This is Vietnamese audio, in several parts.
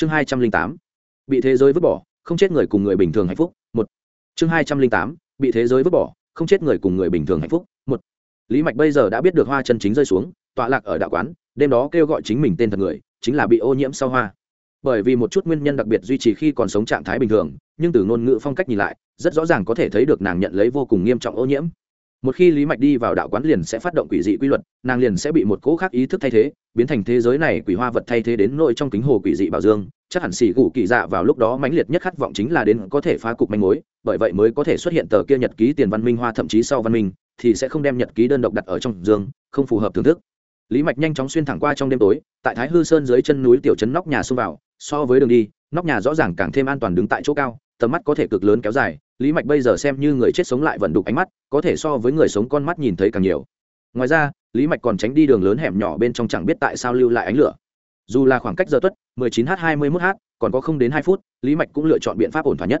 chương hai trăm linh tám, bị thế giới vứt bỏ, không chết người cùng người bình thường hạnh phúc, một. Chương hai trăm linh tám, bị thế giới vứt bỏ, không chết người cùng người bình thường hạnh phúc, một. Lý mạch bây giờ đã biết được hoa chân chính rơi xuống, tọa lạc ở đạo quán, đêm đó kêu gọi chính mình tên thật người, chính là bị ô nhiễm sau hoa. Bởi vì một chút nguyên nhân đặc biệt duy trì khi còn sống trạng thái bình thường, nhưng từ ngôn ngữ phong cách nhìn lại, rất rõ ràng có thể thấy được nàng nhận lấy vô cùng nghiêm trọng ô nhiễm một khi lý mạch đi vào đạo quán liền sẽ phát động quỷ dị quy luật, nàng liền sẽ bị một cỗ khác ý thức thay thế, biến thành thế giới này quỷ hoa vật thay thế đến nội trong kính hồ quỷ dị bảo dương. Chắc hẳn xỉ gù kỳ dạ vào lúc đó mãnh liệt nhất khát vọng chính là đến có thể phá cục manh mối, bởi vậy mới có thể xuất hiện tờ kia nhật ký tiền văn minh hoa thậm chí sau văn minh, thì sẽ không đem nhật ký đơn độc đặt ở trong dương, không phù hợp thưởng thức. Lý mạch nhanh chóng xuyên thẳng qua trong đêm tối, tại thái hư sơn dưới chân núi tiểu trấn nóc nhà xông vào, so với đường đi, nóc nhà rõ ràng càng thêm an toàn đứng tại chỗ cao, tầm mắt có thể cực lớn kéo dài lý mạch bây giờ xem như người chết sống lại vận đục ánh mắt, có thể so với người sống con mắt nhìn thấy càng nhiều. Ngoài ra, lý mạch còn tránh đi đường lớn hẻm nhỏ bên trong chẳng biết tại sao lưu lại ánh lửa. Dù là khoảng cách giờ tuất 19 h 21 h còn có không đến hai phút, lý mạch cũng lựa chọn biện pháp ổn thỏa nhất.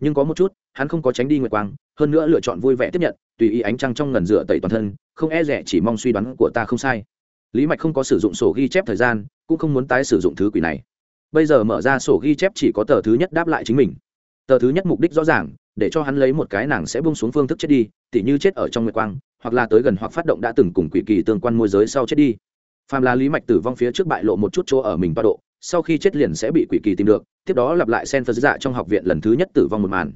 Nhưng có một chút, hắn không có tránh đi nguyệt quang, hơn nữa lựa chọn vui vẻ tiếp nhận, tùy ý ánh trăng trong ngần rửa tẩy toàn thân, không e rẻ chỉ mong suy đoán của ta không sai. Lý mạch không có sử dụng sổ ghi chép thời gian, cũng không muốn tái sử dụng thứ quỷ này. Bây giờ mở ra sổ ghi chép chỉ có tờ thứ nhất đáp lại chính mình tờ thứ nhất mục đích rõ ràng, để cho hắn lấy một cái nàng sẽ bung xuống phương thức chết đi, tỉ như chết ở trong nguyệt quang, hoặc là tới gần hoặc phát động đã từng cùng quỷ kỳ tương quan môi giới sau chết đi. Phàm là lý mạch tử vong phía trước bại lộ một chút chỗ ở mình ba độ, sau khi chết liền sẽ bị quỷ kỳ tìm được, tiếp đó lặp lại sen phật dạ trong học viện lần thứ nhất tử vong một màn.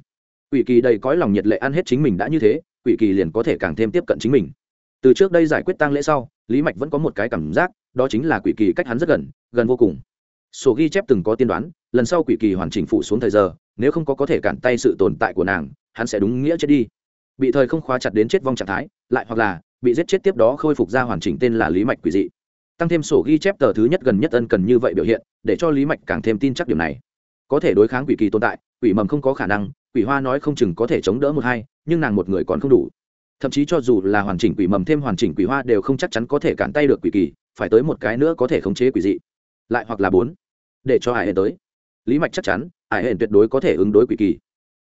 Quỷ kỳ đầy cõi lòng nhiệt lệ ăn hết chính mình đã như thế, quỷ kỳ liền có thể càng thêm tiếp cận chính mình. Từ trước đây giải quyết tang lễ sau, lý mạch vẫn có một cái cảm giác, đó chính là quỷ kỳ cách hắn rất gần gần vô cùng. Sổ ghi chép từng có tiên đoán lần sau quỷ kỳ hoàn chỉnh phụ xuống thời giờ, nếu không có có thể cản tay sự tồn tại của nàng, hắn sẽ đúng nghĩa chết đi. Bị thời không khóa chặt đến chết vong trạng thái, lại hoặc là bị giết chết tiếp đó khôi phục ra hoàn chỉnh tên là lý mạch quỷ dị. Tăng thêm sổ ghi chép tờ thứ nhất gần nhất ân cần như vậy biểu hiện, để cho lý mạch càng thêm tin chắc điều này. Có thể đối kháng quỷ kỳ tồn tại, quỷ mầm không có khả năng, quỷ hoa nói không chừng có thể chống đỡ một hai, nhưng nàng một người còn không đủ. Thậm chí cho dù là hoàn chỉnh quỷ mầm thêm hoàn chỉnh quỷ hoa đều không chắc chắn có thể cản tay được quỷ kỳ, phải tới một cái nữa có thể khống chế quỷ dị. Lại hoặc là bốn. Để cho hải hển tới lý mạch chắc chắn, hải hển tuyệt đối có thể ứng đối quỷ kỳ.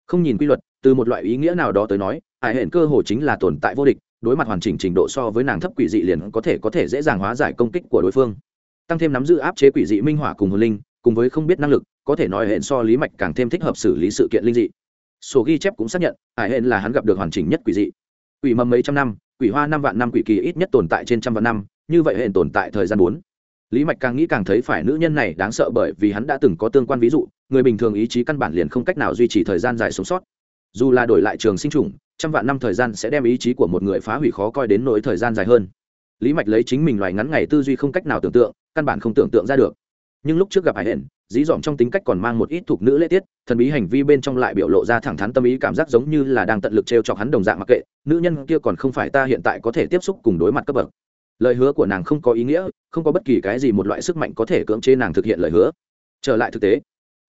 Không nhìn quy luật, từ một loại ý nghĩa nào đó tới nói, hải hển cơ hồ chính là tồn tại vô địch, đối mặt hoàn chỉnh trình độ so với nàng thấp quỷ dị liền có thể có thể dễ dàng hóa giải công kích của đối phương. Tăng thêm nắm giữ áp chế quỷ dị minh hỏa cùng hồn linh, cùng với không biết năng lực, có thể nói hển so lý mạch càng thêm thích hợp xử lý sự kiện linh dị. Sổ ghi chép cũng xác nhận, hải hển là hắn gặp được hoàn chỉnh nhất quỷ dị. Quỷ mầm mấy trăm năm, quỷ hoa năm vạn năm quỷ kỳ ít nhất tồn tại trên trăm vạn năm, như vậy hển tồn tại thời gian bốn lý mạch càng nghĩ càng thấy phải nữ nhân này đáng sợ bởi vì hắn đã từng có tương quan ví dụ, người bình thường ý chí căn bản liền không cách nào duy trì thời gian dài sống sót. Dù là đổi lại trường sinh trùng, trăm vạn năm thời gian sẽ đem ý chí của một người phá hủy khó coi đến nỗi thời gian dài hơn. Lý mạch lấy chính mình loài ngắn ngày tư duy không cách nào tưởng tượng, căn bản không tưởng tượng ra được. Nhưng lúc trước gặp hải hển dí dỏm trong tính cách còn mang một ít thuộc nữ lễ tiết, thần bí hành vi bên trong lại biểu lộ ra thẳng thắn tâm ý cảm giác giống như là đang tận lực t r e o chọc hắn đồng dạng mặc kệ, nữ nhân kia còn không phải ta hiện tại có thể tiếp xúc cùng đối mặt cấp bậc lời hứa của nàng không có ý nghĩa không có bất kỳ cái gì một loại sức mạnh có thể cưỡng chế nàng thực hiện lời hứa. Trở lại thực tế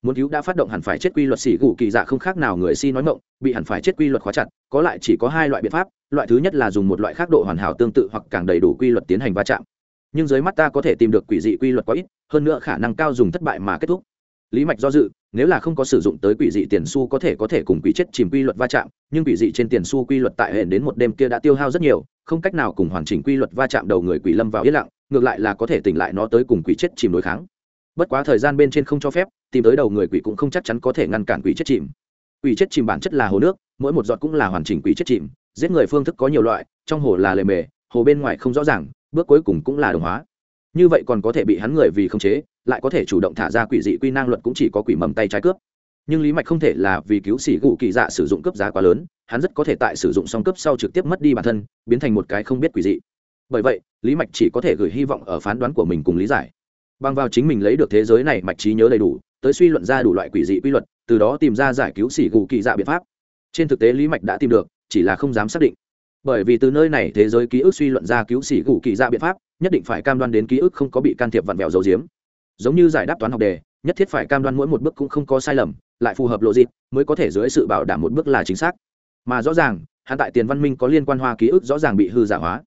muốn cứu đã phát động hẳn phải chết quy luật xỉ gù kỳ dạ không khác nào người si nói mộng, bị hẳn phải chết quy luật khóa chặt có lại chỉ có hai loại biện pháp loại thứ nhất là dùng một loại khác độ hoàn hảo tương tự hoặc càng đầy đủ quy luật tiến hành va chạm. Nhưng dưới mắt ta có thể tìm được quỷ dị quy luật quá ít hơn nữa khả năng cao dùng thất bại mà kết thúc. Lý mạch do dự nếu là không có sử dụng tới quỷ dị tiền su có thể có thể cùng quỷ chết chìm quy luật va chạm, nhưng quỷ dị trên tiền su quy luật tại hệ đến một đêm kia đã tiêu hao rất nhiều, không cách nào cùng hoàn chỉnh quy luật va chạm đầu người quỷ lâm vào yên lặng, ngược lại là có thể tỉnh lại nó tới cùng quỷ chết chìm đối kháng. Bất quá thời gian bên trên không cho phép, tìm tới đầu người quỷ cũng không chắc chắn có thể ngăn cản quỷ chết chìm. Quỷ chết chìm bản chất là hồ nước, mỗi một giọt cũng là hoàn chỉnh quỷ chết chìm, giết người phương thức có nhiều loại, trong hồ là lề mề, hồ bên ngoài không rõ ràng, bước cuối cùng cũng là đồng hóa như vậy còn có thể bị hắn người vì không chế, lại có thể chủ động thả ra quỷ dị quy năng luật cũng chỉ có quỷ mầm tay trái cướp. Nhưng lý mạch không thể là vì cứu sĩ gụ kỳ dạ sử dụng cướp giá quá lớn, hắn rất có thể tại sử dụng xong cướp sau trực tiếp mất đi bản thân, biến thành một cái không biết quỷ dị. Bởi vậy, lý mạch chỉ có thể gửi hy vọng ở phán đoán của mình cùng lý giải. Bằng vào chính mình lấy được thế giới này, mạch trí nhớ đầy đủ, tới suy luận ra đủ loại quỷ dị quy luật, từ đó tìm ra giải cứu sĩ gù kỳ dạ biện pháp. Trên thực tế, lý mạch đã tìm được, chỉ là không dám xác định. Bởi vì từ nơi này, thế giới ký ức suy luận ra cứu sĩ gù kỳ dạ biện pháp nhất định phải cam đoan đến ký ức không có bị can thiệp vặn vẹo dầu diếm. Giống như giải đáp toán học đề nhất thiết phải cam đoan mỗi một bước cũng không có sai lầm lại phù hợp lộ dịp mới có thể dưới sự bảo đảm một bước là chính xác. Mà rõ ràng hạn tại tiền văn minh có liên quan hoa ký ức rõ ràng bị hư giả hóa.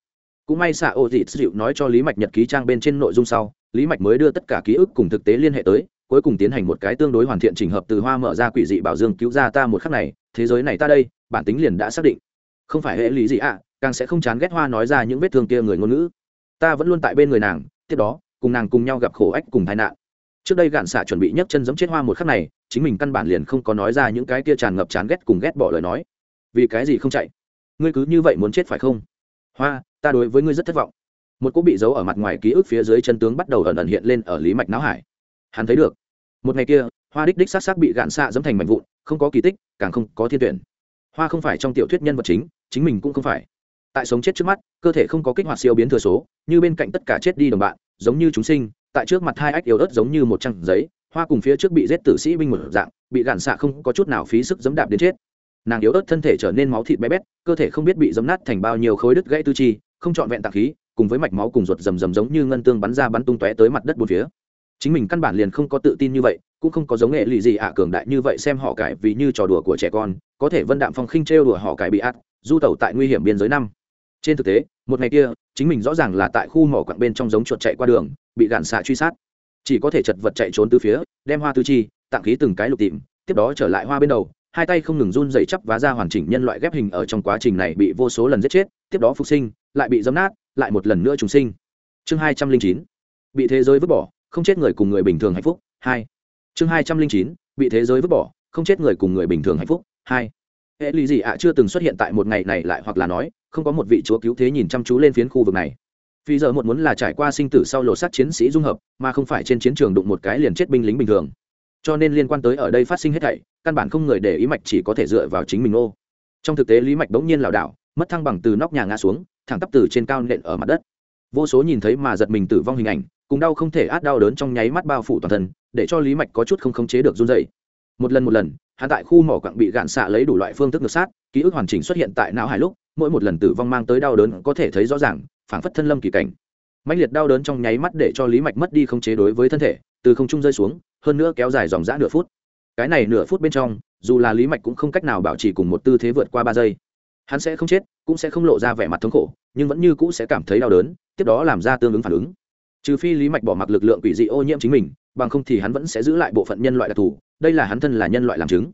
Cũng may xạ ô dịt dịu nói cho lý mạch nhật ký trang bên trên nội dung sau lý mạch mới đưa tất cả ký ức cùng thực tế liên hệ tới cuối cùng tiến hành một cái tương đối hoàn thiện trình hợp từ hoa mở ra quỷ dị bảo dương cứu ra ta một khắc này thế giới này ta đây bản tính liền đã xác định. Không phải hệ lý gì ạ à, càng sẽ không chán ghét hoa nói ra những vết thương kia người ngôn ngữ ta vẫn luôn tại bên người nàng, tiếp đó, cùng nàng cùng nhau gặp khổ ách cùng tai nạn. Trước đây gạn xạ chuẩn bị nhấc chân giống chết hoa một khắc này, chính mình căn bản liền không có nói ra những cái kia tràn ngập chán ghét cùng ghét bỏ lời nói. Vì cái gì không chạy? Ngươi cứ như vậy muốn chết phải không? Hoa, ta đối với ngươi rất thất vọng. Một cô bị giấu ở mặt ngoài ký ức phía dưới chân tướng bắt đầu ẩn ẩn hiện lên ở lý mạch não hải. Hắn thấy được. Một ngày kia, hoa đích đích s á s á c bị gạn xạ dẫm thành mảnh vụn, không có kỳ tích, càng không có thiên tuyển. Hoa không phải trong tiểu thuyết nhân vật chính chính mình cũng không phải tại sống chết trước mắt, cơ thể không có kích hoạt siêu biến thừa số, như bên cạnh tất cả chết đi đồng bạn, giống như chúng sinh, tại trước mặt hai ách yếu ớt giống như một trang giấy, hoa cùng phía trước bị giết tử sĩ binh một dạng, bị gạn xạ không có chút nào phí sức dẫm đạp đến chết. Nàng yếu ớt thân thể trở nên máu thịt bé bét, cơ thể không biết bị dấm nát thành bao nhiêu khối đứt gãy tư chi, không trọn vẹn tạc khí, cùng với mạch máu cùng ruột rầm rầm giống như ngân tương bắn ra bắn tung tóe tới mặt đất bốn phía. Chính mình căn bản liền không có tự tin như vậy, cũng không có giống nghệ lụy gì ạ cường đại như vậy xem họ cải vì như trò đùa của trẻ con, có thể vân đạm phong khinh trêu đùa họ cải bị ạt du tẩu tại nguy hiểm biên giới năm trên thực tế, một ngày kia, chính mình rõ ràng là tại khu mỏ quặng bên trong giống chuột chạy qua đường, bị gạn xạ truy sát. Chỉ có thể chật vật chạy trốn từ phía, đem hoa tư chi, tặng khí từng cái lục tìm, tiếp đó trở lại hoa bên đầu, hai tay không ngừng run dày chắp vá ra hoàn chỉnh nhân loại ghép hình ở trong quá trình này bị vô số lần giết chết, tiếp đó phục sinh, lại bị dấm nát, lại một lần nữa trùng sinh. Chương hai trăm linh chín, bị thế giới vứt bỏ, không chết người cùng người bình thường hạnh phúc, hai. Chương hai trăm linh chín, bị thế giới vứt bỏ, không chết người cùng người bình thường hạnh phúc, hai. Hệ lụy gì ạ? Chưa từng xuất hiện tại một ngày này lại hoặc là nói không có một vị chúa cứu thế nhìn chăm chú lên phiến khu vực này. Vì giờ một muốn là trải qua sinh tử sau lột sát chiến sĩ dung hợp, mà không phải trên chiến trường đụng một cái liền chết binh lính bình thường. Cho nên liên quan tới ở đây phát sinh hết thảy, căn bản không người để ý mạch chỉ có thể dựa vào chính mình ô. Trong thực tế lý mạch bỗng nhiên lảo đảo, mất thăng bằng từ nóc nhà ngã xuống, thẳng tắp từ trên cao nện ở mặt đất. Vô số nhìn thấy mà giật mình tử vong hình ảnh, cùng đau không thể át đau đớn trong nháy mắt bao phủ toàn thân, để cho lý mạch có chút không khống chế được run dày một lần một lần, hắn tại khu mỏ quặng bị gạn xạ lấy đủ loại phương thức ngược sát, ký ức hoàn chỉnh xuất hiện tại não hải lúc mỗi một lần tử vong mang tới đau đớn có thể thấy rõ ràng, phảng phất thân lâm kỳ cảnh. Mạnh liệt đau đớn trong nháy mắt để cho lý mạch mất đi không chế đối với thân thể, từ không trung rơi xuống, hơn nữa kéo dài dòng dã nửa phút. Cái này nửa phút bên trong, dù là lý mạch cũng không cách nào bảo trì cùng một tư thế vượt qua ba giây. Hắn sẽ không chết, cũng sẽ không lộ ra vẻ mặt thống khổ, nhưng vẫn như cũ sẽ cảm thấy đau đớn, tiếp đó làm ra tương ứng phản ứng. Trừ phi lý mạch bỏ mặc lực lượng quỷ dị ô nhiễm chính mình, bằng không thì hắn vẫn sẽ giữ lại bộ phận nhân loại đặc thù, đây là hắn thân là nhân loại làm chứng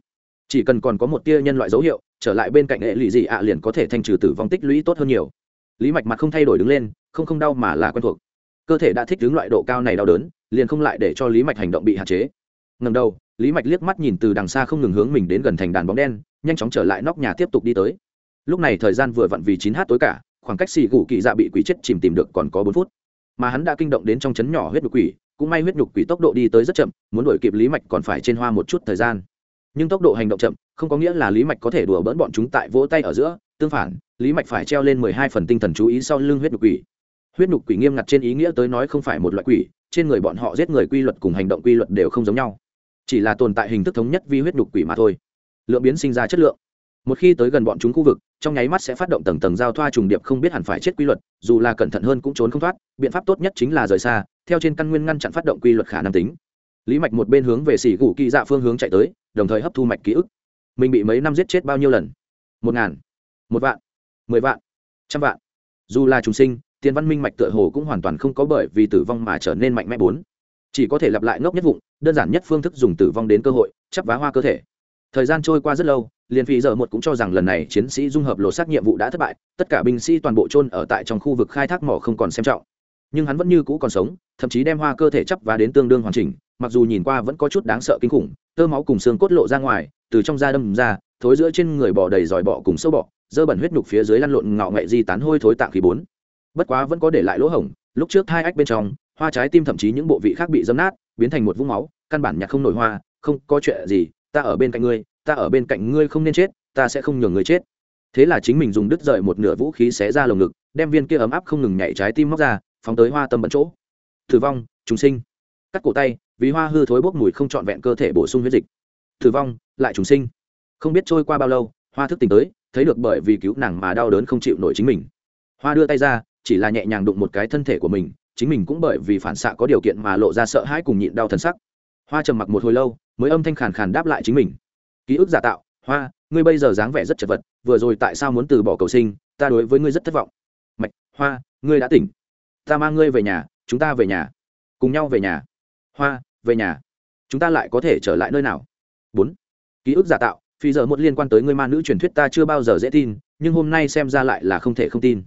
chỉ cần còn có một tia nhân loại dấu hiệu, trở lại bên cạnh hệ lụy dị ạ liền có thể thanh trừ tử vong tích lũy tốt hơn nhiều. Lý mạch mặt không thay đổi đứng lên, không không đau mà là quen thuộc. Cơ thể đã thích đứng loại độ cao này đau đớn, liền không lại để cho lý mạch hành động bị hạn chế. Ngầm đầu, lý mạch liếc mắt nhìn từ đằng xa không ngừng hướng mình đến gần thành đàn bóng đen, nhanh chóng trở lại nóc nhà tiếp tục đi tới. Lúc này thời gian vừa vặn vì chín h tối cả, khoảng cách xì gù kỳ dạ bị quỷ chết chìm tìm được còn có bốn phút. Mà hắn đã kinh động đến trong chấn nhỏ huyết nhục quỷ, cũng may huyết nhục quỷ tốc độ đi tới rất chậm, muốn đuổi kịp lý mạch còn phải trên hoa một chút thời gian nhưng tốc độ hành động chậm, không có nghĩa là lý mạch có thể đùa bỡn bọn chúng tại vỗ tay ở giữa. Tương phản, lý mạch phải treo lên mười hai phần tinh thần chú ý sau lưng huyết nhục quỷ. Huyết nhục quỷ nghiêm ngặt trên ý nghĩa tới nói không phải một loại quỷ, trên người bọn họ giết người quy luật cùng hành động quy luật đều không giống nhau. Chỉ là tồn tại hình thức thống nhất vi huyết nhục quỷ mà thôi. Lượng biến sinh ra chất lượng. Một khi tới gần bọn chúng khu vực, trong nháy mắt sẽ phát động tầng tầng giao thoa trùng điệp không biết hẳn phải chết quy luật, dù là cẩn thận hơn cũng trốn không thoát. Biện pháp tốt nhất chính là rời xa, theo trên căn nguyên ngăn chặn phát động quy luật khả năng tính lý mạch một bên hướng về xỉ gù kỳ dạ phương hướng chạy tới, đồng thời hấp thu mạch ký ức. Mình bị mấy năm giết chết bao nhiêu lần? Một ngàn, một vạn, mười vạn, trăm vạn. Dù là chúng sinh tiền văn minh mạch tựa hồ cũng hoàn toàn không có bởi vì tử vong mà trở nên mạnh mẽ bốn. Chỉ có thể lặp lại ngốc nhất vụng, đơn giản nhất phương thức dùng tử vong đến cơ hội, chắp vá hoa cơ thể. Thời gian trôi qua rất lâu liền phi giờ một cũng cho rằng lần này chiến sĩ dung hợp lột sát nhiệm vụ đã thất bại, tất cả binh sĩ toàn bộ chôn ở tại trong khu vực khai thác mỏ không còn xem trọng. Nhưng hắn vẫn như cũ còn sống, thậm chí đem hoa cơ thể chắp vá đến tương đương hoàn chỉnh mặc dù nhìn qua vẫn có chút đáng sợ kinh khủng, tơ máu cùng xương cốt lộ ra ngoài, từ trong da đâm ra, thối giữa trên người bò đầy dòi bọ cùng sâu bọ, dơ bẩn huyết nhục phía dưới lăn lộn ngạo nghệ di tán hôi thối tạng khí bốn. Bất quá vẫn có để lại lỗ hổng, lúc trước hai ách bên trong, hoa trái tim thậm chí những bộ vị khác bị dấm nát, biến thành một vũng máu, căn bản nhạc không nổi hoa, không có chuyện gì, ta ở bên cạnh ngươi, ta ở bên cạnh ngươi không nên chết, ta sẽ không nhường ngươi chết. Thế là chính mình dùng đứt rời một nửa vũ khí xé ra lồng ngực, đem viên kia ấm áp không ngừng nhảy trái tim móc ra, phóng tới hoa tâm bẩn chỗ. Thử vong chúng sinh cắt cổ tay, vì hoa hư thối bốc mùi không trọn vẹn cơ thể bổ sung huyết dịch. Thử vong, lại chúng sinh. Không biết trôi qua bao lâu, hoa thức tỉnh tới, thấy được bởi vì cứu nàng mà đau đớn không chịu nổi chính mình. Hoa đưa tay ra, chỉ là nhẹ nhàng đụng một cái thân thể của mình, chính mình cũng bởi vì phản xạ có điều kiện mà lộ ra sợ hãi cùng nhịn đau thân sắc. Hoa trầm mặc một hồi lâu, mới âm thanh khàn khàn đáp lại chính mình. Ký ức giả tạo, hoa, ngươi bây giờ dáng vẻ rất chật vật, vừa rồi tại sao muốn từ bỏ cầu sinh, ta đối với ngươi rất thất vọng. Mạch, hoa, ngươi đã tỉnh. Ta mang ngươi về nhà, chúng ta về nhà. Cùng nhau về nhà hoa, về nhà. Chúng ta lại có thể trở lại nơi nào? Bốn. Ký ức giả tạo, phi giờ một liên quan tới ngươi ma nữ truyền thuyết ta chưa bao giờ dễ tin, nhưng hôm nay xem ra lại là không thể không tin.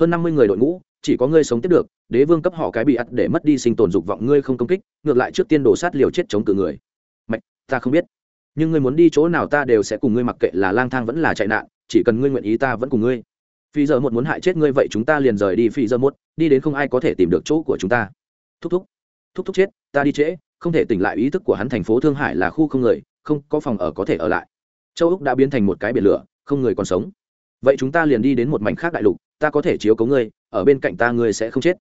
Hơn năm mươi người đội ngũ, chỉ có ngươi sống tiếp được, đế vương cấp họ cái bị ắt để mất đi sinh tồn dục vọng ngươi không công kích, ngược lại trước tiên đổ sát liều chết chống cự người. Mạch, ta không biết. Nhưng ngươi muốn đi chỗ nào ta đều sẽ cùng ngươi mặc kệ là lang thang vẫn là chạy nạn, chỉ cần ngươi nguyện ý ta vẫn cùng ngươi. Phi giờ một muốn hại chết ngươi vậy chúng ta liền rời đi, phi giờ một, đi đến không ai có thể tìm được chỗ của chúng ta. Thúc thúc thúc thúc chết, ta đi trễ, không thể tỉnh lại, ý thức của hắn thành phố thương hải là khu không người, không, có phòng ở có thể ở lại. Châu úc đã biến thành một cái biển lửa, không người còn sống. Vậy chúng ta liền đi đến một mảnh khác đại lục, ta có thể chiếu cấu ngươi, ở bên cạnh ta ngươi sẽ không chết.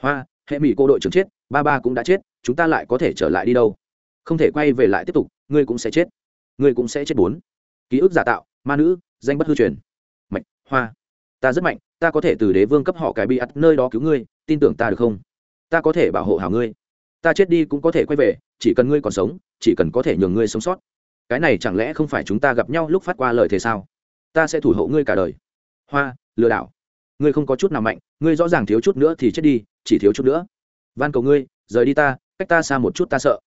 Hoa, hệ mỹ cô đội trưởng chết, ba ba cũng đã chết, chúng ta lại có thể trở lại đi đâu? Không thể quay về lại tiếp tục, ngươi cũng sẽ chết. Ngươi cũng sẽ chết bốn. Ký ức giả tạo, ma nữ, danh bất hư truyền. Mạnh hoa, ta rất mạnh, ta có thể từ đế vương cấp họ cái bị ắt nơi đó cứu ngươi, tin tưởng ta được không? Ta có thể bảo hộ hảo ngươi ta chết đi cũng có thể quay về, chỉ cần ngươi còn sống, chỉ cần có thể nhường ngươi sống sót. Cái này chẳng lẽ không phải chúng ta gặp nhau lúc phát qua lời thế sao? Ta sẽ thủ hộ ngươi cả đời. Hoa, lừa đảo. Ngươi không có chút nào mạnh, ngươi rõ ràng thiếu chút nữa thì chết đi, chỉ thiếu chút nữa. Van cầu ngươi, rời đi ta, cách ta xa một chút ta sợ.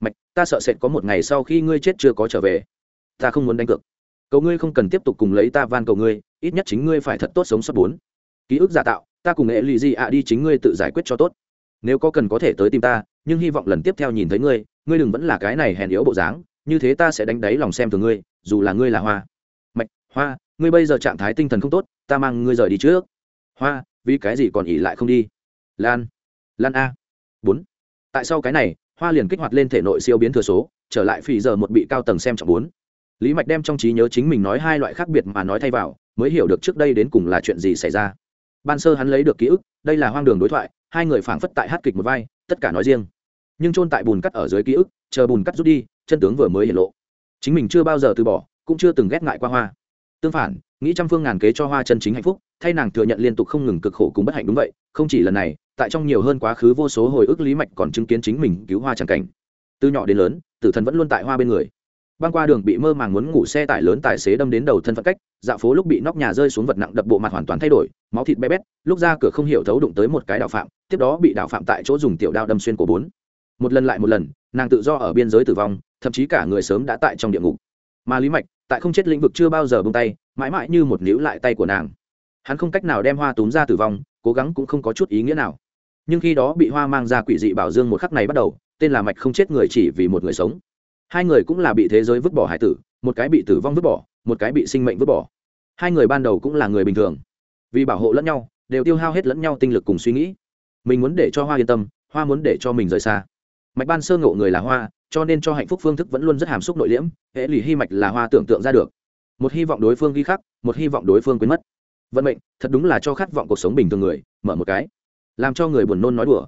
Mạch, ta sợ sẽ có một ngày sau khi ngươi chết chưa có trở về. Ta không muốn đánh cược. Cầu ngươi không cần tiếp tục cùng lấy ta van cầu ngươi, ít nhất chính ngươi phải thật tốt sống sót bốn. Ký ức giả tạo, ta cùng nghệ lì gì ạ đi chính ngươi tự giải quyết cho tốt nếu có cần có thể tới tìm ta, nhưng hy vọng lần tiếp theo nhìn thấy ngươi ngươi đừng vẫn là cái này hèn yếu bộ dáng, như thế ta sẽ đánh đáy lòng xem thường ngươi, dù là ngươi là hoa. Mạch, hoa, ngươi bây giờ trạng thái tinh thần không tốt, ta mang ngươi rời đi trước. Hoa, vì cái gì còn ỉ lại không đi? Lan lan a. Bốn. Tại sao cái này, hoa liền kích hoạt lên thể nội siêu biến thừa số, trở lại phì giờ một bị cao tầng xem trọng bốn. Lý mạch đem trong trí nhớ chính mình nói hai loại khác biệt mà nói thay vào, mới hiểu được trước đây đến cùng là chuyện gì xảy ra. Ban sơ hắn lấy được ký ức, đây là hoang đường đối thoại hai người phảng phất tại hát kịch một vai, tất cả nói riêng. Nhưng chôn tại bùn cắt ở dưới ký ức, chờ bùn cắt rút đi, chân tướng vừa mới hiện lộ. Chính mình chưa bao giờ từ bỏ, cũng chưa từng ghét ngại qua hoa. Tương phản, nghĩ trăm phương ngàn kế cho hoa chân chính hạnh phúc, thay nàng thừa nhận liên tục không ngừng cực khổ cùng bất hạnh đúng vậy, không chỉ lần này, tại trong nhiều hơn quá khứ vô số hồi ức lý mạch còn chứng kiến chính mình cứu hoa tràng cảnh. Từ nhỏ đến lớn, tử thần vẫn luôn tại hoa bên người băng qua đường bị mơ màng muốn ngủ xe tải lớn tài xế đâm đến đầu thân phận cách dạo phố lúc bị nóc nhà rơi xuống vật nặng đập bộ mặt hoàn toàn thay đổi, máu thịt bé bét, lúc ra cửa không hiểu thấu đụng tới một cái đạo phạm, tiếp đó bị đạo phạm tại chỗ dùng tiểu đao đâm xuyên cổ bốn. Một lần lại một lần, nàng tự do ở biên giới tử vong, thậm chí cả người sớm đã tại trong địa ngục. Mà lý mạch, tại không chết lĩnh vực chưa bao giờ bông tay, mãi mãi như một níu lại tay của nàng. Hắn không cách nào đem hoa túm ra tử vong, cố gắng cũng không có chút ý nghĩa nào. Nhưng khi đó bị hoa mang ra quỷ dị bảo dương một khắc này bắt đầu, tên là mạch không chết người chỉ vì một người sống hai người cũng là bị thế giới vứt bỏ hải tử, một cái bị tử vong vứt bỏ, một cái bị sinh mệnh vứt bỏ. Hai người ban đầu cũng là người bình thường. Vì bảo hộ lẫn nhau, đều tiêu hao hết lẫn nhau tinh lực cùng suy nghĩ. Mình muốn để cho hoa yên tâm, hoa muốn để cho mình rời xa. Mạch ban sơ ngộ người là hoa, cho nên cho hạnh phúc phương thức vẫn luôn rất hàm xúc nội liễm hễ lì hy mạch là hoa tưởng tượng ra được. Một hy vọng đối phương ghi khắc, một hy vọng đối phương quên mất. Vận mệnh, thật đúng là cho khát vọng cuộc sống bình thường người, mở một cái. Làm cho người buồn nôn nói đùa.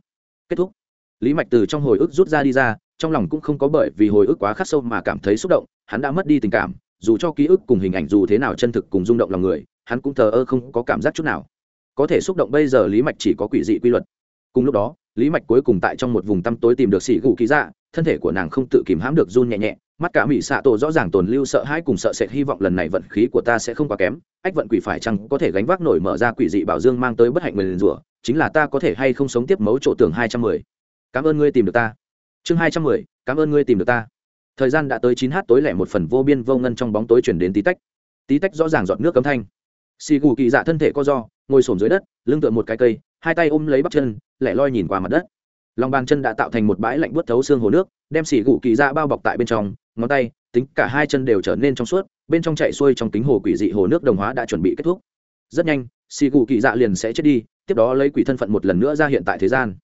Kết thúc. Lý mạch từ trong hồi ức rút ra đi ra trong lòng cũng không có bởi vì hồi ức quá khắc sâu mà cảm thấy xúc động, hắn đã mất đi tình cảm, dù cho ký ức cùng hình ảnh dù thế nào chân thực cùng rung động lòng người, hắn cũng thờ ơ không có cảm giác chút nào. Có thể xúc động bây giờ lý mạch chỉ có quỷ dị quy luật. Cùng lúc đó, lý mạch cuối cùng tại trong một vùng tăm tối tìm được xỉ gù ký dạ thân thể của nàng không tự kìm hãm được run nhẹ nhẹ, mắt cả mỹ xạ tổ rõ ràng tồn lưu sợ hãi cùng sợ sệt hy vọng lần này vận khí của ta sẽ không quá kém, ách vận quỷ phải chăng có thể gánh vác nổi mở ra quỷ dị bảo dương mang tới bất hạnh mình rủa, chính là ta có thể hay không sống tiếp mấu chỗ tường hai trăm mười. Cảm ơn ngươi tìm được ta chương hai trăm mười, cảm ơn ngươi tìm được ta. Thời gian đã tới chín h tối lẻ một phần, vô biên vô ngân trong bóng tối chuyển đến tí tách. Tí tách rõ ràng giọt nước cấm thanh. Xì gù kỳ dạ thân thể co do, ngồi sổm dưới đất, lưng tựa một cái cây, hai tay ôm lấy bắp chân, lẻ loi nhìn qua mặt đất. Lòng bàn chân đã tạo thành một bãi lạnh buốt thấu xương hồ nước, đem xì gù kỳ dạ bao bọc tại bên trong, ngón tay, tính cả hai chân đều trở nên trong suốt, bên trong chạy xuôi trong kính hồ quỷ dị hồ nước đồng hóa đã chuẩn bị kết thúc. Rất nhanh xì gù kỳ dạ liền sẽ chết đi, tiếp đó lấy quỷ thân phận một lần nữa ra hiện tại thế gian.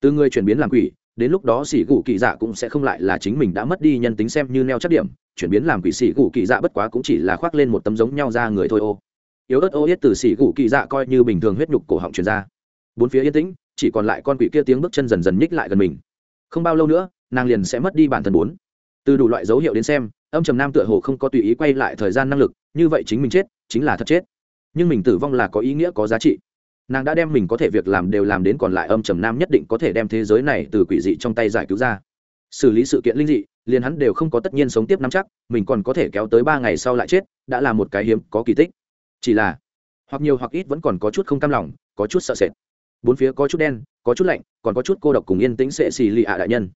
Từ người chuyển biến làm quỷ đến lúc đó xỉ gù kỳ dạ cũng sẽ không lại là chính mình đã mất đi nhân tính xem như neo chắc điểm, chuyển biến làm quỷ xỉ gù kỳ dạ bất quá cũng chỉ là khoác lên một tấm giống nhau ra người thôi ô. Yếu ớt ô yết từ xỉ gù kỳ dạ coi như bình thường huyết nhục cổ họng truyền ra. Bốn phía yên tĩnh, chỉ còn lại con quỷ kia tiếng bước chân dần dần nhích lại gần mình. Không bao lâu nữa, nàng liền sẽ mất đi bản thân bốn. Từ đủ loại dấu hiệu đến xem, âm trầm nam tựa hồ không có tùy ý quay lại thời gian năng lực, như vậy chính mình chết, chính là thật chết. Nhưng mình tử vong là có ý nghĩa, có giá trị nàng đã đem mình có thể việc làm đều làm đến còn lại âm trầm nam nhất định có thể đem thế giới này từ quỷ dị trong tay giải cứu ra. Xử lý sự kiện linh dị, liền hắn đều không có tất nhiên sống tiếp nắm chắc, mình còn có thể kéo tới ba ngày sau lại chết, đã là một cái hiếm, có kỳ tích. Chỉ là, hoặc nhiều hoặc ít vẫn còn có chút không cam lòng, có chút sợ sệt. Bốn phía có chút đen, có chút lạnh, còn có chút cô độc cùng yên tĩnh sệ xì lì ạ đại nhân.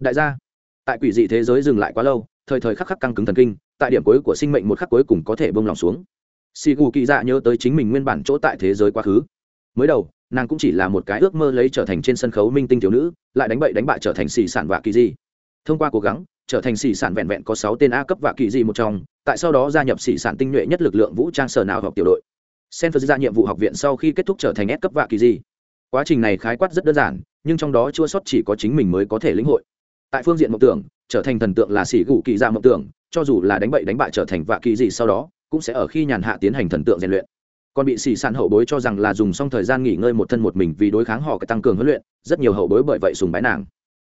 Đại gia, tại quỷ dị thế giới dừng lại quá lâu, thời thời khắc khắc căng cứng thần kinh, tại điểm cuối của sinh mệnh một khắc cuối cùng có thể bông lòng xuống. Xì gù kỳ dạ nhớ tới chính mình nguyên bản chỗ tại thế giới quá khứ mới đầu, nàng cũng chỉ là một cái ước mơ lấy trở thành trên sân khấu minh tinh thiếu nữ, lại đánh bậy đánh bại trở thành xì sản vạ kỳ di thông qua cố gắng, trở thành xì sản vẹn vẹn có sáu tên a cấp vạ kỳ di một trong, tại sau đó gia nhập xì sản tinh nhuệ nhất lực lượng vũ trang sở nào học tiểu đội. Senford ra nhiệm vụ học viện sau khi kết thúc trở thành S cấp vạ kỳ di quá trình này khái quát rất đơn giản, nhưng trong đó chua sót chỉ có chính mình mới có thể lĩnh hội. Tại phương diện mộng tưởng, trở thành thần tượng là xì gù kỳ ra mộng tưởng, cho dù là đánh bậy đánh bại trở thành vạ kỳ gì sau đó, cũng sẽ ở khi nhàn hạ tiến hành thần tượng rèn luyện còn bị xỉ sản hậu bối cho rằng là dùng xong thời gian nghỉ ngơi một thân một mình vì đối kháng họ tăng cường huấn luyện, rất nhiều hậu bối bởi vậy sùng bái nàng.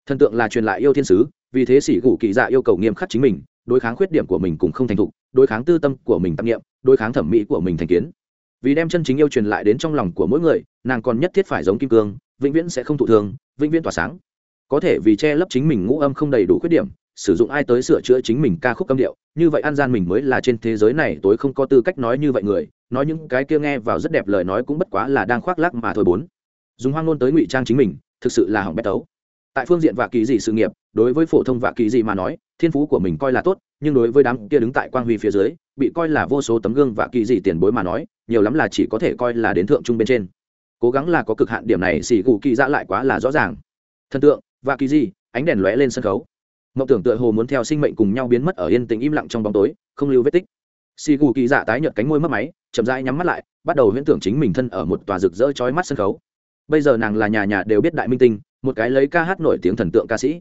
Thần tượng là truyền lại yêu thiên sứ, vì thế xỉ gù kỳ dạ yêu cầu nghiêm khắc chính mình, đối kháng khuyết điểm của mình cũng không thành thục, đối kháng tư tâm của mình tâm niệm đối kháng thẩm mỹ của mình thành kiến. Vì đem chân chính yêu truyền lại đến trong lòng của mỗi người, nàng còn nhất thiết phải giống kim cương, vĩnh viễn sẽ không thụ thương, vĩnh viễn tỏa sáng. Có thể vì che lấp chính mình ngũ âm không đầy đủ khuyết điểm sử dụng ai tới sửa chữa chính mình ca khúc âm điệu, như vậy an gian mình mới là trên thế giới này tối không có tư cách nói như vậy người, nói những cái kia nghe vào rất đẹp lời nói cũng bất quá là đang khoác lác mà thôi bốn. Dùng hoang ngôn tới ngụy trang chính mình, thực sự là hỏng bét tấu. Tại phương diện vạ kỳ dị sự nghiệp, đối với phổ thông vạ kỳ dị mà nói, thiên phú của mình coi là tốt, nhưng đối với đám kia đứng tại quang huy phía dưới, bị coi là vô số tấm gương vạ kỳ dị tiền bối mà nói, nhiều lắm là chỉ có thể coi là đến thượng trung bên trên. Cố gắng là có cực hạn điểm này xỉ gù kỳ dã lại quá là rõ ràng. Thần tượng, vạ kỳ gì ánh đèn lóe lên sân khấu mộng tưởng tựa hồ muốn theo sinh mệnh cùng nhau biến mất ở yên tĩnh im lặng trong bóng tối, không lưu vết tích. Xì gù kỳ dạ tái nhợt cánh môi mất máy, chậm rãi nhắm mắt lại, bắt đầu huyễn tưởng chính mình thân ở một tòa rực rỡ chói mắt sân khấu. Bây giờ nàng là nhà nhà đều biết đại minh tinh, một cái lấy ca hát nổi tiếng thần tượng ca sĩ.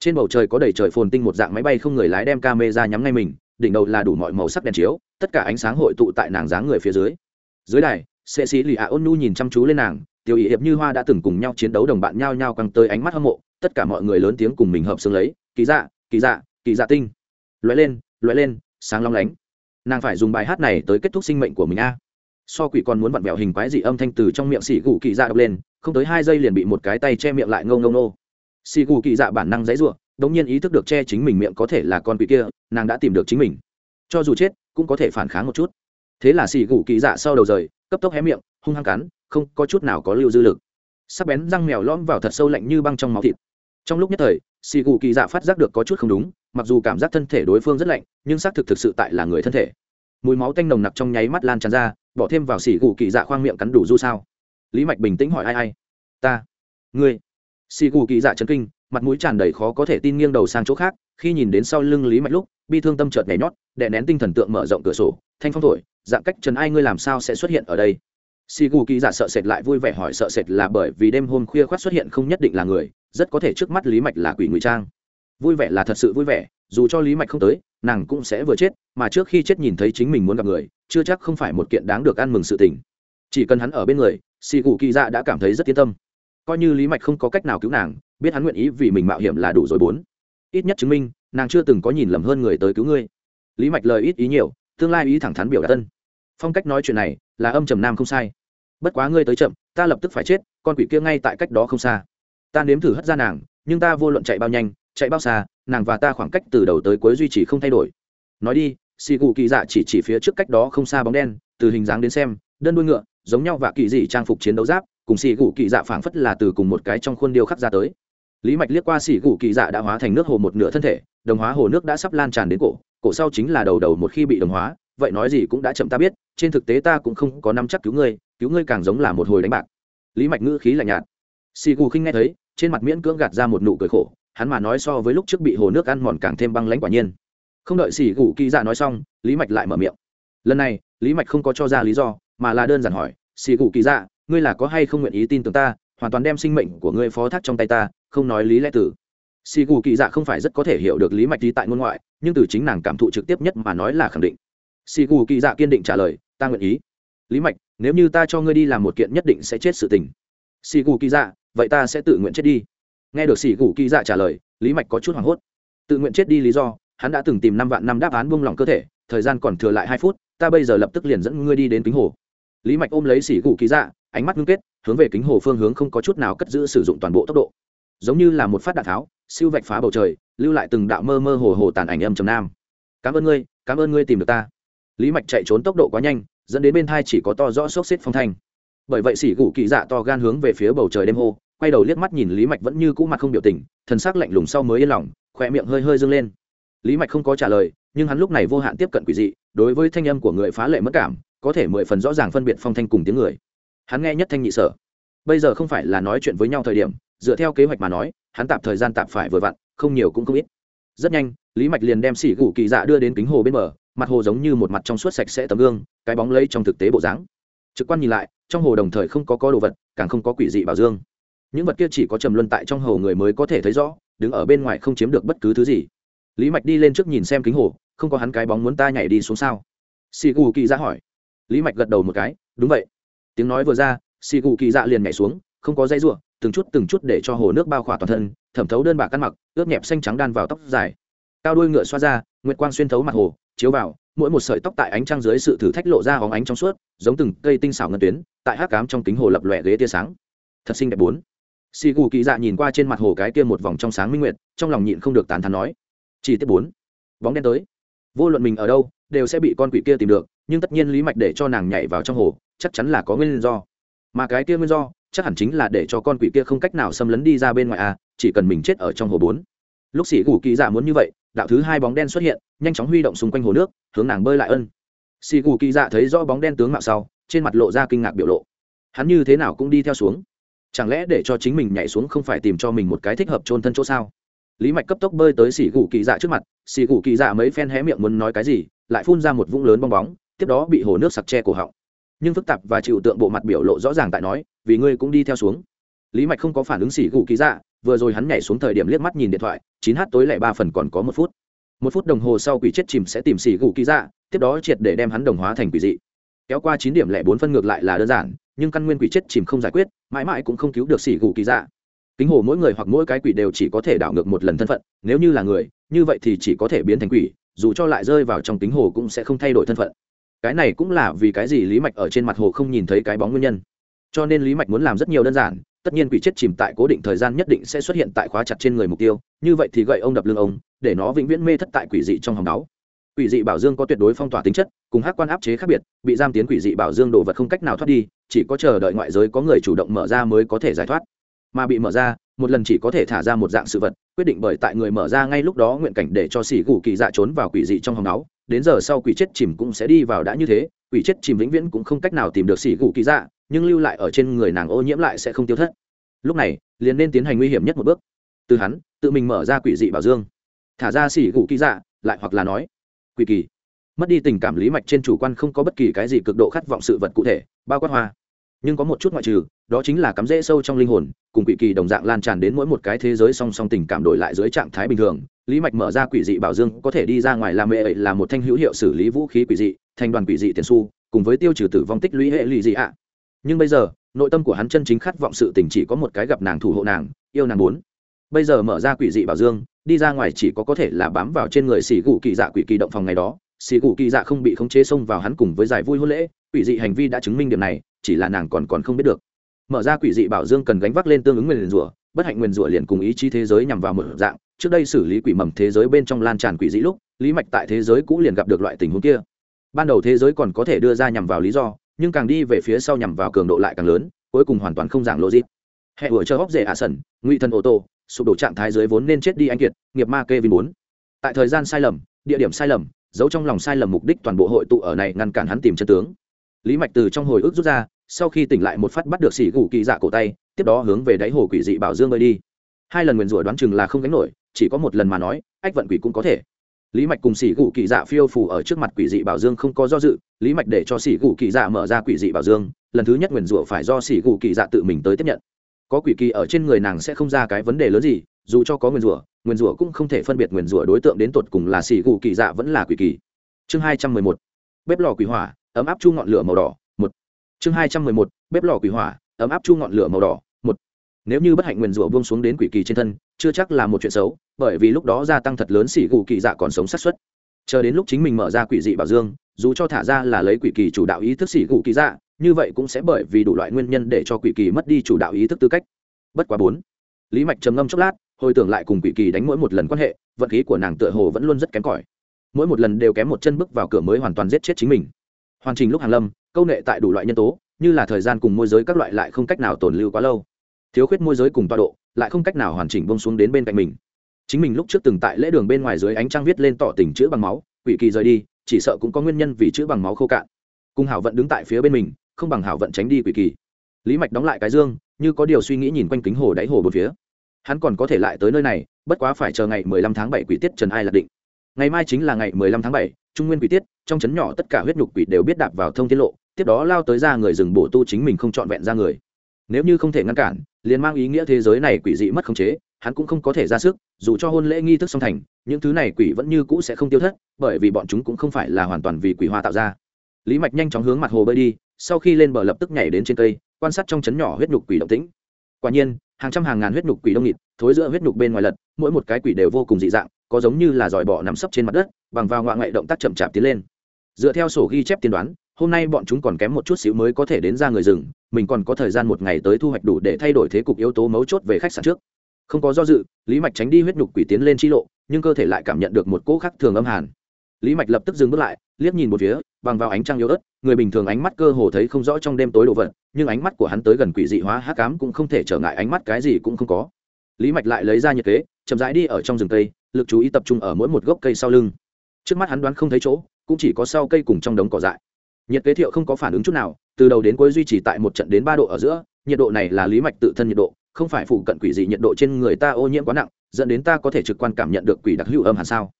Trên bầu trời có đầy trời phồn tinh một dạng máy bay không người lái đem ca mê ra nhắm ngay mình, đỉnh đầu là đủ mọi màu sắc đèn chiếu, tất cả ánh sáng hội tụ tại nàng dáng người phía dưới. Dưới đài, sệ sĩ lì ạ ôn nu nhìn chăm chú lên nàng, tiểu ý hiệp như hoa đã từng cùng nhau chiến đấu đồng bạn nhau nhau căng tới ánh mắt hâm mộ, tất cả mọi người lớn tiếng cùng mình hợp xương lấy kỳ dạ kỳ dạ kỳ dạ tinh. Loại lên loại lên, sáng long lánh. Nàng phải dùng bài hát này tới kết thúc sinh mệnh của mình a. So quỷ còn muốn vặn vẹo hình quái dị âm thanh từ trong miệng xì gù kỳ dạ đập lên, không tới hai giây liền bị một cái tay che miệng lại ngâu ngâu nô. Xì gù kỳ dạ bản năng dãy ruộng đống nhiên ý thức được che chính mình miệng có thể là con quỷ kia, nàng đã tìm được chính mình. Cho dù chết, cũng có thể phản kháng một chút. Thế là xì gù kỳ dạ sau đầu rời, cấp tốc hé miệng, hung hăng cắn, không có chút nào có lưu dư lực. Sắc bén răng mèo lõm vào thật sâu lạnh như băng trong máu thịt trong lúc nhất thời xì gù kỳ dạ phát giác được có chút không đúng, mặc dù cảm giác thân thể đối phương rất lạnh, nhưng xác thực thực sự tại là người thân thể. Mùi máu tanh nồng nặc trong nháy mắt lan tràn ra, bỏ thêm vào xì gù kỳ dạ khoang miệng cắn đủ du sao. Lý mạch bình tĩnh hỏi ai ai. Ta. Ngươi. Xì gù kỳ dạ chấn kinh, mặt mũi tràn đầy khó có thể tin nghiêng đầu sang chỗ khác, khi nhìn đến sau lưng lý mạch lúc, bi thương tâm chợt nhảy nhót, đè nén tinh thần tượng mở rộng cửa sổ, thanh phong thổi, dạng cách trần ai ngươi làm sao sẽ xuất hiện ở đây? Xì gù kỳ dạ sợ sệt lại vui vẻ hỏi sợ sệt là bởi vì đêm hôm khuya khoát xuất hiện không nhất định là người, rất có thể trước mắt lý mạch là quỷ ngụy trang. Vui vẻ là thật sự vui vẻ, dù cho lý mạch không tới, nàng cũng sẽ vừa chết, mà trước khi chết nhìn thấy chính mình muốn gặp người, chưa chắc không phải một kiện đáng được ăn mừng sự tình. Chỉ cần hắn ở bên người xì gù kỳ dạ đã cảm thấy rất yên tâm. Coi như lý mạch không có cách nào cứu nàng, biết hắn nguyện ý vì mình mạo hiểm là đủ rồi bốn. Ít nhất chứng minh, nàng chưa từng có nhìn lầm hơn người tới cứu ngươi. Lý mạch lời ít ý nhiều, tương lai ý thẳng thắn biểu đạt tân phong cách nói chuyện này là âm trầm nam không sai bất quá ngươi tới chậm, ta lập tức phải chết, con quỷ kia ngay tại cách đó không xa. Ta nếm thử hất ra nàng, nhưng ta vô luận chạy bao nhanh, chạy bao xa, nàng và ta khoảng cách từ đầu tới cuối duy trì không thay đổi. Nói đi, xì gù kỳ dạ chỉ chỉ phía trước cách đó không xa bóng đen, từ hình dáng đến xem, đơn đuôi ngựa, giống nhau và kỳ dị trang phục chiến đấu giáp, cùng xì gù kỳ dạ phảng phất là từ cùng một cái trong khuôn điêu khắc ra tới. Lý mạch liếc qua xì gù kỳ dạ đã hóa thành nước hồ một nửa thân thể, đồng hóa hồ nước đã sắp lan tràn đến cổ cổ sau chính là đầu đầu một khi bị đồng hóa, vậy nói gì cũng đã chậm ta biết, trên thực tế ta cũng không có năm chắc cứu ngươi cứu ngươi càng giống là một hồi đánh bạc. Lý mạch ngữ khí lạnh nhạt. Xì gù khinh nghe thấy, trên mặt miễn cưỡng gạt ra một nụ cười khổ, hắn mà nói so với lúc trước bị hồ nước ăn mòn càng thêm băng lãnh quả nhiên. Không đợi xì gù kỳ dạ nói xong, lý mạch lại mở miệng. Lần này, lý mạch không có cho ra lý do, mà là đơn giản hỏi xì gù kỳ dạ ngươi là có hay không nguyện ý tin tưởng ta, hoàn toàn đem sinh mệnh của ngươi phó thác trong tay ta, không nói lý lẽ tử? Xì gù kỳ dạ không phải rất có thể hiểu được lý mạch lý tại ngôn ngoại, nhưng từ chính nàng cảm thụ trực tiếp nhất mà nói là khẳng định. Xì gù kỳ dạ kiên định trả lời, ta nguyện ý lý mạch, nếu như ta cho ngươi đi làm một kiện nhất định sẽ chết sự tình. Xì gù kỳ dạ vậy ta sẽ tự nguyện chết đi. Nghe được xì gù kỳ dạ trả lời, lý mạch có chút hoảng hốt. Tự nguyện chết đi lý do, hắn đã từng tìm năm vạn năm đáp án buông lỏng cơ thể, thời gian còn thừa lại hai phút, ta bây giờ lập tức liền dẫn ngươi đi đến kính hồ. Lý mạch ôm lấy xì gù kỳ dạ ánh mắt ngưng kết, hướng về kính hồ phương hướng không có chút nào cất giữ sử dụng toàn bộ tốc độ. Giống như là một phát đạn tháo, siêu vạch phá bầu trời, lưu lại từng đạo mơ mơ hồ hồ tàn ảnh âm trầm nam. Cảm ơn ngươi, cảm ơn ngươi tìm được ta. Lý mạch chạy trốn tốc độ quá nhanh dẫn đến bên thai chỉ có to rõ xốc xếp phong thanh. Bởi vậy sỉ gù kỳ dạ to gan hướng về phía bầu trời đêm hô, quay đầu liếc mắt nhìn lý mạch vẫn như cũ mặt không biểu tình, thần sắc lạnh lùng sau mới yên lòng, khỏe miệng hơi hơi dâng lên. Lý mạch không có trả lời, nhưng hắn lúc này vô hạn tiếp cận quỷ dị, đối với thanh âm của người phá lệ mất cảm, có thể mười phần rõ ràng phân biệt phong thanh cùng tiếng người. Hắn nghe nhất thanh nhị sở. Bây giờ không phải là nói chuyện với nhau thời điểm, dựa theo kế hoạch mà nói, hắn tạp thời gian tạp phải vừa vặn, không nhiều cũng không ít. Rất nhanh, lý mạch liền đem sỉ gù kỳ dạ đưa đến kính hồ bên bờ mặt hồ giống như một mặt trong suốt sạch sẽ tấm gương, cái bóng lấy trong thực tế bộ dáng. Trực quan nhìn lại, trong hồ đồng thời không có có đồ vật, càng không có quỷ dị bảo dương. Những vật kia chỉ có trầm luân tại trong hồ người mới có thể thấy rõ, đứng ở bên ngoài không chiếm được bất cứ thứ gì. Lý mạch đi lên trước nhìn xem kính hồ, không có hắn cái bóng muốn ta nhảy đi xuống sao? Xì gù kỳ dạ hỏi. Lý mạch gật đầu một cái, đúng vậy. Tiếng nói vừa ra xì gù kỳ dạ liền nhảy xuống, không có dây r u ộ từng chút từng chút để cho hồ nước bao khỏa toàn thân, thẩm thấu đơn bạc ăn mặc ướp nhẹp xanh trắng đan vào tóc dài. Cao đuôi ngựa xoa ra, nguyệt quang xuyên thấu mặt hồ chiếu vào, mỗi một sợi tóc tại ánh trăng dưới sự thử thách lộ ra hóng ánh trong suốt, giống từng cây tinh xảo ngân tuyến, tại hát cám trong kính hồ lập lòe ghế tia sáng. Thật xinh đẹp bốn. Xì gù kỳ dạ nhìn qua trên mặt hồ cái kia một vòng trong sáng minh nguyệt, trong lòng nhịn không được tán thắn nói, chỉ tiết bốn. Bóng đen tới. Vô luận mình ở đâu, đều sẽ bị con quỷ kia tìm được, nhưng tất nhiên lý mạch để cho nàng nhảy vào trong hồ, chắc chắn là có nguyên do. Mà cái kia nguyên do, chắc hẳn chính là để cho con quỷ kia không cách nào xâm lấn đi ra bên ngoài à chỉ cần mình chết ở trong hồ bốn. Lúc xỉ gù kỳ dạ muốn như vậy đạo thứ hai bóng đen xuất hiện, nhanh chóng huy động xung quanh hồ nước, hướng nàng bơi lại ân. Xì gù kỳ dạ thấy rõ bóng đen tướng mạo sau, trên mặt lộ ra kinh ngạc biểu lộ. Hắn như thế nào cũng đi theo xuống. Chẳng lẽ để cho chính mình nhảy xuống không phải tìm cho mình một cái thích hợp trôn thân chỗ sao? Lý mạch cấp tốc bơi tới xì gù kỳ dạ trước mặt, xì gù kỳ dạ mấy phen hé miệng muốn nói cái gì, lại phun ra một vũng lớn bong bóng, tiếp đó bị hồ nước sặc che cổ họng. Nhưng phức tạp và chịu tượng bộ mặt biểu lộ rõ ràng tại nói, vì ngươi cũng đi theo xuống. Lý mạch không có phản ứng xỉ gù kỳ dạ vừa rồi hắn nhảy xuống thời điểm liếc mắt nhìn điện thoại, chín h tối lẻ ba phần còn có một phút. Một phút đồng hồ sau quỷ chết chìm sẽ tìm xỉ gù kỳ dạ tiếp đó triệt để đem hắn đồng hóa thành quỷ dị. Kéo qua chín điểm lẻ bốn phân ngược lại là đơn giản, nhưng căn nguyên quỷ chết chìm không giải quyết, mãi mãi cũng không cứu được xỉ gù kỳ dạ. Kính hồ mỗi người hoặc mỗi cái quỷ đều chỉ có thể đảo ngược một lần thân phận, nếu như là người, như vậy thì chỉ có thể biến thành quỷ, dù cho lại rơi vào trong kính hồ cũng sẽ không thay đổi thân phận. Cái này cũng là vì cái gì lý mạch ở trên mặt hồ không nhìn thấy cái bóng nguyên nhân. Cho nên lý mạch muốn làm rất nhiều đơn giản tất nhiên quỷ chết chìm tại cố định thời gian nhất định sẽ xuất hiện tại khóa chặt trên người mục tiêu, như vậy thì gậy ông đập lưng ông, để nó vĩnh viễn mê thất tại quỷ dị trong hòng đáo quỷ dị bảo dương có tuyệt đối phong tỏa tính chất, cùng hát quan áp chế khác biệt, bị giam tiến quỷ dị bảo dương đồ vật không cách nào thoát đi, chỉ có chờ đợi ngoại giới có người chủ động mở ra mới có thể giải thoát. Mà bị mở ra một lần chỉ có thể thả ra một dạng sự vật, quyết định bởi tại người mở ra ngay lúc đó nguyện cảnh để cho xỉ gù kỳ dạ trốn vào quỷ dị trong hòng náu đến giờ sau quỷ chết chìm cũng sẽ đi vào đã như thế, quỷ chết chìm vĩnh viễn cũng không cách nào tìm được xỉ gù kỳ dạ nhưng lưu lại ở trên người nàng ô nhiễm lại sẽ không tiêu thất. Lúc này, liền nên tiến hành nguy hiểm nhất một bước. Từ hắn, tự mình mở ra quỷ dị bảo dương. Thả ra xỉ gù kỳ dạ lại hoặc là nói, quỷ kỳ. Mất đi tình cảm lý mạch trên chủ quan không có bất kỳ cái gì cực độ khát vọng sự vật cụ thể, bao quát hoa nhưng có một chút ngoại trừ, đó chính là cắm rễ sâu trong linh hồn, cùng quỷ kỳ đồng dạng lan tràn đến mỗi một cái thế giới song song tình cảm đổi lại dưới trạng thái bình thường. Lý mạch mở ra quỷ dị bảo dương, có thể đi ra ngoài làm mẹ ấy là một thanh hữu hiệu xử lý vũ khí quỷ dị thành đoàn quỷ dị tiền su cùng với tiêu trừ tử vong tích lũy hệ lụy dị ạ. Nhưng bây giờ, nội tâm của hắn chân chính khát vọng sự tình chỉ có một cái gặp nàng thủ hộ nàng, yêu nàng muốn bây giờ mở ra quỷ dị bảo dương, đi ra ngoài chỉ có có thể là bám vào trên người xỉ gù kỳ dạ quỷ kỳ động phòng ngày đó. Xỉ gù kỳ dạ không bị khống chế xông vào hắn cùng với giải vui hôn lễ. Quỷ dị hành vi đã chứng minh điểm này chỉ là nàng còn còn không biết được. Mở ra quỷ dị bảo dương cần gánh vác lên tương ứng nguyền rủa, bất hạnh nguyền rủa liền cùng ý chí thế giới nhằm vào một dạng, trước đây xử lý quỷ mầm thế giới bên trong lan tràn quỷ dị lúc, lý mạch tại thế giới cũ liền gặp được loại tình huống kia. Ban đầu thế giới còn có thể đưa ra nhằm vào lý do, nhưng càng đi về phía sau nhằm vào cường độ lại càng lớn, cuối cùng hoàn toàn không giảng logic. Hệ ủa chờ hóc rể ạ sẩn, ngụy thân ô tô sụp đổ trạng thái dưới vốn nên chết đi anh kiệt, nghiệp ma kê vin bốn. Tại thời gian sai lầm, địa điểm sai lầm, giấu trong lòng sai lầm mục đích toàn bộ hội tụ ở này ngăn cản hắn tìm chân tướng lý mạch từ trong hồi ức rút ra, sau khi tỉnh lại một phát bắt được xỉ gù kỳ dạ cổ tay, tiếp đó hướng về đáy hồ quỷ dị bảo dương bơi đi. Hai lần nguyền rủa đoán chừng là không gánh nổi, chỉ có một lần mà nói, ách vận quỷ cũng có thể. Lý mạch cùng xỉ gù kỳ dạ phiêu phủ ở trước mặt quỷ dị bảo dương không có do dự, lý mạch để cho xỉ gù kỳ dạ mở ra quỷ dị bảo dương, lần thứ nhất nguyền rủa phải do xỉ gù kỳ dạ tự mình tới tiếp nhận. Có quỷ kỳ ở trên người nàng sẽ không ra cái vấn đề lớn gì, dù cho có nguyền rủa nguyền rủa cũng không thể phân biệt nguyền rủa đối tượng đến tột cùng là xỉ gù kỳ dạ vẫn là quỷ kỳ. Chương hai trăm mười một. Bếp lò quỷ hỏa ấm áp chu ngọn lửa màu đỏ, một. Chương hai trăm mười một, bếp lò quỷ hỏa, ấm áp chu ngọn lửa màu đỏ, một. Nếu như bất hạnh nguyền rủa buông xuống đến quỷ kỳ trên thân, chưa chắc là một chuyện xấu, bởi vì lúc đó gia tăng thật lớn xỉ gù kỳ dạ còn sống sát xuất chờ đến lúc chính mình mở ra quỷ dị bảo dương, dù cho thả ra là lấy quỷ kỳ chủ đạo ý thức xỉ gù kỳ dạ như vậy cũng sẽ bởi vì đủ loại nguyên nhân để cho quỷ kỳ mất đi chủ đạo ý thức tư cách. Bất quá bốn. Lý mạch trầm ngâm chốc lát, hồi tưởng lại cùng quỷ kỳ đánh mỗi một lần quan hệ, vận khí của nàng tựa hồ vẫn luôn rất kém cỏi. Mỗi một lần đều kém một chân bước vào cửa mới hoàn toàn giết chết chính mình hoàn trình lúc hàng lâm, câu nệ tại đủ loại nhân tố, như là thời gian cùng môi giới các loại lại không cách nào tồn lưu quá lâu. Thiếu khuyết môi giới cùng tọa độ, lại không cách nào hoàn chỉnh bông xuống đến bên cạnh mình. Chính mình lúc trước từng tại lễ đường bên ngoài dưới ánh trăng viết lên tỏ tình chữ bằng máu, quỷ kỳ rời đi, chỉ sợ cũng có nguyên nhân vì chữ bằng máu khô cạn. Cùng hảo vận đứng tại phía bên mình, không bằng hảo vận tránh đi quỷ kỳ. Lý mạch đóng lại cái dương, như có điều suy nghĩ nhìn quanh kính hồ đáy hồ bốn phía. Hắn còn có thể lại tới nơi này, bất quá phải chờ ngày mười lăm tháng bảy quỷ tiết trần ai lạc định. Ngày mai chính là ngày mười lăm tháng bảy trung nguyên quỷ tiết, trong chấn nhỏ tất cả huyết nhục quỷ đều biết đạp vào thông tiết lộ, tiếp đó lao tới ra người rừng bổ tu chính mình không trọn vẹn ra người. Nếu như không thể ngăn cản, liền mang ý nghĩa thế giới này quỷ dị mất khống chế, hắn cũng không có thể ra sức, dù cho hôn lễ nghi thức song thành, những thứ này quỷ vẫn như cũ sẽ không tiêu thất, bởi vì bọn chúng cũng không phải là hoàn toàn vì quỷ hoa tạo ra. Lý mạch nhanh chóng hướng mặt hồ bơi đi, sau khi lên bờ lập tức nhảy đến trên cây, quan sát trong chấn nhỏ huyết nhục quỷ động tĩnh. Quả nhiên hàng trăm hàng ngàn huyết nhục quỷ đông nghịt, thối giữa huyết nhục bên ngoài lật, mỗi một cái quỷ đều vô cùng dị dạng, có giống như là giỏi bọ nằm sấp trên mặt đất, bằng vào ngoại ngoại động tác chậm chạp tiến lên. Dựa theo sổ ghi chép tiên đoán, hôm nay bọn chúng còn kém một chút xíu mới có thể đến ra người rừng, mình còn có thời gian một ngày tới thu hoạch đủ để thay đổi thế cục yếu tố mấu chốt về khách sạn trước. Không có do dự, lý mạch tránh đi huyết nhục quỷ tiến lên chi lộ, nhưng cơ thể lại cảm nhận được một cỗ khắc thường âm hàn. Lý mạch lập tức dừng bước lại, liếc nhìn một phía, bằng vào ánh trăng yếu ớt, người bình thường ánh mắt cơ hồ thấy không rõ trong đêm tối đồ vật nhưng ánh mắt của hắn tới gần quỷ dị hóa hắc ám cũng không thể trở ngại ánh mắt cái gì cũng không có. Lý mạch lại lấy ra nhiệt kế, chậm rãi đi ở trong rừng cây, lực chú ý tập trung ở mỗi một gốc cây sau lưng. Trước mắt hắn đoán không thấy chỗ, cũng chỉ có sau cây cùng trong đống cỏ dại. Nhiệt kế thiệu không có phản ứng chút nào, từ đầu đến cuối duy trì tại một trận đến ba độ ở giữa, nhiệt độ này là lý mạch tự thân nhiệt độ, không phải phụ cận quỷ dị nhiệt độ trên người ta ô nhiễm quá nặng, dẫn đến ta có thể trực quan cảm nhận được quỷ đặc hữu âm hẳn sao?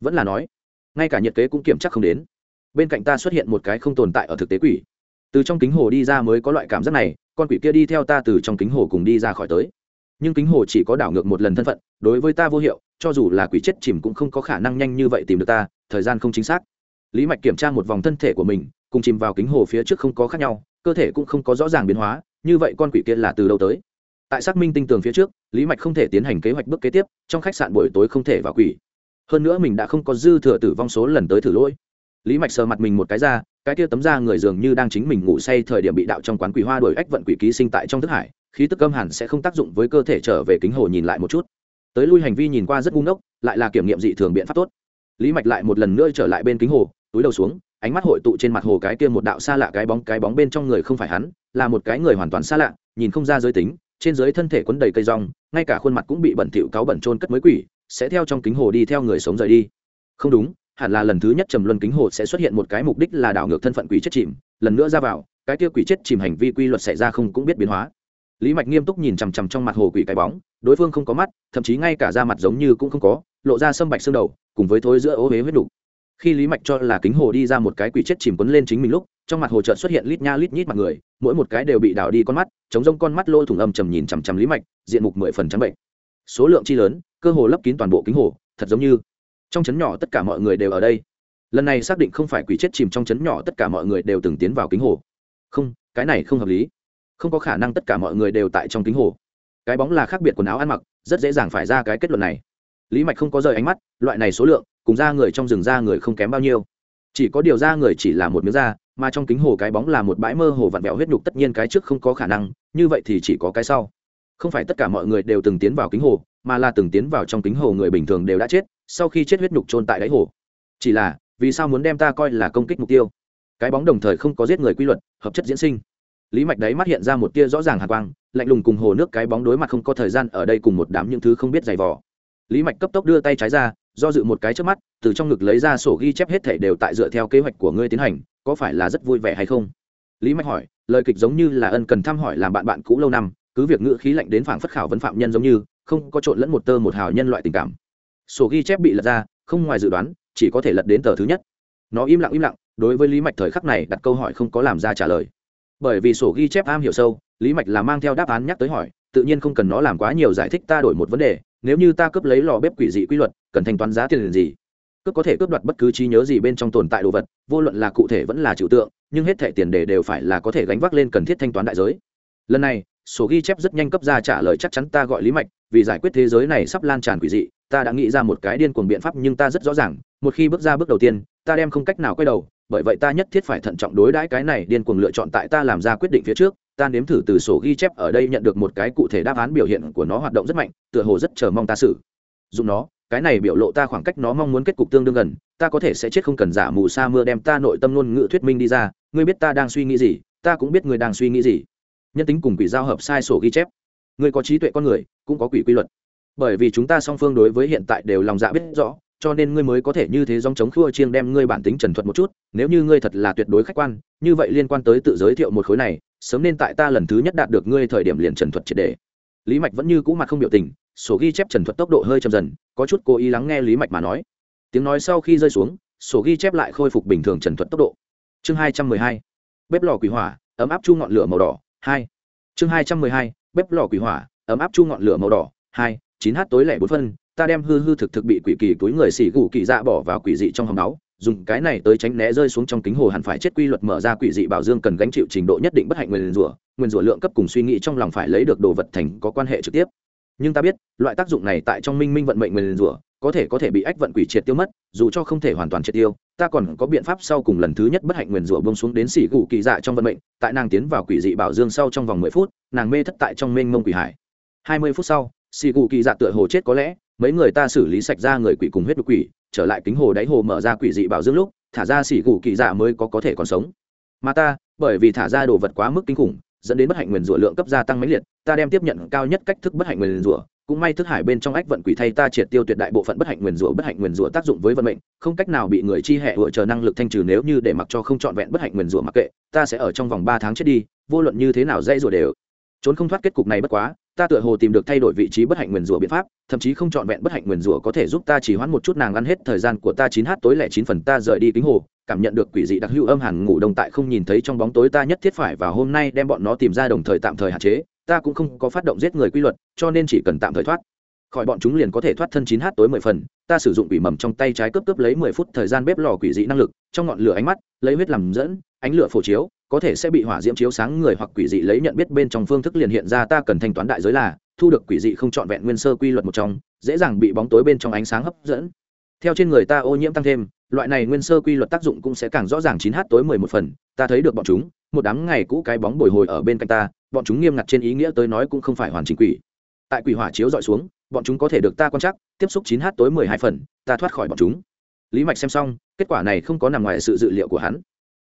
Vẫn là nói, ngay cả nhiệt kế cũng kiểm chắc không đến. Bên cạnh ta xuất hiện một cái không tồn tại ở thực tế quỷ từ trong kính hồ đi ra mới có loại cảm giác này, con quỷ kia đi theo ta từ trong kính hồ cùng đi ra khỏi tới. Nhưng kính hồ chỉ có đảo ngược một lần thân phận, đối với ta vô hiệu, cho dù là quỷ chết chìm cũng không có khả năng nhanh như vậy tìm được ta, thời gian không chính xác. Lý mạch kiểm tra một vòng thân thể của mình, cùng chìm vào kính hồ phía trước không có khác nhau, cơ thể cũng không có rõ ràng biến hóa, như vậy con quỷ kia là từ đâu tới? Tại xác minh tinh tường phía trước, lý mạch không thể tiến hành kế hoạch bước kế tiếp, trong khách sạn buổi tối không thể vào quỷ. Hơn nữa mình đã không có dư thừa tử vong số lần tới thử lỗi lý mạch sờ mặt mình một cái ra, cái kia tấm da người dường như đang chính mình ngủ say thời điểm bị đạo trong quán quỷ hoa đuổi ách vận quỷ ký sinh tại trong thức hải, khí tức âm hẳn sẽ không tác dụng với cơ thể trở về kính hồ nhìn lại một chút. Tới lui hành vi nhìn qua rất ngu ngốc, lại là kiểm nghiệm dị thường biện pháp tốt. Lý mạch lại một lần nữa trở lại bên kính hồ, túi đầu xuống, ánh mắt hội tụ trên mặt hồ cái kia một đạo xa lạ cái bóng cái bóng bên trong người không phải hắn, là một cái người hoàn toàn xa lạ, nhìn không ra giới tính, trên dưới thân thể quấn đầy cây rong, ngay cả khuôn mặt cũng bị bẩn thỉu cáo bẩn trôn cất mới quỷ, sẽ theo trong kính hồ đi theo người sống rời đi. Không đúng hẳn là lần thứ nhất trầm luân kính hồ sẽ xuất hiện một cái mục đích là đảo ngược thân phận quỷ chết chìm, lần nữa ra vào, cái kia quỷ chết chìm hành vi quy luật xảy ra không cũng biết biến hóa. Lý mạch nghiêm túc nhìn chằm chằm trong mặt hồ quỷ cái bóng, đối phương không có mắt, thậm chí ngay cả da mặt giống như cũng không có, lộ ra sâm bạch xương đầu, cùng với thối giữa ố huế huyết đục khi lý mạch cho là kính hồ đi ra một cái quỷ chết chìm quấn lên chính mình lúc, trong mặt hồ chợt xuất hiện lít nha lít nhít mặt người, mỗi một cái đều bị đảo đi con mắt, chống rông con mắt lôi thủng âm trầm nhìn chằm chằm lý mạch, diện mục mười phần trắng bệnh. Số lượng chi lớn, cơ hồ lấp kín toàn bộ kính hồ, thật giống như trong chấn nhỏ tất cả mọi người đều ở đây. Lần này xác định không phải quỷ chết chìm trong chấn nhỏ tất cả mọi người đều từng tiến vào kính hồ. Không, cái này không hợp lý. Không có khả năng tất cả mọi người đều tại trong kính hồ. Cái bóng là khác biệt quần áo ăn mặc, rất dễ dàng phải ra cái kết luận này. Lý mạch không có rời ánh mắt, loại này số lượng, cùng ra người trong rừng ra người không kém bao nhiêu. Chỉ có điều ra người chỉ là một miếng da, mà trong kính hồ cái bóng là một bãi mơ hồ vặn vẹo huyết nhục tất nhiên cái trước không có khả năng, như vậy thì chỉ có cái sau. Không phải tất cả mọi người đều từng tiến vào kính hồ, mà là từng tiến vào trong kính hồ người bình thường đều đã chết sau khi chết huyết nhục trôn tại đáy hồ. Chỉ là, vì sao muốn đem ta coi là công kích mục tiêu? Cái bóng đồng thời không có giết người quy luật, hợp chất diễn sinh. Lý mạch đấy mắt hiện ra một tia rõ ràng hạ quang, lạnh lùng cùng hồ nước cái bóng đối mặt không có thời gian ở đây cùng một đám những thứ không biết giày vò. Lý mạch cấp tốc đưa tay trái ra, do dự một cái trước mắt, từ trong ngực lấy ra sổ ghi chép hết thể đều tại dựa theo kế hoạch của ngươi tiến hành, có phải là rất vui vẻ hay không? Lý mạch hỏi, lời kịch giống như là ân cần thăm hỏi làm bạn bạn cũ lâu năm, cứ việc ngữ khí lạnh đến phảng phất khảo vấn phạm nhân giống như, không có trộn lẫn một tơ một hào nhân loại tình cảm sổ ghi chép bị lật ra, không ngoài dự đoán, chỉ có thể lật đến tờ thứ nhất. Nó im lặng im lặng, đối với lý mạch thời khắc này đặt câu hỏi không có làm ra trả lời. Bởi vì sổ ghi chép am hiểu sâu, lý mạch là mang theo đáp án nhắc tới hỏi, tự nhiên không cần nó làm quá nhiều giải thích ta đổi một vấn đề, nếu như ta cướp lấy lò bếp quỷ dị quy luật, cần thanh toán giá tiền gì? Cướp có thể cướp đoạt bất cứ trí nhớ gì bên trong tồn tại đồ vật, vô luận là cụ thể vẫn là trừu tượng, nhưng hết thẻ tiền đề đều phải là có thể gánh vác lên cần thiết thanh toán đại giới. Lần này, sổ ghi chép rất nhanh cấp ra trả lời chắc chắn ta gọi lý mạch, vì giải quyết thế giới này sắp lan tràn quỷ dị ta đã nghĩ ra một cái điên cuồng biện pháp nhưng ta rất rõ ràng, một khi bước ra bước đầu tiên, ta đem không cách nào quay đầu, bởi vậy ta nhất thiết phải thận trọng đối đãi cái này điên cuồng lựa chọn tại ta làm ra quyết định phía trước. Ta nếm thử từ sổ ghi chép ở đây nhận được một cái cụ thể đáp án biểu hiện của nó hoạt động rất mạnh, tựa hồ rất chờ mong ta xử. Dùng nó, cái này biểu lộ ta khoảng cách nó mong muốn kết cục tương đương gần, ta có thể sẽ chết không cần giả mù sa mưa đem ta nội tâm ngôn ngữ thuyết minh đi ra. Ngươi biết ta đang suy nghĩ gì, ta cũng biết ngươi đang suy nghĩ gì. Nhân tính cùng quỷ giao hợp sai sổ ghi chép. Ngươi có trí tuệ con người, cũng có quỷ quy luật bởi vì chúng ta song phương đối với hiện tại đều lòng dạ biết rõ, cho nên ngươi mới có thể như thế dòng chống khua chiêng đem ngươi bản tính trần thuật một chút, nếu như ngươi thật là tuyệt đối khách quan, như vậy liên quan tới tự giới thiệu một khối này, sớm nên tại ta lần thứ nhất đạt được ngươi thời điểm liền trần thuật triệt đề. Lý mạch vẫn như cũ mặt không biểu tình, sổ ghi chép trần thuật tốc độ hơi chậm dần, có chút cố ý lắng nghe lý mạch mà nói. Tiếng nói sau khi rơi xuống, sổ ghi chép lại khôi phục bình thường trần thuật tốc độ. Chương hai trăm mười hai, bếp lò quỷ hỏa, ấm áp chu ngọn lửa màu đỏ, hai. Chương hai trăm mười hai, bếp lò quỷ hỏa, ấm áp chu ngọn lửa màu đỏ, hai chín h tối lẻ bốn phân, ta đem hư hư thực thực bị quỷ kỳ túi người xỉ gù kỳ dạ bỏ vào quỷ dị trong hòng máu, dùng cái này tới tránh né rơi xuống trong kính hồ hẳn phải chết quy luật mở ra quỷ dị bảo dương cần gánh chịu trình độ nhất định bất hạnh nguyên rủa nguyên rủa lượng cấp cùng suy nghĩ trong lòng phải lấy được đồ vật thành có quan hệ trực tiếp. Nhưng ta biết, loại tác dụng này tại trong minh minh vận mệnh nguyên rủa, có thể có thể bị ách vận quỷ triệt tiêu mất, dù cho không thể hoàn toàn triệt tiêu, ta còn có biện pháp sau cùng lần thứ nhất bất hạnh nguyên rủa bông xuống đến xỉ gù kỳ dạ trong vận mệnh, tại nàng tiến vào quỷ dị bảo dương sau trong vòng mười phút, nàng mê thất tại trong mênh mông quỷ hải. Hai mươi phút sau xì cụ kỳ dạ tựa hồ chết có lẽ, mấy người ta xử lý sạch ra người quỷ cùng huyết đục quỷ, trở lại kính hồ đáy hồ mở ra quỷ dị bảo dưỡng lúc, thả ra xì cụ kỳ dạ mới có có thể còn sống. Mà ta, bởi vì thả ra đồ vật quá mức kinh khủng, dẫn đến bất hạnh nguyền rủa lượng cấp gia tăng mấy liệt, ta đem tiếp nhận cao nhất cách thức bất hạnh nguyền rủa, cũng may thức hải bên trong ách vận quỷ thay ta triệt tiêu tuyệt đại bộ phận bất hạnh nguyền rủa, bất hạnh nguyền rủa tác dụng với vận mệnh, không cách nào bị người chi hệ hỗ chờ năng lực thanh trừ nếu như để mặc cho không trọn vẹn bất hạnh nguyền rủa mặc kệ, ta sẽ ở trong vòng ba tháng chết đi, vô luận như thế nào dây rủa đều trốn không thoát kết cục này bất quá, ta tựa hồ tìm được thay đổi vị trí bất hạnh nguyền rủa biện pháp, thậm chí không trọn vẹn bất hạnh nguyền rủa có thể giúp ta chỉ hoãn một chút nàng ăn hết thời gian của ta chín h tối lẻ chín phần ta rời đi kính hồ, cảm nhận được quỷ dị đặc hữu âm hàn ngủ đông tại không nhìn thấy trong bóng tối ta nhất thiết phải và hôm nay đem bọn nó tìm ra đồng thời tạm thời hạn chế, ta cũng không có phát động giết người quy luật, cho nên chỉ cần tạm thời thoát. Khỏi bọn chúng liền có thể thoát thân chín h tối mười phần, ta sử dụng quỷ mầm trong tay trái cướp cướp lấy mười phút thời gian bếp lò quỷ dị năng lực, trong ngọn lửa ánh mắt, lấy huyết làm dẫn ánh lửa phổ chiếu, có thể sẽ bị hỏa diễm chiếu sáng người hoặc quỷ dị lấy nhận biết bên trong phương thức liền hiện ra ta cần thanh toán đại giới là, thu được quỷ dị không trọn vẹn nguyên sơ quy luật một trong, dễ dàng bị bóng tối bên trong ánh sáng hấp dẫn. Theo trên người ta ô nhiễm tăng thêm, loại này nguyên sơ quy luật tác dụng cũng sẽ càng rõ ràng chín h tối mười một phần, ta thấy được bọn chúng, một đám ngày cũ cái bóng bồi hồi ở bên cạnh ta, bọn chúng nghiêm ngặt trên ý nghĩa tới nói cũng không phải hoàn chỉnh quỷ. Tại quỷ hỏa chiếu dọi xuống, bọn chúng có thể được ta quan trắc, tiếp xúc chín h tối mười hai phần, ta thoát khỏi bọn chúng. Lý mạch xem xong, kết quả này không có nằm ngoài sự dự liệu của hắn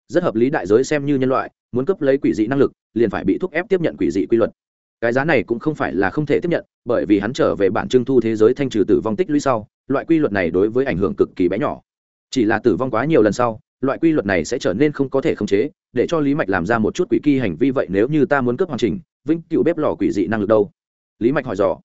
rất hợp lý đại giới xem như nhân loại, muốn cấp lấy quỷ dị năng lực, liền phải bị thúc ép tiếp nhận quỷ dị quy luật. Cái giá này cũng không phải là không thể tiếp nhận, bởi vì hắn trở về bản trưng thu thế giới thanh trừ tử vong tích lũy sau, loại quy luật này đối với ảnh hưởng cực kỳ bé nhỏ. Chỉ là tử vong quá nhiều lần sau, loại quy luật này sẽ trở nên không có thể khống chế, để cho lý mạch làm ra một chút quỷ kỳ hành vi vậy nếu như ta muốn cấp hoàn chỉnh, vĩnh cựu bếp lò quỷ dị năng lực đâu? Lý mạch hỏi dò.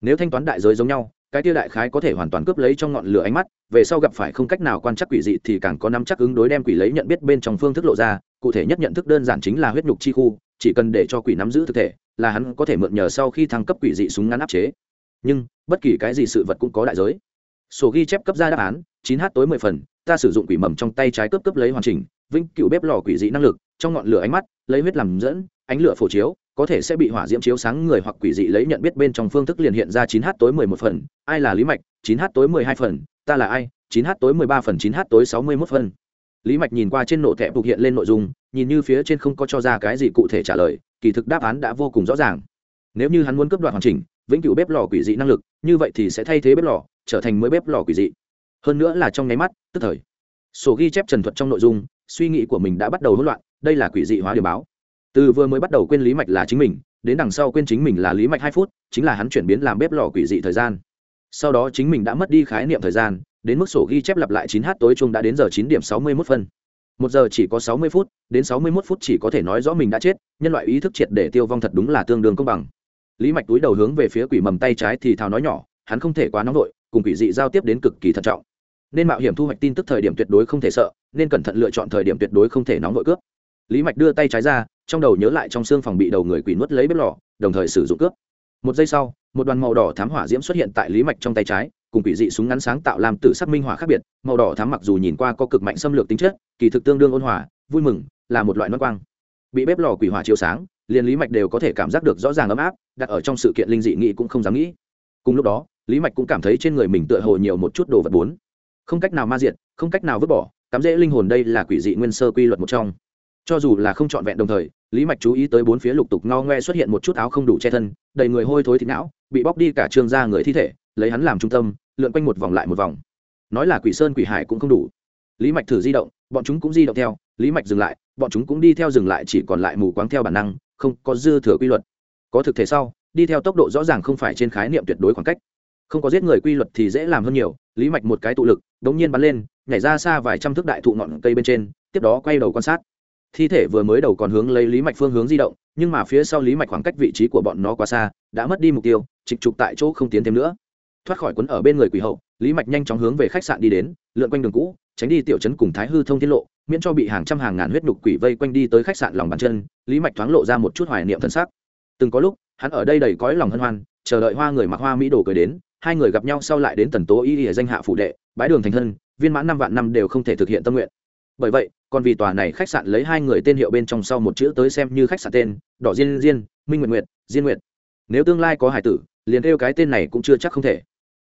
Nếu thanh toán đại giới giống nhau cái tiêu đại khái có thể hoàn toàn cướp lấy trong ngọn lửa ánh mắt, về sau gặp phải không cách nào quan trắc quỷ dị thì càng có nắm chắc ứng đối đem quỷ lấy nhận biết bên trong phương thức lộ ra, cụ thể nhất nhận thức đơn giản chính là huyết nhục chi khu, chỉ cần để cho quỷ nắm giữ thực thể, là hắn có thể mượn nhờ sau khi thăng cấp quỷ dị súng ngắn áp chế. Nhưng, bất kỳ cái gì sự vật cũng có đại giới. Sổ ghi chép cấp ra đáp án, chín h tối mười phần, ta sử dụng quỷ mầm trong tay trái cướp cướp lấy hoàn chỉnh, vĩnh cựu bếp lò quỷ dị năng lực, trong ngọn lửa ánh mắt, lấy huyết làm dẫn, ánh lửa phổ chiếu có thể sẽ bị hỏa diễm chiếu sáng người hoặc quỷ dị lấy nhận biết bên trong phương thức liền hiện ra chín h tối mười một phần. Ai là lý mạch? Chín h tối mười hai phần. Ta là ai? Chín h tối mười ba phần, chín h tối sáu mươi mốt phần. Lý mạch nhìn qua trên nộ thẻ phục hiện lên nội dung, nhìn như phía trên không có cho ra cái gì cụ thể trả lời, kỳ thực đáp án đã vô cùng rõ ràng. Nếu như hắn muốn cấp đoạt hoàn chỉnh, vĩnh cửu bếp lò quỷ dị năng lực, như vậy thì sẽ thay thế bếp lò, trở thành mới bếp lò quỷ dị. Hơn nữa là trong nháy mắt, tức thời. Sổ ghi chép trần thuật trong nội dung, suy nghĩ của mình đã bắt đầu hỗn loạn, đây là quỷ dị hóa điều báo từ vừa mới bắt đầu quên lý mạch là chính mình, đến đằng sau quên chính mình là lý mạch hai phút, chính là hắn chuyển biến làm bếp lò quỷ dị thời gian. Sau đó chính mình đã mất đi khái niệm thời gian, đến mức sổ ghi chép lặp lại chín h tối chung đã đến giờ chín điểm sáu mươi mốt phân. Một giờ chỉ có sáu mươi phút, đến sáu mươi mốt phút chỉ có thể nói rõ mình đã chết, nhân loại ý thức triệt để tiêu vong thật đúng là tương đương công bằng. Lý mạch túi đầu hướng về phía quỷ mầm tay trái thì thào nói nhỏ, hắn không thể quá nóng vội, cùng quỷ dị giao tiếp đến cực kỳ thận trọng. Nên mạo hiểm thu hoạch tin tức thời điểm tuyệt đối không thể sợ, nên cẩn thận lựa chọn thời điểm tuyệt đối không thể nóng vội cướp. Lý mạch đưa tay trái ra trong đầu nhớ lại trong xương phòng bị đầu người quỷ nuốt lấy bếp lò, đồng thời sử dụng cướp. Một giây sau, một đoàn màu đỏ thám hỏa diễm xuất hiện tại lý mạch trong tay trái, cùng quỷ dị súng ngắn sáng tạo làm tử sắc minh hỏa khác biệt, màu đỏ thám mặc dù nhìn qua có cực mạnh xâm lược tính chất, kỳ thực tương đương ôn hòa, vui mừng, là một loại non quang. Bị bếp lò quỷ hỏa chiếu sáng, liền lý mạch đều có thể cảm giác được rõ ràng ấm áp, đặt ở trong sự kiện linh dị nghị cũng không dám nghĩ. Cùng lúc đó, lý mạch cũng cảm thấy trên người mình tựa hồ nhiều một chút đồ vật bốn. Không cách nào ma diệt, không cách nào vứt bỏ, cắm dễ linh hồn đây là quỷ dị nguyên sơ quy luật một trong cho dù là không trọn vẹn đồng thời, lý mạch chú ý tới bốn phía lục tục ngao ngoe xuất hiện một chút áo không đủ che thân, đầy người hôi thối thịt não, bị bóc đi cả trương ra người thi thể, lấy hắn làm trung tâm, lượn quanh một vòng lại một vòng. Nói là quỷ sơn quỷ hải cũng không đủ. Lý mạch thử di động, bọn chúng cũng di động theo, lý mạch dừng lại, bọn chúng cũng đi theo dừng lại, chỉ còn lại mù quáng theo bản năng, không có dư thừa quy luật. Có thực thể sau, đi theo tốc độ rõ ràng không phải trên khái niệm tuyệt đối khoảng cách. Không có giết người quy luật thì dễ làm hơn nhiều, lý mạch một cái tụ lực đ ố n g nhiên bắn lên, nhảy ra xa vài trăm thước đại thụ ngọn cây bên trên, tiếp đó quay đầu quan sát thi thể vừa mới đầu còn hướng lấy lý mạch phương hướng di động, nhưng mà phía sau lý mạch khoảng cách vị trí của bọn nó quá xa, đã mất đi mục tiêu, trịch trục tại chỗ không tiến thêm nữa. Thoát khỏi quấn ở bên người quỷ hậu, lý mạch nhanh chóng hướng về khách sạn đi đến, lượn quanh đường cũ, tránh đi tiểu trấn cùng thái hư thông tiết lộ, miễn cho bị hàng trăm hàng ngàn huyết đục quỷ vây quanh đi tới khách sạn lòng bàn chân, lý mạch thoáng lộ ra một chút hoài niệm thân xác. Từng có lúc, hắn ở đây đầy cõi lòng hân hoan, chờ đợi hoa người mặc hoa mỹ đồ cười đến, hai người gặp nhau sau lại đến tần tố y ỉa danh hạ phụ đệ bãi đường thành thân, viên mãn năm vạn năm đều không thể thực hiện tâm nguyện. Bởi vậy còn vì tòa này khách sạn lấy hai người tên hiệu bên trong sau một chữ tới xem như khách sạn tên, đỏ diên diên, minh nguyệt nguyệt, diên nguyệt. Nếu tương lai có hải tử, liền kêu cái tên này cũng chưa chắc không thể.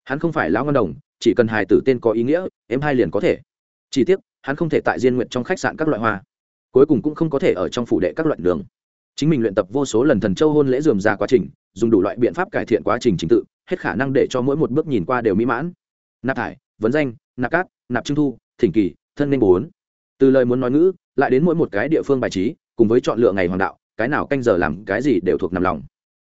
Hắn không phải lão ngân đồng, chỉ cần hải tử tên có ý nghĩa, em hai liền có thể. Chỉ tiếc, hắn không thể tại diên nguyện trong khách sạn các loại hoa. Cuối cùng cũng không có thể ở trong phủ đệ các loại đường. Chính mình luyện tập vô số lần thần châu hôn lễ dườm ra quá trình, dùng đủ loại biện pháp cải thiện quá trình trình tự, hết khả năng để cho mỗi một bước nhìn qua đều mỹ mãn. Nạp thải, vấn danh, nạp cát, nạp trưng thu, thỉnh kỳ, thân nên bốn từ lời muốn nói ngữ, lại đến mỗi một cái địa phương bài trí, cùng với chọn lựa ngày hoàng đạo, cái nào canh giờ làm cái gì đều thuộc nằm lòng.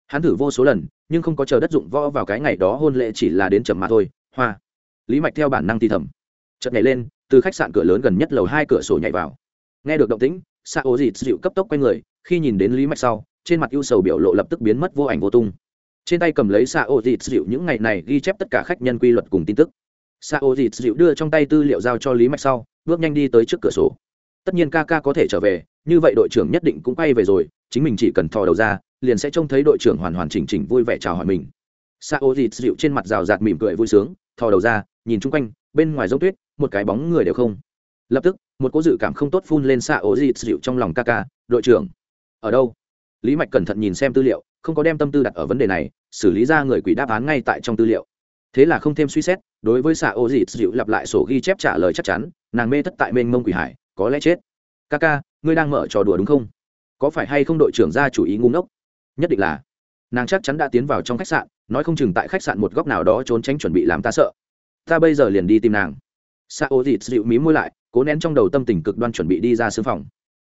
Hắn thử vô số lần, nhưng không có chờ đất dụng võ vào cái ngày đó hôn lễ chỉ là đến chậm mà thôi. Hoa. Lý mạch theo bản năng thì thầm. Chợt nhảy lên, từ khách sạn cửa lớn gần nhất lầu hai cửa sổ nhảy vào. Nghe được động tĩnh xạ ố dịt dịu cấp tốc q u a y người, khi nhìn đến lý mạch sau, trên mặt ưu sầu biểu lộ lập tức biến mất vô ảnh vô tung. Trên tay cầm lấy xạ ố dịt dịu những ngày này ghi chép tất cả khách nhân quy luật cùng tin tức. Xạ ố dịt dịu đưa trong tay tư liệu giao cho lý mạch sau bước nhanh đi tới trước cửa sổ. Tất nhiên ca ca có thể trở về, như vậy đội trưởng nhất định cũng quay về rồi, chính mình chỉ cần thò đầu ra, liền sẽ trông thấy đội trưởng hoàn hoàn chỉnh chỉnh vui vẻ chào hỏi mình. Sa ô dịt dịu trên mặt rào rạt mỉm cười vui sướng, thò đầu ra, nhìn chung quanh, bên ngoài giống tuyết, một cái bóng người đều không. Lập tức, một cố dự cảm không tốt phun lên sa ô dịt dịu trong lòng ca ca, đội trưởng, ở đâu? Lý mạch cẩn thận nhìn xem tư liệu, không có đem tâm tư đặt ở vấn đề này, xử lý ra người quỷ đáp án ngay tại trong tư liệu. Thế là không thêm suy xét, đối với xạ ô dịt dịu lặp lại sổ ghi chép trả lời chắc chắn nàng mê thất tại mênh mông quỷ hải, có lẽ chết. Ca ca ngươi đang mở trò đùa đúng không? Có phải hay không đội trưởng ra chủ ý ngu ngốc? Nhất định là. Nàng chắc chắn đã tiến vào trong khách sạn, nói không chừng tại khách sạn một góc nào đó trốn tránh chuẩn bị làm ta sợ. Ta bây giờ liền đi tìm nàng. Sa ô dịt dịu mí môi lại, cố nén trong đầu tâm tình cực đoan chuẩn bị đi ra xương phòng.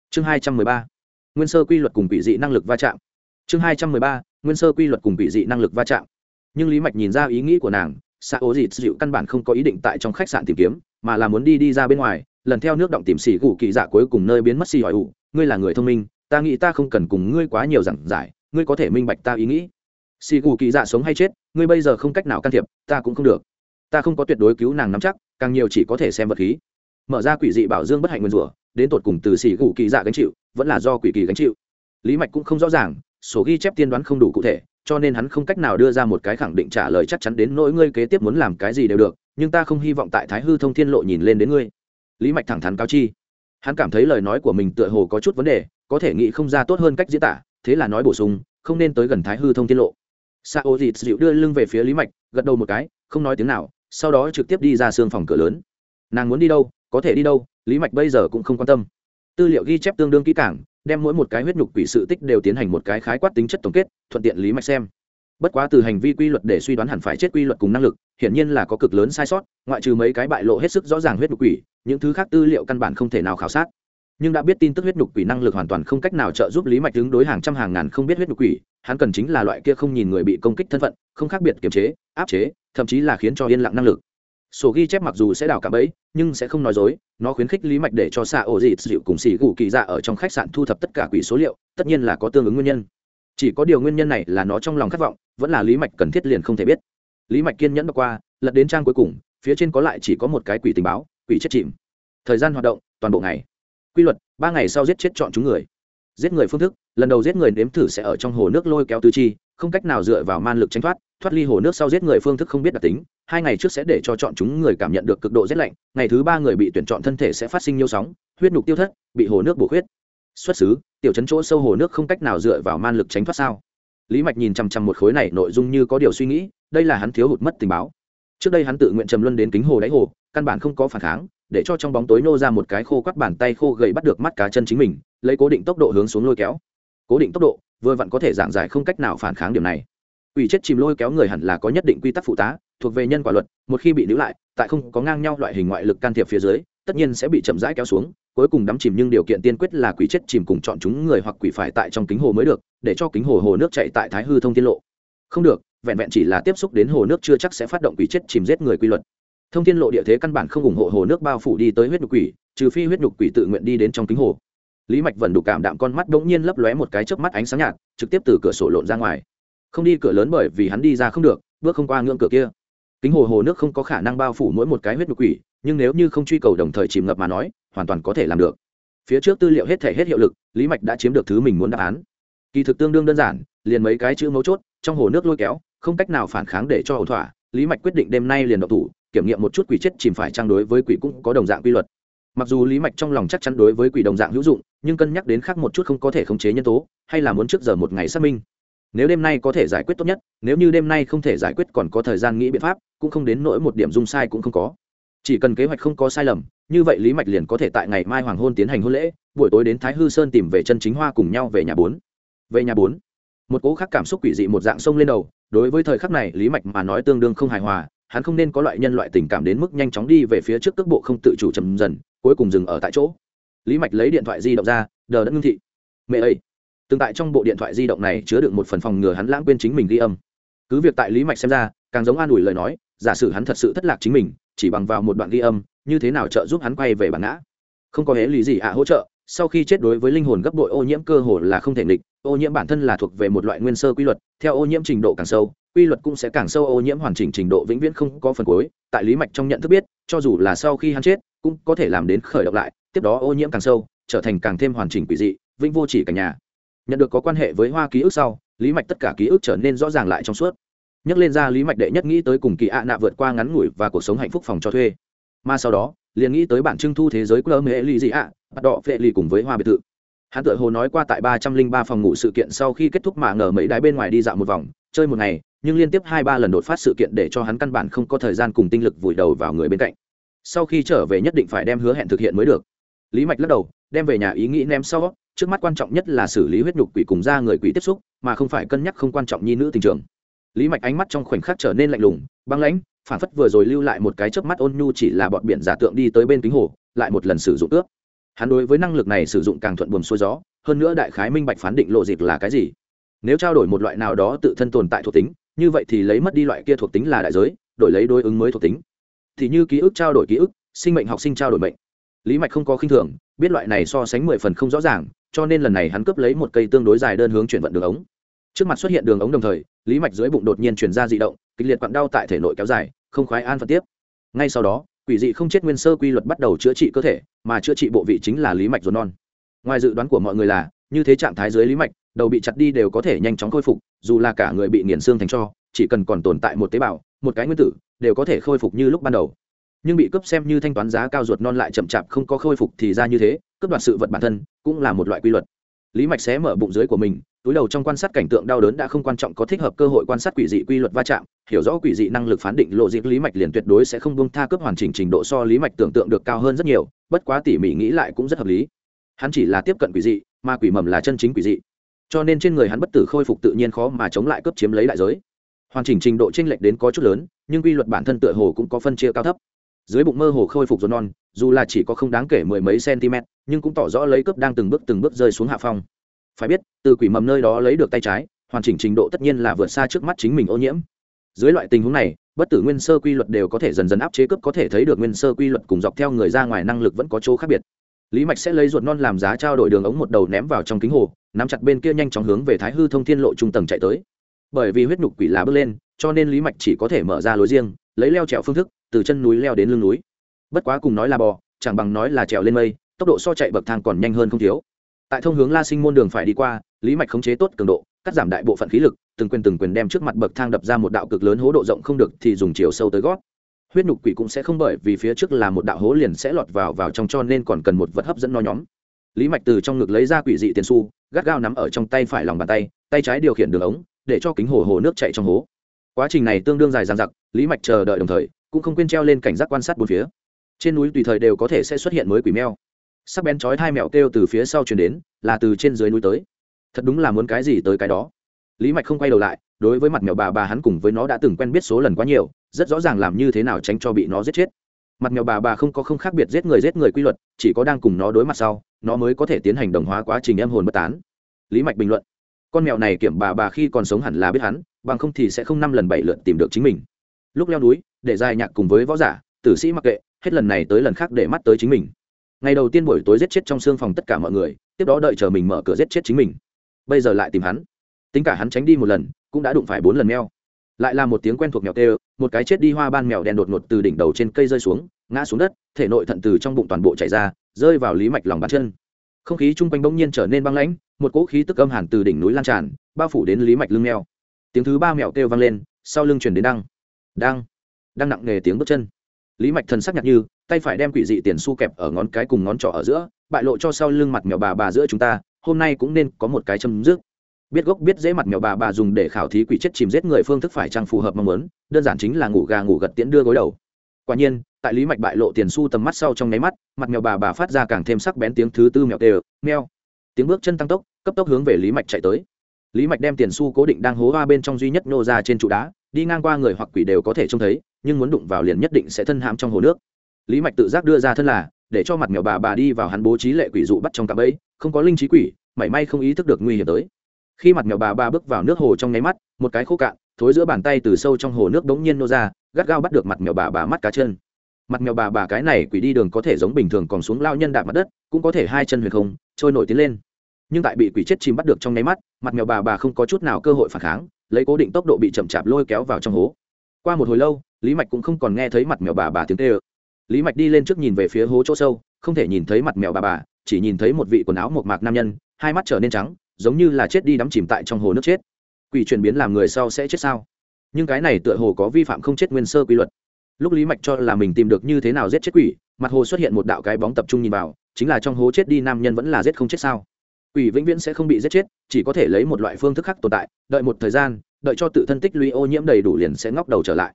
Chương hai trăm mười ba. Nguyên sơ quy luật cùng quỷ dị năng lực va chạm. Chương hai trăm mười ba. Nguyên sơ quy luật cùng quỷ dị năng lực va chạm. Nhưng lý mạch nhìn ra ý nghĩ của nàng sa ô dịt dịu căn bản không có ý định tại trong khách sạn tìm kiếm mà là muốn đi đi ra bên ngoài, lần theo nước động tìm xỉ gù kỳ dạ cuối cùng nơi biến mất xì hỏi ủ, ngươi là người thông minh, ta nghĩ ta không cần cùng ngươi quá nhiều giảng giải, ngươi có thể minh bạch ta ý nghĩ. Xì gù kỳ dạ sống hay chết, ngươi bây giờ không cách nào can thiệp, ta cũng không được. Ta không có tuyệt đối cứu nàng nắm chắc, càng nhiều chỉ có thể xem vật khí. Mở ra quỷ dị bảo dương bất hạnh nguyên rủa, đến tột cùng từ xì gù kỳ dạ gánh chịu, vẫn là do quỷ kỳ gánh chịu. Lý mạch cũng không rõ ràng, sổ ghi chép tiên đoán không đủ cụ thể, cho nên hắn không cách nào đưa ra một cái khẳng định trả lời chắc chắn đến nỗi ngươi kế tiếp muốn làm cái gì đều được nhưng ta không hy vọng tại thái hư thông thiên lộ nhìn lên đến ngươi. Lý mạch thẳng thắn cao chi. Hắn cảm thấy lời nói của mình tựa hồ có chút vấn đề, có thể nghĩ không ra tốt hơn cách diễn tả, thế là nói bổ sung, không nên tới gần thái hư thông tiết lộ. Sa ô dịt dịu đưa lưng về phía lý mạch, gật đầu một cái, không nói tiếng nào, sau đó trực tiếp đi ra xương phòng cửa lớn. Nàng muốn đi đâu, có thể đi đâu, lý mạch bây giờ cũng không quan tâm. Tư liệu ghi chép tương đương kỹ càng, đem mỗi một cái huyết nhục quỷ sự tích đều tiến hành một cái khái quát tính chất tổng kết, thuận tiện lý mạch xem bất quá từ hành vi quy luật để suy đoán hẳn phải chết quy luật cùng năng lực, hiển nhiên là có cực lớn sai sót, ngoại trừ mấy cái bại lộ hết sức rõ ràng huyết nhục quỷ, những thứ khác tư liệu căn bản không thể nào khảo sát. Nhưng đã biết tin tức huyết nhục quỷ năng lực hoàn toàn không cách nào trợ giúp lý mạch đứng đối hàng trăm hàng ngàn không biết huyết nhục quỷ, hắn cần chính là loại kia không nhìn người bị công kích thân phận, không khác biệt kiềm chế, áp chế, thậm chí là khiến cho yên lặng năng lực. Sổ ghi chép mặc dù sẽ đào cả bẫy, nhưng sẽ không nói dối, nó khuyến khích lý mạch để cho xạ ổ dịt dịu cùng xì gù kỳ dạ ở trong khách sạn thu thập tất cả quỷ số liệu, tất nhiên là có tương ứng nguyên nhân chỉ có điều nguyên nhân này là nó trong lòng khát vọng, vẫn là lý mạch cần thiết liền không thể biết. Lý mạch kiên nhẫn đọc qua, lật đến trang cuối cùng, phía trên có lại chỉ có một cái quỷ tình báo, quỷ chết chìm. Thời gian hoạt động, toàn bộ ngày. Quy luật, ba ngày sau giết chết chọn chúng người. Giết người phương thức, lần đầu giết người nếm thử sẽ ở trong hồ nước lôi kéo tứ chi, không cách nào dựa vào man lực tránh thoát thoát ly hồ nước sau giết người phương thức không biết đặc tính, hai ngày trước sẽ để cho chọn chúng người cảm nhận được cực độ rét lạnh, ngày thứ ba người bị tuyển chọn thân thể sẽ phát sinh nhiều sóng, huyết nhục tiêu thất, bị hồ nước bổ huyết xuất xứ, tiểu chấn chỗ sâu hồ nước không cách nào dựa vào man lực tránh thoát sao? Lý mạch nhìn chằm chằm một khối này, nội dung như có điều suy nghĩ, đây là hắn thiếu hụt mất tình báo. Trước đây hắn tự nguyện trầm luân đến kính hồ đáy hồ, căn bản không có phản kháng, để cho trong bóng tối nô ra một cái khô quắt bàn tay khô gầy bắt được mắt cá chân chính mình, lấy cố định tốc độ hướng xuống lôi kéo. Cố định tốc độ, vừa vặn có thể giảng giải không cách nào phản kháng điểm này. Ủy chết chìm lôi kéo người hẳn là có nhất định quy tắc phụ tá, thuộc về nhân quả luật, một khi bị níu lại, tại không có ngang nhau loại hình ngoại lực can thiệp phía dưới, tất nhiên sẽ bị chậm rãi kéo xuống cuối cùng đắm chìm nhưng điều kiện tiên quyết là quỷ chết chìm cùng chọn chúng người hoặc quỷ phải tại trong kính hồ mới được, để cho kính hồ hồ nước chạy tại thái hư thông tiết lộ. Không được, vẹn vẹn chỉ là tiếp xúc đến hồ nước chưa chắc sẽ phát động quỷ chết chìm giết người quy luật. Thông thiên lộ địa thế căn bản không ủng hộ hồ nước bao phủ đi tới huyết nhục quỷ, trừ phi huyết nhục quỷ tự nguyện đi đến trong kính hồ. Lý mạch vẫn đủ cảm đạm con mắt đ ỗ n g nhiên lấp lóe một cái chớp mắt ánh sáng nhạt, trực tiếp từ cửa sổ lộn ra ngoài. Không đi cửa lớn bởi vì hắn đi ra không được, bước không qua ngưỡng cửa kia. Kính hồ hồ nước không có khả năng bao phủ mỗi một cái huyết nhục quỷ, nhưng nếu như không truy cầu đồng thời chìm ngập mà nói hoàn toàn có thể làm được. Phía trước tư liệu hết thể hết hiệu lực, lý mạch đã chiếm được thứ mình muốn đáp án. Kỳ thực tương đương đơn giản, liền mấy cái chữ mấu chốt, trong hồ nước lôi kéo, không cách nào phản kháng để cho ổn thỏa, lý mạch quyết định đêm nay liền độc thủ, kiểm nghiệm một chút quỷ chết chìm phải trang đối với quỷ cũng có đồng dạng quy luật. Mặc dù lý mạch trong lòng chắc chắn đối với quỷ đồng dạng hữu dụng, nhưng cân nhắc đến khác một chút không có thể khống chế nhân tố, hay là muốn trước giờ một ngày xác minh. Nếu đêm nay có thể giải quyết tốt nhất, nếu như đêm nay không thể giải quyết còn có thời gian nghĩ biện pháp, cũng không đến nỗi một điểm dung sai cũng không có chỉ cần kế hoạch không có sai lầm, như vậy lý mạch liền có thể tại ngày mai hoàng hôn tiến hành hôn lễ, buổi tối đến thái hư sơn tìm về chân chính hoa cùng nhau về nhà bốn. Về nhà bốn. Một cố khắc cảm xúc quỷ dị một dạng sông lên đầu, đối với thời khắc này lý mạch mà nói tương đương không hài hòa, hắn không nên có loại nhân loại tình cảm đến mức nhanh chóng đi về phía trước cước bộ không tự chủ chầm dần, cuối cùng dừng ở tại chỗ. Lý mạch lấy điện thoại di động ra, đờ đã ngưng thị. Mẹ ấy tương tại trong bộ điện thoại di động này chứa được một phần phòng ngừa hắn lãng quên chính mình ghi âm. Cứ việc tại lý mạch xem ra, càng giống an ủi lời nói giả sử hắn thật sự thất lạc chính mình, chỉ bằng vào một đoạn ghi âm, như thế nào trợ giúp hắn quay về bản ngã? Không có hễ lý gì ạ hỗ trợ, sau khi chết đối với linh hồn gấp bội ô nhiễm cơ hồ là không thể nghịch, ô nhiễm bản thân là thuộc về một loại nguyên sơ quy luật, theo ô nhiễm trình độ càng sâu, quy luật cũng sẽ càng sâu, ô nhiễm hoàn chỉnh trình độ vĩnh viễn không có phần cuối, tại lý mạch trong nhận thức biết, cho dù là sau khi hắn chết, cũng có thể làm đến khởi động lại, tiếp đó ô nhiễm càng sâu, trở thành càng thêm hoàn chỉnh quỷ dị, vĩnh vô chỉ cả nhà. Nhận được có quan hệ với hoa ký ức sau, lý mạch tất cả ký ức trở nên rõ ràng lại trong suốt nhắc lên ra lý mạch đệ nhất nghĩ tới cùng kỳ ạ nạ vượt qua ngắn ngủi và cuộc sống hạnh phúc phòng cho thuê. Mà sau đó, liền nghĩ tới bản trưng thu thế giới club mễ lì dị ạ, bắt đỏ phệ lì cùng với hoa biệt thự. Hắn tự hồ nói qua tại ba trăm linh ba phòng ngủ sự kiện sau khi kết thúc mà ngờ mấy đáy bên ngoài đi dạo một vòng, chơi một ngày, nhưng liên tiếp hai ba lần đột phát sự kiện để cho hắn căn bản không có thời gian cùng tinh lực vùi đầu vào người bên cạnh. Sau khi trở về nhất định phải đem hứa hẹn thực hiện mới được. Lý mạch lắc đầu, đem về nhà ý nghĩ ném sau, trước mắt quan trọng nhất là xử lý huyết nhục quỷ cùng ra người quỷ tiếp xúc, mà không phải cân nhắc không quan trọng nhi nữ tình trường lý mạch ánh mắt trong khoảnh khắc trở nên lạnh lùng, băng lãnh phản phất vừa rồi lưu lại một cái chớp mắt ôn nhu chỉ là bọn biển giả tượng đi tới bên kính hồ, lại một lần sử dụng ước. Hắn đối với năng lực này sử dụng càng thuận buồm xuôi gió, hơn nữa đại khái minh bạch phán định lộ dịp là cái gì. Nếu trao đổi một loại nào đó tự thân tồn tại thuộc tính, như vậy thì lấy mất đi loại kia thuộc tính là đại giới, đổi lấy đối ứng mới thuộc tính. Thì như ký ức trao đổi ký ức, sinh mệnh học sinh trao đổi mệnh. Lý mạch không có khinh thường, biết loại này so sánh mười phần không rõ ràng, cho nên lần này hắn cướp lấy một cây tương đối dài đơn hướng chuyển vận đường ống trước mặt xuất hiện đường ống đồng thời, lý mạch dưới bụng đột nhiên chuyển ra d ị động, kịch liệt quặn đau tại thể nội kéo dài, không khoái an phân tiếp. Ngay sau đó, quỷ dị không chết nguyên sơ quy luật bắt đầu chữa trị cơ thể, mà chữa trị bộ vị chính là lý mạch ruột non. Ngoài dự đoán của mọi người là, như thế trạng thái dưới lý mạch, đầu bị chặt đi đều có thể nhanh chóng khôi phục, dù là cả người bị nghiền xương thành cho, chỉ cần còn tồn tại một tế bào, một cái nguyên tử, đều có thể khôi phục như lúc ban đầu. Nhưng bị cướp xem như thanh toán giá cao ruột non lại chậm chạp không có khôi phục thì ra như thế, cướp đoạt sự vật bản thân cũng là một loại quy luật. Lý mạch xé mở bụng dưới của mình túi đầu trong quan sát cảnh tượng đau đớn đã không quan trọng có thích hợp cơ hội quan sát quỷ dị quy luật va chạm, hiểu rõ quỷ dị năng lực phán định lộ dịp lý mạch liền tuyệt đối sẽ không bung tha cướp hoàn chỉnh trình độ so lý mạch tưởng tượng được cao hơn rất nhiều, bất quá tỉ mỉ nghĩ lại cũng rất hợp lý. Hắn chỉ là tiếp cận quỷ dị, mà quỷ mầm là chân chính quỷ dị. Cho nên trên người hắn bất tử khôi phục tự nhiên khó mà chống lại cướp chiếm lấy đại giới. Hoàn chỉnh trình độ chênh lệch đến có chút lớn, nhưng quy luật bản thân tựa hồ cũng có phân chia cao thấp. Dưới bụng mơ hồ khôi phục rồi non, dù là chỉ có không đáng kể mười mấy cm nhưng cũng tỏ rõ lấy cướp đang từng bước từng bước rơi xuống hạ phong phải biết, từ quỷ mầm nơi đó lấy được tay trái, hoàn chỉnh trình độ tất nhiên là vượt xa trước mắt chính mình ô nhiễm. Dưới loại tình huống này, bất tử nguyên sơ quy luật đều có thể dần dần áp chế cướp có thể thấy được nguyên sơ quy luật cùng dọc theo người ra ngoài năng lực vẫn có chỗ khác biệt. Lý mạch sẽ lấy ruột non làm giá trao đổi đường ống một đầu ném vào trong kính hồ, nắm chặt bên kia nhanh chóng hướng về thái hư thông thiên lộ trung tầng chạy tới. Bởi vì huyết nhục quỷ lá bước lên, cho nên lý mạch chỉ có thể mở ra lối riêng, lấy leo trèo phương thức, từ chân núi leo đến lưng núi. Bất quá cùng nói là bò, chẳng bằng nói là trèo lên mây, tốc độ so chạy bậc thang còn nhanh hơn không thiếu tại thông hướng la sinh môn đường phải đi qua, lý mạch khống chế tốt cường độ, cắt giảm đại bộ phận khí lực, từng quyền từng quyền đem trước mặt bậc thang đập ra một đạo cực lớn hố độ rộng không được thì dùng chiều sâu tới gót. Huyết nhục quỷ cũng sẽ không bởi vì phía trước là một đạo hố liền sẽ lọt vào vào trong cho nên còn cần một vật hấp dẫn no nhóm. Lý mạch từ trong ngực lấy ra quỷ dị tiền su gắt gao nắm ở trong tay phải lòng bàn tay tay trái điều khiển đường ống, để cho kính hồ hồ nước chạy trong hố. Quá trình này tương đương dài dằng dặc, lý mạch chờ đợi đồng thời, cũng không quên treo lên cảnh giác quan sát bốn phía. Trên núi tùy thời đều có thể sẽ xuất hiện mới quỷ mèo sắc bén chói hai mẹo kêu từ phía sau chuyển đến, là từ trên dưới núi tới. Thật đúng là muốn cái gì tới cái đó. Lý mạch không quay đầu lại, đối với mặt mèo bà bà hắn cùng với nó đã từng quen biết số lần quá nhiều, rất rõ ràng làm như thế nào tránh cho bị nó giết chết. Mặt mèo bà bà không có không khác biệt giết người giết người quy luật, chỉ có đang cùng nó đối mặt sau, nó mới có thể tiến hành đồng hóa quá trình em hồn bất tán. Lý mạch bình luận, con mèo này kiểm bà bà khi còn sống hẳn là biết hắn, bằng không thì sẽ không năm lần bảy lượt tìm được chính mình. Lúc leo núi, để dài nhạc cùng với võ giả, tử sĩ mặc kệ, hết lần này tới lần khác để mắt tới chính mình ngày đầu tiên buổi tối giết chết trong xương phòng tất cả mọi người, tiếp đó đợi chờ mình mở cửa giết chết chính mình. Bây giờ lại tìm hắn. Tính cả hắn tránh đi một lần, cũng đã đụng phải bốn lần mèo. Lại là một tiếng quen thuộc mèo tê, một cái chết đi hoa ban mèo đen đột ngột từ đỉnh đầu trên cây rơi xuống, ngã xuống đất, thể nội thận từ trong bụng toàn bộ chảy ra, rơi vào lý mạch lòng bàn chân. Không khí chung quanh bỗng nhiên trở nên băng lãnh, một cỗ khí tức âm hàn từ đỉnh núi lan tràn, bao phủ đến lý mạch lưng mèo. Tiếng thứ ba mèo kêu vang lên, sau lưng chuyển đến đăng. Đăng. Đang nặng nề tiếng bước chân. Lý mạch thần sắc nhạt như tay phải đem quỷ dị tiền su kẹp ở ngón cái cùng ngón trỏ ở giữa, bại lộ cho sau lưng mặt mèo bà bà giữa chúng ta, hôm nay cũng nên có một cái châm dứt. Biết gốc biết dễ mặt mèo bà bà dùng để khảo thí quỷ chết chìm giết người phương thức phải chăng phù hợp mong muốn, đơn giản chính là ngủ gà ngủ gật tiễn đưa gối đầu. Quả nhiên, tại lý mạch bại lộ tiền su tầm mắt sau trong nháy mắt, mặt mèo bà bà phát ra càng thêm sắc bén tiếng thứ tư mèo tê meo. Tiếng bước chân tăng tốc, cấp tốc hướng về lý mạch chạy tới. Lý mạch đem tiền su cố định đang hố hoa bên trong duy nhất nô ra trên trụ đá, đi ngang qua người hoặc quỷ đều có thể trông thấy, nhưng muốn đụng vào liền nhất định sẽ thân hãm trong hồ nước lý mạch tự giác đưa ra thân là, để cho mặt mèo bà bà đi vào hắn bố trí lệ quỷ dụ bắt trong cạm ấy không có linh trí quỷ, mảy may không ý thức được nguy hiểm tới. Khi mặt mèo bà bà bước vào nước hồ trong nháy mắt, một cái khô cạn, thối giữa bàn tay từ sâu trong hồ nước bỗng nhiên nô ra, gắt gao bắt được mặt mèo bà bà mắt cá chân. Mặt mèo bà bà cái này quỷ đi đường có thể giống bình thường còn xuống lao nhân đạp mặt đất, cũng có thể hai chân huyền không, trôi nổi tiến lên. Nhưng tại bị quỷ chết chìm bắt được trong nháy mắt, mặt mèo bà bà không có chút nào cơ hội phản kháng, lấy cố định tốc độ bị chậm chạp lôi kéo vào trong hố. Qua một hồi lâu, lý mạch cũng không còn nghe thấy mặt mèo bà bà tiếng tê ơ lý mạch đi lên trước nhìn về phía hố chỗ sâu, không thể nhìn thấy mặt mèo bà bà, chỉ nhìn thấy một vị quần áo một mạc nam nhân, hai mắt trở nên trắng, giống như là chết đi đắm chìm tại trong hồ nước chết. Quỷ chuyển biến làm người sau sẽ chết sao? Nhưng cái này tựa hồ có vi phạm không chết nguyên sơ quy luật. Lúc lý mạch cho là mình tìm được như thế nào giết chết quỷ, mặt hồ xuất hiện một đạo cái bóng tập trung nhìn vào, chính là trong hố chết đi nam nhân vẫn là giết không chết sao? Quỷ vĩnh viễn sẽ không bị giết chết, chỉ có thể lấy một loại phương thức khác tồn tại, đợi một thời gian, đợi cho tự thân tích lũy ô nhiễm đầy đủ liền sẽ ngóc đầu trở lại.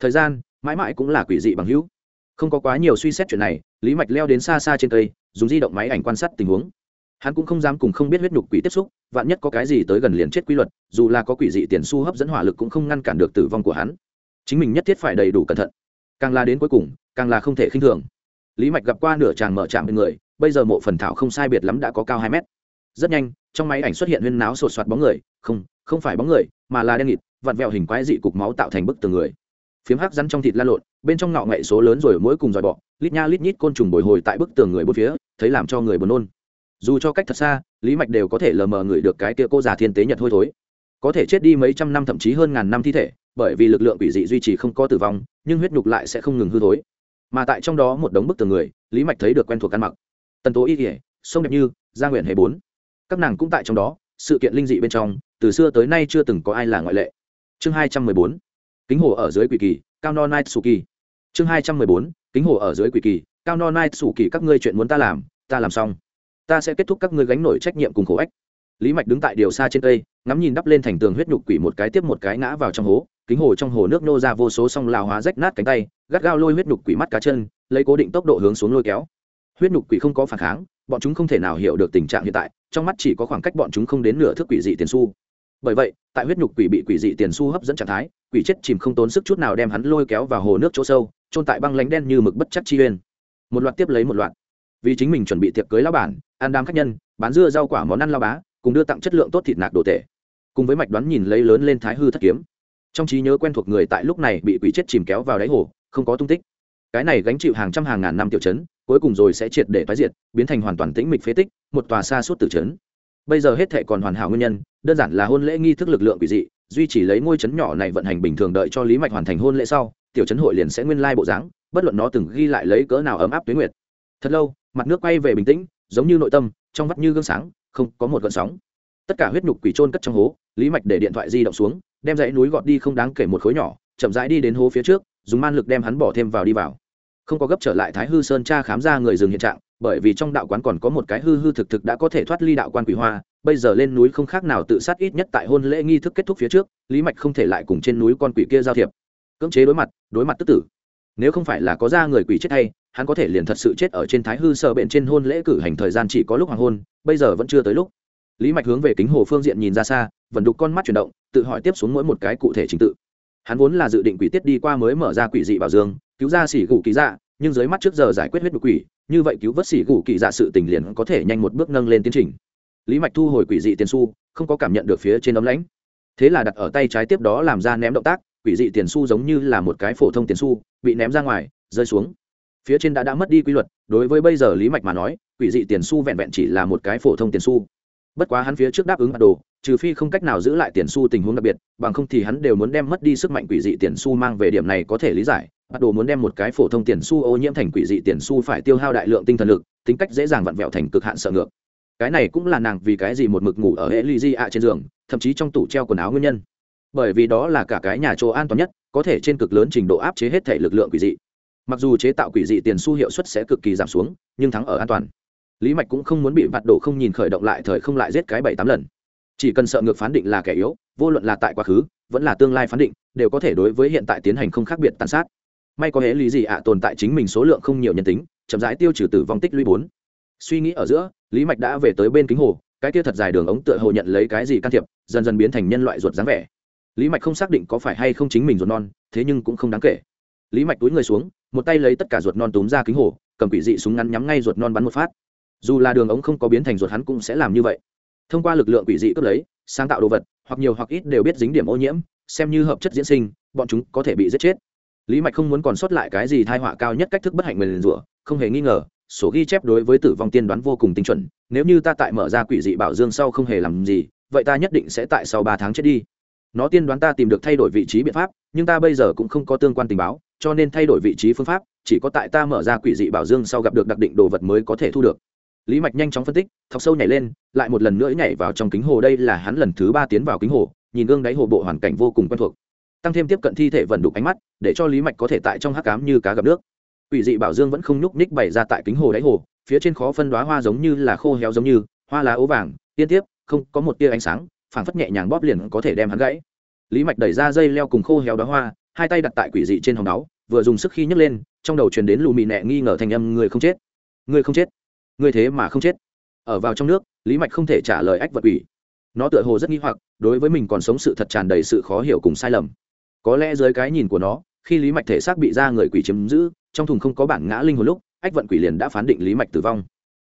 Thời gian, mãi mãi cũng là quỷ dị bằng hữu không có quá nhiều suy xét chuyện này, lý mạch leo đến xa xa trên cây, dùng di động máy ảnh quan sát tình huống. Hắn cũng không dám cùng không biết huyết nhục quỷ tiếp xúc, vạn nhất có cái gì tới gần liền chết quy luật, dù là có quỷ dị tiền su hấp dẫn hỏa lực cũng không ngăn cản được tử vong của hắn. Chính mình nhất thiết phải đầy đủ cẩn thận. Càng là đến cuối cùng, càng là không thể khinh thường. Lý mạch gặp qua nửa tràng mở trạm bên người, bây giờ mộ phần thảo không sai biệt lắm đã có cao hai mét. Rất nhanh, trong máy ảnh xuất hiện huyên náo sột soạt bóng người, không không phải bóng người, mà là đen nghịt, vặn vẹo hình quái dị cục máu tạo thành bức tường người phiếm hắc rắn trong thịt la lộn, bên trong ngọ ngậy số lớn rồi mỗi cùng dòi bọ, lít nha lít nhít côn trùng bồi hồi tại bức tường người bốn phía, thấy làm cho người buồn nôn. Dù cho cách thật xa, lý mạch đều có thể lờ mờ người được cái kia cô già thiên tế nhật hôi thối. Có thể chết đi mấy trăm năm thậm chí hơn ngàn năm thi thể, bởi vì lực lượng quỷ dị duy trì không có tử vong, nhưng huyết nhục lại sẽ không ngừng hư thối. Mà tại trong đó một đống bức tường người, lý mạch thấy được quen thuộc ăn mặc. Tần tố y kỉa sông đẹp như, gia nguyện hệ bốn. Các nàng cũng tại trong đó, sự kiện linh dị bên trong, từ xưa tới nay chưa từng có ai là ngoại lệ. Chương hai trăm mười bốn kính hồ ở dưới quỷ kỳ, cao no night su kỳ chương hai trăm mười bốn, kính hồ ở dưới quỷ kỳ, cao no night su kỳ các ngươi chuyện muốn ta làm ta làm xong. Ta sẽ kết thúc các ngươi gánh nổi trách nhiệm cùng khổ ách. Lý mạch đứng tại điều xa trên cây, ngắm nhìn đắp lên thành tường huyết nhục quỷ một cái tiếp một cái ngã vào trong hố, kính hồ trong hồ nước nô ra vô số song lào hóa rách nát cánh tay, gắt gao lôi huyết nhục quỷ mắt cá chân, lấy cố định tốc độ hướng xuống lôi kéo. Huyết nhục quỷ không có phản kháng, bọn chúng không thể nào hiểu được tình trạng hiện tại, trong mắt chỉ có khoảng cách bọn chúng không đến nửa thước quỷ dị tiền su bởi vậy, tại huyết nhục quỷ bị quỷ dị tiền su hấp dẫn trạng thái, quỷ chết chìm không tốn sức chút nào đem hắn lôi kéo vào hồ nước chỗ sâu trôn tại băng lánh đen như mực bất chắc chi uyên. Một loạt tiếp lấy một loạt. Vì chính mình chuẩn bị tiệc cưới lao bản, ăn đám khách nhân, bán dưa rau quả món ăn lao bá, cùng đưa tặng chất lượng tốt thịt nạc đồ tể. Cùng với mạch đoán nhìn lấy lớn lên thái hư thất kiếm. Trong trí nhớ quen thuộc người tại lúc này bị quỷ chết chìm kéo vào đáy hồ, không có tung tích. Cái này gánh chịu hàng trăm hàng ngàn năm tiểu chấn, cuối cùng rồi sẽ triệt để tái diệt, biến thành hoàn toàn tĩnh mịch phế tích, một tòa xa suốt tử chấn bây giờ hết thệ còn hoàn hảo nguyên nhân, đơn giản là hôn lễ nghi thức lực lượng quỷ dị, duy chỉ lấy ngôi chấn nhỏ này vận hành bình thường đợi cho lý mạch hoàn thành hôn lễ sau, tiểu chấn hội liền sẽ nguyên lai bộ dáng, bất luận nó từng ghi lại lấy cỡ nào ấm áp tuyến nguyệt. Thật lâu, mặt nước quay về bình tĩnh, giống như nội tâm, trong vắt như gương sáng, không có một gợn sóng. Tất cả huyết nhục quỷ trôn cất trong hố, lý mạch để điện thoại di động xuống, đem dãy núi gọt đi không đáng kể một khối nhỏ, chậm rãi đi đến hố phía trước, dùng man lực đem hắn bỏ thêm vào đi vào. Không có gấp trở lại thái hư sơn tra khám ra người dừng hiện trạng bởi vì trong đạo quán còn có một cái hư hư thực thực đã có thể thoát ly đạo quan quỷ hoa, bây giờ lên núi không khác nào tự sát ít nhất tại hôn lễ nghi thức kết thúc phía trước, lý mạch không thể lại cùng trên núi con quỷ kia giao thiệp. Cưỡng chế đối mặt đối mặt tức tử. Nếu không phải là có ra người quỷ chết hay, hắn có thể liền thật sự chết ở trên thái hư sợ bệnh trên hôn lễ cử hành thời gian chỉ có lúc hoàng hôn, bây giờ vẫn chưa tới lúc. Lý mạch hướng về kính hồ phương diện nhìn ra xa, vẫn đục con mắt chuyển động, tự hỏi tiếp xuống mỗi một cái cụ thể trình tự. Hắn vốn là dự định quỷ tiết đi qua mới mở ra quỷ dị bảo dương, cứu ra xỉ gù ký dạ nhưng dưới mắt trước giờ giải quyết huyết đục quỷ, như vậy cứu vớt xỉ gù kỳ dạ sự tình liền có thể nhanh một bước nâng lên tiến trình. Lý mạch thu hồi quỷ dị tiền su không có cảm nhận được phía trên ấm lãnh. Thế là đặt ở tay trái tiếp đó làm ra ném động tác, quỷ dị tiền su giống như là một cái phổ thông tiền su bị ném ra ngoài, rơi xuống. Phía trên đã đã mất đi quy luật, đối với bây giờ lý mạch mà nói, quỷ dị tiền su vẹn vẹn chỉ là một cái phổ thông tiền su bất quá hắn phía trước đáp ứng bắt đồ, trừ phi không cách nào giữ lại tiền su tình huống đặc biệt, bằng không thì hắn đều muốn đem mất đi sức mạnh quỷ dị tiền su mang về điểm này có thể lý giải bắt đồ muốn đem một cái phổ thông tiền su ô nhiễm thành quỷ dị tiền su phải tiêu hao đại lượng tinh thần lực, tính cách dễ dàng vặn vẹo thành cực hạn sợ ngược. Cái này cũng là nàng vì cái gì một mực ngủ ở hệ ly di ạ trên giường, thậm chí trong tủ treo quần áo nguyên nhân. Bởi vì đó là cả cái nhà chỗ an toàn nhất, có thể trên cực lớn trình độ áp chế hết thể lực lượng quỷ dị. Mặc dù chế tạo quỷ dị tiền su hiệu suất sẽ cực kỳ giảm xuống, nhưng thắng ở an toàn. Lý mạch cũng không muốn bị vặt đổ không nhìn khởi động lại thời không lại giết cái bảy tám lần. Chỉ cần sợ ngược phán định là kẻ yếu, vô luận là tại quá khứ, vẫn là tương lai phán định, đều có thể đối với hiện tại tiến hành không khác biệt tàn sát may có hễ lý gì ạ, tồn tại chính mình số lượng không nhiều nhân tính, chậm rãi tiêu trừ tử vong tích lũy bốn. Suy nghĩ ở giữa, lý mạch đã về tới bên kính hồ, cái kia thật dài đường ống tựa hồ nhận lấy cái gì can thiệp, dần dần biến thành nhân loại ruột dáng vẻ. Lý mạch không xác định có phải hay không chính mình ruột non, thế nhưng cũng không đáng kể. Lý mạch túi người xuống, một tay lấy tất cả ruột non túm ra kính hồ, cầm quỷ dị súng ngắn nhắm ngay ruột non bắn một phát. Dù là đường ống không có biến thành ruột hắn cũng sẽ làm như vậy. Thông qua lực lượng quỷ dị cướp lấy, sáng tạo đồ vật, hoặc nhiều hoặc ít đều biết dính điểm ô nhiễm, xem như hợp chất diễn sinh, bọn chúng có thể bị giết chết lý mạch không muốn còn sót lại cái gì thai họa cao nhất cách thức bất hạnh mình rủa, không hề nghi ngờ, sổ ghi chép đối với tử vong tiên đoán vô cùng tinh chuẩn, nếu như ta tại mở ra quỷ dị bảo dương sau không hề làm gì, vậy ta nhất định sẽ tại sau ba tháng chết đi. Nó tiên đoán ta tìm được thay đổi vị trí biện pháp, nhưng ta bây giờ cũng không có tương quan tình báo, cho nên thay đổi vị trí phương pháp, chỉ có tại ta mở ra quỷ dị bảo dương sau gặp được đặc định đồ vật mới có thể thu được. Lý mạch nhanh chóng phân tích, thọc sâu nhảy lên, lại một lần nữa nhảy vào trong kính hồ, đây là hắn lần thứ ba tiến vào kính hồ, nhìn gương đáy hồ bộ hoàn cảnh vô cùng quen thuộc tăng thêm tiếp cận thi thể vận đục ánh mắt, để cho lý mạch có thể tại trong hắc cám như cá gặp nước. Quỷ dị bảo dương vẫn không nhúc ních bày ra tại kính hồ đáy hồ, phía trên khó phân đoá hoa giống như là khô héo giống như, hoa lá ố vàng, tiên tiếp, không, có một tia ánh sáng, phảng phất nhẹ nhàng bóp liền có thể đem hắn gãy. Lý mạch đẩy ra dây leo cùng khô héo đóa hoa, hai tay đặt tại quỷ dị trên hòn đáo, vừa dùng sức khi nhấc lên, trong đầu truyền đến lù mị nẹ nghi ngờ thành âm, người không chết, người không chết, người thế mà không chết. Ở vào trong nước, lý mạch không thể trả lời ách vật quỷ. Nó tựa hồ rất nghi hoặc, đối với mình còn sống sự thật tràn đầy sự khó hiểu cùng sai lầm có lẽ dưới cái nhìn của nó, khi lý mạch thể xác bị ra người quỷ chiếm giữ, trong thùng không có bản ngã linh hồn lúc, ách vận quỷ liền đã phán định lý mạch tử vong.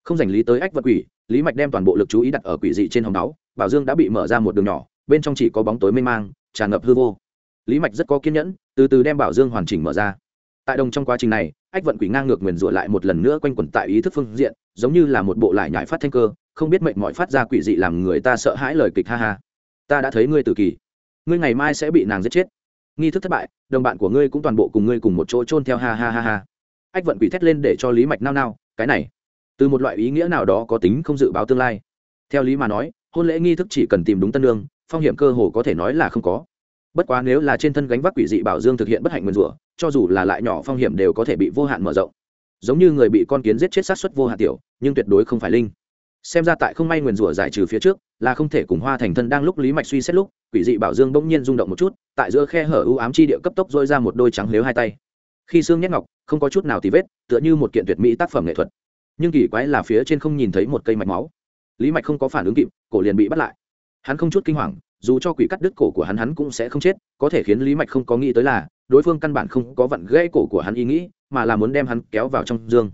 Không dành lý tới ách vận quỷ, lý mạch đem toàn bộ lực chú ý đặt ở quỷ dị trên hồng đáo, bảo dương đã bị mở ra một đường nhỏ, bên trong chỉ có bóng tối mênh mang, tràn ngập hư vô. Lý mạch rất có kiên nhẫn, từ từ đem bảo dương hoàn chỉnh mở ra. Tại đồng trong quá trình này, ách vận quỷ ngang ngược nguyền rủa lại một lần nữa quanh quẩn tại ý thức phương diện, giống như là một bộ lại nhải phát thanh cơ, không biết mệnh mọi phát ra quỷ dị làm người ta sợ hãi lời kịch ha ha. Ta đã thấy ngươi tử kỳ. Ngươi ngày mai sẽ bị nàng giết chết nghi thức thất bại, đồng bạn của ngươi cũng toàn bộ cùng ngươi cùng một chỗ chôn theo, ha ha ha ha. Ách vận quỷ thét lên để cho lý mạch nao nao, cái này, từ một loại ý nghĩa nào đó có tính không dự báo tương lai. Theo lý mà nói, hôn lễ nghi thức chỉ cần tìm đúng tân lương, phong hiểm cơ hồ có thể nói là không có. Bất quá nếu là trên thân gánh vác quỷ dị bảo dương thực hiện bất hạnh nguyên rủa, cho dù là lại nhỏ phong hiểm đều có thể bị vô hạn mở rộng. Giống như người bị con kiến giết chết sát xuất vô hạn tiểu, nhưng tuyệt đối không phải linh. Xem ra tại không may nguyền rủa giải trừ phía trước, là không thể cùng hoa thành thân đang lúc lý mạch suy xét lúc, quỷ dị bảo dương bỗng nhiên rung động một chút tại giữa khe hở ưu ám chi địa cấp tốc dôi ra một đôi trắng lếu hai tay. Khi xương nhét ngọc, không có chút nào tì vết, tựa như một kiện tuyệt mỹ tác phẩm nghệ thuật. Nhưng kỳ quái là phía trên không nhìn thấy một cây mạch máu. Lý mạch không có phản ứng kịp, cổ liền bị bắt lại. Hắn không chút kinh hoàng, dù cho quỷ cắt đứt cổ của hắn hắn cũng sẽ không chết, có thể khiến lý mạch không có nghĩ tới là, đối phương căn bản không có vặn gãy cổ của hắn ý nghĩ, mà là muốn đem hắn kéo vào trong dương.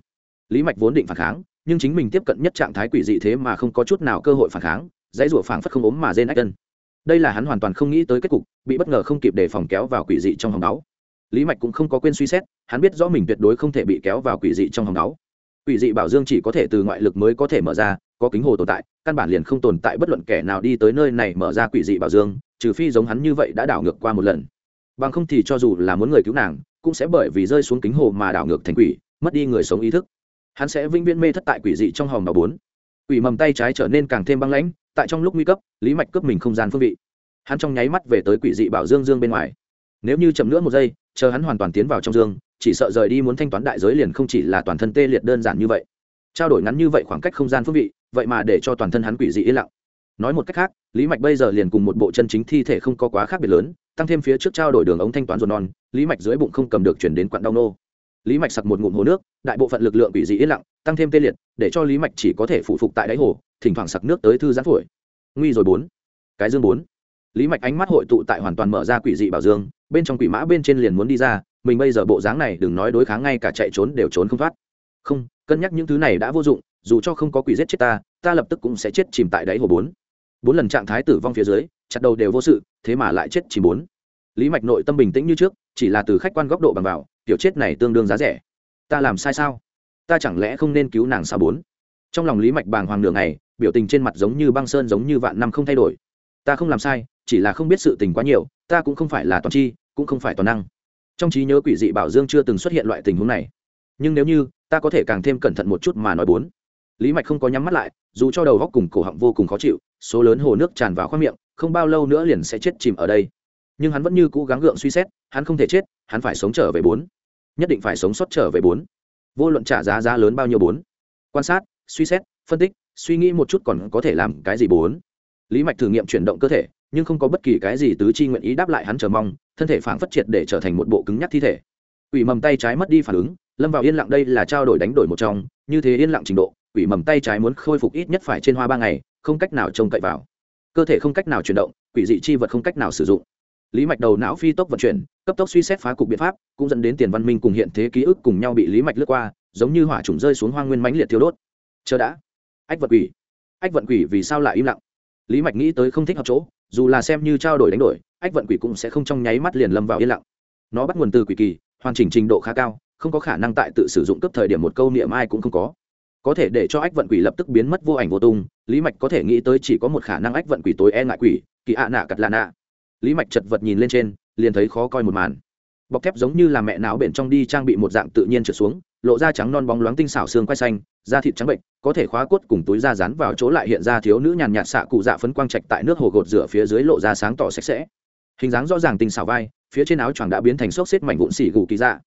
Lý mạch vốn định phản kháng, nhưng chính mình tiếp cận nhất trạng thái quỷ dị thế mà không có chút nào cơ hội phản kháng, dãy rủa phảng phất không ốm mà dên ách chân đây là hắn hoàn toàn không nghĩ tới kết cục, bị bất ngờ không kịp để phòng kéo vào quỷ dị trong hòng máu lý mạch cũng không có quên suy xét, hắn biết rõ mình tuyệt đối không thể bị kéo vào quỷ dị trong hòng máu quỷ dị bảo dương chỉ có thể từ ngoại lực mới có thể mở ra, có kính hồ tồn tại, căn bản liền không tồn tại bất luận kẻ nào đi tới nơi này mở ra quỷ dị bảo dương, trừ phi giống hắn như vậy đã đảo ngược qua một lần. Bằng không thì cho dù là muốn người cứu nàng, cũng sẽ bởi vì rơi xuống kính hồ mà đảo ngược thành quỷ, mất đi người sống ý thức. Hắn sẽ vĩnh viễn mê thất tại quỷ dị trong hòm đào bốn quỷ mầm tay trái trở nên càng thêm băng lãnh, tại trong lúc nguy cấp, lý mạch cướp mình không gian phương vị. Hắn trong nháy mắt về tới quỷ dị bảo dương dương bên ngoài. Nếu như chậm nữa một giây, chờ hắn hoàn toàn tiến vào trong dương, chỉ sợ rời đi muốn thanh toán đại giới liền không chỉ là toàn thân tê liệt đơn giản như vậy. Trao đổi ngắn như vậy khoảng cách không gian phương vị, vậy mà để cho toàn thân hắn quỷ dị yên lặng. Nói một cách khác, lý mạch bây giờ liền cùng một bộ chân chính thi thể không có quá khác biệt lớn, tăng thêm phía trước trao đổi đường ống thanh toán ruột non, lý mạch dưới bụng không cầm được chuyển đến quặn đau nô lý mạch sặc một ngụm hồ nước, đại bộ phận lực lượng quỷ dị yên lặng, tăng thêm tê liệt, để cho lý mạch chỉ có thể phụ phục tại đáy hồ, thỉnh thoảng sặc nước tới thư giãn phổi. Nguy rồi bốn. Cái dương bốn. Lý mạch ánh mắt hội tụ tại hoàn toàn mở ra quỷ dị bảo dương, bên trong quỷ mã bên trên liền muốn đi ra, mình bây giờ bộ dáng này đừng nói đối kháng ngay cả chạy trốn đều trốn không thoát. Không, cân nhắc những thứ này đã vô dụng, dù cho không có quỷ giết chết ta ta lập tức cũng sẽ chết chìm tại đáy hồ bốn. Bốn lần trạng thái tử vong phía dưới, chặt đầu đều vô sự, thế mà lại chết chìm bốn. Lý mạch nội tâm bình tĩnh như trước, chỉ là từ khách quan góc độ bằng vào kiểu chết này tương đương giá rẻ. Ta làm sai sao? Ta chẳng lẽ không nên cứu nàng sao bốn? Trong lòng lý mạch bàng hoàng đường này biểu tình trên mặt giống như băng sơn giống như vạn năm không thay đổi. Ta không làm sai, chỉ là không biết sự tình quá nhiều, ta cũng không phải là toàn chi, cũng không phải toàn năng. Trong trí nhớ quỷ dị bảo dương chưa từng xuất hiện loại tình huống này. Nhưng nếu như, ta có thể càng thêm cẩn thận một chút mà nói bốn. Lý mạch không có nhắm mắt lại, dù cho đầu góc cùng cổ họng vô cùng khó chịu, số lớn hồ nước tràn vào khoang miệng, không bao lâu nữa liền sẽ chết chìm ở đây. Nhưng hắn vẫn như cũ gắng gượng suy xét, hắn không thể chết hắn phải sống trở về bốn. Nhất định phải sống sót trở về bốn. Vô luận trả giá giá lớn bao nhiêu bốn. Quan sát, suy xét, phân tích, suy nghĩ một chút còn có thể làm cái gì bốn. Lý mạch thử nghiệm chuyển động cơ thể, nhưng không có bất kỳ cái gì tứ chi nguyện ý đáp lại hắn chờ mong, thân thể phản phất triệt để trở thành một bộ cứng nhắc thi thể. Ủy mầm tay trái mất đi phản ứng, lâm vào yên lặng đây là trao đổi đánh đổi một trong, như thế yên lặng trình độ ủy mầm tay trái muốn khôi phục ít nhất phải trên hoa ba ngày, không cách nào trông cậy vào. Cơ thể không cách nào chuyển động, quỷ dị chi vật không cách nào sử dụng lý mạch đầu não phi tốc vận chuyển, cấp tốc suy xét phá cục biện pháp, cũng dẫn đến tiền văn minh cùng hiện thế ký ức cùng nhau bị lý mạch lướt qua, giống như hỏa trùng rơi xuống hoang nguyên mãnh liệt thiếu đốt. Chờ đã. Ách vận quỷ. Ách vận quỷ vì sao lại im lặng? Lý mạch nghĩ tới không thích hợp chỗ, dù là xem như trao đổi đánh đổi, ách vận quỷ cũng sẽ không trong nháy mắt liền lâm vào yên lặng. Nó bắt nguồn từ quỷ kỳ, hoàn chỉnh trình độ khá cao, không có khả năng tại tự sử dụng cấp thời điểm một câu niệm ai cũng không có. Có thể để cho ách vận quỷ lập tức biến mất vô ảnh vô tung, lý mạch có thể nghĩ tới chỉ có một khả năng ách vận quỷ tối e ngại quỷ, kỳ ạ nạ cặt lạ nạ lý mạch chật vật nhìn lên trên, liền thấy khó coi một màn. Bọc thép giống như là mẹ não bện trong đi trang bị một dạng tự nhiên trượt xuống, lộ ra trắng non bóng loáng tinh xảo xương quay xanh, da thịt trắng bệnh, có thể khóa cốt cùng túi da rán vào chỗ lại hiện ra thiếu nữ nhàn nhạt xạ cụ dạ phấn quang trạch tại nước hồ gột rửa phía dưới lộ ra sáng tỏ sạch sẽ. Hình dáng rõ ràng tinh xảo vai, phía trên áo choàng đã biến thành xốc xếp mảnh vụn xỉ gù kỳ dạ.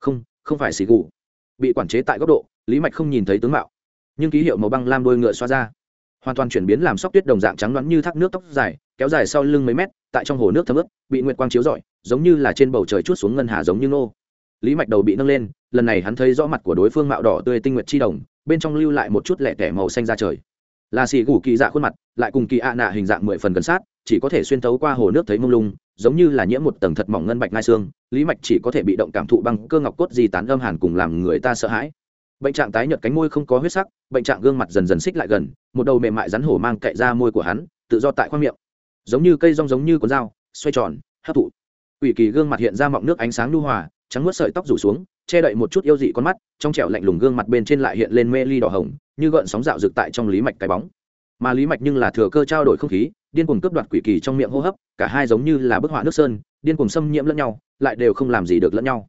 Không không phải xỉ gù. Bị quản chế tại góc độ, lý mạch không nhìn thấy tướng mạo. Nhưng ký hiệu màu băng lam đôi ngựa xoa ra. Hoàn toàn chuyển biến làm sóc tuyết đồng dạng trắng đoán như thác nước tóc dài, kéo dài sau lưng mấy mét tại trong hồ nước thấm ướt, bị nguyệt quang chiếu rọi, giống như là trên bầu trời chút xuống ngân hà giống như nô. Lý mạch đầu bị nâng lên, lần này hắn thấy rõ mặt của đối phương mạo đỏ tươi tinh nguyệt chi đồng, bên trong lưu lại một chút lẻ tẻ màu xanh ra trời. Là xì gù kỳ dạ khuôn mặt, lại cùng kỳ ạ nạ hình dạng mười phần gần sát, chỉ có thể xuyên thấu qua hồ nước thấy mông lung, giống như là nhiễm một tầng thật mỏng ngân bạch ngai xương, lý mạch chỉ có thể bị động cảm thụ bằng cơ ngọc cốt di tán âm hàn cùng làm người ta sợ hãi. Bệnh trạng tái nhợt cánh môi không có huyết sắc, bệnh trạng gương mặt dần dần xích lại gần, một đầu mềm mại rắn hổ mang cậy ra môi của hắn, tự do tại khoang miệng giống như cây rong giống như con dao, xoay tròn, hấp thụ. Ủy kỳ gương mặt hiện ra mọng nước ánh sáng lưu hòa, trắng nuốt sợi tóc rủ xuống, che đậy một chút yêu dị con mắt, trong trẻo lạnh lùng gương mặt bên trên lại hiện lên mê ly đỏ hồng, như gợn sóng dạo rực tại trong lý mạch cái bóng. Mà lý mạch nhưng là thừa cơ trao đổi không khí, điên cuồng cướp đoạt quỷ kỳ trong miệng hô hấp, cả hai giống như là bức họa nước sơn, điên cuồng xâm nhiễm lẫn nhau, lại đều không làm gì được lẫn nhau.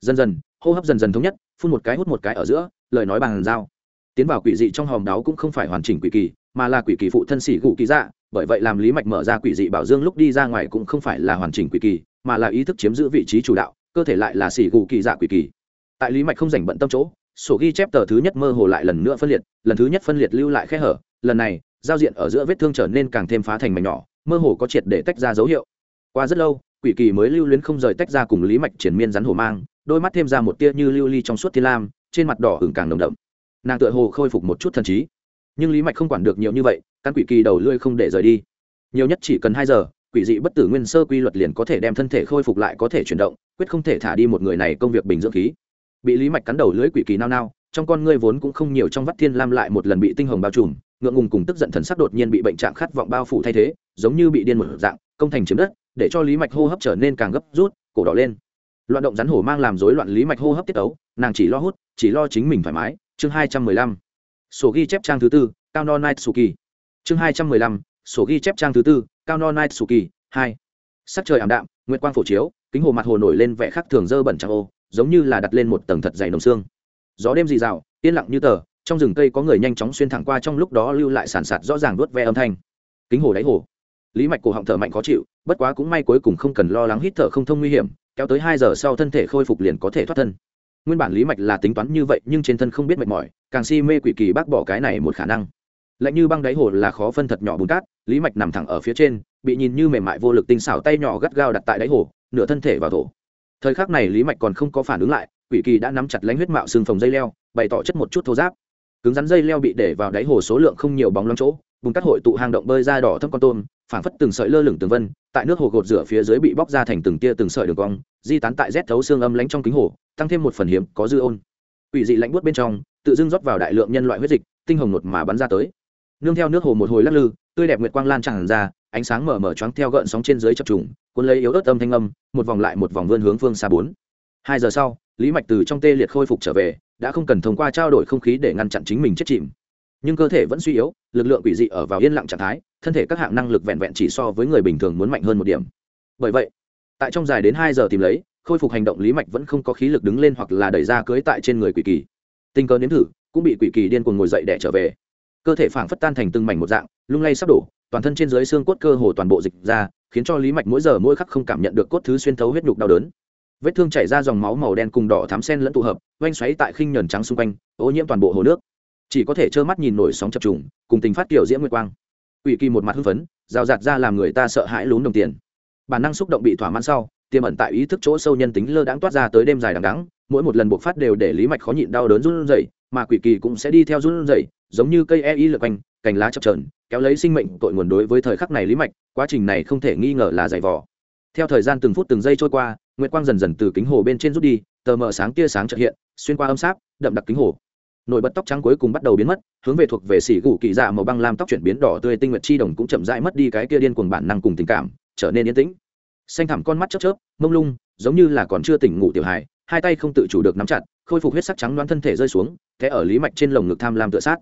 Dần dần, hô hấp dần dần thống nhất, phun một cái hút một cái ở giữa, lời nói bằng dao. Tiến vào quỷ dị trong hòm đáo cũng không phải hoàn chỉnh quỷ kỳ, mà là quỷ kỳ phụ thân sĩ gù kỳ dạ bởi vậy làm lý mạch mở ra quỷ dị bảo dương lúc đi ra ngoài cũng không phải là hoàn chỉnh quỷ kỳ, mà là ý thức chiếm giữ vị trí chủ đạo, cơ thể lại là xỉ gù kỳ dạ quỷ kỳ. Tại lý mạch không dành bận tâm chỗ, sổ ghi chép tờ thứ nhất mơ hồ lại lần nữa phân liệt, lần thứ nhất phân liệt lưu lại khe hở, lần này, giao diện ở giữa vết thương trở nên càng thêm phá thành mảnh nhỏ, mơ hồ có triệt để tách ra dấu hiệu. Qua rất lâu, quỷ kỳ mới lưu luyến không rời tách ra cùng lý mạch triển miên rắn hổ mang, đôi mắt thêm ra một tia như lưu ly trong suốt thiên lam, trên mặt đỏ hừng càng nồng đậm. Nàng tựa hồ khôi phục một chút thần trí nhưng lý mạch không quản được nhiều như vậy, căn quỷ kỳ đầu lươi không để rời đi. Nhiều nhất chỉ cần hai giờ, quỷ dị bất tử nguyên sơ quy luật liền có thể đem thân thể khôi phục lại có thể chuyển động, quyết không thể thả đi một người này công việc bình dưỡng khí. Bị lý mạch cắn đầu lưới quỷ kỳ nao nao, trong con ngươi vốn cũng không nhiều trong vắt thiên lam lại một lần bị tinh hồng bao trùm, ngượng ngùng cùng tức giận thần sắc đột nhiên bị bệnh trạng khát vọng bao phủ thay thế, giống như bị điên một dạng, công thành chiếm đất, để cho lý mạch hô hấp trở nên càng gấp rút, cổ đỏ lên. Loạn động rắn hổ mang làm rối loạn lý mạch hô hấp tiết tấu, nàng chỉ lo hút, chỉ lo chính mình thoải mái. Chương hai trăm mười lăm sổ ghi chép trang thứ tư cao no night suki chương hai trăm mười lăm sổ ghi chép trang thứ tư cao no night suki hai. Sắc trời ảm đạm nguyệt quang phổ chiếu kính hồ mặt hồ nổi lên vẻ khắc thường dơ bẩn trắng ô giống như là đặt lên một tầng thật dày nồng xương. Gió đêm dị dạo, yên lặng như tờ trong rừng cây có người nhanh chóng xuyên thẳng qua trong lúc đó lưu lại sàn sạt rõ ràng đốt ve âm thanh. Kính hồ đáy hồ. Lý mạch cổ họng thở mạnh khó chịu bất quá cũng may cuối cùng không cần lo lắng hít thở không thông nguy hiểm kéo tới hai giờ sau thân thể khôi phục liền có thể thoát thân nguyên bản lý mạch là tính toán như vậy nhưng trên thân không biết mệt mỏi, càng si mê quỷ kỳ bác bỏ cái này một khả năng. Lạnh như băng đáy hồ là khó phân thật nhỏ bùn cát, lý mạch nằm thẳng ở phía trên, bị nhìn như mềm mại vô lực tinh xảo tay nhỏ gắt gao đặt tại đáy hồ, nửa thân thể vào thổ. Thời khắc này lý mạch còn không có phản ứng lại, quỷ kỳ đã nắm chặt lánh huyết mạo xương phồng dây leo, bày tỏ chất một chút thô giáp. Cứng rắn dây leo bị để vào đáy hồ số lượng không nhiều bóng lắm chỗ, bùn cát hội tụ hang động bơi ra đỏ thâm con tôm, phảng phất từng sợi lơ lửng tường vân, tại nước hồ gột rửa phía dưới bị bóc ra thành từng tia từng sợi đường cong, di tán tại rét thấu xương âm lánh trong kính hồ tăng thêm một phần hiếm, có dư ôn. Quỷ dị lạnh buốt bên trong, tự dưng rót vào đại lượng nhân loại huyết dịch, tinh hồng nột mà bắn ra tới. Nương theo nước hồ một hồi lắc lư, tươi đẹp nguyệt quang lan tràn ra, ánh sáng mở mở choáng theo gợn sóng trên dưới chập trùng, cuốn lấy yếu ớt âm thanh âm, một vòng lại một vòng vươn hướng phương xa bốn. Hai giờ sau, lý mạch từ trong tê liệt khôi phục trở về, đã không cần thông qua trao đổi không khí để ngăn chặn chính mình chết chìm. Nhưng cơ thể vẫn suy yếu, lực lượng quỷ dị ở vào yên lặng trạng thái, thân thể các hạng năng lực vẹn vẹn chỉ so với người bình thường muốn mạnh hơn một điểm. Bởi vậy, tại trong dài đến hai giờ tìm lấy khôi phục hành động lý mạch vẫn không có khí lực đứng lên hoặc là đẩy ra cưới tại trên người quỷ kỳ. Tình cờ nếm thử, cũng bị quỷ kỳ điên cuồng ngồi dậy để trở về. Cơ thể phảng phất tan thành từng mảnh một dạng, lung lay sắp đổ, toàn thân trên dưới xương cốt cơ hồ toàn bộ dịch ra, khiến cho lý mạch mỗi giờ mỗi khắc không cảm nhận được cốt thứ xuyên thấu huyết nhục đau đớn. Vết thương chảy ra dòng máu màu đen cùng đỏ thám sen lẫn tụ hợp, oanh xoáy tại khinh nhờn trắng xung quanh, ô nhiễm toàn bộ hồ nước. Chỉ có thể trơ mắt nhìn nổi sóng chập trùng, cùng tình phát kiểu diễm nguyệt quang. Ủy kỳ một mặt hưng phấn, rào rạt ra làm người ta sợ hãi lún đồng tiền. Bản năng xúc động bị thỏa mãn sau tiềm ẩn tại ý thức chỗ sâu nhân tính lơ đãng toát ra tới đêm dài đằng đắng mỗi một lần buộc phát đều để lý mạch khó nhịn đau đớn run rẩy, mà quỷ kỳ cũng sẽ đi theo run rẩy, giống như cây e y lượt quanh, cành lá chập trờn kéo lấy sinh mệnh tội nguồn đối với thời khắc này lý mạch, quá trình này không thể nghi ngờ là dày vò. Theo thời gian từng phút từng giây trôi qua, nguyệt quang dần dần từ kính hồ bên trên rút đi, tờ mờ sáng tia sáng trợ hiện, xuyên qua âm sáp, đậm đặc kính hồ. Nổi bật tóc trắng cuối cùng bắt đầu biến mất, hướng về thuộc về xỉ gù kỳ dạ màu băng lam tóc chuyển biến đỏ tươi tinh nguyệt chi đồng cũng chậm rãi mất đi cái kia điên cuồng bản năng cùng tình cảm, trở nên yên tĩnh xanh thẳm con mắt chớp chớp, mông lung, giống như là còn chưa tỉnh ngủ tiểu hài, hai tay không tự chủ được nắm chặt, khôi phục huyết sắc trắng đoán thân thể rơi xuống thế ở lý mạch trên lồng ngực tham lam tựa sát.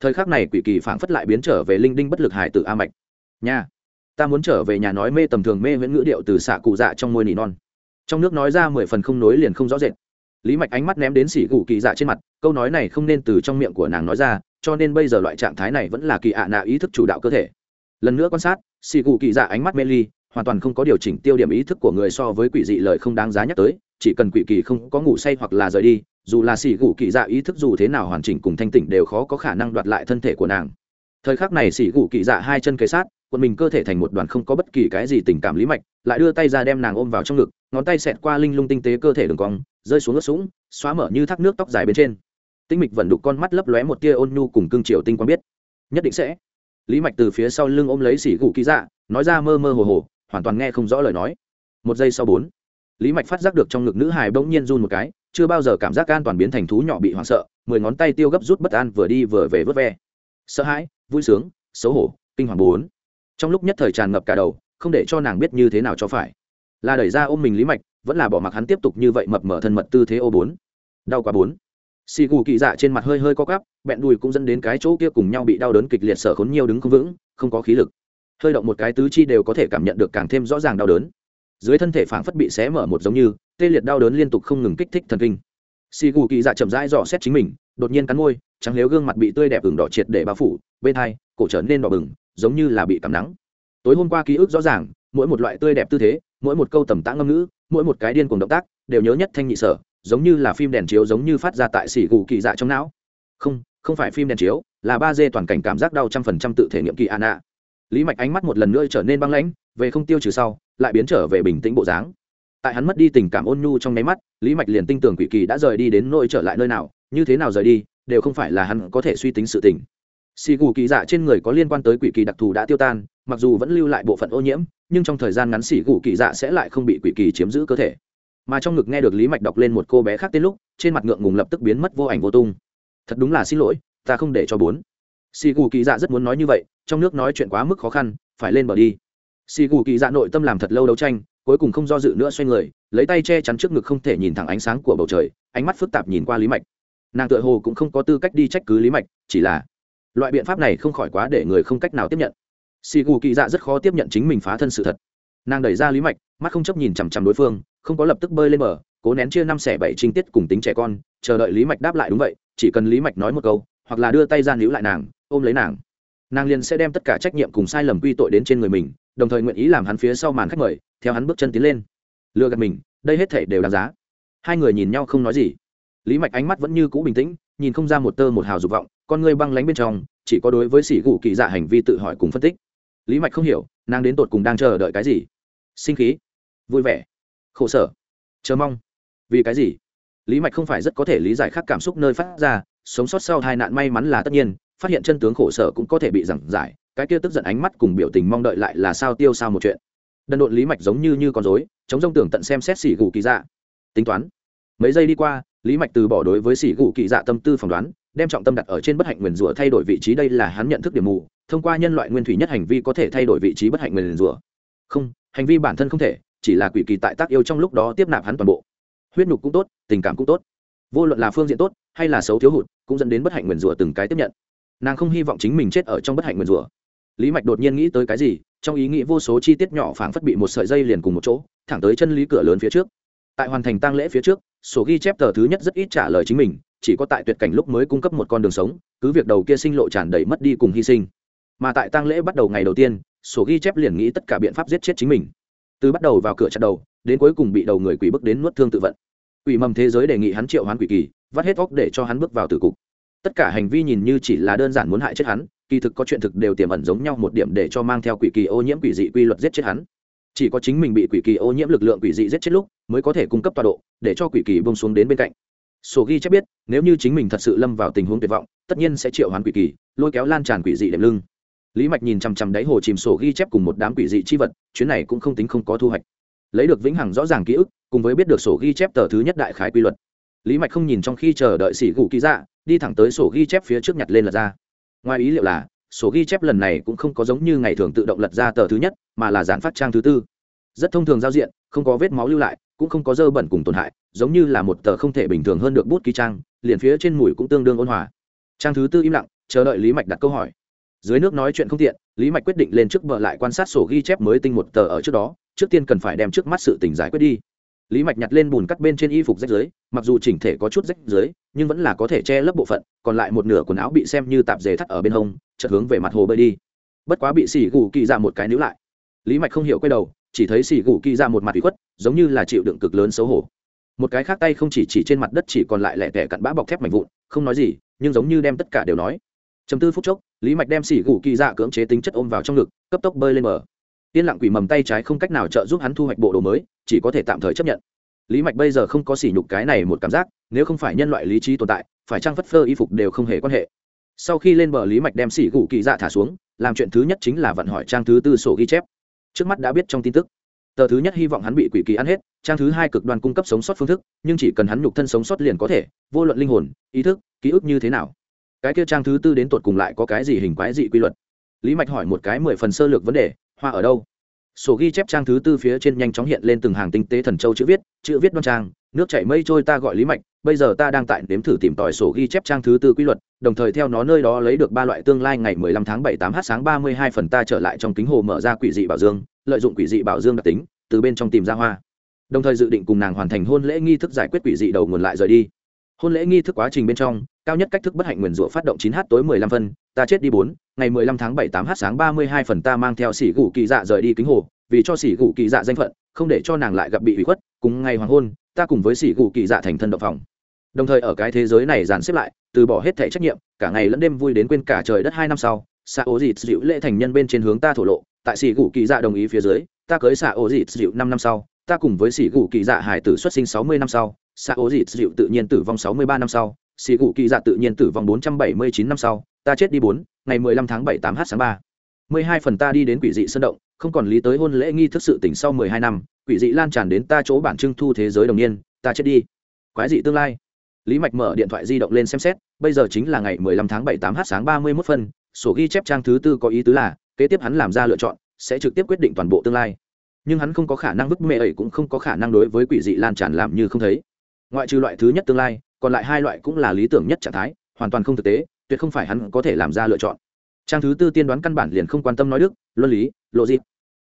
Thời khắc này quỷ kỳ phảng phất lại biến trở về linh đinh bất lực hải tự a mạch. Nha, ta muốn trở về nhà nói mê tầm thường mê viễn ngữ điệu từ xạ cụ dạ trong môi nỉ non. Trong nước nói ra mười phần không nối liền không rõ rệt. Lý mạch ánh mắt ném đến xỉ cụ kỳ dạ trên mặt, câu nói này không nên từ trong miệng của nàng nói ra, cho nên bây giờ loại trạng thái này vẫn là kỳ ạ à nạ ý thức chủ đạo cơ thể. Lần nữa quan sát, xỉ cụ kỳ dạ ánh mắt mê ly hoàn toàn không có điều chỉnh tiêu điểm ý thức của người so với quỷ dị lời không đáng giá nhắc tới, chỉ cần quỷ kỳ không có ngủ say hoặc là rời đi, dù là xỉ gù kỳ dạ ý thức dù thế nào hoàn chỉnh cùng thanh tỉnh đều khó có khả năng đoạt lại thân thể của nàng. Thời khắc này xỉ gù kỳ dạ hai chân kế sát, quần mình cơ thể thành một đoàn không có bất kỳ cái gì tình cảm lý mạch, lại đưa tay ra đem nàng ôm vào trong ngực, ngón tay xẹt qua linh lung tinh tế cơ thể đường cong, rơi xuống ướt sũng, xóa mở như thác nước tóc dài bên trên. Tinh mịch vẫn đục con mắt lấp lóe một tia ôn nhu cùng cương triều tinh quang biết. Nhất định sẽ. Lý mạch từ phía sau lưng ôm lấy xỉ gù kỳ dạ nói ra mơ mơ hồ hồ hoàn toàn nghe không rõ lời nói. Một giây sau bốn, lý mạch phát giác được trong ngực nữ hài bỗng nhiên run một cái, chưa bao giờ cảm giác an toàn biến thành thú nhỏ bị hoảng sợ, mười ngón tay tiêu gấp rút bất an vừa đi vừa về vớt ve. Sợ hãi, vui sướng, xấu hổ, kinh hoàng bốn. Trong lúc nhất thời tràn ngập cả đầu, không để cho nàng biết như thế nào cho phải. Là đẩy ra ôm mình lý mạch, vẫn là bỏ mặc hắn tiếp tục như vậy mập mở thân mật tư thế ô bốn. Đau quá bốn. Xì gù kỳ dạ trên mặt hơi hơi co cắp bẹn đùi cũng dẫn đến cái chỗ kia cùng nhau bị đau đớn kịch liệt sở khốn nhiều đứng không vững, không có khí lực hơi động một cái tứ chi đều có thể cảm nhận được càng thêm rõ ràng đau đớn. Dưới thân thể phảng phất bị xé mở một giống như, tê liệt đau đớn liên tục không ngừng kích thích thần kinh. Xì gù kỳ dạ chậm rãi dò xét chính mình, đột nhiên cắn môi, trắng nếu gương mặt bị tươi đẹp ửng đỏ triệt để bao phủ, bên hai, cổ trở nên đỏ bừng, giống như là bị cảm nắng. Tối hôm qua ký ức rõ ràng, mỗi một loại tươi đẹp tư thế, mỗi một câu tầm tã ngâm ngữ, mỗi một cái điên cùng động tác, đều nhớ nhất thanh nhị sở, giống như là phim đèn chiếu giống như phát ra tại xỉ gù kỳ dạ trong não. Không không phải phim đèn chiếu, là ba d toàn cảnh cảm giác đau trăm phần trăm tự thể nghiệm kỳ an ạ lý mạch ánh mắt một lần nữa trở nên băng lãnh, về không tiêu trừ sau, lại biến trở về bình tĩnh bộ dáng. Tại hắn mất đi tình cảm ôn nhu trong nháy mắt, lý mạch liền tin tưởng quỷ kỳ đã rời đi đến nỗi trở lại nơi nào, như thế nào rời đi, đều không phải là hắn có thể suy tính sự tình. Xì gù kỳ dạ trên người có liên quan tới quỷ kỳ đặc thù đã tiêu tan, mặc dù vẫn lưu lại bộ phận ô nhiễm, nhưng trong thời gian ngắn xì gù kỳ dạ sẽ lại không bị quỷ kỳ chiếm giữ cơ thể. Mà trong ngực nghe được lý mạch đọc lên một cô bé khác tên lúc, trên mặt ngượng ngùng lập tức biến mất vô ảnh vô tung. Thật đúng là xin lỗi, ta không để cho bốn xì gù kỳ dạ rất muốn nói như vậy, trong nước nói chuyện quá mức khó khăn, phải lên bờ đi. Xì gù kỳ dạ nội tâm làm thật lâu đấu tranh, cuối cùng không do dự nữa xoay người, lấy tay che chắn trước ngực không thể nhìn thẳng ánh sáng của bầu trời, ánh mắt phức tạp nhìn qua lý mạch. Nàng tựa hồ cũng không có tư cách đi trách cứ lý mạch, chỉ là loại biện pháp này không khỏi quá để người không cách nào tiếp nhận. Xì gù kỳ dạ rất khó tiếp nhận chính mình phá thân sự thật. Nàng đẩy ra lý mạch, mắt không chấp nhìn chằm chằm đối phương, không có lập tức bơi lên bờ, cố nén chia năm xẻ bảy trinh tiết cùng tính trẻ con, chờ đợi lý mạch đáp lại đúng vậy, chỉ cần lý mạch nói một câu, hoặc là đưa tay ra níu lại nàng ôm lấy nàng. Nàng liền sẽ đem tất cả trách nhiệm cùng sai lầm quy tội đến trên người mình, đồng thời nguyện ý làm hắn phía sau màn khách mời, theo hắn bước chân tiến lên. Lừa gạt mình, đây hết thể đều đáng giá. Hai người nhìn nhau không nói gì. Lý mạch ánh mắt vẫn như cũ bình tĩnh, nhìn không ra một tơ một hào dục vọng, con người băng lánh bên trong, chỉ có đối với sỉ gù kỳ dạ hành vi tự hỏi cùng phân tích. Lý mạch không hiểu, nàng đến tột cùng đang chờ đợi cái gì. Sinh khí, vui vẻ, khổ sở, chờ mong. Vì cái gì? Lý mạch không phải rất có thể lý giải khác cảm xúc nơi phát ra, sống sót sau hai nạn may mắn là tất nhiên phát hiện chân tướng khổ sở cũng có thể bị giảng giải, cái kia tức giận ánh mắt cùng biểu tình mong đợi lại là sao tiêu sao một chuyện. Đần độn lý mạch giống như như con dối chống rông tưởng tận xem xét xỉ gù kỳ dạ. Tính toán, mấy giây đi qua, lý mạch từ bỏ đối với xỉ gù kỳ dạ tâm tư phỏng đoán, đem trọng tâm đặt ở trên bất hạnh nguyền rủa thay đổi vị trí đây là hắn nhận thức điểm mù, thông qua nhân loại nguyên thủy nhất hành vi có thể thay đổi vị trí bất hạnh nguyền rủa. Không, hành vi bản thân không thể, chỉ là quỷ kỳ tại tác yêu trong lúc đó tiếp nạp hắn toàn bộ. Huyết nhục cũng tốt, tình cảm cũng tốt. Vô luận là phương diện tốt hay là xấu thiếu hụt, cũng dẫn đến bất hạnh nguyền rủa từng cái tiếp nhận nàng không hy vọng chính mình chết ở trong bất hạnh nguyền rủa. Lý mạch đột nhiên nghĩ tới cái gì, trong ý nghĩ vô số chi tiết nhỏ phảng phất bị một sợi dây liền cùng một chỗ, thẳng tới chân lý cửa lớn phía trước. Tại hoàn thành tang lễ phía trước, sổ ghi chép tờ thứ nhất rất ít trả lời chính mình, chỉ có tại tuyệt cảnh lúc mới cung cấp một con đường sống, cứ việc đầu kia sinh lộ tràn đầy mất đi cùng hy sinh. Mà tại tang lễ bắt đầu ngày đầu tiên, sổ ghi chép liền nghĩ tất cả biện pháp giết chết chính mình. Từ bắt đầu vào cửa chặt đầu, đến cuối cùng bị đầu người quỷ bước đến nuốt thương tự vận. Quỷ mầm thế giới đề nghị hắn triệu hoán quỷ kỳ, vắt hết óc để cho hắn bước vào tử cục tất cả hành vi nhìn như chỉ là đơn giản muốn hại chết hắn, kỳ thực có chuyện thực đều tiềm ẩn giống nhau một điểm để cho mang theo quỷ kỳ ô nhiễm quỷ dị quy luật giết chết hắn. Chỉ có chính mình bị quỷ kỳ ô nhiễm lực lượng quỷ dị giết chết lúc mới có thể cung cấp tọa độ, để cho quỷ kỳ bông xuống đến bên cạnh. Sổ ghi chép biết, nếu như chính mình thật sự lâm vào tình huống tuyệt vọng, tất nhiên sẽ triệu hoán quỷ kỳ, lôi kéo lan tràn quỷ dị đệm lưng. Lý mạch nhìn chằm chằm đáy hồ chìm sổ ghi chép cùng một đám quỷ dị chi vật, chuyến này cũng không tính không có thu hoạch. Lấy được vĩnh hằng rõ ràng ký ức, cùng với biết được sổ ghi chép tờ thứ nhất đại khái quy luật. Lý mạch không nhìn trong khi chờ đợi xỉ gù ký dạ đi thẳng tới sổ ghi chép phía trước nhặt lên lật ra. Ngoài ý liệu là, sổ ghi chép lần này cũng không có giống như ngày thường tự động lật ra tờ thứ nhất, mà là giản phát trang thứ tư. Rất thông thường giao diện, không có vết máu lưu lại, cũng không có dơ bẩn cùng tổn hại, giống như là một tờ không thể bình thường hơn được bút ký trang, liền phía trên mùi cũng tương đương ôn hòa. Trang thứ tư im lặng, chờ đợi lý mạch đặt câu hỏi. Dưới nước nói chuyện không tiện, lý mạch quyết định lên trước bờ lại quan sát sổ ghi chép mới tinh một tờ ở trước đó, trước tiên cần phải đem trước mắt sự tình giải quyết đi lý mạch nhặt lên bùn cắt bên trên y phục rách dưới mặc dù chỉnh thể có chút rách dưới nhưng vẫn là có thể che lấp bộ phận, còn lại một nửa quần áo bị xem như tạp dề thắt ở bên hông, chợt hướng về mặt hồ bơi đi. Bất quá bị xỉ gù kỳ ra một cái níu lại. Lý mạch không hiểu quay đầu, chỉ thấy xỉ gù kỳ ra một mặt bị khuất, giống như là chịu đựng cực lớn xấu hổ. Một cái khác tay không chỉ chỉ trên mặt đất chỉ còn lại lẻ tẻ cặn bã bọc thép mảnh vụn, không nói gì, nhưng giống như đem tất cả đều nói. Chấm tư phút chốc, lý mạch đem xỉ gù kỳ dạ cưỡng chế tính chất ôm vào trong ngực, cấp tốc bơi lên bờ yên lặng quỷ mầm tay trái không cách nào trợ giúp hắn thu hoạch bộ đồ mới, chỉ có thể tạm thời chấp nhận. Lý mạch bây giờ không có sỉ nhục cái này một cảm giác, nếu không phải nhân loại lý trí tồn tại, phải trang phất phơ y phục đều không hề quan hệ. Sau khi lên bờ, lý mạch đem sỉ gù kỳ dạ thả xuống, làm chuyện thứ nhất chính là vận hỏi trang thứ tư sổ ghi chép. Trước mắt đã biết trong tin tức. Tờ thứ nhất hy vọng hắn bị quỷ kỳ ăn hết, trang thứ hai cực đoan cung cấp sống sót phương thức, nhưng chỉ cần hắn nhục thân sống sót liền có thể, vô luận linh hồn, ý thức, ký ức như thế nào. Cái kia trang thứ tư đến tột cùng lại có cái gì hình quái dị quy luật? Lý mạch hỏi một cái mười phần sơ lược vấn đề hoa ở đâu? Sổ ghi chép trang thứ tư phía trên nhanh chóng hiện lên từng hàng tinh tế thần châu chữ viết chữ viết đoan trang, nước chảy mây trôi ta gọi lý mạch, bây giờ ta đang tại nếm thử tìm tòi sổ ghi chép trang thứ tư quy luật, đồng thời theo nó nơi đó lấy được ba loại tương lai ngày mười lăm tháng bảy tám h sáng ba mươi hai phần ta trở lại trong kính hồ mở ra quỷ dị bảo dương, lợi dụng quỷ dị bảo dương đặc tính, từ bên trong tìm ra hoa. Đồng thời dự định cùng nàng hoàn thành hôn lễ nghi thức giải quyết quỷ dị đầu nguồn lại rời đi hôn lễ nghi thức quá trình bên trong, cao nhất cách thức bất hạnh nguyền rủa phát động 9h tối mười lăm phân, ta chết đi bốn, ngày mười lăm tháng bảy tám h sáng ba mươi hai phần ta mang theo xỉ gù kỳ dạ rời đi kính hồ, vì cho xỉ gù kỳ dạ danh phận, không để cho nàng lại gặp bị hủy khuất, cùng ngày hoàng hôn, ta cùng với xỉ gù kỳ dạ thành thân động phòng. Đồng thời ở cái thế giới này dàn xếp lại, từ bỏ hết thẻ trách nhiệm, cả ngày lẫn đêm vui đến quên cả trời đất hai năm sau xạ ố dịt dịu lễ thành nhân bên trên hướng ta thổ lộ, tại xỉ gù kỳ dạ đồng ý phía dưới, ta cưới xạ ố dịt dịu năm năm sau, ta cùng với xỉ gù kỳ dạ hải tử xuất sinh sáu mươi năm sau xạ ố dịt dịu tự nhiên tử vong sáu mươi ba năm sau xì gù kỳ dạ tự nhiên tử vong bốn trăm bảy mươi chín năm sau, ta chết đi bốn, ngày mười lăm tháng bảy tám h sáng ba. mười hai phần ta đi đến quỷ dị sơn động, không còn lý tới hôn lễ nghi thức sự tỉnh sau mười hai năm, quỷ dị lan tràn đến ta chỗ bản trưng thu thế giới đồng niên, ta chết đi. Quái dị tương lai. Lý mạch mở điện thoại di động lên xem xét, bây giờ chính là ngày mười lăm tháng bảy tám h sáng ba mươi mốt phân, sổ ghi chép trang thứ tư có ý tứ là, kế tiếp hắn làm ra lựa chọn, sẽ trực tiếp quyết định toàn bộ tương lai. Nhưng hắn không có khả năng vứt mẹ ấy cũng không có khả năng đối với quỷ dị lan tràn làm như không thấy ngoại trừ loại thứ nhất tương lai, còn lại hai loại cũng là lý tưởng nhất trạng thái, hoàn toàn không thực tế, tuyệt không phải hắn có thể làm ra lựa chọn. Trang thứ tư tiên đoán căn bản liền không quan tâm nói đức, luân lý, lộ dịp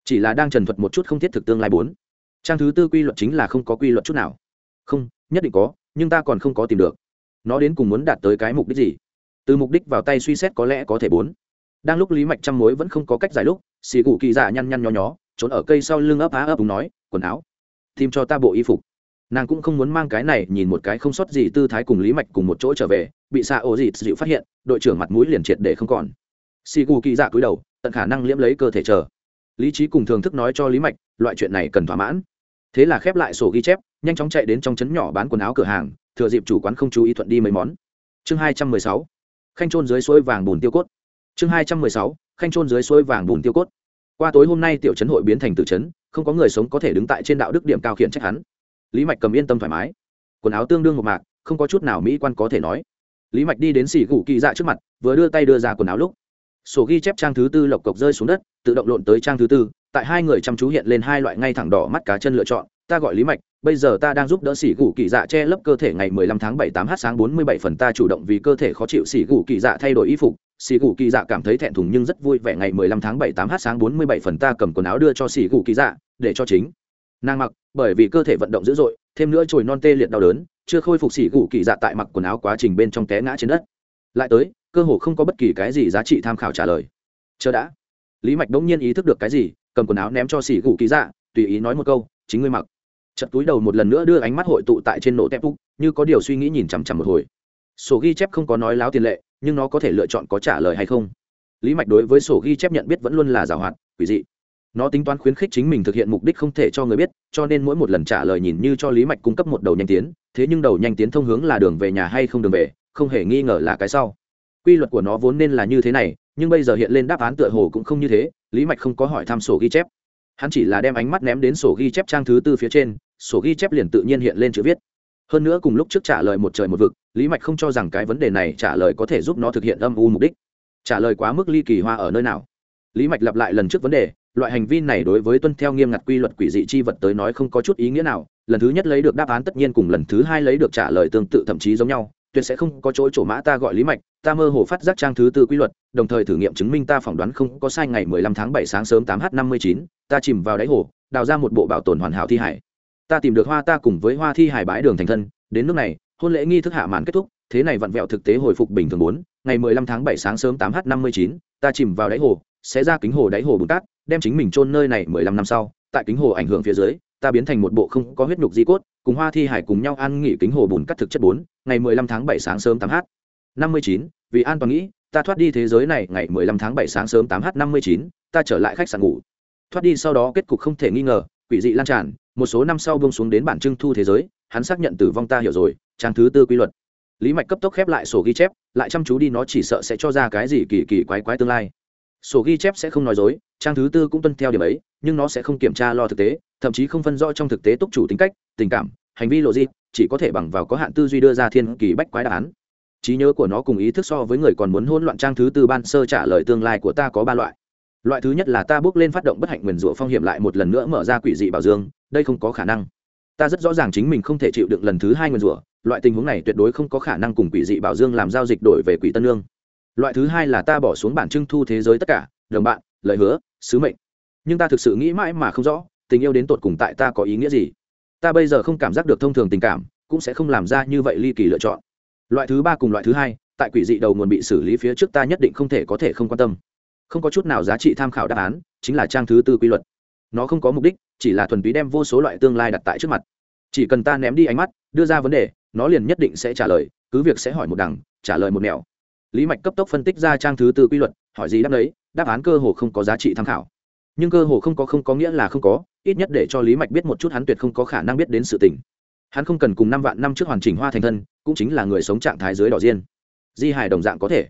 chỉ là đang trần thuật một chút không thiết thực tương lai bốn. Trang thứ tư quy luật chính là không có quy luật chút nào. Không, nhất định có, nhưng ta còn không có tìm được. Nó đến cùng muốn đạt tới cái mục đích gì? Từ mục đích vào tay suy xét có lẽ có thể bốn. Đang lúc lý mạch chăm mối vẫn không có cách giải lúc, xì cụ kỳ giả nhăn nhăn nhó nhó, trốn ở cây sau lưng ấp á ấp đúng nói, quần áo, tìm cho ta bộ y phục nàng cũng không muốn mang cái này nhìn một cái không sót gì tư thái cùng lý mạch cùng một chỗ trở về, bị xạ ổ dịt dịu phát hiện, đội trưởng mặt mũi liền triệt để không còn. Xì gù kỳ dạ cúi đầu, tận khả năng liễm lấy cơ thể chờ. Lý trí cùng thường thức nói cho lý mạch, loại chuyện này cần thỏa mãn. Thế là khép lại sổ ghi chép, nhanh chóng chạy đến trong trấn nhỏ bán quần áo cửa hàng, thừa dịp chủ quán không chú ý thuận đi mấy món. Chương hai trăm mười sáu. Khanh trôn dưới suối vàng bùn tiêu cốt. Chương hai trăm mười sáu. Khanh trôn dưới suối vàng bùn tiêu cốt. Qua tối hôm nay tiểu trấn hội biến thành tử trấn, không có người sống có thể đứng tại trên đạo đức điểm cao khiển trách hắn lý mạch cầm yên tâm thoải mái. Quần áo tương đương một mạc, không có chút nào mỹ quan có thể nói. Lý mạch đi đến xỉ gù kỳ dạ trước mặt, vừa đưa tay đưa ra quần áo lúc. Sổ ghi chép trang thứ tư lộc cộc rơi xuống đất, tự động lộn tới trang thứ tư, tại hai người chăm chú hiện lên hai loại ngay thẳng đỏ mắt cá chân lựa chọn. Ta gọi lý mạch, bây giờ ta đang giúp đỡ xỉ gù kỳ dạ che lấp cơ thể ngày 15 tháng 7 8 h sáng 47 phần ta chủ động vì cơ thể khó chịu xỉ gù kỳ dạ thay đổi y phục. Xỉ gù kỳ dạ cảm thấy thẹn thùng nhưng rất vui vẻ ngày mười lăm tháng bảy tám h sáng bốn mươi bảy phần ta cầm quần áo đưa cho xỉ gù kỳ dạ để cho chính nàng mặc, bởi vì cơ thể vận động dữ dội, thêm nữa chồi non tê liệt đau đớn, chưa khôi phục xỉ gù kỳ dạ tại mặc quần áo quá trình bên trong té ngã trên đất. Lại tới, cơ hồ không có bất kỳ cái gì giá trị tham khảo trả lời. Chờ đã. Lý mạch đống nhiên ý thức được cái gì, cầm quần áo ném cho xỉ gù kỳ dạ tùy ý nói một câu, chính ngươi mặc. Chật túi đầu một lần nữa đưa ánh mắt hội tụ tại trên nổ tép úc, như có điều suy nghĩ nhìn chằm chằm một hồi. Sổ ghi chép không có nói láo tiền lệ, nhưng nó có thể lựa chọn có trả lời hay không? Lý mạch đối với sổ ghi chép nhận biết vẫn luôn là giảo hoạt, quỷ dị nó tính toán khuyến khích chính mình thực hiện mục đích không thể cho người biết, cho nên mỗi một lần trả lời nhìn như cho lý mạch cung cấp một đầu nhanh tiến, thế nhưng đầu nhanh tiến thông hướng là đường về nhà hay không đường về, không hề nghi ngờ là cái sau. Quy luật của nó vốn nên là như thế này, nhưng bây giờ hiện lên đáp án tựa hồ cũng không như thế, lý mạch không có hỏi thăm sổ ghi chép. Hắn chỉ là đem ánh mắt ném đến sổ ghi chép trang thứ tư phía trên, sổ ghi chép liền tự nhiên hiện lên chữ viết. Hơn nữa cùng lúc trước trả lời một trời một vực, lý mạch không cho rằng cái vấn đề này trả lời có thể giúp nó thực hiện âm u mục đích. Trả lời quá mức ly kỳ hoa ở nơi nào? Lý mạch lặp lại lần trước vấn đề loại hành vi này đối với tuân theo nghiêm ngặt quy luật quỷ dị chi vật tới nói không có chút ý nghĩa nào. Lần thứ nhất lấy được đáp án tất nhiên cùng lần thứ hai lấy được trả lời tương tự thậm chí giống nhau. Tuyệt sẽ không có chỗ chỗ mã ta gọi lý mạch, ta mơ hồ phát giác trang thứ tư quy luật, đồng thời thử nghiệm chứng minh ta phỏng đoán không có sai ngày mười lăm tháng bảy sáng sớm tám h năm mươi chín, ta chìm vào đáy hồ, đào ra một bộ bảo tồn hoàn hảo thi hải. Ta tìm được hoa ta cùng với hoa thi hải bãi đường thành thân. Đến nước này, hôn lễ nghi thức hạ màn kết thúc, thế này vặn vẹo thực tế hồi phục bình thường bốn, ngày mười lăm tháng bảy sáng sớm tám h năm mươi chín, ta chìm vào đáy hồ sẽ ra kính hồ đáy hồ bùn cát, đem chính mình chôn nơi này mười lăm năm sau, tại kính hồ ảnh hưởng phía dưới, ta biến thành một bộ không có huyết nhục di cốt, cùng hoa thi hải cùng nhau ăn nghỉ kính hồ bùn cắt thực chất bốn, ngày mười lăm tháng bảy sáng sớm tám h năm mươi chín, vì an toàn nghĩ, ta thoát đi thế giới này, ngày mười lăm tháng bảy sáng sớm tám h năm mươi chín, ta trở lại khách sạn ngủ. Thoát đi sau đó kết cục không thể nghi ngờ, quỷ dị lan tràn, một số năm sau bông xuống đến bản trưng thu thế giới, hắn xác nhận tử vong ta hiểu rồi, trang thứ tư quy luật. Lý mạch cấp tốc khép lại sổ ghi chép, lại chăm chú đi, nó chỉ sợ sẽ cho ra cái gì kỳ kỳ quái quái tương lai sổ ghi chép sẽ không nói dối, trang thứ tư cũng tuân theo điểm ấy, nhưng nó sẽ không kiểm tra lo thực tế, thậm chí không phân rõ trong thực tế túc chủ tính cách, tình cảm, hành vi lộ di chỉ có thể bằng vào có hạn tư duy đưa ra thiên kỳ bách quái đáp án. Trí nhớ của nó cùng ý thức so với người còn muốn hỗn loạn trang thứ tư ban sơ trả lời tương lai của ta có ba loại. Loại thứ nhất là ta bước lên phát động bất hạnh nguyền rủa phong hiểm lại một lần nữa mở ra quỷ dị bảo dương, đây không có khả năng. Ta rất rõ ràng chính mình không thể chịu đựng lần thứ hai nguyền rủa, loại tình huống này tuyệt đối không có khả năng cùng quỷ dị bảo dương làm giao dịch đổi về quỷ tân lương loại thứ hai là ta bỏ xuống bản trưng thu thế giới tất cả, đồng bạn, lời hứa, sứ mệnh. Nhưng ta thực sự nghĩ mãi mà không rõ, tình yêu đến tột cùng tại ta có ý nghĩa gì. Ta bây giờ không cảm giác được thông thường tình cảm, cũng sẽ không làm ra như vậy ly kỳ lựa chọn. Loại thứ ba cùng loại thứ hai, tại quỷ dị đầu nguồn bị xử lý phía trước ta nhất định không thể có thể không quan tâm. Không có chút nào giá trị tham khảo đáp án, chính là trang thứ tư quy luật. Nó không có mục đích, chỉ là thuần túy đem vô số loại tương lai đặt tại trước mặt. Chỉ cần ta ném đi ánh mắt, đưa ra vấn đề, nó liền nhất định sẽ trả lời, cứ việc sẽ hỏi một đằng, trả lời một nẻo lý mạch cấp tốc phân tích ra trang thứ tư quy luật, hỏi gì đáp đấy đáp án cơ hồ không có giá trị tham khảo. Nhưng cơ hồ không có không có nghĩa là không có, ít nhất để cho lý mạch biết một chút hắn tuyệt không có khả năng biết đến sự tình. Hắn không cần cùng năm vạn năm trước hoàn chỉnh hoa thành thân, cũng chính là người sống trạng thái dưới đỏ diên. Di hài đồng dạng có thể.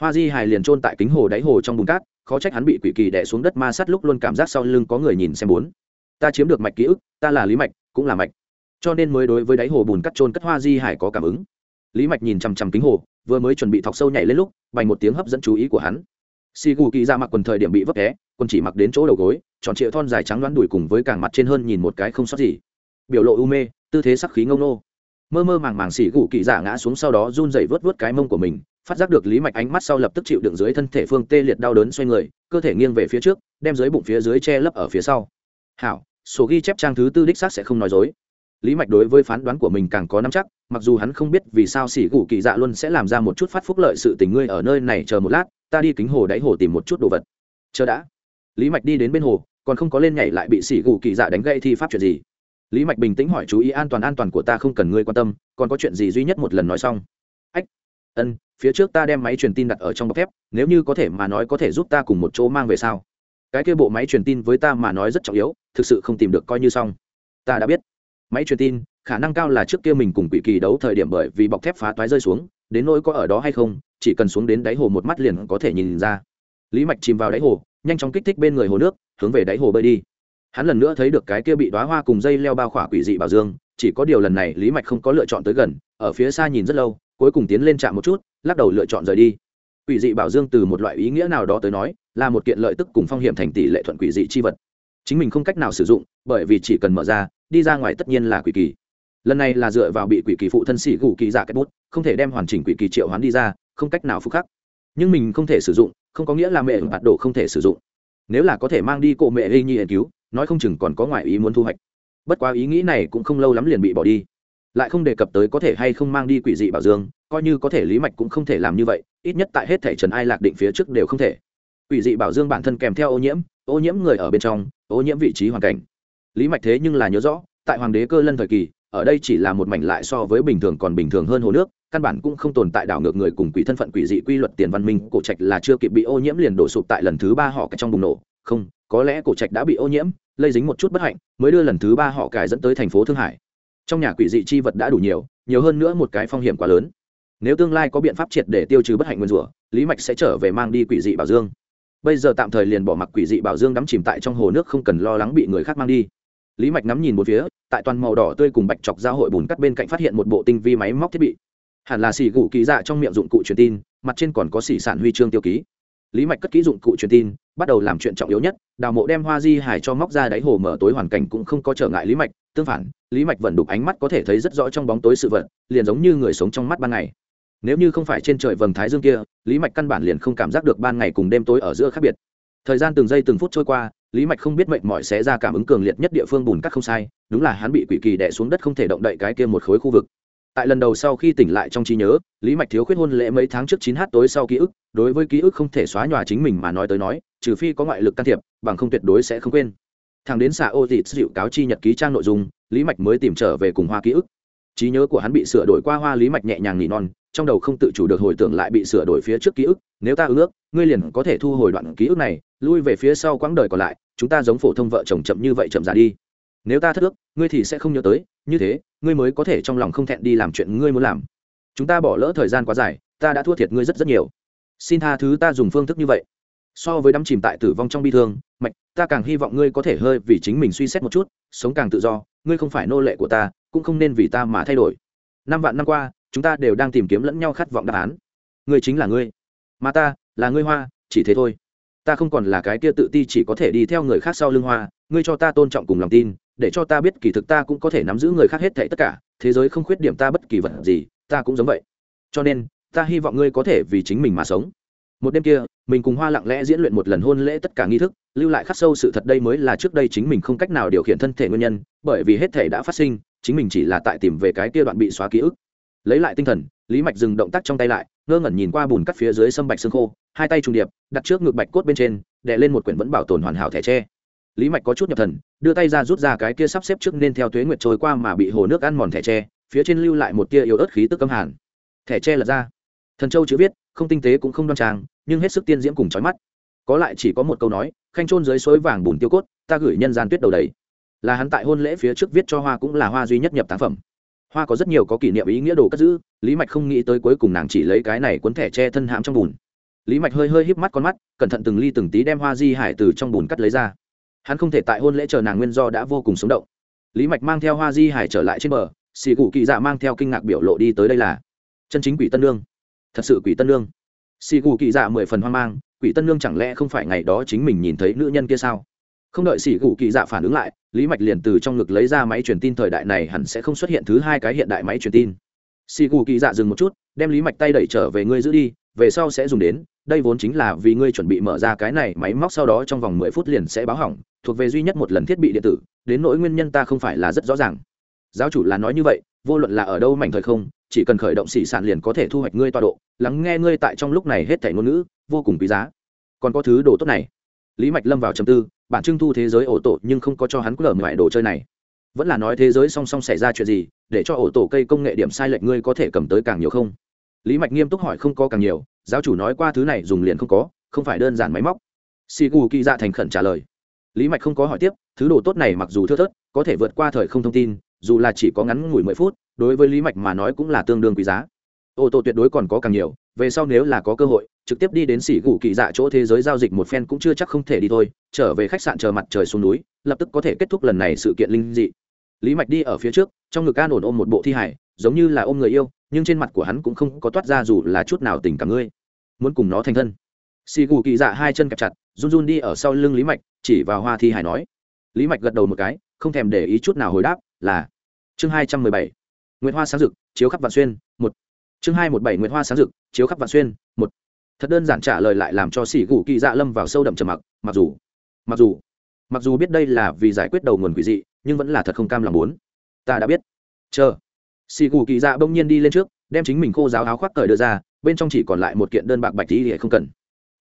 Hoa di hài liền trôn tại kính hồ đáy hồ trong bùn cát, khó trách hắn bị quỷ kỳ đẻ xuống đất ma sát lúc luôn cảm giác sau lưng có người nhìn xem bốn. Ta chiếm được mạch ký ức, ta là lý mạch, cũng là mạch. Cho nên mới đối với đáy hồ bùn cắt trôn cất hoa di hải có cảm ứng lý mạch nhìn chằm chằm kính hồ, vừa mới chuẩn bị thọc sâu nhảy lên lúc, bành một tiếng hấp dẫn chú ý của hắn. Xì gù kỳ ra mặc quần thời điểm bị vấp té, quần chỉ mặc đến chỗ đầu gối, tròn trịa thon dài trắng đoán đùi cùng với càng mặt trên hơn nhìn một cái không sót gì. Biểu lộ u mê, tư thế sắc khí ngông nô. Mơ mơ màng màng xì gù kỳ giả ngã xuống sau đó run dậy vớt vớt cái mông của mình, phát giác được lý mạch ánh mắt sau lập tức chịu đựng dưới thân thể phương tê liệt đau đớn xoay người, cơ thể nghiêng về phía trước, đem dưới bụng phía dưới che lấp ở phía sau. Hảo số ghi chép trang thứ tư đích xác sẽ không nói dối lý mạch đối với phán đoán của mình càng có nắm chắc, mặc dù hắn không biết vì sao xỉ gù kỳ dạ luôn sẽ làm ra một chút phát phúc lợi sự tình ngươi ở nơi này chờ một lát, ta đi kính hồ đáy hồ tìm một chút đồ vật. Chờ đã. Lý mạch đi đến bên hồ, còn không có lên nhảy lại bị xỉ gù kỳ dạ đánh gây thi pháp chuyện gì. Lý mạch bình tĩnh hỏi chú ý an toàn an toàn của ta không cần ngươi quan tâm, còn có chuyện gì duy nhất một lần nói xong. Ách. Ân, phía trước ta đem máy truyền tin đặt ở trong bọc thép, nếu như có thể mà nói có thể giúp ta cùng một chỗ mang về sao? Cái kia bộ máy truyền tin với ta mà nói rất trọng yếu, thực sự không tìm được coi như xong. Ta đã biết máy truyền tin, khả năng cao là trước kia mình cùng quỷ kỳ đấu thời điểm bởi vì bọc thép phá toái rơi xuống, đến nỗi có ở đó hay không, chỉ cần xuống đến đáy hồ một mắt liền có thể nhìn ra. Lý mạch chìm vào đáy hồ, nhanh chóng kích thích bên người hồ nước, hướng về đáy hồ bơi đi. Hắn lần nữa thấy được cái kia bị đoá hoa cùng dây leo bao khỏa quỷ dị bảo dương, chỉ có điều lần này lý mạch không có lựa chọn tới gần, ở phía xa nhìn rất lâu, cuối cùng tiến lên chạm một chút, lắc đầu lựa chọn rời đi. Quỷ dị bảo dương từ một loại ý nghĩa nào đó tới nói, là một kiện lợi tức cùng phong hiểm thành tỷ lệ thuận quỷ dị chi vật chính mình không cách nào sử dụng, bởi vì chỉ cần mở ra, đi ra ngoài tất nhiên là quỷ kỳ. Lần này là dựa vào bị quỷ kỳ phụ thân sĩ gù kỳ dạ giả cái bút, không thể đem hoàn chỉnh quỷ kỳ triệu hoán đi ra, không cách nào phục khắc. Nhưng mình không thể sử dụng, không có nghĩa là mẹ bạt đồ không thể sử dụng. Nếu là có thể mang đi cổ mẹ gây nhi nghiên cứu, nói không chừng còn có ngoại ý muốn thu hoạch. Bất quá ý nghĩ này cũng không lâu lắm liền bị bỏ đi. Lại không đề cập tới có thể hay không mang đi quỷ dị bảo dương, coi như có thể lý mạch cũng không thể làm như vậy, ít nhất tại hết thể trần ai lạc định phía trước đều không thể. Quỷ dị bảo dương bản thân kèm theo ô nhiễm ô nhiễm người ở bên trong, ô nhiễm vị trí hoàn cảnh. Lý mạch thế nhưng là nhớ rõ, tại hoàng đế cơ lân thời kỳ, ở đây chỉ là một mảnh lại so với bình thường còn bình thường hơn hồ nước, căn bản cũng không tồn tại đảo ngược người cùng quỷ thân phận quỷ dị quy luật tiền văn minh, cổ trạch là chưa kịp bị ô nhiễm liền đổ sụp tại lần thứ ba họ trong bùng nổ. Không, có lẽ cổ trạch đã bị ô nhiễm, lây dính một chút bất hạnh, mới đưa lần thứ ba họ cải dẫn tới thành phố thương hải. Trong nhà quỷ dị chi vật đã đủ nhiều nhiều hơn nữa một cái phong hiểm quá lớn. Nếu tương lai có biện pháp triệt để tiêu trừ bất hạnh nguyên rủa, lý mạch sẽ trở về mang đi quỷ dị bảo dương bây giờ tạm thời liền bỏ mặc quỷ dị bảo dương đắm chìm tại trong hồ nước không cần lo lắng bị người khác mang đi. Lý mạch ngắm nhìn một phía, tại toàn màu đỏ tươi cùng bạch chọc giao hội bùn cắt bên cạnh phát hiện một bộ tinh vi máy móc thiết bị. Hẳn là xỉ gù ký dạ trong miệng dụng cụ truyền tin, mặt trên còn có xỉ sản huy chương tiêu ký. Lý mạch cất kỹ dụng cụ truyền tin, bắt đầu làm chuyện trọng yếu nhất, đào mộ đem hoa di hải cho móc ra đáy hồ mở tối hoàn cảnh cũng không có trở ngại lý mạch. Tương phản, lý mạch vẫn đục ánh mắt có thể thấy rất rõ trong bóng tối sự vật, liền giống như người sống trong mắt ban ngày nếu như không phải trên trời vầng thái dương kia, lý mạch căn bản liền không cảm giác được ban ngày cùng đêm tối ở giữa khác biệt. Thời gian từng giây từng phút trôi qua, lý mạch không biết mệnh mọi sẽ ra cảm ứng cường liệt nhất địa phương bùn cắt không sai, đúng là hắn bị quỷ kỳ đẻ xuống đất không thể động đậy cái kia một khối khu vực. Tại lần đầu sau khi tỉnh lại trong trí nhớ, lý mạch thiếu khuyết hôn lễ mấy tháng trước chín h tối sau ký ức, đối với ký ức không thể xóa nhòa chính mình mà nói tới nói, trừ phi có ngoại lực can thiệp, bằng không tuyệt đối sẽ không quên. Thằng đến xạ ô dịt dịu cáo chi nhật ký trang nội dung, lý mạch mới tìm trở về cùng hoa ký ức. Trí nhớ của hắn bị sửa đổi qua hoa lý mạch nhẹ nhàng nỉ non trong đầu không tự chủ được hồi tưởng lại bị sửa đổi phía trước ký ức, nếu ta ước, ngươi liền có thể thu hồi đoạn ký ức này, lui về phía sau quãng đời còn lại, chúng ta giống phổ thông vợ chồng chậm như vậy chậm già đi. Nếu ta thất ước, ngươi thì sẽ không nhớ tới, như thế, ngươi mới có thể trong lòng không thẹn đi làm chuyện ngươi muốn làm. Chúng ta bỏ lỡ thời gian quá dài, ta đã thua thiệt ngươi rất rất nhiều. Xin tha thứ ta dùng phương thức như vậy. So với đắm chìm tại tử vong trong bi thương, mạch, ta càng hy vọng ngươi có thể hơi vì chính mình suy xét một chút, sống càng tự do, ngươi không phải nô lệ của ta, cũng không nên vì ta mà thay đổi. Năm vạn năm qua chúng ta đều đang tìm kiếm lẫn nhau khát vọng đáp án. Ngươi chính là ngươi. Mà ta, là ngươi hoa, chỉ thế thôi. Ta không còn là cái kia tự ti chỉ có thể đi theo người khác sau lưng hoa. Ngươi cho ta tôn trọng cùng lòng tin, để cho ta biết kỳ thực ta cũng có thể nắm giữ người khác hết thảy tất cả. Thế giới không khuyết điểm ta bất kỳ vật gì, ta cũng giống vậy. Cho nên, ta hy vọng ngươi có thể vì chính mình mà sống. Một đêm kia, mình cùng hoa lặng lẽ diễn luyện một lần hôn lễ tất cả nghi thức, lưu lại khắc sâu sự thật đây mới là trước đây chính mình không cách nào điều khiển thân thể nguyên nhân. Bởi vì hết thể đã phát sinh, chính mình chỉ là tại tìm về cái kia đoạn bị xóa ký ức lấy lại tinh thần, lý mạch dừng động tác trong tay lại, ngơ ngẩn nhìn qua bùn cắt phía dưới sâm bạch xương khô, hai tay trùng điệp, đặt trước ngực bạch cốt bên trên, đè lên một quyển vẫn bảo tồn hoàn hảo thẻ tre. Lý mạch có chút nhập thần, đưa tay ra rút ra cái kia sắp xếp trước nên theo tuế nguyệt trôi qua mà bị hồ nước ăn mòn thẻ tre, phía trên lưu lại một tia yếu ớt khí tức cấm hàn. Thẻ tre lật ra. Thần châu chữ viết, không tinh tế cũng không đoan trang, nhưng hết sức tiên diễm cùng trói mắt. Có lại chỉ có một câu nói, khanh trôn dưới suối vàng bùn tiêu cốt, ta gửi nhân gian tuyết đầu đầy. Là hắn tại hôn lễ phía trước viết cho hoa cũng là hoa duy nhất nhập tác phẩm hoa có rất nhiều có kỷ niệm ý nghĩa đồ cất giữ, lý mạch không nghĩ tới cuối cùng nàng chỉ lấy cái này cuốn thẻ che thân hãm trong bùn. Lý mạch hơi hơi híp mắt con mắt, cẩn thận từng ly từng tí đem hoa di hải từ trong bùn cắt lấy ra. Hắn không thể tại hôn lễ chờ nàng nguyên do đã vô cùng sống động. Lý mạch mang theo hoa di hải trở lại trên bờ, xì cụ kỳ dạ mang theo kinh ngạc biểu lộ đi tới đây là chân chính quỷ tân lương. Thật sự quỷ tân lương. Xì cụ kỳ dạ mười phần hoang mang, quỷ tân lương chẳng lẽ không phải ngày đó chính mình nhìn thấy nữ nhân kia sao? Không đợi sĩ cụ kỳ dạ phản ứng lại, lý mạch liền từ trong ngực lấy ra máy truyền tin thời đại này hẳn sẽ không xuất hiện thứ hai cái hiện đại máy truyền tin. Sĩ cụ kỳ dạ dừng một chút, đem lý mạch tay đẩy trở về ngươi giữ đi, về sau sẽ dùng đến, đây vốn chính là vì ngươi chuẩn bị mở ra cái này máy móc sau đó trong vòng mười phút liền sẽ báo hỏng, thuộc về duy nhất một lần thiết bị điện tử, đến nỗi nguyên nhân ta không phải là rất rõ ràng. Giáo chủ là nói như vậy, vô luận là ở đâu mảnh thời không, chỉ cần khởi động xỉ sản liền có thể thu hoạch ngươi tọa độ, lắng nghe ngươi tại trong lúc này hết thảy ngôn ngữ, vô cùng quý giá. Còn có thứ đồ tốt này lý mạch lâm vào trầm tư, bản trưng thu thế giới ổ tổ nhưng không có cho hắn lở ngoại đồ chơi này. Vẫn là nói thế giới song song xảy ra chuyện gì, để cho ổ tổ cây công nghệ điểm sai lệch ngươi có thể cầm tới càng nhiều không? Lý mạch nghiêm túc hỏi không có càng nhiều, giáo chủ nói qua thứ này dùng liền không có, không phải đơn giản máy móc. Si gu kỳ dạ thành khẩn trả lời. Lý mạch không có hỏi tiếp, thứ đồ tốt này mặc dù thưa thớt, có thể vượt qua thời không thông tin, dù là chỉ có ngắn ngủi mười phút, đối với lý mạch mà nói cũng là tương đương quý giá. Ô tô tuyệt đối còn có càng nhiều về sau nếu là có cơ hội, trực tiếp đi đến xỉ gù kỳ dạ chỗ thế giới giao dịch một phen cũng chưa chắc không thể đi thôi, trở về khách sạn chờ mặt trời xuống núi, lập tức có thể kết thúc lần này sự kiện linh dị. Lý mạch đi ở phía trước, trong ngực an ổn ôm một bộ thi hải giống như là ôm người yêu, nhưng trên mặt của hắn cũng không có toát ra dù là chút nào tình cảm ngươi. Muốn cùng nó thành thân. Xì gù kỳ dạ hai chân kẹp chặt, run run đi ở sau lưng lý mạch, chỉ vào hoa thi hải nói. Lý mạch gật đầu một cái, không thèm để ý chút nào hồi đáp là chương hai trăm mười bảy. Nguyễn hoa sáng rực, chiếu khắp vạn xuyên, một chương hai một bảy nguyễn hoa sáng rực, chiếu khắp vạn xuyên, một. Thật đơn giản trả lời lại làm cho xỉ gù kỳ dạ lâm vào sâu đậm trầm mặc mặc dù mặc dù mặc dù biết đây là vì giải quyết đầu nguồn quỷ dị, nhưng vẫn là thật không cam lòng muốn. Ta đã biết. Chờ. Xỉ gù kỳ dạ bỗng nhiên đi lên trước, đem chính mình khô giáo áo khoác cởi đưa ra, bên trong chỉ còn lại một kiện đơn bạc bạch tí thì không cần.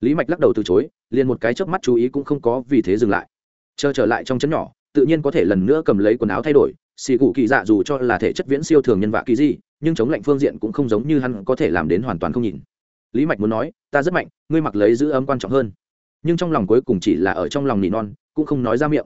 Lý mạch lắc đầu từ chối, liền một cái chớp mắt chú ý cũng không có vì thế dừng lại. Chờ trở lại trong chấn nhỏ, tự nhiên có thể lần nữa cầm lấy quần áo thay đổi xì cụ kỳ dạ dù cho là thể chất viễn siêu thường nhân vạ kỳ gì nhưng chống lạnh phương diện cũng không giống như hắn có thể làm đến hoàn toàn không nhìn. Lý mạch muốn nói, ta rất mạnh, ngươi mặc lấy giữ ấm quan trọng hơn. Nhưng trong lòng cuối cùng chỉ là ở trong lòng nỉ non, cũng không nói ra miệng.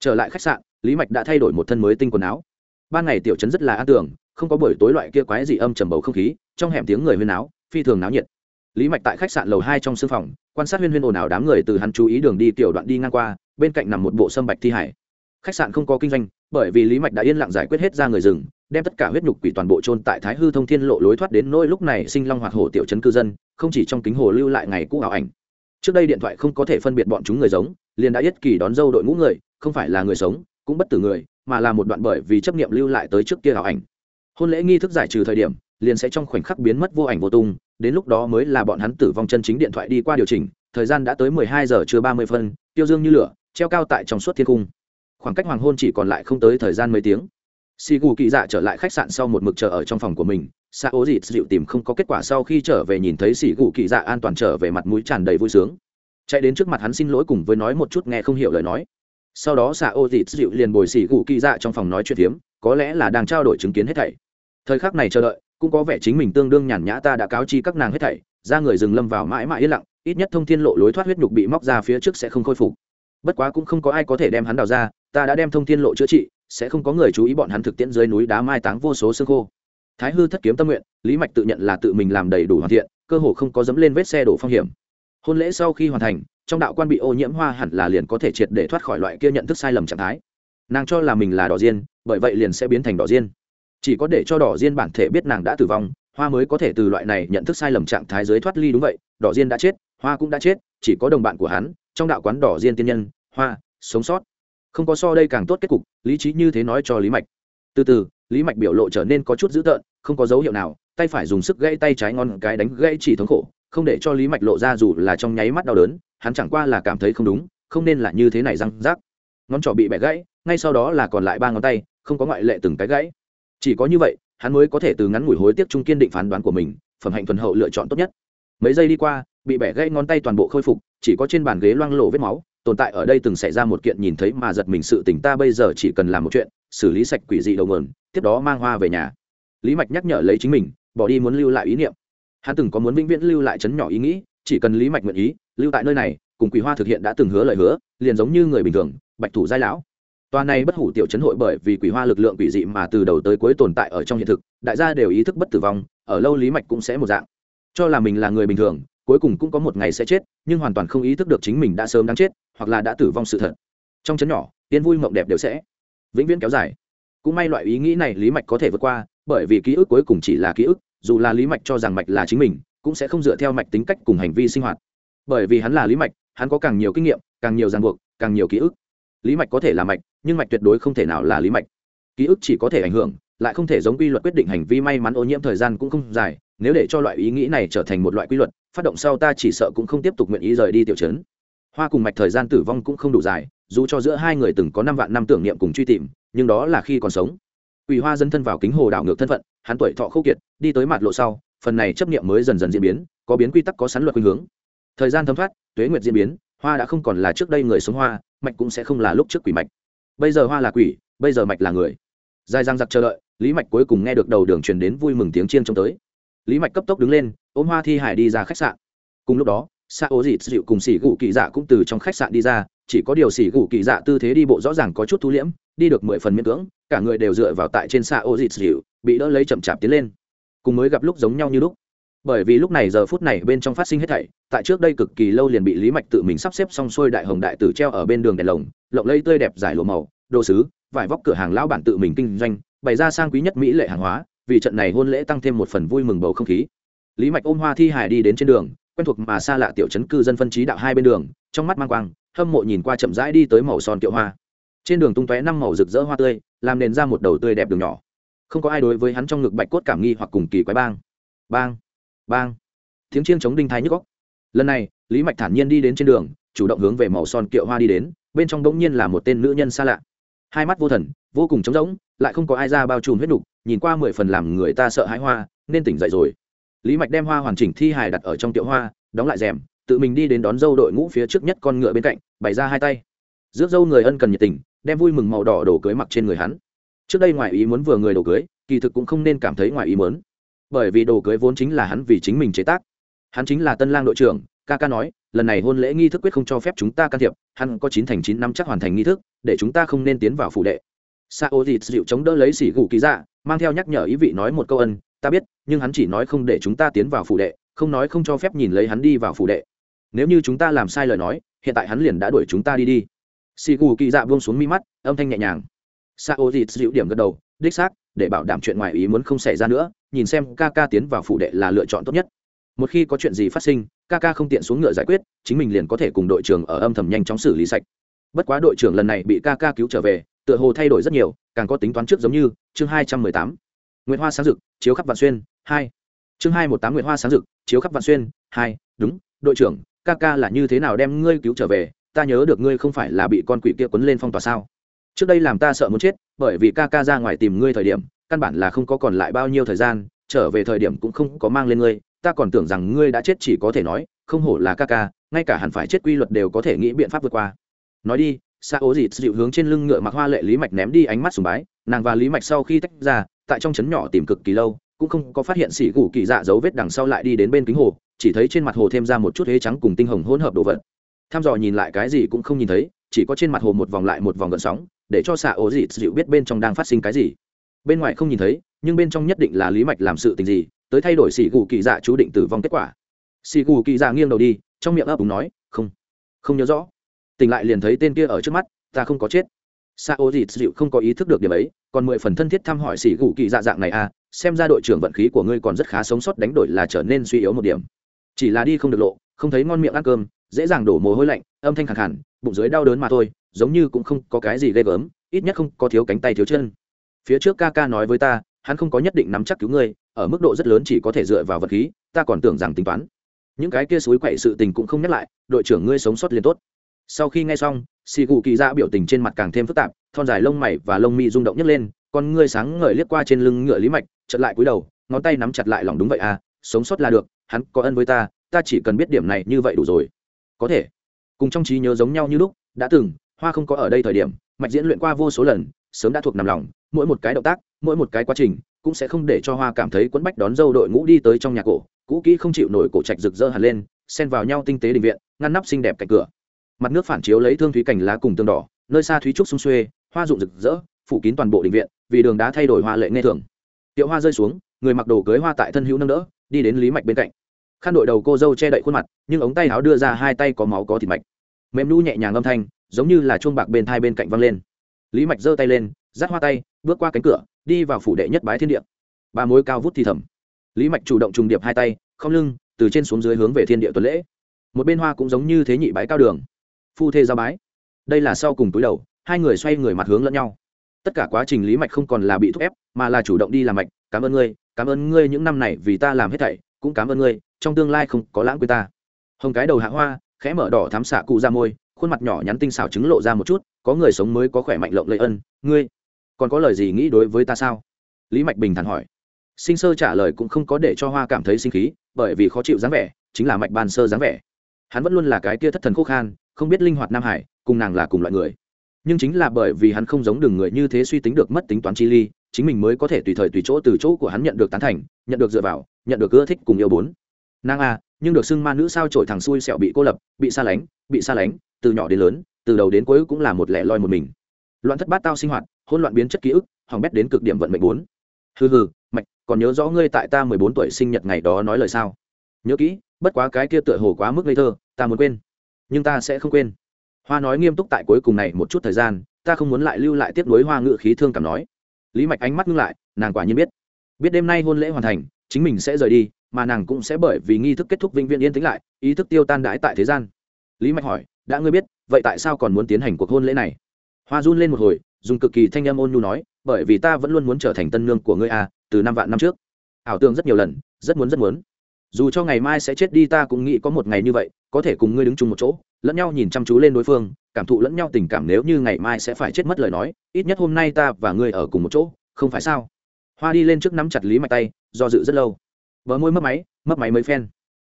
Trở lại khách sạn, lý mạch đã thay đổi một thân mới tinh quần áo. Ban ngày tiểu trấn rất là an tưởng không có buổi tối loại kia quái dị âm trầm bầu không khí, trong hẻm tiếng người huyên áo phi thường náo nhiệt. Lý mạch tại khách sạn lầu hai trong sưng phòng, quan sát huyên huyên ồn ào đám người từ hắn chú ý đường đi tiểu đoạn đi ngang qua, bên cạnh nằm một bộ sâm bạch thi hải. Khách sạn không có kinh doanh, bởi vì lý mạch đã yên lặng giải quyết hết ra người rừng đem tất cả huyết nhục quỷ toàn bộ trôn tại thái hư thông thiên lộ lối thoát đến nỗi lúc này sinh long hoạt hổ tiểu trấn cư dân, không chỉ trong kính hồ lưu lại ngày cũ ảo ảnh. Trước đây điện thoại không có thể phân biệt bọn chúng người giống, liền đã yết kỳ đón dâu đội ngũ người, không phải là người sống, cũng bất tử người, mà là một đoạn bởi vì chấp nghiệm lưu lại tới trước kia ảo ảnh. Hôn lễ nghi thức giải trừ thời điểm, liền sẽ trong khoảnh khắc biến mất vô ảnh vô tung, đến lúc đó mới là bọn hắn tử vong chân chính điện thoại đi qua điều chỉnh, thời gian đã tới mười hai giờ chưa ba mươi phân, tiêu dương như lửa, treo cao tại trong suốt thiên cung. Khoảng cách hoàng hôn chỉ còn lại không tới thời gian mấy tiếng xì gù kỳ dạ trở lại khách sạn sau một mực chờ ở trong phòng của mình. Xa ố dịt dịu tìm không có kết quả sau khi trở về nhìn thấy xì gù kỳ dạ an toàn trở về mặt mũi tràn đầy vui sướng. Chạy đến trước mặt hắn xin lỗi cùng với nói một chút nghe không hiểu lời nói. Sau đó xạ ô dịt dịu liền bồi xì gù kỳ dạ trong phòng nói chuyện phiếm, có lẽ là đang trao đổi chứng kiến hết thảy. Thời khắc này chờ đợi, cũng có vẻ chính mình tương đương nhàn nhã ta đã cáo chi các nàng hết thảy ra người dừng lâm vào mãi mãi yên lặng, ít nhất thông thiên lộ lối thoát huyết nhục bị móc ra phía trước sẽ không khôi phục. Bất quá cũng không có ai có thể đem hắn đào ra, ta đã đem thông thiên lộ chữa trị sẽ không có người chú ý bọn hắn thực tiễn dưới núi đá mai táng vô số xương khô. Thái hư thất kiếm tâm nguyện, lý mạch tự nhận là tự mình làm đầy đủ hoàn thiện, cơ hồ không có dẫm lên vết xe đổ phong hiểm. Hôn lễ sau khi hoàn thành, trong đạo quan bị ô nhiễm hoa hẳn là liền có thể triệt để thoát khỏi loại kia nhận thức sai lầm trạng thái. Nàng cho là mình là đỏ diên, bởi vậy liền sẽ biến thành đỏ diên. Chỉ có để cho đỏ diên bản thể biết nàng đã tử vong, hoa mới có thể từ loại này nhận thức sai lầm trạng thái dưới thoát ly đúng vậy, đỏ diên đã chết, hoa cũng đã chết, chỉ có đồng bạn của hắn, trong đạo quán đỏ diên tiên nhân, hoa, sống sót không có so đây càng tốt kết cục, lý trí như thế nói cho lý mạch. Từ từ, lý mạch biểu lộ trở nên có chút dữ tợn, không có dấu hiệu nào, tay phải dùng sức gãy tay trái ngon cái đánh gãy chỉ thống khổ, không để cho lý mạch lộ ra dù là trong nháy mắt đau đớn, hắn chẳng qua là cảm thấy không đúng, không nên là như thế này răng rác. Ngón trỏ bị bẻ gãy, ngay sau đó là còn lại ba ngón tay, không có ngoại lệ từng cái gãy. Chỉ có như vậy, hắn mới có thể từ ngắn ngủi hối tiếc trung kiên định phán đoán của mình, phẩm hạnh thuần hậu lựa chọn tốt nhất. Mấy giây đi qua, bị bẻ gãy ngón tay toàn bộ khôi phục, chỉ có trên bàn ghế loang lộ vết máu tồn tại ở đây từng xảy ra một kiện nhìn thấy mà giật mình sự tình ta bây giờ chỉ cần làm một chuyện xử lý sạch quỷ dị đầu nguồn tiếp đó mang hoa về nhà. Lý mạch nhắc nhở lấy chính mình bỏ đi muốn lưu lại ý niệm. Hắn từng có muốn vĩnh viễn lưu lại chấn nhỏ ý nghĩ chỉ cần lý mạch nguyện ý lưu tại nơi này cùng quỷ hoa thực hiện đã từng hứa lời hứa liền giống như người bình thường bạch thủ giai lão. Toàn này bất hủ tiểu chấn hội bởi vì quỷ hoa lực lượng quỷ dị mà từ đầu tới cuối tồn tại ở trong hiện thực, đại gia đều ý thức bất tử vong, ở lâu lý mạch cũng sẽ một dạng. Cho là mình là người bình thường, cuối cùng cũng có một ngày sẽ chết, nhưng hoàn toàn không ý thức được chính mình đã sớm đáng chết, hoặc là đã tử vong sự thật. Trong chấn nhỏ, tiên vui mộng đẹp đều sẽ vĩnh viễn kéo dài. Cũng may loại ý nghĩ này lý mạch có thể vượt qua, bởi vì ký ức cuối cùng chỉ là ký ức, dù là lý mạch cho rằng mạch là chính mình, cũng sẽ không dựa theo mạch tính cách cùng hành vi sinh hoạt. Bởi vì hắn là lý mạch, hắn có càng nhiều kinh nghiệm, càng nhiều ràng buộc, càng nhiều ký ức lý mạch có thể là mạch nhưng mạch tuyệt đối không thể nào là lý mạch ký ức chỉ có thể ảnh hưởng lại không thể giống quy luật quyết định hành vi may mắn ô nhiễm thời gian cũng không dài nếu để cho loại ý nghĩ này trở thành một loại quy luật phát động sau ta chỉ sợ cũng không tiếp tục nguyện ý rời đi tiểu chấn hoa cùng mạch thời gian tử vong cũng không đủ dài dù cho giữa hai người từng có năm vạn năm tưởng niệm cùng truy tìm nhưng đó là khi còn sống. Quỷ Hoa dân thân vào kính hồ đảo ngược thân phận, hắn tuổi thọ khâu kiệt, đi tới mặt lộ sau, phần này chấp niệm mới dần dần diễn biến, có biến quy tắc có sắn luật khuynh hướng. Thời gian thấm thoát, tuế nguyệt diễn biến, Hoa đã không còn là trước đây người sống Hoa, mạch cũng sẽ không là lúc trước quỷ mạch. Bây giờ hoa là quỷ bây giờ mạch là người. Dài răng giặc chờ đợi lý mạch cuối cùng nghe được đầu đường truyền đến vui mừng tiếng chiên trông tới. Lý mạch cấp tốc đứng lên ôm hoa thi hải đi ra khách sạn. Cùng lúc đó xa ố dịt dịu cùng xỉ gù kỳ dạ cũng từ trong khách sạn đi ra, chỉ có điều xỉ gù kỳ dạ tư thế đi bộ rõ ràng có chút thu liễm, đi được mười phần miễn cưỡng, cả người đều dựa vào tại trên xa ố dịt dịu, bị đỡ lấy chậm chạp tiến lên. Cùng mới gặp lúc giống nhau như lúc. Bởi vì lúc này giờ phút này bên trong phát sinh hết thảy, tại trước đây cực kỳ lâu liền bị lý mạch tự mình sắp xếp xong xuôi đại hồng đại tử treo ở bên đường đèn lồng, lộng lây tươi đẹp giải lụa màu, đồ sứ, vải vóc cửa hàng lão bản tự mình kinh doanh, bày ra sang quý nhất mỹ lệ hàng hóa, vì trận này hôn lễ tăng thêm một phần vui mừng bầu không khí. Lý mạch ôm hoa thi hài đi đến trên đường quen thuộc mà xa lạ tiểu chấn cư dân phân trí đạo hai bên đường, trong mắt mang quang, hâm mộ nhìn qua chậm rãi đi tới màu son kiệu hoa. Trên đường tung tóe năm màu rực rỡ hoa tươi, làm nền ra một đầu tươi đẹp đường nhỏ. Không có ai đối với hắn trong ngực bạch cốt cảm nghi hoặc cùng kỳ quái bang. Bang bang. Tiếng chiêng chống đinh thái nhức góc lần này, lý mạch thản nhiên đi đến trên đường, chủ động hướng về màu son kiệu hoa đi đến, bên trong bỗng nhiên là một tên nữ nhân xa lạ. Hai mắt vô thần, vô cùng trống rỗng, lại không có ai ra bao trùm huyết nục nhìn qua mười phần làm người ta sợ hãi hoa, nên tỉnh dậy rồi lý mạch đem hoa hoàn chỉnh thi hài đặt ở trong tiệu hoa, đóng lại rèm, tự mình đi đến đón dâu đội ngũ phía trước nhất con ngựa bên cạnh, bày ra hai tay. Rước dâu người ân cần nhiệt tình, đem vui mừng màu đỏ đổ cưới mặc trên người hắn. Trước đây ngoài ý muốn vừa người đồ cưới, kỳ thực cũng không nên cảm thấy ngoài ý muốn. Bởi vì đồ cưới vốn chính là hắn vì chính mình chế tác. Hắn chính là tân lang đội trưởng, ca ca nói, lần này hôn lễ nghi thức quyết không cho phép chúng ta can thiệp, hắn có chín thành chín năm chắc hoàn thành nghi thức, để chúng ta không nên tiến vào phủ đệ. Sa ô dịt dịu chống đỡ lấy xỉ gù ký dạ mang theo nhắc nhở ý vị nói một câu ân ta biết, nhưng hắn chỉ nói không để chúng ta tiến vào phủ đệ, không nói không cho phép nhìn lấy hắn đi vào phủ đệ. Nếu như chúng ta làm sai lời nói, hiện tại hắn liền đã đuổi chúng ta đi đi. Xì gù kỳ dạ buông xuống mi mắt, âm thanh nhẹ nhàng. Sa ô dịt dịu điểm gật đầu, đích xác, để bảo đảm chuyện ngoài ý muốn không xảy ra nữa, nhìn xem ca ca tiến vào phủ đệ là lựa chọn tốt nhất. Một khi có chuyện gì phát sinh ca ca không tiện xuống ngựa giải quyết, chính mình liền có thể cùng đội trưởng ở âm thầm nhanh chóng xử lý sạch. Bất quá đội trưởng lần này bị ca ca cứu trở về, tựa hồ thay đổi rất nhiều, càng có tính toán trước giống như, chương hai trăm mười tám. Nguyệt hoa sáng dực chiếu khắp vạn xuyên, hai. Chương hai một tám Nguyệt hoa sáng dực chiếu khắp vạn xuyên, hai. Đúng, đội trưởng, ca ca là như thế nào đem ngươi cứu trở về? Ta nhớ được ngươi không phải là bị con quỷ kia quấn lên phong tỏa sao? Trước đây làm ta sợ muốn chết, bởi vì ca ca ra ngoài tìm ngươi thời điểm, căn bản là không có còn lại bao nhiêu thời gian, trở về thời điểm cũng không có mang lên ngươi. Ta còn tưởng rằng ngươi đã chết chỉ có thể nói, không hổ là ca ca, ngay cả hẳn phải chết quy luật đều có thể nghĩ biện pháp vượt qua. Nói đi xa ố dịt dịu hướng trên lưng ngựa mặc hoa lệ lý mạch ném đi ánh mắt sùng bái, nàng và lý mạch sau khi tách ra tại trong trấn nhỏ tìm cực kỳ lâu, cũng không có phát hiện xỉ gù kỳ dạ dấu vết đằng sau lại đi đến bên kính hồ, chỉ thấy trên mặt hồ thêm ra một chút hế trắng cùng tinh hồng hỗn hợp đồ vật. Tham dò nhìn lại cái gì cũng không nhìn thấy, chỉ có trên mặt hồ một vòng lại một vòng gợn sóng, để cho xạ ố dịt dịu biết bên trong đang phát sinh cái gì. Bên ngoài không nhìn thấy, nhưng bên trong nhất định là lý mạch làm sự tình gì, tới thay đổi xỉ gù kỳ dạ chú định tử vong kết quả. Xỉ gù kỳ dạ nghiêng đầu đi, trong miệng ấp úng nói, không không nhớ rõ. Tỉnh lại liền thấy tên kia ở trước mắt, ta không có chết. Sa ô dịt dịu không có ý thức được điểm ấy còn mười phần thân thiết thăm hỏi xỉ gù kỳ dạ dạng này à xem ra đội trưởng vận khí của ngươi còn rất khá sống sót đánh đổi là trở nên suy yếu một điểm. Chỉ là đi không được lộ, không thấy ngon miệng ăn cơm, dễ dàng đổ mồ hôi lạnh, âm thanh khẳng hẳn bụng dưới đau đớn mà thôi, giống như cũng không có cái gì ghê gớm, ít nhất không có thiếu cánh tay thiếu chân. Phía trước ca ca nói với ta, hắn không có nhất định nắm chắc cứu ngươi, ở mức độ rất lớn chỉ có thể dựa vào vật khí, ta còn tưởng rằng tính toán. Những cái kia suối quậy sự tình cũng không nhắc lại, đội trưởng ngươi sống sót liền tốt. Sau khi nghe xong xì cụ kỳ ra biểu tình trên mặt càng thêm phức tạp thon dài lông mày và lông mi rung động nhấc lên, con ngươi sáng ngời liếc qua trên lưng ngựa lý mạch chật lại cúi đầu, ngón tay nắm chặt lại lòng đúng vậy à sống sót là được, hắn có ân với ta ta chỉ cần biết điểm này như vậy đủ rồi. Có thể. Cùng trong trí nhớ giống nhau như lúc, đã từng, hoa không có ở đây thời điểm, mạch diễn luyện qua vô số lần, sớm đã thuộc nằm lòng, mỗi một cái động tác, mỗi một cái quá trình, cũng sẽ không để cho hoa cảm thấy quẫn bách đón dâu đội ngũ đi tới trong nhà cổ, cũ kỹ không chịu nổi cổ trạch rực rỡ hẳn lên, xen vào nhau tinh tế định viện, ngăn nắp xinh đẹp cạnh cửa. Mặt nước phản chiếu lấy thương thúy cành lá cùng tương đỏ, nơi xa thúy trúc sung xuê hoa rụng rực rỡ, phủ kín toàn bộ định viện, vì đường đá thay đổi hoa lệ nghe thường. Tiệu hoa rơi xuống, người mặc đồ cưới hoa tại thân hữu nâng đỡ, đi đến lý mạch bên cạnh. Khăn đội đầu cô dâu che đậy khuôn mặt, nhưng ống tay áo đưa ra hai tay có máu có thịt mạch. Mềm nu nhẹ nhàng âm thanh, giống như là chuông bạc bên thai bên cạnh văng lên. Lý mạch giơ tay lên, dắt hoa tay, bước qua cánh cửa, đi vào phủ đệ nhất bái thiên địa. Ba mối cao vút thì thầm. Lý mạch chủ động trùng điệp hai tay không lưng, từ trên xuống dưới hướng về thiên địa tuần lễ. Một bên hoa cũng giống như thế nhị bái cao đường. Phu thê giao bái. Đây là sau cùng túi đầu hai người xoay người mặt hướng lẫn nhau. Tất cả quá trình lý mạch không còn là bị thúc ép, mà là chủ động đi làm mạch, cảm ơn ngươi, cảm ơn ngươi những năm này vì ta làm hết thảy, cũng cảm ơn ngươi, trong tương lai không có lãng quên ta. Hồng cái đầu hạ hoa, khẽ mở đỏ thám xạ cụ ra môi, khuôn mặt nhỏ nhắn tinh xảo trứng lộ ra một chút, có người sống mới có khỏe mạnh lộng lẫy ân, ngươi còn có lời gì nghĩ đối với ta sao? Lý mạch bình thản hỏi. Sinh sơ trả lời cũng không có để cho hoa cảm thấy sinh khí, bởi vì khó chịu dáng vẻ, chính là mạch ban sơ dáng vẻ. Hắn vẫn luôn là cái kia thất thần khô khan, không biết linh hoạt nam hải, cùng nàng là cùng loại người nhưng chính là bởi vì hắn không giống đường người như thế suy tính được mất tính toán chi ly, chính mình mới có thể tùy thời tùy chỗ từ chỗ của hắn nhận được tán thành, nhận được dựa vào, nhận được ưa thích cùng yêu bốn. Nàng a, nhưng được xưng ma nữ sao trổi thằng xui xẹo bị cô lập, bị xa lánh, bị xa lánh, từ nhỏ đến lớn, từ đầu đến cuối cũng là một lẻ loi một mình. Loạn thất bát tao sinh hoạt, hỗn loạn biến chất ký ức, hỏng bét đến cực điểm vận mệnh bốn. Hừ hừ, mạch, còn nhớ rõ ngươi tại ta mười bốn tuổi sinh nhật ngày đó nói lời sao? Nhớ kỹ, bất quá cái kia tựa hồ quá mức ngây thơ, ta muốn quên, nhưng ta sẽ không quên hoa nói nghiêm túc tại cuối cùng này một chút thời gian, ta không muốn lại lưu lại tiếp nối hoa ngự khí thương cảm nói. Lý mạch ánh mắt ngưng lại, nàng quả nhiên biết. Biết đêm nay hôn lễ hoàn thành, chính mình sẽ rời đi, mà nàng cũng sẽ bởi vì nghi thức kết thúc vĩnh viễn yên tĩnh lại, ý thức tiêu tan đãi tại thế gian. Lý mạch hỏi, đã ngươi biết, vậy tại sao còn muốn tiến hành cuộc hôn lễ này? Hoa run lên một hồi, dùng cực kỳ thanh âm ôn nhu nói, bởi vì ta vẫn luôn muốn trở thành tân nương của ngươi à từ năm vạn năm trước. Ảo tưởng rất nhiều lần, rất muốn rất muốn. Dù cho ngày mai sẽ chết đi ta cũng nghĩ có một ngày như vậy, có thể cùng ngươi đứng chung một chỗ lẫn nhau nhìn chăm chú lên đối phương, cảm thụ lẫn nhau tình cảm nếu như ngày mai sẽ phải chết mất lời nói, ít nhất hôm nay ta và ngươi ở cùng một chỗ, không phải sao? Hoa đi lên trước nắm chặt lý mạch tay, do dự rất lâu. Vỡ môi mất máy mất máy mấy phen.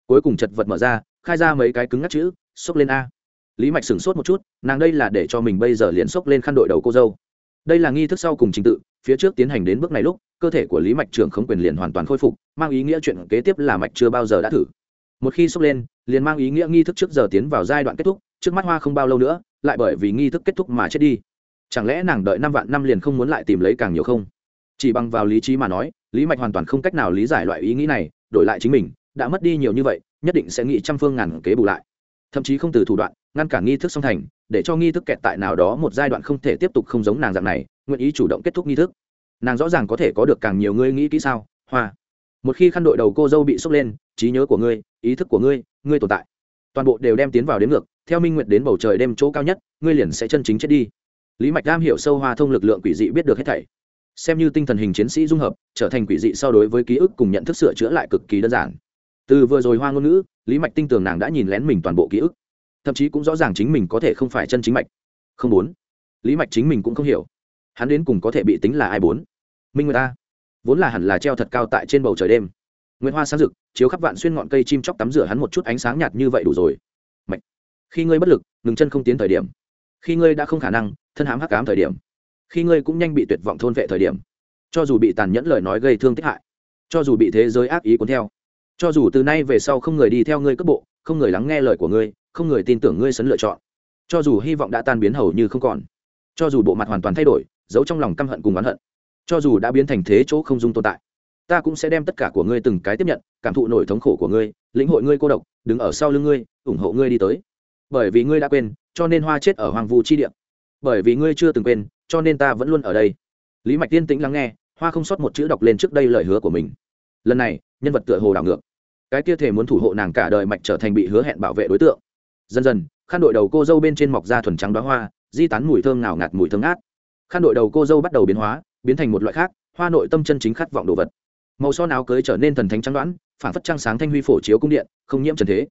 Cuối cùng chật vật mở ra, khai ra mấy cái cứng ngắt chữ, xốc lên a. Lý mạch sửng sốt một chút, nàng đây là để cho mình bây giờ liền xốc lên khăn đội đầu cô dâu. Đây là nghi thức sau cùng trình tự, phía trước tiến hành đến bước này lúc, cơ thể của lý mạch trưởng không quyền liền hoàn toàn khôi phục, mang ý nghĩa chuyện kế tiếp là mạch chưa bao giờ đã thử một khi xốc lên, liền mang ý nghĩa nghi thức trước giờ tiến vào giai đoạn kết thúc, trước mắt hoa không bao lâu nữa, lại bởi vì nghi thức kết thúc mà chết đi. Chẳng lẽ nàng đợi năm vạn năm liền không muốn lại tìm lấy càng nhiều không? Chỉ bằng vào lý trí mà nói, lý mạch hoàn toàn không cách nào lý giải loại ý nghĩ này, đổi lại chính mình, đã mất đi nhiều như vậy, nhất định sẽ nghĩ trăm phương ngàn kế bù lại. Thậm chí không từ thủ đoạn, ngăn cản nghi thức song thành, để cho nghi thức kẹt tại nào đó một giai đoạn không thể tiếp tục không giống nàng dạng này, nguyện ý chủ động kết thúc nghi thức. Nàng rõ ràng có thể có được càng nhiều ngươi nghĩ kỹ sao? Hoa. Một khi khăn đội đầu cô dâu bị sốc lên, trí nhớ của ngươi ý thức của ngươi ngươi tồn tại. Toàn bộ đều đem tiến vào đến ngược, theo minh nguyệt đến bầu trời đêm chỗ cao nhất, ngươi liền sẽ chân chính chết đi. Lý mạch đam hiểu sâu hoa thông lực lượng quỷ dị biết được hết thảy. Xem như tinh thần hình chiến sĩ dung hợp, trở thành quỷ dị so đối với ký ức cùng nhận thức sửa chữa lại cực kỳ đơn giản. Từ vừa rồi hoa ngôn ngữ, lý mạch tinh tường nàng đã nhìn lén mình toàn bộ ký ức. Thậm chí cũng rõ ràng chính mình có thể không phải chân chính mạch. Không bốn lý mạch chính mình cũng không hiểu. Hắn đến cùng có thể bị tính là ai bốn? Minh người ta. Vốn là hẳn là treo thật cao tại trên bầu trời đêm nguyễn hoa sáng rực, chiếu khắp vạn xuyên ngọn cây chim chóc tắm rửa hắn một chút ánh sáng nhạt như vậy đủ rồi. Mạnh. khi ngươi bất lực, ngừng chân không tiến thời điểm. Khi ngươi đã không khả năng, thân hãm hắc cám thời điểm. Khi ngươi cũng nhanh bị tuyệt vọng thôn vệ thời điểm. Cho dù bị tàn nhẫn lời nói gây thương tích hại. Cho dù bị thế giới ác ý cuốn theo. Cho dù từ nay về sau không người đi theo ngươi cấp bộ, không người lắng nghe lời của ngươi, không người tin tưởng ngươi sấn lựa chọn. Cho dù hy vọng đã tan biến hầu như không còn. Cho dù bộ mặt hoàn toàn thay đổi, giấu trong lòng căm hận cùng oán hận. Cho dù đã biến thành thế chỗ không dung tồn tại ta cũng sẽ đem tất cả của ngươi từng cái tiếp nhận, cảm thụ nổi thống khổ của ngươi, lĩnh hội ngươi cô độc, đứng ở sau lưng ngươi, ủng hộ ngươi đi tới. Bởi vì ngươi đã quên, cho nên hoa chết ở hoàng vu chi địa. Bởi vì ngươi chưa từng quên, cho nên ta vẫn luôn ở đây. Lý mạch tiên tĩnh lắng nghe, hoa không sót một chữ đọc lên trước đây lời hứa của mình. Lần này, nhân vật tựa hồ đảo ngược. Cái kia thể muốn thủ hộ nàng cả đời mạch trở thành bị hứa hẹn bảo vệ đối tượng. Dần dần, khăn đội đầu cô dâu bên trên mọc ra thuần trắng đoá hoa, di tán mùi thơm nào ngạt mùi thơm ngát. Khăn đội đầu cô dâu bắt đầu biến hóa, biến thành một loại khác, hoa nội tâm chân chính khát vọng đồ vật màu son áo cưới trở nên thần thánh trắng đoán phản phất trăng sáng thanh huy phổ chiếu cung điện, không nhiễm trần thế.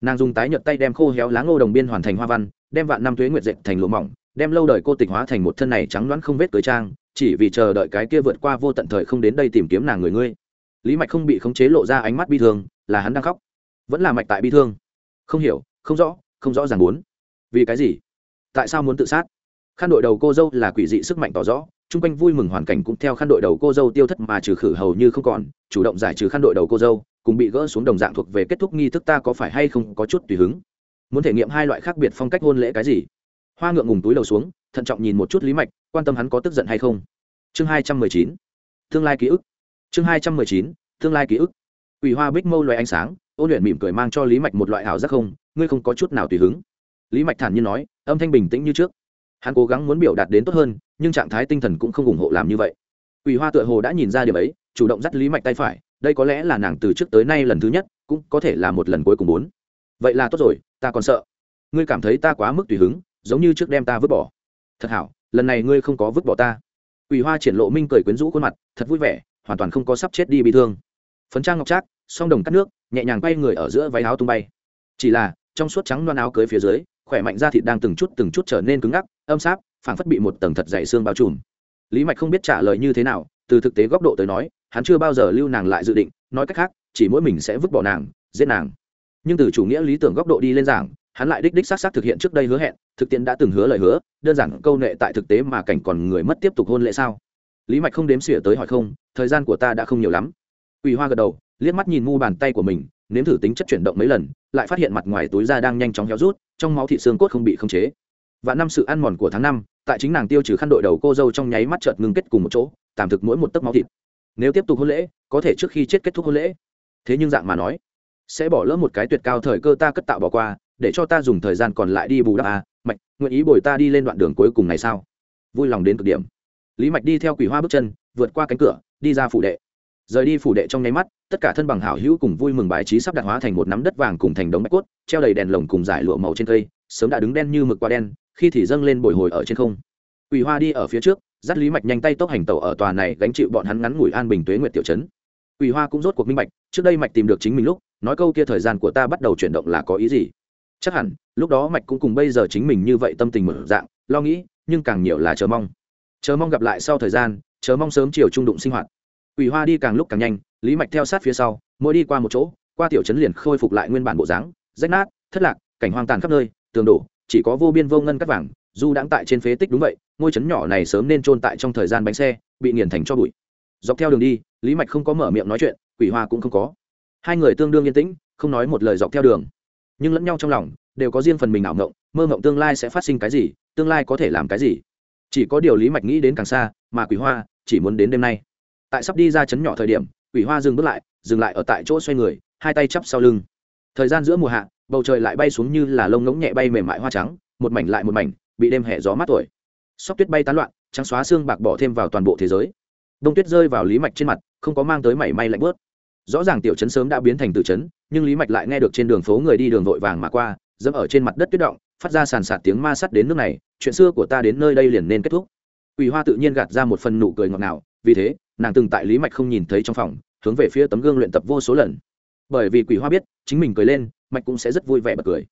Nàng dùng tái nhợt tay đem khô héo lá ngô đồng biên hoàn thành hoa văn, đem vạn năm tuế nguyệt dệt thành lụa mỏng, đem lâu đời cô tịch hóa thành một thân này trắng đoán không vết cưới trang, chỉ vì chờ đợi cái kia vượt qua vô tận thời không đến đây tìm kiếm nàng người ngươi. Lý mạch không bị khống chế lộ ra ánh mắt bi thương, là hắn đang khóc. Vẫn là mạch tại bi thương. Không hiểu, không rõ không rõ ràng muốn. Vì cái gì? Tại sao muốn tự sát? Khăn đội đầu cô dâu là quỷ dị sức mạnh tỏ rõ chung quanh vui mừng hoàn cảnh cũng theo khăn đội đầu cô dâu tiêu thất mà trừ khử hầu như không còn, chủ động giải trừ khăn đội đầu cô dâu, cùng bị gỡ xuống đồng dạng thuộc về kết thúc nghi thức ta có phải hay không có chút tùy hứng? Muốn thể nghiệm hai loại khác biệt phong cách hôn lễ cái gì? Hoa ngượng ngùng túi đầu xuống, thận trọng nhìn một chút lý mạch, quan tâm hắn có tức giận hay không. Chương hai trăm mười chín. Tương lai ký ức. Chương hai trăm mười chín, tương lai ký ức. Ủy hoa bích mâu loài ánh sáng, ôn luyện mỉm cười mang cho lý mạch một loại ảo giác không, ngươi không có chút nào tùy hứng. Lý mạch thản nhiên nói, âm thanh bình tĩnh như trước. Hắn cố gắng muốn biểu đạt đến tốt hơn nhưng trạng thái tinh thần cũng không ủng hộ làm như vậy. Quỷ hoa tựa hồ đã nhìn ra điều ấy, chủ động dắt lý mạch tay phải, đây có lẽ là nàng từ trước tới nay lần thứ nhất, cũng có thể là một lần cuối cùng muốn. Vậy là tốt rồi, ta còn sợ. Ngươi cảm thấy ta quá mức tùy hứng, giống như trước đem ta vứt bỏ. Thật hảo, lần này ngươi không có vứt bỏ ta. Quỷ hoa triển lộ minh cười quyến rũ khuôn mặt, thật vui vẻ, hoàn toàn không có sắp chết đi bị thương. Phấn trang ngọc trác, song đồng cắt nước, nhẹ nhàng quay người ở giữa váy áo tung bay. Chỉ là, trong suốt trắng loan áo cưới phía dưới, khỏe mạnh da thịt đang từng chút từng chút trở nên cứng ngắc, âm sáp phảng phất bị một tầng thật dày xương bao trùm. Lý mạch không biết trả lời như thế nào, từ thực tế góc độ tới nói, hắn chưa bao giờ lưu nàng lại dự định, nói cách khác, chỉ mỗi mình sẽ vứt bỏ nàng, giết nàng. Nhưng từ chủ nghĩa lý tưởng góc độ đi lên giảng, hắn lại đích đích xác xác thực hiện trước đây hứa hẹn, thực tiễn đã từng hứa lời hứa, đơn giản câu nệ tại thực tế mà cảnh còn người mất tiếp tục hôn lễ sao? Lý mạch không đếm xỉa tới hỏi không, thời gian của ta đã không nhiều lắm. Quỷ hoa gật đầu, liếc mắt nhìn mu bàn tay của mình, nếm thử tính chất chuyển động mấy lần, lại phát hiện mặt ngoài túi da đang nhanh chóng héo rút, trong máu thị xương cốt không bị khống chế và năm sự ăn mòn của tháng năm tại chính nàng tiêu trừ khăn đội đầu cô dâu trong nháy mắt chợt ngưng kết cùng một chỗ tạm thực mỗi một tấc máu thịt. Nếu tiếp tục hôn lễ có thể trước khi chết kết thúc hôn lễ. Thế nhưng dạng mà nói sẽ bỏ lỡ một cái tuyệt cao thời cơ ta cất tạo bỏ qua để cho ta dùng thời gian còn lại đi bù đắp. À, mạch nguyện ý bồi ta đi lên đoạn đường cuối cùng này sao? Vui lòng đến cực điểm. Lý mạch đi theo quỷ hoa bước chân vượt qua cánh cửa đi ra phủ đệ. Rời đi phủ đệ trong nháy mắt tất cả thân bằng hảo hữu cùng vui mừng bài trí sắp đặt hóa thành một nắm đất vàng cùng thành đống bạch cốt treo đầy đèn lồng cùng giải lụa màu trên cây sớm đã đứng đen như mực qua đen khi thì dâng lên bồi hồi ở trên không. Quỷ hoa đi ở phía trước dắt lý mạch nhanh tay tốc hành tàu ở tòa này gánh chịu bọn hắn ngắn ngủi an bình tuế nguyệt tiểu trấn. Quỷ hoa cũng rốt cuộc minh mạch trước đây mạch tìm được chính mình lúc nói câu kia thời gian của ta bắt đầu chuyển động là có ý gì? Chắc hẳn lúc đó mạch cũng cùng bây giờ chính mình như vậy tâm tình mở dạng lo nghĩ nhưng càng nhiều là chờ mong. Chờ mong gặp lại sau thời gian chờ mong sớm chiều trung đụng sinh hoạt. Quỷ Hoa đi càng lúc càng nhanh, Lý Mạch theo sát phía sau, mỗi đi qua một chỗ, qua tiểu trấn liền khôi phục lại nguyên bản bộ dáng, rách nát, thất lạc, cảnh hoang tàn khắp nơi, tường đổ, chỉ có vô biên vô ngân cắt vàng, dù đang tại trên phế tích đúng vậy, ngôi trấn nhỏ này sớm nên trôn tại trong thời gian bánh xe, bị nghiền thành cho bụi. Dọc theo đường đi, Lý Mạch không có mở miệng nói chuyện, Quỷ Hoa cũng không có. Hai người tương đương yên tĩnh, không nói một lời dọc theo đường, nhưng lẫn nhau trong lòng đều có riêng phần mình ảo ngộng, mơ ngộng tương lai sẽ phát sinh cái gì, tương lai có thể làm cái gì. Chỉ có điều Lý Mạch nghĩ đến càng xa, mà Quỷ Hoa chỉ muốn đến đêm nay tại sắp đi ra chấn nhỏ thời điểm quỷ hoa dừng bước lại dừng lại ở tại chỗ xoay người hai tay chắp sau lưng thời gian giữa mùa hạ bầu trời lại bay xuống như là lông ngỗng nhẹ bay mềm mại hoa trắng, một mảnh lại một mảnh, bị đêm hẹ gió mát tuổi. Sóc tuyết bay tán loạn, trắng xóa xương bạc bỏ thêm vào toàn bộ thế giới. Đông tuyết rơi vào lý mạch trên mặt, không có mang tới mảy may lạnh bớt rõ ràng tiểu trấn sớm đã biến thành tự trấn, nhưng lý mạch lại nghe được trên đường phố người đi đường vội vàng mà qua, dẫm ở trên mặt đất tuyết động, phát ra sàn sạt tiếng ma sắt đến nước này, chuyện xưa của ta đến nơi đây liền nên kết thúc. Quỷ hoa tự nhiên gạt ra một phần nụ cười ngọt ngào, vì thế, nàng từng tại lý mạch không nhìn thấy trong phòng, hướng về phía tấm gương luyện tập vô số lần. Bởi vì quỷ hoa biết, chính mình cười lên mạch cũng sẽ rất vui vẻ bật cười.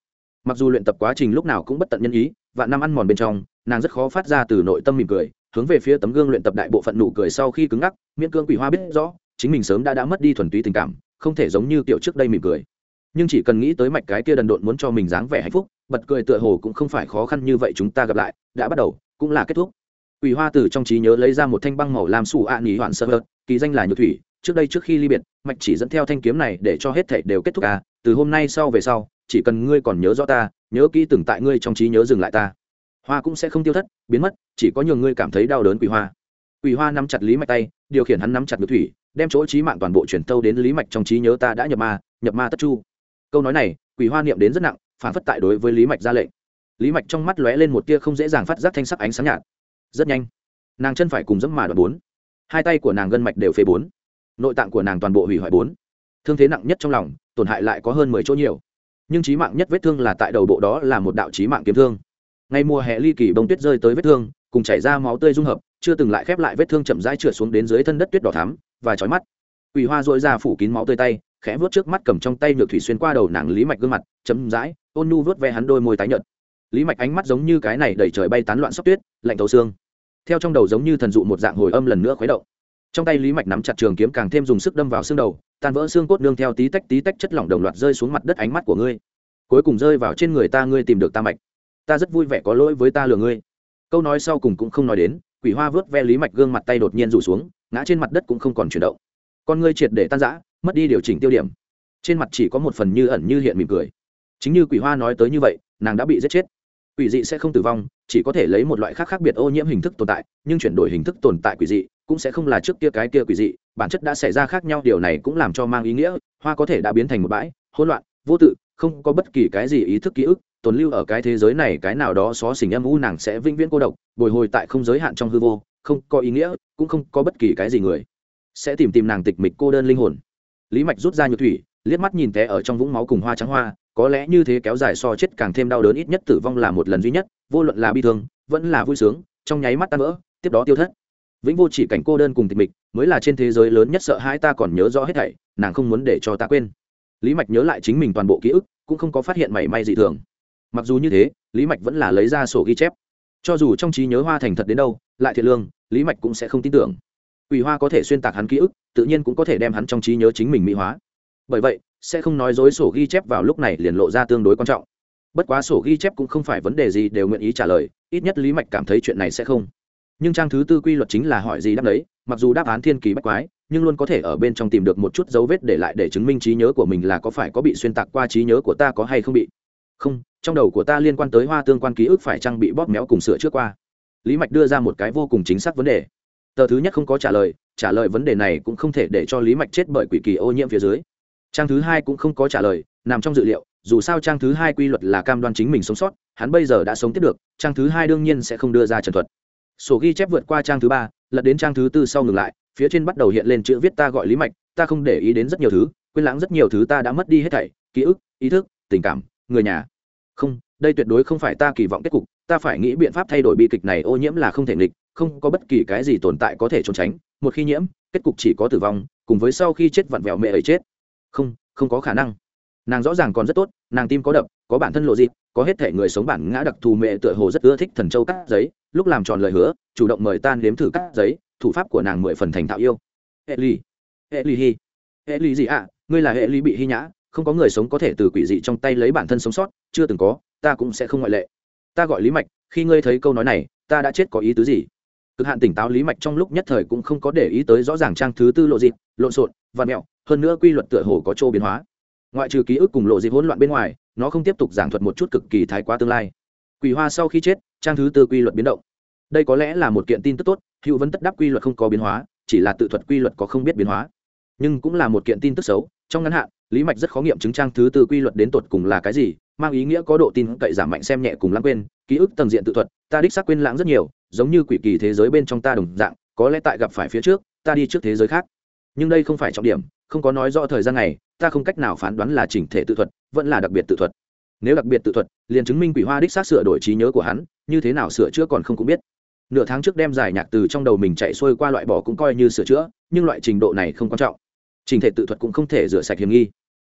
Mặc dù luyện tập quá trình lúc nào cũng bất tận nhân ý và năm ăn mòn bên trong nàng rất khó phát ra từ nội tâm mỉm cười hướng về phía tấm gương luyện tập đại bộ phận nụ cười sau khi cứng ngắc miễn cương quỷ hoa biết rõ chính mình sớm đã đã mất đi thuần túy tình cảm không thể giống như kiểu trước đây mỉm cười. Nhưng chỉ cần nghĩ tới mạch cái kia đần độn muốn cho mình dáng vẻ hạnh phúc bật cười tựa hồ cũng không phải khó khăn như vậy chúng ta gặp lại đã bắt đầu cũng là kết thúc. Quỷ Hoa từ trong trí nhớ lấy ra một thanh băng màu làm sủ ạ à nhị hoạn sơ hơ, kỳ danh là Nhược Thủy, trước đây trước khi ly biệt, mạch chỉ dẫn theo thanh kiếm này để cho hết thảy đều kết thúc à, từ hôm nay sau về sau, chỉ cần ngươi còn nhớ rõ ta, nhớ kỹ từng tại ngươi trong trí nhớ dừng lại ta. Hoa cũng sẽ không tiêu thất, biến mất, chỉ có nhường ngươi cảm thấy đau đớn Quỷ Hoa. Quỷ Hoa nắm chặt Lý Mạch tay, điều khiển hắn nắm chặt ngược Thủy, đem chỗ trí mạng toàn bộ truyền tâu đến Lý Mạch trong trí nhớ ta đã nhập ma, nhập ma tất chu. Câu nói này, Quỷ Hoa niệm đến rất nặng, phản phất tại đối với Lý Mạch ra lệnh. Lý Mạch trong mắt lóe lên một tia không dễ dàng phát giác thanh sắc ánh sáng nhạt. Rất nhanh, nàng chân phải cùng dẫm mà đoạn bốn hai tay của nàng gân mạch đều phế bốn nội tạng của nàng toàn bộ hủy hoại bốn thương thế nặng nhất trong lòng, tổn hại lại có hơn mười chỗ nhiều. Nhưng trí mạng nhất vết thương là tại đầu bộ đó là một đạo trí mạng kiếm thương. Ngay mùa hè ly kỳ bông tuyết rơi tới vết thương, cùng chảy ra máu tươi dung hợp, chưa từng lại khép lại vết thương chậm rãi trượt xuống đến dưới thân đất tuyết đỏ thắm và chói mắt. Ủy hoa dội ra phủ kín máu tươi tay, khẽ vuốt trước mắt cầm trong tay nhược thủy xuyên qua đầu nàng lý mạch gương mặt chấm dãi ôn nu vuốt ve hắn đôi môi tái nhợt. Lý mạch ánh mắt giống như cái này đẩy trời bay tán loạn sóc tuyết, lạnh thấu xương. Theo trong đầu giống như thần dụ một dạng hồi âm lần nữa khuấy động. Trong tay lý mạch nắm chặt trường kiếm càng thêm dùng sức đâm vào xương đầu tan vỡ xương cốt nương theo tí tách tí tách chất lỏng đồng loạt rơi xuống mặt đất ánh mắt của ngươi. Cuối cùng rơi vào trên người ta, ngươi tìm được ta mạch. Ta rất vui vẻ có lỗi với ta lừa ngươi. Câu nói sau cùng cũng không nói đến, quỷ hoa vớt ve lý mạch gương mặt tay đột nhiên rủ xuống, ngã trên mặt đất cũng không còn chuyển động. Con ngươi triệt để tan rã, mất đi điều chỉnh tiêu điểm. Trên mặt chỉ có một phần như ẩn như hiện mỉm cười. Chính như quỷ hoa nói tới như vậy, nàng đã bị giết chết. Quỷ dị sẽ không tử vong, chỉ có thể lấy một loại khác khác biệt ô nhiễm hình thức tồn tại, nhưng chuyển đổi hình thức tồn tại quỷ dị cũng sẽ không là trước kia cái kia quỷ dị bản chất đã xảy ra khác nhau, điều này cũng làm cho mang ý nghĩa, hoa có thể đã biến thành một bãi, hỗn loạn, vô tự, không có bất kỳ cái gì ý thức ký ức, tồn lưu ở cái thế giới này, cái nào đó xó xỉnh âm u nàng sẽ vĩnh viễn cô độc, bồi hồi tại không giới hạn trong hư vô, không có ý nghĩa, cũng không có bất kỳ cái gì người sẽ tìm tìm nàng tịch mịch cô đơn linh hồn. Lý mạch rút ra nhược thủy, liếc mắt nhìn té ở trong vũng máu cùng hoa trắng hoa, có lẽ như thế kéo dài so chết càng thêm đau đớn, ít nhất tử vong là một lần duy nhất, vô luận là bi thương, vẫn là vui sướng, trong nháy mắt tan vỡ, tiếp đó tiêu thất vĩnh vô chỉ cảnh cô đơn cùng tịch mịch, mới là trên thế giới lớn nhất sợ hãi ta còn nhớ rõ hết thảy, nàng không muốn để cho ta quên. Lý mạch nhớ lại chính mình toàn bộ ký ức, cũng không có phát hiện mảy may dị thường. Mặc dù như thế, lý mạch vẫn là lấy ra sổ ghi chép. Cho dù trong trí nhớ hoa thành thật đến đâu, lại thiệt lương, lý mạch cũng sẽ không tin tưởng. Ủy hoa có thể xuyên tạc hắn ký ức, tự nhiên cũng có thể đem hắn trong trí nhớ chính mình mỹ hóa. Bởi vậy, sẽ không nói dối sổ ghi chép vào lúc này liền lộ ra tương đối quan trọng. Bất quá sổ ghi chép cũng không phải vấn đề gì đều nguyện ý trả lời, ít nhất lý mạch cảm thấy chuyện này sẽ không nhưng trang thứ tư quy luật chính là hỏi gì đáp đấy mặc dù đáp án thiên kỳ bách quái, nhưng luôn có thể ở bên trong tìm được một chút dấu vết để lại để chứng minh trí nhớ của mình là có phải có bị xuyên tạc qua trí nhớ của ta có hay không bị. Không, trong đầu của ta liên quan tới hoa tương quan ký ức phải trang bị bóp méo cùng sửa trước qua? Lý mạch đưa ra một cái vô cùng chính xác vấn đề. Tờ thứ nhất không có trả lời trả lời vấn đề này cũng không thể để cho lý mạch chết bởi quỷ kỳ ô nhiễm phía dưới. Trang thứ hai cũng không có trả lời, nằm trong dự liệu, dù sao trang thứ hai quy luật là cam đoan chính mình sống sót, hắn bây giờ đã sống tiếp được, trang thứ hai đương nhiên sẽ không đưa ra trần thuật sổ ghi chép vượt qua trang thứ ba, lật đến trang thứ tư sau ngừng lại, phía trên bắt đầu hiện lên chữ viết ta gọi lý mạch, ta không để ý đến rất nhiều thứ, quên lãng rất nhiều thứ ta đã mất đi hết thảy, ký ức, ý thức, tình cảm, người nhà. Không, đây tuyệt đối không phải ta kỳ vọng kết cục, ta phải nghĩ biện pháp thay đổi bi kịch này ô nhiễm là không thể nghịch, không có bất kỳ cái gì tồn tại có thể trốn tránh, một khi nhiễm, kết cục chỉ có tử vong, cùng với sau khi chết vặn vẹo mẹ ấy chết. Không không có khả năng. Nàng rõ ràng còn rất tốt, nàng tim có đập, có bản thân lộ dịp, có hết thể người sống bản ngã đặc thù mẹ tựa hồ rất ưa thích thần châu cắt giấy lúc làm tròn lời hứa, chủ động mời tan nếm thử cắt giấy, thủ pháp của nàng mười phần thành thạo yêu. Hệ ly hệ ly hi. Hệ ly gì ạ? À? ngươi là hệ ly bị hy nhã, không có người sống có thể từ quỷ dị trong tay lấy bản thân sống sót, chưa từng có, ta cũng sẽ không ngoại lệ. Ta gọi lý mạch, khi ngươi thấy câu nói này, ta đã chết có ý tứ gì? Cực hạn tỉnh táo lý mạch trong lúc nhất thời cũng không có để ý tới rõ ràng trang thứ tư lộ dịp lộn xộn và mẹo, hơn nữa quy luật tựa hồ có chỗ biến hóa. Ngoại trừ ký ức cùng lộ dịp hỗn loạn bên ngoài, nó không tiếp tục giảng thuật một chút cực kỳ thái quá tương lai quỷ hoa sau khi chết, trang thứ tư quy luật biến động. Đây có lẽ là một kiện tin tức tốt, hữu vấn tất đáp quy luật không có biến hóa, chỉ là tự thuật quy luật có không biết biến hóa. Nhưng cũng là một kiện tin tức xấu, trong ngắn hạn, lý mạch rất khó nghiệm chứng trang thứ tư quy luật đến tột cùng là cái gì, mang ý nghĩa có độ tin cậy giảm mạnh xem nhẹ cùng lãng quên, ký ức tầng diện tự thuật, ta đích xác quên lãng rất nhiều, giống như quỷ kỳ thế giới bên trong ta đồng dạng, có lẽ tại gặp phải phía trước, ta đi trước thế giới khác. Nhưng đây không phải trọng điểm, không có nói rõ thời gian này ta không cách nào phán đoán là chỉnh thể tự thuật, vẫn là đặc biệt tự thuật nếu đặc biệt tự thuật, liền chứng minh quỷ hoa đích xác sửa đổi trí nhớ của hắn, như thế nào sửa chữa còn không cũng biết. Nửa tháng trước đem giải nhạc từ trong đầu mình chạy xuôi qua loại bỏ cũng coi như sửa chữa, nhưng loại trình độ này không quan trọng. Trình thể tự thuật cũng không thể rửa sạch hiểm nghi.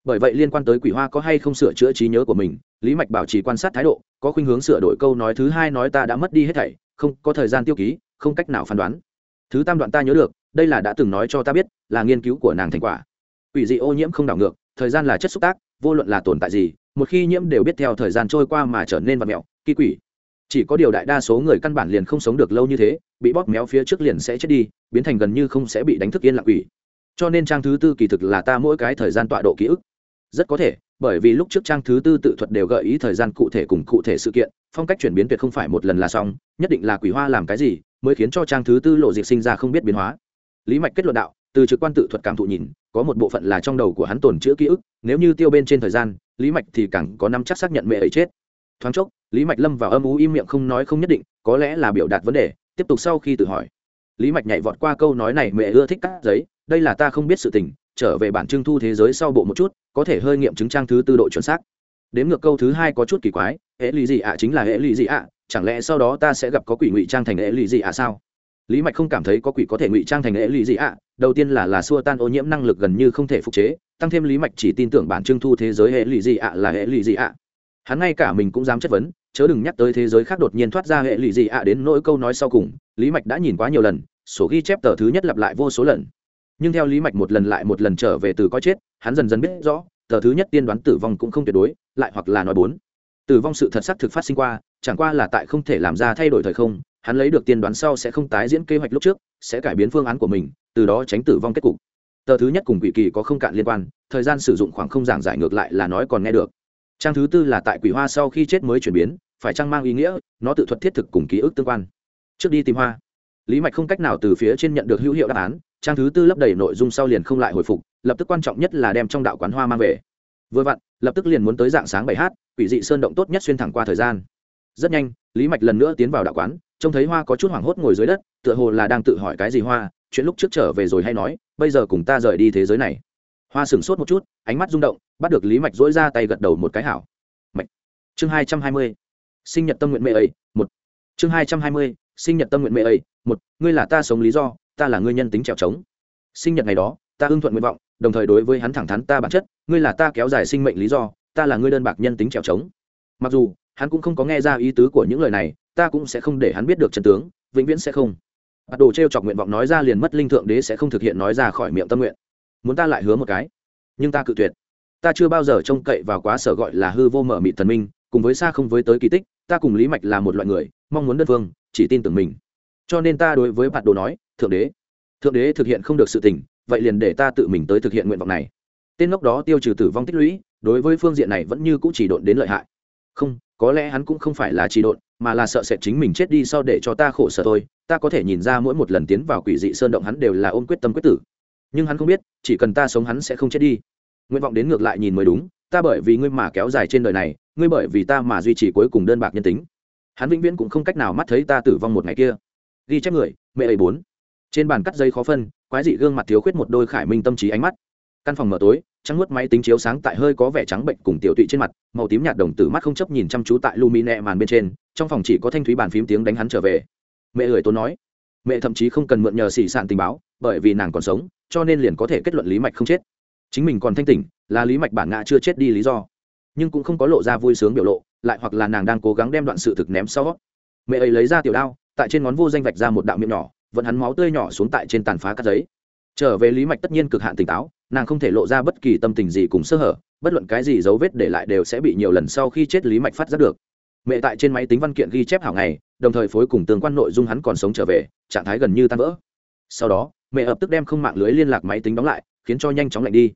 Bởi vậy liên quan tới quỷ hoa có hay không sửa chữa trí nhớ của mình, lý mạch bảo trì quan sát thái độ, có khuynh hướng sửa đổi câu nói thứ hai nói ta đã mất đi hết thảy, không có thời gian tiêu ký, không cách nào phán đoán. Thứ tam đoạn ta nhớ được, đây là đã từng nói cho ta biết, là nghiên cứu của nàng thành quả. Quỷ dị ô nhiễm không đảo ngược, thời gian là chất xúc tác, vô luận là tồn tại gì một khi nhiễm đều biết theo thời gian trôi qua mà trở nên vật mẹo, kỳ quỷ. Chỉ có điều đại đa số người căn bản liền không sống được lâu như thế, bị bóp méo phía trước liền sẽ chết đi, biến thành gần như không sẽ bị đánh thức yên lặng quỷ. Cho nên trang thứ tư kỳ thực là ta mỗi cái thời gian tọa độ ký ức. Rất có thể, bởi vì lúc trước trang thứ tư tự thuật đều gợi ý thời gian cụ thể cùng cụ thể sự kiện, phong cách chuyển biến tuyệt không phải một lần là xong, nhất định là quỷ hoa làm cái gì mới khiến cho trang thứ tư lộ diệt sinh ra không biết biến hóa. Lý mạch kết luận đạo, từ trực quan tự thuật cảm thụ nhìn, có một bộ phận là trong đầu của hắn tồn chữa ký ức, nếu như tiêu bên trên thời gian lý mạch thì càng có năm chắc xác nhận mẹ ấy chết. Thoáng chốc, lý mạch lâm vào âm ú im miệng không nói không nhất định, có lẽ là biểu đạt vấn đề, tiếp tục sau khi tự hỏi. Lý mạch nhảy vọt qua câu nói này, mẹ ưa thích cắt giấy, đây là ta không biết sự tình, trở về bản trưng thu thế giới sau bộ một chút, có thể hơi nghiệm chứng trang thứ tư độ chuẩn xác. Đếm ngược câu thứ hai có chút kỳ quái hệ lụy gì ạ? Chính là hệ lụy gì ạ? Chẳng lẽ sau đó ta sẽ gặp có quỷ ngụy trang thành hệ lụy gì ạ? sao? Lý mạch không cảm thấy có quỷ có thể ngụy trang thành hệ lụy gì ạ? Đầu tiên là là xua tan ô nhiễm năng lực gần như không thể phục chế, tăng thêm lý mạch chỉ tin tưởng bản trưng thu thế giới hệ lụy gì ạ là hệ lụy gì ạ. Hắn ngay cả mình cũng dám chất vấn, chớ đừng nhắc tới thế giới khác đột nhiên thoát ra hệ lụy gì ạ đến nỗi câu nói sau cùng, lý mạch đã nhìn quá nhiều lần, sổ ghi chép tờ thứ nhất lặp lại vô số lần. Nhưng theo lý mạch một lần lại một lần trở về từ coi chết, hắn dần dần biết rõ, tờ thứ nhất tiên đoán tử vong cũng không tuyệt đối, lại hoặc là nói bốn. Tử vong sự thật sắc thực phát sinh qua, chẳng qua là tại không thể làm ra thay đổi thời không hắn lấy được tiên đoán sau sẽ không tái diễn kế hoạch lúc trước, sẽ cải biến phương án của mình, từ đó tránh tử vong kết cục. Tờ thứ nhất cùng quỷ kỳ có không cạn liên quan, thời gian sử dụng khoảng không giảng giải ngược lại là nói còn nghe được. Trang thứ tư là tại quỷ hoa sau khi chết mới chuyển biến, phải chăng mang ý nghĩa, nó tự thuật thiết thực cùng ký ức tương quan. Trước đi tìm hoa. Lý mạch không cách nào từ phía trên nhận được hữu hiệu đáp án, trang thứ tư lấp đầy nội dung sau liền không lại hồi phục, lập tức quan trọng nhất là đem trong đạo quán hoa mang về. Vừa vặn, lập tức liền muốn tới dạng sáng bảy h quỷ dị sơn động tốt nhất xuyên thẳng qua thời gian. Rất nhanh, lý mạch lần nữa tiến vào đạo quán trông thấy hoa có chút hoảng hốt ngồi dưới đất, tựa hồ là đang tự hỏi cái gì hoa, chuyện lúc trước trở về rồi hay nói, bây giờ cùng ta rời đi thế giới này. Hoa sửng sốt một chút, ánh mắt rung động, bắt được lý mạch dỗi ra tay gật đầu một cái hảo. Mạch. Chương hai trăm hai mươi. Sinh nhật tâm nguyện mẹ ấy, một. Chương hai trăm hai mươi. Sinh nhật tâm nguyện mẹ ấy, một. Ngươi là ta sống lý do, ta là ngươi nhân tính trèo trống. Sinh nhật ngày đó, ta hưng thuận nguyện vọng, đồng thời đối với hắn thẳng thắn ta bản chất, ngươi là ta kéo dài sinh mệnh lý do, ta là ngươi đơn bạc nhân tính trèo trống. Mặc dù, hắn cũng không có nghe ra ý tứ của những lời này ta cũng sẽ không để hắn biết được chân tướng, vĩnh viễn sẽ không. Bắt đồ t r e o chọc nguyện vọng nói ra liền mất linh thượng đế sẽ không thực hiện nói ra khỏi miệng tâm nguyện. Muốn ta lại hứa một cái? Nhưng ta cự tuyệt. Ta chưa bao giờ trông cậy vào quá sở gọi là hư vô mở mịt thần minh, cùng với xa không với tới kỳ tích, ta cùng lý mạch là một loại người, mong muốn đơn phương, chỉ tin tưởng mình. Cho nên ta đối với bạt đồ nói, thượng đế thượng đế thực hiện không được sự tình, vậy liền để ta tự mình tới thực hiện nguyện vọng này. Tên ngốc đó tiêu trừ tử vong tích lũy, đối với phương diện này vẫn như cũng chỉ độn đến lợi hại. Không, có lẽ hắn cũng không phải là chỉ độn mà là sợ sẽ chính mình chết đi sau để cho ta khổ sở thôi, ta có thể nhìn ra mỗi một lần tiến vào quỷ dị sơn động hắn đều là ôm quyết tâm quyết tử. Nhưng hắn không biết, chỉ cần ta sống hắn sẽ không chết đi. Nguyện vọng đến ngược lại nhìn mới đúng, ta bởi vì ngươi mà kéo dài trên đời này, ngươi bởi vì ta mà duy trì cuối cùng đơn bạc nhân tính. Hắn vĩnh viễn cũng không cách nào mắt thấy ta tử vong một ngày kia. Ghi chép người, mẹ ấy bốn. Trên bàn cắt dây khó phân, quái dị gương mặt thiếu khuyết một đôi khải minh tâm trí ánh mắt. Căn phòng mở tối trắng nuốt máy tính chiếu sáng tại hơi có vẻ trắng bệnh cùng tiểu tụy trên mặt, màu tím nhạt đồng tử mắt không chấp nhìn chăm chú tại lumine màn bên trên, trong phòng chỉ có thanh thúy bàn phím tiếng đánh hắn trở về. Mẹ ơi tốn nói. Mẹ thậm chí không cần mượn nhờ xỉ sạn tình báo, bởi vì nàng còn sống, cho nên liền có thể kết luận lý mạch không chết. Chính mình còn thanh tỉnh, là lý mạch bản ngã chưa chết đi lý do. Nhưng cũng không có lộ ra vui sướng biểu lộ, lại hoặc là nàng đang cố gắng đem đoạn sự thực ném sau. Mẹ ấy lấy ra tiểu đao, tại trên ngón vô danh vạch ra một đạo miệng nhỏ, vẫn hắn máu tươi nhỏ xuống tại trên tàn phá cắt giấy. Trở về lý mạch tất nhiên cực hạn tỉnh táo nàng không thể lộ ra bất kỳ tâm tình gì cùng sơ hở, bất luận cái gì dấu vết để lại đều sẽ bị nhiều lần sau khi chết lý mạch phát giác được. Mẹ tại trên máy tính văn kiện ghi chép hàng ngày, đồng thời phối cùng tương quan nội dung hắn còn sống trở về, trạng thái gần như tan vỡ. Sau đó, mẹ ập tức đem không mạng lưới liên lạc máy tính đóng lại, khiến cho nhanh chóng lạnh đi.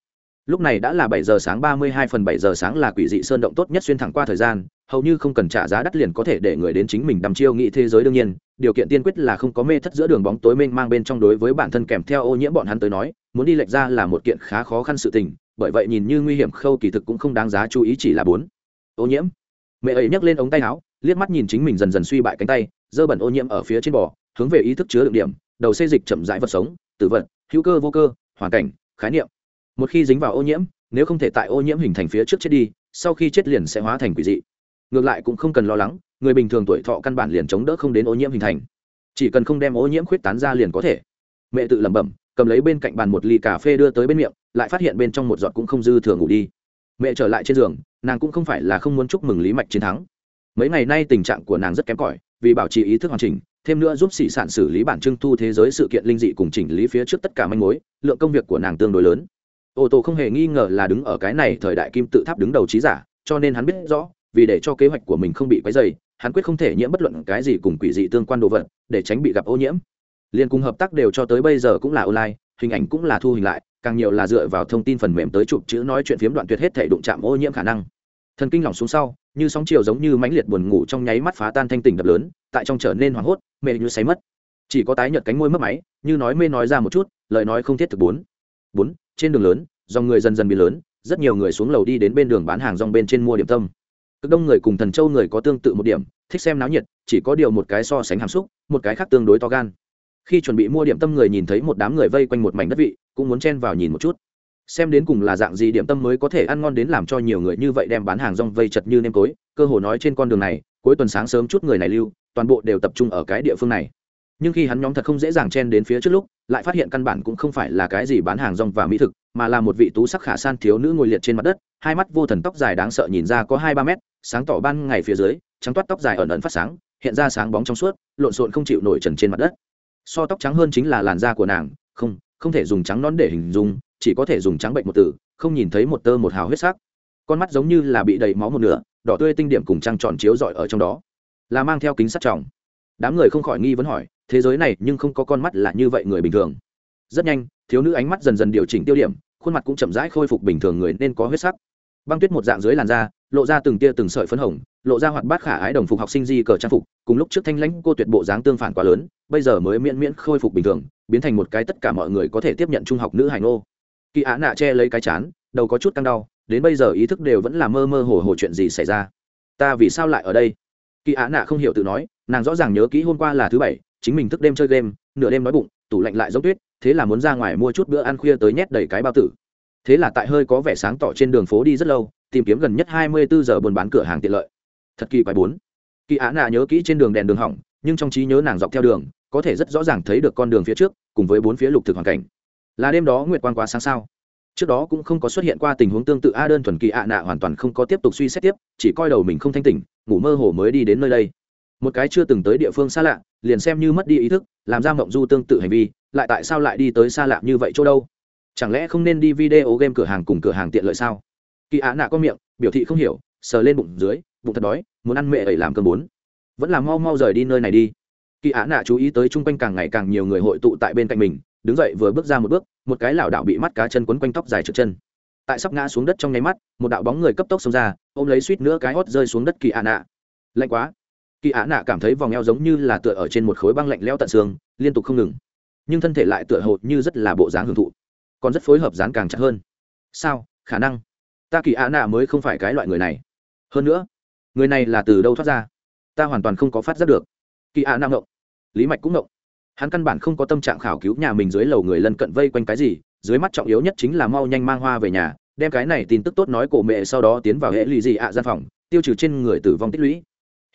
Lúc này đã là bảy giờ sáng ba mươi hai phần bảy giờ sáng là quỷ dị sơn động tốt nhất xuyên thẳng qua thời gian, hầu như không cần trả giá đắt liền có thể để người đến chính mình đắm chiêu nghị thế giới đương nhiên, điều kiện tiên quyết là không có mê thất giữa đường bóng tối mênh mang bên trong đối với bản thân kèm theo ô nhiễm bọn hắn tới nói muốn đi lệch ra là một kiện khá khó khăn sự tình, bởi vậy nhìn như nguy hiểm khâu kỳ thực cũng không đáng giá chú ý chỉ là bốn. Ô nhiễm. Mẹ ấy nhấc lên ống tay áo, liếc mắt nhìn chính mình dần dần suy bại cánh tay, dơ bẩn ô nhiễm ở phía trên bò, hướng về ý thức chứa đựng điểm, đầu xây dịch chậm rãi vật sống, tử vật, hữu cơ vô cơ, hoàn cảnh, khái niệm. Một khi dính vào ô nhiễm, nếu không thể tại ô nhiễm hình thành phía trước chết đi, sau khi chết liền sẽ hóa thành quỷ dị. Ngược lại cũng không cần lo lắng, người bình thường tuổi thọ căn bản liền chống đỡ không đến ô nhiễm hình thành. Chỉ cần không đem ô nhiễm khuyết tán ra liền có thể. Mẹ tự lẩm bẩm cầm lấy bên cạnh bàn một ly cà phê đưa tới bên miệng, lại phát hiện bên trong một giọt cũng không dư thừa ngủ đi. Mẹ trở lại trên giường, nàng cũng không phải là không muốn chúc mừng lý mạch chiến thắng. Mấy ngày nay tình trạng của nàng rất kém cỏi, vì bảo trì ý thức hoàn chỉnh, thêm nữa giúp sĩ sản xử lý bản trưng thu thế giới sự kiện linh dị cùng chỉnh lý phía trước tất cả manh mối, lượng công việc của nàng tương đối lớn. Ô tô không hề nghi ngờ là đứng ở cái này thời đại kim tự tháp đứng đầu trí giả, cho nên hắn biết rõ, vì để cho kế hoạch của mình không bị quấy dày hắn quyết không thể nhiễm bất luận cái gì cùng quỷ dị tương quan đồ vật, để tránh bị gặp ô nhiễm liên cùng hợp tác đều cho tới bây giờ cũng là online, hình ảnh cũng là thu hình lại, càng nhiều là dựa vào thông tin phần mềm tới chụp chữ nói chuyện phiếm đoạn tuyệt hết thể đụng chạm ô nhiễm khả năng. Thần kinh lỏng xuống sau, như sóng chiều giống như mãnh liệt buồn ngủ trong nháy mắt phá tan thanh tỉnh đập lớn, tại trong trở nên hoảng hốt, mê như say mất. Chỉ có tái nhợt cánh môi mất máy, như nói mê nói ra một chút, lời nói không thiết thực bốn. Bốn, trên đường lớn, dòng người dần dần biến lớn, rất nhiều người xuống lầu đi đến bên đường bán hàng rong bên trên mua điểm tâm. Cực đông người cùng thần châu người có tương tự một điểm, thích xem náo nhiệt, chỉ có điều một cái so sánh hàm xúc, một cái khác tương đối to gan khi chuẩn bị mua điểm tâm người nhìn thấy một đám người vây quanh một mảnh đất vị, cũng muốn chen vào nhìn một chút. Xem đến cùng là dạng gì điểm tâm mới có thể ăn ngon đến làm cho nhiều người như vậy đem bán hàng rong vây chật như nêm tối cơ hồ nói trên con đường này, cuối tuần sáng sớm chút người này lưu, toàn bộ đều tập trung ở cái địa phương này. Nhưng khi hắn nhóm thật không dễ dàng chen đến phía trước lúc, lại phát hiện căn bản cũng không phải là cái gì bán hàng rong và mỹ thực, mà là một vị tú sắc khả san thiếu nữ ngồi liệt trên mặt đất, hai mắt vô thần tóc dài đáng sợ nhìn ra có hai ba mét, sáng tỏ ban ngày phía dưới, trắng toát tóc dài ẩn ẩn phát sáng, hiện ra sáng bóng trong suốt, lộn xộn không chịu nổi trần trên mặt đất so tóc trắng hơn chính là làn da của nàng, không không thể dùng trắng nón để hình dung, chỉ có thể dùng trắng bệnh một từ, không nhìn thấy một tơ một hào huyết sắc. Con mắt giống như là bị đầy máu một nửa, đỏ tươi tinh điểm cùng trăng tròn chiếu rọi ở trong đó, là mang theo kính sắt tròng đám người không khỏi nghi vấn hỏi, thế giới này nhưng không có con mắt là như vậy người bình thường. Rất nhanh, thiếu nữ ánh mắt dần dần điều chỉnh tiêu điểm, khuôn mặt cũng chậm rãi khôi phục bình thường người nên có huyết sắc. Băng tuyết một dạng dưới làn da lộ ra từng tia từng sợi phấn hồng, lộ ra hoạt bát khả ái đồng phục học sinh di cờ trang phục, cùng lúc trước thanh lãnh cô tuyệt bộ dáng tương phản quá lớn, bây giờ mới miễn miễn khôi phục bình thường, biến thành một cái tất cả mọi người có thể tiếp nhận trung học nữ hải nô kỳ á nạ che lấy cái chán, đầu có chút căng đau, đến bây giờ ý thức đều vẫn là mơ mơ hồ hồ chuyện gì xảy ra. Ta vì sao lại ở đây? Kỳ á nạ không hiểu tự nói, nàng rõ ràng nhớ kỹ hôm qua là thứ bảy, chính mình thức đêm chơi game, nửa đêm nói bụng, tủ lạnh lại giống tuyết, thế là muốn ra ngoài mua chút bữa ăn khuya tới nhét đầy cái bao tử. Thế là tại hơi có vẻ sáng tỏ trên đường phố đi rất lâu tìm kiếm gần nhất hai mươi bốn giờ buôn bán cửa hàng tiện lợi. Thật kỳ quái bốn. Kỳ á nạ nhớ kỹ trên đường đèn đường hỏng, nhưng trong trí nhớ nàng dọc theo đường, có thể rất rõ ràng thấy được con đường phía trước, cùng với bốn phía lục thực hoàn cảnh. Là đêm đó nguyệt quang quá sáng sao. Trước đó cũng không có xuất hiện qua tình huống tương tự, a, đơn thuần kỳ ạ nạ hoàn toàn không có tiếp tục suy xét tiếp, chỉ coi đầu mình không thanh tỉnh, ngủ mơ hồ mới đi đến nơi đây. Một cái chưa từng tới địa phương xa lạ, liền xem như mất đi ý thức, làm ra mộng du tương tự hành vi, lại tại sao lại đi tới xa lạ như vậy chỗ đâu? Chẳng lẽ không nên đi video game cửa hàng cùng cửa hàng tiện lợi sao? Kỳ ạ nạ có miệng, biểu thị không hiểu, sờ lên bụng dưới, bụng thật đói, muốn ăn mẹ ấy làm cơm bốn. Vẫn là mau mau rời đi nơi này đi. Kỳ ạ nạ chú ý tới chung quanh càng ngày càng nhiều người hội tụ tại bên cạnh mình, đứng dậy vừa bước ra một bước, một cái lảo đảo bị mắt cá chân quấn quanh tóc dài trượt chân. Tại sắp ngã xuống đất trong nháy mắt, một đạo bóng người cấp tốc xông ra, ôm lấy suýt nữa cái hót rơi xuống đất kỳ ạ nạ. Lạnh quá. Kỳ ạ nạ cảm thấy vòng eo giống như là tựa ở trên một khối băng lạnh leo tận xương, liên tục không ngừng. Nhưng thân thể lại tựa hồ như rất là bộ dáng hưởng thụ. Còn rất phối hợp dán càng chặt hơn. Sao? Khả năng ta kỳ ạ nạ mới không phải cái loại người này. Hơn nữa, người này là từ đâu thoát ra? Ta hoàn toàn không có phát giác được. Kỳ ạ nạ ngộng. Lý mạch cũng ngộng. Hắn căn bản không có tâm trạng khảo cứu nhà mình dưới lầu người lân cận vây quanh cái gì, dưới mắt trọng yếu nhất chính là mau nhanh mang hoa về nhà, đem cái này tin tức tốt nói cổ mẹ sau đó tiến vào hệ lụy dị ạ gian phòng, tiêu trừ trên người tử vong tích lũy.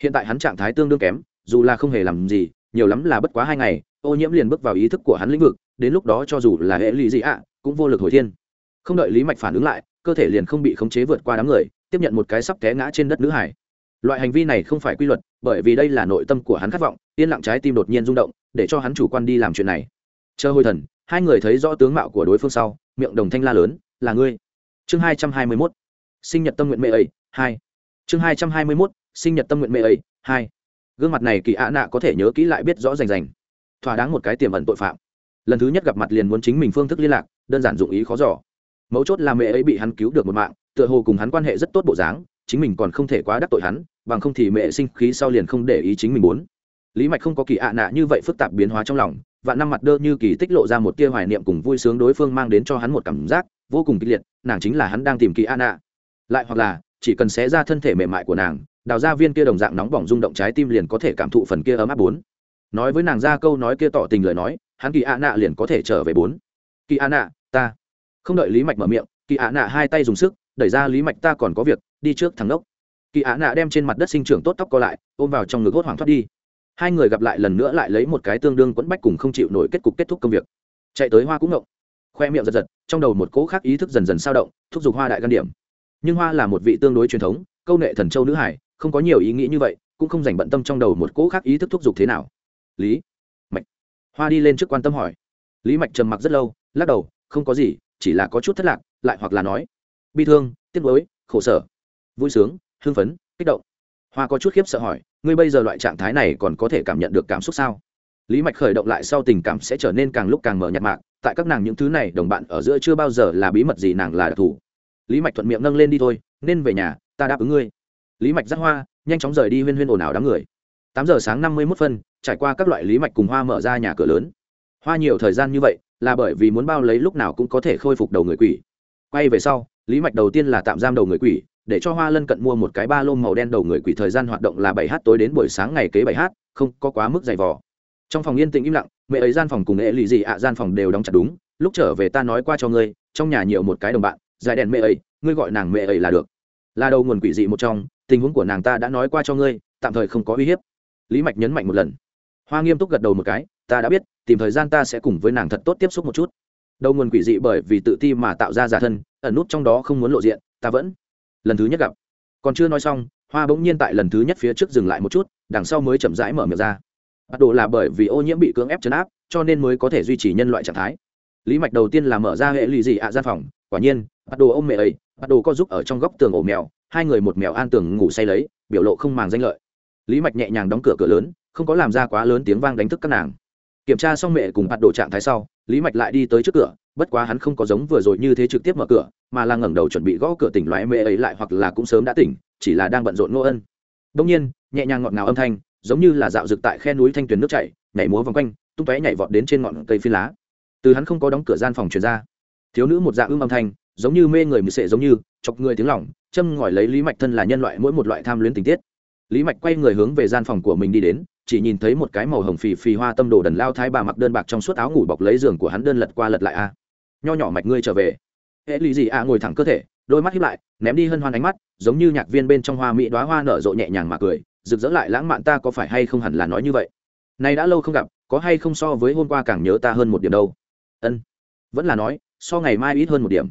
Hiện tại hắn trạng thái tương đương kém, dù là không hề làm gì, nhiều lắm là bất quá hai ngày, ô nhiễm liền bước vào ý thức của hắn lĩnh vực, đến lúc đó cho dù là hệ lụy dị ạ, cũng vô lực hồi thiên. Không đợi lý mạch phản ứng lại cơ thể liền không bị khống chế vượt qua đám người, tiếp nhận một cái sắp té ngã trên đất nữ hải. Loại hành vi này không phải quy luật, bởi vì đây là nội tâm của hắn khát vọng, yên lặng trái tim đột nhiên rung động, để cho hắn chủ quan đi làm chuyện này. Chờ hồi thần, hai người thấy rõ tướng mạo của đối phương sau, miệng đồng thanh la lớn, là ngươi. Chương hai trăm hai mươi mốt. Sinh nhật tâm nguyện mẹ ấy, hai. Chương hai trăm hai mươi mốt, sinh nhật tâm nguyện mẹ ấy, hai. Gương mặt này kỳ ạ nạ có thể nhớ kỹ lại biết rõ rành rành. Thỏa đáng một cái tiềm ẩn tội phạm. Lần thứ nhất gặp mặt liền muốn chính mình phương thức liên lạc, đơn giản dụng ý khó giỏ mấu chốt là mẹ ấy bị hắn cứu được một mạng, tựa hồ cùng hắn quan hệ rất tốt bộ dáng, chính mình còn không thể quá đắc tội hắn, bằng không thì mẹ sinh khí sau liền không để ý chính mình muốn. Lý mạch không có kỳ ạ nạ như vậy phức tạp biến hóa trong lòng và năm mặt đơ như kỳ tích lộ ra một tia hoài niệm cùng vui sướng đối phương mang đến cho hắn một cảm giác vô cùng kịch liệt, nàng chính là hắn đang tìm kỳ ạ nạ. Lại hoặc là, chỉ cần xé ra thân thể mềm mại của nàng, đào ra viên kia đồng dạng nóng bỏng rung động trái tim liền có thể cảm thụ phần kia ấm áp bốn. Nói với nàng ra câu nói kia tỏ tình lời nói, hắn kỳ ạ nạ liền có thể trở về bốn. Kỳ ạ nạ, ta không đợi lý mạch mở miệng, kỳ ạ nạ hai tay dùng sức, đẩy ra, lý mạch, ta còn có việc, đi trước thằng đốc kỳ ạ nạ đem trên mặt đất sinh trưởng tốt tóc co lại, ôm vào trong ngực hốt hoảng thoát đi. Hai người gặp lại lần nữa lại lấy một cái tương đương quẫn bách cùng không chịu nổi kết cục kết thúc công việc. Chạy tới hoa cũng ngộng. Khoe miệng giật giật, trong đầu một cỗ khác ý thức dần dần sao động, thúc giục hoa đại gan điểm. Nhưng hoa là một vị tương đối truyền thống, câu nệ thần châu nữ hải, không có nhiều ý nghĩ như vậy, cũng không dành bận tâm trong đầu một cỗ khác ý thức thúc giục thế nào. Lý mạch. Hoa đi lên trước quan tâm hỏi. Lý mạch trầm mặc rất lâu, lắc đầu, không có gì chỉ là có chút thất lạc, lại hoặc là nói, bi thương, tiếc nuối, khổ sở, vui sướng, hưng phấn, kích động. Hoa có chút khiếp sợ hỏi, ngươi bây giờ loại trạng thái này còn có thể cảm nhận được cảm xúc sao? Lý mạch khởi động lại sau tình cảm sẽ trở nên càng lúc càng mở nhạt mạc, tại các nàng những thứ này, đồng bạn ở giữa chưa bao giờ là bí mật gì nàng là đặc thù. Lý mạch thuận miệng nâng lên đi thôi, nên về nhà, ta đáp ứng ngươi. Lý mạch dắt hoa, nhanh chóng rời đi huyên huyên ồn ào đám người. Tám giờ sáng năm mươi mốt phân, trải qua các loại lý mạch cùng hoa mở ra nhà cửa lớn hoa nhiều thời gian như vậy, là bởi vì muốn bao lấy lúc nào cũng có thể khôi phục đầu người quỷ. Quay về sau, lý mạch đầu tiên là tạm giam đầu người quỷ, để cho hoa lân cận mua một cái ba lô màu đen đầu người quỷ thời gian hoạt động là bảy h tối đến buổi sáng ngày kế bảy h, không có quá mức dày vò. Trong phòng yên tĩnh im lặng, mẹ ấy gian phòng cùng nghệ lì gì ạ gian phòng đều đóng chặt đúng, lúc trở về ta nói qua cho ngươi, trong nhà nhiều một cái đồng bạn dài đèn mẹ ấy, ngươi gọi nàng mẹ ấy là được. Là đầu nguồn quỷ dị một trong, tình huống của nàng ta đã nói qua cho ngươi, tạm thời không có uy hiếp. Lý mạch nhấn mạnh một lần hoa nghiêm túc gật đầu một cái, ta đã biết, tìm thời gian ta sẽ cùng với nàng thật tốt tiếp xúc một chút. Đầu nguồn quỷ dị bởi vì tự ti mà tạo ra giả thân, ẩn nút trong đó không muốn lộ diện, ta vẫn lần thứ nhất gặp. Còn chưa nói xong, hoa bỗng nhiên tại lần thứ nhất phía trước dừng lại một chút, đằng sau mới chậm rãi mở miệng ra. Bắt đồ là bởi vì ô nhiễm bị cưỡng ép chấn áp, cho nên mới có thể duy trì nhân loại trạng thái. Lý mạch đầu tiên là mở ra hệ lụy dị ạ gian phòng, quả nhiên, bắt đồ ôm mẹ ấy, bắt đồ có giúp ở trong góc tường ổ mèo, hai người một mèo an tường ngủ say lấy, biểu lộ không màng danh lợi. Lý mạch nhẹ nhàng đóng cửa cửa lớn không có làm ra quá lớn tiếng vang đánh thức các nàng. Kiểm tra xong mẹ cùng bắt đồ trạng thái sau, lý mạch lại đi tới trước cửa, bất quá hắn không có giống vừa rồi như thế trực tiếp mở cửa, mà là ngẩng đầu chuẩn bị gõ cửa tỉnh loại mẹ ấy lại hoặc là cũng sớm đã tỉnh, chỉ là đang bận rộn ngô ân. Đông nhiên, nhẹ nhàng ngọt ngào âm thanh, giống như là dạo rực tại khe núi thanh tuyền nước chảy, nhảy múa vòng quanh, tung tóe nhảy vọt đến trên ngọn cây phi lá. Từ hắn không có đóng cửa gian phòng truyền ra, thiếu nữ một dạng ưm âm thanh, giống như mê người mười sệ giống như, chọc người tiếng lỏng, châm ngòi lấy lý mạch thân là nhân loại mỗi một loại tham luyến tình tiết lý mạch quay người hướng về gian phòng của mình đi đến, chỉ nhìn thấy một cái màu hồng phì phì hoa tâm đồ đần lao thái bà mặc đơn bạc trong suốt áo ngủ bọc lấy giường của hắn đơn lật qua lật lại a. Nho nhỏ mạch ngươi trở về. Hễ lý gì a ngồi thẳng cơ thể, đôi mắt hiếp lại, ném đi hân hoan ánh mắt, giống như nhạc viên bên trong hoa mỹ đoá hoa nở rộ nhẹ nhàng mà cười, rực rỡ lại lãng mạn ta có phải hay không hẳn là nói như vậy. Nay đã lâu không gặp, có hay không so với hôm qua càng nhớ ta hơn một điểm đâu. Ân, vẫn là nói, so ngày mai ít hơn một điểm.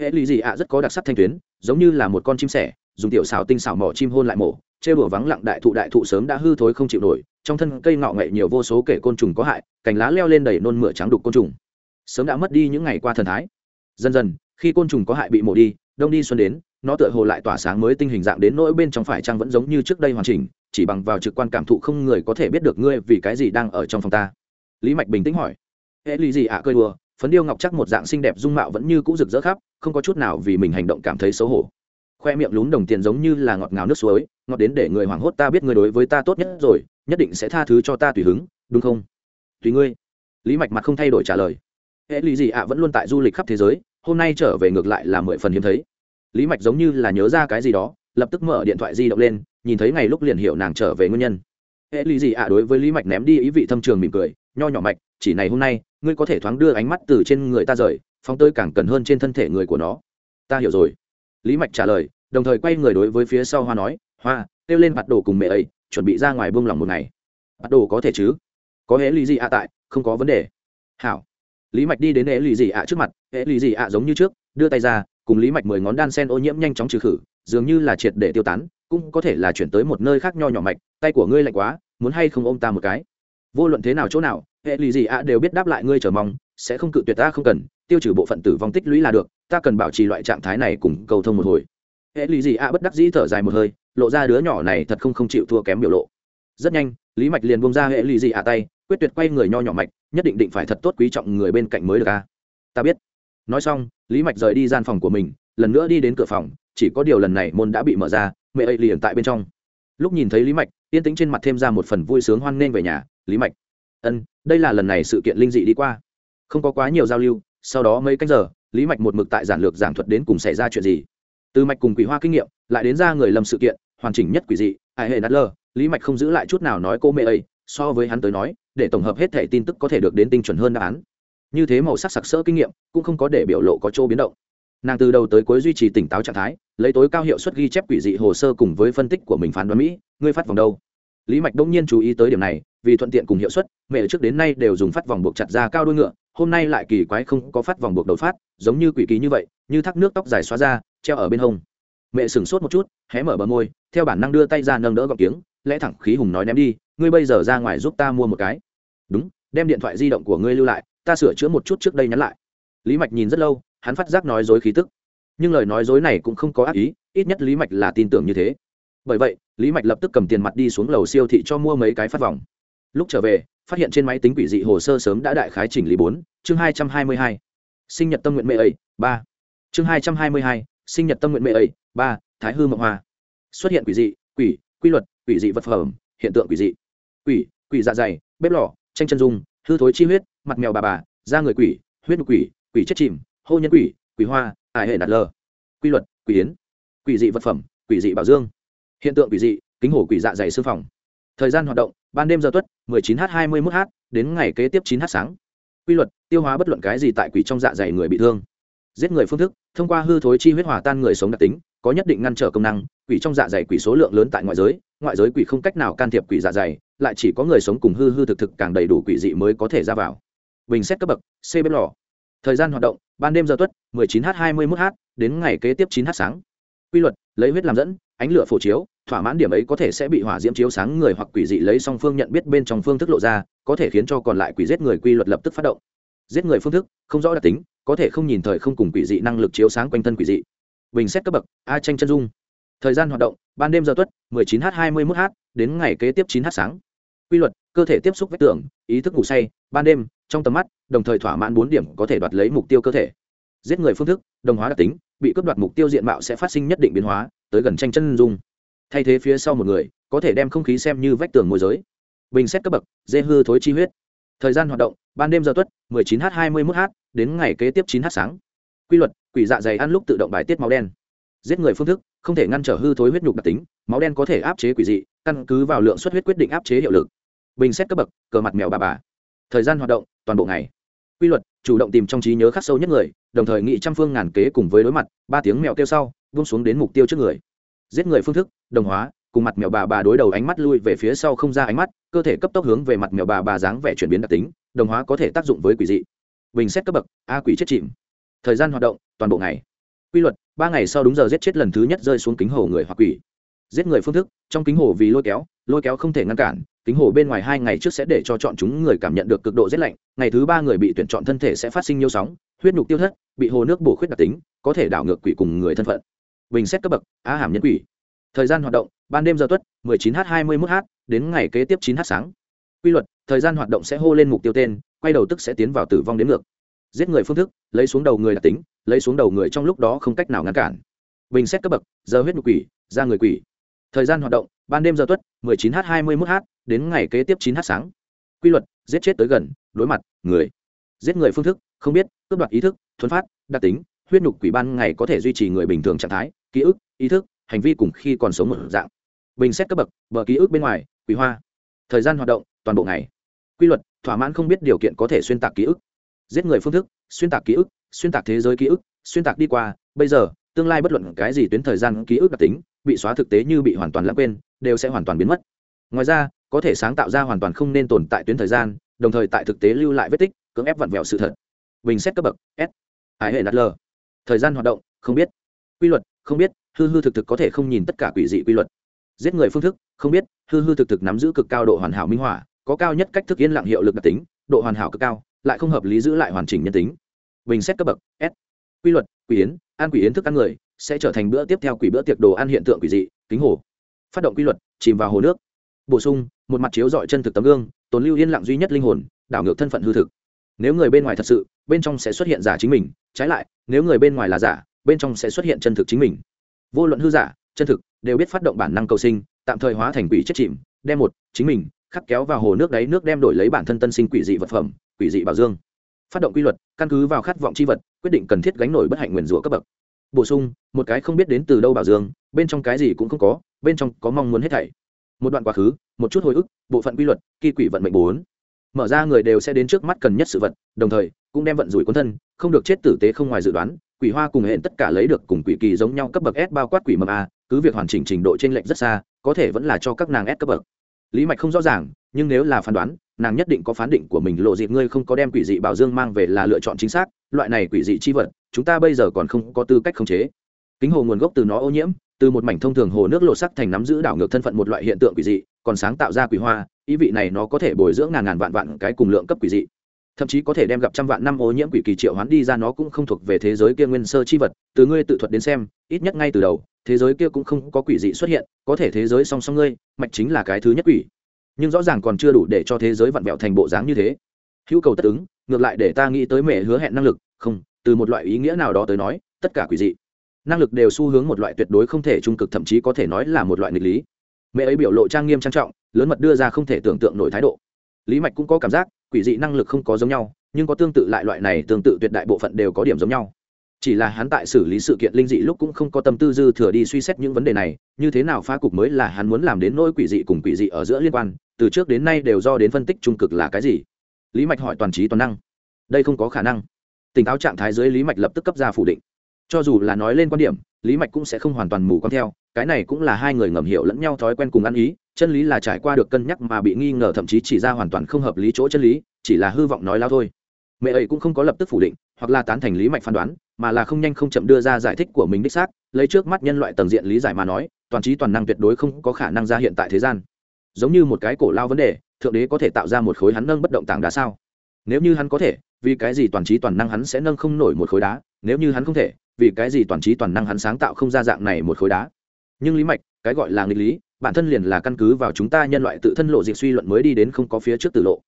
Hệ lụy gì ạ rất có đặc sắc thanh tuyến, giống như là một con chim sẻ, dùng tiểu xào tinh xào mỏ chim hôn lại mổ chê bửa vắng lặng đại thụ đại thụ sớm đã hư thối không chịu nổi, trong thân cây ngọ ngậy nhiều vô số kể côn trùng có hại, cành lá leo lên đầy nôn mửa trắng đục côn trùng. Sớm đã mất đi những ngày qua thần thái. Dần dần, khi côn trùng có hại bị mổ đi, đông đi xuân đến, nó tựa hồ lại tỏa sáng mới tinh hình dạng đến nỗi bên trong phải trang vẫn giống như trước đây hoàn chỉnh, chỉ bằng vào trực quan cảm thụ không người có thể biết được ngươi vì cái gì đang ở trong phòng ta. Lý mạch bình tĩnh hỏi. Hễ lý gì ạ à cơi đùa, phấn điêu ngọc chắc một dạng xinh đẹp dung mạo vẫn như cũ rực rỡ khắp, không có chút nào vì mình hành động cảm thấy xấu hổ khoe miệng lún đồng tiền giống như là ngọt ngào nước suối, ngọt đến để người hoảng hốt ta biết ngươi đối với ta tốt nhất rồi, nhất định sẽ tha thứ cho ta tùy hứng, đúng không? Tùy ngươi. Lý mạch mặt không thay đổi trả lời. Hệ lý gì ạ, vẫn luôn tại du lịch khắp thế giới, hôm nay trở về ngược lại là mười phần hiếm thấy. Lý mạch giống như là nhớ ra cái gì đó, lập tức mở điện thoại di động lên, nhìn thấy ngày lúc liền hiểu nàng trở về nguyên nhân. Hệ lý gì ạ, đối với lý mạch ném đi ý vị thâm trường mỉm cười, nho nhỏ mạch, chỉ này hôm nay, ngươi có thể thoáng đưa ánh mắt từ trên người ta rời, phóng tơi càng cần hơn trên thân thể người của nó. Ta hiểu rồi. Lý mạch trả lời đồng thời quay người đối với phía sau hoa nói, hoa, kêu lên bạt đồ cùng mẹ ấy, chuẩn bị ra ngoài buông lòng một ngày. Bạt đồ có thể chứ? Có hễ lý gì ạ tại? Không có vấn đề. Hảo. Lý mạch đi đến hễ lì gì ạ trước mặt hễ lì gì ạ giống như trước, đưa tay ra, cùng lý mạch mười ngón đan sen ô nhiễm nhanh chóng trừ khử, dường như là triệt để tiêu tán, cũng có thể là chuyển tới một nơi khác nho nhỏ mạch, tay của ngươi lạnh quá, muốn hay không ôm ta một cái? Vô luận thế nào chỗ nào, hệ lụy gì ạ đều biết đáp lại ngươi chờ mong, sẽ không cự tuyệt ta không cần, tiêu trừ bộ phận tử vong tích lũy là được, ta cần bảo trì loại trạng thái này cùng cầu thông một hồi hệ lụy gì ạ, bất đắc dĩ thở dài một hơi, lộ ra đứa nhỏ này thật không không chịu thua kém biểu lộ. Rất nhanh, lý mạch liền bông ra hệ lụy gì ạ tay, quyết tuyệt quay người nho nhỏ mạch, nhất định định phải thật tốt quý trọng người bên cạnh mới được a. Ta biết. Nói xong, lý mạch rời đi gian phòng của mình, lần nữa đi đến cửa phòng, chỉ có điều lần này môn đã bị mở ra, mẹ ấy liền tại bên trong. Lúc nhìn thấy lý mạch, yên tĩnh trên mặt thêm ra một phần vui sướng hoan nghênh về nhà, lý mạch, ân, đây là lần này sự kiện linh dị đi qua. Không có quá nhiều giao lưu, sau đó mấy canh giờ, lý mạch một mực tại giản lược giảng thuật đến cùng xảy ra chuyện gì từ mạch cùng quỷ hoa kinh nghiệm, lại đến ra người lầm sự kiện, hoàn chỉnh nhất quỷ dị, ai hệ nát lơ, lý mạch không giữ lại chút nào nói cô mẹ ấy, so với hắn tới nói, để tổng hợp hết thẻ tin tức có thể được đến tinh chuẩn hơn đáp án. Như thế màu sắc sặc sỡ kinh nghiệm, cũng không có để biểu lộ có chỗ biến động. Nàng từ đầu tới cuối duy trì tỉnh táo trạng thái, lấy tối cao hiệu suất ghi chép quỷ dị hồ sơ cùng với phân tích của mình phán đoán mỹ, ngươi phát vòng đâu? Lý mạch đông nhiên chú ý tới điểm này, vì thuận tiện cùng hiệu suất, mẹ trước đến nay đều dùng phát vòng buộc chặt ra cao đôi ngựa hôm nay lại kỳ quái không có phát vòng buộc đầu phát, giống như quỷ kỳ như vậy, như thác nước tóc dài xóa ra, treo ở bên hông. Mẹ sửng sốt một chút, hé mở bờ môi, theo bản năng đưa tay ra nâng đỡ gọc tiếng, lẽ thẳng khí hùng nói ném đi, ngươi bây giờ ra ngoài giúp ta mua một cái. Đúng, đem điện thoại di động của ngươi lưu lại, ta sửa chữa một chút trước đây nhắn lại. Lý mạch nhìn rất lâu, hắn phát giác nói dối khí tức. Nhưng lời nói dối này cũng không có ác ý, ít nhất lý mạch là tin tưởng như thế. Bởi vậy, lý mạch lập tức cầm tiền mặt đi xuống lầu siêu thị cho mua mấy cái phát vòng. Lúc trở về phát hiện trên máy tính quỷ dị hồ sơ sớm đã đại khái chỉnh lý bốn, chương hai trăm hai mươi hai. Sinh nhật tâm nguyện mẹ ấy, ba. Chương hai trăm hai mươi hai, sinh nhật tâm nguyện mẹ ấy, ba, thái hư mộng hoa. Xuất hiện quỷ dị, quỷ, quy luật, quỷ dị vật phẩm, hiện tượng quỷ dị. Quỷ quỷ dạ dày, bếp lò, tranh chân dung, hư thối chi huyết, mặt mèo bà bà, da người quỷ, huyết quỷ quỷ chết chìm, hô nhân quỷ quỷ hoa, ải hệ nạt lờ. Quy luật, quỷ yến. Quỷ dị vật phẩm, quỷ dị bảo dương. Hiện tượng quỷ dị, kính hổ quỷ dạ dày sư phòng thời gian hoạt động, ban đêm giờ tuất 19 h 21 h, đến ngày kế tiếp 9 h sáng. Quy luật, tiêu hóa bất luận cái gì tại quỷ trong dạ dày người bị thương. Giết người phương thức, thông qua hư thối chi huyết hòa tan người sống đặc tính, có nhất định ngăn trở công năng, quỷ trong dạ dày quỷ số lượng lớn tại ngoại giới ngoại giới quỷ không cách nào can thiệp quỷ dạ dày, lại chỉ có người sống cùng hư hư thực thực càng đầy đủ quỷ dị mới có thể ra vào. Bình xét cấp bậc, c bếp lò. Thời gian hoạt động, ban đêm giờ tuất 19 h 21 h, đến ngày kế tiếp 9 h sáng. Quy luật, lấy huyết làm dẫn, ánh lửa phổ chiếu thỏa mãn điểm ấy có thể sẽ bị hỏa diễm chiếu sáng người hoặc quỷ dị lấy song phương nhận biết bên trong phương thức lộ ra, có thể khiến cho còn lại quỷ giết người quy luật lập tức phát động. Giết người phương thức, không rõ đặc tính, có thể không nhìn thời không cùng quỷ dị năng lực chiếu sáng quanh thân quỷ dị. Bình xét cấp bậc, a tranh chân dung. Thời gian hoạt động, ban đêm giờ tuất 19 h 21 h đến ngày kế tiếp 9 h sáng. Quy luật, cơ thể tiếp xúc vách tường, ý thức ngủ say, ban đêm, trong tầm mắt, đồng thời thỏa mãn bốn điểm có thể đoạt lấy mục tiêu cơ thể. Giết người phương thức, đồng hóa đặc tính, bị cướp đoạt mục tiêu diện mạo sẽ phát sinh nhất định biến hóa, tới gần tranh chân dung thay thế phía sau một người, có thể đem không khí xem như vách tường môi giới. Bình xét cấp bậc, dê hư thối chi huyết. Thời gian hoạt động, ban đêm giờ tuất 19 h 21 h đến ngày kế tiếp 9 h sáng. Quy luật, quỷ dạ dày ăn lúc tự động bài tiết máu đen. Giết người phương thức, không thể ngăn trở hư thối huyết nhục đặc tính, máu đen có thể áp chế quỷ dị, căn cứ vào lượng xuất huyết quyết định áp chế hiệu lực. Bình xét cấp bậc, cờ mặt mèo bà bà. Thời gian hoạt động, toàn bộ ngày. Quy luật, chủ động tìm trong trí nhớ khắc sâu nhất người, đồng thời nghị trăm phương ngàn kế cùng với đối mặt, ba tiếng mèo kêu sau vung xuống đến mục tiêu trước người giết người phương thức, đồng hóa, cùng mặt mèo bà bà đối đầu ánh mắt lui về phía sau không ra ánh mắt, cơ thể cấp tốc hướng về mặt mèo bà bà dáng vẻ chuyển biến đặc tính, đồng hóa có thể tác dụng với quỷ dị. Bình xét cấp bậc, a quỷ chết chìm. Thời gian hoạt động, toàn bộ ngày. Quy luật, ba ngày sau đúng giờ giết chết lần thứ nhất rơi xuống kính hồ người hoặc quỷ. Giết người phương thức, trong kính hồ vì lôi kéo lôi kéo không thể ngăn cản, kính hồ bên ngoài hai ngày trước sẽ để cho chọn chúng người cảm nhận được cực độ rét lạnh, ngày thứ ba người bị tuyển chọn thân thể sẽ phát sinh nhiều sóng, huyết nhục tiêu thất, bị hồ nước bổ khuyết đặc tính, có thể đảo ngược quỷ cùng người thân phận bình xét cấp bậc, á hàm nhân quỷ. Thời gian hoạt động, ban đêm giờ tuất 19 h 21 h đến ngày kế tiếp 9 h sáng. Quy luật, thời gian hoạt động sẽ hô lên mục tiêu tên, quay đầu tức sẽ tiến vào tử vong đến ngược. Giết người phương thức, lấy xuống đầu người đặc tính, lấy xuống đầu người trong lúc đó không cách nào ngăn cản. Bình xét cấp bậc, giờ huyết nhục quỷ ra người quỷ. Thời gian hoạt động, ban đêm giờ tuất 19 h 21 h đến ngày kế tiếp 9 h sáng. Quy luật, giết chết tới gần, đối mặt, người. Giết người phương thức, không biết, cướp đoạt ý thức, thuấn phát, đặc tính huyết nhục quỷ ban ngày có thể duy trì người bình thường trạng thái, ký ức, ý thức, hành vi cùng khi còn sống một dạng. Bình xét cấp bậc, bờ ký ức bên ngoài, quỷ hoa. Thời gian hoạt động, toàn bộ ngày. Quy luật, thỏa mãn không biết điều kiện có thể xuyên tạc ký ức. Giết người phương thức, xuyên tạc ký ức, xuyên tạc thế giới ký ức, xuyên tạc đi qua, bây giờ, tương lai bất luận cái gì tuyến thời gian ký ức đặc tính, bị xóa thực tế như bị hoàn toàn lãng quên, đều sẽ hoàn toàn biến mất. Ngoài ra, có thể sáng tạo ra hoàn toàn không nên tồn tại tuyến thời gian, đồng thời tại thực tế lưu lại vết tích, cưỡng ép vặn vẹo sự thật. Bình xét cấp bậc, s. Hải hệ nát l thời gian hoạt động, không biết. Quy luật, không biết, hư hư thực thực có thể không nhìn tất cả quỷ dị quy luật. Giết người phương thức, không biết, hư hư thực thực nắm giữ cực cao độ hoàn hảo minh họa, có cao nhất cách thức yên lặng hiệu lực đặc tính, độ hoàn hảo cực cao, lại không hợp lý giữ lại hoàn chỉnh nhân tính. Bình xét cấp bậc, s. Quy luật, quỷ yến, ăn quỷ yến thức ăn người, sẽ trở thành bữa tiếp theo quỷ bữa tiệc đồ ăn hiện tượng quỷ dị, kính hồ. Phát động quy luật, chìm vào hồ nước. Bổ sung, một mặt chiếu dọi chân thực tấm gương, tồn lưu yên lặng duy nhất linh hồn, đảo ngược thân phận hư thực. Nếu người bên ngoài thật sự, bên trong sẽ xuất hiện giả chính mình trái lại, nếu người bên ngoài là giả, bên trong sẽ xuất hiện chân thực chính mình. Vô luận hư giả, chân thực, đều biết phát động bản năng cầu sinh, tạm thời hóa thành quỷ chết chìm, đem một, chính mình, khắc kéo vào hồ nước đáy nước đem đổi lấy bản thân tân sinh quỷ dị vật phẩm, quỷ dị bảo dương. Phát động quy luật, căn cứ vào khát vọng c h i vật, quyết định cần thiết gánh nổi bất hạnh nguyền rủa cấp bậc. Bổ sung, một cái không biết đến từ đâu bảo dương, bên trong cái gì cũng không có, bên trong có mong muốn hết thảy. Một đoạn quá khứ, một chút hồi ức, bộ phận quy luật, kỳ quỷ vận mệnh bốn. Mở ra người đều sẽ đến trước mắt cần nhất sự vật, đồng thời, cũng đem vận rủi quân thân không được chết tử tế không ngoài dự đoán, quỷ hoa cùng hẹn tất cả lấy được cùng quỷ kỳ giống nhau cấp bậc s bao quát quỷ mầm a, cứ việc hoàn chỉnh trình độ trên lệnh rất xa, có thể vẫn là cho các nàng s cấp bậc. Lý mạch không rõ ràng, nhưng nếu là phán đoán, nàng nhất định có phán định của mình, lộ dịp ngươi không có đem quỷ dị bảo dương mang về là lựa chọn chính xác, loại này quỷ dị chi vật, chúng ta bây giờ còn không có tư cách khống chế. Kính hồ nguồn gốc từ nó ô nhiễm, từ một mảnh thông thường hồ nước lộ sắc thành nắm giữ đảo ngược thân phận một loại hiện tượng quỷ dị, còn sáng tạo ra quỷ hoa, ý vị này nó có thể bồi dưỡng ngàn ngàn vạn vạn cái cùng lượng cấp quỷ dị thậm chí có thể đem gặp trăm vạn năm ô nhiễm quỷ kỳ triệu hoán đi ra nó cũng không thuộc về thế giới kia nguyên sơ chi vật, từ ngươi tự thuật đến xem, ít nhất ngay từ đầu, thế giới kia cũng không có quỷ dị xuất hiện, có thể thế giới song song ngươi, mạch chính là cái thứ nhất quỷ. Nhưng rõ ràng còn chưa đủ để cho thế giới vặn vẹo thành bộ dáng như thế. Hữu cầu tất ứng, ngược lại để ta nghĩ tới mẹ hứa hẹn năng lực, không, từ một loại ý nghĩa nào đó tới nói, tất cả quỷ dị. Năng lực đều xu hướng một loại tuyệt đối không thể trung cực, thậm chí có thể nói là một loại nghịch lý. Mẹ ấy biểu lộ trang nghiêm trang trọng, lớn mật đưa ra không thể tưởng tượng nổi thái độ. Lý mạch cũng có cảm giác quỷ dị năng lực không có giống nhau, nhưng có tương tự lại loại này tương tự tuyệt đại bộ phận đều có điểm giống nhau. Chỉ là hắn tại xử lý sự kiện linh dị lúc cũng không có tâm tư dư thừa đi suy xét những vấn đề này, như thế nào phá cục mới là hắn muốn làm đến nỗi quỷ dị cùng quỷ dị ở giữa liên quan, từ trước đến nay đều do đến phân tích trung cực là cái gì. Lý mạch hỏi toàn trí toàn năng. Đây không có khả năng. Tỉnh táo trạng thái dưới lý mạch lập tức cấp ra phủ định. Cho dù là nói lên quan điểm, lý mạch cũng sẽ không hoàn toàn mù con theo cái này cũng là hai người ngầm hiểu lẫn nhau thói quen cùng ăn ý, chân lý là trải qua được cân nhắc mà bị nghi ngờ thậm chí chỉ ra hoàn toàn không hợp lý chỗ chân lý, chỉ là hư vọng nói lao thôi. Mẹ ấy cũng không có lập tức phủ định, hoặc là tán thành lý mạch phán đoán, mà là không nhanh không chậm đưa ra giải thích của mình đích xác, lấy trước mắt nhân loại tầng diện lý giải mà nói, toàn trí toàn năng tuyệt đối không có khả năng ra hiện tại thế gian. Giống như một cái cổ lao vấn đề, thượng đế có thể tạo ra một khối hắn nâng bất động tảng đá sao? Nếu như hắn có thể, vì cái gì toàn trí toàn năng hắn sẽ nâng không nổi một khối đá? Nếu như hắn không thể, vì cái gì toàn trí toàn năng hắn sáng tạo không ra dạng này một khối đá? Nhưng lý mạch, cái gọi là nghịch lý, bản thân liền là căn cứ vào chúng ta nhân loại tự thân lộ diện suy luận mới đi đến không có phía trước tử lộ.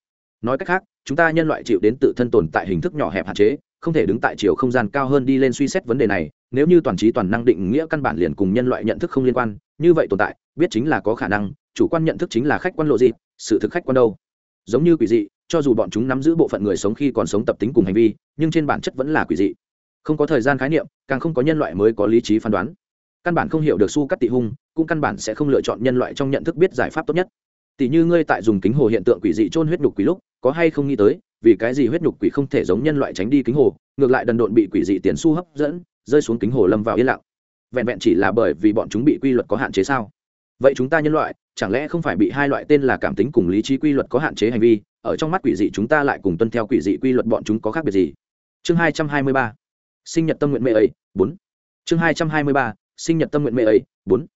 Nói cách khác, chúng ta nhân loại chịu đến tự thân tồn tại hình thức nhỏ hẹp hạn chế, không thể đứng tại chiều không gian cao hơn đi lên suy xét vấn đề này, nếu như toàn trí toàn năng định nghĩa căn bản liền cùng nhân loại nhận thức không liên quan, như vậy tồn tại, biết chính là có khả năng, chủ quan nhận thức chính là khách quan lộ gì sự thực khách quan đâu. Giống như quỷ dị, cho dù bọn chúng nắm giữ bộ phận người sống khi còn sống tập tính cùng hành vi, nhưng trên bản chất vẫn là quỷ dị. Không có thời gian khái niệm, càng không có nhân loại mới có lý trí phán đoán căn bản không hiểu được su cắt tị hung, cũng căn bản sẽ không lựa chọn nhân loại trong nhận thức biết giải pháp tốt nhất. Tỷ như ngươi tại dùng kính hồ hiện tượng quỷ dị trôn huyết nhục quỷ lúc, có hay không nghĩ tới, vì cái gì huyết nhục quỷ không thể giống nhân loại tránh đi kính hồ, ngược lại đần độn bị quỷ dị tiền su hấp dẫn, rơi xuống kính hồ lâm vào yên lặng. Vẹn vẹn chỉ là bởi vì bọn chúng bị quy luật có hạn chế sao? Vậy chúng ta nhân loại, chẳng lẽ không phải bị hai loại tên là cảm tính cùng lý trí quy luật có hạn chế hành vi, ở trong mắt quỷ dị chúng ta lại cùng tuân theo quỷ dị quy luật bọn chúng có khác biệt gì? Chương hai trăm hai mươi ba. Sinh nhật tâm nguyện mẹ ấy, bốn. Chương hai trăm hai mươi ba sinh nhật tâm nguyện mẹ ấy, bốn.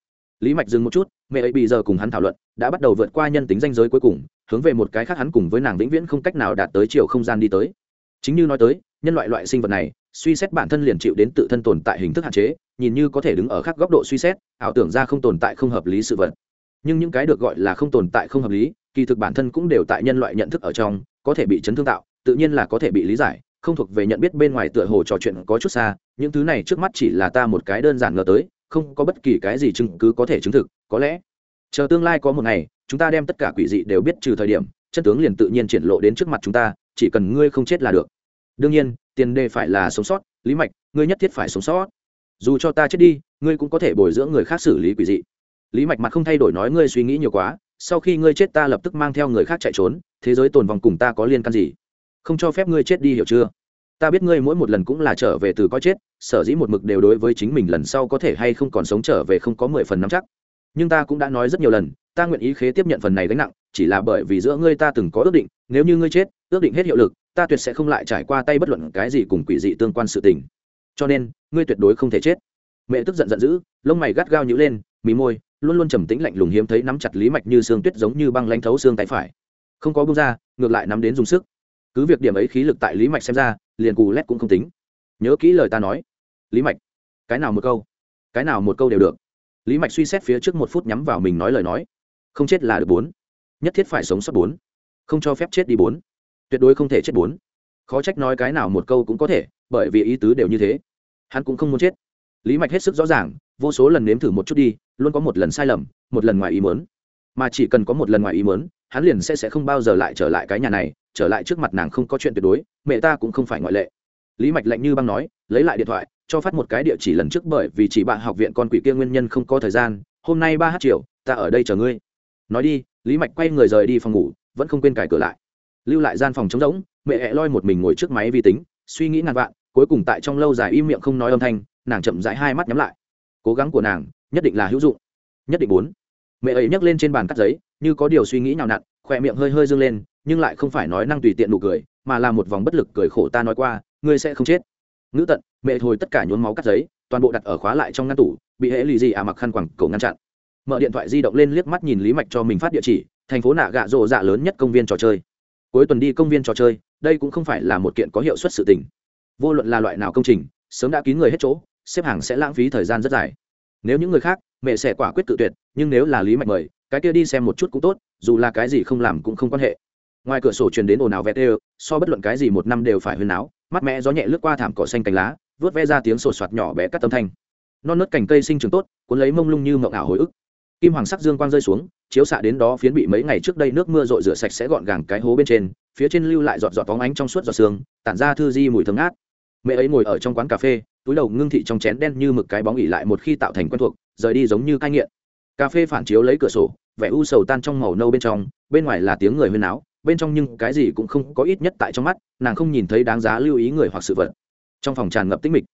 Lý mạch dừng một chút, mẹ ấy bây giờ cùng hắn thảo luận, đã bắt đầu vượt qua nhân tính danh giới cuối cùng, hướng về một cái khác hắn cùng với nàng vĩnh viễn không cách nào đạt tới chiều không gian đi tới. Chính như nói tới, nhân loại loại sinh vật này, suy xét bản thân liền chịu đến tự thân tồn tại hình thức hạn chế, nhìn như có thể đứng ở khác góc độ suy xét, ảo tưởng ra không tồn tại không hợp lý sự vật. Nhưng những cái được gọi là không tồn tại không hợp lý, kỳ thực bản thân cũng đều tại nhân loại nhận thức ở trong, có thể bị chấn thương tạo, tự nhiên là có thể bị lý giải không thuộc về nhận biết bên ngoài tựa hồ trò chuyện có chút xa, những thứ này trước mắt chỉ là ta một cái đơn giản ngờ tới, không có bất kỳ cái gì chứng cứ có thể chứng thực, có lẽ chờ tương lai có một ngày, chúng ta đem tất cả quỷ dị đều biết trừ thời điểm, chân tướng liền tự nhiên triển lộ đến trước mặt chúng ta, chỉ cần ngươi không chết là được. Đương nhiên, tiền đề phải là sống sót, lý mạch, ngươi nhất thiết phải sống sót. Dù cho ta chết đi, ngươi cũng có thể bồi dưỡng người khác xử lý quỷ dị. Lý mạch mặt không thay đổi nói ngươi suy nghĩ nhiều quá, sau khi ngươi chết ta lập tức mang theo người khác chạy trốn, thế giới tồn vong cùng ta có liên can gì? Không cho phép ngươi chết đi hiểu chưa? Ta biết ngươi mỗi một lần cũng là trở về từ coi chết, sở dĩ một mực đều đối với chính mình lần sau có thể hay không còn sống trở về không có mười phần nắm chắc. Nhưng ta cũng đã nói rất nhiều lần, ta nguyện ý khế tiếp nhận phần này gánh nặng, chỉ là bởi vì giữa ngươi ta từng có ước định, nếu như ngươi chết, ước định hết hiệu lực, ta tuyệt sẽ không lại trải qua tay bất luận cái gì cùng quỷ dị tương quan sự tình. Cho nên, ngươi tuyệt đối không thể chết. Mẹ tức giận giận dữ, lông mày gắt gao nhữ lên, mí môi, luôn luôn trầm tĩnh lạnh lùng hiếm thấy nắm chặt lý mạch như xương tuyết giống như băng lanh thấu xương tay phải. Không có bông ra, ngược lại nắm đến dùng sức cứ việc điểm ấy khí lực tại lý mạch xem ra, liền cù lét cũng không tính. Nhớ kỹ lời ta nói. Lý mạch, cái nào một câu? Cái nào một câu đều được. Lý mạch suy xét phía trước một phút nhắm vào mình nói lời nói. Không chết là được bốn. Nhất thiết phải sống sót bốn. Không cho phép chết đi bốn. Tuyệt đối không thể chết bốn. Khó trách nói cái nào một câu cũng có thể, bởi vì ý tứ đều như thế. Hắn cũng không muốn chết. Lý mạch hết sức rõ ràng, vô số lần nếm thử một chút đi, luôn có một lần sai lầm, một lần ngoài ý mớn mà chỉ cần có một lần ngoài ý mớn hắn liền sẽ sẽ không bao giờ lại trở lại cái nhà này, trở lại trước mặt nàng không có chuyện tuyệt đối, mẹ ta cũng không phải ngoại lệ. Lý mạch lạnh như băng nói, lấy lại điện thoại, cho phát một cái địa chỉ lần trước bởi vì chỉ bạn học viện con quỷ kia nguyên nhân không có thời gian, hôm nay ba h chiều, ta ở đây chờ ngươi. Nói đi, lý mạch quay người rời đi phòng ngủ, vẫn không quên cài cửa lại. Lưu lại gian phòng trống rỗng, mẹ hẹ loi một mình ngồi trước máy vi tính, suy nghĩ ngàn vạn, cuối cùng tại trong lâu dài im miệng không nói âm thanh, nàng chậm rãi hai mắt nhắm lại. Cố gắng của nàng, nhất định là hữu dụng. Nhất định bốn. Mẹ ấy nhấc lên trên bàn cắt giấy như có điều suy nghĩ nhào nặn, khỏe miệng hơi hơi dâng lên, nhưng lại không phải nói năng tùy tiện nụ cười, mà là một vòng bất lực cười khổ ta nói qua, ngươi sẽ không chết. Ngữ tận, mẹ thôi tất cả nhốn máu cắt giấy, toàn bộ đặt ở khóa lại trong ngăn tủ, bị hễ lì gì à mặc khăn quẳng cổ ngăn chặn. Mở điện thoại di động lên liếc mắt nhìn lý mạch cho mình phát địa chỉ, thành phố nạ gạ rộ dạ lớn nhất công viên trò chơi. Cuối tuần đi công viên trò chơi, đây cũng không phải là một kiện có hiệu suất sự tình. Vô luận là loại nào công trình, sớm đã kín người hết chỗ, xếp hàng sẽ lãng phí thời gian rất dài. Nếu những người khác, mẹ sẽ quả quyết tự tuyệt, nhưng nếu là lý mạch mời cái kia đi xem một chút cũng tốt, dù là cái gì không làm cũng không quan hệ. Ngoài cửa sổ truyền đến ồn ào vẹt ê so bất luận cái gì một năm đều phải huyên áo mắt mẹ gió nhẹ lướt qua thảm cỏ xanh cành lá, vớt ve ra tiếng sột soạt nhỏ bé cắt tâm thanh. Non nớt cành cây sinh trưởng tốt, cuốn lấy mông lung như mộng ảo hồi ức. Kim hoàng sắc dương quang rơi xuống, chiếu xạ đến đó phiến bị mấy ngày trước đây nước mưa rội rửa sạch sẽ gọn gàng cái hố bên trên, phía trên lưu lại giọt giọt phóng ánh trong suốt giọt sương, tản ra thư di mùi thơm ngát. Mẹ ấy ngồi ở trong quán cà phê, túi đầu ngưng thị trong chén đen như mực cái bóng ỉ lại một khi tạo thành quen thuộc, rời đi giống như cai nghiện. Cà phê phản chiếu lấy cửa sổ vẻ u sầu tan trong màu nâu bên trong, bên ngoài là tiếng người huyên áo bên trong nhưng cái gì cũng không có ít nhất tại trong mắt, nàng không nhìn thấy đáng giá lưu ý người hoặc sự vật. Trong phòng tràn ngập tĩnh mịch.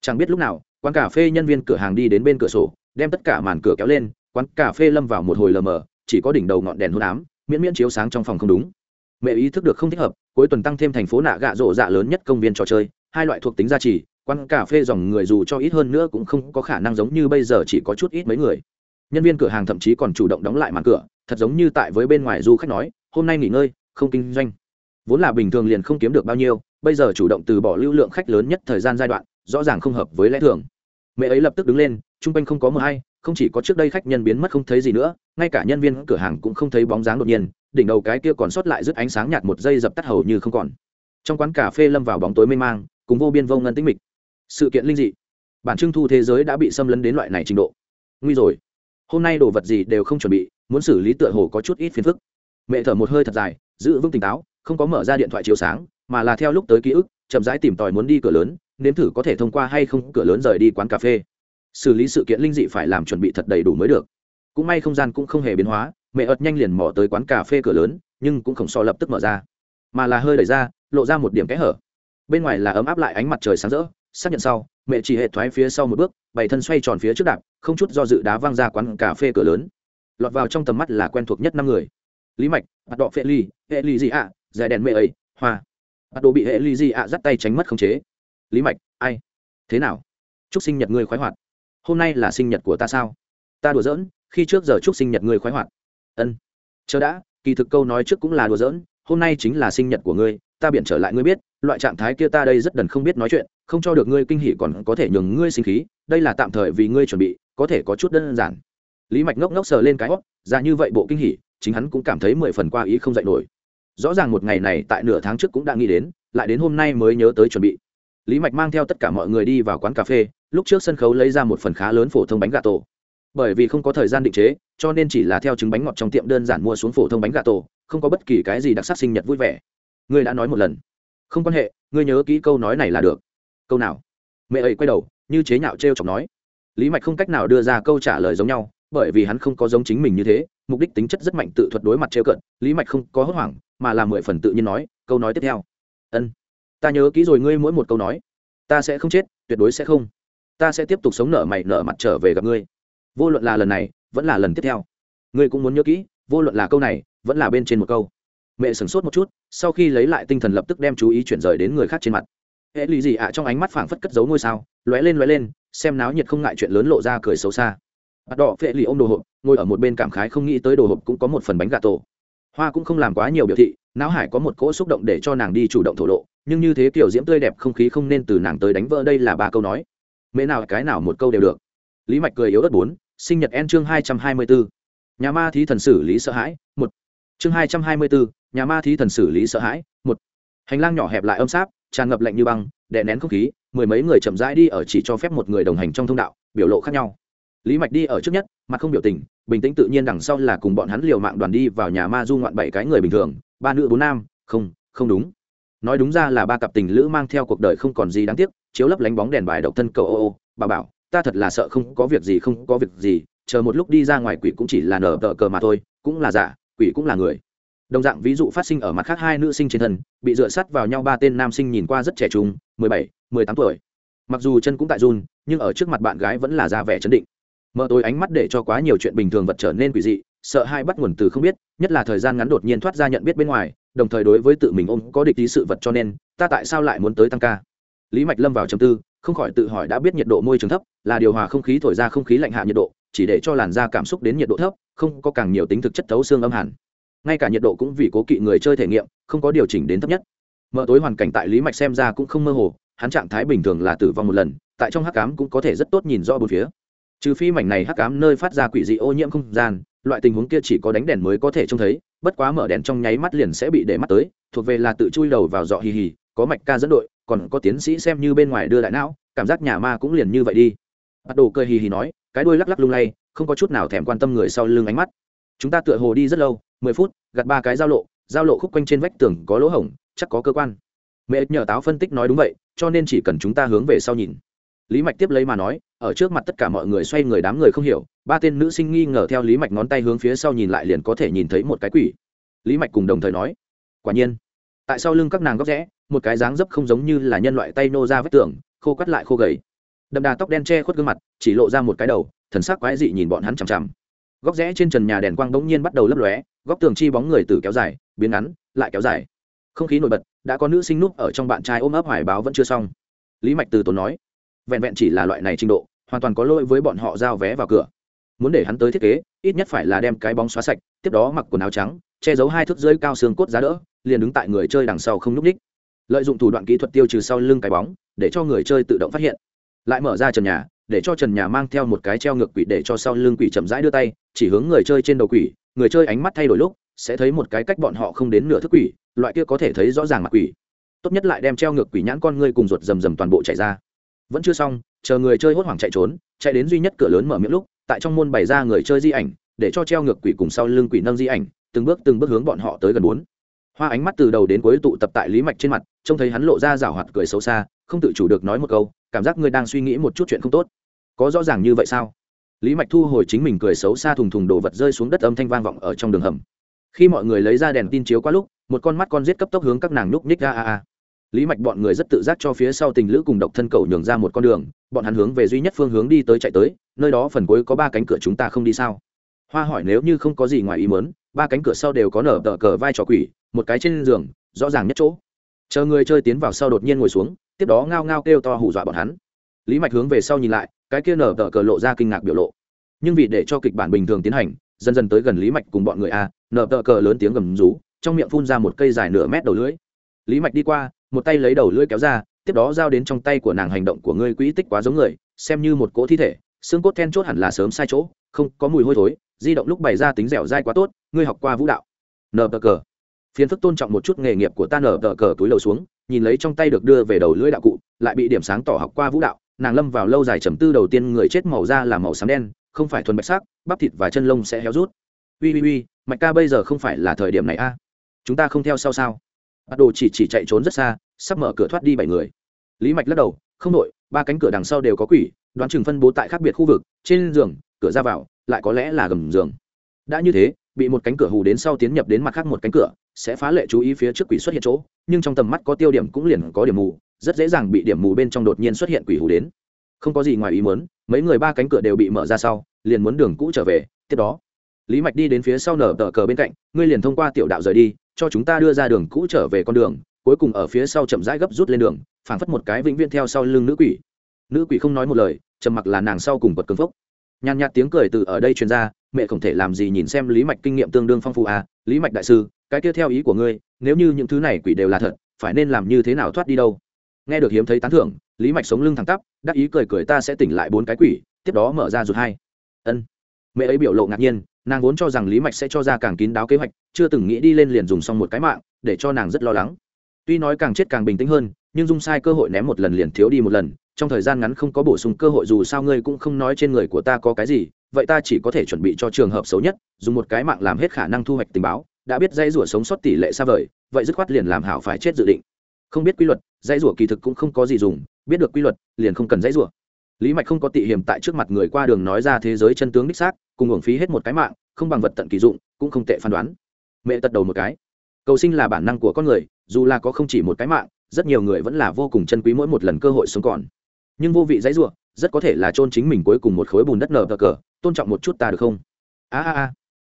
Chẳng biết lúc nào, quán cà phê nhân viên cửa hàng đi đến bên cửa sổ, đem tất cả màn cửa kéo lên, quán cà phê lâm vào một hồi lờ mờ, chỉ có đỉnh đầu ngọn đèn hôn ám, miễn miễn chiếu sáng trong phòng không đúng. Mẹ ý thức được không thích hợp, cuối tuần tăng thêm thành phố nạ gạ rộ dạ lớn nhất công viên trò chơi, hai loại thuộc tính gia trì, quán cà phê dòng người dù cho ít hơn nữa cũng không có khả năng giống như bây giờ chỉ có chút ít mấy người nhân viên cửa hàng thậm chí còn chủ động đóng lại màn cửa, thật giống như tại với bên ngoài du khách nói, hôm nay nghỉ ngơi, không kinh doanh. Vốn là bình thường liền không kiếm được bao nhiêu, bây giờ chủ động từ bỏ lưu lượng khách lớn nhất thời gian giai đoạn, rõ ràng không hợp với lẽ thường. Mẹ ấy lập tức đứng lên, chung quanh không có mờ hay, không chỉ có trước đây khách nhân biến mất không thấy gì nữa, ngay cả nhân viên cửa hàng cũng không thấy bóng dáng đột nhiên, đỉnh đầu cái kia còn sót lại rứt ánh sáng nhạt một giây dập tắt hầu như không còn. Trong quán cà phê lâm vào bóng tối mê mang, cùng vô biên vô ngân tĩnh mịch. Sự kiện linh dị. Bản trưng thu thế giới đã bị xâm lấn đến loại này trình độ. Nguy rồi hôm nay đồ vật gì đều không chuẩn bị, muốn xử lý tựa hồ có chút ít phiền phức. Mẹ thở một hơi thật dài, giữ vững tỉnh táo, không có mở ra điện thoại chiếu sáng, mà là theo lúc tới ký ức, chậm rãi tìm tòi muốn đi cửa lớn, nếm thử có thể thông qua hay không cửa lớn rời đi quán cà phê. Xử lý sự kiện linh dị phải làm chuẩn bị thật đầy đủ mới được. Cũng may không gian cũng không hề biến hóa, mẹ ợt nhanh liền mò tới quán cà phê cửa lớn, nhưng cũng không so lập tức mở ra, mà là hơi đẩy ra, lộ ra một điểm kẽ hở. Bên ngoài là ấm áp lại ánh mặt trời sáng rỡ, xác nhận sau mẹ chỉ hệ thoái phía sau một bước bảy thân xoay tròn phía trước đạp, không chút do dự đá văng ra quán cà phê cửa lớn. Lọt vào trong tầm mắt là quen thuộc nhất năm người. Lý mạch bắt đọ phệ ly, hệ ly gì ạ dài đèn mẹ ấy, hoa. Bắt đồ bị hệ ly gì ạ dắt tay tránh mất không chế. Lý mạch, ai? Thế nào? Chúc sinh nhật ngươi khoái hoạt. Hôm nay là sinh nhật của ta sao? Ta đùa giỡn, khi trước giờ chúc sinh nhật ngươi khoái hoạt. Ân. Chờ đã, kỳ thực câu nói trước cũng là đùa giỡn, hôm nay chính là sinh nhật của ngươi ta biện trở lại ngươi biết, loại trạng thái kia ta đây rất đần không biết nói chuyện, không cho được ngươi kinh hỉ còn có thể nhường ngươi sinh khí, đây là tạm thời vì ngươi chuẩn bị, có thể có chút đơn giản. Lý mạch ngốc ngốc sờ lên cái hót ra dạ như vậy bộ kinh hỉ, chính hắn cũng cảm thấy mười phần qua ý không dạy nổi. Rõ ràng một ngày này tại nửa tháng trước cũng đã nghĩ đến, lại đến hôm nay mới nhớ tới chuẩn bị. Lý mạch mang theo tất cả mọi người đi vào quán cà phê, lúc trước sân khấu lấy ra một phần khá lớn phổ thông bánh gà tổ. Bởi vì không có thời gian định chế, cho nên chỉ là theo trứng bánh ngọt trong tiệm đơn giản mua xuống phổ thông bánh gà tổ, không có bất kỳ cái gì đặc sắc sinh nhật vui vẻ ngươi đã nói một lần. Không quan hệ, ngươi nhớ kỹ câu nói này là được. Câu nào? Mẹ ấy quay đầu, như chế nhạo t r e o chọc nói. Lý mạch không cách nào đưa ra câu trả lời giống nhau, bởi vì hắn không có giống chính mình như thế, mục đích tính chất rất mạnh tự thuật đối mặt t r e o cận, lý mạch không có hốt hoảng, mà là mười phần tự nhiên nói, câu nói tiếp theo. Ân. Ta nhớ kỹ rồi, ngươi mỗi một câu nói. Ta sẽ không chết, tuyệt đối sẽ không. Ta sẽ tiếp tục sống nở mày nở mặt trở về gặp ngươi. Vô luận là lần này, vẫn là lần tiếp theo. Ngươi cũng muốn nhớ kỹ, vô luận là câu này, vẫn là bên trên một câu mẹ sửng sốt một chút, sau khi lấy lại tinh thần lập tức đem chú ý chuyển rời đến người khác trên mặt. Hệ lụy gì ạ? Trong ánh mắt phảng phất cất giấu ngôi sao, lóe lên lóe lên, xem náo nhiệt không ngại chuyện lớn lộ ra cười xấu xa. Bắt đỏ phệ lì ôm đồ hộp, ngồi ở một bên cảm khái không nghĩ tới đồ hộp cũng có một phần bánh gà tổ. Hoa cũng không làm quá nhiều biểu thị, não hải có một cỗ xúc động để cho nàng đi chủ động thổ lộ, nhưng như thế kiểu diễm tươi đẹp không khí không nên từ nàng tới đánh vỡ đây là ba câu nói. Mễ nào, cái nào một câu đều được. Lý mạch cười yếu ớt bốn, sinh nhật en chương hai trăm hai mươi bốn. Nhà ma thí thần xử lý sợ hãi, một chương hai trăm hai mươi bốn nhà ma thí thần xử lý sợ hãi, một. Hành lang nhỏ hẹp lại âm sáp, tràn ngập lạnh như băng, đè nén không khí, mười mấy người chậm rãi đi ở chỉ cho phép một người đồng hành trong thông đạo, biểu lộ khác nhau. Lý mạch đi ở trước nhất, mặt không biểu tình, bình tĩnh tự nhiên đằng sau là cùng bọn hắn liều mạng đoàn đi vào nhà ma du ngoạn bảy cái người bình thường, ba nữ bốn nam, không không đúng. Nói đúng ra là ba cặp tình lữ mang theo cuộc đời không còn gì đáng tiếc, chiếu lấp lánh bóng đèn bài độc thân cầu ô ô, bà bảo, ta thật là sợ không có việc gì, không có việc gì, chờ một lúc đi ra ngoài quỷ cũng chỉ là nở tờ cờ mà thôi, cũng là giả quỷ cũng là người. Đồng dạng, ví dụ phát sinh ở mặt khác hai nữ sinh trên thân, bị dựa sắt vào nhau ba tên nam sinh nhìn qua rất trẻ trung, mười bảy, mười tám tuổi. Mặc dù chân cũng tại run, nhưng ở trước mặt bạn gái vẫn là ra vẻ chấn định. Mở tối ánh mắt để cho quá nhiều chuyện bình thường vật trở nên quỷ dị, sợ hai bắt nguồn từ không biết, nhất là thời gian ngắn đột nhiên thoát ra nhận biết bên ngoài, đồng thời đối với tự mình ôm có địch ý sự vật cho nên, ta tại sao lại muốn tới tăng ca? Lý mạch lâm vào chầm tư, không khỏi tự hỏi đã biết nhiệt độ môi trường thấp, là điều hòa không khí thổi ra không khí lạnh hạ nhiệt độ chỉ để cho làn da cảm xúc đến nhiệt độ thấp, không có càng nhiều tính thực chất thấu xương âm hẳn ngay cả nhiệt độ cũng vì cố kỵ người chơi thể nghiệm, không có điều chỉnh đến thấp nhất. Mở tối hoàn cảnh tại lý mạch xem ra cũng không mơ hồ, hắn trạng thái bình thường là tử vong một lần, tại trong hắc cám cũng có thể rất tốt nhìn rõ bốn phía. Trừ phi mảnh này hắc cám nơi phát ra quỷ dị ô nhiễm không gian, loại tình huống kia chỉ có đánh đèn mới có thể trông thấy, bất quá mở đèn trong nháy mắt liền sẽ bị để mắt tới, thuộc về là tự chui đầu vào dọ hì hì, có mạch ca dẫn đội, còn có tiến sĩ xem như bên ngoài đưa đại não, cảm giác nhà ma cũng liền như vậy đi. Bắt đồ cười hì hì nói cái đuôi lắc lắc lung lay, không có chút nào thèm quan tâm người sau lưng ánh mắt. Chúng ta tựa hồ đi rất lâu, mười phút gặt ba cái giao lộ giao lộ khúc quanh trên vách tường có lỗ hổng, chắc có cơ quan. Mẹ nhờ táo phân tích nói đúng vậy, cho nên chỉ cần chúng ta hướng về sau nhìn. Lý mạch tiếp lấy mà nói, ở trước mặt tất cả mọi người xoay người đám người không hiểu, ba tên nữ sinh nghi ngờ theo lý mạch ngón tay hướng phía sau nhìn lại liền có thể nhìn thấy một cái quỷ. Lý mạch cùng đồng thời nói, quả nhiên, tại sau lưng các nàng góc rẽ, một cái dáng dấp không giống như là nhân loại tay nô ra vách tường, khô cắt lại khô gầy đậm đà tóc đen che khuất gương mặt, chỉ lộ ra một cái đầu, thần sắc quái dị nhìn bọn hắn chằm chằm. Góc rẽ trên trần nhà đèn quang bỗng nhiên bắt đầu lấp lóe, góc tường chi bóng người từ kéo dài, biến ngắn, lại kéo dài. Không khí nổi bật, đã có nữ sinh núp ở trong bạn trai ôm ấp hoài báo vẫn chưa xong. Lý mạch từ tốn nói, vẹn vẹn chỉ là loại này trình độ, hoàn toàn có lỗi với bọn họ giao vé vào cửa. Muốn để hắn tới thiết kế, ít nhất phải là đem cái bóng xóa sạch, tiếp đó mặc quần áo trắng, che giấu hai thước dưới cao xương cốt giá đỡ, liền đứng tại người chơi đằng sau không n ú c ních lợi dụng thủ đoạn kỹ thuật tiêu trừ sau lưng cái bóng, để cho người chơi tự động phát hiện lại mở ra trần nhà, để cho trần nhà mang theo một cái treo ngược quỷ để cho sau lưng quỷ chậm rãi đưa tay, chỉ hướng người chơi trên đầu quỷ, người chơi ánh mắt thay đổi lúc, sẽ thấy một cái cách bọn họ không đến nửa thức quỷ, loại kia có thể thấy rõ ràng mặt quỷ. Tốt nhất lại đem treo ngược quỷ nhãn con ngươi cùng ruột rầm rầm toàn bộ chạy ra. Vẫn chưa xong, chờ người chơi hốt hoảng chạy trốn, chạy đến duy nhất cửa lớn mở miệng lúc, tại trong môn bày ra người chơi di ảnh, để cho treo ngược quỷ cùng sau lưng quỷ nâng di ảnh, từng bước từng bước hướng bọn họ tới gần bốn. Hoa ánh mắt từ đầu đến cuối tụ tập tại lý mạch trên mặt, trông thấy hắn lộ ra rảo hoạt cười xấu xa, không tự chủ được nói một câu cảm giác ngươi đang suy nghĩ một chút chuyện không tốt. Có rõ ràng như vậy sao? Lý mạch thu hồi chính mình cười xấu xa thùng thùng đồ vật rơi xuống đất âm thanh vang vọng ở trong đường hầm. Khi mọi người lấy ra đèn tin chiếu qua lúc, một con mắt con giết cấp tốc hướng các nàng nhúc nhích ra a a. Lý mạch bọn người rất tự giác cho phía sau tình lữ cùng độc thân cầu nhường ra một con đường, bọn hắn hướng về duy nhất phương hướng đi tới chạy tới, nơi đó phần cuối có ba cánh cửa chúng ta không đi sao? Hoa hỏi nếu như không có gì ngoài ý mớn ba cánh cửa sau đều có nở tờ cờ vai trò quỷ, một cái trên giường, rõ ràng nhất chỗ. Chờ người chơi tiến vào sau đột nhiên ngồi xuống tiếp đó ngao ngao kêu to hù dọa bọn hắn. Lý mạch hướng về sau nhìn lại, cái kia nở tờ cờ lộ ra kinh ngạc biểu lộ. Nhưng vì để cho kịch bản bình thường tiến hành, dần dần tới gần lý mạch cùng bọn người a, nở tờ cờ lớn tiếng gầm rú, trong miệng phun ra một cây dài nửa mét đầu lưỡi. Lý mạch đi qua, một tay lấy đầu lưỡi kéo ra, tiếp đó giao đến trong tay của nàng hành động của ngươi quỹ tích quá giống người, xem như một cỗ thi thể, xương cốt then chốt hẳn là sớm sai chỗ, không có mùi hôi thối, di động lúc bày ra tính dẻo dai quá tốt, ngươi học qua vũ đạo. Nở tờ cờ. Phiến phức tôn trọng một chút nghề nghiệp của ta nở tờ cờ túi lầu xuống nhìn lấy trong tay được đưa về đầu lưỡi đạo cụ, lại bị điểm sáng tỏ học qua vũ đạo, nàng lâm vào lâu dài trầm tư đầu tiên người chết màu da là màu xám đen, không phải thuần bạch sắc, bắp thịt và chân lông sẽ héo rút. Ui ui ui, mạch ca bây giờ không phải là thời điểm này a. Chúng ta không theo sau sao? Bắt đồ chỉ chỉ chạy trốn rất xa, sắp mở cửa thoát đi bảy người. Lý mạch lắc đầu, không đội, ba cánh cửa đằng sau đều có quỷ, đoán chừng phân bố tại khác biệt khu vực, trên giường, cửa ra vào, lại có lẽ là gầm giường. Đã như thế, bị một cánh cửa hù đến sau tiến nhập đến mặt khác một cánh cửa sẽ phá lệ chú ý phía trước quỷ xuất hiện chỗ, nhưng trong tầm mắt có tiêu điểm cũng liền có điểm mù, rất dễ dàng bị điểm mù bên trong đột nhiên xuất hiện quỷ hù đến. Không có gì ngoài ý muốn, mấy người ba cánh cửa đều bị mở ra sau, liền muốn đường cũ trở về, tiếp đó. Lý mạch đi đến phía sau nở tờ cờ bên cạnh, ngươi liền thông qua tiểu đạo rời đi, cho chúng ta đưa ra đường cũ trở về con đường, cuối cùng ở phía sau chậm rãi gấp rút lên đường, phảng phất một cái vĩnh viễn theo sau lưng nữ quỷ. Nữ quỷ không nói một lời, trầm mặc là nàng sau cùng bật cứng phốc nhàn nhạt tiếng cười từ ở đây truyền ra, mẹ không thể làm gì nhìn xem lý mạch kinh nghiệm tương đương phong phú à lý mạch đại sư cái kia theo ý của ngươi, nếu như những thứ này quỷ đều là thật, phải nên làm như thế nào thoát đi đâu? Nghe được hiếm thấy tán thưởng, lý mạch sống lưng thẳng tắp, đắc ý cười cười ta sẽ tỉnh lại bốn cái quỷ, tiếp đó mở ra rụt hai. Ân. Mẹ ấy biểu lộ ngạc nhiên, nàng vốn cho rằng lý mạch sẽ cho ra càng kín đáo kế hoạch, chưa từng nghĩ đi lên liền dùng xong một cái mạng, để cho nàng rất lo lắng. Tuy nói càng chết càng bình tĩnh hơn, nhưng dung sai cơ hội ném một lần liền thiếu đi một lần, trong thời gian ngắn không có bổ sung cơ hội dù sao ngươi cũng không nói trên người của ta có cái gì vậy ta chỉ có thể chuẩn bị cho trường hợp xấu nhất, dùng một cái mạng làm hết khả năng thu hoạch tình báo, đã biết dây rủa sống sót tỷ lệ xa vời, vậy dứt khoát liền làm hảo phải chết dự định. Không biết quy luật dây rủa kỳ thực cũng không có gì dùng, biết được quy luật, liền không cần dây rủa. Lý mạch không có tị hiểm tại trước mặt người qua đường nói ra thế giới chân tướng đích xác, cùng hưởng phí hết một cái mạng, không bằng vật tận kỳ dụng, cũng không tệ phán đoán. Mẹ tật đầu một cái. Cầu sinh là bản năng của con người, dù là có không chỉ một cái mạng, rất nhiều người vẫn là vô cùng chân quý mỗi một lần cơ hội sống còn. Nhưng vô vị dãy ruộng rất có thể là chôn chính mình cuối cùng một khối bùn đất nở cờ, tôn trọng một chút ta được không? A a a.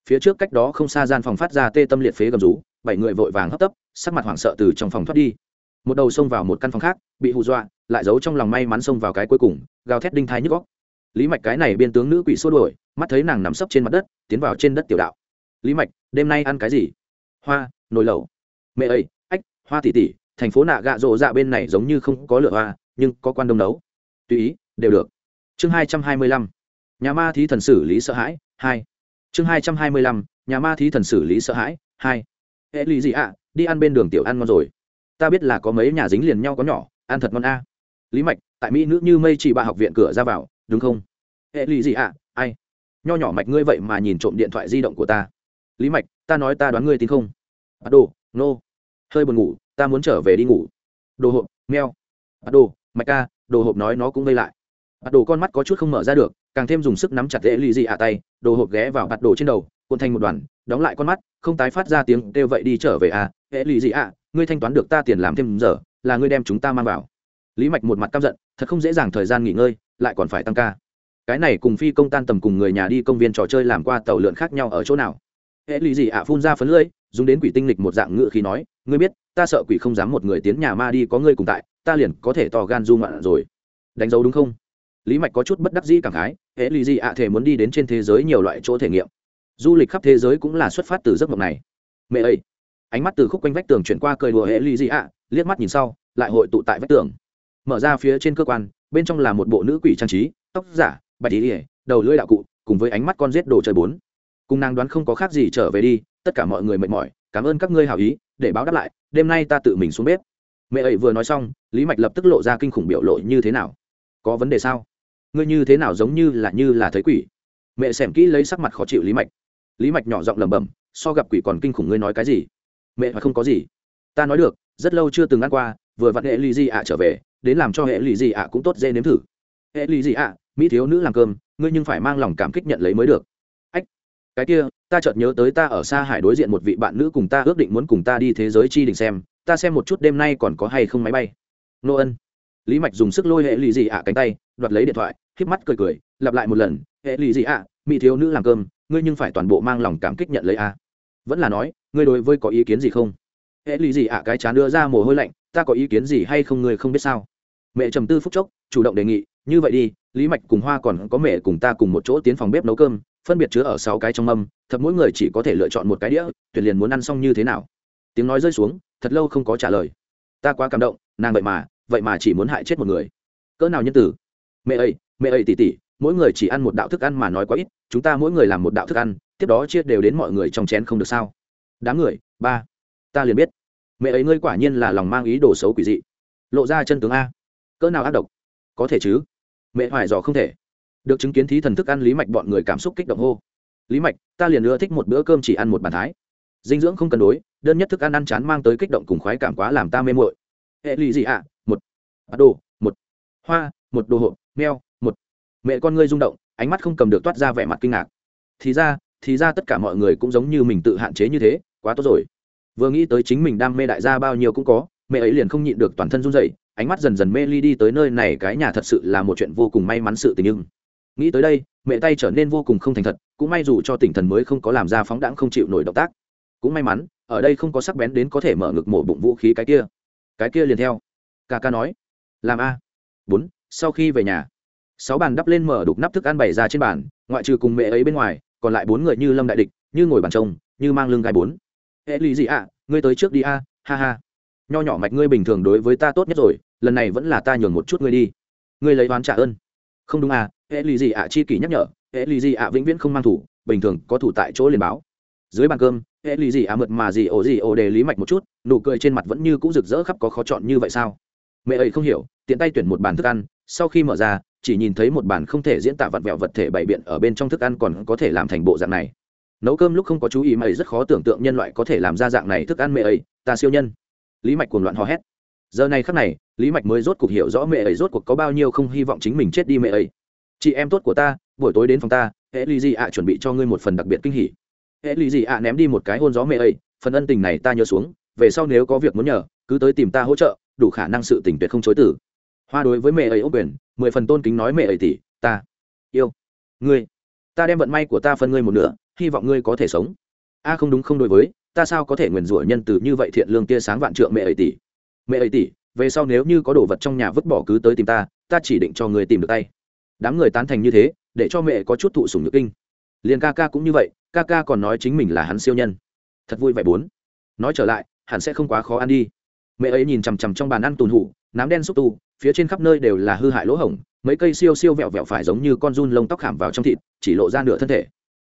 Phía trước cách đó không xa gian phòng phát ra tê tâm liệt phế gầm rú, bảy người vội vàng hấp tấp, sắc mặt hoảng sợ từ trong phòng thoát đi. Một đầu xông vào một căn phòng khác, bị hù dọa, lại giấu trong lòng may mắn xông vào cái cuối cùng, gào thét đinh thai nhức góc lý mạch cái này biên tướng nữ quỷ xua đuổi, mắt thấy nàng nằm sấp trên mặt đất, tiến vào trên đất tiểu đạo. Lý mạch, đêm nay ăn cái gì? Hoa, nồi lẩu. Mẹ ơi, ách, hoa tỉ tỉ, thành phố nạ gạ rộ dạ bên này giống như không có lửa hoa, nhưng có quan đông nấu. Tùy ý đều được. Chương hai trăm hai mươi lăm, nhà ma thí thần xử lý sợ hãi, hai. Chương hai trăm hai mươi lăm, nhà ma thí thần xử lý sợ hãi, hai. Hệ lý gì ạ? Đi ăn bên đường tiểu ăn ngon rồi. Ta biết là có mấy nhà dính liền nhau có nhỏ, ăn thật ngon a. Lý mạch, tại mỹ nữ như mây chỉ bà học viện cửa ra vào, đúng không? Hệ lý gì ạ? Ai? Nho nhỏ mạch ngươi vậy mà nhìn trộm điện thoại di động của ta. Lý mạch, ta nói ta đoán ngươi tin không? Bắt đồ nô. Hơi buồn ngủ, ta muốn trở về đi ngủ. Đồ hộp meo bắt đồ mạch ca, đồ hộp nói nó cũng vây lại bắt đồ con mắt có chút không mở ra được, càng thêm dùng sức nắm chặt lễ lì dị ạ tay, đồ hộp ghé vào bắt đồ trên đầu, cuộn thành một đoàn, đóng lại con mắt, không tái phát ra tiếng kêu vậy đi trở về à lễ lì dị ạ, ngươi thanh toán được ta tiền làm thêm giờ, là ngươi đem chúng ta mang vào. Lý mạch một mặt căm giận, thật không dễ dàng thời gian nghỉ ngơi, lại còn phải tăng ca. Cái này cùng phi công tan tầm cùng người nhà đi công viên trò chơi làm qua tàu lượn khác nhau ở chỗ nào? Hệ lụy dị ạ phun ra phấn lưỡi, dùng đến quỷ tinh lịch một dạng ngự khi nói, ngươi biết, ta sợ quỷ không dám một người tiến nhà ma đi có ngươi cùng tại, ta liền có thể tò gan du ngoạn rồi. Đánh dấu đúng không? Lý mạch có chút bất đắc dĩ cảm khái hễ lì gì ạ, thể muốn đi đến trên thế giới nhiều loại chỗ thể nghiệm. Du lịch khắp thế giới cũng là xuất phát từ giấc mộng này. Mẹ ơi! Ánh mắt từ khúc quanh vách tường chuyển qua cười đùa hễ lì gì ạ? Liếc mắt nhìn sau, lại hội tụ tại vách tường. Mở ra phía trên cơ quan, bên trong là một bộ nữ quỷ trang trí, tóc giả, bạch ý ỉa đầu lưỡi đạo cụ, cùng với ánh mắt con rết đồ chơi bốn. Cùng nàng đoán không có khác gì trở về đi, tất cả mọi người mệt mỏi, cảm ơn các ngươi hào ý, để báo đáp lại, đêm nay ta tự mình xuống bếp. Mẹ ấy vừa nói xong, lý mạch lập tức lộ ra kinh khủng biểu lộ như thế nào? Có vấn đề sao? Ngươi như thế nào giống như là như là thấy quỷ? Mẹ xem kỹ lấy sắc mặt khó chịu lý mạch. Lý mạch nhỏ giọng lẩm bẩm, so gặp quỷ còn kinh khủng ngươi nói cái gì? Mẹ mà không có gì. Ta nói được, rất lâu chưa từng ăn qua, vừa vặn hệ lì gì ạ trở về, đến làm cho hệ lì gì ạ cũng tốt dễ nếm thử. Hệ lì gì ạ, mỹ thiếu nữ làm cơm, ngươi nhưng phải mang lòng cảm kích nhận lấy mới được. Ách, cái kia, ta chợt nhớ tới ta ở xa hải đối diện một vị bạn nữ cùng ta ước định muốn cùng ta đi thế giới chi đình xem, ta xem một chút đêm nay còn có hay không máy bay. Nô ân lý mạch dùng sức lôi hệ lì gì ạ cánh tay, đoạt lấy điện thoại, híp mắt cười cười, lặp lại một lần, hệ lì gì ạ, mỹ thiếu nữ làm cơm, ngươi nhưng phải toàn bộ mang lòng cảm kích nhận lấy a. Vẫn là nói, ngươi đối với có ý kiến gì không? Hệ lì gì ạ, cái chán đưa ra mồ hôi lạnh, ta có ý kiến gì hay không ngươi không biết sao? Mẹ trầm tư phúc chốc, chủ động đề nghị, như vậy đi, lý mạch cùng hoa còn có mẹ cùng ta cùng một chỗ tiến phòng bếp nấu cơm, phân biệt chứa ở sáu cái trong mâm, thật mỗi người chỉ có thể lựa chọn một cái đĩa, tuyển liền muốn ăn xong như thế nào? Tiếng nói rơi xuống, thật lâu không có trả lời. Ta quá cảm động, nàng vậy mà vậy mà chỉ muốn hại chết một người. Cỡ nào nhân tử? Mẹ ơi mẹ ơi tỉ tỉ mỗi người chỉ ăn một đạo thức ăn mà nói quá ít, chúng ta mỗi người làm một đạo thức ăn, tiếp đó chia đều đến mọi người trong chén không được sao? Đám người, ba, ta liền biết. Mẹ ấy ngươi quả nhiên là lòng mang ý đồ xấu quỷ dị. Lộ ra chân tướng a. Cỡ nào ác độc? Có thể chứ? Mẹ hoài dò không thể. Được chứng kiến thí thần thức ăn lý mạch bọn người cảm xúc kích động hô. Lý mạch, ta liền ưa thích một bữa cơm chỉ ăn một bàn thái. Dinh dưỡng không cân đối, đơn nhất thức ăn ăn chán mang tới kích động cùng khoái cảm quá làm ta mê mội hệ lụy gì ạ? Bắt đồ, một. Hoa, một đồ hộp, meo, một. Mẹ con ngươi rung động, ánh mắt không cầm được toát ra vẻ mặt kinh ngạc. Thì ra thì ra tất cả mọi người cũng giống như mình tự hạn chế như thế, quá tốt rồi. Vừa nghĩ tới chính mình đam mê đại gia bao nhiêu cũng có, mẹ ấy liền không nhịn được toàn thân run rẩy, ánh mắt dần dần mê ly đi tới nơi này cái nhà thật sự là một chuyện vô cùng may mắn sự tình nhưng. Nghĩ tới đây, mẹ tay trở nên vô cùng không thành thật, cũng may dù cho tỉnh thần mới không có làm ra phóng đãng không chịu nổi động tác. Cũng may mắn, ở đây không có sắc bén đến có thể mở ngực mổ bụng vũ khí cái kia. Cái kia liền theo. Ca ca nói làm a. Bốn, sau khi về nhà, sáu bàn đắp lên mở đục nắp thức ăn bày ra trên bàn, ngoại trừ cùng mẹ ấy bên ngoài, còn lại bốn người như lâm đại địch, như ngồi bàn trông, như mang lưng gai bốn. Hệ lý gì ạ, ngươi tới trước đi a, ha ha. Nho nhỏ mạch ngươi bình thường đối với ta tốt nhất rồi, lần này vẫn là ta nhường một chút ngươi đi. Ngươi lấy oán trả ơn. Không đúng à hệ lý gì ạ chi kỷ nhắc nhở hệ lý gì ạ vĩnh viễn không mang thủ, bình thường có thủ tại chỗ liền báo. Dưới bàn cơm hệ lý gì ạ mượt mà gì ổ gì ổ đề lý mạch một chút, nụ cười trên mặt vẫn như cũng rực rỡ khắp có khó chọn như vậy sao? Mẹ ấy không hiểu, tiện tay tuyển một bàn thức ăn, sau khi mở ra, chỉ nhìn thấy một bàn không thể diễn tả vặn vẹo vật thể bày biện ở bên trong thức ăn còn có thể làm thành bộ dạng này. Nấu cơm lúc không có chú ý mày rất khó tưởng tượng nhân loại có thể làm ra dạng này thức ăn mẹ ấy, ta siêu nhân. Lý mạch cuồng loạn hò hét. Giờ này khắc này, lý mạch mới rốt cuộc hiểu rõ mẹ ấy rốt cuộc có bao nhiêu không hy vọng chính mình chết đi mẹ ấy. Chị em tốt của ta, buổi tối đến phòng ta hệ ly gì ạ chuẩn bị cho ngươi một phần đặc biệt kinh hỉ. Hệ ly gì ạ ném đi một cái hôn gió mẹ ấy, phần ân tình này ta nhớ xuống, về sau nếu có việc muốn nhờ, cứ tới tìm ta hỗ trợ đủ khả năng sự tình tuyệt không chối tử hoa đối với mẹ ấy ốc quyền, mười phần tôn kính nói mẹ ấy tỷ, ta yêu ngươi. Ta đem vận may của ta phân ngươi một nửa, hy vọng ngươi có thể sống. A không đúng không đối với, ta sao có thể nguyền rủa nhân từ như vậy thiện lương tia sáng vạn trượng mẹ ấy tỷ? Mẹ ấy tỷ, về sau nếu như có đồ vật trong nhà vứt bỏ cứ tới tìm ta ta chỉ định cho người tìm được tay. Đám người tán thành như thế, để cho mẹ có chút thụ sủng nhược kinh. Liền ca ca cũng như vậy, ca ca còn nói chính mình là hắn siêu nhân. Thật vui vẻ bốn. Nói trở lại, hẳn sẽ không quá khó ăn đi mẹ ấy nhìn chằm chằm trong bàn ăn tùn hủ, nám đen xúc tu, phía trên khắp nơi đều là hư hại lỗ hổng, mấy cây siêu siêu vẹo vẹo phải giống như con run lông tóc khảm vào trong thịt, chỉ lộ ra nửa thân thể.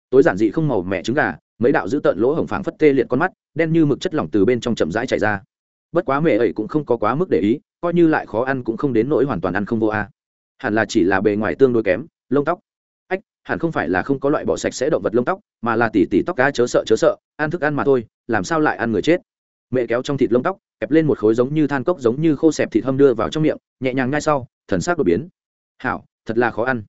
Tối giản dị không màu mẹ trứng gà, mấy đạo giữ tợn lỗ hổng phảng phất tê liệt con mắt, đen như mực chất lỏng từ bên trong chậm rãi chảy ra. Bất quá mẹ ấy cũng không có quá mức để ý, coi như lại khó ăn cũng không đến nỗi hoàn toàn ăn không vô a. Hẳn là chỉ là bề ngoài tương đối kém, lông tóc. Ách, hẳn không phải là không có loại bỏ sạch sẽ động vật lông tóc, mà là tỉ tỉ tóc cá chớ sợ chớ sợ, ăn thức ăn mà thôi, làm sao lại ăn người chết. Mẹ kéo trong thịt lông tóc kẹp lên một khối giống như than cốc giống như khô xẹp thịt hâm đưa vào trong miệng, nhẹ nhàng ngay sau, thần sắc đột biến. Hảo, thật là khó ăn.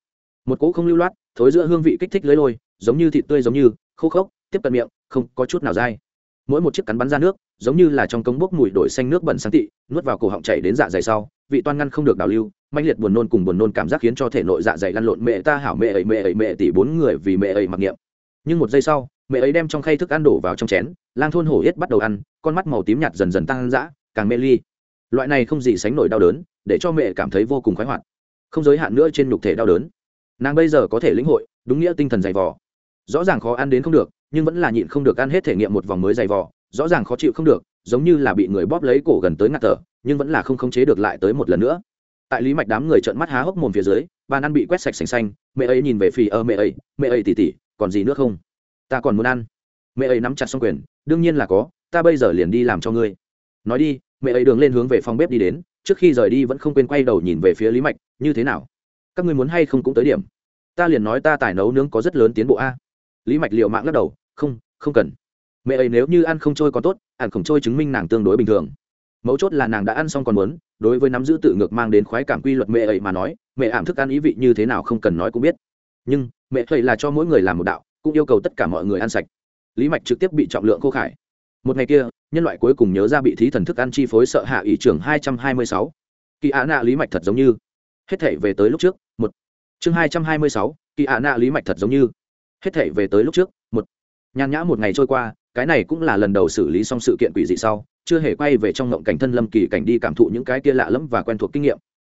Một cỗ không lưu loát, thối giữa hương vị kích thích lưới lôi, giống như thịt tươi giống như, khô khốc, tiếp cận miệng, không có chút nào dai. Mỗi một chiếc cắn bắn ra nước, giống như là trong cống bốc mùi đổi xanh nước bẩn sáng tị, nuốt vào cổ họng chảy đến dạ dày sau, vị toan ngăn không được đào lưu manh liệt buồn nôn cùng buồn nôn cảm giác khiến cho thể nội dạ dày lăn lộn, mẹ ta hảo, mẹ ấy mẹ ấy mẹ tỷ bốn người vì mẹ ấy mặc niệm. Nhưng một giây sau mẹ ấy đem trong khay thức ăn đổ vào trong chén, lang thôn hổ yết bắt đầu ăn, con mắt màu tím nhạt dần dần tăng dã, càng mê ly. Loại này không gì sánh nổi đau đớn, để cho mẹ cảm thấy vô cùng khoái hoạt. Không giới hạn nữa trên nhục thể đau đớn. Nàng bây giờ có thể lĩnh hội, đúng nghĩa tinh thần dày vò. Rõ ràng khó ăn đến không được, nhưng vẫn là nhịn không được ăn hết thể nghiệm một vòng mới dày vò, rõ ràng khó chịu không được, giống như là bị người bóp lấy cổ gần tới ngạt thở, nhưng vẫn là không khống chế được lại tới một lần nữa. Tại lý mạch đám người trợn mắt há hốc mồm phía dưới, bàn ăn bị quét sạch sành xanh, mẹ ấy nhìn về phì ơ ờ, mẹ ấy mẹ ấy tỉ tỉ, còn gì nữa không? Ta còn muốn ăn. Mẹ ấy nắm chặt xong quyền, đương nhiên là có, ta bây giờ liền đi làm cho ngươi. Nói đi, mẹ ấy đường lên hướng về phòng bếp đi đến, trước khi rời đi vẫn không quên quay đầu nhìn về phía lý mạch, như thế nào? Các ngươi muốn hay không cũng tới điểm. Ta liền nói ta tài nấu nướng có rất lớn tiến bộ a. Lý mạch liệu mạng lắc đầu, không không cần. Mẹ ấy nếu như ăn không trôi còn tốt, ăn không trôi chứng minh nàng tương đối bình thường. Mấu chốt là nàng đã ăn xong còn muốn, đối với nắm giữ tự ngược mang đến khoái cảm quy luật mẹ ấy mà nói, mẹ ảm thức ăn ý vị như thế nào không cần nói cũng biết. Nhưng, mẹ thầy là cho mỗi người làm một đạo cũng yêu cầu tất cả mọi người ăn sạch. Lý mạch trực tiếp bị trọng lượng khô khải. Một ngày kia, nhân loại cuối cùng nhớ ra bị thí thần thức ăn chi phối sợ hạ ỷ trưởng hai trăm hai mươi sáu. Kỳ ạ nạ lý mạch thật giống như. Hết thể về tới lúc trước, một. Chương hai trăm hai mươi sáu, kỳ ạ nạ lý mạch thật giống như. Hết thể về tới lúc trước, một. Nhàn nhã một ngày trôi qua, cái này cũng là lần đầu xử lý xong sự kiện quỷ dị sau, chưa hề quay về trong ngộng cảnh thân lâm kỳ cảnh đi cảm thụ những cái kia lạ lẫm và quen thuộc kinh nghiệm.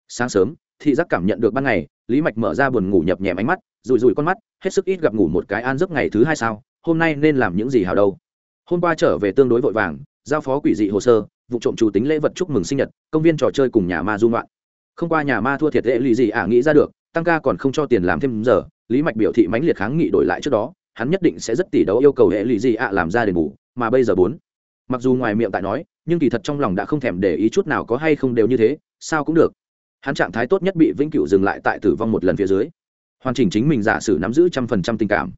Sáng sớm, thị giác cảm nhận được ban ngày, lý mạch mở ra buồn ngủ nhập nhèm ánh mắt. Rủi rủi con mắt, hết sức ít gặp ngủ một cái an giấc ngày thứ hai sao, hôm nay nên làm những gì hào đâu. Hôm qua trở về tương đối vội vàng, giao phó quỷ dị hồ sơ, vụ trộm chủ tính lễ vật chúc mừng sinh nhật, công viên trò chơi cùng nhà ma dung loạn không qua nhà ma thua thiệt lễ lì gì ả nghĩ ra được, tăng ca còn không cho tiền làm thêm giờ, lý mạch biểu thị mãnh liệt kháng nghị đổi lại trước đó, hắn nhất định sẽ rất tỷ đấu yêu cầu hệ lì gì ạ làm ra đền bù, mà bây giờ bốn. Mặc dù ngoài miệng tại nói, nhưng kỳ thật trong lòng đã không thèm để ý chút nào có hay không đều như thế, sao cũng được. Hắn trạng thái tốt nhất bị vĩnh cửu dừng lại tại tử vong một lần phía dưới hoàn chỉnh chính mình giả sử nắm giữ trăm phần trăm tình cảm.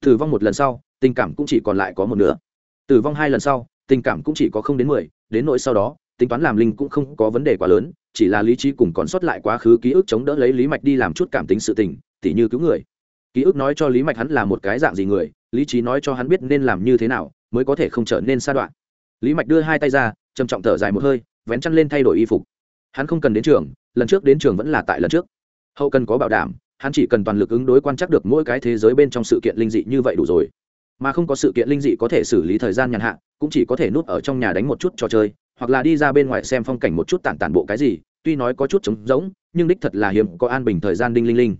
Tử vong một lần sau, tình cảm cũng chỉ còn lại có một nửa. Tử vong hai lần sau, tình cảm cũng chỉ có không đến mười, đến nỗi sau đó, tính toán làm linh cũng không có vấn đề quá lớn, chỉ là lý trí cùng còn sót lại quá khứ ký ức chống đỡ lấy lý mạch đi làm chút cảm tính sự tình, tỉ như cứu người. Ký ức nói cho lý mạch hắn là một cái dạng gì người, lý trí nói cho hắn biết nên làm như thế nào, mới có thể không trở nên xa đoạn. Lý mạch đưa hai tay ra, trầm trọng thở dài một hơi, vén chăn lên thay đổi y phục. Hắn không cần đến trường, lần trước đến trường vẫn là tại lần trước. Hậu cần có bảo đảm hắn chỉ cần toàn lực ứng đối quan trắc được mỗi cái thế giới bên trong sự kiện linh dị như vậy đủ rồi. Mà không có sự kiện linh dị có thể xử lý thời gian nhàn hạ, cũng chỉ có thể núp ở trong nhà đánh một chút trò chơi, hoặc là đi ra bên ngoài xem phong cảnh một chút tản tản bộ cái gì, tuy nói có chút trống rỗng, nhưng đích thật là hiếm có an bình thời gian đinh linh linh.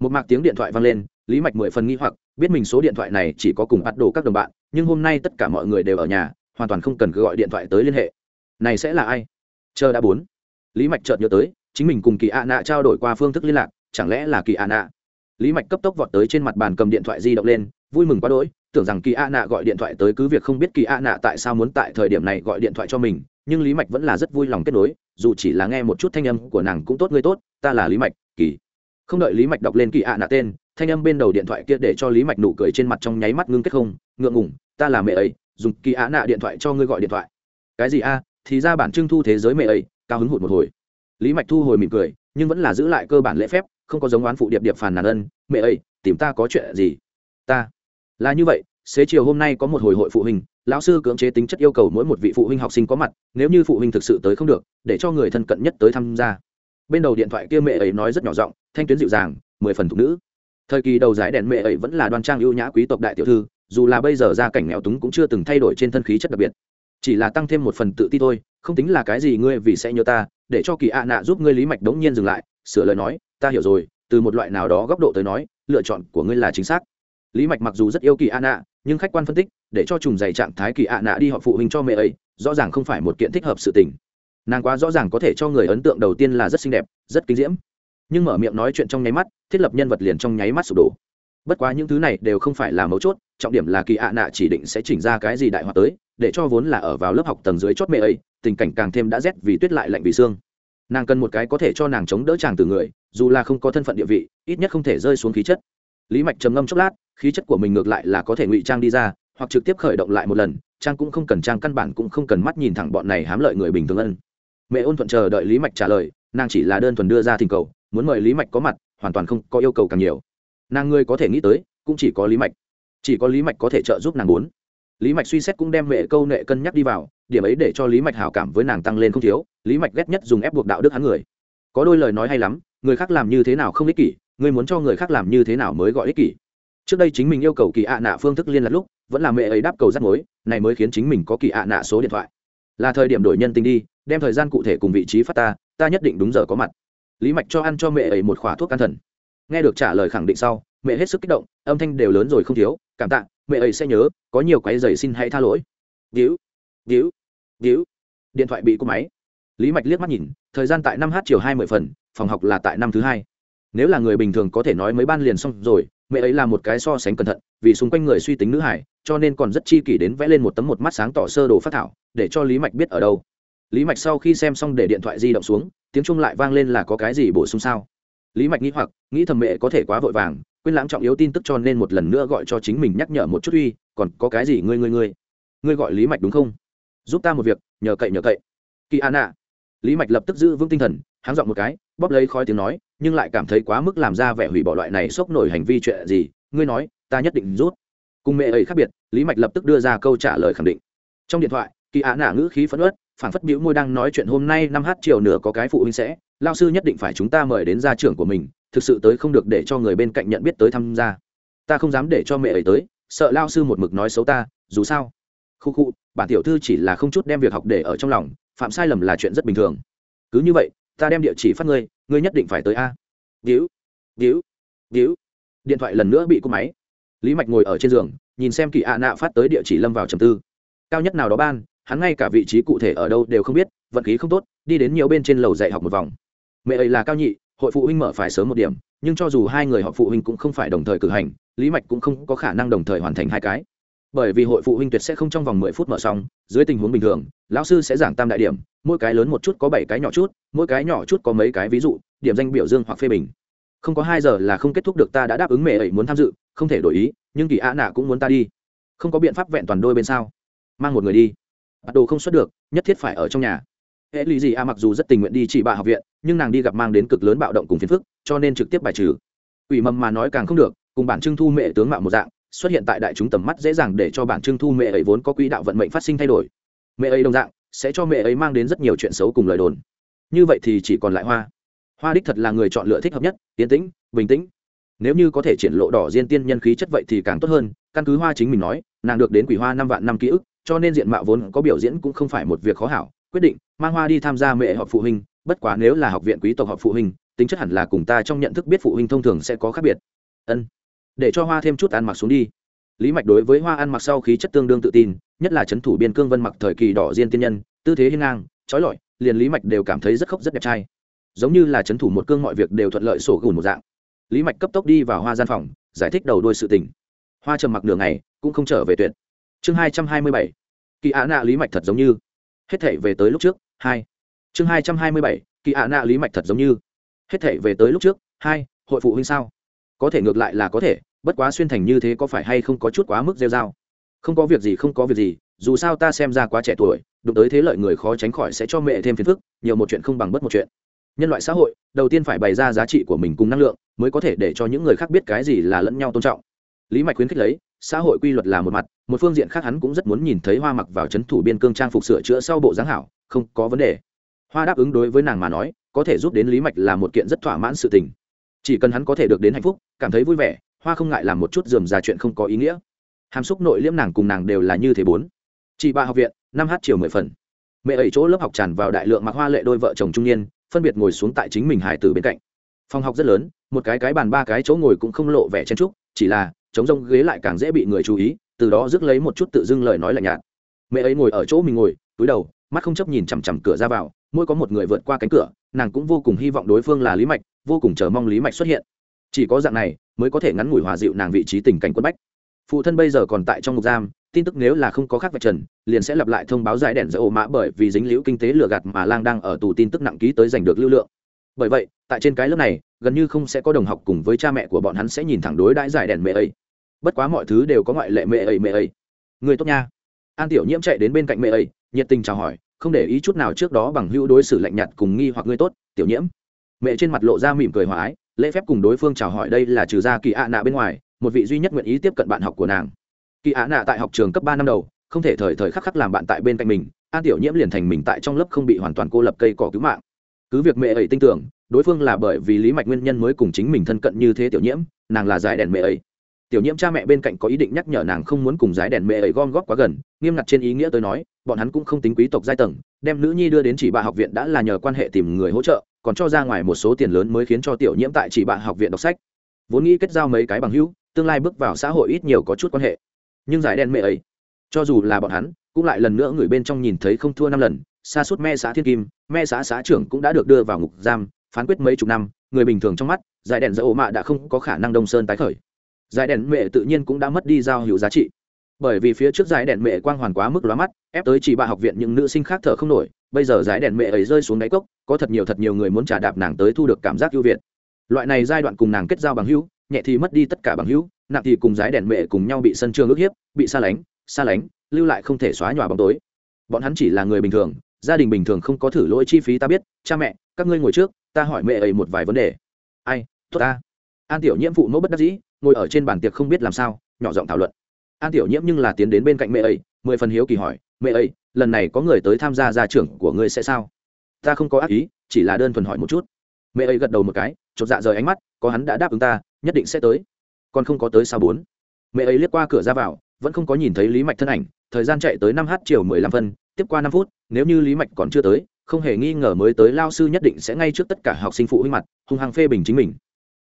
Một mạc tiếng điện thoại vang lên, lý mạch mười phần nghi hoặc, biết mình số điện thoại này chỉ có cùng bắt đồ các đồng bạn, nhưng hôm nay tất cả mọi người đều ở nhà, hoàn toàn không cần cứ gọi điện thoại tới liên hệ. Này sẽ là ai? Chờ đã bốn. Lý mạch chợt nhớ tới, chính mình cùng kỳ ạ nạ trao đổi qua phương thức liên lạc chẳng lẽ là kỳ ạ lý mạch cấp tốc vọt tới trên mặt bàn cầm điện thoại di động lên, vui mừng quá đỗi, tưởng rằng kỳ ạ nạ gọi điện thoại tới cứ việc không biết kỳ ạ nạ tại sao muốn tại thời điểm này gọi điện thoại cho mình, nhưng lý mạch vẫn là rất vui lòng kết nối, dù chỉ là nghe một chút thanh âm của nàng cũng tốt, ngươi tốt, ta là lý mạch, kỳ. Không đợi lý mạch đọc lên kỳ ạ nạ tên, thanh âm bên đầu điện thoại kia để cho lý mạch nụ cười trên mặt trong nháy mắt ngưng kết không, ngượng ngủng ta là mẹ ấy, dùng kỳ ạ nạ điện thoại cho ngươi gọi điện thoại. Cái gì a? Thì ra bản trưng thu thế giới mẹ ấy, cao hứng hụt một hồi. Lý mạch thu hồi mỉm cười, nhưng vẫn là giữ lại cơ bản lễ phép không có giống oán phụ điệp điệp phàn nàn ân, mẹ ấy tìm ta có chuyện gì? Ta. Là như vậy, xế chiều hôm nay có một hồi hội phụ huynh, lão sư cưỡng chế tính chất yêu cầu mỗi một vị phụ huynh học sinh có mặt, nếu như phụ huynh thực sự tới không được, để cho người thân cận nhất tới tham gia. Bên đầu điện thoại kia mẹ ấy nói rất nhỏ giọng, thanh tuyến dịu dàng, mười phần thục nữ. Thời kỳ đầu giải đèn mẹ ấy vẫn là đoan trang ưu nhã quý tộc đại tiểu thư, dù là bây giờ gia cảnh nghèo túng cũng chưa từng thay đổi trên thân khí chất đặc biệt. Chỉ là tăng thêm một phần tự ti thôi, không tính là cái gì ngươi vì sẽ nhớ ta, để cho kỳ ạ nạ giúp ngươi lý mạch đống nhiên dừng lại, sửa lời nói ta hiểu rồi, từ một loại nào đó góc độ tới nói, lựa chọn của ngươi là chính xác. Lý mạch mặc dù rất yêu kỳ ạ nạ nhưng khách quan phân tích, để cho trùng dày trạng thái kỳ ạ nạ đi họ phụ huynh cho mẹ ấy, rõ ràng không phải một kiện thích hợp sự tình. Nàng quá rõ ràng có thể cho người ấn tượng đầu tiên là rất xinh đẹp, rất kinh diễm. Nhưng mở miệng nói chuyện trong nháy mắt, thiết lập nhân vật liền trong nháy mắt sụp đổ. Bất quá những thứ này đều không phải là mấu chốt, trọng điểm là kỳ ạ nạ chỉ định sẽ chỉnh ra cái gì đại hoạt tới, để cho vốn là ở vào lớp học tầng dưới chót mẹ ấy, tình cảnh càng thêm đã rét vì tuyết lại lạnh vì xương nàng cần một cái có thể cho nàng chống đỡ chàng từ người, dù là không có thân phận địa vị, ít nhất không thể rơi xuống khí chất. Lý mạch trầm ngâm chốc lát, khí chất của mình ngược lại là có thể ngụy trang đi ra, hoặc trực tiếp khởi động lại một lần trang cũng không cần trang căn bản cũng không cần mắt nhìn thẳng bọn này hám lợi người bình thường ân. Mẹ ôn thuận chờ đợi lý mạch trả lời, nàng chỉ là đơn thuần đưa ra thỉnh cầu, muốn mời lý mạch có mặt, hoàn toàn không có yêu cầu càng nhiều. Nàng ngươi có thể nghĩ tới, cũng chỉ có lý mạch. Chỉ có lý mạch có thể trợ giúp nàng muốn lý mạch suy xét cũng đem mẹ câu nệ cân nhắc đi vào điểm ấy để cho lý mạch hảo cảm với nàng tăng lên không thiếu, lý mạch ghét nhất dùng ép buộc đạo đức hắn người. Có đôi lời nói hay lắm, người khác làm như thế nào không ích kỷ, người muốn cho người khác làm như thế nào mới gọi ích kỷ. Trước đây chính mình yêu cầu kỳ ạ nạ phương thức liên lạc lúc, vẫn là mẹ ấy đáp cầu rắc mối, này mới khiến chính mình có kỳ ạ nạ số điện thoại. Là thời điểm đổi nhân tình đi, đem thời gian cụ thể cùng vị trí phát ta ta nhất định đúng giờ có mặt. Lý mạch cho ăn cho mẹ ấy một khỏa thuốc can thần. Nghe được trả lời khẳng định sau, mẹ hết sức kích động, âm thanh đều lớn rồi không thiếu, cảm tạ, mẹ ấy sẽ nhớ, có nhiều quái dày xin hãy tha lỗi. Víu víu víu điện thoại bị cúp máy. Lý mạch liếc mắt nhìn, thời gian tại năm h chiều hai mươi phần, phòng học là tại năm thứ hai. Nếu là người bình thường có thể nói mấy ban liền xong rồi, mẹ ấy là một cái so sánh cẩn thận, vì xung quanh người suy tính nữ hải, cho nên còn rất chi kỷ đến vẽ lên một tấm một mắt sáng tỏ sơ đồ phát thảo, để cho lý mạch biết ở đâu. Lý mạch sau khi xem xong để điện thoại di động xuống, tiếng chuông lại vang lên là có cái gì bổ sung sao? Lý mạch nghĩ hoặc, nghĩ thầm mẹ có thể quá vội vàng, quên lãng trọng yếu tin tức cho nên một lần nữa gọi cho chính mình nhắc nhở một chút uy, còn có cái gì ngươi ngươi ngươi? Ngươi gọi lý mạch đúng không? Giúp ta một việc, nhờ cậy nhờ cậy. Kỳ an ạ. Lý mạch lập tức giữ vững tinh thần, háng dọn một cái, bóp lấy khói tiếng nói, nhưng lại cảm thấy quá mức làm ra vẻ hủy bỏ loại này sốc nổi hành vi chuyện gì, ngươi nói, ta nhất định rút. Cùng mẹ ấy khác biệt, lý mạch lập tức đưa ra câu trả lời khẳng định. Trong điện thoại, kỳ á nạ ngữ khí phẫn ớt phản phất biểu môi đang nói chuyện hôm nay năm h chiều nửa có cái phụ huynh sẽ, lao sư nhất định phải chúng ta mời đến gia trưởng của mình, thực sự tới không được để cho người bên cạnh nhận biết tới tham gia. Ta không dám để cho mẹ ấy tới, sợ lao sư một mực nói xấu ta, dù sao. Khu khu bản tiểu thư chỉ là không chút đem việc học để ở trong lòng, phạm sai lầm là chuyện rất bình thường. Cứ như vậy, ta đem địa chỉ phát ngươi ngươi nhất định phải tới a. Víu víu víu điện thoại lần nữa bị cúp máy. Lý mạch ngồi ở trên giường, nhìn xem kỳ ạ nạ phát tới địa chỉ lâm vào trầm tư. Cao nhất nào đó ban, hắn ngay cả vị trí cụ thể ở đâu đều không biết, vận khí không tốt, đi đến nhiều bên trên lầu dạy học một vòng. Mẹ ấy là cao nhị, hội phụ huynh mở phải sớm một điểm, nhưng cho dù hai người họ phụ huynh cũng không phải đồng thời cử hành, lý mạch cũng không có khả năng đồng thời hoàn thành hai cái bởi vì hội phụ huynh tuyệt sẽ không trong vòng mười phút mở xong, dưới tình huống bình thường, lão sư sẽ giảng tam đại điểm, mỗi cái lớn một chút có bảy cái nhỏ chút, mỗi cái nhỏ chút có mấy cái ví dụ, điểm danh biểu dương hoặc phê bình. Không có hai giờ là không kết thúc được ta đã đáp ứng mẹ ấy muốn tham dự, không thể đổi ý, nhưng kỳ ạ nạ cũng muốn ta đi. Không có biện pháp vẹn toàn đôi bên sao? Mang một người đi. Bắt đồ không xuất được, nhất thiết phải ở trong nhà. Hệ lý gì a mặc dù rất tình nguyện đi chỉ bà học viện, nhưng nàng đi gặp mang đến cực lớn bạo động cùng phiền phức, cho nên trực tiếp bài trừ. Ủy mầm mà nói càng không được, cùng bản trưng thu mẹ tướng mạo một dạng xuất hiện tại đại chúng tầm mắt dễ dàng để cho bản trưng thu mẹ ấy vốn có quỹ đạo vận mệnh phát sinh thay đổi. Mẹ ấy đồng dạng sẽ cho mẹ ấy mang đến rất nhiều chuyện xấu cùng lời đồn. Như vậy thì chỉ còn lại hoa. Hoa đích thật là người chọn lựa thích hợp nhất tiến tĩnh, bình tĩnh. Nếu như có thể triển lộ đỏ diên tiên nhân khí chất vậy thì càng tốt hơn, căn cứ hoa chính mình nói, nàng được đến quỷ hoa năm vạn năm ký ức, cho nên diện mạo vốn có biểu diễn cũng không phải một việc khó hảo, quyết định mang hoa đi tham gia mẹ họp phụ huynh, bất quá nếu là học viện quý tộc họp phụ huynh, tính chất hẳn là cùng ta trong nhận thức biết phụ huynh thông thường sẽ có khác biệt. Ân để cho hoa thêm chút ăn mặc xuống đi. Lý mạch đối với hoa ăn mặc sau khí chất tương đương tự tin, nhất là c h ấ n thủ biên cương vân mặc thời kỳ đỏ diên tiên nhân, tư thế hiên ngang trói lọi, liền lý mạch đều cảm thấy rất khóc rất đẹp trai. Giống như là c h ấ n thủ một cương mọi việc đều thuận lợi sổ gùn một dạng. Lý mạch cấp tốc đi vào hoa gian phòng, giải thích đầu đôi sự tình. Hoa trầm mặc nửa ngày, cũng không trở về tuyệt. Chương hai trăm hai mươi bảy. Kỳ ạ nạ lý mạch thật giống như. Hết thể về tới lúc trước, hai. Chương hai trăm hai mươi bảy. Kỳ ạ nạ lý mạch thật giống như. Hết thể về tới lúc trước, hai. Hội phụ huynh sao? Có thể ngược lại là có thể, bất quá xuyên thành như thế có phải hay không có chút quá mức rêu dao không có việc gì, không có việc gì, dù sao ta xem ra quá trẻ tuổi, đụng tới thế lợi người khó tránh khỏi sẽ cho mẹ thêm phiền phức, nhiều một chuyện không bằng bất một chuyện. Nhân loại xã hội, đầu tiên phải bày ra giá trị của mình cùng năng lượng, mới có thể để cho những người khác biết cái gì là lẫn nhau tôn trọng. Lý mạch khuyến khích lấy, xã hội quy luật là một mặt, một phương diện khác hắn cũng rất muốn nhìn thấy hoa mặc vào c h ấ n thủ biên cương trang phục sửa chữa sau bộ dáng hảo, không có vấn đề. Hoa đáp ứng đối với nàng mà nói, có thể giúp đến lý mạch là một kiện rất thỏa mãn sự tình chỉ cần hắn có thể được đến hạnh phúc, cảm thấy vui vẻ, hoa không ngại làm một chút dườm già chuyện không có ý nghĩa. Hàm xúc nội liễm nàng cùng nàng đều là như thế bốn. Chị ba học viện, năm h chiều mười phần. Mẹ ấy chỗ lớp học tràn vào đại lượng mặc hoa lệ đôi vợ chồng trung niên, phân biệt ngồi xuống tại chính mình hải tử bên cạnh. Phòng học rất lớn, một cái cái bàn ba cái chỗ ngồi cũng không lộ vẻ chen trúc chỉ là chống rông ghế lại càng dễ bị người chú ý, từ đó rước lấy một chút tự dưng lời nói lạnh nhạt. Mẹ ấy ngồi ở chỗ mình ngồi, túi đầu, mắt không chấp nhìn chằm chằm cửa ra vào, mỗi có một người vượt qua cánh cửa, nàng cũng vô cùng hy vọng đối phương là lý mạch vô cùng chờ mong lý mạch xuất hiện. Chỉ có dạng này mới có thể ngắn ngủi hòa dịu nàng vị trí tình cảnh quân bách. Phụ thân bây giờ còn tại trong ngục giam, tin tức nếu là không có khác vạch trần, liền sẽ lặp lại thông báo giải đèn giữa ổ mã bởi vì dính liễu kinh tế lừa gạt mà lang đang ở tù tin tức nặng ký tới giành được lưu lượng. Bởi vậy, tại trên cái lớp này, gần như không sẽ có đồng học cùng với cha mẹ của bọn hắn sẽ nhìn thẳng đối đãi giải đèn mẹ ấy. Bất quá mọi thứ đều có ngoại lệ mẹ ấy mẹ ấy. Người tốt nha. An tiểu nhiễm chạy đến bên cạnh mẹ ấy, nhiệt tình chào hỏi, không để ý chút nào trước đó bằng hữu đối xử lạnh nhạt cùng nghi hoặc ngươi tốt, tiểu nhiễm mẹ trên mặt lộ ra mỉm cười hòa ái, lễ phép cùng đối phương chào hỏi đây là trừ ra kỳ ạ nạ bên ngoài, một vị duy nhất nguyện ý tiếp cận bạn học của nàng. Kỳ ạ nạ tại học trường cấp ba năm đầu, không thể thời thời khắc khắc làm bạn tại bên cạnh mình, an tiểu nhiễm liền thành mình tại trong lớp không bị hoàn toàn cô lập cây cỏ cứu mạng. Cứ việc mẹ ấy tin tưởng, đối phương là bởi vì lý mạch nguyên nhân mới cùng chính mình thân cận như thế tiểu nhiễm, nàng là giải đèn mẹ ấy. Tiểu nhiễm cha mẹ bên cạnh có ý định nhắc nhở nàng không muốn cùng giải đèn mẹ ấy gom góp quá gần, nghiêm ngặt trên ý nghĩa tôi nói, bọn hắn cũng không tính quý tộc giai tầng, đem nữ nhi đưa đến chỉ bà học viện đã là nhờ quan hệ tìm người hỗ trợ còn cho ra ngoài một số tiền lớn mới khiến cho tiểu nhiễm tại chỉ bạn học viện đọc sách. Vốn nghĩ kết giao mấy cái bằng hữu, tương lai bước vào xã hội ít nhiều có chút quan hệ. Nhưng giải đen mẹ ấy, cho dù là bọn hắn, cũng lại lần nữa người bên trong nhìn thấy không thua năm lần, xa suốt me xã thiên kim me xã xã trưởng cũng đã được đưa vào ngục giam, phán quyết mấy chục năm, người bình thường trong mắt, giải đèn dỡ ổ mạ đã không có khả năng đông sơn tái khởi. Giải đèn mẹ tự nhiên cũng đã mất đi giao hữu giá trị. Bởi vì phía trước giải đèn mẹ quang hoàn quá mức lóa mắt, ép tới chỉ bà học viện những nữ sinh khác thở không nổi bây giờ giải đèn mẹ ấy rơi xuống đáy cốc, có thật nhiều thật nhiều người muốn trả đạp nàng tới thu được cảm giác ưu việt. Loại này giai đoạn cùng nàng kết giao bằng hữu, nhẹ thì mất đi tất cả bằng hữu, nặng thì cùng giải đèn mẹ cùng nhau bị sân trường ức hiếp, bị xa lánh xa lánh, lưu lại không thể xóa nhòa bóng tối. Bọn hắn chỉ là người bình thường, gia đình bình thường không có thử lỗi chi phí ta biết, cha mẹ, các ngươi ngồi trước, ta hỏi mẹ ấy một vài vấn đề. Ai, tốt ta. An tiểu nhiễm phụ mẫu bất đắc dĩ, ngồi ở trên bàn tiệc không biết làm sao, nhỏ giọng thảo luận. An tiểu nhiễm nhưng là tiến đến bên cạnh mẹ ấy, mười phần hiếu kỳ hỏi, mẹ ấy lần này có người tới tham gia gia trưởng của ngươi sẽ sao? Ta không có ác ý, chỉ là đơn thuần hỏi một chút. Mẹ ấy gật đầu một cái, chột dạ rời ánh mắt, có hắn đã đáp ứng ta, nhất định sẽ tới. Còn không có tới sao bốn? Mẹ ấy liếc qua cửa ra vào, vẫn không có nhìn thấy lý mạch thân ảnh, thời gian chạy tới năm h chiều mười lăm phân, tiếp qua năm phút, nếu như lý mạch còn chưa tới, không hề nghi ngờ mới tới, lao sư nhất định sẽ ngay trước tất cả học sinh phụ huynh mặt, hung hăng phê bình chính mình.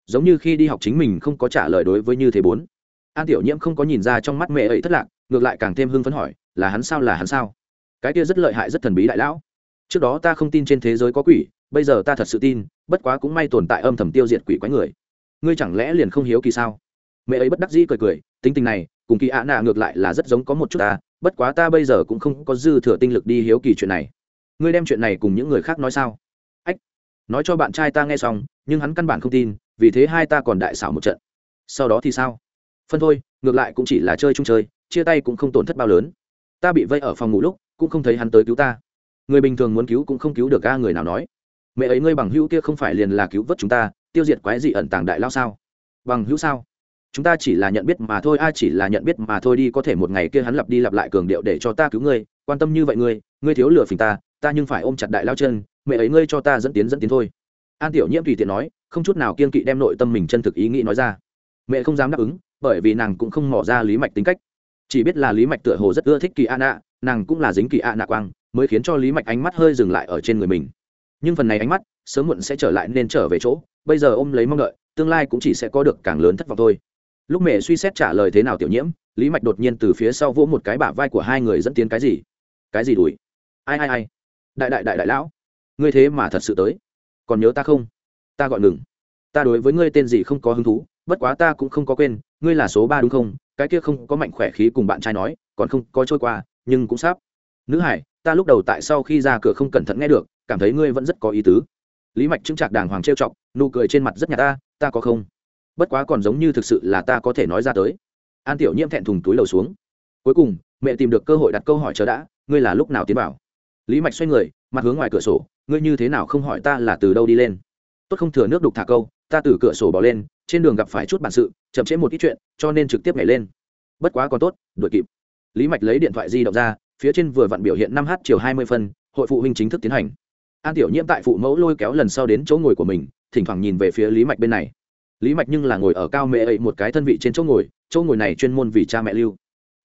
Giống như khi đi học chính mình không có trả lời đối với như thế bốn. An tiểu nhiễm không có nhìn ra trong mắt mẹ ấy thất lạc, ngược lại càng thêm hưng phấn hỏi, là hắn sao, là hắn sao? Cái kia rất lợi hại rất thần bí đại lão. Trước đó ta không tin trên thế giới có quỷ, bây giờ ta thật sự tin, bất quá cũng may tồn tại âm thầm tiêu diệt quỷ quái người. Ngươi chẳng lẽ liền không hiếu kỳ sao? Mẹ ấy bất đắc dĩ cười cười, tính tình này, cùng kỳ ạ nạ ngược lại là rất giống có một chút ta, bất quá ta bây giờ cũng không có dư thừa tinh lực đi hiếu kỳ chuyện này. Ngươi đem chuyện này cùng những người khác nói sao? Ách, nói cho bạn trai ta nghe xong, nhưng hắn căn bản không tin, vì thế hai ta còn đại xảo một trận. Sau đó thì sao? Phân thôi, ngược lại cũng chỉ là chơi chung chơi, chia tay cũng không tổn thất bao lớn. Ta bị vây ở phòng ngủ lúc cũng không thấy hắn tới cứu ta. Người bình thường muốn cứu cũng không cứu được ca người nào nói? Mẹ ấy, ngươi bằng hữu kia không phải liền là cứu vớt chúng ta, tiêu diệt quái dị ẩn tàng đại lao sao? Bằng hữu sao? Chúng ta chỉ là nhận biết mà thôi ai chỉ là nhận biết mà thôi đi, có thể một ngày kia hắn lặp đi lặp lại cường điệu để cho ta cứu ngươi, quan tâm như vậy ngươi ngươi thiếu lừa phình ta ta nhưng phải ôm chặt đại lao chân, mẹ ấy, ngươi cho ta dẫn tiến dẫn tiến thôi. An tiểu nhiễm tùy tiện nói, không chút nào kiên kỵ đem nội tâm mình chân thực ý nghĩ nói ra. Mẹ không dám đáp ứng, bởi vì nàng cũng không mỏ ra lý mạch tính cách. Chỉ biết là lý mạch tựa hồ rất ưa thích kỳ an ạ nàng cũng là dính kỳ ạ nạ quang, mới khiến cho lý mạch ánh mắt hơi dừng lại ở trên người mình. Nhưng phần này ánh mắt, sớm muộn sẽ trở lại nên trở về chỗ, bây giờ ôm lấy mong đợi, tương lai cũng chỉ sẽ có được càng lớn thất vọng thôi. Lúc mẹ suy xét trả lời thế nào tiểu nhiễm, lý mạch đột nhiên từ phía sau vỗ một cái bả vai của hai người dẫn tiến cái gì? Cái gì đuổi ai ai ai? Đại đại đại đại lão. Ngươi thế mà thật sự tới. Còn nhớ ta không? Ta gọi ngừng. Ta đối với ngươi tên gì không có hứng thú, bất quá ta cũng không có quên, ngươi là số ba đúng không? Cái kia không có mạnh khỏe khí cùng bạn trai nói, còn không có trôi qua nhưng cũng sắp. Nữ hải, ta lúc đầu tại sau khi ra cửa không cẩn thận nghe được, cảm thấy ngươi vẫn rất có ý tứ. Lý mạch chứng trạc đàng hoàng trêu chọc, nụ cười trên mặt rất nhạt ta ta có không? Bất quá còn giống như thực sự là ta có thể nói ra tới. An tiểu nhiễm thẹn thùng túi lầu xuống. Cuối cùng, mẹ tìm được cơ hội đặt câu hỏi chờ đã, ngươi là lúc nào tiến vào? Lý mạch xoay người, mặt hướng ngoài cửa sổ, ngươi như thế nào không hỏi ta là từ đâu đi lên? Tốt không thừa nước đục thả câu, ta từ cửa sổ bỏ lên, trên đường gặp phải chút bản sự, chậm trễ một ít chuyện, cho nên trực tiếp nhảy lên. Bất quá còn tốt, đuổi kịp lý mạch lấy điện thoại di động ra, phía trên vừa vặn biểu hiện năm h chiều hai mươi phân, hội phụ huynh chính thức tiến hành. An tiểu nhiễm tại phụ mẫu lôi kéo lần sau đến chỗ ngồi của mình, thỉnh thoảng nhìn về phía lý mạch bên này. Lý mạch nhưng là ngồi ở cao mẹ ấy một cái thân vị trên chỗ ngồi chỗ ngồi này chuyên môn vì cha mẹ lưu.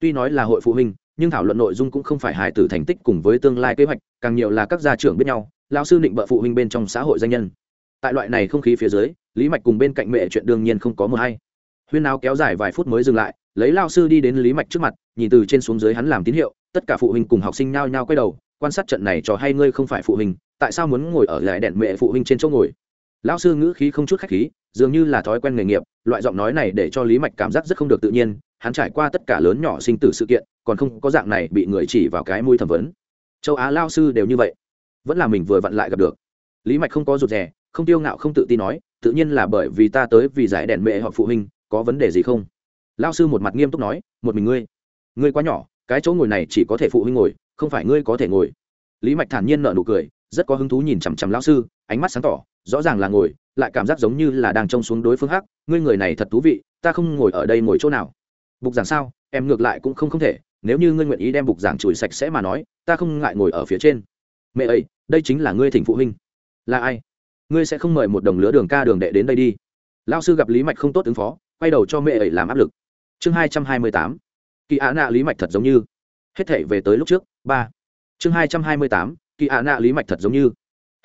Tuy nói là hội phụ huynh, nhưng thảo luận nội dung cũng không phải hài tử thành tích cùng với tương lai kế hoạch, càng nhiều là các gia trưởng biết nhau lao sư định bợ phụ huynh bên trong xã hội danh nhân. Tại loại này không khí phía dưới, lý mạch cùng bên cạnh mẹ chuyện đương nhiên không có mờ hay huyên áo kéo dài vài phút mới dừng lại, lấy lao sư đi đến lý mạch trước mặt nhìn từ trên xuống dưới hắn làm tín hiệu, tất cả phụ huynh cùng học sinh nhao nhao quay đầu, quan sát trận này cho hay ngươi không phải phụ huynh, tại sao muốn ngồi ở lại đèn mẹ phụ huynh trên chỗ ngồi? Lão sư ngữ khí không chút khách khí, dường như là thói quen nghề nghiệp, loại giọng nói này để cho lý mạch cảm giác rất không được tự nhiên, hắn trải qua tất cả lớn nhỏ sinh tử sự kiện, còn không có dạng này bị người chỉ vào cái mũi thẩm vấn. Châu á lao sư đều như vậy, vẫn là mình vừa vặn lại gặp được. Lý mạch không có rụt rè, không tiêu ngạo không tự tin nói, tự nhiên là bởi vì ta tới vì giải đèn mẹ họ phụ huynh, có vấn đề gì không? Lao sư một mặt nghiêm túc nói, một mình ngươi ngươi quá nhỏ, cái chỗ ngồi này chỉ có thể phụ huynh ngồi, không phải ngươi có thể ngồi. Lý mạch thản nhiên nợ nụ cười, rất có hứng thú nhìn chằm chằm lão sư, ánh mắt sáng tỏ, rõ ràng là ngồi, lại cảm giác giống như là đang trông xuống đối phương hắc, ngươi người này thật thú vị, ta không ngồi ở đây ngồi chỗ nào. Bục giảng sao, em ngược lại cũng không không thể, nếu như ngươi nguyện ý đem bục giảng chùi sạch sẽ mà nói, ta không ngại ngồi ở phía trên. Mẹ ấy đây chính là ngươi thỉnh phụ huynh. Là ai? Ngươi sẽ không mời một đồng lứa đường ca đường đệ đến đây đi. Lao sư gặp lý mạch không tốt ứng phó, quay đầu cho mẹ ấy làm áp lực. Chương hai trăm hai mươi tám kỳ ạ nạ lý mạch thật giống như. Hết thể về tới lúc trước, ba. Chương hai trăm hai mươi tám, kỳ ạ nạ lý mạch thật giống như.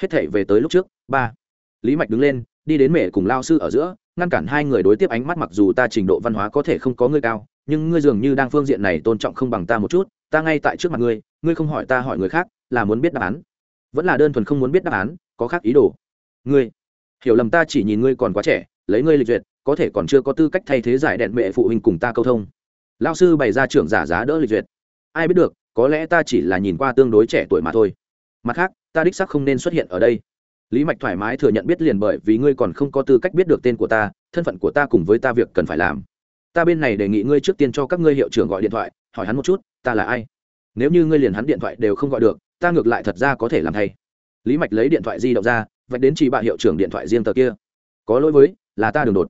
Hết thể về tới lúc trước, ba. Lý mạch đứng lên, đi đến mẹ cùng lao sư ở giữa, ngăn cản hai người đối tiếp ánh mắt mặc dù ta trình độ văn hóa có thể không có ngươi cao, nhưng ngươi dường như đang phương diện này tôn trọng không bằng ta một chút, ta ngay tại trước mặt ngươi ngươi không hỏi ta hỏi người khác, là muốn biết đáp án. Vẫn là đơn thuần không muốn biết đáp án, có khác ý đồ. Ngươi, hiểu lầm ta chỉ nhìn ngươi còn quá trẻ, lấy ngươi lịch duyệt, có thể còn chưa có tư cách thay thế giải đèn mẹ phụ huynh cùng ta câu thông lao sư bày ra trưởng giả giá đỡ lịch duyệt. Ai biết được, có lẽ ta chỉ là nhìn qua tương đối trẻ tuổi mà thôi. Mặt khác, ta đích sắc không nên xuất hiện ở đây. Lý mạch thoải mái thừa nhận biết liền bởi vì ngươi còn không có tư cách biết được tên của ta, thân phận của ta cùng với ta việc cần phải làm. Ta bên này đề nghị ngươi trước tiên cho các ngươi hiệu trưởng gọi điện thoại, hỏi hắn một chút, ta là ai? Nếu như ngươi liền hắn điện thoại đều không gọi được, ta ngược lại thật ra có thể làm thay. Lý mạch lấy điện thoại di động ra, vạch đến chỉ bạ hiệu trưởng điện thoại riêng tờ kia. Có lỗi với, là ta đường đột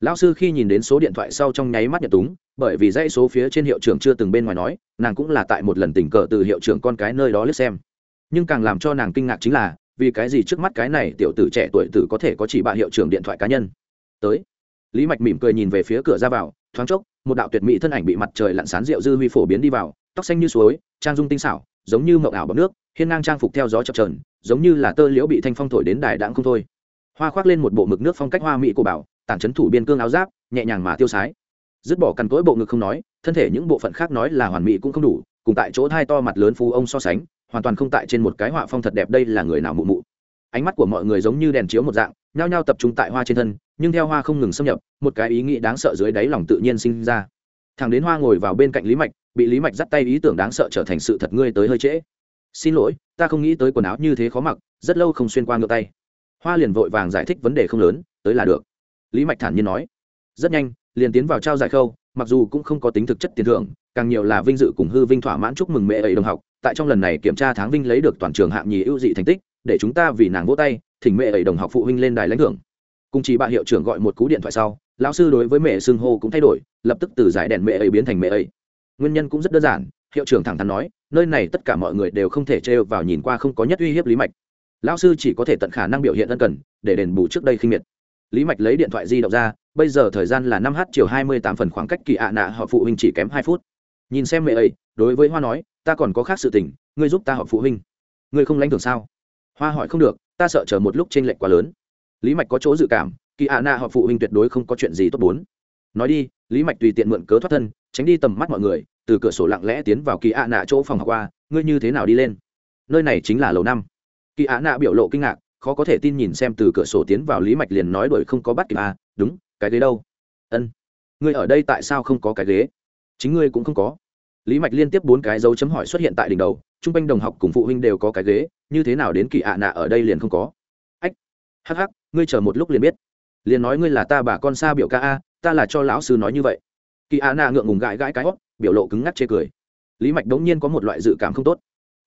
lão sư khi nhìn đến số điện thoại sau trong nháy mắt nhận túng, bởi vì dãy số phía trên hiệu trưởng chưa từng bên ngoài nói, nàng cũng là tại một lần tình cờ từ hiệu trưởng con cái nơi đó lướt xem. Nhưng càng làm cho nàng kinh ngạc chính là, vì cái gì trước mắt cái này tiểu tử trẻ tuổi tử có thể có chỉ bạ hiệu trưởng điện thoại cá nhân? Tới, lý mạch mỉm cười nhìn về phía cửa ra vào, thoáng chốc, một đạo tuyệt mỹ thân ảnh bị mặt trời lặn sán rượu dư huy phổ biến đi vào, tóc xanh như suối, trang dung tinh xảo, giống như mậu ảo bọc nước, hiên ngang trang phục theo gió chập trờn giống như là tơ liễu bị thanh phong thổi đến đài đãng không thôi. Hoa khoác lên một bộ mực nước phong cách hoa mỹ của bảo tản chấn thủ biên cương áo giáp, nhẹ nhàng mà tiêu sái. Dứt bỏ cằn cỗi bộ ngực không nói, thân thể những bộ phận khác nói là hoàn mỹ cũng không đủ, cùng tại chỗ hai to mặt lớn phú ông so sánh, hoàn toàn không tại trên một cái họa phong thật đẹp đây là người nào mụ mụ. Ánh mắt của mọi người giống như đèn chiếu một dạng, nhao nhao tập trung tại hoa trên thân, nhưng theo hoa không ngừng xâm nhập, một cái ý nghĩ đáng sợ dưới đáy lòng tự nhiên sinh ra. Thằng đến hoa ngồi vào bên cạnh lý mạch, bị lý mạch dắt tay ý tưởng đáng sợ trở thành sự thật ngươi tới hơi trễ. Xin lỗi, ta không nghĩ tới quần áo như thế khó mặc, rất lâu không xuyên qua ngược tay. Hoa liền vội vàng giải thích vấn đề không lớn, tới là được lý mạch thản nhiên nói, rất nhanh, liền tiến vào trao giải khâu, mặc dù cũng không có tính thực chất tiền thưởng, càng nhiều là vinh dự cùng hư vinh thỏa mãn chúc mừng mẹ ấy đồng học, tại trong lần này kiểm tra tháng vinh lấy được toàn trường hạng nhì ưu dị thành tích, để chúng ta vì nàng vỗ tay, thỉnh mẹ ấy đồng học phụ huynh lên đài lãnh thưởng. Cùng chỉ bà hiệu trưởng gọi một cú điện thoại sau, lão sư đối với mẹ xưng hô cũng thay đổi, lập tức từ giải đèn mẹ ấy biến thành mẹ ấy. Nguyên nhân cũng rất đơn giản, hiệu trưởng thẳng thắn nói, nơi này tất cả mọi người đều không thể trêu vào nhìn qua không có nhất uy hiếp lý mạch. Lão sư chỉ có thể tận khả năng biểu hiện ân cần, để đền bù trước đây khinh miệt lý mạch lấy điện thoại di động ra, bây giờ thời gian là năm h chiều hai mươi tám phần khoảng cách kỳ ạ nạ họ phụ huynh chỉ kém hai phút. Nhìn xem mẹ ấy, đối với hoa nói, ta còn có khác sự tình, ngươi giúp ta họp phụ huynh. Ngươi không lãnh thường sao? Hoa hỏi, không được, ta sợ chờ một lúc t r ê n lệch quá lớn. Lý mạch có chỗ dự cảm, kỳ ạ nạ họp phụ huynh tuyệt đối không có chuyện gì tốt bốn. Nói đi, lý mạch tùy tiện mượn cớ thoát thân, tránh đi tầm mắt mọi người, từ cửa sổ lặng lẽ tiến vào kỳ ạ nạ chỗ phòng học qua, ngươi như thế nào đi lên? Nơi này chính là lầu năm. Kỳ ạ nạ biểu lộ kinh ngạc khó có thể tin nhìn xem từ cửa sổ tiến vào lý mạch liền nói đuổi không có bắt kịp à đúng, cái ghế đâu? Ân. Ngươi ở đây tại sao không có cái ghế? Chính ngươi cũng không có. Lý mạch liên tiếp bốn cái dấu chấm hỏi xuất hiện tại đỉnh đầu t r u n g quanh đồng học cùng phụ huynh đều có cái ghế, như thế nào đến kỳ ạ nạ ở đây liền không có? Ách, hắc hắc, ngươi chờ một lúc liền biết. Liền nói ngươi là ta bà con xa biểu ca a, ta là cho lão sư nói như vậy. Kỳ ạ nạ ngượng ngùng gãi gãi cái hót biểu lộ cứng ngắc chê cười. Lý mạch đống nhiên có một loại dự cảm không tốt.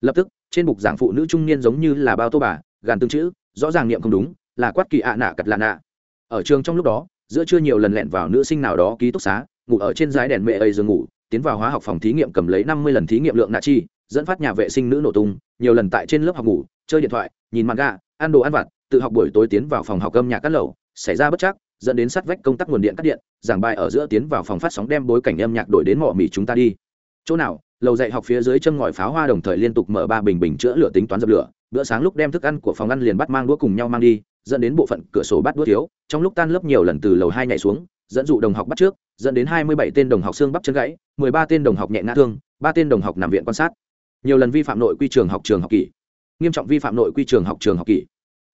Lập tức, trên bục giảng phụ nữ trung niên giống như là bao tô bà, gàn tương chữ rõ ràng niệm không đúng, là quát kỳ ạ nạ cật lạ nạ. Ở trường trong lúc đó, giữa chưa nhiều lần lẹn vào nữ sinh nào đó ký túc xá, ngủ ở trên dái đèn mẹ ấy giường ngủ, tiến vào hóa học phòng thí nghiệm cầm lấy năm mươi lần thí nghiệm lượng nạ chi, dẫn phát nhà vệ sinh nữ nổ tung, nhiều lần tại trên lớp học ngủ, chơi điện thoại, nhìn mặt gà ăn đồ ăn vặt, tự học buổi tối tiến vào phòng học âm nhạc cắt lẩu, xảy ra bất chắc, dẫn đến sát vách công tác nguồn điện cắt điện, giảng bài ở giữa tiến vào phòng phát sóng đem bối cảnh âm nhạc đổi đến mỏ mì chúng ta đi. Chỗ nào, lầu dạy học phía dưới châm ngòi pháo hoa đồng thời liên tục mở ba bình bình chữa lửa tính toán dập lửa bữa sáng lúc đem thức ăn của phòng ăn liền bắt mang đũa cùng nhau mang đi, dẫn đến bộ phận cửa sổ bắt đũa thiếu, trong lúc tan lớp nhiều lần từ lầu hai nhảy xuống, dẫn dụ đồng học bắt trước, dẫn đến hai mươi bảy tên đồng học xương bắp chân gãy, mười ba tên đồng học nhẹ ngã thương, ba tên đồng học nằm viện quan sát. Nhiều lần vi phạm nội quy trường học trường học kỷ. Nghiêm trọng vi phạm nội quy trường học trường học kỷ.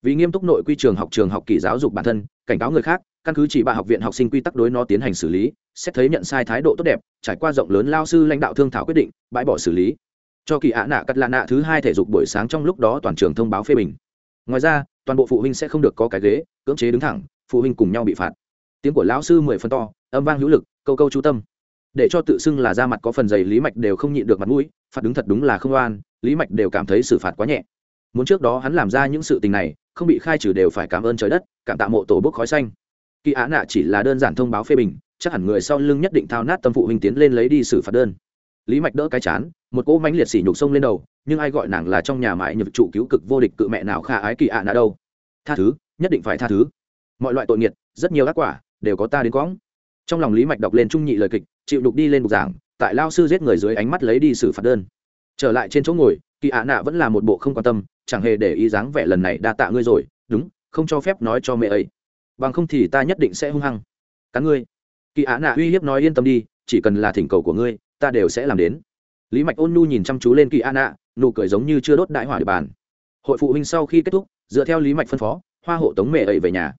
Vì nghiêm túc nội quy trường học trường học kỷ giáo dục bản thân, cảnh cáo người khác, căn cứ chỉ bà học viện học sinh quy tắc đối nó tiến hành xử lý, xét thấy nhận sai thái độ tốt đẹp, trải qua rộng lớn lao sư lãnh đạo thương thảo quyết định, bãi bỏ xử lý cho kỳ ạ nạ cắt lạ nạ thứ hai thể dục buổi sáng trong lúc đó toàn trường thông báo phê bình. Ngoài ra, toàn bộ phụ huynh sẽ không được có cái ghế, cưỡng chế đứng thẳng, phụ huynh cùng nhau bị phạt. Tiếng của lão sư mười phân to, âm vang hữu lực, câu câu chú tâm. Để cho tự xưng là da mặt có phần dày, lý mạch đều không nhịn được mặt mũi, phạt đứng thật đúng là không oan, lý mạch đều cảm thấy xử phạt quá nhẹ. Muốn trước đó hắn làm ra những sự tình này, không bị khai trừ đều phải cảm ơn trời đất, cảm tạ mộ tổ bốc khói xanh. Kỳ á nạ chỉ là đơn giản thông báo phê bình, chắc hẳn người sau lưng nhất định thao nát tâm phụ huynh tiến lên lấy đi xử phạt đơn. Lý mạch đỡ cái chán một cỗ mánh liệt xỉ nhục sông lên đầu, nhưng ai gọi nàng là trong nhà mãi nhược trụ cứu cực vô địch cự mẹ nào khả ái kỳ ạ nà đâu. Tha thứ, nhất định phải tha thứ. Mọi loại tội nghiệt, rất nhiều ác quả, đều có ta đến quõng. Trong lòng lý mạch đọc lên trung nhị lời kịch, chịu đục đi lên bục giảng, tại lao sư giết người dưới ánh mắt lấy đi xử phạt đơn. Trở lại trên chỗ ngồi, kỳ ạ nạ vẫn là một bộ không quan tâm, chẳng hề để ý dáng vẻ lần này đa tạ ngươi rồi, đúng, không cho phép nói cho mẹ ấy. Bằng không thì ta nhất định sẽ hung hăng. Cắn ngươi. Kỳ ạ nạ uy hiếp nói yên tâm đi, chỉ cần là thỉnh cầu của ngươi, ta đều sẽ làm đến lý mạch ôn nhu nhìn chăm chú lên kỳ ạ, nụ cười giống như chưa đốt đại hỏa địa bàn. Hội phụ huynh sau khi kết thúc, dựa theo lý mạch phân phó, hoa hộ tống mẹ ấy về nhà.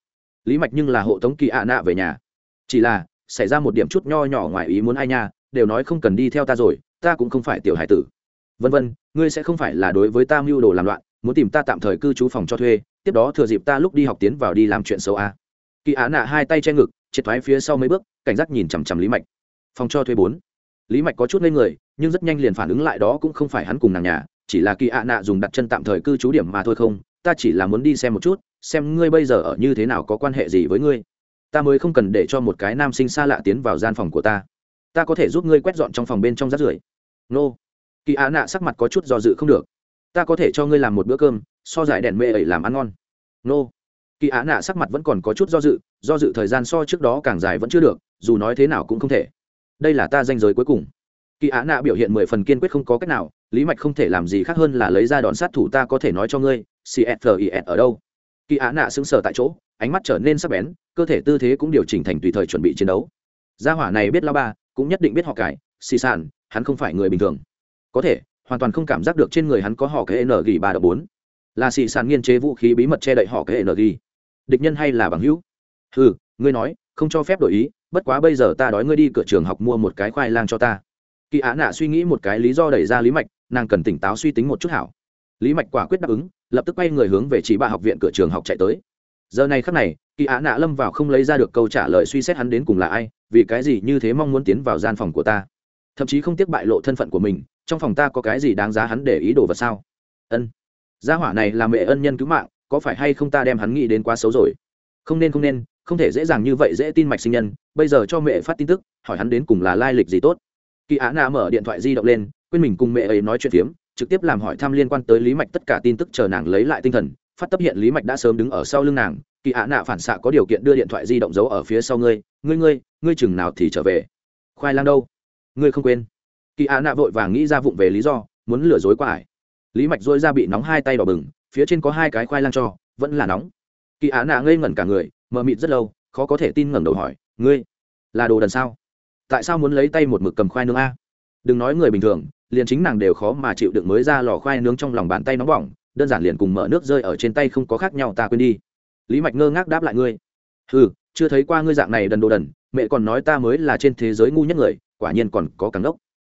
Lý mạch nhưng là hộ tống kỳ ạ nạ về nhà. Chỉ là, xảy ra một điểm chút nho nhỏ ngoài ý muốn ai nha, đều nói không cần đi theo ta rồi, ta cũng không phải tiểu hải tử. Vân vân, ngươi sẽ không phải là đối với ta mưu đồ làm loạn, muốn tìm ta tạm thời cư trú phòng cho thuê, tiếp đó thừa dịp ta lúc đi học tiến vào đi làm chuyện xấu a. À. kỳ á nạ hai tay che ngực, triệt thoái phía sau mấy bước, cảnh giác nhìn chằm chằm lý mạch. Phòng cho thuê bốn. Lý mạch có chút lên người nhưng rất nhanh liền phản ứng lại đó cũng không phải hắn cùng nàng nhà, chỉ là kỳ ạ nạ dùng đặt chân tạm thời cư trú điểm mà thôi không, ta chỉ là muốn đi xem một chút, xem ngươi bây giờ ở như thế nào có quan hệ gì với ngươi. Ta mới không cần để cho một cái nam sinh xa lạ tiến vào gian phòng của ta. Ta có thể giúp ngươi quét dọn trong phòng bên trong rác rưởi. Nô. Kỳ ạ nạ sắc mặt có chút do dự không được. Ta có thể cho ngươi làm một bữa cơm, so giải đèn mê ẩy làm ăn ngon. Nô. Kỳ ạ nạ sắc mặt vẫn còn có chút do dự do dự thời gian so trước đó càng dài vẫn chưa được, dù nói thế nào cũng không thể. Đây là ta danh giới cuối cùng kỳ á nạ biểu hiện mười phần kiên quyết không có cách nào, lý mạch không thể làm gì khác hơn là lấy ra đòn sát thủ ta có thể nói cho ngươi cfis ở đâu? Kỳ á nạ sững sờ tại chỗ, ánh mắt trở nên sắc bén, cơ thể tư thế cũng điều chỉnh thành tùy thời chuẩn bị chiến đấu. Gia hỏa này biết lao ba, cũng nhất định biết họ cải, xì sản hắn không phải người bình thường. Có thể, hoàn toàn không cảm giác được trên người hắn có họ cái n G ba đ bốn. Là xì sản nghiên chế vũ khí bí mật che đậy họ cái n G. địch nhân hay là bằng hữu? Ừ ngươi nói, không cho phép đổi ý, bất quá bây giờ ta đói ngươi đi cửa trường học mua một cái khoai lang cho ta kỳ á nạ suy nghĩ một cái lý do đẩy ra lý mạch, nàng cần tỉnh táo suy tính một chút hảo. Lý mạch quả quyết đáp ứng, lập tức quay người hướng về chỉ ba học viện cửa trường học chạy tới. Giờ này khắc này, kỳ á nạ lâm vào không lấy ra được câu trả lời suy xét hắn đến cùng là ai, vì cái gì như thế mong muốn tiến vào gian phòng của ta. Thậm chí không tiếc bại lộ thân phận của mình, trong phòng ta có cái gì đáng giá hắn để ý đồ vật sao? Ân. Gia hỏa này là mẹ ân nhân cứu mạng, có phải hay không ta đem hắn nghĩ đến quá xấu rồi? Không nên không nên, không thể dễ dàng như vậy dễ tin mạch sinh nhân, bây giờ cho mẹ phát tin tức, hỏi hắn đến cùng là lai lịch gì tốt kỳ á nạ mở điện thoại di động lên, quên mình cùng mẹ ấy nói chuyện phiếm, trực tiếp làm hỏi thăm liên quan tới lý mạch tất cả tin tức chờ nàng lấy lại tinh thần. Phát tấp hiện lý mạch đã sớm đứng ở sau lưng nàng. Kỳ ạ nạ phản xạ có điều kiện đưa điện thoại di động giấu ở phía sau ngươi. Ngươi ngươi ngươi chừng nào thì trở về? Khoai lang đâu? Ngươi không quên. Kỳ ạ nạ vội vàng nghĩ ra vụng về lý do, muốn lừa dối qua ải lý mạch dỗi ra bị nóng hai tay đỏ bừng, phía trên có hai cái khoai lang cho, vẫn là nóng. Kỳ ạ nạ ngây ngẩn cả người, mờ mịt rất lâu, khó có thể tin ngẩng đầu hỏi, ngươi là đồ đần sao? Tại sao muốn lấy tay một mực cầm khoai nướng a? Đừng nói người bình thường, liền chính nàng đều khó mà chịu đựng mới ra lò khoai nướng trong lòng bàn tay nóng bỏng, đơn giản liền cùng mở nước rơi ở trên tay không có khác nhau, ta quên đi. Lý mạch ngơ ngác đáp lại ngươi. Ừ chưa thấy qua ngươi dạng này đần đồ đần, mẹ còn nói ta mới là trên thế giới ngu nhất người, quả nhiên còn có càng ốc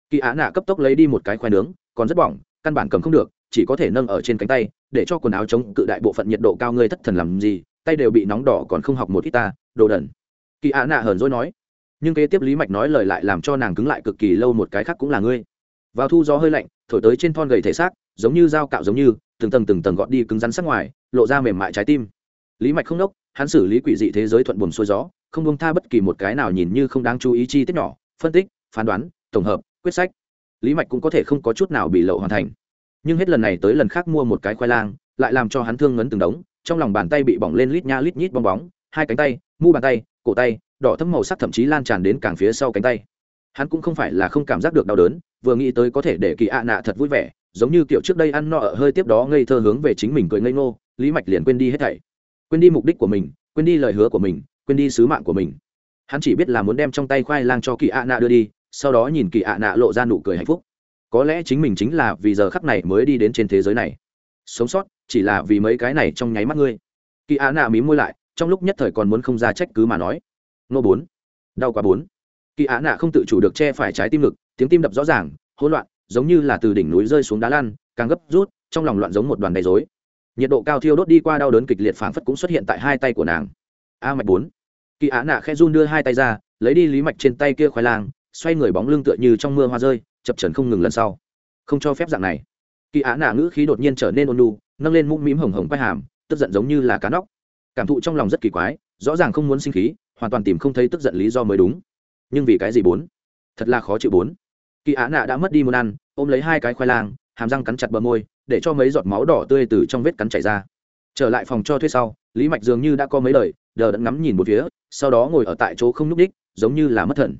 kỳ á nạ cấp tốc lấy đi một cái khoai nướng, còn rất bỏng, căn bản cầm không được, chỉ có thể nâng ở trên cánh tay, để cho quần áo chống cự đại bộ phận nhiệt độ cao ngươi thất thần làm gì, tay đều bị nóng đỏ còn không học một ít ta, đồ đần. Kỳ á nạ hờn dỗi nói nhưng kế tiếp lý mạch nói lời lại làm cho nàng cứng lại cực kỳ lâu một cái khác cũng là ngươi. Vào thu gió hơi lạnh, thổi tới trên thon gầy thể xác, giống như dao cạo giống như, từng tầng từng tầng gọt đi cứng rắn sắc ngoài, lộ ra mềm mại trái tim. Lý mạch không đốc, hắn xử lý quỷ dị thế giới thuận buồm xuôi gió, không bông tha bất kỳ một cái nào nhìn như không đáng chú ý chi tiết nhỏ, phân tích, phán đoán, tổng hợp, quyết sách. Lý mạch cũng có thể không có chút nào bị lậu hoàn thành. Nhưng hết lần này tới lần khác mua một cái khoai lang, lại làm cho hắn thương ngấn từng đống, trong lòng bàn tay bị bỏng lên lít nha lít nhít bong bóng, hai cánh tay, mu bàn tay, cổ tay đỏ thấm màu sắc thậm chí lan tràn đến càng phía sau cánh tay. Hắn cũng không phải là không cảm giác được đau đớn, vừa nghĩ tới có thể để kỳ ạ nạ thật vui vẻ, giống như kiểu trước đây ăn no ở hơi tiếp đó ngây thơ hướng về chính mình cười ngây ngô, lý mạch liền quên đi hết thảy. Quên đi mục đích của mình, quên đi lời hứa của mình, quên đi sứ mạng của mình. Hắn chỉ biết là muốn đem trong tay khoai lang cho kỳ ạ nạ đưa đi, sau đó nhìn kỳ ạ nạ lộ ra nụ cười hạnh phúc. Có lẽ chính mình chính là vì giờ khắc này mới đi đến trên thế giới này. Sống sót, chỉ là vì mấy cái này trong nháy mắt ngươi. Kỳ ạ nạ mí môi lại, trong lúc nhất thời còn muốn không ra trách cứ mà nói nô bốn. Đau quá bốn. Kỳ á nạ không tự chủ được che phải trái tim ngực, tiếng tim đập rõ ràng, hỗn loạn, giống như là từ đỉnh núi rơi xuống đá lan càng gấp rút, trong lòng loạn giống một đoàn đầy dối nhiệt độ cao thiêu đốt đi qua đau đớn kịch liệt phảng phất cũng xuất hiện tại hai tay của nàng. A mạch bốn. Kỳ á nạ khe run đưa hai tay ra, lấy đi lý mạch trên tay kia khoai lang, xoay người bóng lưng tựa như trong mưa hoa rơi, chập trần không ngừng lần sau. Không cho phép dạng này. Kỳ á nạ ngữ khí đột nhiên trở nên ôn lu nâng lên mũm mĩm hồng hồng quay hàm, tức giận giống như là cá nóc. Cảm thụ trong lòng rất kỳ quái, rõ ràng không muốn sinh khí hoàn toàn tìm không thấy tức giận lý do mới đúng. Nhưng vì cái gì bốn? Thật là khó chịu bốn. Kỳ á nạ đã mất đi muốn ăn, ôm lấy hai cái khoai lang, hàm răng cắn chặt bờ môi, để cho mấy giọt máu đỏ tươi từ trong vết cắn chảy ra. Trở lại phòng cho thuê sau, lý mạch dường như đã có mấy lời, đờ đẫn ngắm nhìn một phía, sau đó ngồi ở tại chỗ không n ú c đích giống như là mất thần.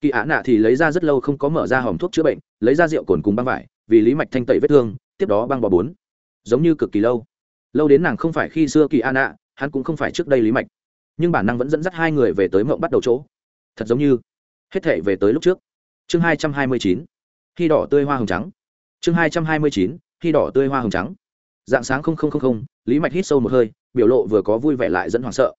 Kỳ á nạ thì lấy ra rất lâu không có mở ra hòm thuốc chữa bệnh, lấy ra rượu cồn cùng băng vải, vì lý mạch thanh tẩy vết thương, tiếp đó băng bò bốn. Giống như cực kỳ lâu. Lâu đến nàng không phải khi xưa kỳ á nạ, hắn cũng không phải trước đây lý mạch nhưng bản năng vẫn dẫn dắt hai người về tới mộng bắt đầu chỗ. Thật giống như, hết thể về tới lúc trước. Chương hai trăm hai mươi chín, khi đỏ tươi hoa hồng trắng. Chương hai trăm hai mươi chín, khi đỏ tươi hoa hồng trắng. Dạng sáng không không không không, lý mạch hít sâu một hơi, biểu lộ vừa có vui vẻ lại dẫn hoảng sợ.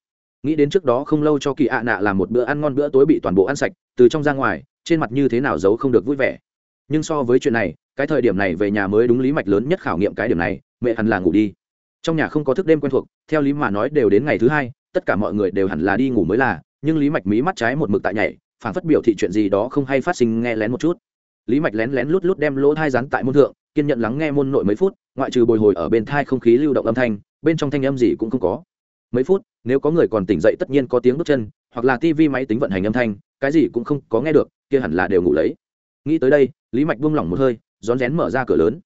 Nghĩ đến trước đó không lâu cho kỳ ạ nạ làm một bữa ăn ngon bữa tối bị toàn bộ ăn sạch, từ trong ra ngoài, trên mặt như thế nào giấu không được vui vẻ. Nhưng so với chuyện này, cái thời điểm này về nhà mới đúng lý mạch lớn nhất khảo nghiệm cái điểm này, mẹ hẳn là ngủ đi. Trong nhà không có thức đêm quen thuộc, theo lý mà nói đều đến ngày thứ hai tất cả mọi người đều hẳn là đi ngủ mới là, nhưng lý mạch mí mắt trái một mực tại nhảy, phản phất biểu thị chuyện gì đó không hay phát sinh nghe lén một chút. Lý mạch lén lén lút lút đem lỗ thai rắn tại môn thượng, kiên nhận lắng nghe môn nội mấy phút, ngoại trừ bồi hồi ở bên thai không khí lưu động âm thanh, bên trong thanh âm gì cũng không có. Mấy phút, nếu có người còn tỉnh dậy tất nhiên có tiếng bước chân, hoặc là tivi máy tính vận hành âm thanh, cái gì cũng không có nghe được, kia hẳn là đều ngủ lấy. Nghĩ tới đây, lý mạch buông lỏng một hơi, rón rén mở ra cửa lớn.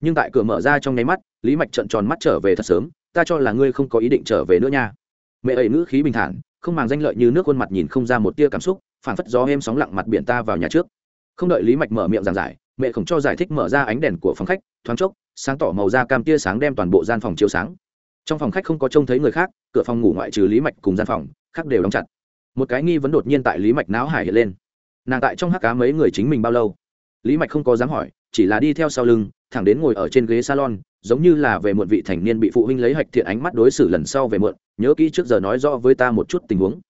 Nhưng tại cửa mở ra trong nháy mắt, lý mạch trợn tròn mắt trở về thật sớm, ta cho là ngươi không có ý định trở về nữa nha mẹ ấy ngữ khí bình thản, không màng danh lợi như nước khuôn mặt nhìn không ra một tia cảm xúc phản phất gió êm sóng lặng mặt biển ta vào nhà trước. Không đợi lý mạch mở miệng giảng giải, mẹ khổng cho giải thích mở ra ánh đèn của phòng khách, thoáng chốc, sáng tỏ màu da cam tia sáng đem toàn bộ gian phòng chiếu sáng. Trong phòng khách không có trông thấy người khác, cửa phòng ngủ ngoại trừ lý mạch cùng gian phòng, khác đều đóng chặt. Một cái nghi vấn đột nhiên tại lý mạch não hải hiện lên. Nàng tại trong hắc cá mấy người chính mình bao lâu? Lý mạch không có dám hỏi, chỉ là đi theo sau lưng, thẳng đến ngồi ở trên ghế salon giống như là về muộn vị thành niên bị phụ huynh lấy hạch thiện ánh mắt đối xử lần sau về muộn, nhớ kỹ trước giờ nói rõ với ta một chút tình huống.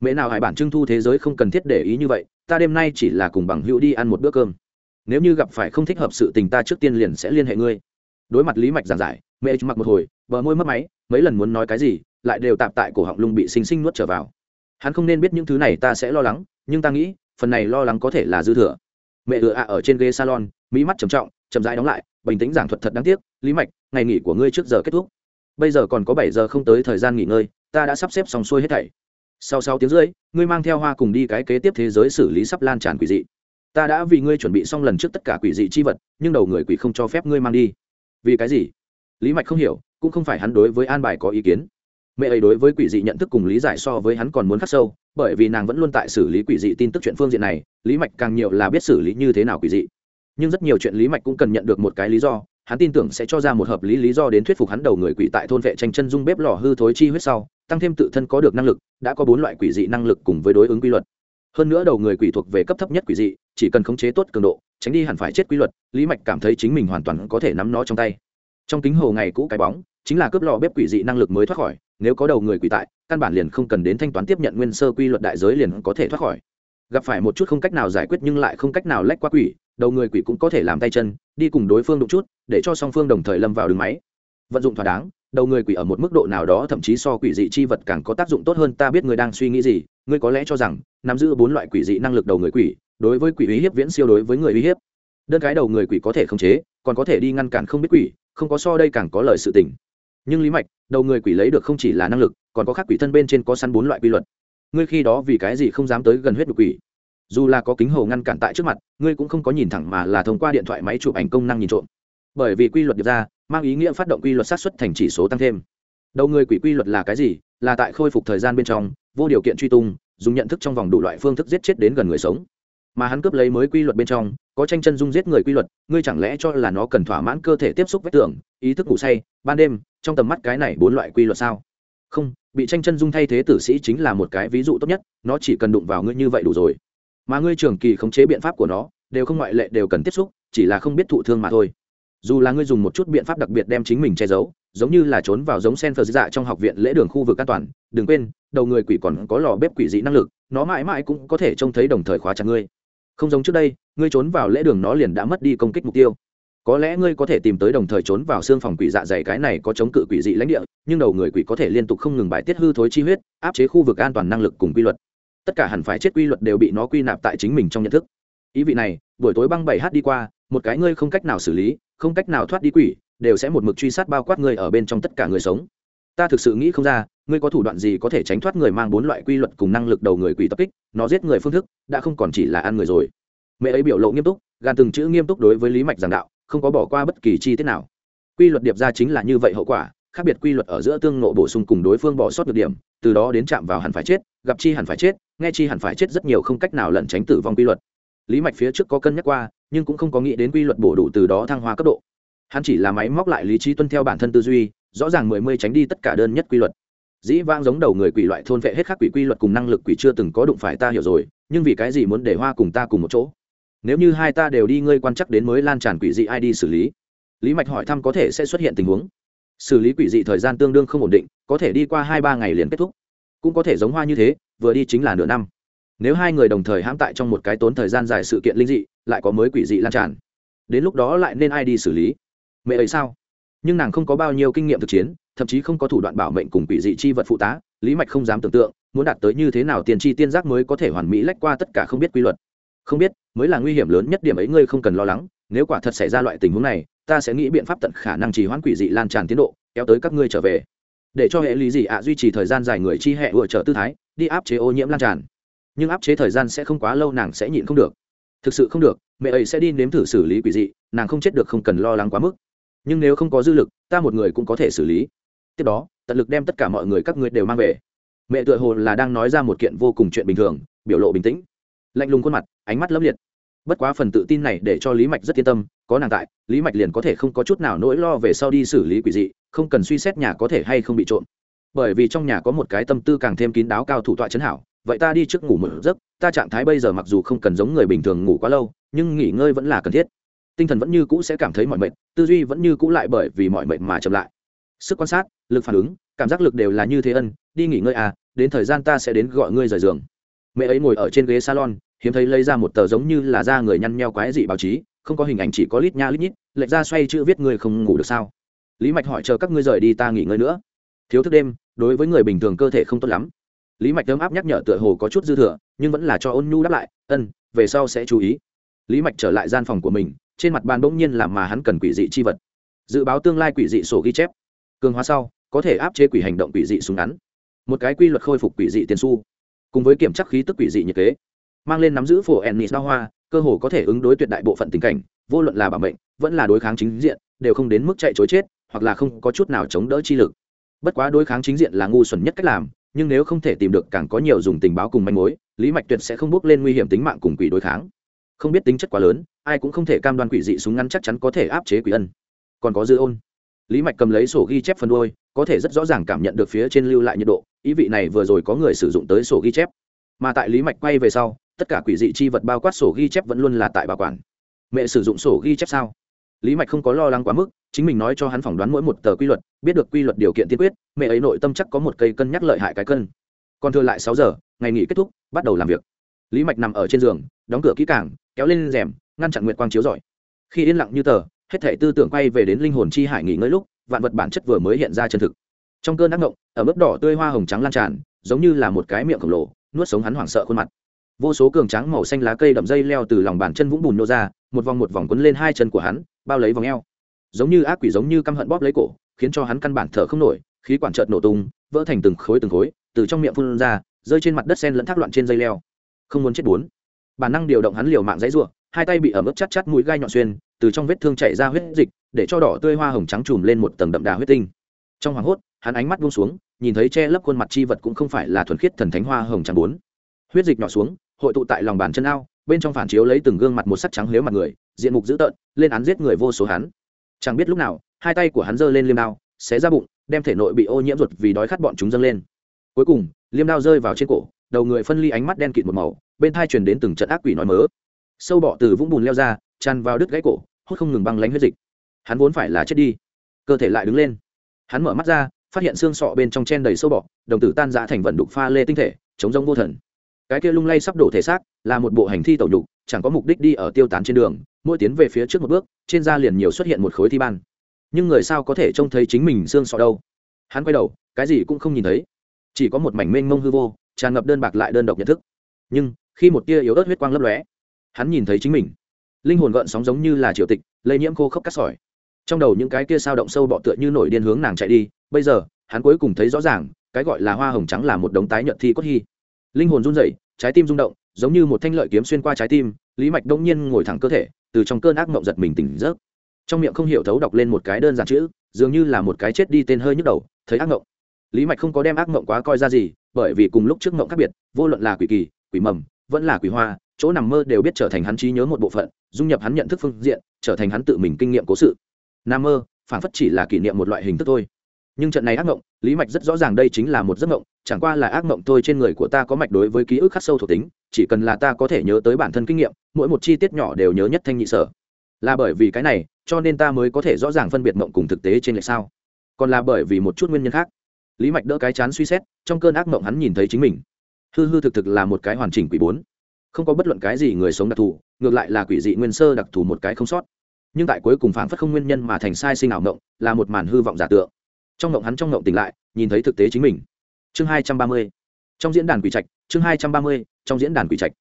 Mẹ nào hải bản trưng thu thế giới không cần thiết để ý như vậy, ta đêm nay chỉ là cùng bằng hữu đi ăn một bữa cơm. Nếu như gặp phải không thích hợp sự tình ta trước tiên liền sẽ liên hệ ngươi. Đối mặt lý mạch giảng giải, mẹ mặc một hồi, bờ môi mất máy, mấy lần muốn nói cái gì, lại đều tạp tại cổ họng lung bị xinh xinh nuốt trở vào. Hắn không nên biết những thứ này ta sẽ lo lắng, nhưng ta nghĩ, phần này lo lắng có thể là dư thừa. Mẹ ựa ạ ở trên ghế salon mỹ mắt trầm trọng, chậm rãi đóng lại, bình tĩnh giảng thuật thật đáng tiếc lý mạch, ngày nghỉ của ngươi trước giờ kết thúc. Bây giờ còn có bảy giờ không tới thời gian nghỉ ngơi, ta đã sắp xếp xong xuôi hết thảy. Sau sáu tiếng rưỡi, ngươi mang theo hoa cùng đi cái kế tiếp thế giới xử lý sắp lan tràn quỷ dị. Ta đã vì ngươi chuẩn bị xong lần trước tất cả quỷ dị chi vật, nhưng đầu người quỷ không cho phép ngươi mang đi. Vì cái gì? Lý mạch không hiểu, cũng không phải hắn đối với an bài có ý kiến. Mẹ ấy đối với quỷ dị nhận thức cùng lý giải so với hắn còn muốn khắc sâu, bởi vì nàng vẫn luôn tại xử lý quỷ dị tin tức chuyện phương diện này, lý mạch càng nhiều là biết xử lý như thế nào quỷ dị. Nhưng rất nhiều chuyện lý mạch cũng cần nhận được một cái lý do hắn tin tưởng sẽ cho ra một hợp lý lý do đến thuyết phục hắn đầu người quỷ tại thôn vệ tranh chân dung bếp lò hư thối chi huyết sau, tăng thêm tự thân có được năng lực, đã có bốn loại quỷ dị năng lực cùng với đối ứng quy luật. Hơn nữa đầu người quỷ thuộc về cấp thấp nhất quỷ dị, chỉ cần khống chế tốt cường độ, tránh đi hẳn phải chết quy luật, lý mạch cảm thấy chính mình hoàn toàn có thể nắm nó trong tay. Trong kính hồ ngày cũ cái bóng, chính là cướp lò bếp quỷ dị năng lực mới thoát khỏi, nếu có đầu người quỷ tại, căn bản liền không cần đến thanh toán tiếp nhận nguyên sơ quy luật đại giới liền có thể thoát khỏi. Gặp phải một chút không cách nào giải quyết nhưng lại không cách nào lách qua quỷ đầu người quỷ cũng có thể làm tay chân, đi cùng đối phương đụng chút, để cho song phương đồng thời lâm vào đường máy. Vận dụng thỏa đáng, đầu người quỷ ở một mức độ nào đó thậm chí so quỷ dị chi vật càng có tác dụng tốt hơn, ta biết người đang suy nghĩ gì, ngươi có lẽ cho rằng, nắm giữ bốn loại quỷ dị năng lực đầu người quỷ, đối với quỷ uy hiếp viễn siêu đối với người uy hiếp. Đơn cái đầu người quỷ có thể khống chế, còn có thể đi ngăn cản không biết quỷ, không có so đây càng có lời sự tình. Nhưng lý mạch, đầu người quỷ lấy được không chỉ là năng lực, còn có khác quỷ thân bên trên có săn bốn loại quy luật. Ngươi khi đó vì cái gì không dám tới gần huyết đục quỷ? Dù là có kính hồ ngăn cản tại trước mặt, ngươi cũng không có nhìn thẳng mà là thông qua điện thoại máy chụp ảnh công năng nhìn trộm. Bởi vì quy luật điệp ra, mang ý nghĩa phát động quy luật sát xuất thành chỉ số tăng thêm. Đầu người quỷ quy luật là cái gì? Là tại khôi phục thời gian bên trong, vô điều kiện truy tung, dùng nhận thức trong vòng đủ loại phương thức giết chết đến gần người sống. Mà hắn cướp lấy mới quy luật bên trong, có tranh chân dung giết người quy luật, ngươi chẳng lẽ cho là nó cần thỏa mãn cơ thể tiếp xúc vết tưởng ý thức ngủ say, ban đêm, trong tầm mắt cái này bốn loại quy luật sao? Không, bị tranh chân dung thay thế tử sĩ chính là một cái ví dụ tốt nhất, nó chỉ cần đụng vào ngươi như vậy đủ rồi mà ngươi trường kỳ khống chế biện pháp của nó, đều không ngoại lệ đều cần tiếp xúc, chỉ là không biết thụ thương mà thôi. Dù là ngươi dùng một chút biện pháp đặc biệt đem chính mình che giấu, giống như là trốn vào giống sen phờ dạ trong học viện lễ đường khu vực an toàn, đừng quên, đầu người quỷ còn có lò bếp quỷ dị năng lực, nó mãi mãi cũng có thể trông thấy đồng thời khóa chặt ngươi. Không giống trước đây, ngươi trốn vào lễ đường nó liền đã mất đi công kích mục tiêu. Có lẽ ngươi có thể tìm tới đồng thời trốn vào xương phòng quỷ dạ dày cái này có chống cự quỷ dị lãnh địa, nhưng đầu người quỷ có thể liên tục không ngừng bài tiết hư thối chi huyết, áp chế khu vực an toàn năng lực cùng quy luật tất cả hẳn phải chết quy luật đều bị nó quy nạp tại chính mình trong nhận thức. Ý vị này, buổi tối băng bảy h đi qua, một cái ngươi không cách nào xử lý, không cách nào thoát đi quỷ, đều sẽ một mực truy sát bao quát ngươi ở bên trong tất cả người sống. Ta thực sự nghĩ không ra, ngươi có thủ đoạn gì có thể tránh thoát người mang bốn loại quy luật cùng năng lực đầu người quỷ tập kích, nó giết người phương thức, đã không còn chỉ là ăn người rồi. Mẹ ấy biểu lộ nghiêm túc, gan từng chữ nghiêm túc đối với lý mạch giảng đạo, không có bỏ qua bất kỳ chi tiết nào. Quy luật điệp ra chính là như vậy hậu quả, khác biệt quy luật ở giữa tương nộ bổ sung cùng đối phương bỏ sót được điểm, từ đó đến chạm vào hẳn phải chết, gặp chi hẳn phải chết nghe chi hẳn phải chết rất nhiều không cách nào lẩn tránh tử vong quy luật. Lý mạch phía trước có cân nhắc qua, nhưng cũng không có nghĩ đến quy luật bổ đủ từ đó thăng hoa cấp độ. Hắn chỉ là máy móc lại lý trí tuân theo bản thân tư duy, rõ ràng mười mươi tránh đi tất cả đơn nhất quy luật. Dĩ vãng giống đầu người quỷ loại thôn vệ hết các quỷ quy luật cùng năng lực quỷ chưa từng có đụng phải ta hiểu rồi, nhưng vì cái gì muốn để hoa cùng ta cùng một chỗ? Nếu như hai ta đều đi ngươi quan chắc đến mới lan tràn quỷ dị ai đi xử lý. Lý mạch hỏi thăm có thể sẽ xuất hiện tình huống. Xử lý quỷ dị thời gian tương đương không ổn định, có thể đi qua hai ba ngày liền kết thúc cũng có thể giống hoa như thế, vừa đi chính là nửa năm. Nếu hai người đồng thời hãm tại trong một cái tốn thời gian dài sự kiện linh dị, lại có mới quỷ dị lan tràn. Đến lúc đó lại nên ai đi xử lý? Mẹ ấy sao? Nhưng nàng không có bao nhiêu kinh nghiệm thực chiến, thậm chí không có thủ đoạn bảo mệnh cùng quỷ dị chi vật phụ tá, lý mạch không dám tưởng tượng, muốn đạt tới như thế nào tiền tri tiên giác mới có thể hoàn mỹ lách qua tất cả không biết quy luật. Không biết, mới là nguy hiểm lớn nhất điểm ấy ngươi không cần lo lắng, nếu quả thật xảy ra loại tình huống này, ta sẽ nghĩ biện pháp tận khả năng trì hoãn quỷ dị lan tràn tiến độ, kéo tới các ngươi trở về để cho hệ lý dị ạ, duy trì thời gian dài người chi hệ ủa trợ tư thái, đi áp chế ô nhiễm lan tràn. Nhưng áp chế thời gian sẽ không quá lâu, nàng sẽ nhịn không được. Thực sự không được, mẹ ấy sẽ đi nếm thử xử lý quỷ dị, nàng không chết được không cần lo lắng quá mức. Nhưng nếu không có dư lực, ta một người cũng có thể xử lý. Tiếp đó, tận lực đem tất cả mọi người các ngươi đều mang về. Mẹ tựa hồ là đang nói ra một kiện vô cùng chuyện bình thường, biểu lộ bình tĩnh. Lạnh lùng khuôn mặt, ánh mắt lấp liệt bất quá phần tự tin này để cho lý mạch rất yên tâm, có nàng tại, lý mạch liền có thể không có chút nào nỗi lo về sau đi xử lý quỷ dị, không cần suy xét nhà có thể hay không bị trộm. Bởi vì trong nhà có một cái tâm tư càng thêm kín đáo cao thủ tọa chấn hảo, vậy ta đi trước ngủ một giấc, ta trạng thái bây giờ mặc dù không cần giống người bình thường ngủ quá lâu, nhưng nghỉ ngơi vẫn là cần thiết. Tinh thần vẫn như cũ sẽ cảm thấy mọi mệt, tư duy vẫn như cũ lại bởi vì mọi mệt mà chậm lại. Sức quan sát, lực phản ứng, cảm giác lực đều là như thế ân, đi nghỉ ngơi à đến thời gian ta sẽ đến gọi ngươi rời giường. Mẹ ấy ngồi ở trên ghế salon hiếm thấy lấy ra một tờ giống như là da người nhăn nheo quái dị báo chí, không có hình ảnh, chỉ có lít nha lít nhít, lệch ra xoay chữ viết người không ngủ được sao? Lý mạch hỏi chờ các ngươi rời đi ta nghỉ ngơi nữa. Thiếu thức đêm, đối với người bình thường cơ thể không tốt lắm. Lý mạch ấm áp nhắc nhở tựa hồ có chút dư thừa, nhưng vẫn là cho ôn nhu đáp lại, ân, về sau sẽ chú ý. Lý mạch trở lại gian phòng của mình, trên mặt bàn bỗng nhiên làm mà hắn cần quỷ dị chi vật. Dự báo tương lai quỷ dị sổ ghi chép. Cường hóa sau, có thể áp chế quỷ hành động quỷ dị súng ngắn. Một cái quy luật khôi phục quỷ dị tiền su cùng với kiểm tra khí tức quỷ dị nhiệt kế mang lên nắm giữ phổ ennis đa hoa, cơ hồ có thể ứng đối tuyệt đại bộ phận tình cảnh, vô luận là bảo mệnh, vẫn là đối kháng chính diện, đều không đến mức chạy chối chết, hoặc là không có chút nào chống đỡ chi lực. Bất quá đối kháng chính diện là ngu xuẩn nhất cách làm, nhưng nếu không thể tìm được càng có nhiều dùng tình báo cùng manh mối, lý mạch tuyệt sẽ không bước lên nguy hiểm tính mạng cùng quỷ đối kháng. Không biết tính chất quá lớn, ai cũng không thể cam đoan quỷ dị súng ngắn chắc chắn có thể áp chế quỷ ân. Còn có dư ôn. Lý mạch cầm lấy sổ ghi chép phần đôi có thể rất rõ ràng cảm nhận được phía trên lưu lại nhiệt độ, ý vị này vừa rồi có người sử dụng tới sổ ghi chép. Mà tại lý mạch quay về sau tất cả quỷ dị chi vật bao quát sổ ghi chép vẫn luôn là tại bảo quản. Mẹ sử dụng sổ ghi chép sao? Lý mạch không có lo lắng quá mức, chính mình nói cho hắn phỏng đoán mỗi một tờ quy luật, biết được quy luật điều kiện tiên quyết, mẹ ấy nội tâm chắc có một cây cân nhắc lợi hại cái cân. Còn thừa lại sáu giờ, ngày nghỉ kết thúc, bắt đầu làm việc. Lý mạch nằm ở trên giường, đóng cửa kỹ càng, kéo lên rèm, ngăn chặn nguyệt quang chiếu rọi. Khi yên lặng như tờ, hết thể tư tưởng quay về đến linh hồn chi hải nghỉ ngơi lúc, vạn vật bản chất vừa mới hiện ra chân thực. Trong cơn ác ngộng ở mức đỏ tươi hoa hồng trắng lan tràn, giống như là một cái miệng khổng lồ, nuốt sống hắn hoảng sợ khuôn mặt vô số cường trắng màu xanh lá cây đậm dây leo từ lòng bàn chân vũng bùn nô ra, một vòng một vòng quấn lên hai chân của hắn, bao lấy vòng eo. Giống như ác quỷ giống như căm hận bóp lấy cổ, khiến cho hắn căn bản thở không nổi, khí quản trợt nổ tung, vỡ thành từng khối từng khối, từ trong miệng phun ra, rơi trên mặt đất sen lẫn thác loạn trên dây leo. Không muốn chết bốn. Bản năng điều động hắn liều mạng dãy ruộng hai tay bị ẩm ướt chắt chắt mũi gai nhọn xuyên, từ trong vết thương chảy ra huyết dịch, để cho đỏ tươi hoa hồng trắng trùm lên một tầng đậm đà huyết tinh. Trong hoảng hốt, hắn ánh mắt buông xuống, nhìn thấy che lấp khuôn mặt chi vật cũng không phải là thuần khiết thần thánh hoa hồng trắng bốn. Huyết dịch nhỏ xuống hội tụ tại lòng bàn chân ao, bên trong phản chiếu lấy từng gương mặt một sắc trắng lếu mặt người, diện mục dữ tợn, lên án giết người vô số hắn. Chẳng biết lúc nào, hai tay của hắn giơ lên liêm đao, xé ra bụng, đem thể nội bị ô nhiễm ruột vì đói khát bọn chúng dâng lên. Cuối cùng, liêm đao rơi vào trên cổ, đầu người phân ly ánh mắt đen kịt một màu, bên thai truyền đến từng trận ác quỷ nói mớ. Sâu bọ từ vũng bùn leo ra, tràn vào đứt gãy cổ, hốt không ngừng băng lánh huyết dịch. Hắn vốn phải là chết đi. Cơ thể lại đứng lên. Hắn mở mắt ra, phát hiện xương sọ bên trong chen đầy sâu bọ, đồng tử tan dã thành vận đục pha lê tinh thể, chống rông vô thần cái kia lung lay sắp đổ thể xác là một bộ hành thi tẩu nhục, chẳng có mục đích đi ở tiêu tán trên đường, mỗi tiến về phía trước một bước, trên da liền nhiều xuất hiện một khối thi ban. Nhưng người sao có thể trông thấy chính mình xương sọ đâu? Hắn quay đầu, cái gì cũng không nhìn thấy. Chỉ có một mảnh mênh mông hư vô, tràn ngập đơn bạc lại đơn độc nhận thức. Nhưng, khi một tia yếu ớt huyết quang lấp lóe, hắn nhìn thấy chính mình. Linh hồn gợn sóng giống như là triều tịch, lây nhiễm khô khốc cắt sỏi. Trong đầu những cái kia sao động sâu bọ tựa như nổi điên hướng nàng chạy đi, bây giờ, hắn cuối cùng thấy rõ ràng, cái gọi là hoa hồng trắng là một đống tái nhợt thi cốt hy linh hồn run rẩy, trái tim rung động, giống như một thanh lợi kiếm xuyên qua trái tim, lý mạch đông nhiên ngồi thẳng cơ thể, từ trong cơn ác mộng giật mình tỉnh giấc. Trong miệng không hiểu thấu đọc lên một cái đơn giản chữ, dường như là một cái chết đi tên hơi nhức đầu, thấy ác mộng. Lý mạch không có đem ác mộng quá coi ra gì, bởi vì cùng lúc trước mộng khác biệt, vô luận là quỷ kỳ, quỷ mầm, vẫn là quỷ hoa, chỗ nằm mơ đều biết trở thành hắn trí nhớ một bộ phận, dung nhập hắn nhận thức phương diện, trở thành hắn tự mình kinh nghiệm cố sự. Nam mơ phản phất chỉ là kỷ niệm một loại hình thức thôi. Nhưng trận này ác mộng, lý mạch rất rõ ràng đây chính là một giấc mộng chẳng qua là ác mộng thôi, trên người của ta có mạch đối với ký ức khắc sâu thuộc tính, chỉ cần là ta có thể nhớ tới bản thân kinh nghiệm, mỗi một chi tiết nhỏ đều nhớ nhất thanh nhị sở. Là bởi vì cái này, cho nên ta mới có thể rõ ràng phân biệt mộng cùng thực tế trên lệch sao. Còn là bởi vì một chút nguyên nhân khác. Lý mạch đỡ cái chán suy xét, trong cơn ác mộng hắn nhìn thấy chính mình. Hư hư thực thực là một cái hoàn chỉnh quỷ bốn. Không có bất luận cái gì người sống đặc thù, ngược lại là quỷ dị nguyên sơ đặc thù một cái không sót. Nhưng tại cuối cùng phản phất không nguyên nhân mà thành sai sinh ảo mộng, là một màn hư vọng giả tượng. Trong mộng hắn trong mộng tỉnh lại, nhìn thấy thực tế chính mình chương hai trăm ba mươi. Trong diễn đàn quỷ trạch, chương hai trăm ba mươi, trong diễn đàn quỷ trạch.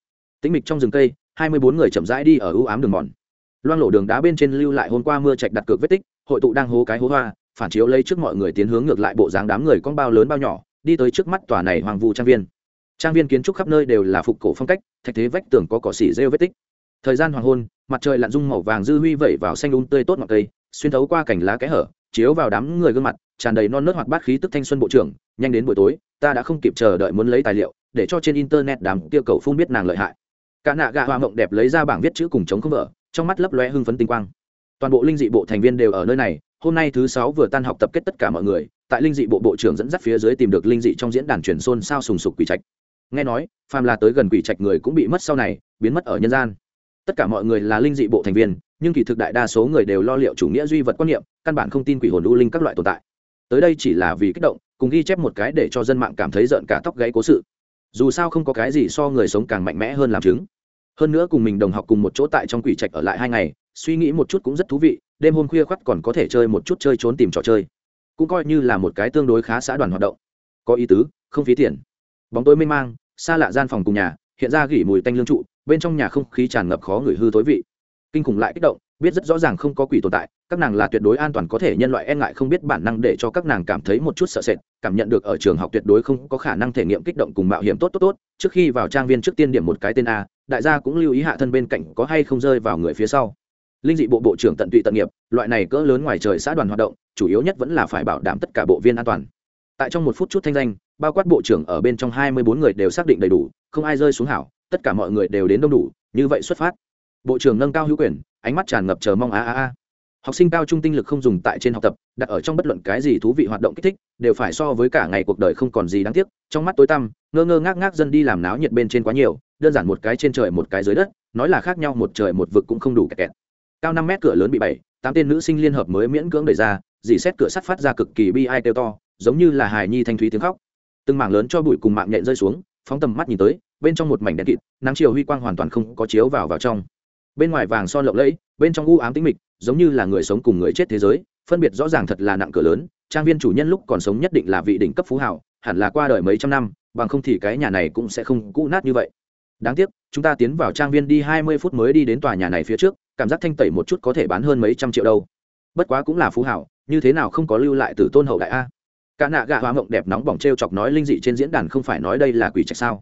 Tĩnh mịch trong rừng cây, hai mươi bốn người chậm rãi đi ở ưu ám đường mòn. Loang lộ đường đá bên trên lưu lại hôm qua mưa trạch đặt cược vết tích, hội tụ đang hố cái hố hoa, phản chiếu lấy trước mọi người tiến hướng ngược lại bộ dáng đám người con bao lớn bao nhỏ, đi tới trước mắt tòa này hoàng vu trang viên. Trang viên kiến trúc khắp nơi đều là phục cổ phong cách, thạch thế vách tường có cỏ xỉ rêu vết tích. Thời gian hoàng hôn, mặt trời lặn dung màu vàng dư huy vẩy vào xanh đun tươi tốt ngọn cây, xuyên thấu qua cảnh lá kẽ hở, chiếu vào đám người gương mặt tràn đầy non nớt hoạt bát khí tức thanh xuân bộ trưởng, nhanh đến buổi tối, ta đã không kịp chờ đợi muốn lấy tài liệu, để cho trên internet đám tiêu cầu phun biết nàng lợi hại. Cả nạ gạ hoa mộng đẹp lấy ra bảng viết chữ cùng chống không vợ trong mắt lấp lóe hưng phấn tinh quang. Toàn bộ linh dị bộ thành viên đều ở nơi này, hôm nay thứ sáu vừa tan học tập kết tất cả mọi người, tại linh dị bộ bộ trưởng dẫn dắt phía dưới tìm được linh dị trong diễn đàn truyền xôn sao sùng sục quỷ trạch. Nghe nói, phàm là tới gần quỷ trạch người cũng bị mất sau này, biến mất ở nhân gian. Tất cả mọi người là linh dị bộ thành viên, nhưng kỳ thực đại đa số người đều lo liệu chủ nghĩa duy vật quan niệm, căn bản không tin quỷ hồn u linh các loại tồn tại tới đây chỉ là vì kích động, cùng ghi chép một cái để cho dân mạng cảm thấy giận cả tóc gáy cố sự. Dù sao không có cái gì so người sống càng mạnh mẽ hơn làm chứng. Hơn nữa cùng mình đồng học cùng một chỗ tại trong quỷ trạch ở lại hai ngày, suy nghĩ một chút cũng rất thú vị, đêm hôm khuya khoắt còn có thể chơi một chút chơi trốn tìm trò chơi. Cũng coi như là một cái tương đối khá xã đoàn hoạt động. Có ý tứ, không phí tiền. Bóng tối mê mang, xa lạ gian phòng cùng nhà, hiện ra gỉ mùi tanh lương trụ, bên trong nhà không khí tràn ngập khó người hư tối vị. Kinh khủng lại kích động biết rất rõ ràng không có quỷ tồn tại, các nàng là tuyệt đối an toàn có thể nhân loại e ngại không biết bản năng để cho các nàng cảm thấy một chút sợ sệt, cảm nhận được ở trường học tuyệt đối không có khả năng thể nghiệm kích động cùng mạo hiểm tốt tốt tốt, trước khi vào trang viên trước tiên điểm một cái tên a, đại gia cũng lưu ý hạ thân bên cạnh có hay không rơi vào người phía sau. Linh dị bộ bộ trưởng tận tụy tận nghiệp, loại này cỡ lớn ngoài trời xã đoàn hoạt động, chủ yếu nhất vẫn là phải bảo đảm tất cả bộ viên an toàn. Tại trong một phút chút thanh danh, bao quát bộ trưởng ở bên trong hai mươi bốn người đều xác định đầy đủ, không ai rơi xuống hảo, tất cả mọi người đều đến đông đủ, như vậy xuất phát bộ trưởng nâng cao hữu quyền, ánh mắt tràn ngập chờ mong, a a a. Học sinh cao trung tinh lực không dùng tại trên học tập, đặt ở trong bất luận cái gì thú vị hoạt động kích thích, đều phải so với cả ngày cuộc đời không còn gì đáng tiếc, trong mắt tối tăm, ngơ ngơ ngác ngác dân đi làm náo nhiệt bên trên quá nhiều, đơn giản một cái trên trời một cái dưới đất, nói là khác nhau, một trời một vực cũng không đủ kẹt kẹt. Cao năm mét cửa lớn bị bảy, tám tên nữ sinh liên hợp mới miễn cưỡng đẩy ra, dì xét cửa sắt phát ra cực kỳ bi ai kêu to, giống như là hài nhi thanh thúy tiếng khóc. Từng mảng lớn cho bụi cùng mạng nhện rơi xuống, phóng tầm mắt nhìn tới, bên trong một mảnh đen kịt, nắng chiều huy quang hoàn toàn không có chiếu vào vào trong bên ngoài vàng son lộng lẫy, bên trong u ám tĩnh mịch, giống như là người sống cùng người chết thế giới, phân biệt rõ ràng thật là nặng cửa lớn, trang viên chủ nhân lúc còn sống nhất định là vị đỉnh cấp phú hảo hẳn là qua đời mấy trăm năm, bằng không thì cái nhà này cũng sẽ không cũ nát như vậy. Đáng tiếc, chúng ta tiến vào trang viên đi hai mươi phút mới đi đến tòa nhà này phía trước, cảm giác thanh tẩy một chút có thể bán hơn mấy trăm triệu đâu. Bất quá cũng là phú hảo như thế nào không có lưu lại từ tôn hậu đại a? Cả nạ gạ hoa mộng đẹp nóng bỏng t r e o chọc nói linh dị trên diễn đàn không phải nói đây là quỷ trạch sao?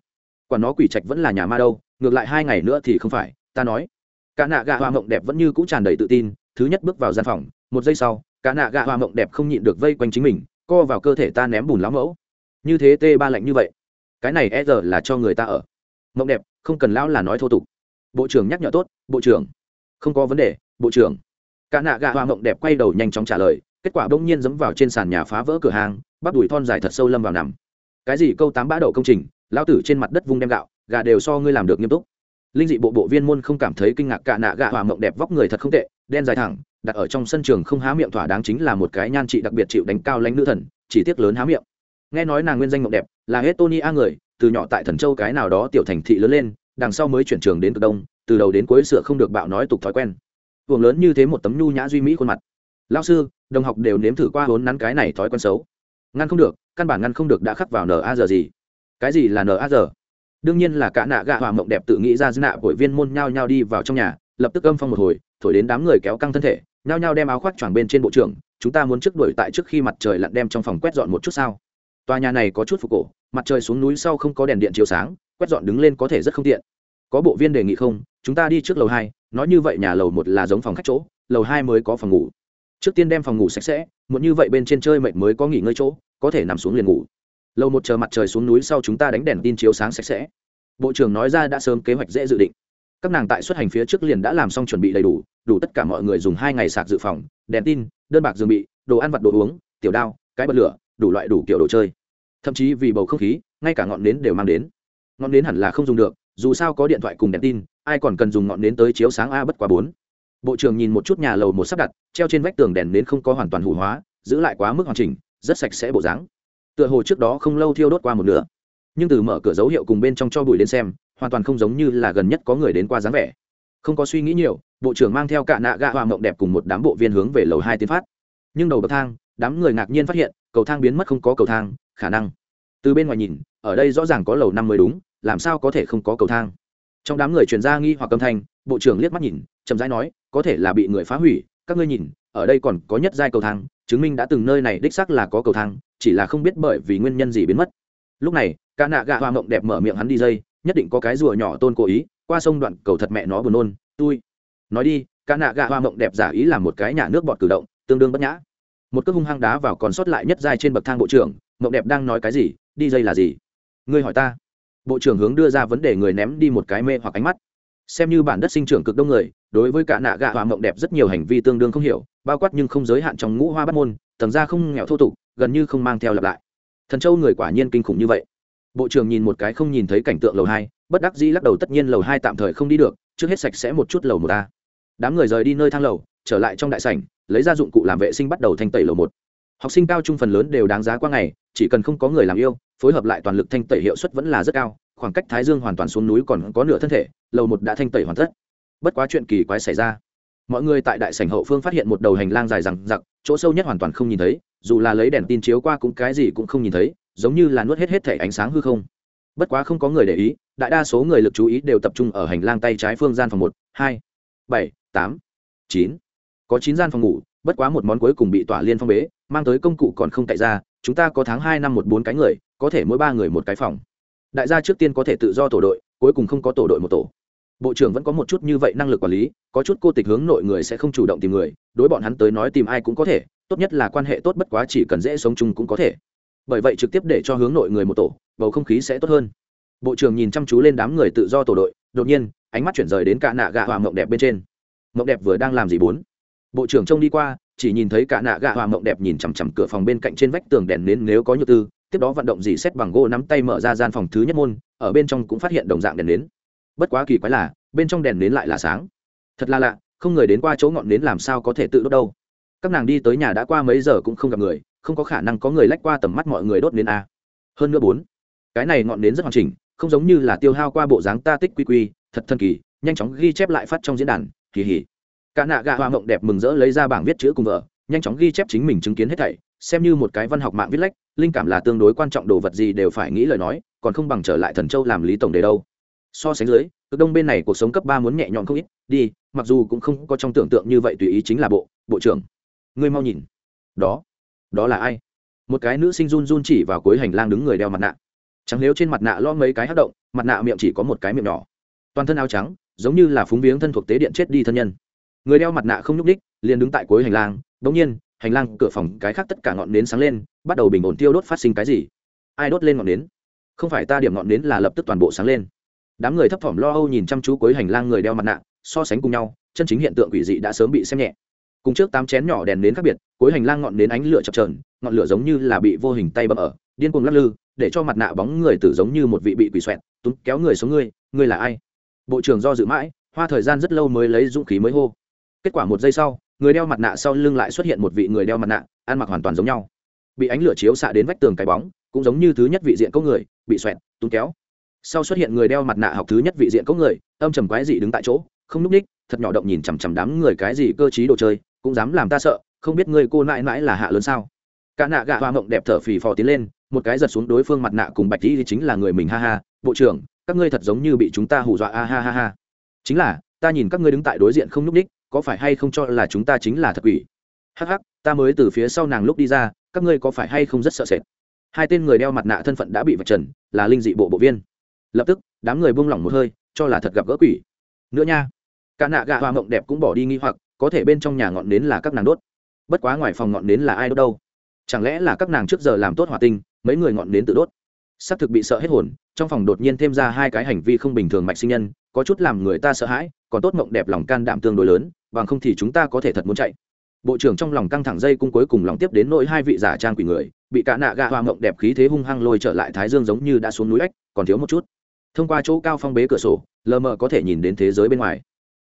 Còn nó quỷ trạch vẫn là nhà ma đâu, ngược lại hai ngày nữa thì không phải, ta nói cả nạ gạ hoa mộng đẹp vẫn như c ũ tràn đầy tự tin, thứ nhất bước vào gian phòng, một giây sau, cả nạ gạ hoa mộng đẹp không nhịn được vây quanh chính mình, co vào cơ thể ta ném bùn lão mẫu. Như thế tê ba lạnh như vậy, cái này e giờ là cho người ta ở. Mộng đẹp, không cần lão là nói thô tục. Bộ trưởng nhắc nhở tốt, bộ trưởng. Không có vấn đề, bộ trưởng. Cả nạ gạ hoa mộng đẹp quay đầu nhanh chóng trả lời, kết quả bỗng nhiên dẫm vào trên sàn nhà phá vỡ cửa hàng bắt đùi thon dài thật sâu lâm vào nằm. Cái gì câu tám bã đậu công trình, lão tử trên mặt đất vung đem gạo, gà đều so ngươi làm được nghiêm túc linh dị bộ bộ viên môn không cảm thấy kinh ngạc cả nạ gạ hòa mộng đẹp vóc người thật không tệ, đen dài thẳng, đặt ở trong sân trường không há miệng thỏa đáng chính là một cái nhan trị đặc biệt chịu đánh cao lãnh nữ thần, chỉ tiếc lớn há miệng. Nghe nói nàng nguyên danh mộng đẹp, là hết tony a người, từ nhỏ tại thần châu cái nào đó tiểu thành thị lớn lên, đằng sau mới chuyển trường đến cực đông, từ đầu đến cuối sửa không được bạo nói tục thói quen. Vùng lớn như thế một tấm nhu nhã duy mỹ khuôn mặt. Lao sư, đồng học đều nếm thử qua hốn nắn cái này thói quen xấu. Ngăn không được, căn bản ngăn không được đã khắc vào na giờ gì. Cái gì là na giờ đương nhiên là cả nạ gạ hòa mộng đẹp tự nghĩ ra dư nạ bội viên môn nhao nhao đi vào trong nhà, lập tức âm phong một hồi, thổi đến đám người kéo căng thân thể, nhao nhao đem áo khoác choàng bên trên bộ trưởng, chúng ta muốn trước đuổi tại trước khi mặt trời lặn đem trong phòng quét dọn một chút sao? Tòa nhà này có chút phục cổ, mặt trời xuống núi sau không có đèn điện chiếu sáng, quét dọn đứng lên có thể rất không tiện. Có bộ viên đề nghị không? Chúng ta đi trước lầu hai, nói như vậy nhà lầu một là giống phòng khách chỗ, lầu hai mới có phòng ngủ. Trước tiên đem phòng ngủ sạch sẽ muốn như vậy bên trên chơi mệnh mới có nghỉ ngơi chỗ, có thể nằm xuống liền ngủ lâu một chờ mặt trời xuống núi sau chúng ta đánh đèn tin chiếu sáng sạch sẽ. Bộ trưởng nói ra đã sớm kế hoạch dễ dự định. Các nàng tại xuất hành phía trước liền đã làm xong chuẩn bị đầy đủ đủ tất cả mọi người dùng hai ngày sạc dự phòng, đèn tin, đơn bạc dường bị, đồ ăn vặt đồ uống, tiểu đao, cái bật lửa, đủ loại đủ kiểu đồ chơi. Thậm chí vì bầu không khí, ngay cả ngọn nến đều mang đến. Ngọn nến hẳn là không dùng được, dù sao có điện thoại cùng đèn tin, ai còn cần dùng ngọn nến tới chiếu sáng a bất quá bốn. Bộ trưởng nhìn một chút nhà lầu một sắp đặt, treo trên vách tường đèn nến không có hoàn toàn hủ hóa, giữ lại quá mức hoàn chỉnh, rất sạch sẽ bộ dáng tựa hồ trước đó không lâu thiêu đốt qua một nửa. Nhưng từ mở cửa dấu hiệu cùng bên trong cho bụi lên xem, hoàn toàn không giống như là gần nhất có người đến qua dáng vẻ. Không có suy nghĩ nhiều, bộ trưởng mang theo cả nạ gạ hoa mộng đẹp cùng một đám bộ viên hướng về lầu hai tiến phát. Nhưng đầu bậc thang, đám người ngạc nhiên phát hiện, cầu thang biến mất không có cầu thang, khả năng. Từ bên ngoài nhìn, ở đây rõ ràng có lầu năm mới đúng, làm sao có thể không có cầu thang? Trong đám người truyền ra nghi hoặc âm thanh, bộ trưởng liếc mắt nhìn, chậm rãi nói, có thể là bị người phá hủy, các ngươi nhìn, ở đây còn có nhất giai cầu thang, chứng minh đã từng nơi này đích xác là có cầu thang chỉ là không biết bởi vì nguyên nhân gì biến mất. Lúc này ca nạ gạ hoa mộng đẹp mở miệng hắn đi dây, nhất định có cái rùa nhỏ tôn cố ý, qua sông đoạn cầu thật mẹ nó buồn nôn, tui. Nói đi ca nạ gạ hoa mộng đẹp giả ý là một cái nhà nước bọt cử động, tương đương bất nhã. Một cước hung hăng đá vào còn sót lại nhất giai trên bậc thang bộ trưởng, mộng đẹp đang nói cái gì, đi dây là gì? Ngươi hỏi ta. Bộ trưởng hướng đưa ra vấn đề người ném đi một cái mê hoặc ánh mắt. Xem như bản đất sinh trưởng cực đông người, đối với cả nạ gạ hoa mộng đẹp rất nhiều hành vi tương đương không hiểu, bao quát nhưng không giới hạn trong ngũ hoa bắt môn, tầng ra không nghèo thô tục gần như không mang theo lặp lại. Thần châu người quả nhiên kinh khủng như vậy. Bộ trưởng nhìn một cái không nhìn thấy cảnh tượng lầu hai, bất đắc dĩ lắc đầu, tất nhiên lầu hai tạm thời không đi được, trước hết sạch sẽ một chút lầu một ta đám người rời đi nơi thang lầu, trở lại trong đại sảnh, lấy ra dụng cụ làm vệ sinh bắt đầu thanh tẩy lầu một. Học sinh cao trung phần lớn đều đáng giá qua ngày, chỉ cần không có người làm yêu, phối hợp lại toàn lực thanh tẩy hiệu suất vẫn là rất cao, khoảng cách thái dương hoàn toàn xuống núi còn có nửa thân thể, lầu một đã thanh tẩy hoàn tất. Bất quá chuyện kỳ quái xảy ra. Mọi người tại đại sảnh hậu phương phát hiện một đầu hành lang dài rằng giặc chỗ sâu nhất hoàn toàn không nhìn thấy dù là lấy đèn tin chiếu qua cũng cái gì cũng không nhìn thấy, giống như là nuốt hết hết thể ánh sáng hư không. Bất quá không có người để ý, đại đa số người lực chú ý đều tập trung ở hành lang tay trái phương gian phòng một, hai, bảy, tám, chín. Có chín gian phòng ngủ, bất quá một món cuối cùng bị tỏa liên phong bế, mang tới công cụ còn không tại ra, chúng ta có tháng hai năm một bốn cái người, có thể mỗi ba người một cái phòng. Đại gia trước tiên có thể tự do tổ đội, cuối cùng không có tổ đội một tổ. Bộ trưởng vẫn có một chút như vậy năng lực quản lý, có chút cô tịch hướng nội người sẽ không chủ động tìm người, đối bọn hắn tới nói tìm ai cũng có thể tốt nhất là quan hệ tốt bất quá chỉ cần dễ sống chung cũng có thể. Bởi vậy trực tiếp để cho hướng nội người một tổ, bầu không khí sẽ tốt hơn. Bộ trưởng nhìn chăm chú lên đám người tự do tổ đội, đột nhiên, ánh mắt chuyển rời đến cả nạ gạ hòa mộng đẹp bên trên. Mộng đẹp vừa đang làm gì bốn? Bộ trưởng trông đi qua, chỉ nhìn thấy cả nạ gạ hòa mộng đẹp nhìn chằm chằm cửa phòng bên cạnh trên vách tường đèn nến nếu có nhược tư, tiếp đó vận động dì xét bằng gỗ nắm tay mở ra gian phòng thứ nhất môn, ở bên trong cũng phát hiện đồng dạng đèn nến. Bất quá kỳ quái là, bên trong đèn nến lại là sáng. Thật là lạ, không người đến qua chỗ ngọn nến làm sao có thể tự đốt đâu các nàng đi tới nhà đã qua mấy giờ cũng không gặp người, không có khả năng có người lách qua tầm mắt mọi người đốt nến a. Hơn nữa bốn, cái này ngọn nến rất hoàn chỉnh, không giống như là tiêu hao qua bộ dáng ta tích quy quy, thật thần kỳ, nhanh chóng ghi chép lại phát trong diễn đàn kỳ hỉ cả nạ gạ hoa mộng đẹp mừng rỡ lấy ra bảng viết chữ cùng vợ nhanh chóng ghi chép chính mình chứng kiến hết thảy, xem như một cái văn học mạng viết lách, linh cảm là tương đối quan trọng đồ vật gì đều phải nghĩ lời nói, còn không bằng trở lại thần châu làm lý tổng đề đâu. So sánh dưới, cực đông bên này cuộc sống cấp ba muốn nhẹ nhõm không ít, đi, mặc dù cũng không có trong tưởng tượng như vậy tùy ý chính là bộ bộ trưởng ngươi mau nhìn. Đó đó là ai? Một cái nữ sinh run run chỉ vào cuối hành lang đứng người đeo mặt nạ. Chẳng nếu trên mặt nạ lo mấy cái hát động, mặt nạ miệng chỉ có một cái miệng nhỏ. Toàn thân áo trắng, giống như là phúng viếng thân thuộc tế điện chết đi thân nhân. Người đeo mặt nạ không nhúc ních liền đứng tại cuối hành lang đ ỗ n g nhiên, hành lang cửa phòng cái khác tất cả ngọn nến sáng lên, bắt đầu bình ổn tiêu đốt phát sinh cái gì? Ai đốt lên ngọn nến? Không phải ta điểm ngọn nến là lập tức toàn bộ sáng lên. Đám người thấp thỏm lo âu nhìn chăm chú cuối hành lang người đeo mặt nạ, so sánh cùng nhau, chân chính hiện tượng quỷ dị đã sớm bị xem nhẹ cùng trước tám chén nhỏ đèn nến khác biệt, cuối hành lang ngọn nến ánh lửa chập trờn ngọn lửa giống như là bị vô hình tay bấm ở, điên cuồng lắc lư, để cho mặt nạ bóng người tử giống như một vị bị quỷ xoẹt, túm kéo người xuống ngươi ngươi là ai? Bộ trưởng do dự mãi, hoa thời gian rất lâu mới lấy dũng khí mới hô. Kết quả một giây sau, người đeo mặt nạ sau lưng lại xuất hiện một vị người đeo mặt nạ, ăn mặc hoàn toàn giống nhau. Bị ánh lửa chiếu xạ đến vách tường cái bóng, cũng giống như thứ nhất vị diện có người, bị xoẹt, túm kéo. Sau xuất hiện người đeo mặt nạ học thứ nhất vị diện có người, âm trầm quái dị đứng tại chỗ, không núp ních, thật nhỏ động nhìn chằm chằm đám người cái gì cơ t đồ chơi cũng dám làm ta sợ, không biết người cô mãi mãi là hạ lớn sao? Cả nạ gạ hoa mộng đẹp thở phì phò tiến lên, một cái giật xuống đối phương mặt nạ cùng bạch đi thì chính là người mình, ha ha, bộ trưởng, các ngươi thật giống như bị chúng ta hù dọa a ha ha ha. Chính là, ta nhìn các ngươi đứng tại đối diện không nhúc ních có phải hay không cho là chúng ta chính là thật quỷ? Hắc hắc, ta mới từ phía sau nàng lúc đi ra, các ngươi có phải hay không rất sợ sệt? Hai tên người đeo mặt nạ thân phận đã bị vạch trần, là linh dị bộ bộ viên. Lập tức, đám người buông lỏng một hơi, cho là thật gặp gỡ quỷ. Nữa nha. Cả nạ gạ hoa mộng đẹp cũng bỏ đi nghi hoặc có thể bên trong nhà ngọn nến là các nàng đốt. Bất quá ngoài phòng ngọn nến là ai đốt đâu? Chẳng lẽ là các nàng trước giờ làm tốt hỏa tinh, mấy người ngọn nến tự đốt? Xác thực bị sợ hết hồn, trong phòng đột nhiên thêm ra hai cái hành vi không bình thường mạch sinh nhân, có chút làm người ta sợ hãi, còn tốt mộng đẹp lòng can đảm tương đối lớn, bằng không thì chúng ta có thể thật muốn chạy. Bộ trưởng trong lòng căng thẳng dây cung cuối cùng lòng tiếp đến nỗi hai vị giả trang quỷ người, bị cả nạ gạ hoa mộng đẹp khí thế hung hăng lôi trở lại thái dương giống như đã xuống núi ếch còn thiếu một chút. Thông qua chỗ cao phong bế cửa sổ, lờ mờ có thể nhìn đến thế giới bên ngoài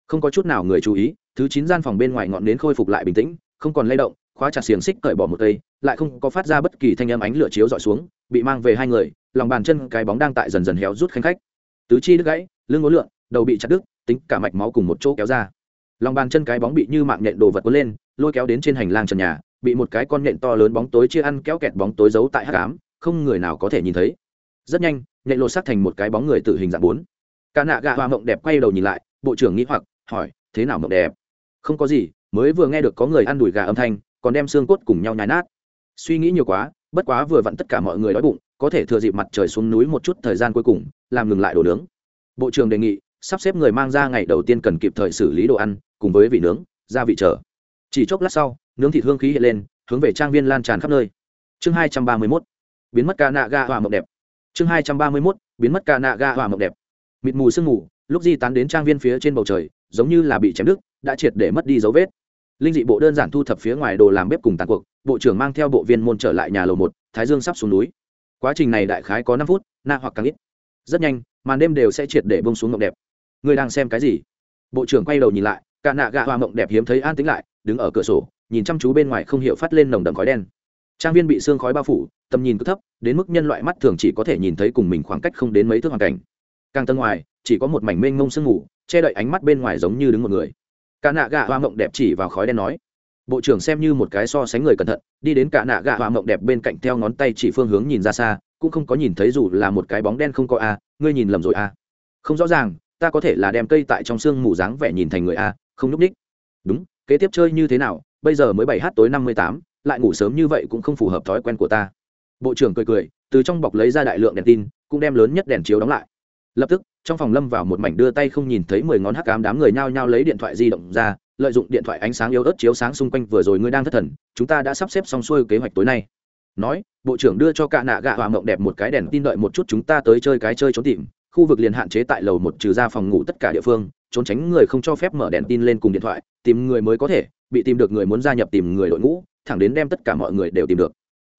không có chút nào người chú ý, thứ chín gian phòng bên ngoài ngọn nến khôi phục lại bình tĩnh, không còn lay động, khóa chặt xiềng xích cởi bỏ một cây, lại không có phát ra bất kỳ thanh âm ánh lửa chiếu dọi xuống, bị mang về hai người, lòng bàn chân cái bóng đang tại dần dần héo rút khanh khách. Tứ chi đứt gãy, lưng ngố lượn, đầu bị chặt đứt, tính cả mạch máu cùng một chỗ kéo ra. Lòng bàn chân cái bóng bị như mạng nhện đồ vật cuốn lên, lôi kéo đến trên hành lang trần nhà, bị một cái con nhện to lớn bóng tối chia ăn kéo kẹt bóng tối giấu tại hát cám không người nào có thể nhìn thấy. Rất nhanh, nhện lột xác thành một cái bóng người tự hình dạng bốn. Cả nạ gạ hoa mộng đẹp quay đầu nhìn lại, bộ trưởng nghĩ hoặc hỏi, thế nào mộng đẹp? Không có gì, mới vừa nghe được có người ăn đùi gà âm thanh, còn đem xương cốt cùng nhau nhái nát. Suy nghĩ nhiều quá, bất quá vừa vặn tất cả mọi người đói bụng, có thể thừa dịp mặt trời xuống núi một chút thời gian cuối cùng, làm ngừng lại đồ nướng. Bộ trưởng đề nghị, sắp xếp người mang ra ngày đầu tiên cần kịp thời xử lý đồ ăn, cùng với vị nướng, gia vị trở chỉ chốc lát sau, nướng thịt hương khí hiện lên, hướng về trang viên lan tràn khắp nơi. Chương hai trăm ba mươi mốt, biến mất ca nạ ga hòa mộng đẹp. Chương hai trăm ba mươi mốt, biến mất ca nạ ga hòa mộng đẹp. Mịt mù sương mù, lúc di tán đến trang viên phía trên bầu trời giống như là bị chém đứt, đã triệt để mất đi dấu vết. Linh dị bộ đơn giản thu thập phía ngoài đồ làm bếp cùng tàn cuộc, bộ trưởng mang theo bộ viên môn trở lại nhà lầu một, thái dương sắp xuống núi. Quá trình này đại khái có năm phút, na hoặc càng ít. Rất nhanh, màn đêm đều sẽ triệt để bông xuống mộng đẹp. Người đang xem cái gì? Bộ trưởng quay đầu nhìn lại, cả nạ gạ hoa mộng đẹp hiếm thấy an tính lại, đứng ở cửa sổ, nhìn chăm chú bên ngoài không hiểu phát lên nồng đậm khói đen. Trang viên bị xương khói bao phủ, tầm nhìn cứ thấp, đến mức nhân loại mắt thường chỉ có thể nhìn thấy cùng mình khoảng cách không đến mấy thước hoàn cảnh. Càng tân ngoài, chỉ có một mảnh mênh mông sương ngủ che đậy ánh mắt bên ngoài giống như đứng một người. Cả nạ gạ hoa mộng đẹp chỉ vào khói đen nói, bộ trưởng xem như một cái so sánh người cẩn thận, đi đến cả nạ gạ hoa mộng đẹp bên cạnh theo ngón tay chỉ phương hướng nhìn ra xa, cũng không có nhìn thấy dù là một cái bóng đen không có a, ngươi nhìn lầm rồi a. Không rõ ràng, ta có thể là đem cây tại trong xương mù dáng vẻ nhìn thành người a, không núp ních. Đúng, kế tiếp chơi như thế nào, bây giờ mới bảy h tối năm mươi tám, lại ngủ sớm như vậy cũng không phù hợp thói quen của ta. Bộ trưởng cười cười, từ trong bọc lấy ra đại lượng đèn tin, cũng đem lớn nhất đèn chiếu đóng lại. Lập tức trong phòng lâm vào một mảnh đưa tay không nhìn thấy mười ngón hắc cám đám người nhao nhao lấy điện thoại di động ra, lợi dụng điện thoại ánh sáng yếu ớt chiếu sáng xung quanh vừa rồi ngươi đang thất thần, chúng ta đã sắp xếp xong xuôi kế hoạch tối nay. Nói, bộ trưởng đưa cho cạ nạ gạ hòa mộng đẹp một cái đèn tin đợi một chút chúng ta tới chơi cái chơi trốn tìm. Khu vực liền hạn chế tại lầu một trừ ra phòng ngủ tất cả địa phương, trốn tránh người không cho phép mở đèn tin lên cùng điện thoại, tìm người mới có thể, bị tìm được người muốn gia nhập tìm người đội ngũ, thẳng đến đem tất cả mọi người đều tìm được.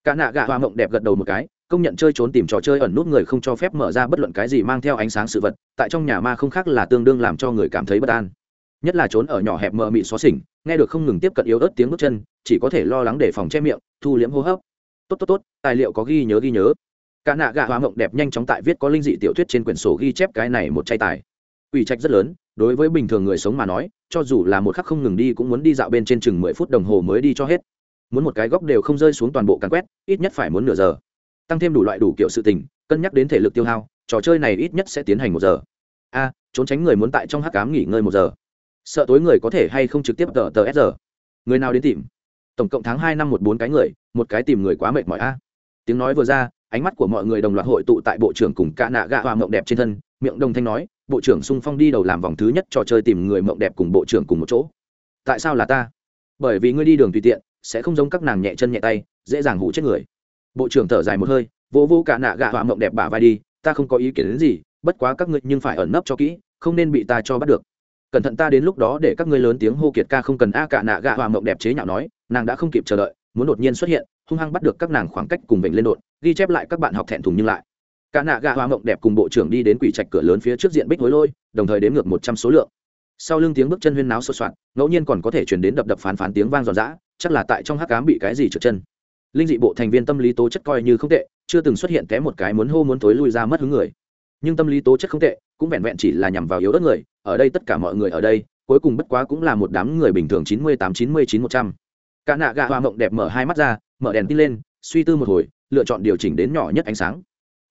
Cả nạ gạ hoa mộng đẹp gật đầu một cái công nhận chơi trốn tìm trò chơi ẩn nút người không cho phép mở ra bất luận cái gì mang theo ánh sáng sự vật, tại trong nhà ma không khác là tương đương làm cho người cảm thấy bất an. Nhất là trốn ở nhỏ hẹp mờ mị xó xỉnh, nghe được không ngừng tiếp cận yếu ớt tiếng bước chân, chỉ có thể lo lắng để phòng che miệng, thu liễm hô hấp. Tốt tốt tốt, tài liệu có ghi nhớ ghi nhớ. Cả nạ gạ hoa mộng đẹp nhanh chóng tại viết có linh dị tiểu thuyết trên quyển sổ ghi chép cái này một chay tài. Ủy trạch rất lớn, đối với bình thường người sống mà nói, cho dù là một khắc không ngừng đi cũng muốn đi dạo bên trên chừng mười phút đồng hồ mới đi cho hết. Muốn một cái góc đều không rơi xuống toàn bộ càn quét, ít nhất phải muốn nửa giờ tăng thêm đủ loại đủ kiểu sự tình, cân nhắc đến thể lực tiêu hao, trò chơi này ít nhất sẽ tiến hành một giờ. A, trốn tránh người muốn tại trong hắc cám nghỉ ngơi một giờ. Sợ tối người có thể hay không trực tiếp tờ tờ s giờ. Người nào đến tìm? Tổng cộng tháng hai năm một bốn cái người, một cái tìm người quá mệt mỏi a. Tiếng nói vừa ra, ánh mắt của mọi người đồng loạt hội tụ tại bộ trưởng cùng ca nạ gạ hoa mộng đẹp trên thân, miệng đồng thanh nói, bộ trưởng sung phong đi đầu làm vòng thứ nhất trò chơi tìm người mộng đẹp cùng bộ trưởng cùng một chỗ. Tại sao là ta? Bởi vì ngươi đi đường tùy tiện, sẽ không giống các nàng nhẹ chân nhẹ tay, dễ dàng hụ chết người bộ trưởng thở dài một hơi, vỗ vô cả nạ gạ họa mộng đẹp bả vai đi, ta không có ý kiến đến gì, bất quá các ngươi nhưng phải ẩn nấp cho kỹ, không nên bị ta cho bắt được. Cẩn thận ta đến lúc đó để các ngươi lớn tiếng hô kiệt ca không cần a, cả nạ gạ họa mộng đẹp chế nhạo nói, nàng đã không kịp chờ đợi, muốn đột nhiên xuất hiện, hung hăng bắt được các nàng khoảng cách cùng bệnh lên đột, ghi chép lại các bạn học thẹn thùng nhưng lại. Cả nạ gạ họa mộng đẹp cùng bộ trưởng đi đến quỷ trạch cửa lớn phía trước diện bích hối lôi, đồng thời đếm ngược một trăm số lượng. Sau lưng tiếng bước chân huyên náo sột soạt, ngẫu nhiên còn có thể chuyển đến đập đập phán phán tiếng vang giòn giã, chắc là tại trong hắc cám bị cái gì trượt chân linh dị bộ thành viên tâm lý tố chất coi như không tệ, chưa từng xuất hiện té một cái muốn hô muốn thối lui ra mất hứng người. Nhưng tâm lý tố chất không tệ, cũng vẹn vẹn chỉ là nhằm vào yếu đất người, ở đây tất cả mọi người ở đây, cuối cùng bất quá cũng là một đám người bình thường chín mươi tám, chín mươi chín, một trăm. Cả nạ gạ hoa mộng đẹp mở hai mắt ra, mở đèn tin lên, suy tư một hồi, lựa chọn điều chỉnh đến nhỏ nhất ánh sáng.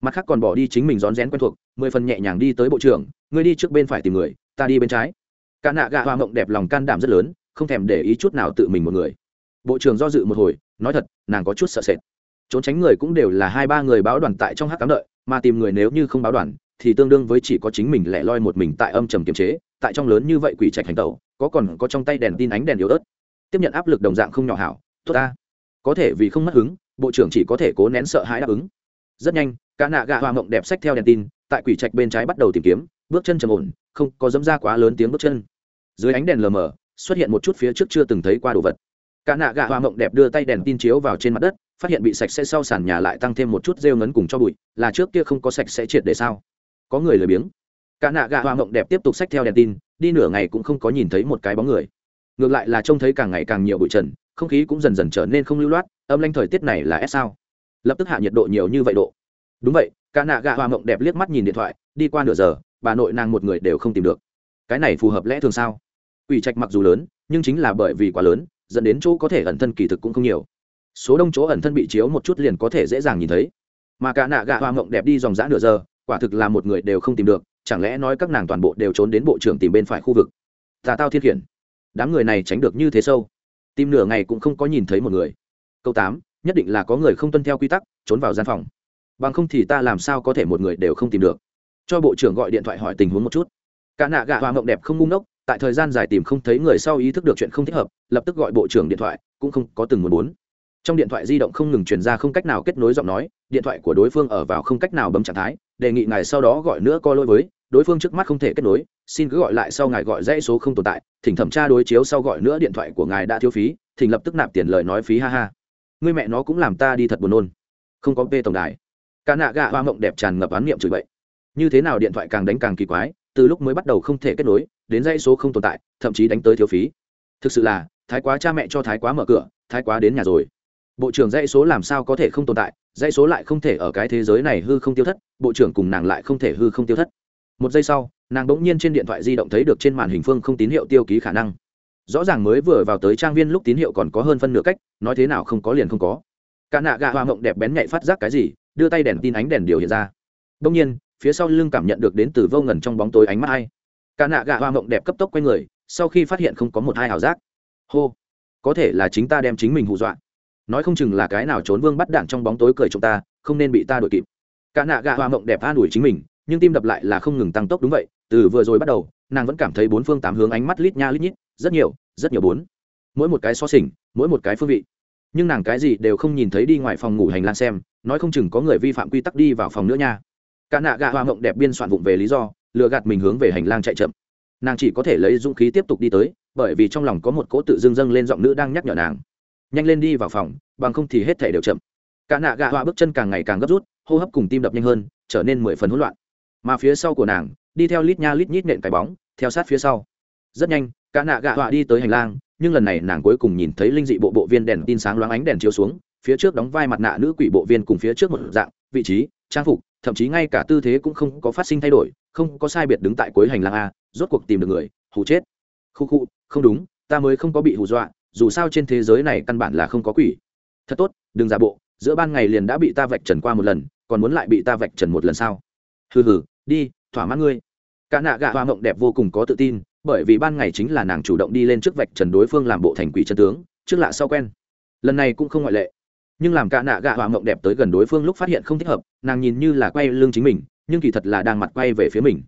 Mặt khác còn bỏ đi chính mình rón rén quen thuộc, mười phần nhẹ nhàng đi tới bộ trưởng, ngươi đi trước bên phải tìm người, ta đi bên trái. Cả nạ gạ hoa mộng đẹp lòng can đảm rất lớn, không thèm để ý chút nào tự mình một người. Bộ trưởng do dự một hồi nói thật, nàng có chút sợ sệt. Trốn tránh người cũng đều là hai ba người báo đoàn tại trong hát cám đợi, mà tìm người nếu như không báo đoàn, thì tương đương với chỉ có chính mình lẻ loi một mình tại âm trầm kiềm chế, tại trong lớn như vậy quỷ trạch hành tẩu, có còn có trong tay đèn tin ánh đèn yếu ớt. Tiếp nhận áp lực đồng dạng không nhỏ hảo, tốt ta. Có thể vì không mất hứng, bộ trưởng chỉ có thể cố nén sợ hãi đáp ứng. Rất nhanh, cả nạ gạ hoa mộng đẹp sách theo đèn tin, tại quỷ trạch bên trái bắt đầu tìm kiếm, bước chân trầm ổn, không có dấm ra quá lớn tiếng bước chân. Dưới ánh đèn lờ mờ, xuất hiện một chút phía trước chưa từng thấy qua đồ vật cả nạ gạ hoa mộng đẹp đưa tay đèn tin chiếu vào trên mặt đất, phát hiện bị sạch sẽ sau sàn nhà lại tăng thêm một chút rêu ngấn cùng cho bụi, là trước kia không có sạch sẽ triệt để sao? Có người lười biếng. Cả nạ gạ hoa mộng đẹp tiếp tục xách theo đèn tin, đi nửa ngày cũng không có nhìn thấy một cái bóng người. Ngược lại là trông thấy càng ngày càng nhiều bụi trần, không khí cũng dần dần trở nên không lưu loát, âm lanh thời tiết này là ép sao? Lập tức hạ nhiệt độ nhiều như vậy độ. Đúng vậy, cả nạ gạ hoa mộng đẹp liếc mắt nhìn điện thoại, đi qua nửa giờ, bà nội nàng một người đều không tìm được. Cái này phù hợp lẽ thường sao? Ủy trạch mặc dù lớn, nhưng chính là bởi vì quá lớn dẫn đến chỗ có thể ẩn thân kỳ thực cũng không nhiều. Số đông chỗ ẩn thân bị chiếu một chút liền có thể dễ dàng nhìn thấy. Mà cả nạ gạ hoa mộng đẹp đi dòng dã nửa giờ, quả thực là một người đều không tìm được, chẳng lẽ nói các nàng toàn bộ đều trốn đến bộ trưởng tìm bên phải khu vực? Tà tao thiết khiển, đám người này tránh được như thế sâu. Tìm nửa ngày cũng không có nhìn thấy một người. Câu tám, nhất định là có người không tuân theo quy tắc, trốn vào gian phòng. Bằng không thì ta làm sao có thể một người đều không tìm được? Cho bộ trưởng gọi điện thoại hỏi tình huống một chút. Cả nạ gạ hoa mộng đẹp không ngu ngốc tại thời gian dài tìm không thấy người sau ý thức được chuyện không thích hợp, lập tức gọi bộ trưởng điện thoại, cũng không có từng muốn muốn. Trong điện thoại di động không ngừng truyền ra không cách nào kết nối giọng nói, điện thoại của đối phương ở vào không cách nào bấm trạng thái, đề nghị ngài sau đó gọi nữa coi lỗi với, đối phương trước mắt không thể kết nối, xin cứ gọi lại sau ngài gọi dãy số không tồn tại, thỉnh thẩm tra đối chiếu sau gọi nữa điện thoại của ngài đã thiếu phí, thỉnh lập tức nạp tiền lời nói phí ha ha. Người mẹ nó cũng làm ta đi thật buồn nôn. Không có p tổng đài. Ca nạ gạ hoa mộng đẹp tràn ngập án niệm chửi bậy. Như thế nào điện thoại càng đánh càng kỳ quái, từ lúc mới bắt đầu không thể kết nối đến dãy số không tồn tại, thậm chí đánh tới thiếu phí. Thực sự là, thái quá cha mẹ cho thái quá mở cửa, thái quá đến nhà rồi. Bộ trưởng dãy số làm sao có thể không tồn tại, dãy số lại không thể ở cái thế giới này hư không tiêu thất, bộ trưởng cùng nàng lại không thể hư không tiêu thất. Một giây sau, nàng bỗng nhiên trên điện thoại di động thấy được trên màn hình phương không tín hiệu tiêu ký khả năng. Rõ ràng mới vừa vào tới trang viên lúc tín hiệu còn có hơn phân nửa cách, nói thế nào không có liền không có. Cả nạ gạ hoa mộng đẹp bén nhạy phát giác cái gì, đưa tay đèn tin ánh đèn điều hiện ra. Đông nhiên, phía sau lưng cảm nhận được đến từ vô ngần trong bóng tối ánh mắt ai cả nạ gạ hoa mộng đẹp cấp tốc q u a y người, sau khi phát hiện không có một hai ảo giác. Hô, có thể là chính ta đem chính mình hù dọa. Nói không chừng là cái nào trốn vương bắt đạn trong bóng tối cười chúng ta, không nên bị ta đuổi kịp. Cả nạ gạ hoa mộng đẹp an ủi chính mình, nhưng tim đập lại là không ngừng tăng tốc đúng vậy, từ vừa rồi bắt đầu, nàng vẫn cảm thấy bốn phương tám hướng ánh mắt lít nha lít nhít, rất nhiều rất nhiều bốn. Mỗi một cái so sình mỗi một cái phương vị. Nhưng nàng cái gì đều không nhìn thấy đi ngoài phòng ngủ hành lang xem, nói không chừng có người vi phạm quy tắc đi vào phòng nữa nha. Cả nạ gạ hoa mộng đẹp biên soạn vụng về lý do lừa gạt mình hướng về hành lang chạy chậm. Nàng chỉ có thể lấy dũng khí tiếp tục đi tới, bởi vì trong lòng có một cỗ tự dưng dâng lên giọng nữ đang nhắc nhở nàng. Nhanh lên đi vào phòng, bằng không thì hết thể đều chậm. Cả nạ gạ họa bước chân càng ngày càng gấp rút, hô hấp cùng tim đập nhanh hơn, trở nên mười phần hỗn loạn. Mà phía sau của nàng, đi theo lít nha lít nhít nện cái bóng, theo sát phía sau. Rất nhanh, cả nạ gạ họa đi tới hành lang, nhưng lần này nàng cuối cùng nhìn thấy linh dị bộ bộ viên đèn tin sáng loáng ánh đèn chiếu xuống, phía trước đóng vai mặt nạ nữ quỷ bộ viên cùng phía trước một dạng, vị trí, trang phục, thậm chí ngay cả tư thế cũng không có phát sinh thay đổi không có sai biệt đứng tại cuối hành lang a, rốt cuộc tìm được người, hù chết. Khu khu, không đúng, ta mới không có bị hù dọa, dù sao trên thế giới này căn bản là không có quỷ. Thật tốt, đừng giả bộ, giữa ban ngày liền đã bị ta vạch trần qua một lần, còn muốn lại bị ta vạch trần một lần sao? Hừ hừ, đi, thỏa mãn ngươi. Cả nạ gạ hoa mộng đẹp vô cùng có tự tin, bởi vì ban ngày chính là nàng chủ động đi lên trước vạch trần đối phương làm bộ thành quỷ chân tướng, trước lạ sau quen. Lần này cũng không ngoại lệ. Nhưng làm cả nạ gạ hoa mộng đẹp tới gần đối phương lúc phát hiện không thích hợp, nàng nhìn như là quay lưng chính mình nhưng kỳ thật là đang mặt quay về phía mình.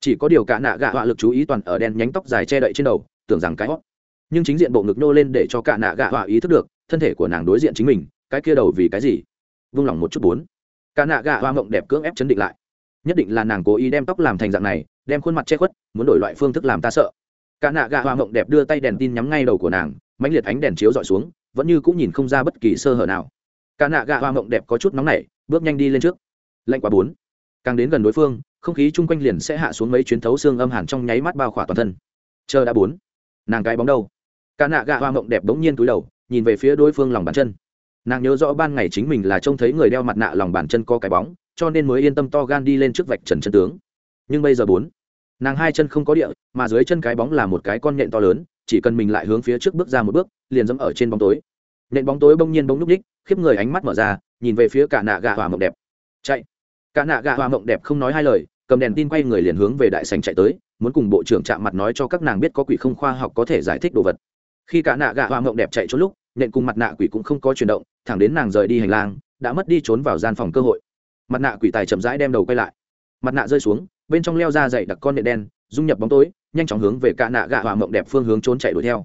Chỉ có điều cả nạ gạ họa lực chú ý toàn ở đen nhánh tóc dài che đậy trên đầu, tưởng rằng cái hót nhưng chính diện bộ ngực nô lên để cho cả nạ gạ họa ý thức được, thân thể của nàng đối diện chính mình, cái kia đầu vì cái gì? Vung lòng một chút bốn. Cả nạ gạ hoa mộng đẹp cưỡng ép chấn định lại. Nhất định là nàng cố ý đem tóc làm thành dạng này, đem khuôn mặt che khuất, muốn đổi loại phương thức làm ta sợ. Cả nạ gạ hoa mộng đẹp đưa tay đèn tin nhắm ngay đầu của nàng, mãnh liệt ánh đèn chiếu dọi xuống, vẫn như cũng nhìn không ra bất kỳ sơ hở nào. Cả nạ gạ hoa mộng đẹp có chút nóng nảy, bước nhanh đi lên trước. Lạnh quá bốn càng đến gần đối phương, không khí chung quanh liền sẽ hạ xuống mấy chuyến thấu xương âm hàn trong nháy mắt bao khỏa toàn thân. Chờ đã bốn, nàng cái bóng đâu cả nạ gạ hoa mộng đẹp bỗng nhiên túi đầu, nhìn về phía đối phương lòng bàn chân. Nàng nhớ rõ ban ngày chính mình là trông thấy người đeo mặt nạ lòng bàn chân có cái bóng, cho nên mới yên tâm to gan đi lên trước vạch trần chân tướng. Nhưng bây giờ bốn, nàng hai chân không có địa, mà dưới chân cái bóng là một cái con nhện to lớn, chỉ cần mình lại hướng phía trước bước ra một bước, liền dẫm ở trên bóng tối. Nện bóng tối bỗng nhiên bỗng núp ních, khiếp người ánh mắt mở ra, nhìn về phía cả nạ gạ hỏa mộng đẹp. Chạy cả nạ gạ hoa mộng đẹp không nói hai lời, cầm đèn tin quay người liền hướng về đại sành chạy tới, muốn cùng bộ trưởng chạm mặt nói cho các nàng biết có quỷ không khoa học có thể giải thích đồ vật. Khi cả nạ gạ hoa mộng đẹp chạy trốn lúc, nện cùng mặt nạ quỷ cũng không có chuyển động, thẳng đến nàng rời đi hành lang, đã mất đi trốn vào gian phòng cơ hội. Mặt nạ quỷ tài chậm rãi đem đầu quay lại. Mặt nạ rơi xuống, bên trong leo ra dậy đặc con nện đen, dung nhập bóng tối, nhanh chóng hướng về cả nạ gạ hoa mộng đẹp phương hướng trốn chạy đuổi theo.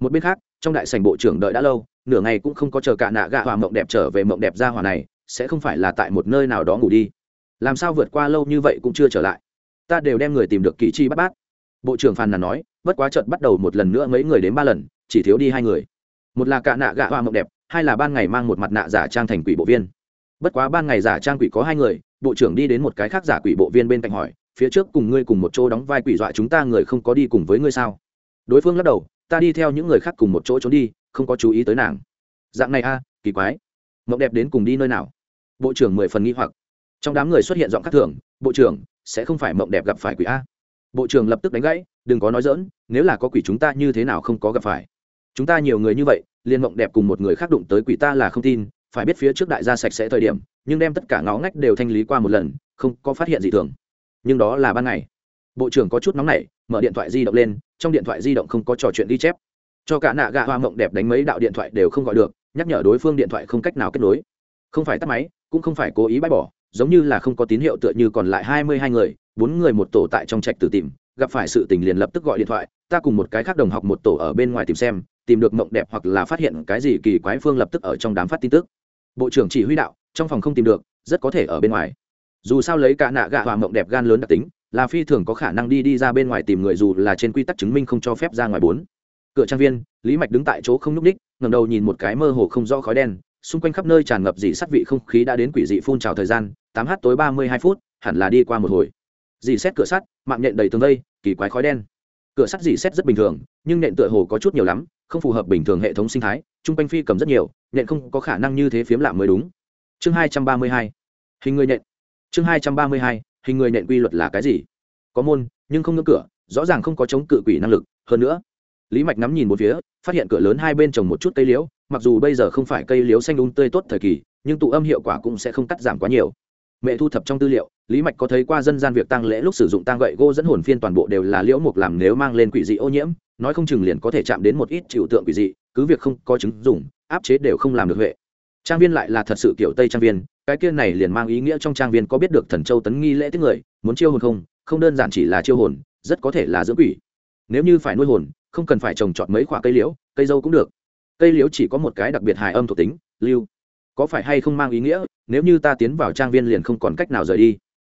Một bên khác, trong đại sảnh bộ trưởng đợi đã lâu, nửa ngày cũng không có chờ cả nạ gạ hoa mộng đẹp trở về mộng đẹp ra hỏa này, sẽ không phải là tại một nơi nào đó ngủ đi làm sao vượt qua lâu như vậy cũng chưa trở lại. Ta đều đem người tìm được kỳ chi bắt bát. Bộ trưởng phàn nàn nói, bất quá trận bắt đầu một lần nữa mấy người đến ba lần, chỉ thiếu đi hai người. Một là cạ nạ gạ hoa mộng đẹp, hai là ban ngày mang một mặt nạ giả trang thành quỷ bộ viên. Bất quá ban ngày giả trang quỷ có hai người, bộ trưởng đi đến một cái khác giả quỷ bộ viên bên cạnh hỏi, phía trước cùng ngươi cùng một chỗ đóng vai quỷ dọa chúng ta người không có đi cùng với ngươi sao? Đối phương lắc đầu, ta đi theo những người khác cùng một chỗ trốn đi, không có chú ý tới nàng. Dạng này a, kỳ quái. Mộng đẹp đến cùng đi nơi nào? Bộ trưởng mười phần nghi hoặc trong đám người xuất hiện giọng các thường, bộ trưởng, sẽ không phải mộng đẹp gặp phải quỷ a. Bộ trưởng lập tức đánh gãy, đừng có nói dỡn nếu là có quỷ chúng ta như thế nào không có gặp phải? Chúng ta nhiều người như vậy liên mộng đẹp cùng một người khác đụng tới quỷ ta là không tin, phải biết phía trước đại gia sạch sẽ thời điểm, nhưng đem tất cả ngõ ngách đều thanh lý qua một lần, không có phát hiện gì thường. Nhưng đó là ban ngày. Bộ trưởng có chút nóng nảy, mở điện thoại di động lên, trong điện thoại di động không có trò chuyện ghi chép. Cho cả nạ gạ hoa mộng đẹp đánh mấy đạo điện thoại đều không gọi được, nhắc nhở đối phương điện thoại không cách nào kết nối. Không phải tắt máy, cũng không phải cố ý bãi bỏ giống như là không có tín hiệu tựa như còn lại hai mươi hai người, bốn người một tổ tại trong trạch tự tìm, gặp phải sự tình liền lập tức gọi điện thoại, ta cùng một cái khác đồng học một tổ ở bên ngoài tìm xem, tìm được mộng đẹp hoặc là phát hiện cái gì kỳ quái phương lập tức ở trong đám phát tin tức. Bộ trưởng chỉ huy đạo, trong phòng không tìm được, rất có thể ở bên ngoài. Dù sao lấy cả nạ gạ và mộng đẹp gan lớn đặc tính, là phi thường có khả năng đi đi ra bên ngoài tìm người dù là trên quy tắc chứng minh không cho phép ra ngoài bốn. Cửa trang viên, lý mạch đứng tại chỗ không nhúc ních ngầm đầu nhìn một cái mơ hồ không rõ khói đen, xung quanh khắp nơi tràn ngập dị sắt vị không khí đã đến quỷ dị phun trào thời gian tám h tối ba mươi hai phút, hẳn là đi qua một hồi. Dì xét cửa sắt, mạng nhện đầy tường vây, kỳ quái khói đen. Cửa sắt dì xét rất bình thường, nhưng nện tựa hồ có chút nhiều lắm, không phù hợp bình thường hệ thống sinh thái, chung quanh phi cầm rất nhiều nện không có khả năng như thế phiếm lạm mới đúng. Chương hai trăm ba mươi hai. Hình người nện chương hai trăm ba mươi hai, hình người nện quy luật là cái gì? Có môn, nhưng không ngưỡng cửa, rõ ràng không có chống cự quỷ năng lực, hơn nữa. Lý mạch ngắm nhìn một phía, phát hiện cửa lớn hai bên trồng một chút cây liễu, mặc dù bây giờ không phải cây liễu xanh đúng tươi tốt thời kỳ, nhưng tụ âm hiệu quả cũng sẽ không cắt giảm quá nhiều mẹ thu thập trong tư liệu, lý mạch có thấy qua dân gian việc tăng lễ lúc sử dụng tăng gậy gỗ dẫn hồn phiên toàn bộ đều là liễu mục làm nếu mang lên quỷ dị ô nhiễm, nói không chừng liền có thể chạm đến một ít trừu tượng quỷ dị, cứ việc không có chứng dùng áp chế đều không làm được huệ. Trang viên lại là thật sự kiểu tây trang viên, cái kia này liền mang ý nghĩa trong trang viên có biết được thần châu tấn nghi lễ tiếng người, muốn chiêu hồn không không đơn giản chỉ là chiêu hồn, rất có thể là dưỡng quỷ. Nếu như phải nuôi hồn, không cần phải trồng trọt mấy khoả cây liễu, cây dâu cũng được. Cây liễu chỉ có một cái đặc biệt hài âm thuộc tính, lưu có phải hay không mang ý nghĩa, nếu như ta tiến vào trang viên liền không còn cách nào rời đi.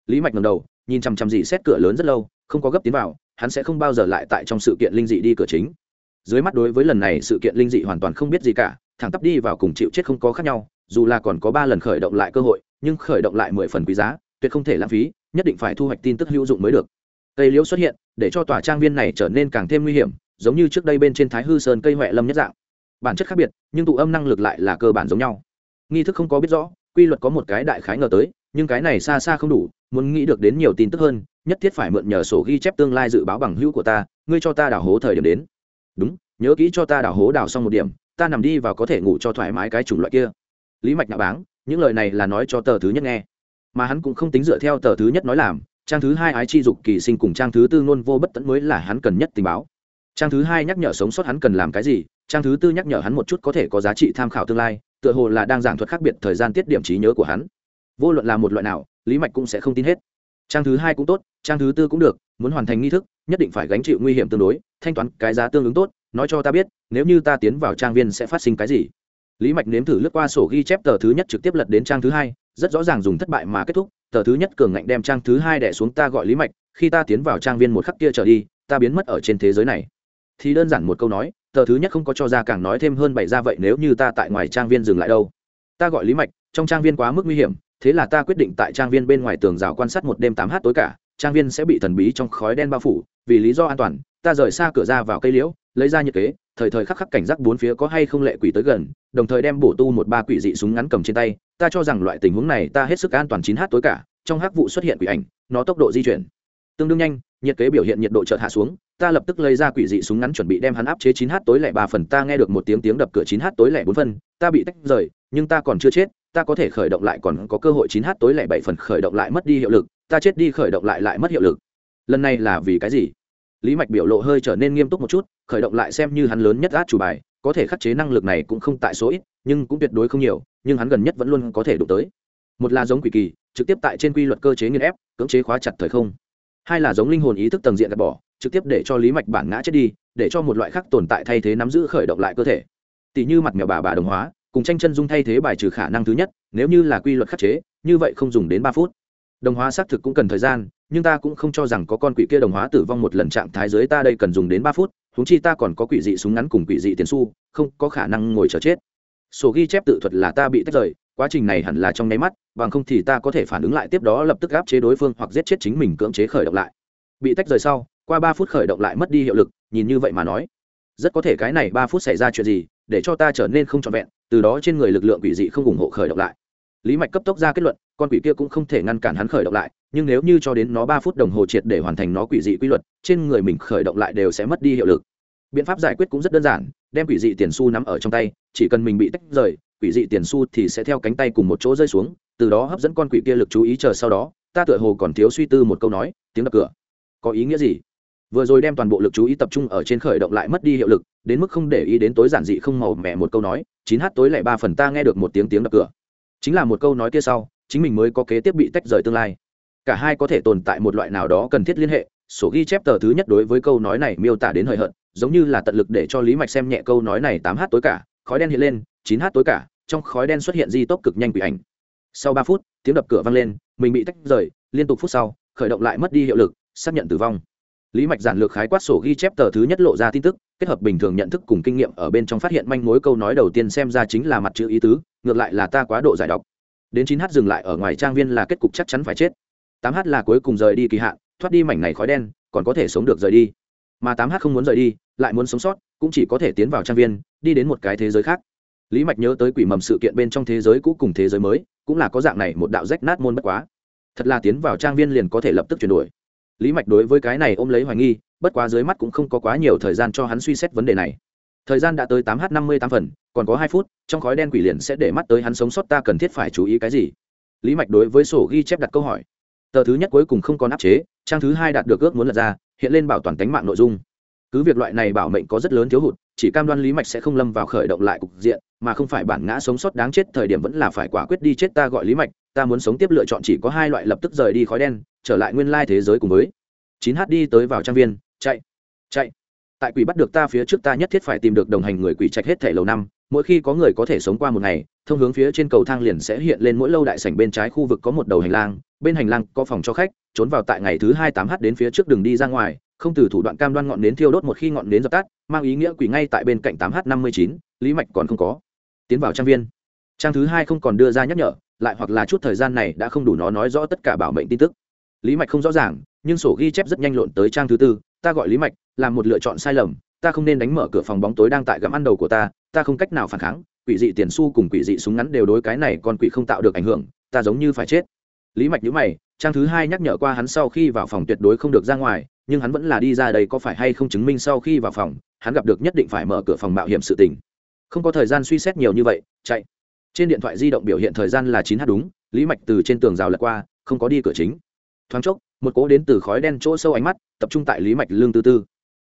Lý mạch ngầm đầu, nhìn chằm chằm dị xét cửa lớn rất lâu, không có gấp tiến vào, hắn sẽ không bao giờ lại tại trong sự kiện linh dị đi cửa chính. Dưới mắt đối với lần này sự kiện linh dị hoàn toàn không biết gì cả, thẳng tắp đi vào cùng chịu chết không có khác nhau, dù là còn có ba lần khởi động lại cơ hội, nhưng khởi động lại mười phần quý giá, tuyệt không thể lãng phí, nhất định phải thu hoạch tin tức hữu dụng mới được. Cây liễu xuất hiện, để cho tòa trang viên này trở nên càng thêm nguy hiểm, giống như trước đây bên trên thái hư sơn cây huệ lâm nhất dạng. Bản chất khác biệt, nhưng tụ âm năng lực lại là cơ bản giống nhau nghi thức không có biết rõ, quy luật có một cái đại khái ngờ tới, nhưng cái này xa xa không đủ, muốn nghĩ được đến nhiều tin tức hơn, nhất thiết phải mượn nhờ sổ ghi chép tương lai dự báo bằng hữu của ta, ngươi cho ta đào hố thời điểm đến. Đúng, nhớ kỹ cho ta đào hố đào xong một điểm, ta nằm đi và có thể ngủ cho thoải mái cái chủng loại kia. Lý mạch nạ báng, những lời này là nói cho tờ thứ nhất nghe. Mà hắn cũng không tính dựa theo tờ thứ nhất nói làm, trang thứ hai ái chi dục kỳ sinh cùng trang thứ tư ngôn vô bất tẫn mới là hắn cần nhất tình báo. Trang thứ hai nhắc nhở sống sót hắn cần làm cái gì, trang thứ tư nhắc nhở hắn một chút có thể có giá trị tham khảo tương lai tựa hồ là đang giảng thuật khác biệt thời gian tiết điểm trí nhớ của hắn. Vô luận là một loại nào, lý mạch cũng sẽ không tin hết. Trang thứ hai cũng tốt, trang thứ tư cũng được, muốn hoàn thành nghi thức, nhất định phải gánh chịu nguy hiểm tương đối, thanh toán cái giá tương ứng tốt, nói cho ta biết, nếu như ta tiến vào trang viên sẽ phát sinh cái gì. Lý mạch nếm thử lướt qua sổ ghi chép tờ thứ nhất trực tiếp lật đến trang thứ hai, rất rõ ràng dùng thất bại mà kết thúc, tờ thứ nhất cường ngạnh đem trang thứ hai đẻ xuống ta gọi lý mạch, khi ta tiến vào trang viên một khắc kia trở đi, ta biến mất ở trên thế giới này. Thì đơn giản một câu nói tờ thứ nhất không có cho ra càng nói thêm hơn bảy ra vậy nếu như ta tại ngoài trang viên dừng lại đâu. Ta gọi lý mạch, trong trang viên quá mức nguy hiểm, thế là ta quyết định tại trang viên bên ngoài tường rào quan sát một đêm tám h tối cả, trang viên sẽ bị thần bí trong khói đen bao phủ, vì lý do an toàn, ta rời xa cửa ra vào cây liễu, lấy ra nhiệt kế, thời thời khắc khắc cảnh giác bốn phía có hay không lệ quỷ tới gần, đồng thời đem bổ tu một ba quỷ dị súng ngắn cầm trên tay, ta cho rằng loại tình huống này ta hết sức an toàn chín h tối cả, trong hắc vụ xuất hiện quỷ ảnh, nó tốc độ di chuyển tương đương nhanh, nhiệt kế biểu hiện nhiệt độ chợt hạ xuống, ta lập tức lấy ra quỷ dị súng ngắn chuẩn bị đem hắn áp chế chín h tối lẻ ba phần, ta nghe được một tiếng tiếng đập cửa chín h tối lẻ bốn phần, ta bị tách rời, nhưng ta còn chưa chết, ta có thể khởi động lại còn có cơ hội chín h tối lẻ bảy phần khởi động lại mất đi hiệu lực, ta chết đi khởi động lại lại mất hiệu lực. Lần này là vì cái gì? Lý mạch biểu lộ hơi trở nên nghiêm túc một chút, khởi động lại xem như hắn lớn nhất át chủ bài, có thể khắc chế năng lực này cũng không tại số ít, nhưng cũng tuyệt đối không nhiều, nhưng hắn gần nhất vẫn luôn có thể đụng tới. Một là giống quỷ kỳ, trực tiếp tại trên quy luật cơ chế nghiên ép, cưỡng chế khóa chặt thời không hai là giống linh hồn ý thức tầng diện gạt bỏ, trực tiếp để cho lý mạch bản ngã chết đi, để cho một loại khác tồn tại thay thế nắm giữ khởi động lại cơ thể. Tỷ như mặt mèo bà bà đồng hóa, cùng tranh chân dung thay thế bài trừ khả năng thứ nhất, nếu như là quy luật khắc chế, như vậy không dùng đến ba phút. Đồng hóa xác thực cũng cần thời gian, nhưng ta cũng không cho rằng có con quỷ kia đồng hóa tử vong một lần trạng thái dưới ta đây cần dùng đến ba phút húng chi ta còn có quỷ dị súng ngắn cùng quỷ dị tiền su không có khả năng ngồi chờ chết. Sổ ghi chép tự thuật là ta bị tách rời quá trình này hẳn là trong nháy mắt, bằng không thì ta có thể phản ứng lại tiếp đó lập tức gáp chế đối phương hoặc giết chết chính mình cưỡng chế khởi động lại. Bị tách rời sau, qua ba phút khởi động lại mất đi hiệu lực, nhìn như vậy mà nói, rất có thể cái này ba phút xảy ra chuyện gì, để cho ta trở nên không trọn vẹn, từ đó trên người lực lượng quỷ dị không ủng hộ khởi động lại. Lý mạch cấp tốc ra kết luận, con quỷ kia cũng không thể ngăn cản hắn khởi động lại, nhưng nếu như cho đến nó ba phút đồng hồ triệt để hoàn thành nó quỷ dị quy luật, trên người mình khởi động lại đều sẽ mất đi hiệu lực. Biện pháp giải quyết cũng rất đơn giản, đem quỷ dị tiền su nắm ở trong tay, chỉ cần mình bị tách rời quỷ dị tiền xu thì sẽ theo cánh tay cùng một chỗ rơi xuống, từ đó hấp dẫn con quỷ kia lực chú ý chờ sau đó, ta tựa hồ còn thiếu suy tư một câu nói, tiếng đập cửa. Có ý nghĩa gì? Vừa rồi đem toàn bộ lực chú ý tập trung ở trên khởi động lại mất đi hiệu lực, đến mức không để ý đến tối giản dị không màu mẹ một câu nói, chín h tối lẻ ba phần ta nghe được một tiếng tiếng đập cửa. Chính là một câu nói kia sau, chính mình mới có kế tiếp bị tách rời tương lai. Cả hai có thể tồn tại một loại nào đó cần thiết liên hệ, sổ ghi chép tờ thứ nhất đối với câu nói này miêu tả đến hời hợt, giống như là tận lực để cho lý mạch xem nhẹ câu nói này tám h tối cả, khói đen hiện lên, chín h tối cả trong khói đen xuất hiện di tốc cực nhanh quỷ ảnh. Sau ba phút, tiếng đập cửa vang lên, mình bị tách rời, liên tục phút sau, khởi động lại mất đi hiệu lực, xác nhận tử vong. Lý mạch giản lược khái quát sổ ghi chép tờ thứ nhất lộ ra tin tức, kết hợp bình thường nhận thức cùng kinh nghiệm ở bên trong phát hiện manh mối câu nói đầu tiên xem ra chính là mặt chữ ý tứ, ngược lại là ta quá độ giải độc. Đến chín h dừng lại ở ngoài trang viên là kết cục chắc chắn phải chết. Tám h là cuối cùng rời đi kỳ hạn, thoát đi mảnh này khói đen, còn có thể sống được rời đi. Mà tám h không muốn rời đi, lại muốn sống sót, cũng chỉ có thể tiến vào trang viên, đi đến một cái thế giới khác lý mạch nhớ tới quỷ mầm sự kiện bên trong thế giới cũ cùng thế giới mới, cũng là có dạng này một đạo rách nát môn bất quá. Thật là tiến vào trang viên liền có thể lập tức chuyển đổi. Lý mạch đối với cái này ôm lấy hoài nghi, bất quá dưới mắt cũng không có quá nhiều thời gian cho hắn suy xét vấn đề này. Thời gian đã tới tám h năm mươi tám phần, còn có hai phút, trong khói đen quỷ liền sẽ để mắt tới hắn sống sót ta cần thiết phải chú ý cái gì? Lý mạch đối với sổ ghi chép đặt câu hỏi. Tờ thứ nhất cuối cùng không còn áp chế, trang thứ hai đạt được ước muốn lật ra, hiện lên bảo toàn tánh mạng nội dung. Cứ việc loại này bảo mệnh có rất lớn thiếu hụt, chỉ cam đoan lý mạch sẽ không lâm vào khởi động lại cục diện mà không phải bản ngã sống sót đáng chết, thời điểm vẫn là phải quả quyết đi chết ta gọi lý mạch, ta muốn sống tiếp lựa chọn chỉ có hai loại lập tức rời đi khói đen, trở lại nguyên lai thế giới cùng với. Chín h đi tới vào trang viên, chạy chạy. Tại quỷ bắt được ta phía trước ta nhất thiết phải tìm được đồng hành người quỷ trạch hết thể lầu năm, mỗi khi có người có thể sống qua một ngày, thông hướng phía trên cầu thang liền sẽ hiện lên mỗi lâu đại sảnh bên trái khu vực có một đầu hành lang, bên hành lang có phòng cho khách, trốn vào tại ngày thứ hai tám h đến phía trước đường đi ra ngoài, không từ thủ đoạn cam đoan ngọn nến thiêu đốt một khi ngọn nến dập tắt, mang ý nghĩa quỷ ngay tại bên cạnh tám h năm mươi chín, lý mạch còn không có tiến vào trang viên. Trang thứ hai không còn đưa ra nhắc nhở, lại hoặc là chút thời gian này đã không đủ nó nói rõ tất cả bảo mệnh tin tức. Lý mạch không rõ ràng, nhưng sổ ghi chép rất nhanh lộn tới trang thứ tư, ta gọi lý mạch làm một lựa chọn sai lầm, ta không nên đánh mở cửa phòng bóng tối đang tại gặm ăn đầu của ta ta không cách nào phản kháng, quỷ dị tiền su cùng quỷ dị súng ngắn đều đối cái này còn quỷ không tạo được ảnh hưởng, ta giống như phải chết. Lý mạch nhữ mày, trang thứ hai nhắc nhở qua hắn sau khi vào phòng tuyệt đối không được ra ngoài, nhưng hắn vẫn là đi ra đây có phải hay không chứng minh sau khi vào phòng, hắn gặp được nhất định phải mở cửa phòng mạo hiểm sự tình không có thời gian suy xét nhiều như vậy, chạy. Trên điện thoại di động biểu hiện thời gian là chín h đúng, lý mạch từ trên tường rào lật qua, không có đi cửa chính. Thoáng chốc, một cố đến từ khói đen chỗ sâu ánh mắt, tập trung tại lý mạch lương tư tư.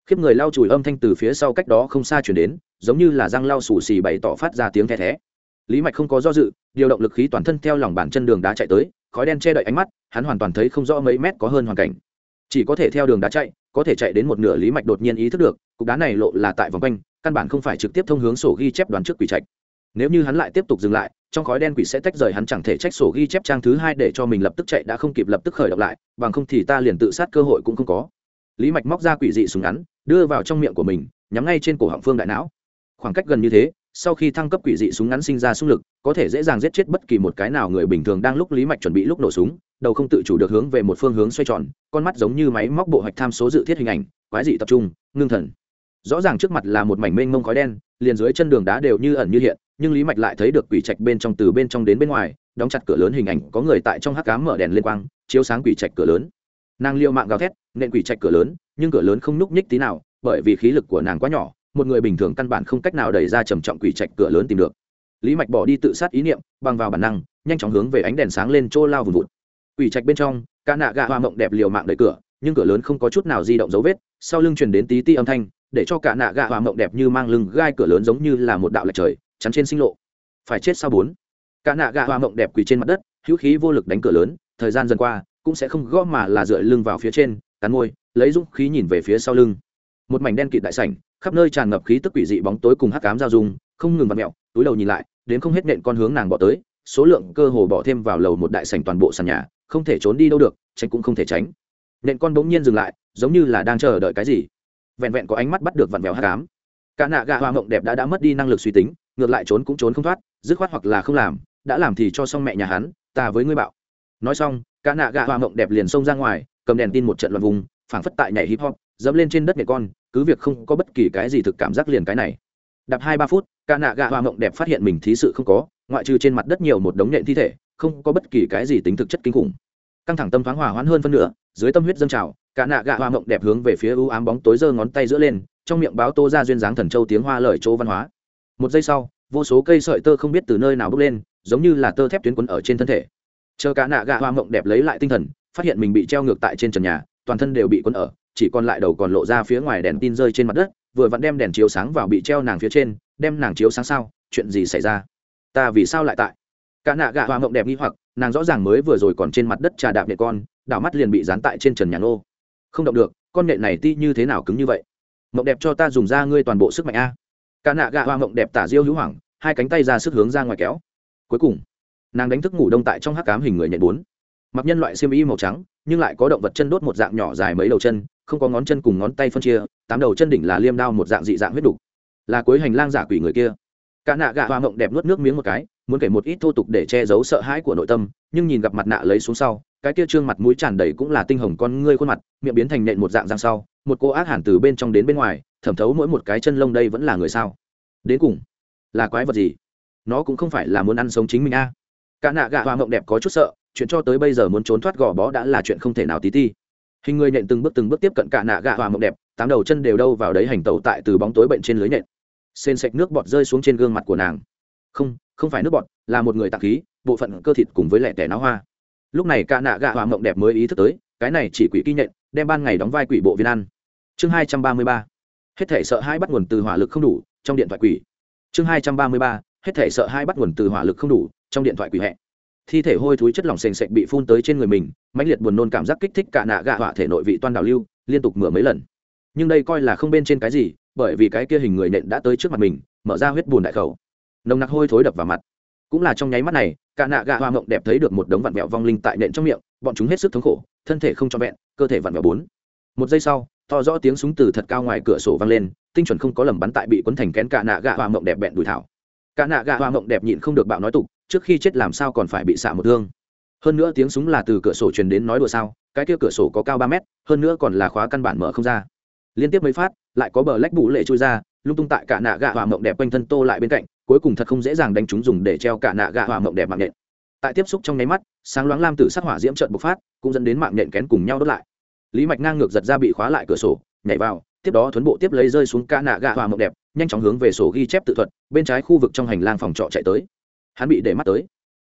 Khiếp người lau chùi âm thanh từ phía sau cách đó không xa chuyển đến, giống như là răng lau xù xì bày tỏ phát ra tiếng the thé. Lý mạch không có do dự, điều động lực khí toàn thân theo lòng bàn chân đường đá chạy tới, khói đen che đậy ánh mắt, hắn hoàn toàn thấy không rõ mấy mét có hơn hoàn cảnh. Chỉ có thể theo đường đá chạy, có thể chạy đến một nửa lý mạch đột nhiên ý thức được, cục đá này lộ là tại vòng quanh căn bản không phải trực tiếp thông hướng sổ ghi chép đoán trước quỷ trạch. Nếu như hắn lại tiếp tục dừng lại, trong khói đen quỷ sẽ tách rời hắn chẳng thể trách sổ ghi chép trang thứ hai để cho mình lập tức chạy đã không kịp lập tức khởi động lại, bằng không thì ta liền tự sát cơ hội cũng không có. Lý mạch móc ra quỷ dị súng ngắn, đưa vào trong miệng của mình, nhắm ngay trên cổ họng phương đại não. Khoảng cách gần như thế, sau khi thăng cấp quỷ dị súng ngắn sinh ra xung lực, có thể dễ dàng giết chết bất kỳ một cái nào người bình thường đang lúc lý mạch chuẩn bị lúc nổ súng, đầu không tự chủ được hướng về một phương hướng xoay tròn, con mắt giống như máy móc bộ hạch tham số dự thiết hình ảnh, quái dị tập trung, ngưng thần rõ ràng trước mặt là một mảnh mênh mông khói đen, liền dưới chân đường đá đều như ẩn như hiện, nhưng lý mạch lại thấy được quỷ trạch bên trong từ bên trong đến bên ngoài, đóng chặt cửa lớn hình ảnh, có người tại trong hắc cám mở đèn lên quang, chiếu sáng quỷ trạch cửa lớn. Nàng liệu mạng gào thét, nện quỷ trạch cửa lớn, nhưng cửa lớn không nhúc nhích tí nào, bởi vì khí lực của nàng quá nhỏ, một người bình thường căn bản không cách nào đẩy ra trầm trọng quỷ trạch cửa lớn tìm được. Lý mạch bỏ đi tự sát ý niệm, bằng vào bản năng, nhanh chóng hướng về ánh đèn sáng lên chỗ lao vùng vụt. Quỷ trạch bên trong ca nạ gạ hoa mộng đẹp liều mạng đẩy cửa, nhưng cửa lớn không có chút nào di động dấu vết, sau lưng truyền đến tí ti âm thanh để cho cả nạ gạ hoa mộng đẹp như mang lưng gai cửa lớn giống như là một đạo lệch trời, chắn trên sinh lộ. Phải chết sau bốn? Cả nạ gạ hoa mộng đẹp quỳ trên mặt đất, hữu khí vô lực đánh cửa lớn, thời gian dần qua, cũng sẽ không gõ mà là dựa lưng vào phía trên, cắn môi, lấy dũng khí nhìn về phía sau lưng. Một mảnh đen kịt đại sảnh, khắp nơi tràn ngập khí tức quỷ dị bóng tối cùng hắc cám giao dung, không ngừng vặt mẹo túi đầu nhìn lại, đến không hết nện con hướng nàng bỏ tới, số lượng cơ hồ bỏ thêm vào lầu một đại sảnh toàn bộ sàn nhà, không thể trốn đi đâu được, tránh cũng không thể tránh. Nện con bỗng nhiên dừng lại, giống như là đang chờ đợi cái gì vẹn vẹn có ánh mắt bắt được vặn vẹo hắc ám cả nạ gạ hoa mộng đẹp đã đã mất đi năng lực suy tính, ngược lại trốn cũng trốn không thoát, dứt khoát hoặc là không làm, đã làm thì cho xong mẹ nhà hắn, ta với ngươi bạo. Nói xong, cả nạ gạ hoa mộng đẹp liền xông ra ngoài, cầm đèn tin một trận loạn vùng, phảng phất tại nhảy hip hop, dẫm lên trên đất mẹ con, cứ việc không có bất kỳ cái gì thực cảm giác liền cái này. Đạp hai ba phút, cả nạ gạ hoa mộng đẹp phát hiện mình thí sự không có, ngoại trừ trên mặt đất nhiều một đống nện thi thể, không có bất kỳ cái gì tính thực chất kinh khủng. Căng thẳng tâm thoáng hòa hoãn hơn phân nửa, dưới tâm huyết dâng trào cả nạ gạ hoa mộng đẹp hướng về phía ưu ám bóng tối giơ ngón tay giữa lên, trong miệng báo tô ra duyên dáng thần châu tiếng hoa lời chỗ văn hóa. Một giây sau, vô số cây sợi tơ không biết từ nơi nào bước lên, giống như là tơ thép tuyến quấn ở trên thân thể. Chờ cả nạ gạ hoa mộng đẹp lấy lại tinh thần, phát hiện mình bị treo ngược tại trên trần nhà, toàn thân đều bị quấn ở, chỉ còn lại đầu còn lộ ra phía ngoài đèn tin rơi trên mặt đất, vừa vặn đem đèn chiếu sáng vào bị treo nàng phía trên, đem nàng chiếu sáng sao, chuyện gì xảy ra? Ta vì sao lại tại? Cả nạ gạ hoa mộng đẹp nghi hoặc, nàng rõ ràng mới vừa rồi còn trên mặt đất trà đạp nhẹ con, đảo mắt liền bị dán tại trên trần nhà nô không động được, con nhện này ti như thế nào cứng như vậy? Mộng đẹp cho ta dùng ra ngươi toàn bộ sức mạnh a. Cả nạ gạ hoa mộng đẹp tả diêu hữu hoảng, hai cánh tay ra sức hướng ra ngoài kéo. Cuối cùng, nàng đánh thức ngủ đông tại trong hắc cám hình người nhện bốn. Mặc nhân loại xiêm y màu trắng, nhưng lại có động vật chân đốt một dạng nhỏ dài mấy đầu chân, không có ngón chân cùng ngón tay phân chia, tám đầu chân đỉnh là liêm đao một dạng dị dạng huyết đục. Là cuối hành lang giả quỷ người kia. Cả nạ gạ hoa mộng đẹp nuốt nước miếng một cái muốn kể một ít thô tục để che giấu sợ hãi của nội tâm, nhưng nhìn gặp mặt nạ lấy xuống sau, cái kia trương mặt mũi tràn đầy cũng là tinh hồng con ngươi khuôn mặt, miệng biến thành nện một dạng răng sau, một cô ác hẳn từ bên trong đến bên ngoài, thẩm thấu mỗi một cái chân lông đây vẫn là người sao? Đến cùng, là quái vật gì? Nó cũng không phải là muốn ăn sống chính mình a. Cả nạ gạ hoa mộng đẹp có chút sợ, chuyện cho tới bây giờ muốn trốn thoát gò bó đã là chuyện không thể nào tí ti. Hình người nện từng bước từng bước tiếp cận cả nạ gạ hoa mộng đẹp, tám đầu chân đều đâu vào đấy hành tẩu tại từ bóng tối bệnh trên lưới nện. Xên sạch nước bọt rơi xuống trên gương mặt của nàng. Không không phải nước bọt, là một người tạc khí, bộ phận cơ thịt cùng với lẻ tẻ náo hoa. Lúc này ca nạ gạ hoa mộng đẹp mới ý thức tới, cái này chỉ quỷ ghi nhận đem ban ngày đóng vai quỷ bộ viên ăn. Chương hai trăm ba mươi ba, hết thể sợ hai bắt nguồn từ hỏa lực không đủ, trong điện thoại quỷ. Chương hai trăm ba mươi ba, hết thể sợ hai bắt nguồn từ hỏa lực không đủ, trong điện thoại quỷ hẹ. Thi thể hôi thối chất lỏng sền sạch bị phun tới trên người mình, mãnh liệt buồn nôn cảm giác kích thích cả nạ gạ hỏa thể nội vị toan đào lưu, liên tục mửa mấy lần. Nhưng đây coi là không bên trên cái gì, bởi vì cái kia hình người nện đã tới trước mặt mình, mở ra huyết bùn đại khẩu nồng nặc hôi thối đập vào mặt. Cũng là trong nháy mắt này, cả nạ gạ hoa mộng đẹp thấy được một đống vặn vẹo vong linh tại nện trong miệng, bọn chúng hết sức thống khổ, thân thể không trọn vẹn, cơ thể vặn vẹo bốn. Một giây sau, to rõ tiếng súng từ thật cao ngoài cửa sổ vang lên, tinh chuẩn không có lầm bắn tại bị quấn thành kén cả nạ gạ hoa mộng đẹp bẹn đùi thảo. Cả nạ gạ hoa mộng đẹp nhịn không được bạo nói tục, trước khi chết làm sao còn phải bị xạ một thương. Hơn nữa tiếng súng là từ cửa sổ truyền đến nói đùa sao, cái kia cửa sổ có cao ba mét, hơn nữa còn là khóa căn bản mở không ra. Liên tiếp mấy phát, lại có bờ lách bụ lệ trôi ra lung tung tại cả nạ gạ hỏa mộng đẹp quanh thân tô lại bên cạnh, cuối cùng thật không dễ dàng đánh chúng dùng để treo cả nạ gạ hỏa mộng đẹp mạng nhện. Tại tiếp xúc trong nháy mắt, sáng loáng lam tử sắc hỏa diễm trợn bộc phát, cũng dẫn đến mạng nhện kén cùng nhau đốt lại. Lý mạch ngang ngược giật ra bị khóa lại cửa sổ, nhảy vào, tiếp đó thuấn bộ tiếp lấy rơi xuống cả nạ gạ hỏa mộng đẹp, nhanh chóng hướng về sổ ghi chép tự thuật, bên trái khu vực trong hành lang phòng trọ chạy tới. Hắn bị để mắt tới.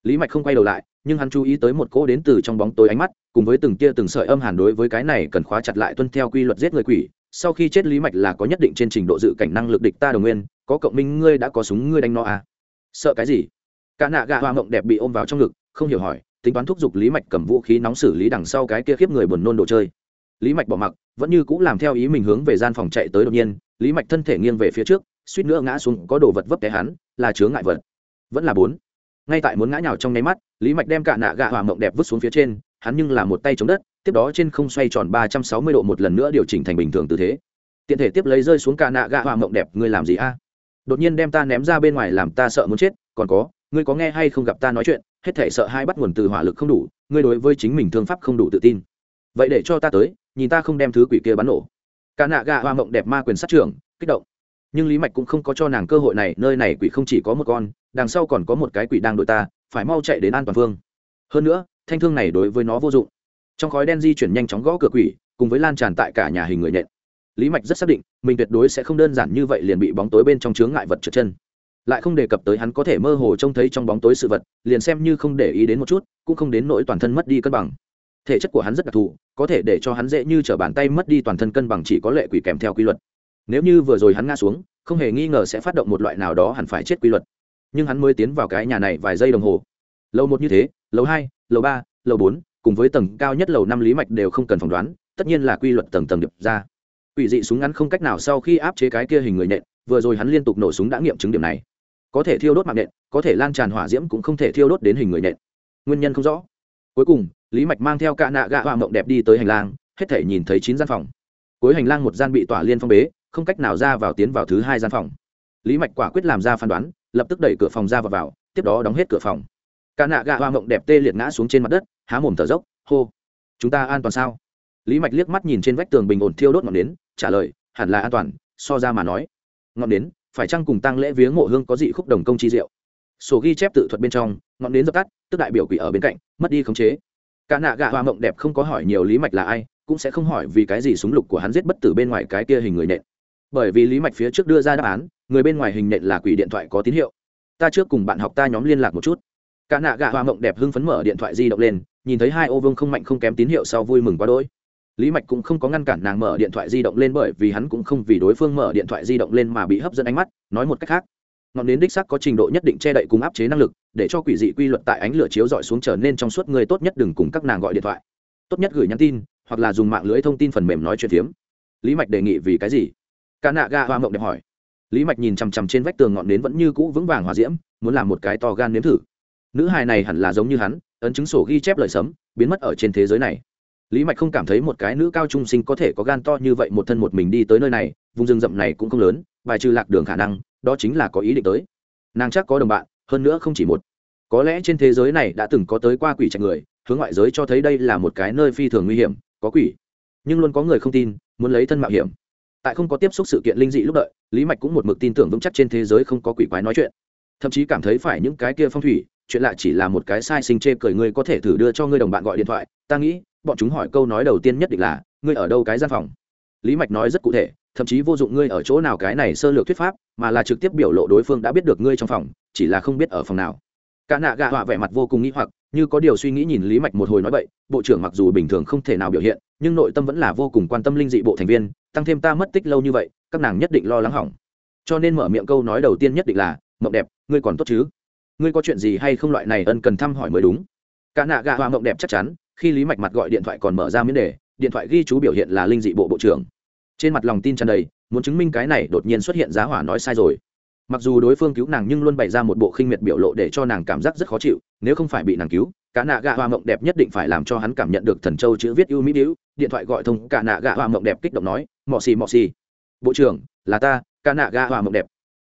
Lý mạch không quay đầu lại, nhưng hắn chú ý tới một cỗ đến từ trong bóng tối ánh mắt, cùng với từng tia từng sợi âm hàn đối với cái này cần khóa chặt lại tuân theo quy luật giết người quỷ sau khi chết lý mạch là có nhất định trên trình độ dự cảnh năng lực địch ta đồng nguyên, có cộng minh ngươi đã có súng ngươi đánh nó à? Sợ cái gì? Cả nạ gạ hoa mộng đẹp bị ôm vào trong ngực, không hiểu hỏi, tính toán thúc giục lý mạch cầm vũ khí nóng xử lý đằng sau cái kia khiếp người buồn nôn đồ chơi. Lý mạch bỏ mặc, vẫn như cũng làm theo ý mình hướng về gian phòng chạy tới đột nhiên, lý mạch thân thể nghiêng về phía trước, suýt nữa ngã xuống, có đồ vật vấp té hắn, là chứa ngại vật. Vẫn là bốn. Ngay tại muốn ngã nhào trong nháy mắt, lý mạch đem cả nạ gạ hoa mộng đẹp vứt xuống phía trên, hắn nhưng là một tay chống đất tiếp đó trên không xoay tròn ba trăm sáu mươi độ một lần nữa điều chỉnh thành bình thường tư thế. Tiện thể tiếp lấy rơi xuống cả nạ gạ hoa mộng đẹp, ngươi làm gì a? Đột nhiên đem ta ném ra bên ngoài làm ta sợ muốn chết, còn có, ngươi có nghe hay không gặp ta nói chuyện, hết thể sợ hai bắt nguồn từ hỏa lực không đủ, ngươi đối với chính mình thương pháp không đủ tự tin. Vậy để cho ta tới, nhìn ta không đem thứ quỷ kia bắn nổ. Cả nạ gạ hoa mộng đẹp ma quyền sát trưởng, kích động. Nhưng lý mạch cũng không có cho nàng cơ hội này, nơi này quỷ không chỉ có một con, đằng sau còn có một cái quỷ đang đội ta, phải mau chạy đến an toàn phương hơn nữa, thanh thương này đối với nó vô dụng trong khói đen di chuyển nhanh chóng gõ cửa quỷ, cùng với lan tràn tại cả nhà hình người nhện. Lý mạch rất xác định, mình tuyệt đối sẽ không đơn giản như vậy liền bị bóng tối bên trong chướng ngại vật trượt chân. Lại không đề cập tới hắn có thể mơ hồ trông thấy trong bóng tối sự vật, liền xem như không để ý đến một chút, cũng không đến nỗi toàn thân mất đi cân bằng. Thể chất của hắn rất đặc thù, có thể để cho hắn dễ như t r ở bàn tay mất đi toàn thân cân bằng chỉ có lệ quỷ kèm theo quy luật. Nếu như vừa rồi hắn ngã xuống, không hề nghi ngờ sẽ phát động một loại nào đó hẳn phải chết quy luật. Nhưng hắn mới tiến vào cái nhà này vài giây đồng hồ. Lầu một như thế lầu hai lầu ba lầu bốn cùng với tầng cao nhất lầu năm lý mạch đều không cần phỏng đoán, tất nhiên là quy luật tầng tầng điệp ra. Quỷ dị súng ngắn không cách nào sau khi áp chế cái kia hình người nện, vừa rồi hắn liên tục nổ súng đã nghiệm chứng điểm này. Có thể thiêu đốt mạng nện, có thể lan tràn hỏa diễm cũng không thể thiêu đốt đến hình người nện. Nguyên nhân không rõ. Cuối cùng, lý mạch mang theo cạ nạ gạ hoa mộng đẹp đi tới hành lang, hết thể nhìn thấy chín gian phòng. Cuối hành lang một gian bị tỏa liên phong bế, không cách nào ra vào tiến vào thứ hai gian phòng. Lý mạch quả quyết làm ra phán đoán, lập tức đẩy cửa phòng ra và vào, tiếp đó đóng hết cửa phòng. Cả nạ gạ hoa mộng đẹp tê liệt ngã xuống trên mặt đất há mồm thở dốc, hô. Chúng ta an toàn sao? Lý mạch liếc mắt nhìn trên vách tường bình ổn thiêu đốt ngọn nến, trả lời, hẳn là an toàn, so ra mà nói. Ngọn nến, phải chăng cùng tăng lễ viếng mộ hương có dị khúc đồng công chi diệu? Sổ ghi chép tự thuật bên trong, ngọn nến dập tắt, tức đại biểu quỷ ở bên cạnh, mất đi khống chế. Cả nạ gạ hoa mộng đẹp không có hỏi nhiều lý mạch là ai, cũng sẽ không hỏi vì cái gì súng lục của hắn giết bất tử bên ngoài cái kia hình người nện. Bởi vì lý mạch phía trước đưa ra đáp án, người bên ngoài hình nện là quỷ điện thoại có tín hiệu. Ta trước cùng bạn học ta nhóm liên lạc một chút cả nạ gạ hoa mộng đẹp hưng phấn mở điện thoại di động lên, nhìn thấy hai ô vương không mạnh không kém tín hiệu sau vui mừng quá đỗi. Lý mạch cũng không có ngăn cản nàng mở điện thoại di động lên bởi vì hắn cũng không vì đối phương mở điện thoại di động lên mà bị hấp dẫn ánh mắt, nói một cách khác. Ngọn nến đích sắc có trình độ nhất định che đậy cùng áp chế năng lực, để cho quỷ dị quy luật tại ánh lửa chiếu dọi xuống trở nên trong suốt người tốt nhất đừng cùng các nàng gọi điện thoại. Tốt nhất gửi nhắn tin, hoặc là dùng mạng lưới thông tin phần mềm nói chuyện phiếm. Lý mạch đề nghị vì cái gì? Cả nạ ga hoa mộng đẹp hỏi. Lý mạch nhìn chằm chằm trên vách tường ngọn nến vẫn như cũ vững vàng hòa diễm, muốn làm một cái to gan nếm thử nữ hài này hẳn là giống như hắn, ấn chứng sổ ghi chép lời sấm, biến mất ở trên thế giới này. Lý mạch không cảm thấy một cái nữ cao trung sinh có thể có gan to như vậy một thân một mình đi tới nơi này, vùng rừng rậm này cũng không lớn, bài trừ lạc đường khả năng, đó chính là có ý định tới. Nàng chắc có đồng bạn, hơn nữa không chỉ một. Có lẽ trên thế giới này đã từng có tới qua quỷ trạch người, hướng ngoại giới cho thấy đây là một cái nơi phi thường nguy hiểm, có quỷ. Nhưng luôn có người không tin, muốn lấy thân mạo hiểm. Tại không có tiếp xúc sự kiện linh dị lúc đợi, lý mạch cũng một mực tin tưởng vững chắc trên thế giới không có quỷ quái nói chuyện. Thậm chí cảm thấy phải những cái kia phong thủy chuyện lạ chỉ là một cái sai sinh chê cười, ngươi có thể thử đưa cho ngươi đồng bạn gọi điện thoại. Ta nghĩ, bọn chúng hỏi câu nói đầu tiên nhất định là, ngươi ở đâu cái gian phòng? Lý mạch nói rất cụ thể, thậm chí vô dụng ngươi ở chỗ nào cái này sơ lược thuyết pháp, mà là trực tiếp biểu lộ đối phương đã biết được ngươi trong phòng, chỉ là không biết ở phòng nào. Cả nạ gạ họa vẻ mặt vô cùng nghĩ hoặc, như có điều suy nghĩ nhìn lý mạch một hồi nói vậy bộ trưởng mặc dù bình thường không thể nào biểu hiện, nhưng nội tâm vẫn là vô cùng quan tâm linh dị bộ thành viên, tăng thêm ta mất tích lâu như vậy, các nàng nhất định lo lắng hỏng. Cho nên mở miệng câu nói đầu tiên nhất định là, mộng đẹp, ngươi còn tốt chứ? Ngươi có chuyện gì hay không loại này ân cần thăm hỏi mới đúng? Cả nạ gạ hoa mộng đẹp chắc chắn, khi lý mạch mặt gọi điện thoại còn mở ra miễn đề, điện thoại ghi chú biểu hiện là linh dị bộ bộ trưởng. Trên mặt lòng tin tràn đầy, muốn chứng minh cái này đột nhiên xuất hiện giá hỏa nói sai rồi. Mặc dù đối phương cứu nàng nhưng luôn bày ra một bộ khinh miệt biểu lộ để cho nàng cảm giác rất khó chịu, nếu không phải bị nàng cứu, cả nạ gạ hoa mộng đẹp nhất định phải làm cho hắn cảm nhận được thần châu chữ viết ưu mỹ đĩu điện thoại gọi thông, cả nạ gạ hoa mộng đẹp kích động nói, mọ xì mọ xì. Bộ trưởng, là ta, cả nạ gạ hoa mộng đẹp.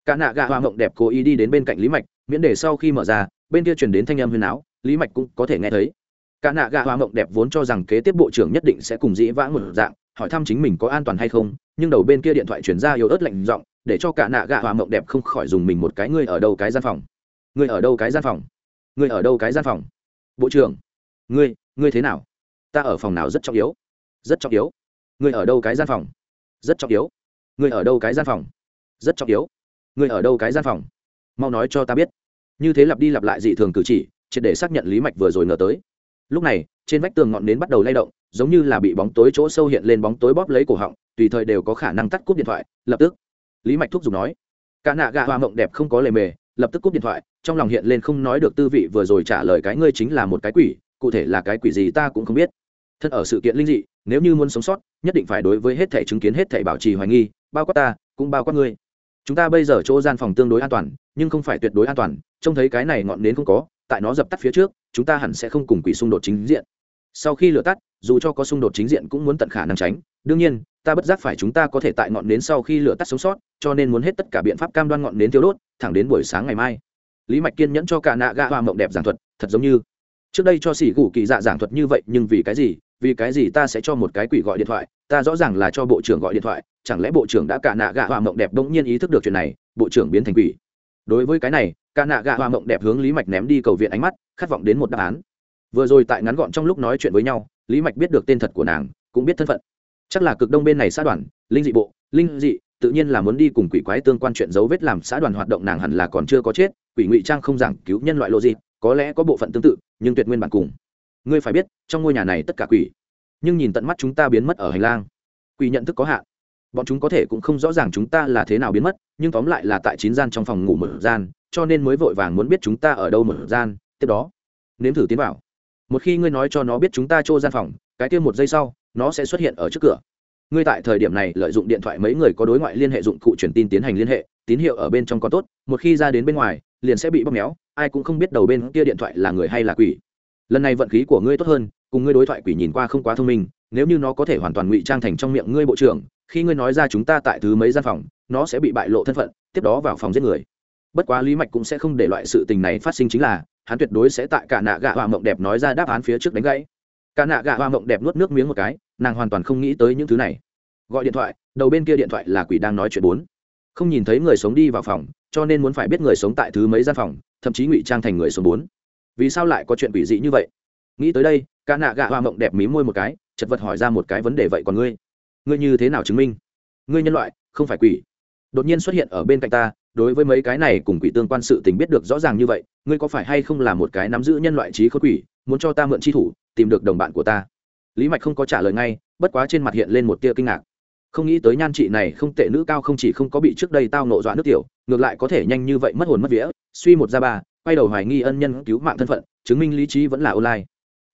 Cả nạ gạ hoa mộng đẹp cố ý đi đến bên cạnh lý mạch miễn để sau khi mở ra, bên kia chuyển đến thanh âm huyền áo, lý mạch cũng có thể nghe thấy. Cả nạ gạ hoa mộng đẹp vốn cho rằng kế tiếp bộ trưởng nhất định sẽ cùng dĩ vãng một dạng, hỏi thăm chính mình có an toàn hay không, nhưng đầu bên kia điện thoại chuyển ra yếu ớt lạnh giọng, để cho cả nạ gạ hoa mộng đẹp không khỏi dùng mình một cái, ngươi ở đâu cái gian phòng? Ngươi ở đâu cái gian phòng? Ngươi ở đâu cái gian phòng? Bộ trưởng, ngươi ngươi thế nào? Ta ở phòng nào rất trọng yếu? Rất trọng yếu. Ngươi ở đâu cái gian phòng? Rất trọng yếu. Ngươi ở đâu cái gian phòng? Rất trọng yếu. Ngươi ở đâu cái gian phòng? Mau nói cho ta biết. Như thế lặp đi lặp lại dị thường cử chỉ, triệt để xác nhận lý mạch vừa rồi ngờ tới. Lúc này, trên vách tường ngọn nến bắt đầu lay động, giống như là bị bóng tối chỗ sâu hiện lên bóng tối bóp lấy cổ họng, tùy thời đều có khả năng tắt cúp điện thoại, lập tức. Lý mạch thúc giục nói, cả nạ gà hoa mộng đẹp không có lề mề, lập tức cúp điện thoại, trong lòng hiện lên không nói được tư vị vừa rồi trả lời cái ngươi chính là một cái quỷ, cụ thể là cái quỷ gì ta cũng không biết. Thân ở sự kiện linh dị, nếu như muốn sống sót, nhất định phải đối với hết thể chứng kiến hết thể bảo trì hoài nghi, bao quát ta, cũng bao quát ngươi chúng ta bây giờ chỗ gian phòng tương đối an toàn, nhưng không phải tuyệt đối an toàn, trông thấy cái này ngọn nến không có, tại nó dập tắt phía trước, chúng ta hẳn sẽ không cùng quỷ xung đột chính diện. Sau khi lửa tắt, dù cho có xung đột chính diện cũng muốn tận khả năng tránh. Đương nhiên, ta bất giác phải chúng ta có thể tại ngọn nến sau khi lửa tắt sống sót, cho nên muốn hết tất cả biện pháp cam đoan ngọn nến tiêu đốt, thẳng đến buổi sáng ngày mai. Lý mạch kiên nhẫn cho cả nạ gạ hoa mộng đẹp giảng thuật, thật giống như. Trước đây cho xỉ gù kỳ dạ giảng thuật như vậy, nhưng vì cái gì? Vì cái gì ta sẽ cho một cái quỷ gọi điện thoại? Ta rõ ràng là cho bộ trưởng gọi điện thoại chẳng lẽ bộ trưởng đã cả nạ gạ hoa mộng đẹp bỗng nhiên ý thức được chuyện này, bộ trưởng biến thành quỷ. Đối với cái này, cả nạ gạ hoa mộng đẹp hướng lý mạch ném đi cầu viện ánh mắt, khát vọng đến một đáp án. Vừa rồi tại ngắn gọn trong lúc nói chuyện với nhau, lý mạch biết được tên thật của nàng, cũng biết thân phận. Chắc là cực đông bên này xã đoàn, linh dị bộ, linh dị, tự nhiên là muốn đi cùng quỷ quái tương quan chuyện dấu vết làm xã đoàn hoạt động nàng hẳn là còn chưa có chết, quỷ ngụy trang không giảng cứu nhân loại lộ gì, có lẽ có bộ phận tương tự, nhưng tuyệt nguyên bản cùng. Ngươi phải biết, trong ngôi nhà này tất cả quỷ. Nhưng nhìn tận mắt chúng ta biến mất ở hành lang. Quỷ nhận thức có hạn bọn chúng có thể cũng không rõ ràng chúng ta là thế nào biến mất, nhưng tóm lại là tại chín gian trong phòng ngủ một gian, cho nên mới vội vàng muốn biết chúng ta ở đâu một gian, tiếp đó, nếm thử tiến vào. Một khi ngươi nói cho nó biết chúng ta trô gian phòng, cái kia một giây sau, nó sẽ xuất hiện ở trước cửa. Ngươi tại thời điểm này lợi dụng điện thoại mấy người có đối ngoại liên hệ dụng cụ truyền tin tiến hành liên hệ, tín hiệu ở bên trong có tốt, một khi ra đến bên ngoài, liền sẽ bị bóp méo, ai cũng không biết đầu bên kia điện thoại là người hay là quỷ. Lần này vận khí của ngươi tốt hơn, cùng ngươi đối thoại quỷ nhìn qua không quá thông minh, nếu như nó có thể hoàn toàn ngụy trang thành trong miệng ngươi bộ trưởng khi ngươi nói ra chúng ta tại thứ mấy gian phòng, nó sẽ bị bại lộ thân phận, tiếp đó vào phòng giết người. Bất quá lý mạch cũng sẽ không để loại sự tình này phát sinh chính là, hắn tuyệt đối sẽ tại cả nạ gạ hoa mộng đẹp nói ra đáp án phía trước đánh gãy. Cả nạ gạ hoa mộng đẹp nuốt nước miếng một cái, nàng hoàn toàn không nghĩ tới những thứ này. Gọi điện thoại, đầu bên kia điện thoại là quỷ đang nói chuyện bốn. Không nhìn thấy người sống đi vào phòng, cho nên muốn phải biết người sống tại thứ mấy gian phòng, thậm chí ngụy trang thành người sống bốn. Vì sao lại có chuyện quỷ dị như vậy? Nghĩ tới đây, cả nạ gạ hoa mộng đẹp mí môi một cái, chật vật hỏi ra một cái vấn đề vậy còn ngươi? Ngươi như thế nào chứng minh? Ngươi nhân loại, không phải quỷ. Đột nhiên xuất hiện ở bên cạnh ta, đối với mấy cái này cùng quỷ tương quan sự tình biết được rõ ràng như vậy, ngươi có phải hay không là một cái nắm giữ nhân loại trí khốt quỷ, muốn cho ta mượn chi thủ, tìm được đồng bạn của ta? Lý mạch không có trả lời ngay, bất quá trên mặt hiện lên một tia kinh ngạc. Không nghĩ tới nhan chị này không tệ nữ cao không chỉ không có bị trước đây tao nộ dọa nước tiểu, ngược lại có thể nhanh như vậy mất hồn mất vía, suy một ra ba, quay đầu hoài nghi ân nhân cứu mạng thân phận, chứng minh lý trí vẫn là online.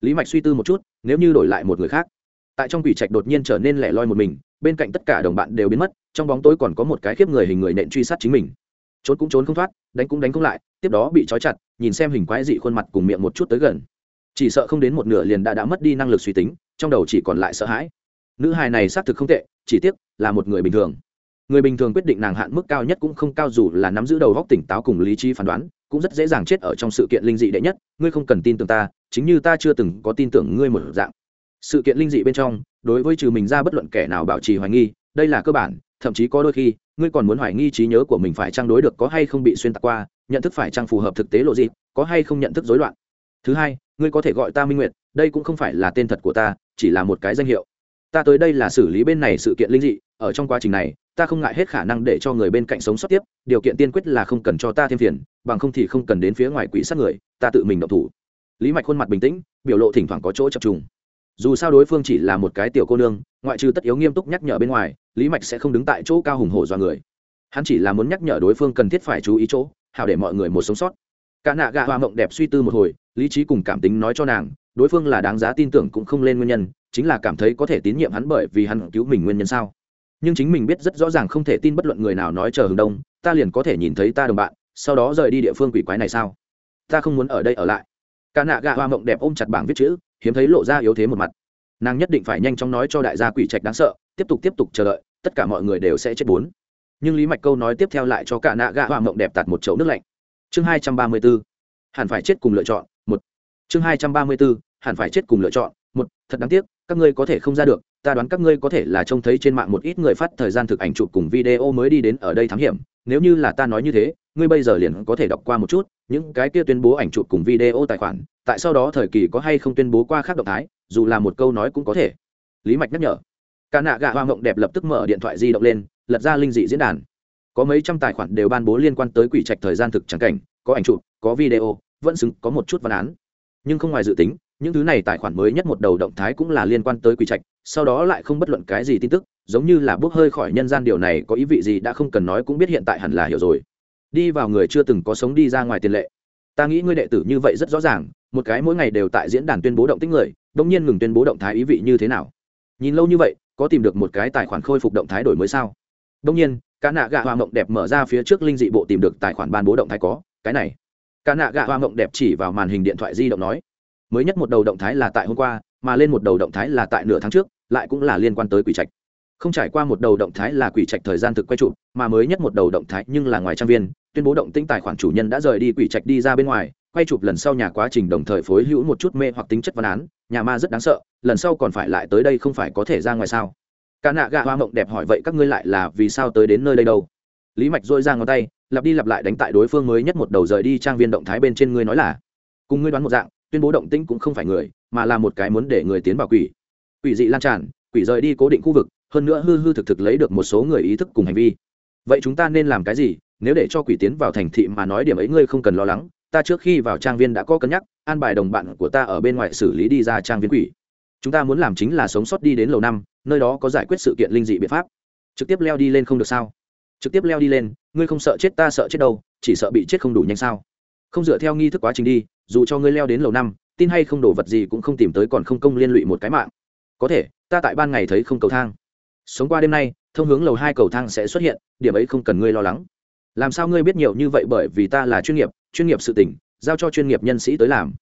Lý mạch suy tư một chút, nếu như đổi lại một người khác tại trong quỷ trạch đột nhiên trở nên lẻ loi một mình, bên cạnh tất cả đồng bạn đều biến mất, trong bóng tối còn có một cái khiếp người hình người nện truy sát chính mình. Trốn cũng trốn không thoát, đánh cũng đánh không lại, tiếp đó bị trói chặt, nhìn xem hình quái dị khuôn mặt cùng miệng một chút tới gần. Chỉ sợ không đến một nửa liền đã đã mất đi năng lực suy tính, trong đầu chỉ còn lại sợ hãi. Nữ hài này xác thực không tệ, chỉ tiếc là một người bình thường. Người bình thường quyết định nàng hạn mức cao nhất cũng không cao dù là nắm giữ đầu góc tỉnh táo cùng lý trí phán đoán, cũng rất dễ dàng chết ở trong sự kiện linh dị đệ nhất. Ngươi không cần tin tưởng ta, chính như ta chưa từng có tin tưởng ngươi một dạng sự kiện linh dị bên trong, đối với trừ mình ra bất luận kẻ nào bảo trì hoài nghi, đây là cơ bản, thậm chí có đôi khi, ngươi còn muốn hoài nghi trí nhớ của mình phải trang đối được có hay không bị xuyên tạc qua, nhận thức phải trang phù hợp thực tế lộ gì có hay không nhận thức rối loạn. Thứ hai, ngươi có thể gọi ta minh nguyệt, đây cũng không phải là tên thật của ta, chỉ là một cái danh hiệu. Ta tới đây là xử lý bên này sự kiện linh dị, ở trong quá trình này, ta không ngại hết khả năng để cho người bên cạnh sống sót tiếp, điều kiện tiên quyết là không cần cho ta thêm phiền, bằng không thì không cần đến phía ngoài quỷ sát người, ta tự mình động thủ. Lý mạch khuôn mặt bình tĩnh, biểu lộ thỉnh thoảng có chỗ chập trùng dù sao đối phương chỉ là một cái tiểu cô nương, ngoại trừ tất yếu nghiêm túc nhắc nhở bên ngoài, lý mạch sẽ không đứng tại chỗ cao hùng hổ do người. Hắn chỉ là muốn nhắc nhở đối phương cần thiết phải chú ý chỗ hào để mọi người một sống sót. Cả nạ gạ hoa mộng đẹp suy tư một hồi, lý trí cùng cảm tính nói cho nàng, đối phương là đáng giá tin tưởng cũng không lên nguyên nhân, chính là cảm thấy có thể tín nhiệm hắn bởi vì hắn cứu mình nguyên nhân sao. Nhưng chính mình biết rất rõ ràng không thể tin bất luận người nào nói chờ hướng đông, ta liền có thể nhìn thấy ta đồng bạn, sau đó rời đi địa phương quỷ quái này sao? Ta không muốn ở đây ở lại cả nạ gạ hoa mộng đẹp ôm chặt bảng viết chữ, hiếm thấy lộ ra yếu thế một mặt. Nàng nhất định phải nhanh chóng nói cho đại gia quỷ trạch đáng sợ, tiếp tục tiếp tục chờ đợi, tất cả mọi người đều sẽ chết bốn. Nhưng lý mạch câu nói tiếp theo lại cho cả nạ gạ hoa mộng đẹp tạt một chậu nước lạnh. Chương hai trăm ba mươi b ố hẳn phải chết cùng lựa chọn, một. Chương hai trăm ba mươi b ố hẳn phải chết cùng lựa chọn, một. Thật đáng tiếc, các ngươi có thể không ra được, ta đoán các ngươi có thể là trông thấy trên mạng một ít người phát thời gian thực ảnh chụp cùng video mới đi đến ở đây thám hiểm, nếu như là ta nói như thế ngươi bây giờ liền có thể đọc qua một chút, những cái kia tuyên bố ảnh chụp cùng video tài khoản, tại sau đó thời kỳ có hay không tuyên bố qua khác động thái, dù là một câu nói cũng có thể. Lý mạch nhắc nhở. Ca nạ gạ hoa mộng đẹp lập tức mở điện thoại di động lên, lật ra linh dị diễn đàn. Có mấy trăm tài khoản đều ban bố liên quan tới quỷ trạch thời gian thực trắng cảnh, có ảnh chụp, có video, vẫn xứng có một chút văn án. Nhưng không ngoài dự tính, những thứ này tài khoản mới nhất một đầu động thái cũng là liên quan tới quỷ trạch, sau đó lại không bất luận cái gì tin tức, giống như là bước hơi khỏi nhân gian điều này có ý vị gì đã không cần nói cũng biết hiện tại hẳn là hiểu rồi đi vào người chưa từng có sống đi ra ngoài tiền lệ. Ta nghĩ ngươi đệ tử như vậy rất rõ ràng, một cái mỗi ngày đều tại diễn đàn tuyên bố động tích người đông nhiên ngừng tuyên bố động thái ý vị như thế nào? Nhìn lâu như vậy, có tìm được một cái tài khoản khôi phục động thái đổi mới sao? Đông nhiên cá nạ gạ hoa mộng đẹp mở ra phía trước linh dị bộ tìm được tài khoản ban bố động thái có, cái này. Cá nạ gạ hoa mộng đẹp chỉ vào màn hình điện thoại di động nói, mới nhất một đầu động thái là tại hôm qua, mà lên một đầu động thái là tại nửa tháng trước, lại cũng là liên quan tới quỷ trạch không trải qua một đầu động thái là quỷ trạch thời gian thực quay trụ, mà mới nhất một đầu động thái nhưng là ngoài trang viên, tuyên bố động tĩnh tài khoản chủ nhân đã rời đi quỷ trạch đi ra bên ngoài, quay chụp lần sau nhà quá trình đồng thời phối hữu một chút mê hoặc tính chất văn án, nhà ma rất đáng sợ, lần sau còn phải lại tới đây không phải có thể ra ngoài sao? Cả nạ gạ hoa mộng đẹp hỏi vậy các ngươi lại là vì sao tới đến nơi đây đâu? Lý mạch dôi ra ngón tay, lặp đi lặp lại đánh tại đối phương mới nhất một đầu rời đi trang viên động thái bên trên ngươi nói là. Cùng ngươi đoán một dạng, tuyên bố động tĩnh cũng không phải người, mà là một cái muốn để người tiến vào quỷ. Quỷ dị lan tràn, quỷ rời đi cố định khu vực hơn nữa hư hư thực thực lấy được một số người ý thức cùng hành vi. Vậy chúng ta nên làm cái gì? Nếu để cho quỷ tiến vào thành thị mà nói điểm ấy ngươi không cần lo lắng. Ta trước khi vào trang viên đã có cân nhắc, an bài đồng bạn của ta ở bên ngoài xử lý đi ra trang viên quỷ. Chúng ta muốn làm chính là sống sót đi đến lầu năm, nơi đó có giải quyết sự kiện linh dị biện pháp. Trực tiếp leo đi lên không được sao? Trực tiếp leo đi lên, ngươi không sợ chết ta sợ chết đâu, chỉ sợ bị chết không đủ nhanh sao? Không dựa theo nghi thức quá trình đi, dù cho ngươi leo đến lầu năm, tin hay không đổ vật gì cũng không tìm tới còn không công liên lụy một cái mạng. Có thể, ta tại ban ngày thấy không cầu thang sống qua đêm nay, thông hướng lầu hai cầu thang sẽ xuất hiện, điểm ấy không cần ngươi lo lắng. Làm sao ngươi biết nhiều như vậy bởi vì ta là chuyên nghiệp chuyên nghiệp sự tỉnh giao cho chuyên nghiệp nhân sĩ tới làm.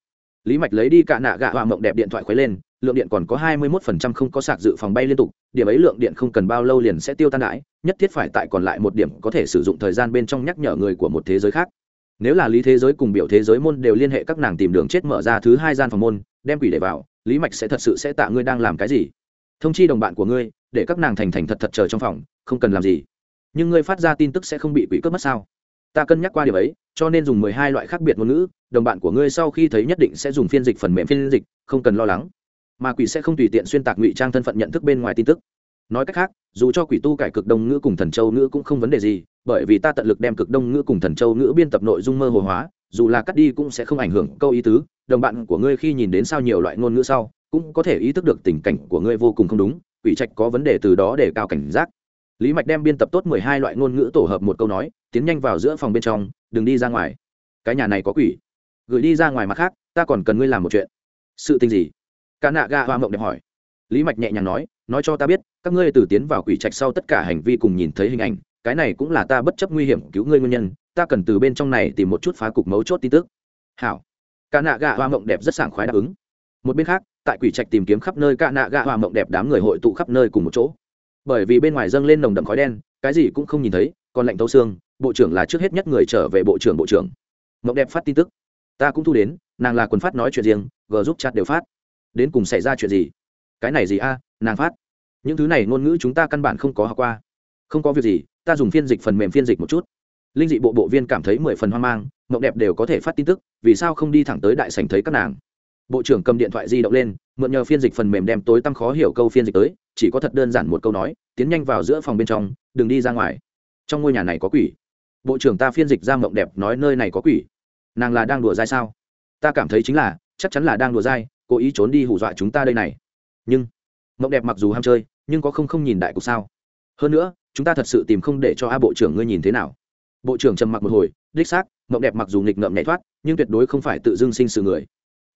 Lý mạch lấy đi cả nạ gạ họa mộng đẹp điện thoại khuấy lên, lượng điện còn có hai mươi 21% không có sạc dự phòng bay liên tục, điểm ấy lượng điện không cần bao lâu liền sẽ tiêu tan đãi nhất thiết phải tại còn lại một điểm có thể sử dụng thời gian bên trong nhắc nhở người của một thế giới khác. Nếu là lý thế giới cùng biểu thế giới môn đều liên hệ các nàng tìm đường chết mở ra thứ hai gian phòng môn, đem quỷ để vào, lý mạch sẽ thật sự sẽ tạ ngươi đang làm cái gì? Thông chi đồng bạn của ngươi để các nàng thành thành thật thật chờ trong phòng, không cần làm gì. Nhưng ngươi phát ra tin tức sẽ không bị quỷ cướp mất sao? Ta cân nhắc qua điều ấy, cho nên dùng mười hai loại khác biệt ngôn ngữ, đồng bạn của ngươi sau khi thấy nhất định sẽ dùng phiên dịch phần mềm phiên dịch, không cần lo lắng. Mà quỷ sẽ không tùy tiện xuyên tạc ngụy trang thân phận nhận thức bên ngoài tin tức. Nói cách khác, dù cho quỷ tu cải cực đông ngữ cùng thần châu ngữ cũng không vấn đề gì, bởi vì ta tận lực đem cực đông ngữ cùng thần châu ngữ biên tập nội dung mơ hồ hóa, dù là cắt đi cũng sẽ không ảnh hưởng câu ý tứ, đồng bạn của ngươi khi nhìn đến sao nhiều loại ngôn ngữ sau, cũng có thể ý thức được tình cảnh của ngươi vô cùng không đúng quỷ trạch có vấn đề từ đó để cao cảnh giác. Lý mạch đem biên tập tốt mười hai loại ngôn ngữ tổ hợp một câu nói, tiến nhanh vào giữa phòng bên trong, đừng đi ra ngoài. Cái nhà này có quỷ. Gửi đi ra ngoài mặt khác, ta còn cần ngươi làm một chuyện. Sự tình gì? Cả nạ ga hoa mộng đẹp hỏi. Lý mạch nhẹ nhàng nói nói cho ta biết, các ngươi từ tiến vào quỷ trạch sau tất cả hành vi cùng nhìn thấy hình ảnh, cái này cũng là ta bất chấp nguy hiểm cứu ngươi nguyên nhân, ta cần từ bên trong này tìm một chút phá cục mấu chốt tin tức. Hảo. Cả nạ gạ hoa mộng đẹp rất sảng khoái đáp ứng. Một bên khác tại quỷ trạch tìm kiếm khắp nơi cạ nạ gạ hòa mộng đẹp đám người hội tụ khắp nơi cùng một chỗ. Bởi vì bên ngoài dâng lên nồng đậm khói đen, cái gì cũng không nhìn thấy, còn lạnh tấu xương, bộ trưởng là trước hết nhất người trở về bộ trưởng bộ trưởng. Mộng đẹp phát tin tức. Ta cũng thu đến, nàng là quần phát nói chuyện riêng, gờ giúp chặt đều phát. Đến cùng xảy ra chuyện gì? Cái này gì a, nàng phát. Những thứ này ngôn ngữ chúng ta căn bản không có học qua. Không có việc gì, ta dùng phiên dịch phần mềm phiên dịch một chút. Linh dị bộ bộ viên cảm thấy mười phần hoang mang, mộng đẹp đều có thể phát tin tức, vì sao không đi thẳng tới đại sành thấy các nàng? Bộ trưởng cầm điện thoại di động lên, mượn nhờ phiên dịch phần mềm đem tối tăm khó hiểu câu phiên dịch tới, chỉ có thật đơn giản một câu nói, tiến nhanh vào giữa phòng bên trong, đừng đi ra ngoài. Trong ngôi nhà này có quỷ. Bộ trưởng ta phiên dịch ra mộng đẹp, nói nơi này có quỷ. Nàng là đang đùa dai sao? Ta cảm thấy chính là, chắc chắn là đang đùa dai, cố ý trốn đi hù dọa chúng ta đây này. Nhưng, mộng đẹp mặc dù ham chơi, nhưng có không không nhìn đại cục sao? Hơn nữa, chúng ta thật sự tìm không để cho a bộ trưởng ngươi nhìn thế nào. Bộ trưởng trầm mặc một hồi, đích xác, mộng đẹp mặc dù nghịch ngợm nhảy thoát, nhưng tuyệt đối không phải tự dưng sinh sự người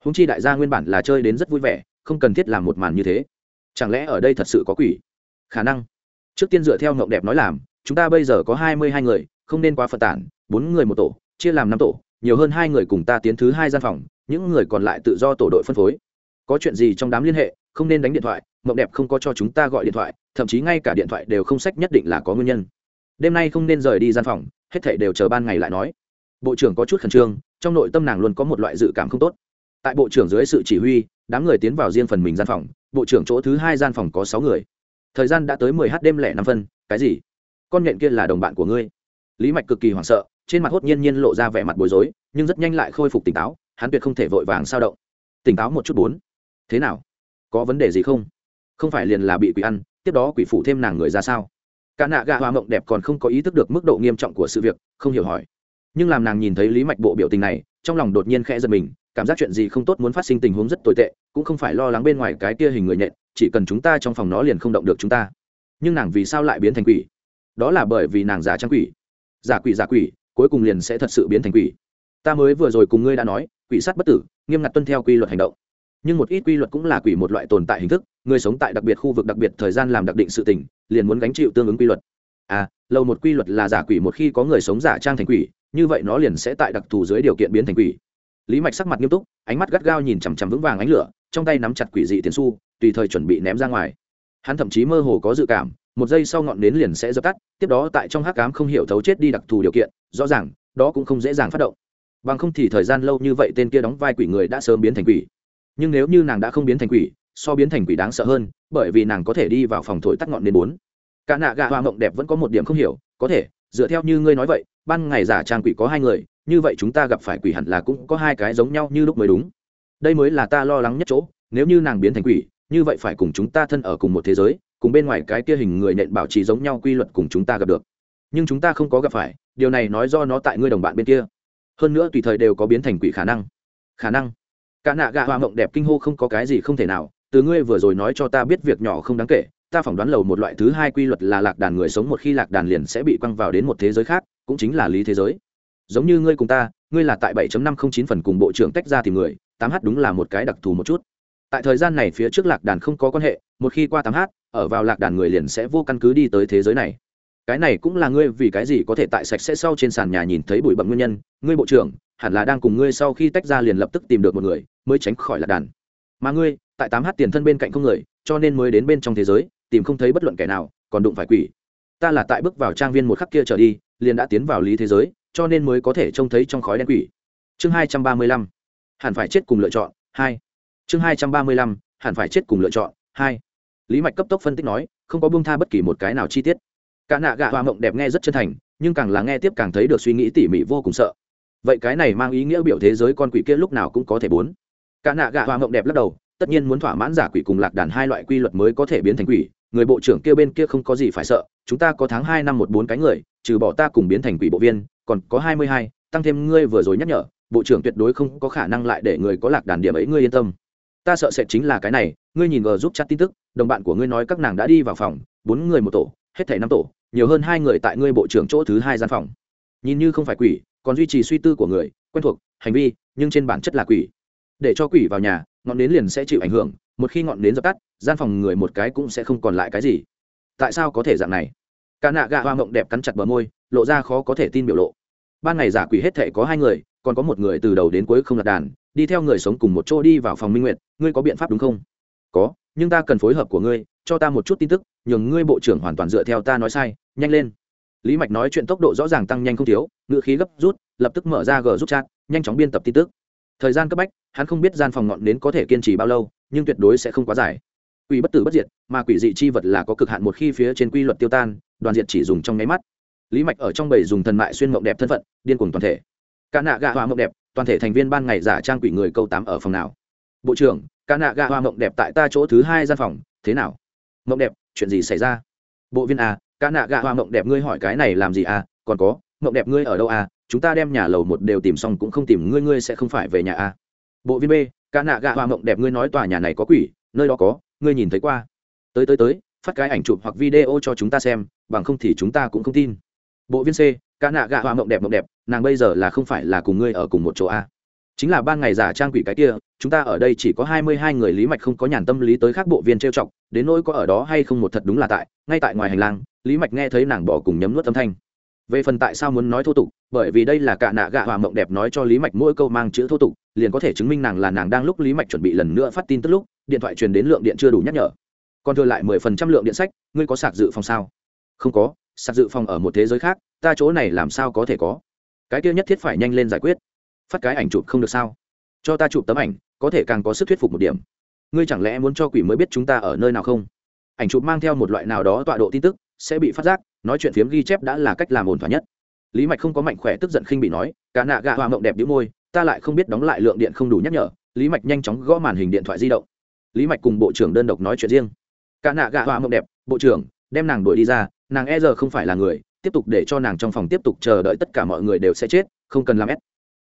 húng chi đại gia nguyên bản là chơi đến rất vui vẻ, không cần thiết làm một màn như thế. Chẳng lẽ ở đây thật sự có quỷ? Khả năng. Trước tiên dựa theo ngộng đẹp nói làm, chúng ta bây giờ có hai mươi hai người, không nên quá phật tản, bốn người một tổ, chia làm năm tổ, nhiều hơn hai người cùng ta tiến thứ hai gian phòng, những người còn lại tự do tổ đội phân phối. Có chuyện gì trong đám liên hệ, không nên đánh điện thoại mộng đẹp không có cho chúng ta gọi điện thoại, thậm chí ngay cả điện thoại đều không sách nhất định là có nguyên nhân. Đêm nay không nên rời đi gian phòng, hết thảy đều chờ ban ngày lại nói. Bộ trưởng có chút khẩn trương, trong nội tâm nàng luôn có một loại dự cảm không tốt tại bộ trưởng dưới sự chỉ huy, đám người tiến vào riêng phần mình gian phòng. Bộ trưởng chỗ thứ hai gian phòng có sáu người. Thời gian đã tới mười h đêm lẻ năm phân. Cái gì? Con nhện kia là đồng bạn của ngươi. Lý mạch cực kỳ hoảng sợ, trên mặt hốt nhiên nhiên lộ ra vẻ mặt bối rối, nhưng rất nhanh lại khôi phục tỉnh táo, hắn tuyệt không thể vội vàng sao động. Tỉnh táo một chút bốn. Thế nào? Có vấn đề gì không? Không phải liền là bị quỷ ăn, tiếp đó quỷ phụ thêm nàng người ra sao? Cả nạ gà hoa mộng đẹp còn không có ý thức được mức độ nghiêm trọng của sự việc, không hiểu hỏi. Nhưng làm nàng nhìn thấy lý mạch bộ biểu tình này, trong lòng đột nhiên khẽ giật mình cảm giác chuyện gì không tốt muốn phát sinh tình huống rất tồi tệ, cũng không phải lo lắng bên ngoài cái kia hình người nhện, chỉ cần chúng ta trong phòng nó liền không động được chúng ta. Nhưng nàng vì sao lại biến thành quỷ? Đó là bởi vì nàng giả trang quỷ. Giả quỷ giả quỷ, cuối cùng liền sẽ thật sự biến thành quỷ. Ta mới vừa rồi cùng ngươi đã nói, quỷ sát bất tử, nghiêm ngặt tuân theo quy luật hành động. Nhưng một ít quy luật cũng là quỷ một loại tồn tại hình thức, người sống tại đặc biệt khu vực đặc biệt thời gian làm đặc định sự tình, liền muốn gánh chịu tương ứng quy luật. À lâu một quy luật là giả quỷ một khi có người sống giả trang thành quỷ, như vậy nó liền sẽ tại đặc thù dưới điều kiện biến thành quỷ lý mạch sắc mặt nghiêm túc, ánh mắt gắt gao nhìn chằm chằm vững vàng ánh lửa, trong tay nắm chặt quỷ dị tiền su tùy thời chuẩn bị ném ra ngoài. Hắn thậm chí mơ hồ có dự cảm, một giây sau ngọn nến liền sẽ dập tắt, tiếp đó tại trong hắc cám không hiểu thấu chết đi đặc thù điều kiện, rõ ràng, đó cũng không dễ dàng phát động. Bằng không thì thời gian lâu như vậy tên kia đóng vai quỷ người đã sớm biến thành quỷ. Nhưng nếu như nàng đã không biến thành quỷ, so biến thành quỷ đáng sợ hơn, bởi vì nàng có thể đi vào phòng thổi tắt ngọn nến bốn. Cả nạ gạ hoa mộng đẹp vẫn có một điểm không hiểu, có thể, dựa theo như ngươi nói vậy, ban ngày giả trang quỷ có hai người như vậy chúng ta gặp phải quỷ hẳn là cũng có hai cái giống nhau như lúc mới đúng. Đây mới là ta lo lắng nhất chỗ, nếu như nàng biến thành quỷ, như vậy phải cùng chúng ta thân ở cùng một thế giới, cùng bên ngoài cái kia hình người nện bảo trì giống nhau quy luật cùng chúng ta gặp được. Nhưng chúng ta không có gặp phải, điều này nói do nó tại ngươi đồng bạn bên kia. Hơn nữa tùy thời đều có biến thành quỷ khả năng. Khả năng? Cả nạ gạ hoa mộng đẹp kinh hô không có cái gì không thể nào, từ ngươi vừa rồi nói cho ta biết việc nhỏ không đáng kể, ta phỏng đoán lầu một loại thứ hai quy luật là lạc đàn người sống một khi lạc đàn liền sẽ bị quăng vào đến một thế giới khác, cũng chính là lý thế giới giống như ngươi cùng ta, ngươi là tại 7.509 phần cùng bộ trưởng tách ra tìm người 8h đúng là một cái đặc thù một chút. Tại thời gian này phía trước lạc đàn không có quan hệ, một khi qua 8h ở vào lạc đàn người liền sẽ vô căn cứ đi tới thế giới này. Cái này cũng là ngươi vì cái gì có thể tại sạch sẽ sau trên sàn nhà nhìn thấy bụi bậm nguyên nhân, ngươi bộ trưởng, hẳn là đang cùng ngươi sau khi tách ra liền lập tức tìm được một người, mới tránh khỏi lạc đàn. Mà ngươi, tại 8h tiền thân bên cạnh không người, cho nên mới đến bên trong thế giới, tìm không thấy bất luận kẻ nào, còn đụng phải quỷ. Ta là tại bước vào trang viên một khắc kia trở đi, liền đã tiến vào lý thế giới cho nên mới có thể trông thấy trong khói đen quỷ. Chương hai trăm ba mươi lăm, hẳn phải chết cùng lựa chọn, hai. Chương hai trăm ba mươi lăm, hẳn phải chết cùng lựa chọn, hai. Lý mạch cấp tốc phân tích nói, không có bông tha bất kỳ một cái nào chi tiết. Cả nạ gạ hoa mộng đẹp nghe rất chân thành, nhưng càng là nghe tiếp càng thấy được suy nghĩ tỉ mỉ vô cùng sợ. Vậy cái này mang ý nghĩa biểu thế giới con quỷ kia lúc nào cũng có thể bốn. Cả nạ gạ hoa mộng đẹp lắc đầu, tất nhiên muốn thỏa mãn giả quỷ cùng lạc đàn hai loại quy luật mới có thể biến thành quỷ, người bộ trưởng kia bên kia không có gì phải sợ, chúng ta có tháng hai năm một bốn cái người, trừ bỏ ta cùng biến thành quỷ bộ viên còn có hai mươi hai, tăng thêm ngươi vừa rồi nhắc nhở, bộ trưởng tuyệt đối không có khả năng lại để người có lạc đàn điểm ấy ngươi yên tâm. Ta sợ sẽ chính là cái này, ngươi nhìn gờ giúp chat tin tức, đồng bạn của ngươi nói các nàng đã đi vào phòng, bốn người một tổ, hết thảy năm tổ, nhiều hơn hai người tại ngươi bộ trưởng chỗ thứ hai gian phòng. Nhìn như không phải quỷ, còn duy trì suy tư của người, quen thuộc, hành vi, nhưng trên bản chất là quỷ. Để cho quỷ vào nhà, ngọn nến liền sẽ chịu ảnh hưởng, một khi ngọn nến dập tắt, gian phòng người một cái cũng sẽ không còn lại cái gì. Tại sao có thể dạng này? Cả nạ gạ hoa mộng đẹp cắn chặt bờ môi, lộ ra khó có thể tin biểu lộ ban ngày giả quỷ hết thể có hai người, còn có một người từ đầu đến cuối không lạc đàn, đi theo người sống cùng một chỗ đi vào phòng minh nguyệt, ngươi có biện pháp đúng không? Có, nhưng ta cần phối hợp của ngươi, cho ta một chút tin tức, nhường ngươi bộ trưởng hoàn toàn dựa theo ta nói sai, nhanh lên. Lý mạch nói chuyện tốc độ rõ ràng tăng nhanh không thiếu ngự khí gấp rút, lập tức mở ra g rút chat, nhanh chóng biên tập tin tức. Thời gian cấp bách, hắn không biết gian phòng ngọn nến có thể kiên trì bao lâu, nhưng tuyệt đối sẽ không quá dài. Quỷ bất tử bất diệt, mà quỷ dị chi vật là có cực hạn một khi phía trên quy luật tiêu tan, đoàn diệt chỉ dùng trong nháy mắt lý mạch ở trong bầy dùng thần mại xuyên mộng đẹp thân phận, điên cuồng toàn thể. Ca nạ gạ hoa mộng đẹp, toàn thể thành viên ban ngày giả trang quỷ người câu tám ở phòng nào? Bộ trưởng ca nạ gạ hoa mộng đẹp tại ta chỗ thứ hai gian phòng, thế nào? Mộng đẹp, chuyện gì xảy ra? Bộ viên à, a ca nạ gạ hoa mộng đẹp ngươi hỏi cái này làm gì a còn có, mộng đẹp ngươi ở đâu a chúng ta đem nhà lầu một đều tìm xong cũng không tìm ngươi ngươi sẽ không phải về nhà a bộ viên b ca nạ gạ hoa mộng đẹp ngươi nói tòa nhà này có quỷ, nơi đó có, ngươi nhìn thấy qua. Tới tới tới, phát cái ảnh chụp hoặc video cho chúng ta xem, bằng không thì chúng ta cũng không tin bộ viên c ca nạ gạ hoa mộng đẹp mộng đẹp, nàng bây giờ là không phải là cùng ngươi ở cùng một chỗ a chính là ban ngày giả trang quỷ cái kia, chúng ta ở đây chỉ có hai mươi hai người lý mạch không có nhàn tâm lý tới khác bộ viên trêu chọc, đến nỗi có ở đó hay không một thật đúng là tại, ngay tại ngoài hành lang, lý mạch nghe thấy nàng bỏ cùng nhấm nuốt âm thanh. Về phần tại sao muốn nói thô tục, bởi vì đây là cả nạ gạ hòa mộng đẹp nói cho lý mạch mỗi câu mang chữ thô tục, liền có thể chứng minh nàng là nàng đang lúc lý mạch chuẩn bị lần nữa phát tin tức lúc, điện thoại truyền đến lượng điện chưa đủ nhắc nhở. Còn thừa lại mười phần trăm lượng điện sách, ngươi có sạc dự phòng sao? Không có sạc dự phòng ở một thế giới khác, ta chỗ này làm sao có thể có? Cái kia nhất thiết phải nhanh lên giải quyết. Phát cái ảnh chụp không được sao? Cho ta chụp tấm ảnh, có thể càng có sức thuyết phục một điểm. Ngươi chẳng lẽ muốn cho quỷ mới biết chúng ta ở nơi nào không? Ảnh chụp mang theo một loại nào đó tọa độ tin tức, sẽ bị phát giác, nói chuyện phiếm ghi chép đã là cách làm ổn thỏa nhất. Lý mạch không có mạnh khỏe tức giận khinh bị nói, cả nạ gạ hoa mộng đẹp đĩu môi, ta lại không biết đóng lại lượng điện không đủ nhắc nhở. Lý mạch nhanh chóng gõ màn hình điện thoại di động. Lý mạch cùng bộ trưởng đơn độc nói chuyện riêng. Cả nạ gạ hoa mộng đẹp, bộ trưởng đem nàng đuổi đi ra, nàng e giờ không phải là người, tiếp tục để cho nàng trong phòng tiếp tục chờ đợi tất cả mọi người đều sẽ chết, không cần làm ép.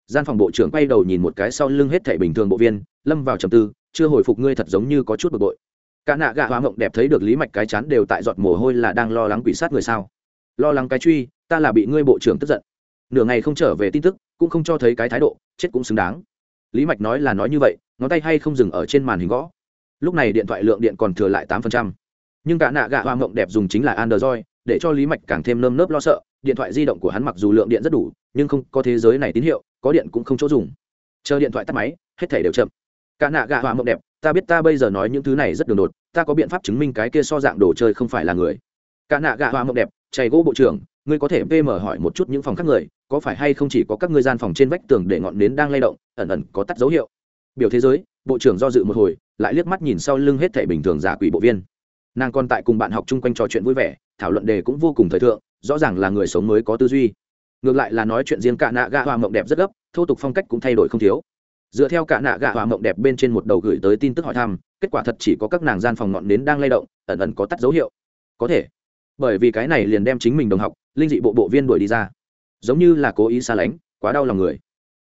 Gian phòng bộ trưởng quay đầu nhìn một cái sau lưng hết thể bình thường bộ viên, lâm vào trầm tư, chưa hồi phục ngươi thật giống như có chút bực bội. Cả nạ gạ hoa mộng đẹp thấy được lý mạch cái chán đều tại giọt mồ hôi là đang lo lắng quỷ sát người sao. Lo lắng cái truy, ta là bị ngươi bộ trưởng tức giận. Nửa ngày không trở về tin tức, cũng không cho thấy cái thái độ, chết cũng xứng đáng. Lý mạch nói là nói như vậy, ngón tay hay không dừng ở trên màn hình gõ. Lúc này điện thoại lượng điện còn thừa lại tám phần trăm nhưng cả nạ gạ hoa mộng đẹp dùng chính là android, để cho lý mạch càng thêm nơm nớp lo sợ. Điện thoại di động của hắn mặc dù lượng điện rất đủ, nhưng không có thế giới này tín hiệu, có điện cũng không chỗ dùng. Chờ điện thoại tắt máy, hết thể đều chậm. Cả nạ gạ hoa mộng đẹp, ta biết ta bây giờ nói những thứ này rất đường đột, ta có biện pháp chứng minh cái kia so dạng đồ chơi không phải là người. Cả nạ gạ hoa mộng đẹp chày gỗ bộ trưởng, ngươi có thể mở hỏi một chút những phòng khác người, có phải hay không chỉ có các ngươi gian phòng trên vách tường để ngọn nến đang lay động, ẩn ẩn có tắt dấu hiệu. Biểu thế giới, bộ trưởng do dự một hồi, lại liếc mắt nhìn sau lưng hết thể bình thường giả quỷ bộ viên nàng còn tại cùng bạn học chung quanh trò chuyện vui vẻ, thảo luận đề cũng vô cùng thời thượng, rõ ràng là người sống mới có tư duy. Ngược lại là nói chuyện riêng cả nạ gạ hoa mộng đẹp rất gấp, thô tục phong cách cũng thay đổi không thiếu. Dựa theo cả nạ gạ hoa mộng đẹp bên trên một đầu gửi tới tin tức hỏi thăm, kết quả thật chỉ có các nàng gian phòng ngọn nến đang lay động, ẩn ẩn có tắt dấu hiệu. Có thể, bởi vì cái này liền đem chính mình đồng học, linh dị bộ bộ viên đuổi đi ra. Giống như là cố ý xa lánh, quá đau lòng người.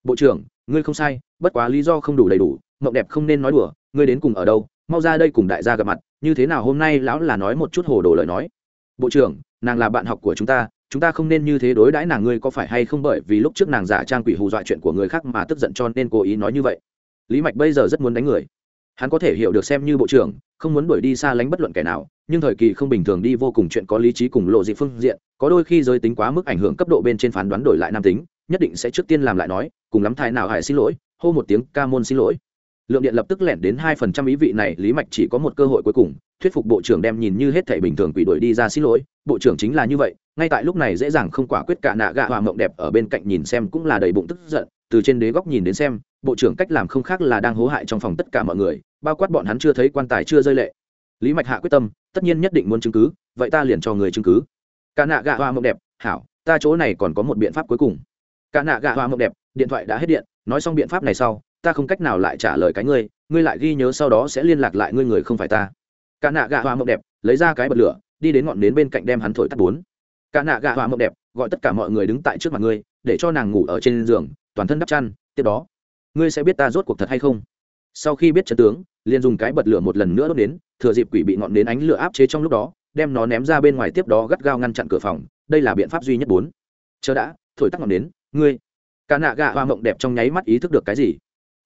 Bộ trưởng, ngươi không sai, bất quá lý do không đủ đầy đủ, mộng đẹp không nên nói đùa, ngươi đến cùng ở đâu mau ra đây cùng đại gia gặp mặt, như thế nào hôm nay lão là nói một chút hồ đồ lời nói. Bộ trưởng, nàng là bạn học của chúng ta chúng ta không nên như thế đối đãi nàng ngươi có phải hay không bởi vì lúc trước nàng giả trang quỷ hù dọa chuyện của người khác mà tức giận cho nên cố ý nói như vậy. Lý mạch bây giờ rất muốn đánh người. Hắn có thể hiểu được xem như bộ trưởng, không muốn đuổi đi xa lánh bất luận kẻ nào, nhưng thời kỳ không bình thường đi vô cùng chuyện có lý trí cùng lộ dị phương diện, có đôi khi giới tính quá mức ảnh hưởng cấp độ bên trên phán đoán đổi lại nam tính, nhất định sẽ trước tiên làm lại nói, cùng lắm thai nào hại xin lỗi, hô một tiếng ca môn xin lỗi lượng điện lập tức lẻn đến hai phần trăm ý vị này, lý mạch chỉ có một cơ hội cuối cùng, thuyết phục bộ trưởng đem nhìn như hết thể bình thường quỷ đuổi đi ra xin lỗi. Bộ trưởng chính là như vậy, ngay tại lúc này dễ dàng không quả quyết cả nạ gạ hòa mộng đẹp ở bên cạnh nhìn xem cũng là đầy bụng tức giận, từ trên đế góc nhìn đến xem, bộ trưởng cách làm không khác là đang hố hại trong phòng tất cả mọi người, bao quát bọn hắn chưa thấy quan tài chưa rơi lệ. Lý mạch hạ quyết tâm, tất nhiên nhất định muốn chứng cứ, vậy ta liền cho người chứng cứ. Cả nạ gạ hoa mộng đẹp, hảo, ta chỗ này còn có một biện pháp cuối cùng. Cả nạ gạ hoa mộng đẹp, điện thoại đã hết điện, nói xong biện pháp này sau ta không cách nào lại trả lời cái ngươi ngươi lại ghi nhớ sau đó sẽ liên lạc lại ngươi người không phải ta. Cả nạ gạ hoa mộng đẹp, lấy ra cái bật lửa, đi đến ngọn nến bên cạnh đem hắn thổi tắt bốn. Cả nạ gạ hoa mộng đẹp, gọi tất cả mọi người đứng tại trước mặt ngươi, để cho nàng ngủ ở trên giường, toàn thân đắp chăn, tiếp đó, ngươi sẽ biết ta rốt cuộc thật hay không. Sau khi biết trận tướng, liền dùng cái bật lửa một lần nữa đốt đến, thừa dịp quỷ bị ngọn nến ánh lửa áp chế trong lúc đó, đem nó ném ra bên ngoài tiếp đó gắt gao ngăn chặn cửa phòng, đây là biện pháp duy nhất bốn. Chờ đã, thổi tắt ngọn nến, ngươi. Cả nạ gạ hoa mộng đẹp trong nháy mắt ý thức được cái gì?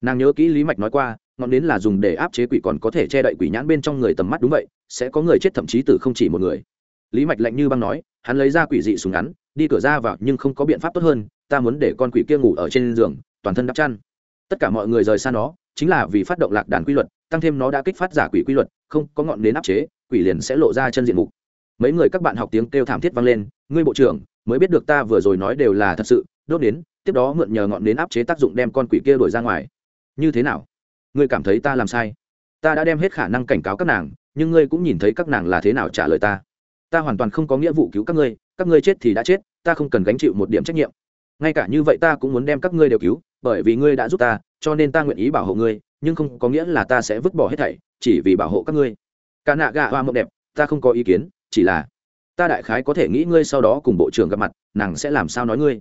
Nàng nhớ kỹ lý mạch nói qua, ngọn nến là dùng để áp chế quỷ còn có thể che đậy quỷ nhãn bên trong người tầm mắt, đúng vậy, sẽ có người chết thậm chí từ không chỉ một người. Lý mạch lạnh như băng nói, hắn lấy ra quỷ dị súng ngắn, đi cửa ra vào nhưng không có biện pháp tốt hơn, ta muốn để con quỷ kia ngủ ở trên giường, toàn thân đắp chăn. Tất cả mọi người rời xa nó, chính là vì phát động lạc đàn quy luật, tăng thêm nó đã kích phát giả quỷ quy luật, không có ngọn nến áp chế, quỷ liền sẽ lộ ra chân diện mục. Mấy người các bạn học tiếng kêu thảm thiết vang lên, ngươi bộ trưởng, mới biết được ta vừa rồi nói đều là thật sự, đốt đến tiếp đó mượn nhờ ngọn nến áp chế tác dụng đem con quỷ kia đuổi ra ngoài như thế nào? Ngươi cảm thấy ta làm sai? Ta đã đem hết khả năng cảnh cáo các nàng, nhưng ngươi cũng nhìn thấy các nàng là thế nào trả lời ta. Ta hoàn toàn không có nghĩa vụ cứu các ngươi các ngươi chết thì đã chết, ta không cần gánh chịu một điểm trách nhiệm. Ngay cả như vậy ta cũng muốn đem các ngươi đều cứu, bởi vì ngươi đã giúp ta, cho nên ta nguyện ý bảo hộ ngươi, nhưng không có nghĩa là ta sẽ vứt bỏ hết thảy, chỉ vì bảo hộ các ngươi. Cả nạ gạ hoa mộng đẹp, ta không có ý kiến, chỉ là, ta đại khái có thể nghĩ ngươi sau đó cùng bộ trưởng gặp mặt, nàng sẽ làm sao nói ngươi?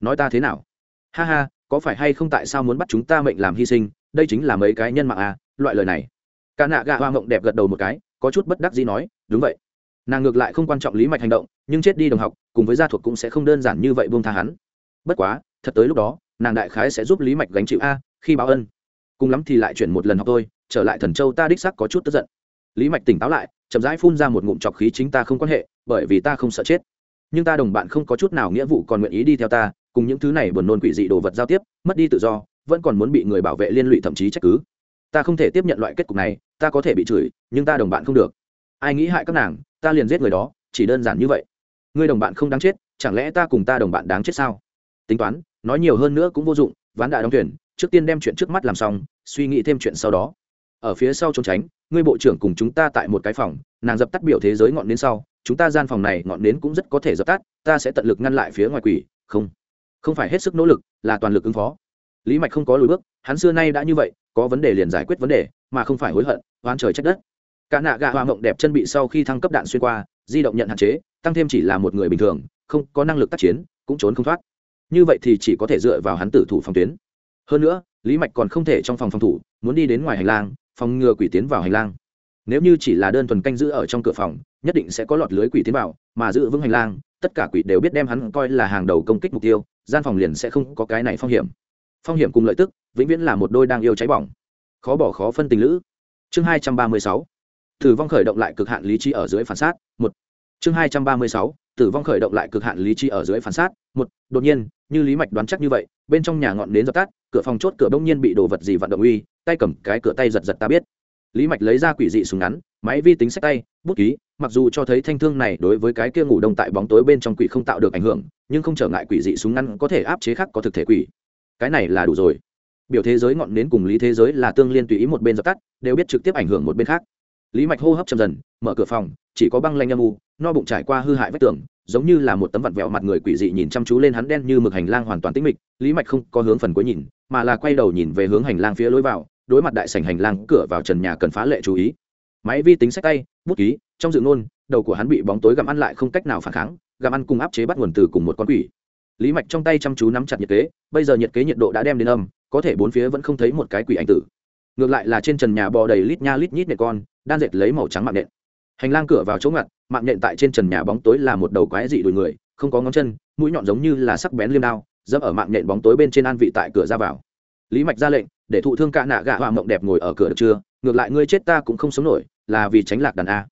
Nói ta thế nào? Ha ha có phải hay không tại sao muốn bắt chúng ta mệnh làm hy sinh, đây chính là mấy cái nhân mạng à loại lời này. Cả nạ gạ hoa mộng đẹp gật đầu một cái, có chút bất đắc gì nói, đúng vậy. Nàng ngược lại không quan trọng lý mạch hành động, nhưng chết đi đồng học, cùng với gia thuộc cũng sẽ không đơn giản như vậy buông tha hắn. Bất quá, thật tới lúc đó, nàng đại khái sẽ giúp lý mạch gánh chịu a, khi báo ân. Cùng lắm thì lại chuyển một lần học tôi trở lại thần châu ta đích xác có chút tức giận. Lý mạch tỉnh táo lại, chậm rãi phun ra một ngụm trọc khí chính ta không quan hệ, bởi vì ta không sợ chết. Nhưng ta đồng bạn không có chút nào nghĩa vụ còn nguyện ý đi theo ta cùng những thứ này buồn nôn quỷ dị đồ vật giao tiếp, mất đi tự do, vẫn còn muốn bị người bảo vệ liên lụy thậm chí trách cứ. Ta không thể tiếp nhận loại kết cục này, ta có thể bị chửi, nhưng ta đồng bạn không được. Ai nghĩ hại các nàng, ta liền giết người đó, chỉ đơn giản như vậy. Người đồng bạn không đáng chết, chẳng lẽ ta cùng ta đồng bạn đáng chết sao? Tính toán, nói nhiều hơn nữa cũng vô dụng, ván đã đóng thuyền, trước tiên đem chuyện trước mắt làm xong, suy nghĩ thêm chuyện sau đó. Ở phía sau trốn tránh, ngươi bộ trưởng cùng chúng ta tại một cái phòng, nàng dập tắt biểu thế giới ngọn nến sau, chúng ta gian phòng này ngọn nến cũng rất có thể dập tắt, ta sẽ tận lực ngăn lại phía ngoài quỷ, không không phải hết sức nỗ lực, là toàn lực ứng phó. Lý mạch không có lùi bước, hắn xưa nay đã như vậy, có vấn đề liền giải quyết vấn đề, mà không phải hối hận oan trời trách đất. Cả nạ gạ hoa mộng đẹp chân bị sau khi thăng cấp đạn xuyên qua, di động nhận hạn chế, tăng thêm chỉ là một người bình thường, không có năng lực tác chiến, cũng trốn không thoát. Như vậy thì chỉ có thể dựa vào hắn tử thủ phòng tuyến. Hơn nữa, lý mạch còn không thể trong phòng phòng thủ, muốn đi đến ngoài hành lang, phòng ngừa quỷ tiến vào hành lang. Nếu như chỉ là đơn thuần canh giữ ở trong cửa phòng, nhất định sẽ có lọt lưới quỷ tiến vào, mà giữ vững hành lang, tất cả quỷ đều biết đem hắn coi là hàng đầu công kích mục tiêu gian phòng liền sẽ không có cái này phong hiểm. Phong hiểm cùng lợi tức, vĩnh viễn là một đôi đang yêu cháy bỏng. Khó bỏ khó phân tình lữ. Chương hai trăm ba mươi sáu. Tử vong khởi động lại cực hạn lý trí ở dưới phản sát, một. Chương hai trăm ba mươi sáu. Tử vong khởi động lại cực hạn lý trí ở dưới phản sát, một. Đột nhiên, như lý mạch đoán chắc như vậy, bên trong nhà ngọn nến dập tắt, cửa phòng chốt cửa bỗng nhiên bị đồ vật gì vận động uy, tay cầm cái cửa tay giật giật ta biết lý mạch lấy ra quỷ dị súng ngắn, máy vi tính sách tay, bút ký, mặc dù cho thấy thanh thương này đối với cái kia ngủ đông tại bóng tối bên trong quỷ không tạo được ảnh hưởng, nhưng không trở ngại quỷ dị súng ngắn có thể áp chế khác có thực thể quỷ. Cái này là đủ rồi. Biểu thế giới ngọn nến cùng lý thế giới là tương liên tùy ý một bên dập tắt, đều biết trực tiếp ảnh hưởng một bên khác. Lý mạch hô hấp chậm dần, mở cửa phòng, chỉ có băng lanh âm u, no bụng trải qua hư hại vách tường, giống như là một tấm vặn vẹo mặt người quỷ dị nhìn chăm chú lên hắn đen như mực hành lang hoàn toàn tĩnh mịch. Lý mạch không có hướng phần cuối nhìn, mà là quay đầu nhìn về hướng hành lang phía lối vào đối mặt đại sảnh hành lang cửa vào trần nhà cần phá lệ chú ý. Máy vi tính sách tay, bút ký, trong dự ngôn, đầu của hắn bị bóng tối gặm ăn lại không cách nào phản kháng, gặm ăn cùng áp chế bắt nguồn từ cùng một con quỷ. Lý mạch trong tay chăm chú nắm chặt nhiệt kế, bây giờ nhiệt kế nhiệt độ đã đem đến âm, có thể bốn phía vẫn không thấy một cái quỷ anh tử. Ngược lại là trên trần nhà bò đầy lít nha lít nhít nệ con, đan dệt lấy màu trắng mạng nện hành lang cửa vào chỗ ngặt, mạng nện tại trên trần nhà bóng tối là một đầu quái dị đùi người, không có ngón chân, mũi nhọn giống như là sắc bén liêm đao, dẫm ở mạng nện bóng tối bên trên an vị tại cửa ra vào. Lý mạch ra lệnh để thụ thương cả nạ gạ hoa mộng đẹp ngồi ở cửa được chưa? Ngược lại ngươi chết ta cũng không sống nổi, là vì tránh lạc đàn a.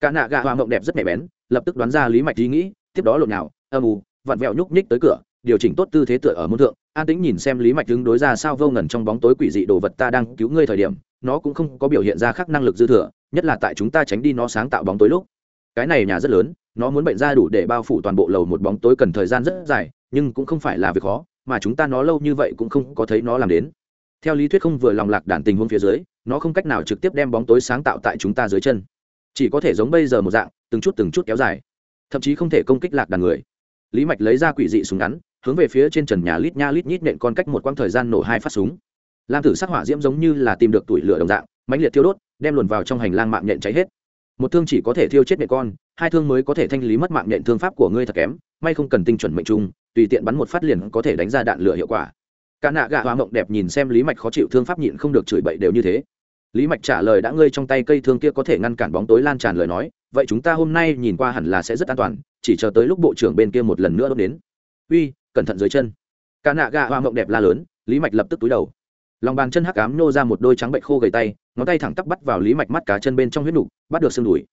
Cả nạ gạ hoa mộng đẹp rất nhạy bén, lập tức đoán ra lý mạch ý nghĩ, tiếp đó lộn nào âm ù vặn vẹo nhúc nhích tới cửa, điều chỉnh tốt tư thế tựa ở môn thượng, an tĩnh nhìn xem lý mạch đứng đối ra sao vô ngẩn trong bóng tối quỷ dị đồ vật ta đang cứu ngươi thời điểm, nó cũng không có biểu hiện ra khác năng lực dư thừa, nhất là tại chúng ta tránh đi nó sáng tạo bóng tối lúc. Cái này nhà rất lớn, nó muốn bệnh ra đủ để bao phủ toàn bộ lầu một bóng tối cần thời gian rất dài, nhưng cũng không phải là việc khó, mà chúng ta nó lâu như vậy cũng không có thấy nó làm đến theo lý thuyết không vừa lòng lạc đàn tình huống phía dưới, nó không cách nào trực tiếp đem bóng tối sáng tạo tại chúng ta dưới chân. Chỉ có thể giống bây giờ một dạng, từng chút từng chút kéo dài. Thậm chí không thể công kích lạc đàn người. Lý mạch lấy ra quỷ dị súng ngắn, hướng về phía trên trần nhà lít nha lít nhít nện con cách một quãng thời gian nổ hai phát súng. Lam tử sắc hỏa diễm giống như là tìm được tuổi lửa đồng dạng, mãnh liệt thiêu đốt, đem luồn vào trong hành lang mạng nhện cháy hết. Một thương chỉ có thể thiêu chết mẹ con, hai thương mới có thể thanh lý mất mạng nhện thương pháp của ngươi thật kém, may không cần tinh chuẩn mệnh trung, tùy tiện bắn một phát liền có thể đánh ra đạn lửa hiệu quả cả nạ gạ hoa mộng đẹp nhìn xem lý mạch khó chịu thương pháp nhịn không được chửi bậy đều như thế. Lý mạch trả lời đã ngơi trong tay cây thương kia có thể ngăn cản bóng tối lan tràn lời nói, vậy chúng ta hôm nay nhìn qua hẳn là sẽ rất an toàn, chỉ chờ tới lúc bộ trưởng bên kia một lần nữa đốt đến. Uy, cẩn thận dưới chân. Cả nạ gạ hoa mộng đẹp la lớn, lý mạch lập tức túi đầu. Lòng bàn chân hắc ám nô ra một đôi trắng bệnh khô gầy tay, ngón tay thẳng tắp bắt vào lý mạch mắt cá chân bên trong huyết nục, bắt được xương đùi.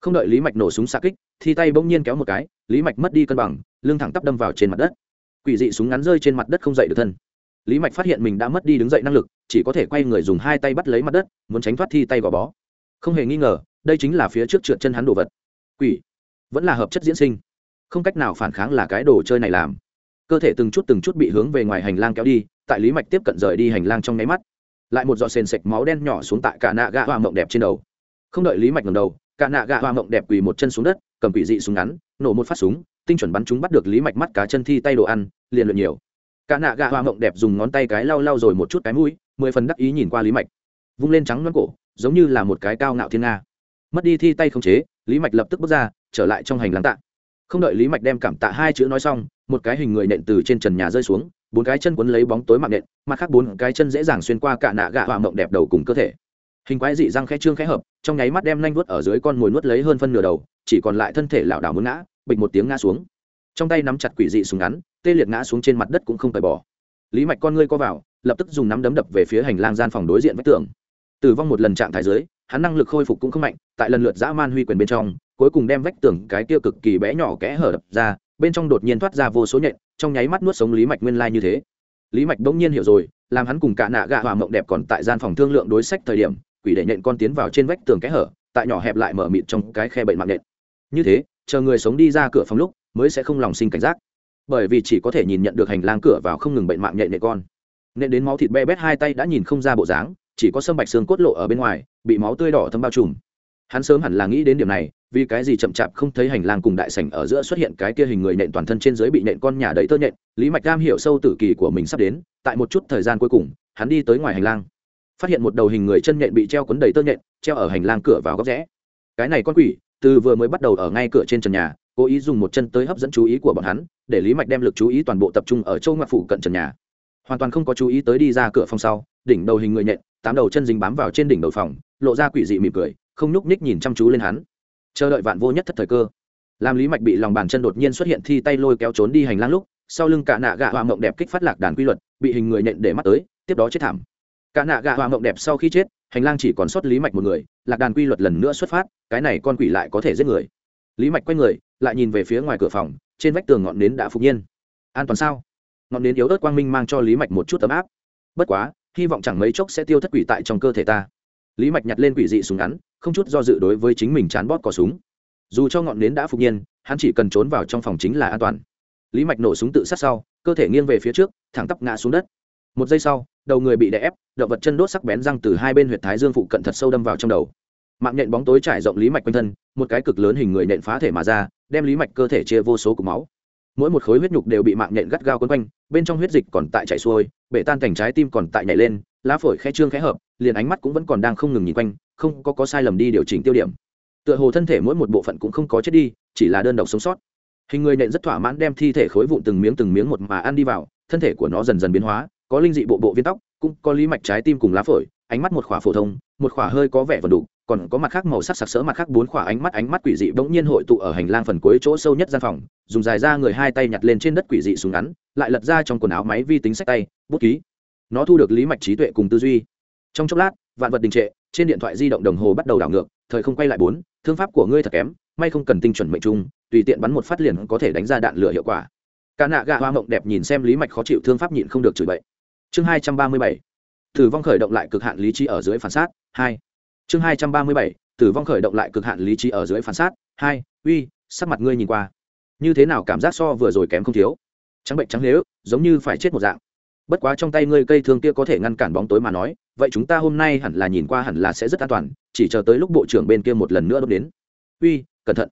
Không đợi lý mạch nổ súng xa kích, thì tay bỗng nhiên kéo một cái, lý mạch mất đi cân bằng, lưng thẳng tắp đâm vào trên mặt đất. Quỷ dị súng ngắn rơi trên mặt đất không dậy được thân lý mạch phát hiện mình đã mất đi đứng dậy năng lực, chỉ có thể quay người dùng hai tay bắt lấy mặt đất, muốn tránh thoát thi tay gò bó. Không hề nghi ngờ, đây chính là phía trước trượt chân hắn đồ vật. Quỷ. Vẫn là hợp chất diễn sinh. Không cách nào phản kháng là cái đồ chơi này làm. Cơ thể từng chút từng chút bị hướng về ngoài hành lang kéo đi, tại lý mạch tiếp cận rời đi hành lang trong nháy mắt. Lại một giọt sền sạch máu đen nhỏ xuống tại cả nạ gạ hoa mộng đẹp trên đầu. Không đợi lý mạch ngầm đầu, cả nạ gạ hoa mộng đẹp quỳ một chân xuống đất, cầm quỷ dị súng ngắn, nổ một phát súng, tinh chuẩn bắn chúng bắt được lý mạch mắt cá chân thi tay đồ ăn, liền luyện nhiều cả nạ gạ hoa mộng đẹp dùng ngón tay cái lau lau rồi một chút cái mũi, mười phần đắc ý nhìn qua lý mạch. Vung lên trắng loáng cổ, giống như là một cái cao ngạo thiên nga. Mất đi thi tay không chế, lý mạch lập tức bước ra, trở lại trong hành lang tạ. Không đợi lý mạch đem cảm tạ hai chữ nói xong, một cái hình người nện từ trên trần nhà rơi xuống, bốn cái chân quấn lấy bóng tối mạng nện, mặt khác bốn cái chân dễ dàng xuyên qua cả nạ gạ hoa mộng đẹp đầu cùng cơ thể. Hình quái dị răng khẽ trương khẽ hợp, trong nháy mắt đem nanh vuốt ở dưới con mồi nuốt lấy hơn phân nửa đầu, chỉ còn lại thân thể lảo đảo muốn ngã, bịch một tiếng ngã xuống. Trong tay nắm chặt quỷ dị súng ngắn tê liệt ngã xuống trên mặt đất cũng không phải bỏ. Lý mạch con ngươi co vào, lập tức dùng nắm đấm đập về phía hành lang gian phòng đối diện vách tường. Tử vong một lần trạng thái dưới, hắn năng lực khôi phục cũng không mạnh, tại lần lượt dã man huy quyền bên trong, cuối cùng đem vách tường cái kia cực kỳ bé nhỏ kẽ hở đập ra, bên trong đột nhiên thoát ra vô số nhện, trong nháy mắt nuốt sống lý mạch nguyên lai như thế. Lý mạch bỗng nhiên hiểu rồi, làm hắn cùng cả nạ gạ hòa mộng đẹp còn tại gian phòng thương lượng đối sách thời điểm, quỷ đệ nhện con tiến vào trên vách tường kẽ hở, tại nhỏ hẹp lại mở mịt trong cái khe bệnh mạng nhện. Như thế, chờ người sống đi ra cửa phòng lúc, mới sẽ không lòng sinh cảnh giác bởi vì chỉ có thể nhìn nhận được hành lang cửa vào không ngừng bệnh mạng nhện nệ con. Nên đến máu thịt be bét hai tay đã nhìn không ra bộ dáng, chỉ có sâm bạch xương cốt lộ ở bên ngoài, bị máu tươi đỏ thâm bao trùm. Hắn sớm hẳn là nghĩ đến điểm này, vì cái gì chậm chạp không thấy hành lang cùng đại sảnh ở giữa xuất hiện cái kia hình người nện toàn thân trên dưới bị nện con nhà đầy tơ nện lý mạch cam hiểu sâu tử kỳ của mình sắp đến, tại một chút thời gian cuối cùng, hắn đi tới ngoài hành lang. Phát hiện một đầu hình người chân nện bị treo quấn đầy tơ nện treo ở hành lang cửa vào góc rẽ. Cái này con quỷ, từ vừa mới bắt đầu ở ngay cửa trên trần nhà cố ý dùng một chân tới hấp dẫn chú ý của bọn hắn, để lý mạch đem lực chú ý toàn bộ tập trung ở châu ngoại phủ cận trần nhà. Hoàn toàn không có chú ý tới đi ra cửa phòng sau, đỉnh đầu hình người nhện, tám đầu chân dính bám vào trên đỉnh đầu phòng, lộ ra quỷ dị mỉm cười, không nhúc ních nhìn chăm chú lên hắn. Chờ đợi vạn vô nhất thất thời cơ, làm lý mạch bị lòng bàn chân đột nhiên xuất hiện thi tay lôi kéo trốn đi hành lang lúc, sau lưng cả nạ gạ hoa mộng đẹp kích phát lạc đàn quy luật, bị hình người nhện để mắt tới, tiếp đó chết thảm. Cả nạ gạ hoa mộng đẹp sau khi chết, hành lang chỉ còn sót lý mạch một người, lạc đàn quy luật lần nữa xuất phát, cái này con quỷ lại có thể giết người lý mạch quay người, lại nhìn về phía ngoài cửa phòng, trên vách tường ngọn nến đã phục nhiên. An toàn sao? Ngọn nến yếu ớt quang minh mang cho lý mạch một chút ấm áp. Bất quá, hy vọng chẳng mấy chốc sẽ tiêu thất quỷ tại trong cơ thể ta. Lý mạch nhặt lên quỷ dị súng ngắn, không chút do dự đối với chính mình chán bót cò súng. Dù cho ngọn nến đã phục nhiên, hắn chỉ cần trốn vào trong phòng chính là an toàn. Lý mạch nổ súng tự sát sau, cơ thể nghiêng về phía trước, thẳng tắp ngã xuống đất. Một giây sau, đầu người bị đè ép, động vật chân đốt sắc bén răng từ hai bên huyệt thái dương phụ cận thật sâu đâm vào trong đầu mạng nhện bóng tối trải rộng lý mạch quanh thân, một cái cực lớn hình người nện phá thể mà ra, đem lý mạch cơ thể chia vô số cục máu. Mỗi một khối huyết nhục đều bị mạng nhện gắt gao quấn quanh, bên trong huyết dịch còn tại chảy xuôi, bể tan cảnh trái tim còn tại nhảy lên, lá phổi khe trương khẽ hợp, liền ánh mắt cũng vẫn còn đang không ngừng nhìn quanh, không có có sai lầm đi điều chỉnh tiêu điểm. Tựa hồ thân thể mỗi một bộ phận cũng không có chết đi, chỉ là đơn độc sống sót. Hình người nện rất thỏa mãn đem thi thể khối vụn từng miếng từng miếng một mà ăn đi vào, thân thể của nó dần dần biến hóa, có linh dị bộ bộ viên tóc, cũng có lý mạch trái tim cùng lá phổi, ánh mắt một khỏa phổ thông, một khỏa hơi có vẻ vần đủ còn có mặt khác màu sắc sặc sỡ mặt khác bốn khỏa ánh mắt ánh mắt quỷ dị bỗng nhiên hội tụ ở hành lang phần cuối chỗ sâu nhất gian phòng, dùng dài ra người hai tay nhặt lên trên đất quỷ dị súng ngắn, lại lật ra trong quần áo máy vi tính sách tay, bút ký. Nó thu được lý mạch trí tuệ cùng tư duy. Trong chốc lát, vạn vật đình trệ, trên điện thoại di động đồng hồ bắt đầu đảo ngược, thời không quay lại bốn, thương pháp của ngươi thật kém, may không cần tinh chuẩn mệnh trung, tùy tiện bắn một phát liền có thể đánh ra đạn lửa hiệu quả. Cả nạ gạ hoa mộng đẹp nhìn xem lý mạch khó chịu thương pháp nhịn không được chửi bậy. Chương hai trăm ba mươi bảy. Thử vong khởi động lại cực hạn lý trí ở dưới phản sát hai chương hai trăm ba mươi bảy, tử vong khởi động lại cực hạn lý trí ở dưới phản sát hai, uy, sắc mặt ngươi nhìn qua. Như thế nào cảm giác so vừa rồi kém không thiếu? Trắng bệnh trắng nếu, giống như phải chết một dạng. Bất quá trong tay ngươi cây thương kia có thể ngăn cản bóng tối mà nói, vậy chúng ta hôm nay hẳn là nhìn qua hẳn là sẽ rất an toàn, chỉ chờ tới lúc bộ trưởng bên kia một lần nữa đốt đến. Uy, cẩn thận.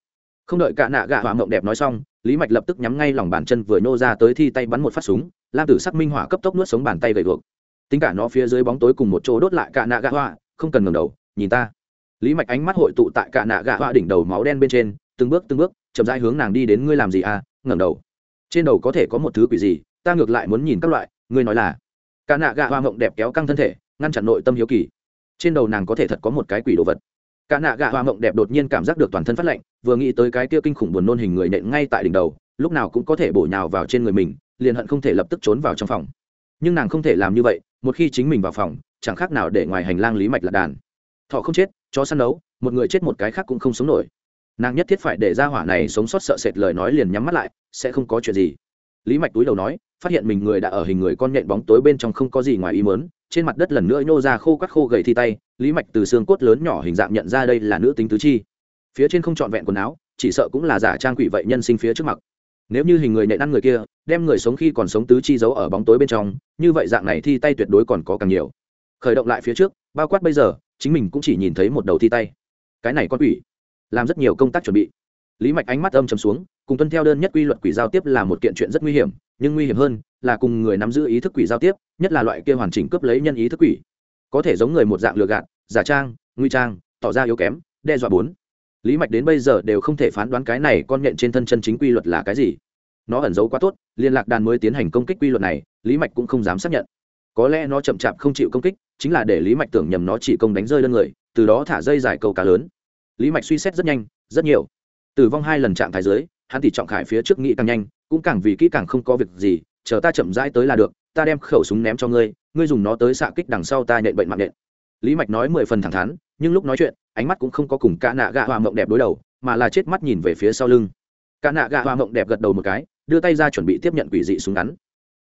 Không đợi cả nạ gạ hỏa mộng đẹp nói xong, lý mạch lập tức nhắm ngay lòng bàn chân vừa nhô ra tới thi tay bắn một phát súng, lam tử sắc minh hỏa cấp tốc nuốt sống bàn tay gầy guộc. Tính cả nó phía dưới bóng tối cùng một chỗ đốt lại cả nạ gạ hỏa, không cần ngẩng đầu nhìn ta. Lý mạch ánh mắt hội tụ tại cả nạ gạ hoa đỉnh đầu máu đen bên trên, từng bước từng bước, chậm rãi hướng nàng đi đến ngươi làm gì à? Ngẩng đầu. Trên đầu có thể có một thứ quỷ gì? Ta ngược lại muốn nhìn các loại, ngươi nói là. Cả nạ gạ hoa mộng đẹp kéo căng thân thể, ngăn chặn nội tâm hiếu kỳ. Trên đầu nàng có thể thật có một cái quỷ đồ vật. Cả nạ gạ hoa mộng đẹp đột nhiên cảm giác được toàn thân phát lạnh, vừa nghĩ tới cái kia kinh khủng buồn nôn hình người nện ngay tại đỉnh đầu, lúc nào cũng có thể bổ nhào vào trên người mình, liền hận không thể lập tức trốn vào trong phòng. Nhưng nàng không thể làm như vậy, một khi chính mình vào phòng, chẳng khác nào để ngoài hành lang lý mạch là đàn thọ không chết, chó săn đấu một người chết một cái khác cũng không sống nổi. Nàng nhất thiết phải để ra hỏa này sống sót sợ sệt lời nói liền nhắm mắt lại, sẽ không có chuyện gì. Lý mạch túi đầu nói, phát hiện mình người đã ở hình người con nhện bóng tối bên trong không có gì ngoài ý mớn trên mặt đất lần nữa nhô ra khô các khô gầy thi tay, lý mạch từ xương cốt lớn nhỏ hình dạng nhận ra đây là nữ tính tứ chi. Phía trên không trọn vẹn quần áo, chỉ sợ cũng là giả trang quỷ vậy nhân sinh phía trước mặt. Nếu như hình người nện ăn người kia, đem người sống khi còn sống tứ chi giấu ở bóng tối bên trong, như vậy dạng này thi tay tuyệt đối còn có càng nhiều. Khởi động lại phía trước, bao quát bây giờ chính mình cũng chỉ nhìn thấy một đầu thi tay. Cái này con quỷ, làm rất nhiều công tác chuẩn bị. Lý mạch ánh mắt âm chầm xuống, cùng tuân theo đơn nhất quy luật quỷ giao tiếp là một kiện chuyện rất nguy hiểm, nhưng nguy hiểm hơn là cùng người nắm giữ ý thức quỷ giao tiếp, nhất là loại kia hoàn chỉnh cướp lấy nhân ý thức quỷ. Có thể giống người một dạng lừa gạt, giả trang, nguy trang, tỏ ra yếu kém, đe dọa bốn. Lý mạch đến bây giờ đều không thể phán đoán cái này con nhện trên thân chân chính quy luật là cái gì. Nó ẩn giấu quá tốt, liên lạc đàn mới tiến hành công kích quy luật này, lý mạch cũng không dám xác nhận. Có lẽ nó chậm chạp không chịu công kích chính là để lý mạch tưởng nhầm nó chỉ công đánh rơi đơn người, từ đó thả dây dài câu cá lớn. Lý mạch suy xét rất nhanh, rất nhiều. Tử vong hai lần trạng thái dưới, hắn tỷ trọng khải phía trước nghĩ càng nhanh, cũng càng vì kỹ càng không có việc gì, chờ ta chậm rãi tới là được, ta đem khẩu súng ném cho ngươi ngươi dùng nó tới xạ kích đằng sau ta nhện bệnh mạng nhện. Lý mạch nói mười phần thẳng thắn, nhưng lúc nói chuyện, ánh mắt cũng không có cùng cả nạ gạ hoa mộng đẹp đối đầu, mà là chết mắt nhìn về phía sau lưng. Cả nạ gạ hoa mộng đẹp gật đầu một cái, đưa tay ra chuẩn bị tiếp nhận quỷ dị súng ngắn.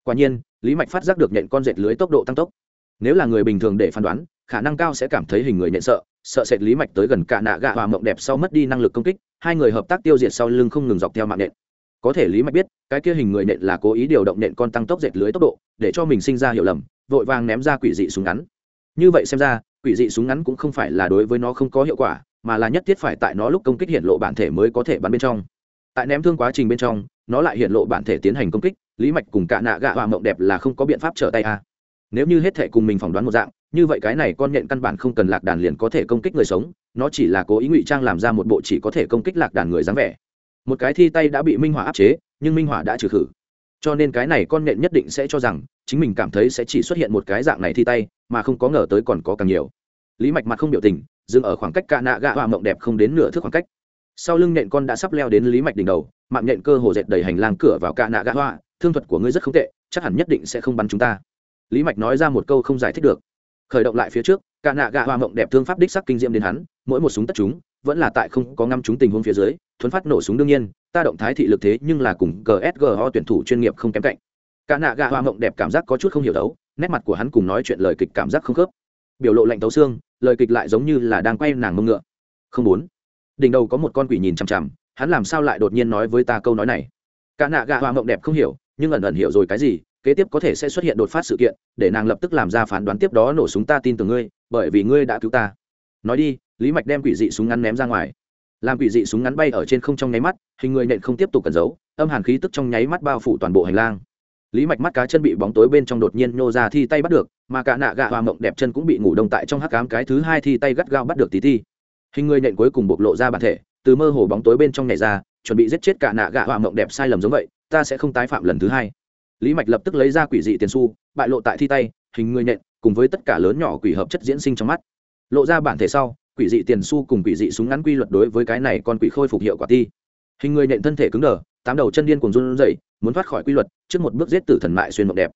Quả nhiên, lý mạch phát giác được nhện con dệt lưới tốc độ tăng tốc nếu là người bình thường để phán đoán, khả năng cao sẽ cảm thấy hình người nhện sợ sợ sệt lý mạch tới gần cả nạ gạ và mộng đẹp sau mất đi năng lực công kích, hai người hợp tác tiêu diệt sau lưng không ngừng dọc theo mạng nện. có thể lý mạch biết, cái kia hình người nện là cố ý điều động nện con tăng tốc dệt lưới tốc độ, để cho mình sinh ra hiểu lầm, vội vàng ném ra quỷ dị súng ngắn. Như vậy xem ra, quỷ dị súng ngắn cũng không phải là đối với nó không có hiệu quả, mà là nhất thiết phải tại nó lúc công kích hiện lộ bản thể mới có thể bắn bên trong. Tại ném thương quá trình bên trong, nó lại hiện lộ bản thể tiến hành công kích, lý mạch cùng cả nạ gạ hòa mộng đẹp là không có biện pháp trở tay a nếu như hết thể cùng mình phỏng đoán một dạng, như vậy cái này con nhện căn bản không cần lạc đàn liền có thể công kích người sống, nó chỉ là cố ý ngụy trang làm ra một bộ chỉ có thể công kích lạc đàn người dáng vẻ. Một cái thi tay đã bị minh hỏa áp chế, nhưng minh hỏa đã trừ khử. Cho nên cái này con nhện nhất định sẽ cho rằng, chính mình cảm thấy sẽ chỉ xuất hiện một cái dạng này thi tay, mà không có ngờ tới còn có càng nhiều. Lý mạch mặt không biểu tình, dừng ở khoảng cách cạ nạ gạ hoa mộng đẹp không đến nửa thước khoảng cách. Sau lưng nện con đã sắp leo đến lý mạch đỉnh đầu, mạng nện cơ hồ dệt đầy hành lang cửa vào cạ nạ gạ hoa, thương thuật của ngươi rất không tệ, chắc hẳn nhất định sẽ không bắn chúng ta lý mạch nói ra một câu không giải thích được. Khởi động lại phía trước, Cả nạ gạ Hoa mộng đẹp thương pháp đích sắc kinh diệm đến hắn, mỗi một súng tất chúng, vẫn là tại không có ngăm chúng tình huống phía dưới, thuấn phát nổ súng đương nhiên, ta động thái thị lực thế nhưng là cùng gsgo tuyển thủ chuyên nghiệp không kém cạnh. Cả nạ gạ hoa mộng đẹp cảm giác có chút không hiểu đấu, nét mặt của hắn cùng nói chuyện lời kịch cảm giác không khớp. Biểu lộ lạnh tấu xương, lời kịch lại giống như là đang quay nàng mông ngựa. Không muốn. Đỉnh đầu có một con quỷ nhìn chằm chằm, hắn làm sao lại đột nhiên nói với ta câu nói này? Cả nạ gạ hoa mộng đẹp không hiểu, nhưng ẩn ẩn hiểu rồi cái gì kế tiếp có thể sẽ xuất hiện đột phát sự kiện, để nàng lập tức làm ra phán đoán tiếp đó nổ súng ta tin tưởng ngươi, bởi vì ngươi đã cứu ta. Nói đi, lý mạch đem quỷ dị súng ngắn ném ra ngoài. Làm quỷ dị súng ngắn bay ở trên không trong nháy mắt, hình người nện không tiếp tục cẩn giấu, âm hàn khí tức trong nháy mắt bao phủ toàn bộ hành lang. Lý mạch mắt cá chân bị bóng tối bên trong đột nhiên nhô ra thi tay bắt được, mà cả nạ gạ hoa mộng đẹp chân cũng bị ngủ đông tại trong hắc cám cái thứ hai thi tay gắt gao bắt được tí thi. Hình người nện cuối cùng bộc lộ ra bản thể, từ mơ hồ bóng tối bên trong nhảy ra, chuẩn bị giết chết cả nạ gạ hoa mộng đẹp sai lầm giống vậy, ta sẽ không tái phạm lần thứ hai lý mạch lập tức lấy ra quỷ dị tiền su bại lộ tại thi tay, hình người nện cùng với tất cả lớn nhỏ quỷ hợp chất diễn sinh trong mắt. Lộ ra bản thể sau, quỷ dị tiền su cùng quỷ dị súng ngắn quy luật đối với cái này con quỷ khôi phục hiệu quả ti. Hình người nện thân thể cứng đờ, tám đầu chân điên cùng run dậy muốn thoát khỏi quy luật, trước một bước giết tử thần mại xuyên mộng đẹp.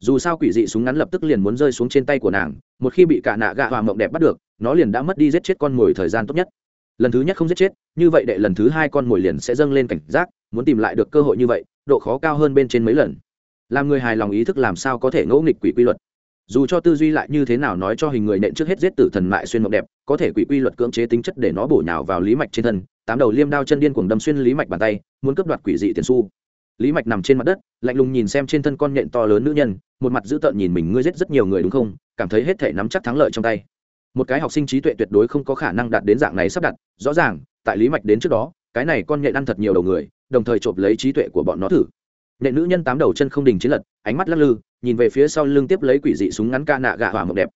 Dù sao quỷ dị súng ngắn lập tức liền muốn rơi xuống trên tay của nàng, một khi bị cả nạ gạ hòa mộng đẹp bắt được, nó liền đã mất đi giết chết con mồi thời gian tốt nhất. Lần thứ nhất không giết chết, như vậy đệ lần thứ hai con mồi liền sẽ dâng lên cảnh giác, muốn tìm lại được cơ hội như vậy, độ khó cao hơn bên trên mấy lần làm người hài lòng ý thức làm sao có thể ngẫu nghịch quỷ quy luật. Dù cho tư duy lại như thế nào nói cho hình người nện trước hết giết tử thần mại xuyên mộng đẹp, có thể quỷ quy luật cưỡng chế tính chất để nó bổ nhào vào lý mạch trên thân, tám đầu liêm đao chân điên cuồng đâm xuyên lý mạch bàn tay, muốn cướp đoạt quỷ dị tiền su lý mạch nằm trên mặt đất, lạnh lùng nhìn xem trên thân con nhện to lớn nữ nhân, một mặt dữ tợn nhìn mình ngươi giết rất nhiều người đúng không? Cảm thấy hết thể nắm chắc thắng lợi trong tay. Một cái học sinh trí tuệ tuyệt đối không có khả năng đạt đến dạng này sắp đặt, rõ ràng, tại lý mạch đến trước đó, cái này con nhện ăn thật nhiều đầu người, đồng thời chộp lấy trí tuệ của bọn nó thử. Nệ nữ nhân tám đầu chân không đình chiến lật, ánh mắt lắc lư, nhìn về phía sau lưng tiếp lấy quỷ dị súng ngắn ca nạ gạ hỏa mộng đẹp.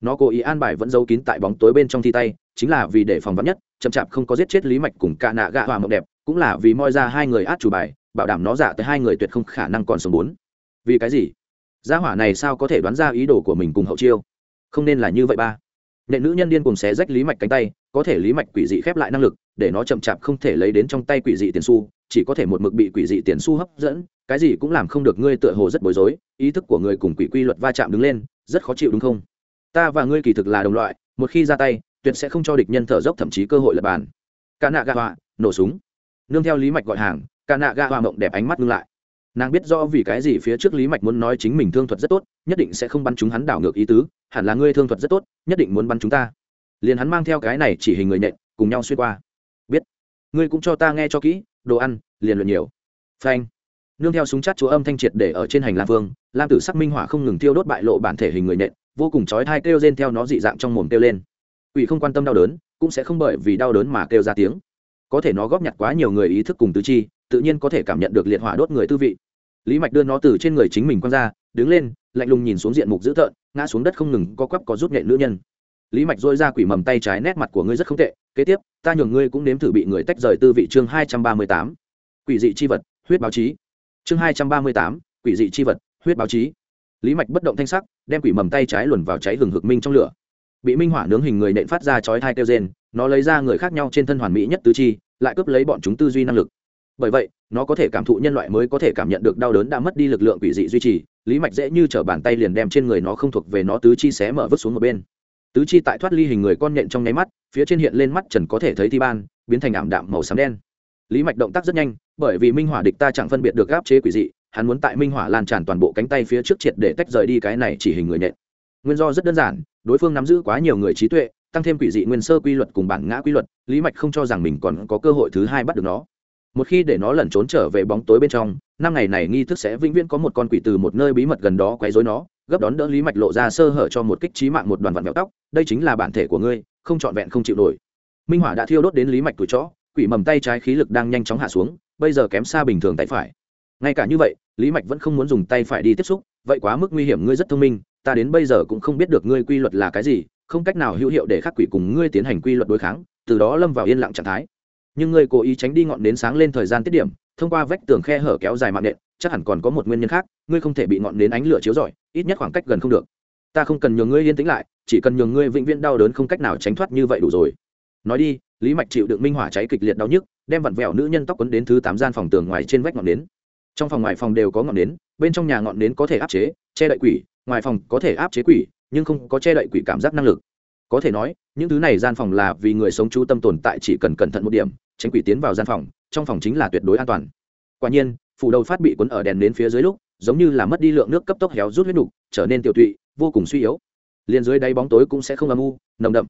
Nó cố ý an bài vẫn giấu kín tại bóng tối bên trong thi tay, chính là vì để phòng vắn nhất, chậm chạp không có giết chết lý mạch cùng ca nạ gạ hỏa mộng đẹp, cũng là vì moi ra hai người át chủ bài, bảo đảm nó giả tới hai người tuyệt không khả năng còn sống bốn. Vì cái gì? Gia hỏa này sao có thể đoán ra ý đồ của mình cùng hậu chiêu? Không nên là như vậy ba. Nệ nữ nhân điên cùng xé rách lý mạch cánh tay, có thể lý mạch quỷ dị khép lại năng lực, để nó chậm chạp không thể lấy đến trong tay quỷ dị tiền su chỉ có thể một mực bị quỷ dị tiền su hấp dẫn, cái gì cũng làm không được ngươi tựa hồ rất bối rối, ý thức của người cùng quỷ quy luật va chạm đứng lên, rất khó chịu đúng không? Ta và ngươi kỳ thực là đồng loại, một khi ra tay, tuyệt sẽ không cho địch nhân thở dốc thậm chí cơ hội lập bàn. Ca nạ gạ họa nổ súng. Nương theo lý mạch gọi hàng ca nạ gạ họa mộng đẹp ánh mắt ngưng lại. Nàng biết rõ vì cái gì phía trước lý mạch muốn nói chính mình thương thuật rất tốt, nhất định sẽ không bắn chúng hắn đảo ngược ý tứ, hẳn là ngươi thương thuật rất tốt, nhất định muốn bắn chúng ta. Liền hắn mang theo cái này chỉ hình người nhện, cùng nhau xuyên qua. Biết. Ngươi cũng cho ta nghe cho kỹ đồ ăn, liền luyện nhiều. Phanh. Nương theo súng chát chúa âm thanh triệt để ở trên hành lang vương, lam tử sắc minh hỏa không ngừng tiêu đốt bại lộ bản thể hình người nện, vô cùng chói thai kêu rên theo nó dị dạng trong mồm kêu lên. Ủy không quan tâm đau đớn, cũng sẽ không bởi vì đau đớn mà kêu ra tiếng. Có thể nó góp nhặt quá nhiều người ý thức cùng tứ chi, tự nhiên có thể cảm nhận được liệt hỏa đốt người tư vị. Lý mạch đưa nó từ trên người chính mình quăng ra, đứng lên, lạnh lùng nhìn xuống diện mục dữ tợn, ngã xuống đất không ngừng co quắp có rút nhện nữ nhân lý mạch dôi ra quỷ mầm tay trái nét mặt của ngươi rất không tệ, kế tiếp, ta nhường ngươi cũng nếm thử bị người tách rời tư vị chương hai trăm ba mươi tám. Quỷ dị chi vật, huyết báo chí. Chương hai trăm ba mươi tám, quỷ dị chi vật, huyết báo chí. Lý mạch bất động thanh sắc, đem quỷ mầm tay trái luồn vào cháy hừng hực minh trong lửa. Bị minh hỏa nướng hình người nện phát ra chói thai kêu rên, nó lấy ra người khác nhau trên thân hoàn mỹ nhất tứ chi, lại cướp lấy bọn chúng tư duy năng lực. Bởi vậy, nó có thể cảm thụ nhân loại mới có thể cảm nhận được đau đớn đã mất đi lực lượng quỷ dị duy trì, lý mạch dễ như t r ở bàn tay liền đem trên người nó không thuộc về nó tứ chi xé mở vứt xuống một bên tứ chi tại thoát ly hình người con nhện trong nháy mắt, phía trên hiện lên mắt trần có thể thấy thi ban, biến thành ảm đạm màu xám đen. Lý mạch động tác rất nhanh, bởi vì minh hỏa địch ta chẳng phân biệt được gáp chế quỷ dị, hắn muốn tại minh hỏa lan tràn toàn bộ cánh tay phía trước triệt để tách rời đi cái này chỉ hình người nhện. Nguyên do rất đơn giản, đối phương nắm giữ quá nhiều người trí tuệ, tăng thêm quỷ dị nguyên sơ quy luật cùng bản ngã quy luật, lý mạch không cho rằng mình còn có cơ hội thứ hai bắt được nó. Một khi để nó lẩn trốn trở về bóng tối bên trong, năm ngày này nghi thức sẽ vĩnh viễn có một con quỷ từ một nơi bí mật gần đó quấy rối nó gấp đón đỡ lý mạch lộ ra sơ hở cho một kích trí mạng một đoàn vạn mèo tóc, đây chính là bản thể của ngươi, không trọn vẹn không chịu nổi. Minh hỏa đã thiêu đốt đến lý mạch tuổi chó, quỷ mầm tay trái khí lực đang nhanh chóng hạ xuống, bây giờ kém xa bình thường tay phải. Ngay cả như vậy, lý mạch vẫn không muốn dùng tay phải đi tiếp xúc, vậy quá mức nguy hiểm, ngươi rất thông minh, ta đến bây giờ cũng không biết được ngươi quy luật là cái gì, không cách nào hữu hiệu để khắc quỷ cùng ngươi tiến hành quy luật đối kháng. Từ đó lâm vào yên lặng trạng thái. Nhưng ngươi cố ý tránh đi ngọn đến sáng lên thời gian tiết điểm, thông qua vách tường khe hở kéo dài mạng nện chắc hẳn còn có một nguyên nhân khác, ngươi không thể bị ngọn nến ánh lửa chiếu rọi, ít nhất khoảng cách gần không được. Ta không cần nhường ngươi yên tĩnh lại, chỉ cần nhường ngươi vĩnh viễn đau đớn không cách nào tránh thoát như vậy đủ rồi. Nói đi, lý mạch chịu đựng minh hỏa cháy kịch liệt đau nhức, đem vặn vẹo nữ nhân tóc quấn đến thứ tám gian phòng tường ngoài trên vách ngọn nến. Trong phòng ngoài phòng đều có ngọn nến, bên trong nhà ngọn nến có thể áp chế, che đậy quỷ, ngoài phòng có thể áp chế quỷ, nhưng không có che đậy quỷ cảm giác năng lực. Có thể nói, những thứ này gian phòng là vì người sống chú tâm tồn tại chỉ cần cẩn thận một điểm, tránh quỷ tiến vào gian phòng, trong phòng chính là tuyệt đối an toàn. Quả nhiên phủ đầu phát bị cuốn ở đèn đến phía dưới lúc, giống như là mất đi lượng nước cấp tốc héo rút huyết đục trở nên tiểu tụy, vô cùng suy yếu. Liền dưới đáy bóng tối cũng sẽ không âm u, nồng đậm.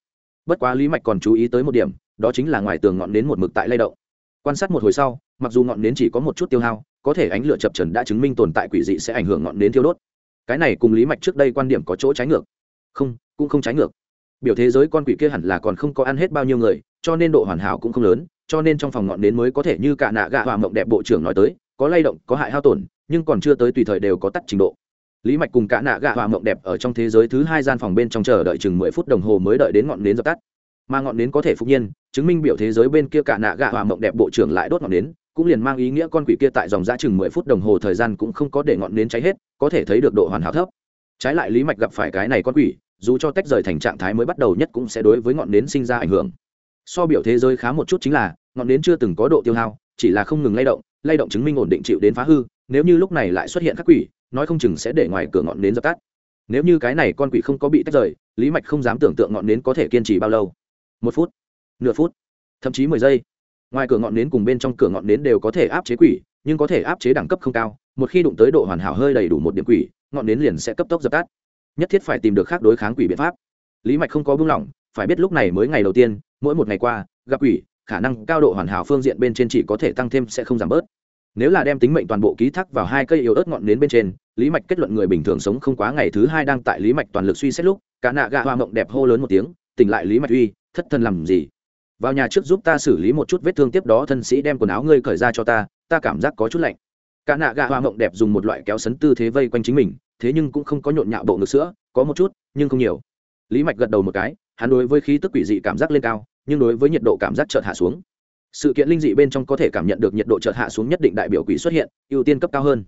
Bất quá lý mạch còn chú ý tới một điểm, đó chính là ngoài tường ngọn nến một mực tại lay động. Quan sát một hồi sau, mặc dù ngọn nến chỉ có một chút tiêu hao, có thể ánh lửa chập trần đã chứng minh tồn tại quỷ dị sẽ ảnh hưởng ngọn nến thiêu đốt. Cái này cùng lý mạch trước đây quan điểm có chỗ trái ngược. Không, cũng không trái ngược. Biểu thế giới con quỷ kia hẳn là còn không có ăn hết bao nhiêu người, cho nên độ hoàn hảo cũng không lớn, cho nên trong phòng ngọn nến mới có thể như cả nạ gạ hòa mộng đẹp bộ trưởng nói tới có lay động, có hại hao tổn, nhưng còn chưa tới tùy thời đều có tắt trình độ. Lý mạch cùng cả nạ gạ hòa mộng đẹp ở trong thế giới thứ hai gian phòng bên trong chờ đợi chừng mười phút đồng hồ mới đợi đến ngọn nến dập tắt. Mà ngọn nến có thể phục nhiên, chứng minh biểu thế giới bên kia cả nạ gạ hòa mộng đẹp bộ trưởng lại đốt ngọn nến, cũng liền mang ý nghĩa con quỷ kia tại dòng giã chừng mười phút đồng hồ thời gian cũng không có để ngọn nến cháy hết, có thể thấy được độ hoàn hảo thấp. Trái lại lý mạch gặp phải cái này con quỷ, dù cho tách rời thành trạng thái mới bắt đầu nhất cũng sẽ đối với ngọn nến sinh ra ảnh hưởng. So biểu thế giới khá một chút chính là, ngọn nến chưa từng có độ tiêu hao, chỉ là không ngừng lay động lay động chứng minh ổn định chịu đến phá hư, nếu như lúc này lại xuất hiện các quỷ, nói không chừng sẽ để ngoài cửa ngọn nến dập tắt. Nếu như cái này con quỷ không có bị tách rời, lý mạch không dám tưởng tượng ngọn nến có thể kiên trì bao lâu. Một phút, nửa phút, thậm chí mười giây. Ngoài cửa ngọn nến cùng bên trong cửa ngọn nến đều có thể áp chế quỷ, nhưng có thể áp chế đẳng cấp không cao, một khi đụng tới độ hoàn hảo hơi đầy đủ một điểm quỷ, ngọn nến liền sẽ cấp tốc dập tắt. Nhất thiết phải tìm được khác đối kháng quỷ biện pháp. Lý mạch không có buông lỏng, phải biết lúc này mới ngày đầu tiên, mỗi một ngày qua, gặp quỷ khả năng cao độ hoàn hảo phương diện bên trên chỉ có thể tăng thêm sẽ không giảm bớt. Nếu là đem tính mệnh toàn bộ ký thác vào hai cây yếu ớt ngọn nến bên trên, lý mạch kết luận người bình thường sống không quá ngày thứ hai đang tại lý mạch toàn lực suy xét lúc, cả nạ gạ hoa mộng đẹp hô lớn một tiếng, tỉnh lại lý mạch uy, thất thân làm gì? Vào nhà trước giúp ta xử lý một chút vết thương tiếp đó thân sĩ đem quần áo ngươi cởi ra cho ta ta cảm giác có chút lạnh. Cả nạ gạ hoa mộng đẹp dùng một loại kéo sấn tư thế vây quanh chính mình, thế nhưng cũng không có nhộn nhạo bộ ngực sữa, có một chút, nhưng không nhiều. Lý mạch gật đầu một cái, hắn đối với khí tức quỷ dị cảm giác lên cao nhưng đối với nhiệt độ cảm giác chợt hạ xuống. Sự kiện linh dị bên trong có thể cảm nhận được nhiệt độ chợt hạ xuống nhất định đại biểu quỷ xuất hiện, ưu tiên cấp cao hơn.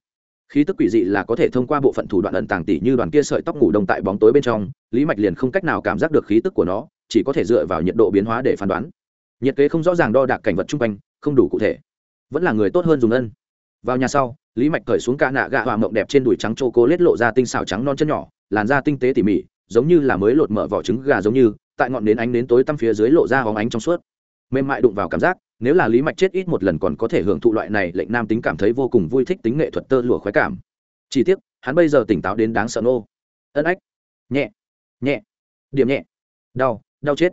Khí tức quỷ dị là có thể thông qua bộ phận thủ đoạn ẩn tàng tỉ như đoàn kia sợi tóc ngủ đông tại bóng tối bên trong, lý mạch liền không cách nào cảm giác được khí tức của nó, chỉ có thể dựa vào nhiệt độ biến hóa để phán đoán. Nhiệt kế không rõ ràng đo đạc cảnh vật chung quanh, không đủ cụ thể. Vẫn là người tốt hơn dùng ân. Vào nhà sau, lý mạch cởi xuống cả nạ gạ hòa mộng đẹp trên đùi trắng chô cô lết lộ ra tinh xào trắng non chân nhỏ, làn da tinh tế tỉ mỉ, giống như là mới lột mở vỏ trứng gà giống như tại ngọn nến ánh đến tối tăm phía dưới lộ ra hóng ánh trong suốt. Mềm mại đụng vào cảm giác, nếu là lý mạch chết ít một lần còn có thể hưởng thụ loại này lệnh nam tính cảm thấy vô cùng vui thích tính nghệ thuật tơ lụa khoái cảm. Chỉ tiếc, hắn bây giờ tỉnh táo đến đáng sợ nô. Ân ách. Nhẹ. Nhẹ. Điểm nhẹ. Đau đau chết.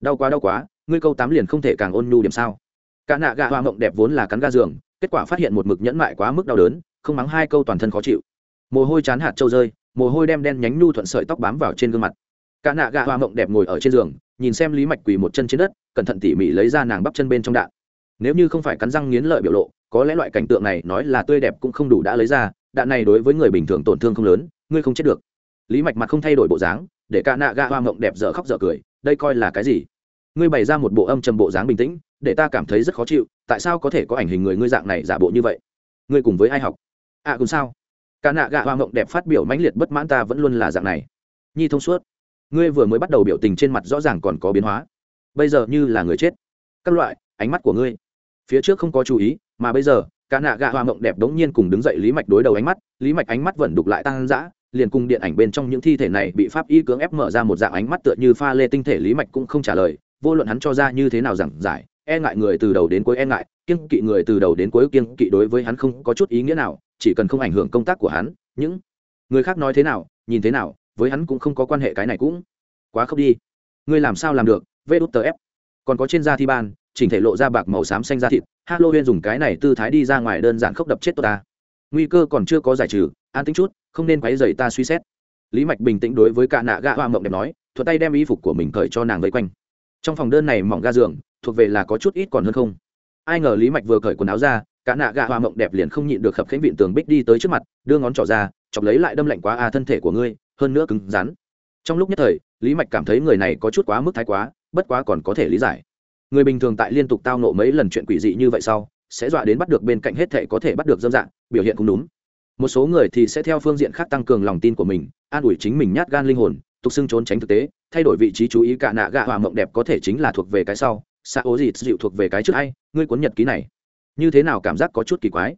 Đau quá đau quá, ngươi câu tám liền không thể càng ôn nhu điểm sao? Cả nạ gạ hoa mộng đẹp vốn là cắn ga giường, kết quả phát hiện một mực nhẫn mại quá mức đau đớn, không mắng hai câu toàn thân khó chịu. Mồ hôi chán hạt trâu rơi, mồ hôi đem đen nhánh nhu thuận sợi tóc bám vào trên gương mặt cả nạ gạ hoa mộng đẹp ngồi ở trên giường, nhìn xem lý mạch quỳ một chân trên đất, cẩn thận tỉ mỉ lấy ra nàng bắp chân bên trong đạn. Nếu như không phải cắn răng nghiến lợi biểu lộ, có lẽ loại cảnh tượng này nói là tươi đẹp cũng không đủ đã lấy ra, đạn này đối với người bình thường tổn thương không lớn, ngươi không chết được. Lý mạch mặt không thay đổi bộ dáng, để cả nạ gạ hoa mộng đẹp dở khóc dở cười, đây coi là cái gì? Ngươi bày ra một bộ âm trầm bộ dáng bình tĩnh, để ta cảm thấy rất khó chịu, tại sao có thể có ảnh hình người ngươi dạng này giả bộ như vậy? Ngươi cùng với ai học? À cùng sao? Cả nạ gạ hoa mộng đẹp phát biểu mãnh liệt, bất mãn ta vẫn luôn là dạng này. Nhi thông suốt ngươi vừa mới bắt đầu biểu tình trên mặt rõ ràng còn có biến hóa. Bây giờ như là người chết. Các loại, ánh mắt của ngươi. Phía trước không có chú ý, mà bây giờ, cả nạ gạ hoa mộng đẹp đống nhiên cùng đứng dậy lý mạch đối đầu ánh mắt, lý mạch ánh mắt vẫn đục lại tăng dã, liền cùng điện ảnh bên trong những thi thể này bị pháp y cưỡng ép mở ra một dạng ánh mắt tựa như pha lê tinh thể lý mạch cũng không trả lời, vô luận hắn cho ra như thế nào giảng giải e ngại người từ đầu đến cuối e ngại, kiêng kỵ người từ đầu đến cuối kiêng kỵ đối với hắn không có chút ý nghĩa nào, chỉ cần không ảnh hưởng công tác của hắn, những người khác nói thế nào, nhìn thế nào với hắn cũng không có quan hệ cái này cũng. Quá không đi. Ngươi làm sao làm được? Vê đút tờ ép. Còn có trên da thi ban, chỉnh thể lộ ra bạc màu xám xanh da thịt. Halloween dùng cái này tư thái đi ra ngoài đơn giản khốc đập chết tôi ta. Nguy cơ còn chưa có giải trừ, an tính chút, không nên quấy dày ta suy xét. Lý mạch bình tĩnh đối với cả nạ gạ hoa mộng đẹp nói thuật tay đem y phục của mình cởi cho nàng vây quanh. Trong phòng đơn này mỏng ga giường, thuộc về là có chút ít còn hơn không. Ai ngờ lý mạch vừa cởi quần áo ra, cả nạ gạ hoa mộng đẹp liền không nhịn được khập khánh vịn tường bích đi tới trước mặt, đưa ngón trỏ ra, chọc lấy lại đâm lạnh quá a thân thể của ngươi hơn nữa cứng rắn. Trong lúc nhất thời, lý mạch cảm thấy người này có chút quá mức thái quá, bất quá còn có thể lý giải. Người bình thường tại liên tục tao nộ mấy lần chuyện quỷ dị như vậy sau, sẽ dọa đến bắt được bên cạnh hết thể có thể bắt được dâm dạng, biểu hiện cũng đúng. Một số người thì sẽ theo phương diện khác tăng cường lòng tin của mình, an ủi chính mình nhát gan linh hồn, tục xưng trốn tránh thực tế, thay đổi vị trí chú ý cả nạ gạ hòa mộng đẹp có thể chính là thuộc về cái sau xa ố gì dịu thuộc về cái trước hay ngươi cuốn nhật ký này. Như thế nào cảm giác có chút kỳ quái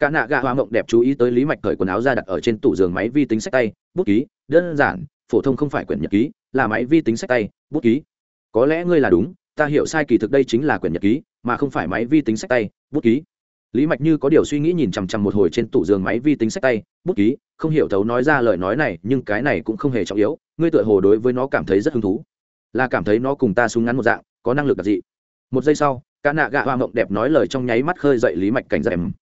cả nạ gạ hoa mộng đẹp chú ý tới lý mạch cởi quần áo ra đặt ở trên tủ giường máy vi tính sách tay, bút ký, đơn giản, phổ thông không phải quyển nhật ký, là máy vi tính sách tay, bút ký. Có lẽ ngươi là đúng, ta hiểu sai kỳ thực đây chính là quyển nhật ký, mà không phải máy vi tính sách tay, bút ký. Lý mạch như có điều suy nghĩ nhìn chằm chằm một hồi trên tủ giường máy vi tính sách tay, bút ký, không hiểu thấu nói ra lời nói này, nhưng cái này cũng không hề trọng yếu, ngươi tựa hồ đối với nó cảm thấy rất hứng thú. Là cảm thấy nó cùng ta súng ngắn một dạng, có năng lực đặc dị. Một giây sau, cả nạ gạ hoa mộng đẹp nói lời trong nháy mắt khơi dậy lý mạch cảnh giác. em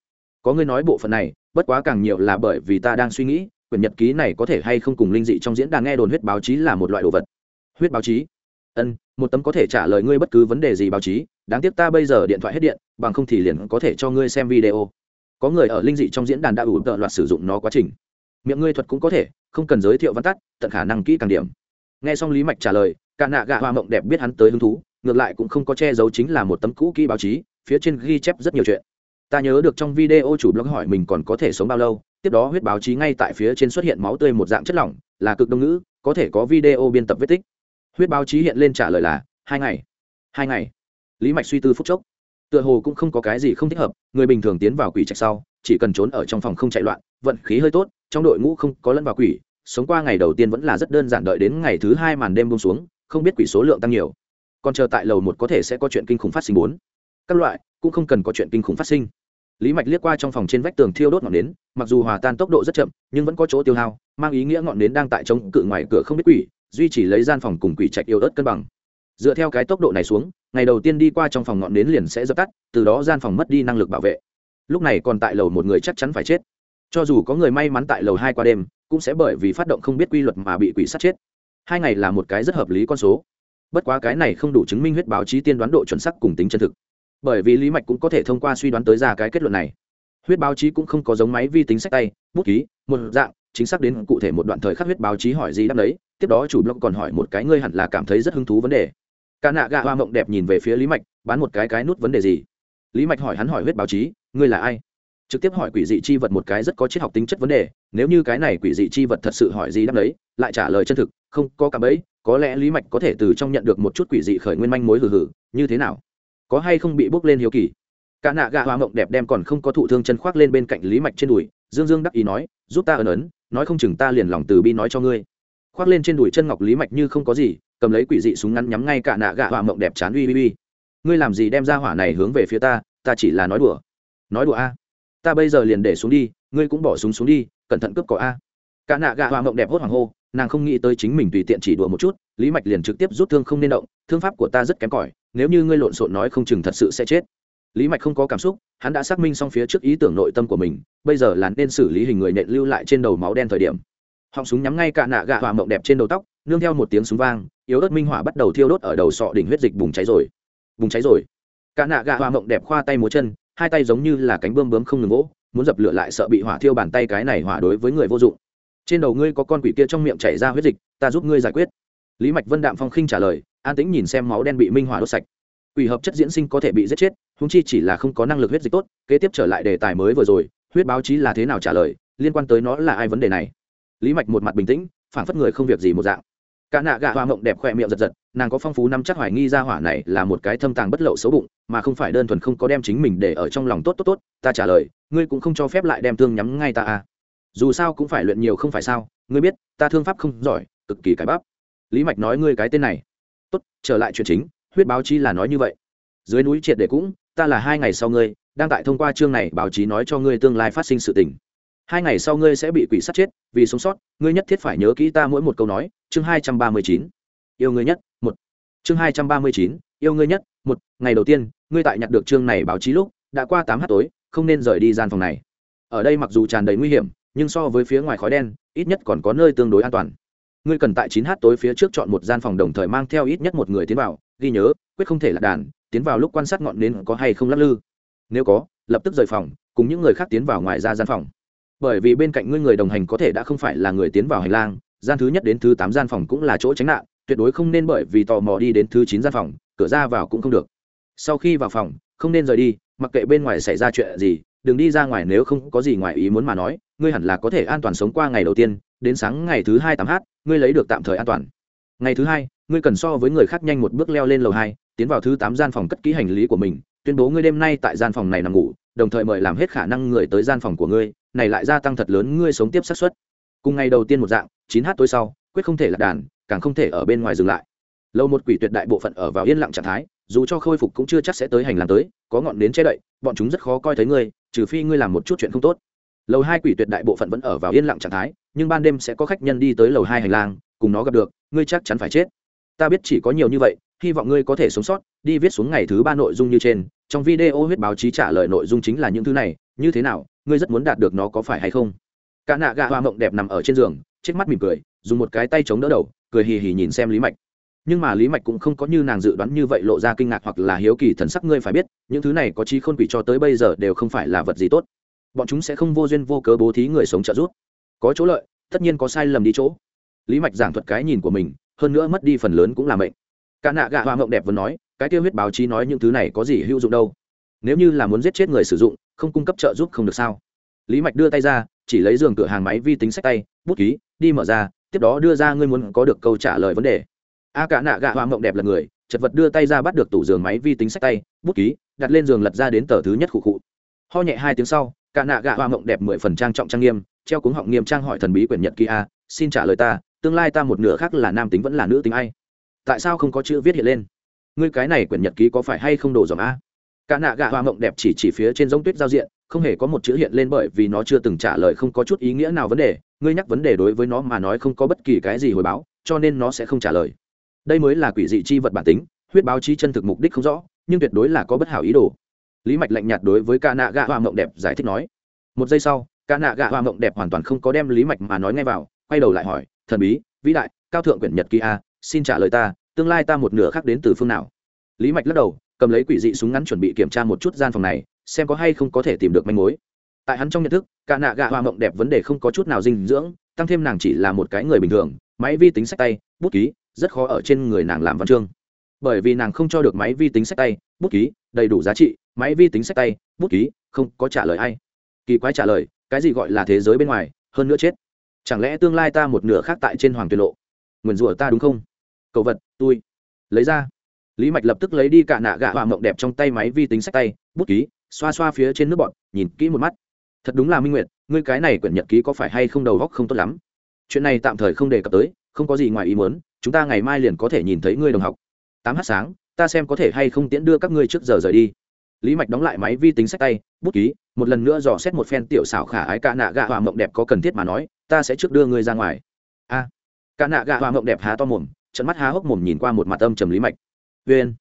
có ngươi nói bộ phận này, bất quá càng nhiều là bởi vì ta đang suy nghĩ, quyển nhật ký này có thể hay không cùng linh dị trong diễn đàn nghe đồn huyết báo chí là một loại đồ vật. Huyết báo chí? Ân, một tấm có thể trả lời ngươi bất cứ vấn đề gì báo chí, đáng tiếc ta bây giờ điện thoại hết điện, bằng không thì liền có thể cho ngươi xem video. Có người ở linh dị trong diễn đàn đã ủ tợ loạt sử dụng nó quá trình. Miệng ngươi thuật cũng có thể, không cần giới thiệu văn tắt, tận khả năng kỹ càng điểm. Nghe xong lý mạch trả lời, cả nạ gạ hoa mộng đẹp biết hắn tới hứng thú, ngược lại cũng không có che giấu chính là một tấm cũ kỹ báo chí, phía trên ghi chép rất nhiều chuyện ta nhớ được trong video chủ blog hỏi mình còn có thể sống bao lâu, tiếp đó huyết báo chí ngay tại phía trên xuất hiện máu tươi một dạng chất lỏng, là cực đông ngữ, có thể có video biên tập vết tích. Huyết báo chí hiện lên trả lời là, hai ngày. Hai ngày. Lý mạch suy tư phút chốc. Tựa hồ cũng không có cái gì không thích hợp, người bình thường tiến vào quỷ trạch sau, chỉ cần trốn ở trong phòng không chạy loạn, vận khí hơi tốt, trong đội ngũ không có lẫn vào quỷ, sống qua ngày đầu tiên vẫn là rất đơn giản đợi đến ngày thứ hai màn đêm bông xuống, không biết quỷ số lượng tăng nhiều. Còn chờ tại lầu một có thể sẽ có chuyện kinh khủng phát sinh bốn. Các loại cũng không cần có chuyện kinh khủng phát sinh. Lý mạch liếc qua trong phòng trên vách tường thiêu đốt ngọn nến, mặc dù hòa tan tốc độ rất chậm, nhưng vẫn có chỗ tiêu hao, mang ý nghĩa ngọn nến đang tại chống cự ngoài cửa không biết quỷ, duy trì lấy gian phòng cùng quỷ trạch yêu ớt cân bằng. Dựa theo cái tốc độ này xuống, ngày đầu tiên đi qua trong phòng ngọn nến liền sẽ dập tắt, từ đó gian phòng mất đi năng lực bảo vệ. Lúc này còn tại lầu một người chắc chắn phải chết. Cho dù có người may mắn tại lầu hai qua đêm, cũng sẽ bởi vì phát động không biết quy luật mà bị quỷ sát chết. Hai ngày là một cái rất hợp lý con số. Bất quá cái này không đủ chứng minh huyết báo chí tiên đoán độ chuẩn sắc cùng tính chân thực bởi vì lý mạch cũng có thể thông qua suy đoán tới ra cái kết luận này. Huyết báo chí cũng không có giống máy vi tính sách tay, bút ký, một dạng, chính xác đến cụ thể một đoạn thời khắc huyết báo chí hỏi gì đáp đấy, tiếp đó chủ blog còn hỏi một cái ngươi hẳn là cảm thấy rất hứng thú vấn đề. Ca nạ gạ hoa mộng đẹp nhìn về phía lý mạch, bán một cái cái nút vấn đề gì? Lý mạch hỏi hắn hỏi huyết báo chí, ngươi là ai? Trực tiếp hỏi quỷ dị chi vật một cái rất có triết học tính chất vấn đề, nếu như cái này quỷ dị chi vật thật sự hỏi gì đáp đấy, lại trả lời chân thực, không có cả ấy, có lẽ lý mạch có thể từ trong nhận được một chút quỷ dị khởi nguyên manh mối hừ hừ, như thế nào? Có hay không bị bốc lên hiếu kỳ? Cả nạ gạ hoa mộng đẹp đem còn không có thụ thương chân khoác lên bên cạnh lý mạch trên đùi, dương dương đắc ý nói, giúp ta ẩn ấn, nói không chừng ta liền lòng từ bi nói cho ngươi. Khoác lên trên đùi chân ngọc lý mạch như không có gì, cầm lấy quỷ dị súng ngắn nhắm ngay cả nạ gạ hoa mộng đẹp chán uy uy uy. Ngươi làm gì đem ra hỏa này hướng về phía ta ta chỉ là nói đùa. Nói đùa a? Ta bây giờ liền để xuống đi, ngươi cũng bỏ súng xuống đi, cẩn thận cướp cỏ a. Cả nạ gạ hoa mộng đẹp hốt hoàng hô, nàng không nghĩ tới chính mình tùy tiện chỉ đùa một chút, lý mạch liền trực tiếp rút thương không nên động, thương pháp của ta rất kém cỏi nếu như ngươi lộn xộn nói không chừng thật sự sẽ chết. Lý mạch không có cảm xúc, hắn đã xác minh xong phía trước ý tưởng nội tâm của mình, bây giờ là nên xử lý hình người nện lưu lại trên đầu máu đen thời điểm. Họng súng nhắm ngay cả nạ gạ hòa mộng đẹp trên đầu tóc, nương theo một tiếng súng vang, yếu ớt minh hỏa bắt đầu thiêu đốt ở đầu sọ đỉnh huyết dịch bùng cháy rồi. Bùng cháy rồi. Cả nạ gạ hòa mộng đẹp khoa tay múa chân, hai tay giống như là cánh bươm bướm không ngừng gỗ, muốn dập lửa lại sợ bị hỏa thiêu bàn tay cái này hỏa đối với người vô dụng. Trên đầu ngươi có con quỷ kia trong miệng chảy ra huyết dịch, ta giúp ngươi giải quyết lý mạch vân đạm phong khinh trả lời, an tĩnh nhìn xem máu đen bị minh hỏa đốt sạch. Quỷ hợp chất diễn sinh có thể bị giết chết húng chi chỉ là không có năng lực huyết dịch tốt, kế tiếp trở lại đề tài mới vừa rồi, huyết báo chí là thế nào trả lời, liên quan tới nó là ai vấn đề này. Lý mạch một mặt bình tĩnh phản phất người không việc gì một dạng. Cả nạ gạ hoa mộng đẹp khoe miệng giật giật, nàng có phong phú năm chắc hoài nghi ra hỏa này là một cái thâm tàng bất lậu xấu bụng, mà không phải đơn thuần không có đem chính mình để ở trong lòng tốt tốt tốt, ta trả lời, ngươi cũng không cho phép lại đem thương nhắm ngay ta à. Dù sao cũng phải luyện nhiều không phải sao, ngươi biết, ta thương pháp không giỏi, cực kỳ cái bắp lý mạch nói ngươi cái tên này. Tốt, trở lại chuyện chính, huyết báo chí là nói như vậy. Dưới núi triệt để cũng, ta là hai ngày sau ngươi, đang tại thông qua chương này báo chí nói cho ngươi tương lai phát sinh sự tình. Hai ngày sau ngươi sẽ bị quỷ sát chết, vì sống sót, ngươi nhất thiết phải nhớ kỹ ta mỗi một câu nói, chương hai trăm ba mươi chín. Yêu ngươi nhất, một. Chương hai trăm ba mươi chín, yêu ngươi nhất, một. Ngày đầu tiên, ngươi tại nhặt được chương này báo chí lúc, đã qua tám h tối, không nên rời đi gian phòng này. Ở đây mặc dù tràn đầy nguy hiểm, nhưng so với phía ngoài khói đen, ít nhất còn có nơi tương đối an toàn ngươi cần tại chín h tối phía trước chọn một gian phòng đồng thời mang theo ít nhất một người tiến vào, ghi nhớ, quyết không thể là đàn, tiến vào lúc quan sát ngọn nến có hay không lắc lư. Nếu có, lập tức rời phòng, cùng những người khác tiến vào ngoài ra gian phòng. Bởi vì bên cạnh ngươi người đồng hành có thể đã không phải là người tiến vào hành lang, gian thứ nhất đến thứ tám gian phòng cũng là chỗ tránh nạn, tuyệt đối không nên bởi vì tò mò đi đến thứ chín gian phòng, cửa ra vào cũng không được. Sau khi vào phòng, không nên rời đi, mặc kệ bên ngoài xảy ra chuyện gì, đừng đi ra ngoài nếu không có gì ngoài ý muốn mà nói, ngươi hẳn là có thể an toàn sống qua ngày đầu tiên đến sáng ngày thứ hai tám h ngươi lấy được tạm thời an toàn. Ngày thứ hai, ngươi cần so với người khác nhanh một bước leo lên lầu hai, tiến vào thứ tám gian phòng cất kỹ hành lý của mình, tuyên bố ngươi đêm nay tại gian phòng này nằm ngủ, đồng thời mời làm hết khả năng người tới gian phòng của ngươi, này lại gia tăng thật lớn ngươi sống tiếp xác suất. Cùng ngày đầu tiên một dạng, chín h tối sau, quyết không thể lạc đàn, càng không thể ở bên ngoài dừng lại. Lâu một quỷ tuyệt đại bộ phận ở vào yên lặng trạng thái, dù cho khôi phục cũng chưa chắc sẽ tới hành lang tới, có ngọn nến che đậy, bọn chúng rất khó coi thấy ngươi, trừ phi ngươi làm một chút chuyện không tốt lầu hai quỷ tuyệt đại bộ phận vẫn ở vào yên lặng trạng thái, nhưng ban đêm sẽ có khách nhân đi tới lầu hai hành lang, cùng nó gặp được, ngươi chắc chắn phải chết. Ta biết chỉ có nhiều như vậy, hy vọng ngươi có thể sống sót, đi viết xuống ngày thứ ba nội dung như trên, trong video huyết báo chí trả lời nội dung chính là những thứ này, như thế nào, ngươi rất muốn đạt được nó có phải hay không? Cả nạ gạ hoa mộng đẹp nằm ở trên giường chết mắt mỉm cười, dùng một cái tay chống đỡ đầu, cười hì hì nhìn xem lý mạch. Nhưng mà lý mạch cũng không có như nàng dự đoán như vậy lộ ra kinh ngạc hoặc là hiếu kỳ thần sắc, ngươi phải biết, những thứ này có trí khôn quỷ cho tới bây giờ đều không phải là vật gì tốt bọn chúng sẽ không vô duyên vô cớ bố thí người sống trợ giúp. Có chỗ lợi, tất nhiên có sai lầm đi chỗ. Lý mạch giảng thuật cái nhìn của mình, hơn nữa mất đi phần lớn cũng là mệnh. Cả nạ gạ hoa mộng đẹp vừa nói, cái tiêu huyết báo chí nói những thứ này có gì hữu dụng đâu? Nếu như là muốn giết chết người sử dụng, không cung cấp trợ giúp không được sao? Lý mạch đưa tay ra, chỉ lấy giường cửa hàng máy vi tính sách tay, bút ký, đi mở ra, tiếp đó đưa ra ngươi muốn có được câu trả lời vấn đề. A cả nạ gạ hoa mộng đẹp là người, chật vật đưa tay ra bắt được tủ giường máy vi tính sách tay, bút ký, đặt lên giường lật ra đến tờ thứ nhất khụ khụ. Ho nhẹ hai tiếng sau cả nạ gạ hoa mộng đẹp mười phần trang trọng trang nghiêm, treo cuống họng nghiêm trang hỏi thần bí quyển nhật ký a xin trả lời ta, tương lai ta một nửa khác là nam tính vẫn là nữ tính ai? Tại sao không có chữ viết hiện lên? Ngươi cái này quyển nhật ký có phải hay không đồ dòng a? Cả nạ gạ hoa mộng đẹp chỉ chỉ phía trên giống tuyết giao diện, không hề có một chữ hiện lên bởi vì nó chưa từng trả lời không có chút ý nghĩa nào vấn đề. Ngươi nhắc vấn đề đối với nó mà nói không có bất kỳ cái gì hồi báo, cho nên nó sẽ không trả lời. Đây mới là quỷ dị chi vật bản tính, huyết báo chí chân thực mục đích không rõ, nhưng tuyệt đối là có bất hảo ý đồ lý mạch lạnh nhạt đối với ca nạ gạ hoa mộng đẹp giải thích nói. Một giây sau ca nạ gạ hoa mộng đẹp hoàn toàn không có đem lý mạch mà nói ngay vào, quay đầu lại hỏi, thần bí, vĩ đại, cao thượng quyển nhật ký a, xin trả lời ta, tương lai ta một nửa khác đến từ phương nào? Lý mạch lắc đầu, cầm lấy quỷ dị súng ngắn chuẩn bị kiểm tra một chút gian phòng này, xem có hay không có thể tìm được manh mối. Tại hắn trong nhận thức cả nạ gạ hoa mộng đẹp vấn đề không có chút nào dinh dưỡng, tăng thêm nàng chỉ là một cái người bình thường, máy vi tính sách tay, bút ký, rất khó ở trên người nàng làm văn chương. Bởi vì nàng không cho được máy vi tính sách tay, bút ký, đầy đủ giá trị máy vi tính sách tay, bút ký, không có trả lời ai. Kỳ quái trả lời, cái gì gọi là thế giới bên ngoài, hơn nữa chết. Chẳng lẽ tương lai ta một nửa khác tại trên hoàng tuyệt lộ? Nguyền rủa ta đúng không? Cậu vật, tôi. Lấy ra. Lý mạch lập tức lấy đi cả nạ gạ họa mộng đẹp trong tay máy vi tính sách tay, bút ký, xoa xoa phía trên nước bọn nhìn kỹ một mắt. Thật đúng là minh nguyệt, ngươi cái này quyển nhật ký có phải hay không đầu góc không tốt lắm? Chuyện này tạm thời không đề cập tới, không có gì ngoài ý muốn, chúng ta ngày mai liền có thể nhìn thấy ngươi đồng học. Tám h sáng, ta xem có thể hay không tiễn đưa các ngươi trước giờ rời đi lý mạch đóng lại máy vi tính sách tay bút ký một lần nữa dò xét một phen tiểu xảo khả ái ca nạ gạ hòa mộng đẹp có cần thiết mà nói ta sẽ trước đưa ngươi ra ngoài. A à, ca nạ gạ hòa mộng đẹp há to mồm trận mắt há hốc mồm nhìn qua một mặt âm trầm lý mạch. Vn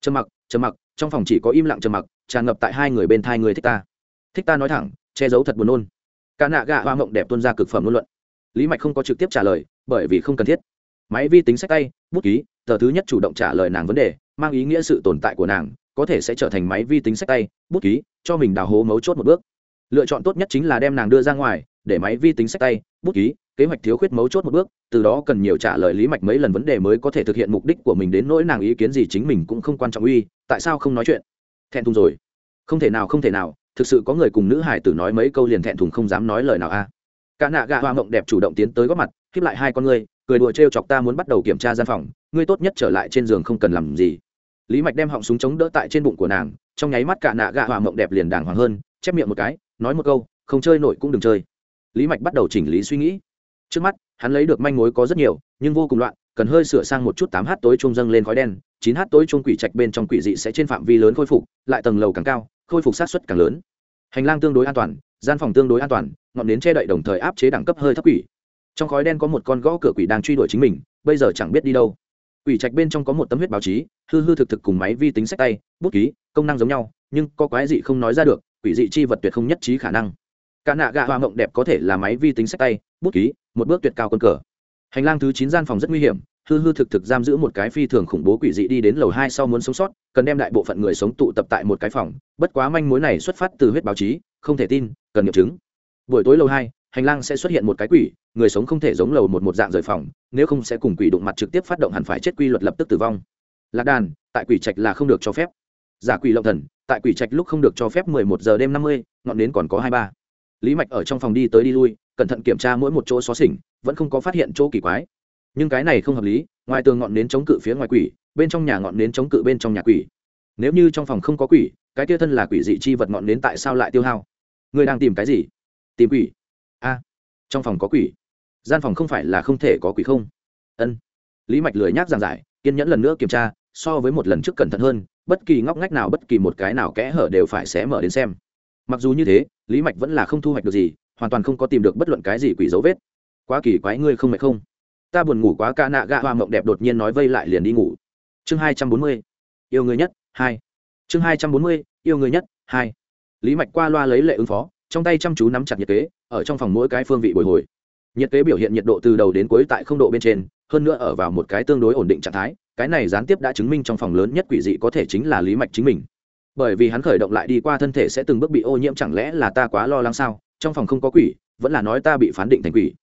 trầm mặc trầm mặc trong phòng chỉ có im lặng trầm mặc tràn ngập tại hai người bên thai người thích ta. Thích ta nói thẳng che giấu thật buồn nôn. Ca nạ gạ hoa mộng đẹp tuân ra cực phẩm luôn luận. Lý mạch không có trực tiếp trả lời bởi vì không cần thiết. Máy vi tính sách tay bút ký tờ thứ nhất chủ động trả lời nàng vấn đề mang ý nghĩa sự tồn tại của nàng có thể sẽ trở thành máy vi tính sách tay, bút ký, cho mình đào hố mấu chốt một bước. Lựa chọn tốt nhất chính là đem nàng đưa ra ngoài, để máy vi tính sách tay, bút ký, kế hoạch thiếu khuyết mấu chốt một bước, từ đó cần nhiều trả lời lý mạch mấy lần vấn đề mới có thể thực hiện mục đích của mình đến nỗi nàng ý kiến gì chính mình cũng không quan trọng uy, tại sao không nói chuyện? Thẹn thùng rồi. Không thể nào, không thể nào, thực sự có người cùng nữ hải tử nói mấy câu liền thẹn thùng không dám nói lời nào a. À. cả nạ gạ hoa mộng đẹp chủ động tiến tới góp mặt khiếp lại hai con ngươi, cười đùa trêu chọc ta muốn bắt đầu kiểm tra gian phòng, ngươi tốt nhất trở lại trên giường không cần làm gì lý mạch đem họng súng chống đỡ tại trên bụng của nàng, trong nháy mắt cả nạ gạ hòa mộng đẹp liền đàng hoàng hơn, chép miệng một cái, nói một câu, không chơi nổi cũng đừng chơi. Lý mạch bắt đầu chỉnh lý suy nghĩ. Trước mắt, hắn lấy được manh mối có rất nhiều, nhưng vô cùng loạn, cần hơi sửa sang một chút tám h tối trung dâng lên khói đen, chín h tối trung quỷ trạch bên trong quỷ dị sẽ trên phạm vi lớn khôi phục, lại tầng lầu càng cao, khôi phục sát xuất càng lớn. Hành lang tương đối an toàn, gian phòng tương đối an toàn, ngọn nến che đậy đồng thời áp chế đẳng cấp hơi thấp quỷ. Trong khói đen có một con gõ cửa quỷ đang truy đuổi chính mình, bây giờ chẳng biết đi đâu quỷ trạch bên trong có một tấm huyết báo chí, hư hư thực thực cùng máy vi tính sách tay, bút ký, công năng giống nhau, nhưng có quái dị không nói ra được, quỷ dị chi vật tuyệt không nhất trí khả năng. Cả nạ gạ hoa mộng đẹp có thể là máy vi tính sách tay, bút ký, một bước tuyệt cao quân cờ. Hành lang thứ chín gian phòng rất nguy hiểm, hư hư thực thực giam giữ một cái phi thường khủng bố quỷ dị đi đến lầu hai sau muốn sống sót, cần đem đại bộ phận người sống tụ tập tại một cái phòng, bất quá manh mối này xuất phát từ huyết báo chí, không thể tin, cần nghiệm chứng. Buổi tối lầu hai hành lang sẽ xuất hiện một cái quỷ, người sống không thể giống lầu một một dạng rời phòng, nếu không sẽ cùng quỷ đụng mặt trực tiếp phát động hẳn phải chết quy luật lập tức tử vong. Lạc đàn, tại quỷ trạch là không được cho phép. Giả quỷ lộng thần, tại quỷ trạch lúc không được cho phép mười một giờ đêm năm mươi, ngọn nến còn có hai ba. Lý mạch ở trong phòng đi tới đi lui, cẩn thận kiểm tra mỗi một chỗ xó xỉnh, vẫn không có phát hiện chỗ kỳ quái. Nhưng cái này không hợp lý, ngoài tường ngọn nến chống cự phía ngoài quỷ, bên trong nhà ngọn nến chống cự bên trong nhà quỷ. Nếu như trong phòng không có quỷ, cái kia thân là quỷ dị chi vật ngọn nến tại sao lại tiêu hao? Người đang tìm cái gì? Tìm quỷ trong phòng có quỷ. Gian phòng không phải là không thể có quỷ không? Ân. Lý mạch lười nhác giảng giải, kiên nhẫn lần nữa kiểm tra, so với một lần trước cẩn thận hơn, bất kỳ ngóc ngách nào, bất kỳ một cái nào kẽ hở đều phải xé mở đến xem. Mặc dù như thế, lý mạch vẫn là không thu hoạch được gì, hoàn toàn không có tìm được bất luận cái gì quỷ dấu vết. Quá kỳ quái ngươi không mệt không? Ta buồn ngủ quá, ca nạ gạ hoa mộng đẹp đột nhiên nói vây lại liền đi ngủ. Chương hai trăm bốn mươi, yêu người nhất, hai. Chương hai trăm bốn mươi, yêu người nhất, hai. Lý mạch qua loa lấy lệ ứng phó trong tay chăm chú nắm chặt nhiệt kế, ở trong phòng mỗi cái phương vị bồi hồi. Nhiệt kế biểu hiện nhiệt độ từ đầu đến cuối tại không độ bên trên, hơn nữa ở vào một cái tương đối ổn định trạng thái, cái này gián tiếp đã chứng minh trong phòng lớn nhất quỷ dị có thể chính là lý mạch chính mình. Bởi vì hắn khởi động lại đi qua thân thể sẽ từng bước bị ô nhiễm chẳng lẽ là ta quá lo lắng sao? Trong phòng không có quỷ, vẫn là nói ta bị phán định thành quỷ.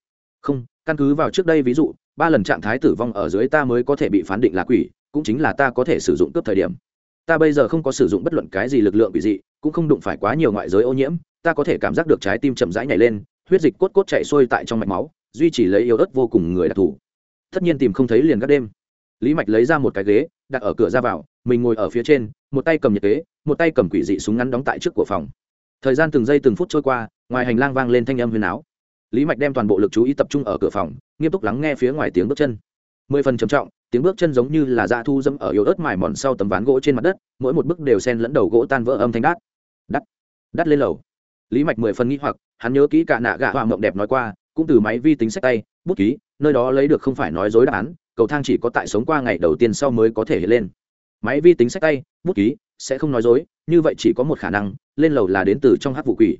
Không, căn cứ vào trước đây ví dụ, ba lần trạng thái tử vong ở dưới ta mới có thể bị phán định là quỷ, cũng chính là ta có thể sử dụng cướp thời điểm. Ta bây giờ không có sử dụng bất luận cái gì lực lượng quỷ dị, cũng không đụng phải quá nhiều ngoại giới ô nhiễm ta có thể cảm giác được trái tim chậm rãi nhảy lên, huyết dịch cốt cốt chạy xuôi tại trong mạch máu, duy trì lấy yếu ớt vô cùng người đặc thù. Tất nhiên tìm không thấy liền các đêm. Lý mạch lấy ra một cái ghế, đặt ở cửa ra vào, mình ngồi ở phía trên, một tay cầm nhiệt kế, một tay cầm quỷ dị súng ngắn đóng tại trước của phòng. Thời gian từng giây từng phút trôi qua, ngoài hành lang vang lên thanh âm huyền áo lý mạch đem toàn bộ lực chú ý tập trung ở cửa phòng, nghiêm túc lắng nghe phía ngoài tiếng bước chân. Mười phần trầm trọng, tiếng bước chân giống như là da thu dẫm ở yếu ớt mài mòn sau tấm ván gỗ trên mặt đất, mỗi một bước đều sen lẫn đầu gỗ tan vỡ âm thanh đát. Đắt đắt lên lầu lý mạch mười phần nghĩ hoặc, hắn nhớ kỹ cả nạ gạ hoa mộng đẹp nói qua, cũng từ máy vi tính sách tay, bút ký, nơi đó lấy được không phải nói dối đáp án, cầu thang chỉ có tại sống qua ngày đầu tiên sau mới có thể hiện lên. Máy vi tính sách tay, bút ký, sẽ không nói dối, như vậy chỉ có một khả năng, lên lầu là đến từ trong hát vụ quỷ.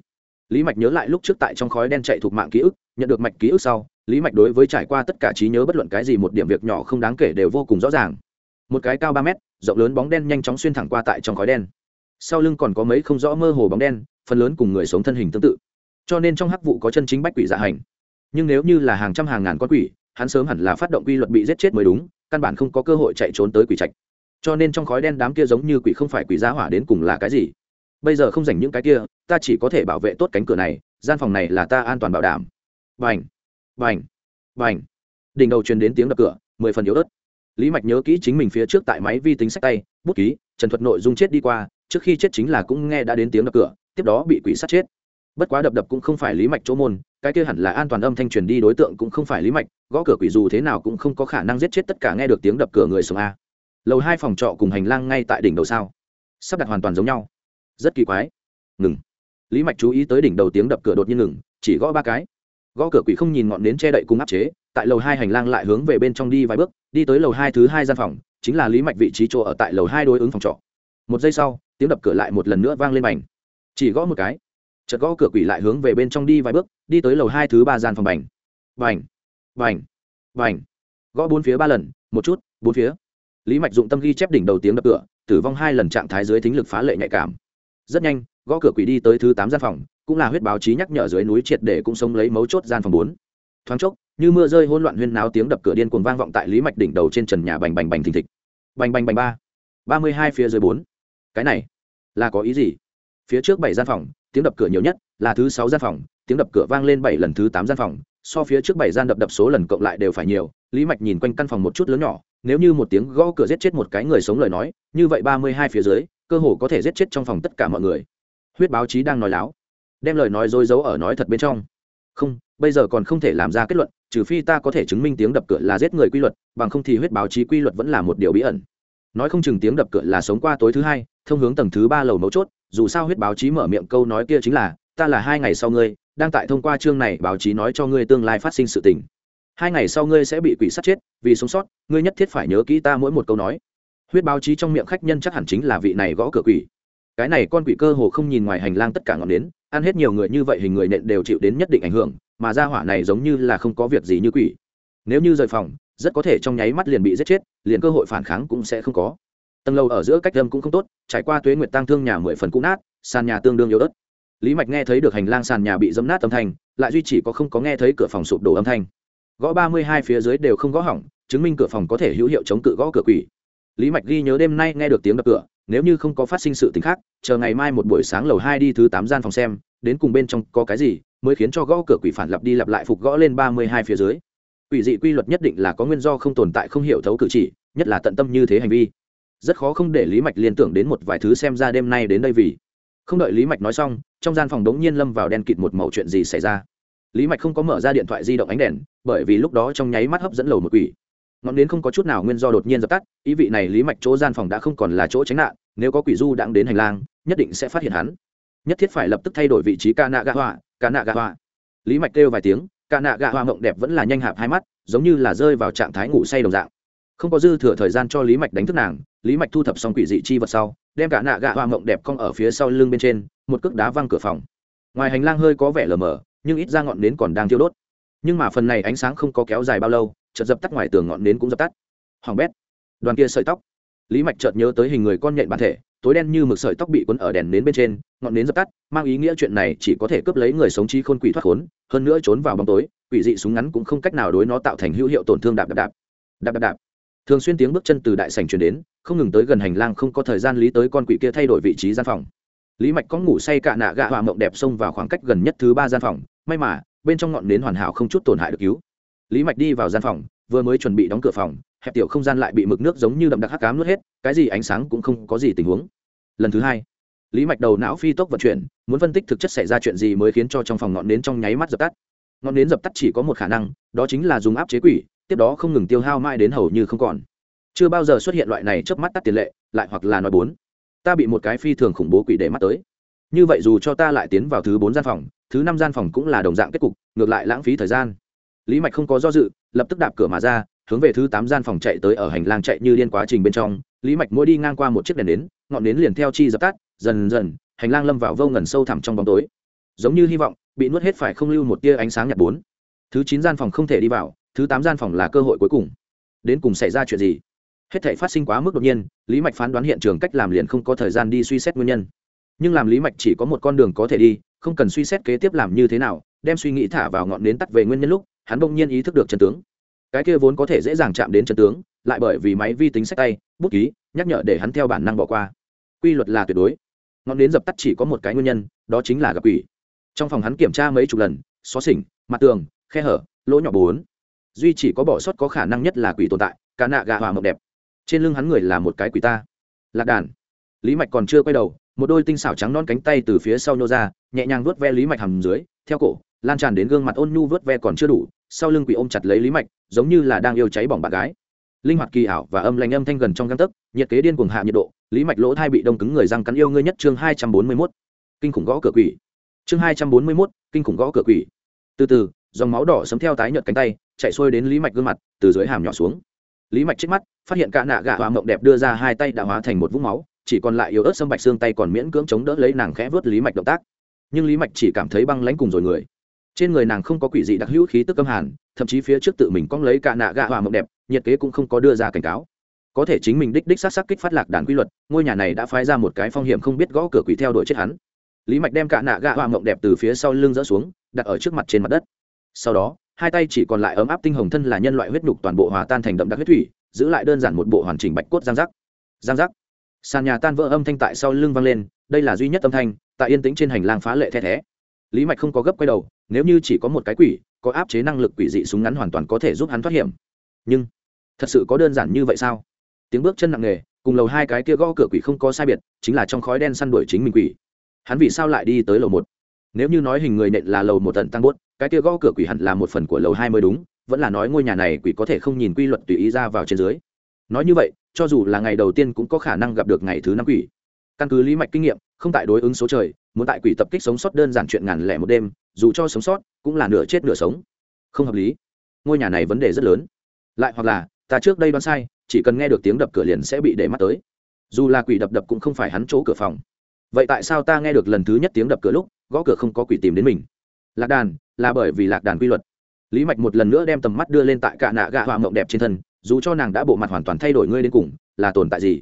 Lý mạch nhớ lại lúc trước tại trong khói đen chạy thuộc mạng ký ức, nhận được mạch ký ức sau, lý mạch đối với trải qua tất cả trí nhớ bất luận cái gì một điểm việc nhỏ không đáng kể đều vô cùng rõ ràng. Một cái cao ba mét, rộng lớn bóng đen nhanh chóng xuyên thẳng qua tại trong khói đen. Sau lưng còn có mấy không rõ mơ hồ bóng đen phần lớn cùng người sống thân hình tương tự. Cho nên trong hắc vụ có chân chính bách quỷ dạ hành. Nhưng nếu như là hàng trăm hàng ngàn con quỷ, hắn sớm hẳn là phát động quy luật bị giết chết mới đúng, căn bản không có cơ hội chạy trốn tới quỷ trạch. Cho nên trong khói đen đám kia giống như quỷ không phải quỷ giá hỏa đến cùng là cái gì? Bây giờ không dành những cái kia, ta chỉ có thể bảo vệ tốt cánh cửa này, gian phòng này là ta an toàn bảo đảm. Vành vành vành đỉnh đầu truyền đến tiếng đập cửa, mười phần yếu ớt. Lý mạch nhớ kỹ chính mình phía trước tại máy vi tính sách tay, bút ký, trần thuật nội dung chết đi qua, trước khi chết chính là cũng nghe đã đến tiếng đập cửa tiếp đó bị quỷ sát chết. Bất quá đập đập cũng không phải lý mạch chỗ môn, cái kia hẳn là an toàn âm thanh truyền đi đối tượng cũng không phải lý mạch, gõ cửa quỷ dù thế nào cũng không có khả năng giết chết tất cả nghe được tiếng đập cửa người sống a. Lầu hai phòng trọ cùng hành lang ngay tại đỉnh đầu sao? Sắp đặt hoàn toàn giống nhau. Rất kỳ quái. Ngừng. Lý mạch chú ý tới đỉnh đầu tiếng đập cửa đột nhiên ngừng, chỉ gõ ba cái. Gõ cửa quỷ không nhìn ngọn nến che đậy cùng áp chế, tại lầu hai hành lang lại hướng về bên trong đi vài bước, đi tới lầu hai thứ hai gian phòng, chính là lý mạch vị trí chỗ ở tại lầu hai đối ứng phòng trọ. Một giây sau, tiếng đập cửa lại một lần nữa vang lên bành chỉ gõ một cái. Chợt gõ cửa quỷ lại hướng về bên trong đi vài bước, đi tới lầu hai thứ ba gian phòng bành. Vành vành vành gõ bốn phía ba lần, một chút, bốn phía. Lý mạch dụng tâm ghi chép đỉnh đầu tiếng đập cửa, tử vong hai lần trạng thái dưới thính lực phá lệ nhạy cảm. Rất nhanh, gõ cửa quỷ đi tới thứ tám gian phòng, cũng là huyết báo chí nhắc nhở dưới núi triệt để cũng sống lấy mấu chốt gian phòng bốn. Thoáng chốc, như mưa rơi hỗn loạn huyên náo tiếng đập cửa điên cuồng vang vọng tại lý mạch đỉnh đầu trên trần nhà bành bành bành thình thịch. Bành bành bành ba. Ba mươi hai phía dưới bốn. Cái này, là có ý gì? Phía trước bảy gian phòng, tiếng đập cửa nhiều nhất là thứ sáu gian phòng, tiếng đập cửa vang lên bảy lần thứ tám gian phòng, so phía trước bảy gian đập đập số lần cộng lại đều phải nhiều. Lý mạch nhìn quanh căn phòng một chút lớn nhỏ, nếu như một tiếng gõ cửa giết chết một cái người sống lời nói, như vậy ba mươi hai phía dưới, cơ hồ có thể giết chết trong phòng tất cả mọi người. Huyết báo chí đang nói láo, đem lời nói dối giấu ở nói thật bên trong. Không, bây giờ còn không thể làm ra kết luận, trừ phi ta có thể chứng minh tiếng đập cửa là giết người quy luật, bằng không thì huyết báo chí quy luật vẫn là một điều bí ẩn. Nói không chừng tiếng đập cửa là sống qua tối thứ hai, thông hướng tầng thứ ba lầu mấu chốt dù sao huyết báo chí mở miệng câu nói kia chính là, ta là hai ngày sau ngươi, đang tại thông qua chương này báo chí nói cho ngươi tương lai phát sinh sự tình. Hai ngày sau ngươi sẽ bị quỷ sát chết, vì sống sót, ngươi nhất thiết phải nhớ kỹ ta mỗi một câu nói. Huyết báo chí trong miệng khách nhân chắc hẳn chính là vị này gõ cửa quỷ. Cái này con quỷ cơ hồ không nhìn ngoài hành lang tất cả ngọn nến, ăn hết nhiều người như vậy hình người nện đều chịu đến nhất định ảnh hưởng, mà ra hỏa này giống như là không có việc gì như quỷ. Nếu như rời phòng, rất có thể trong nháy mắt liền bị giết chết, liền cơ hội phản kháng cũng sẽ không có tầng lầu ở giữa cách âm cũng không tốt, trải qua tuế nguyệt tăng thương nhà mười phần cũ nát, sàn nhà tương đương yếu ớt. Lý mạch nghe thấy được hành lang sàn nhà bị dấm nát âm thanh, lại duy chỉ có không có nghe thấy cửa phòng sụp đổ âm thanh. Gõ ba mươi hai phía dưới đều không gõ hỏng, chứng minh cửa phòng có thể hữu hiệu chống cự gõ cửa quỷ. Lý mạch ghi nhớ đêm nay nghe được tiếng đập cửa, nếu như không có phát sinh sự t khác, chờ ngày mai một buổi sáng lầu hai đi thứ tám gian phòng xem, đến cùng bên trong có cái gì mới khiến cho gõ cửa quỷ phản lặp đi lặp lại phục gõ lên ba mươi hai phía dưới. Quỷ dị quy luật nhất định là có nguyên do không tồn tại không hiểu thấu cử chỉ, nhất là tận tâm như thế hành vi rất khó không để lý mạch liên tưởng đến một vài thứ xem ra đêm nay đến đây vì. Không đợi lý mạch nói xong, trong gian phòng đống nhiên lâm vào đen kịt một mẩu chuyện gì xảy ra. Lý mạch không có mở ra điện thoại di động ánh đèn, bởi vì lúc đó trong nháy mắt hấp dẫn lầu một quỷ. Ngọn đến không có chút nào nguyên do đột nhiên dập tắt, ý vị này lý mạch chỗ gian phòng đã không còn là chỗ tránh nạn, nếu có quỷ du đang đến hành lang, nhất định sẽ phát hiện hắn. Nhất thiết phải lập tức thay đổi vị trí ca nạ gạ họa ca nạ gạ họa lý mạch kêu vài tiếng ca nạ gạ họa mộng đẹp vẫn là nhanh hạp hai mắt, giống như là rơi vào trạng thái ngủ say đồng dạng không có dư thừa thời gian cho lý mạch đánh thức nàng lý mạch thu thập xong quỷ dị chi vật sau đem cả nạ gạ hoa mộng đẹp cong ở phía sau lưng bên trên một cước đá văng cửa phòng ngoài hành lang hơi có vẻ lờ mờ nhưng ít ra ngọn nến còn đang thiêu đốt nhưng mà phần này ánh sáng không có kéo dài bao lâu chợt dập tắt ngoài tường ngọn nến cũng dập tắt hoàng bét đoàn kia sợi tóc lý mạch chợt nhớ tới hình người con nhện bản thể tối đen như mực sợi tóc bị cuốn ở đèn nến bên trên ngọn nến dập tắt mang ý nghĩa chuyện này chỉ có thể cướp lấy người sống chi khôn quỷ thoát khốn hơn nữa trốn vào bóng tối quỷ dị súng ngắn cũng không cách nào đối nó tạo thành hữu hiệu tổn thương đạp đạp đạp đạp đạp đạp thường xuyên tiếng bước chân từ đại sảnh truyền đến, không ngừng tới gần hành lang không có thời gian lý tới con quỷ kia thay đổi vị trí gian phòng. Lý mạch có ngủ say cạ nạ gạ họa mộng đẹp xông vào khoảng cách gần nhất thứ ba gian phòng, may mà, bên trong ngọn nến hoàn hảo không chút tổn hại được cứu. Lý mạch đi vào gian phòng, vừa mới chuẩn bị đóng cửa phòng, hẹp tiểu không gian lại bị mực nước giống như đậm đặc hắc cám nuốt hết, cái gì ánh sáng cũng không có gì tình huống. Lần thứ hai, lý mạch đầu não phi tốc vận chuyển, muốn phân tích thực chất xảy ra chuyện gì mới khiến cho trong phòng ngọn nến trong nháy mắt dập tắt. Ngọn nến dập tắt chỉ có một khả năng, đó chính là dùng áp chế quỷ tiếp đó không ngừng tiêu hao mãi đến hầu như không còn. Chưa bao giờ xuất hiện loại này chớp mắt tắt tiền lệ, lại hoặc là nói bốn. Ta bị một cái phi thường khủng bố quỷ để mắt tới. Như vậy dù cho ta lại tiến vào thứ bốn gian phòng, thứ năm gian phòng cũng là đồng dạng kết cục, ngược lại lãng phí thời gian. Lý mạch không có do dự, lập tức đạp cửa mà ra, hướng về thứ tám gian phòng chạy tới ở hành lang chạy như liên quá trình bên trong. Lý mạch mỗi đi ngang qua một chiếc đèn nến ngọn nến liền theo chi dập tắt, dần dần, hành lang lâm vào vô ngần sâu thẳm trong bóng tối. Giống như hy vọng, bị nuốt hết phải không lưu một tia ánh sáng nhạt bốn. Thứ chín gian phòng không thể đi vào thứ tám gian phòng là cơ hội cuối cùng. Đến cùng xảy ra chuyện gì? Hết thể phát sinh quá mức đột nhiên, lý mạch phán đoán hiện trường cách làm liền không có thời gian đi suy xét nguyên nhân. Nhưng làm lý mạch chỉ có một con đường có thể đi, không cần suy xét kế tiếp làm như thế nào, đem suy nghĩ thả vào ngọn nến tắt về nguyên nhân lúc, hắn bỗng nhiên ý thức được chân tướng. Cái kia vốn có thể dễ dàng chạm đến chân tướng, lại bởi vì máy vi tính sách tay, bút ký, nhắc nhở để hắn theo bản năng bỏ qua. Quy luật là tuyệt đối. Ngọn nến dập tắt chỉ có một cái nguyên nhân, đó chính là gặp quỷ. Trong phòng hắn kiểm tra mấy chục lần, xó xỉnh, mặt tường, khe hở, lỗ nhỏ bốn duy chỉ có bỏ sót có khả năng nhất là quỷ tồn tại, cả nạ gà hòa mộng đẹp. Trên lưng hắn người là một cái quỷ ta. Lạc đàn. Lý mạch còn chưa quay đầu, một đôi tinh xảo trắng non cánh tay từ phía sau nhô ra, nhẹ nhàng vớt ve lý mạch hầm dưới, theo cổ, lan tràn đến gương mặt ôn nhu vớt ve còn chưa đủ, sau lưng quỷ ôm chặt lấy lý mạch, giống như là đang yêu cháy bỏng bạn gái. Linh hoạt kỳ ảo và âm lành âm thanh gần trong găng tấc, nhiệt kế điên cuồng hạ nhiệt độ, lý mạch lỗ thai bị đông cứng người răng cắn yêu ngươi nhất chương hai trăm bốn mươi mốt. Kinh khủng gõ cửa quỷ. Chương hai trăm bốn mươi mốt, kinh khủng gõ cửa quỷ. Từ từ, dòng máu đỏ sấm theo tái nhợt cánh tay chạy xuôi đến lý mạch gương mặt, từ dưới hàm nhỏ xuống. Lý mạch trước mắt, phát hiện cả nạ gạ hoa mộng đẹp đưa ra hai tay đã hóa thành một vũng máu, chỉ còn lại yếu ớt sâm bạch xương tay còn miễn cưỡng chống đỡ lấy nàng khẽ vớt lý mạch động tác. Nhưng lý mạch chỉ cảm thấy băng lãnh cùng rồi người. Trên người nàng không có quỷ dị đặc hữu khí tức âm hàn, thậm chí phía trước tự mình cong lấy cả nạ gạ hoa mộng đẹp, nhiệt kế cũng không có đưa ra cảnh cáo. Có thể chính mình đích đích sát sắc kích phát lạc đàn quy luật, ngôi nhà này đã phái ra một cái phong hiểm không biết gõ cửa quỷ theo đuổi chết hắn. Lý mạch đem cả nạ gạ hoa mộng đẹp từ phía sau lưng dỡ xuống, đặt ở trước mặt trên mặt đất. Sau đó hai tay chỉ còn lại ấm áp tinh hồng thân là nhân loại huyết nhục toàn bộ hòa tan thành đậm đặc huyết thủy, giữ lại đơn giản một bộ hoàn chỉnh bạch cốt giang giác. Giang giác. Sàn nhà tan vỡ âm thanh tại sau lưng vang lên, đây là duy nhất âm thanh, tại yên tĩnh trên hành lang phá lệ the thé. Lý mạch không có gấp quay đầu, nếu như chỉ có một cái quỷ, có áp chế năng lực quỷ dị súng ngắn hoàn toàn có thể giúp hắn thoát hiểm. Nhưng, thật sự có đơn giản như vậy sao? Tiếng bước chân nặng nề, cùng lầu hai cái kia gõ cửa quỷ không có sai biệt, chính là trong khói đen săn đuổi chính mình quỷ. Hắn vì sao lại đi tới lầu một? Nếu như nói hình người nện là lầu một tận tăng bốt cái kia gõ cửa quỷ hẳn là một phần của lầu hai mới đúng, vẫn là nói ngôi nhà này quỷ có thể không nhìn quy luật tùy ý ra vào trên dưới. Nói như vậy, cho dù là ngày đầu tiên cũng có khả năng gặp được ngày thứ năm quỷ. Căn cứ lý mạch kinh nghiệm, không tại đối ứng số trời, muốn tại quỷ tập kích sống sót đơn giản chuyện ngàn lẻ một đêm, dù cho sống sót, cũng là nửa chết nửa sống. Không hợp lý. Ngôi nhà này vấn đề rất lớn. Lại hoặc là, ta trước đây đoán sai, chỉ cần nghe được tiếng đập cửa liền sẽ bị để mắt tới. Dù là quỷ đập đập cũng không phải hắn chỗ cửa phòng. Vậy tại sao ta nghe được lần thứ nhất tiếng đập cửa lúc, gõ cửa không có quỷ tìm đến mình? Lạc đàn là bởi vì lạc đàn quy luật. Lý mạch một lần nữa đem tầm mắt đưa lên tại cạ nạ gạ họa mộng đẹp trên thân, dù cho nàng đã bộ mặt hoàn toàn thay đổi ngươi đến cùng, là tồn tại gì?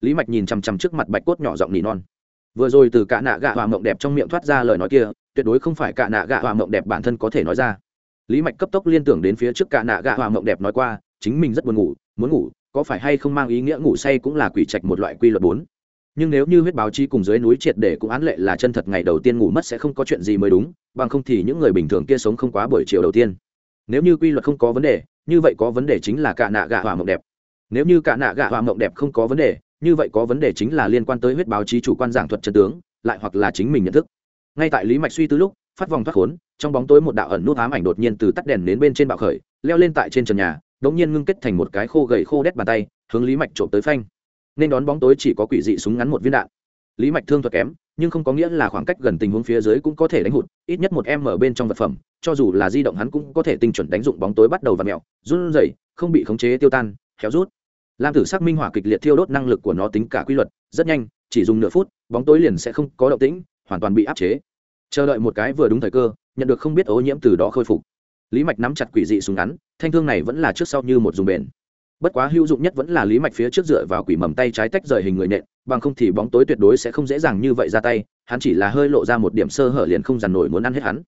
Lý mạch nhìn chằm chằm trước mặt bạch cốt nhỏ giọng nỉ non. Vừa rồi từ cạ nạ gạ họa mộng đẹp trong miệng thoát ra lời nói kia, tuyệt đối không phải cạ nạ gạ họa mộng đẹp bản thân có thể nói ra. Lý mạch cấp tốc liên tưởng đến phía trước cạ nạ gạ họa mộng đẹp nói qua, chính mình rất buồn ngủ, muốn ngủ, có phải hay không mang ý nghĩa ngủ say cũng là quỷ trạch một loại quy luật bốn? Nhưng nếu như huyết báo chi cùng dưới núi triệt để cũng án lệ là chân thật ngày đầu tiên ngủ mất sẽ không có chuyện gì mới đúng, bằng không thì những người bình thường kia sống không quá buổi chiều đầu tiên. Nếu như quy luật không có vấn đề, như vậy có vấn đề chính là cả nạ gạ hòa mộng đẹp. Nếu như cả nạ gạ hòa mộng đẹp không có vấn đề, như vậy có vấn đề chính là liên quan tới huyết báo chí chủ quan giảng thuật chân tướng, lại hoặc là chính mình nhận thức. Ngay tại lý mạch suy tư lúc, phát vòng thoát khốn, trong bóng tối một đạo ẩn nút ám ảnh đột nhiên từ tắt đèn đến bên trên bạo khởi, leo lên tại trên trần nhà đống nhiên ngưng kết thành một cái khô gầy khô đét bàn tay, hướng lý mạch trộm tới phanh nên đón bóng tối chỉ có quỷ dị súng ngắn một viên đạn. Lý mạch thương thuật kém, nhưng không có nghĩa là khoảng cách gần tình huống phía dưới cũng có thể đánh hụt, ít nhất một em ở bên trong vật phẩm, cho dù là di động hắn cũng có thể tinh chuẩn đánh dụng bóng tối bắt đầu và mẹo, run rẩy, không bị khống chế tiêu tan kéo rút. Lam tử sắc minh hỏa kịch liệt thiêu đốt năng lực của nó tính cả quy luật, rất nhanh, chỉ dùng nửa phút, bóng tối liền sẽ không có động tĩnh, hoàn toàn bị áp chế. Chờ đợi một cái vừa đúng thời cơ, nhận được không biết ô nhiễm từ đó khôi phục. Lý mạch nắm chặt quỷ dị súng ngắn, thanh thương này vẫn là trước sau như một dùng bền bất quá hữu dụng nhất vẫn là lý mạch phía trước dựa vào quỷ mầm tay trái tách rời hình người nện, bằng không thì bóng tối tuyệt đối sẽ không dễ dàng như vậy ra tay, hắn chỉ là hơi lộ ra một điểm sơ hở liền không dằn nổi muốn ăn hết hắn.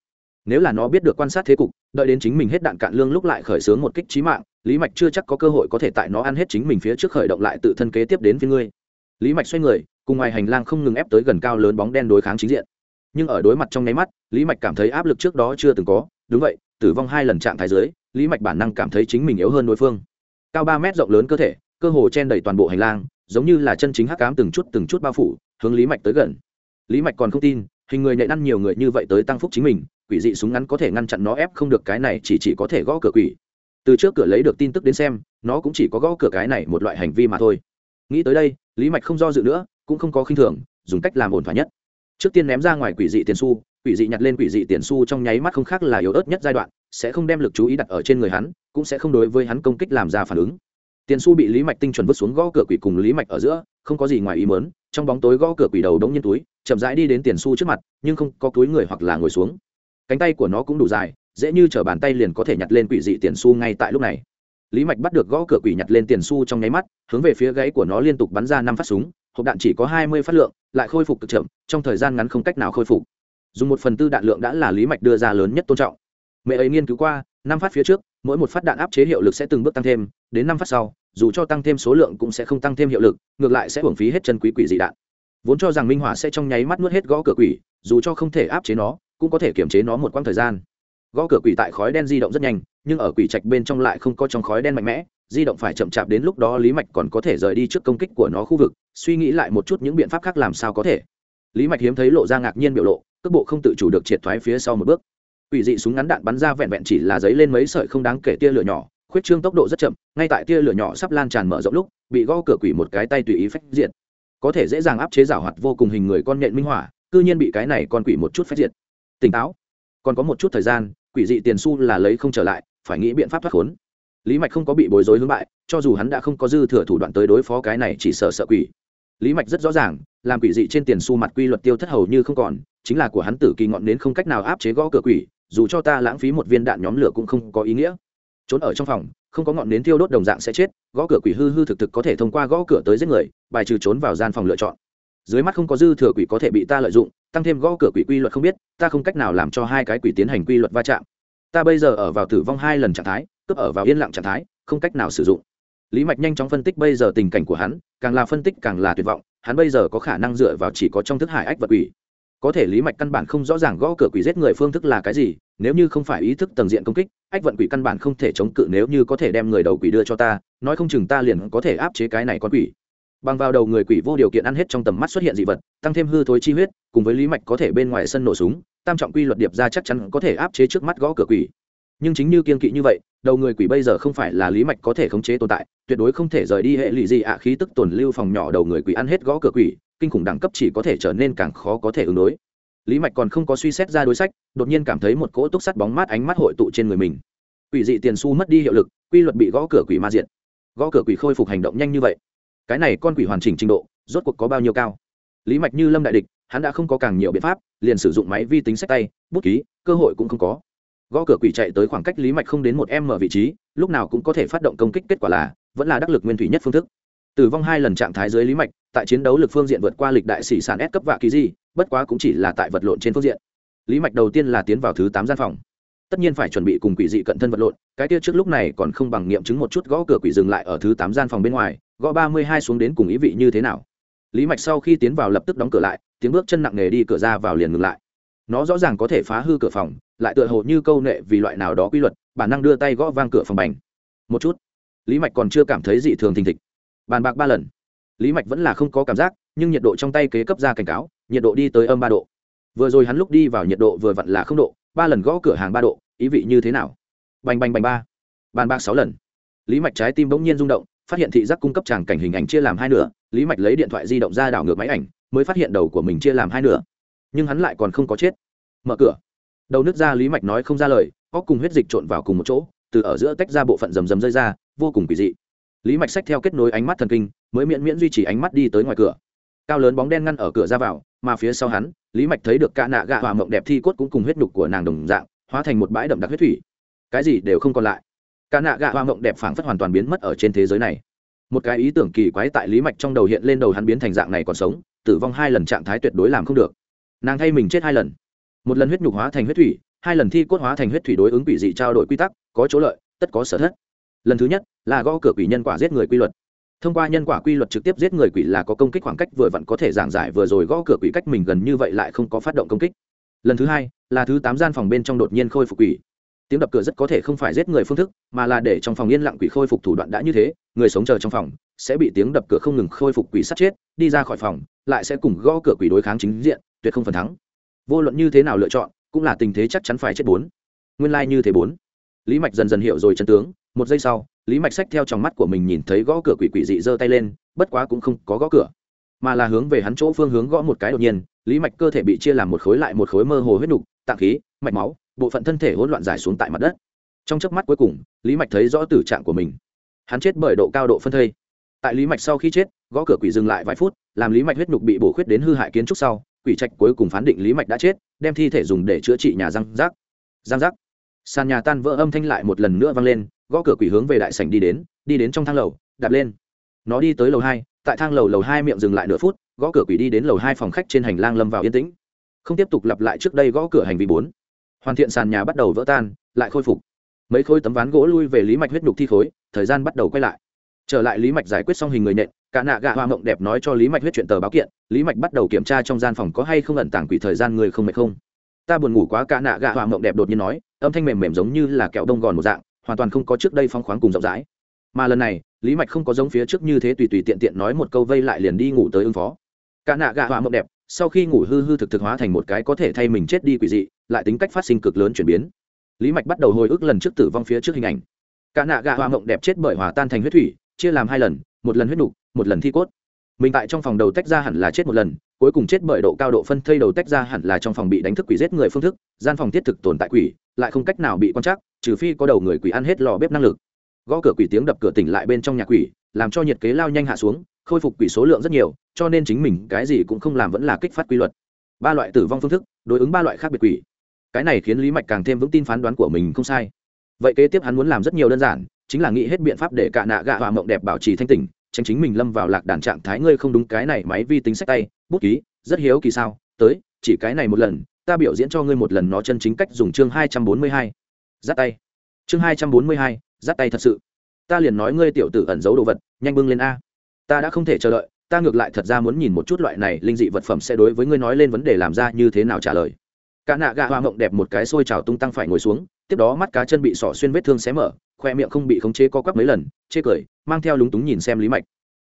Nếu là nó biết được quan sát thế cục, đợi đến chính mình hết đạn cạn lương lúc lại khởi xướng một kích trí mạng, lý mạch chưa chắc có cơ hội có thể tại nó ăn hết chính mình phía trước khởi động lại tự thân kế tiếp đến phía ngươi. Lý mạch xoay người, cùng ngoài hành lang không ngừng ép tới gần cao lớn bóng đen đối kháng chính diện. Nhưng ở đối mặt trong nháy mắt, lý mạch cảm thấy áp lực trước đó chưa từng có. Đúng vậy, tử vong hai lần trạng thái dưới, lý mạch bản năng cảm thấy chính mình yếu hơn đối phương cao ba mét rộng lớn cơ thể, cơ hồ chen đầy toàn bộ hành lang, giống như là chân chính hắc cám từng chút từng chút bao phủ, hướng lý mạch tới gần. Lý mạch còn không tin, hình người nhạy ăn nhiều người như vậy tới tăng phúc chính mình, quỷ dị súng ngắn có thể ngăn chặn nó ép không được cái này chỉ chỉ có thể gõ cửa quỷ. Từ trước cửa lấy được tin tức đến xem, nó cũng chỉ có gõ cửa cái này một loại hành vi mà thôi. Nghĩ tới đây, lý mạch không do dự nữa, cũng không có khinh thường, dùng cách làm ổn thỏa nhất. Trước tiên ném ra ngoài quỷ dị tiền su quỷ dị nhặt lên quỷ dị tiền su trong nháy mắt không khác là yếu ớt nhất giai đoạn, sẽ không đem lực chú ý đặt ở trên người hắn, cũng sẽ không đối với hắn công kích làm ra phản ứng. Tiền su bị lý mạch tinh chuẩn vứt xuống gõ cửa quỷ cùng lý mạch ở giữa, không có gì ngoài ý mớn trong bóng tối gõ cửa quỷ đầu đống nhân túi, chậm rãi đi đến tiền su trước mặt, nhưng không có túi người hoặc là ngồi xuống. Cánh tay của nó cũng đủ dài, dễ như trở bàn tay liền có thể nhặt lên quỷ dị tiền su ngay tại lúc này. Lý mạch bắt được gõ cửa quỷ nhặt lên tiền su trong nháy mắt, hướng về phía gáy của nó liên tục bắn ra năm phát súng, hộp đạn chỉ có hai mươi phát lượng, lại khôi phục cực chậm, trong thời gian ngắn không cách nào khôi phục dùng một phần tư đạn lượng đã là lý mạch đưa ra lớn nhất tôn trọng. Mẹ ấy nghiên cứu qua, năm phát phía trước, mỗi một phát đạn áp chế hiệu lực sẽ từng bước tăng thêm, đến năm phát sau, dù cho tăng thêm số lượng cũng sẽ không tăng thêm hiệu lực, ngược lại sẽ hưởng phí hết chân quý quỷ dị đạn. Vốn cho rằng minh hỏa sẽ trong nháy mắt nuốt hết gõ cửa quỷ, dù cho không thể áp chế nó, cũng có thể kiểm chế nó một quãng thời gian. Gõ cửa quỷ tại khói đen di động rất nhanh, nhưng ở quỷ trạch bên trong lại không có trong khói đen mạnh mẽ, di động phải chậm chạp đến lúc đó lý mạch còn có thể rời đi trước công kích của nó khu vực, suy nghĩ lại một chút những biện pháp khác làm sao có thể. Lý mạch hiếm thấy lộ ra ngạc nhiên biểu lộ cước bộ không tự chủ được triệt thoái phía sau một bước. Quỷ dị súng ngắn đạn bắn ra vẹn vẹn chỉ là giấy lên mấy sợi không đáng kể tia lửa nhỏ, khuyết trương tốc độ rất chậm, ngay tại tia lửa nhỏ sắp lan tràn mở rộng lúc, bị gõ cửa quỷ một cái tay tùy ý phách diện có thể dễ dàng áp chế giảo hoạt vô cùng hình người con nhện minh hỏa cư nhiên bị cái này con quỷ một chút phách diện tỉnh táo. Còn có một chút thời gian, quỷ dị tiền su là lấy không trở lại, phải nghĩ biện pháp thoát khốn. Lý mạch không có bị bối rối hướng bại, cho dù hắn đã không có dư thừa thủ đoạn tới đối phó cái này chỉ sợ sợ quỷ lý mạch rất rõ ràng, làm quỷ dị trên tiền su mặt quy luật tiêu thất hầu như không còn, chính là của hắn tử kỳ ngọn đến không cách nào áp chế gõ cửa quỷ, dù cho ta lãng phí một viên đạn nhóm lửa cũng không có ý nghĩa. Trốn ở trong phòng, không có ngọn nến tiêu đốt đồng dạng sẽ chết, gõ cửa quỷ hư hư thực thực có thể thông qua gõ cửa tới giết người, bài trừ trốn vào gian phòng lựa chọn. Dưới mắt không có dư thừa quỷ có thể bị ta lợi dụng, tăng thêm gõ cửa quỷ quy luật không biết, ta không cách nào làm cho hai cái quỷ tiến hành quy luật va chạm. Ta bây giờ ở vào tử vong hai lần trạng thái, cướp ở vào yên lặng trạng thái, không cách nào sử dụng lý mạch nhanh chóng phân tích bây giờ tình cảnh của hắn, càng là phân tích càng là tuyệt vọng, hắn bây giờ có khả năng dựa vào chỉ có trong thức hải ách vật quỷ. Có thể lý mạch căn bản không rõ ràng gõ cửa quỷ giết người phương thức là cái gì, nếu như không phải ý thức tầng diện công kích, ách vận quỷ căn bản không thể chống cự nếu như có thể đem người đầu quỷ đưa cho ta, nói không chừng ta liền có thể áp chế cái này con quỷ. Bằng vào đầu người quỷ vô điều kiện ăn hết trong tầm mắt xuất hiện dị vật, tăng thêm hư thối chi huyết, cùng với lý mạch có thể bên ngoài sân nổ súng, tam trọng quy luật điệp ra chắc chắn có thể áp chế trước mắt gõ cửa quỷ nhưng chính như kiên kỵ như vậy, đầu người quỷ bây giờ không phải là lý mạch có thể khống chế tồn tại, tuyệt đối không thể rời đi hệ lụy gì ạ, khí tức tồn lưu phòng nhỏ đầu người quỷ ăn hết gõ cửa quỷ, kinh khủng đẳng cấp chỉ có thể trở nên càng khó có thể ứng đối. Lý mạch còn không có suy xét ra đối sách, đột nhiên cảm thấy một cỗ túc sắt bóng mát ánh mắt hội tụ trên người mình. Quỷ dị tiền su mất đi hiệu lực, quy luật bị gõ cửa quỷ ma diện gõ cửa quỷ khôi phục hành động nhanh như vậy. Cái này con quỷ hoàn chỉnh trình độ, rốt cuộc có bao nhiêu cao? Lý mạch như lâm đại địch, hắn đã không có càng nhiều biện pháp, liền sử dụng máy vi tính sách tay, bút ký, cơ hội cũng không có gõ cửa quỷ chạy tới khoảng cách lý mạch không đến một m vị trí, lúc nào cũng có thể phát động công kích kết quả là, vẫn là đắc lực nguyên thủy nhất phương thức. Tử vong hai lần trạng thái dưới lý mạch, tại chiến đấu lực phương diện vượt qua lịch đại sĩ sản S cấp vạ kỳ di bất quá cũng chỉ là tại vật lộn trên phương diện. Lý mạch đầu tiên là tiến vào thứ tám gian phòng. Tất nhiên phải chuẩn bị cùng quỷ dị cận thân vật lộn, cái kia trước lúc này còn không bằng nghiệm chứng một chút gõ cửa quỷ dừng lại ở thứ tám gian phòng bên ngoài, gõ ba mươi hai xuống đến cùng ý vị như thế nào. Lý mạch sau khi tiến vào lập tức đóng cửa lại, tiếng bước chân nặng nề đi cửa ra vào liền ngừng lại. Nó rõ ràng có thể phá hư cửa phòng lại tựa hồ như câu nệ vì loại nào đó quy luật, bản năng đưa tay gõ vang cửa phòng bành. Một chút, lý mạch còn chưa cảm thấy dị thường thình thịch. Bàn bạc ba lần. Lý mạch vẫn là không có cảm giác, nhưng nhiệt độ trong tay kế cấp ra cảnh cáo, nhiệt độ đi tới âm ba độ. Vừa rồi hắn lúc đi vào nhiệt độ vừa vặn là không độ, ba lần gõ cửa hàng ba độ, ý vị như thế nào? Bành bành bành ba. Bàn bạc sáu lần. Lý mạch trái tim bỗng nhiên rung động, phát hiện thị giác cung cấp tràng cảnh hình ảnh chia làm hai nửa, lý mạch lấy điện thoại di động ra đảo ngược máy ảnh, mới phát hiện đầu của mình chia làm hai nửa. Nhưng hắn lại còn không có chết. Mở cửa đầu nước ra lý mạch nói không ra lời, có cùng huyết dịch trộn vào cùng một chỗ, từ ở giữa tách ra bộ phận rầm rầm rơi ra, vô cùng kỳ dị. Lý mạch sách theo kết nối ánh mắt thần kinh, mới miễn miễn duy trì ánh mắt đi tới ngoài cửa. Cao lớn bóng đen ngăn ở cửa ra vào, mà phía sau hắn, lý mạch thấy được ca nạ gạ hòa mộng đẹp thi cốt cũng cùng huyết nhục của nàng đồng dạng, hóa thành một bãi đậm đặc huyết thủy. Cái gì đều không còn lại. Ca nạ gạ hòa mộng đẹp phảng phất hoàn toàn biến mất ở trên thế giới này. Một cái ý tưởng kỳ quái tại lý mạch trong đầu hiện lên đầu hắn biến thành dạng này còn sống, tử vong hai lần trạng thái tuyệt đối làm không được. Nàng thay mình chết hai lần một lần huyết nhục hóa thành huyết thủy, hai lần thi cốt hóa thành huyết thủy đối ứng quỷ dị trao đổi quy tắc, có chỗ lợi, tất có sở thất. Lần thứ nhất là gõ cửa quỷ nhân quả giết người quy luật. Thông qua nhân quả quy luật trực tiếp giết người quỷ là có công kích khoảng cách vừa vặn có thể giảng giải vừa rồi gõ cửa quỷ cách mình gần như vậy lại không có phát động công kích. Lần thứ hai là thứ tám gian phòng bên trong đột nhiên khôi phục quỷ. Tiếng đập cửa rất có thể không phải giết người phương thức, mà là để trong phòng yên lặng quỷ khôi phục thủ đoạn đã như thế, người sống chờ trong phòng sẽ bị tiếng đập cửa không ngừng khôi phục quỷ sát chết, đi ra khỏi phòng, lại sẽ cùng gõ cửa quỷ đối kháng chính diện, tuyệt không phần thắng vô luận như thế nào lựa chọn, cũng là tình thế chắc chắn phải chết bốn. Nguyên lai、like、như thế bốn. Lý mạch dần dần hiểu rồi chân tướng, một giây sau, lý mạch sách theo trong mắt của mình nhìn thấy gõ cửa quỷ quỷ dị giơ tay lên, bất quá cũng không có gõ cửa, mà là hướng về hắn chỗ phương hướng gõ một cái đột nhiên, lý mạch cơ thể bị chia làm một khối lại một khối mơ hồ huyết nục, tạng khí, mạch máu, bộ phận thân thể hỗn loạn dài xuống tại mặt đất. Trong chớp mắt cuối cùng, lý mạch thấy rõ tử trạng của mình. Hắn chết bởi độ cao độ phân thây. Tại lý mạch sau khi chết, gõ cửa quỷ dừng lại vài phút, làm lý mạch huyết nhục bị bổ khuyết đến hư hại kiến trúc sau quỷ trạch cuối cùng phán định lý mạch đã chết, đem thi thể dùng để chữa trị nhà răng rác. Răng rác. Sàn nhà tan vỡ âm thanh lại một lần nữa vang lên, gõ cửa quỷ hướng về đại sảnh đi đến đi đến trong thang lầu, đạp lên. Nó đi tới lầu hai, tại thang lầu lầu hai miệng dừng lại nửa phút, gõ cửa quỷ đi đến lầu hai phòng khách trên hành lang lâm vào yên tĩnh. Không tiếp tục lặp lại trước đây gõ cửa hành vi bốn. Hoàn thiện sàn nhà bắt đầu vỡ tan, lại khôi phục. Mấy khối tấm ván gỗ lui về lý mạch huyết nhục thi khối, thời gian bắt đầu quay lại. Trở lại lý mạch giải quyết xong hình người nện cả nạ gạ hoa mộng đẹp nói cho lý mạch huyết chuyện tờ báo kiện, lý mạch bắt đầu kiểm tra trong gian phòng có hay không ẩn tàng quỷ thời gian người không mệt không. Ta buồn ngủ quá, cả nạ gạ hoa mộng đẹp đột nhiên nói, âm thanh mềm mềm giống như là kẹo đông gòn một dạng, hoàn toàn không có trước đây phong khoáng cùng rộng rãi. Mà lần này, lý mạch không có giống phía trước như thế tùy tùy tiện tiện nói một câu vây lại liền đi ngủ tới ứng phó. Cả nạ gạ hoa mộng đẹp, sau khi ngủ hư hư thực thực hóa thành một cái có thể thay mình chết đi quỷ dị, lại tính cách phát sinh cực lớn chuyển biến. Lý mạch bắt đầu hồi ức lần trước tử vong phía trước hình ảnh. Cả nạ gạ hoa mộng đẹp chết bởi hòa tan thành huyết thủy chia làm hai lần, một lần huyết nục, một lần thi cốt. Mình tại trong phòng đầu tách ra hẳn là chết một lần, cuối cùng chết bởi độ cao độ phân thây đầu tách ra hẳn là trong phòng bị đánh thức quỷ giết người phương thức, gian phòng thiết thực tồn tại quỷ, lại không cách nào bị quan trắc, trừ phi có đầu người quỷ ăn hết lò bếp năng lực. Gõ cửa quỷ tiếng đập cửa tỉnh lại bên trong nhà quỷ, làm cho nhiệt kế lao nhanh hạ xuống, khôi phục quỷ số lượng rất nhiều, cho nên chính mình cái gì cũng không làm vẫn là kích phát quy luật. Ba loại tử vong phương thức, đối ứng ba loại khác biệt quỷ. Cái này khiến lý mạch càng thêm vững tin phán đoán của mình không sai. Vậy kế tiếp hắn muốn làm rất nhiều đơn giản chính là nghĩ hết biện pháp để cả nạ gạ hòa mộng đẹp bảo trì thanh tỉnh, tránh chính mình lâm vào lạc đàn trạng thái ngươi không đúng cái này máy vi tính sách tay, bút ký, rất hiếu kỳ sao? Tới, chỉ cái này một lần, ta biểu diễn cho ngươi một lần nó chân chính cách dùng chương hai trăm bốn mươi hai. Giắt tay. Chương hai trăm bốn mươi hai giắt tay thật sự. Ta liền nói ngươi tiểu tử ẩn giấu đồ vật, nhanh bưng lên a. Ta đã không thể chờ đợi, ta ngược lại thật ra muốn nhìn một chút loại này linh dị vật phẩm sẽ đối với ngươi nói lên vấn đề làm ra như thế nào trả lời. Cả nạ gạ hoa mộng đẹp một cái xôi trào tung tăng phải ngồi xuống, tiếp đó mắt cá chân bị sỏ xuyên vết thương xé mở khoe miệng không bị khống chế co quắp mấy lần, chê cười, mang theo lúng túng nhìn xem lý mạch.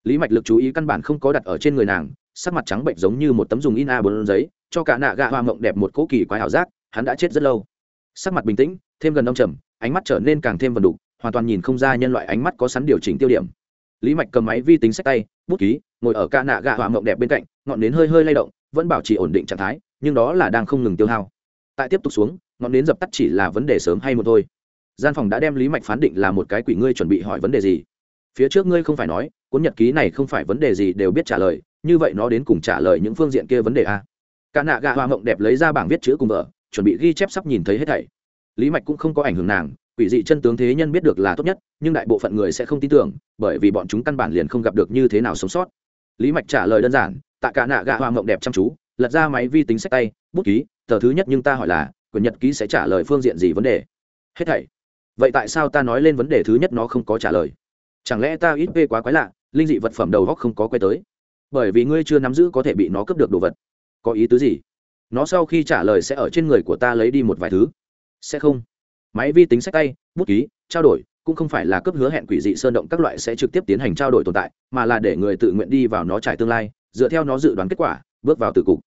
Lý mạch lực chú ý căn bản không có đặt ở trên người nàng, sắc mặt trắng bệnh giống như một tấm dùng in a bốn giấy, cho cả nạ gạ hoa mộng đẹp một cỗ kỳ quái ảo giác, hắn đã chết rất lâu. Sắc mặt bình tĩnh, thêm gần ông trầm, ánh mắt trở nên càng thêm vần đục, hoàn toàn nhìn không ra nhân loại ánh mắt có sẵn điều chỉnh tiêu điểm. Lý mạch cầm máy vi tính sách tay, bút ký, ngồi ở ca nạ gạ hoa mộng đẹp bên cạnh, ngọn nến hơi hơi lay động, vẫn bảo trì ổn định trạng thái, nhưng đó là đang không ngừng tiêu hao. Tại tiếp tục xuống, ngọn nến dập tắt chỉ là vấn đề sớm hay một thôi gian phòng đã đem lý mạch phán định là một cái quỷ ngươi chuẩn bị hỏi vấn đề gì? Phía trước ngươi không phải nói, cuốn nhật ký này không phải vấn đề gì đều biết trả lời, như vậy nó đến cùng trả lời những phương diện kia vấn đề a cả nạ gạ hoa mộng đẹp lấy ra bảng viết chữ cùng vợ chuẩn bị ghi chép sắp nhìn thấy hết thảy. Lý mạch cũng không có ảnh hưởng nàng, quỷ dị chân tướng thế nhân biết được là tốt nhất, nhưng đại bộ phận người sẽ không tin tưởng, bởi vì bọn chúng căn bản liền không gặp được như thế nào sống sót. Lý mạch trả lời đơn giản, tạ cả nạ gạ hoa mộng đẹp chăm chú, lật ra máy vi tính sách tay, bút ký, tờ thứ nhất nhưng ta hỏi là, quyển nhật ký sẽ trả lời phương diện gì vấn đề? Hết thảy vậy tại sao ta nói lên vấn đề thứ nhất nó không có trả lời? Chẳng lẽ ta ít vê quá quái lạ, linh dị vật phẩm đầu góc không có quay tới? Bởi vì ngươi chưa nắm giữ có thể bị nó cướp được đồ vật. Có ý tứ gì? Nó sau khi trả lời sẽ ở trên người của ta lấy đi một vài thứ. Sẽ không. Máy vi tính sách tay, bút ký, trao đổi, cũng không phải là cấp hứa hẹn quỷ dị sơn động các loại sẽ trực tiếp tiến hành trao đổi tồn tại, mà là để người tự nguyện đi vào nó trải tương lai, dựa theo nó dự đoán kết quả, bước vào từ cục.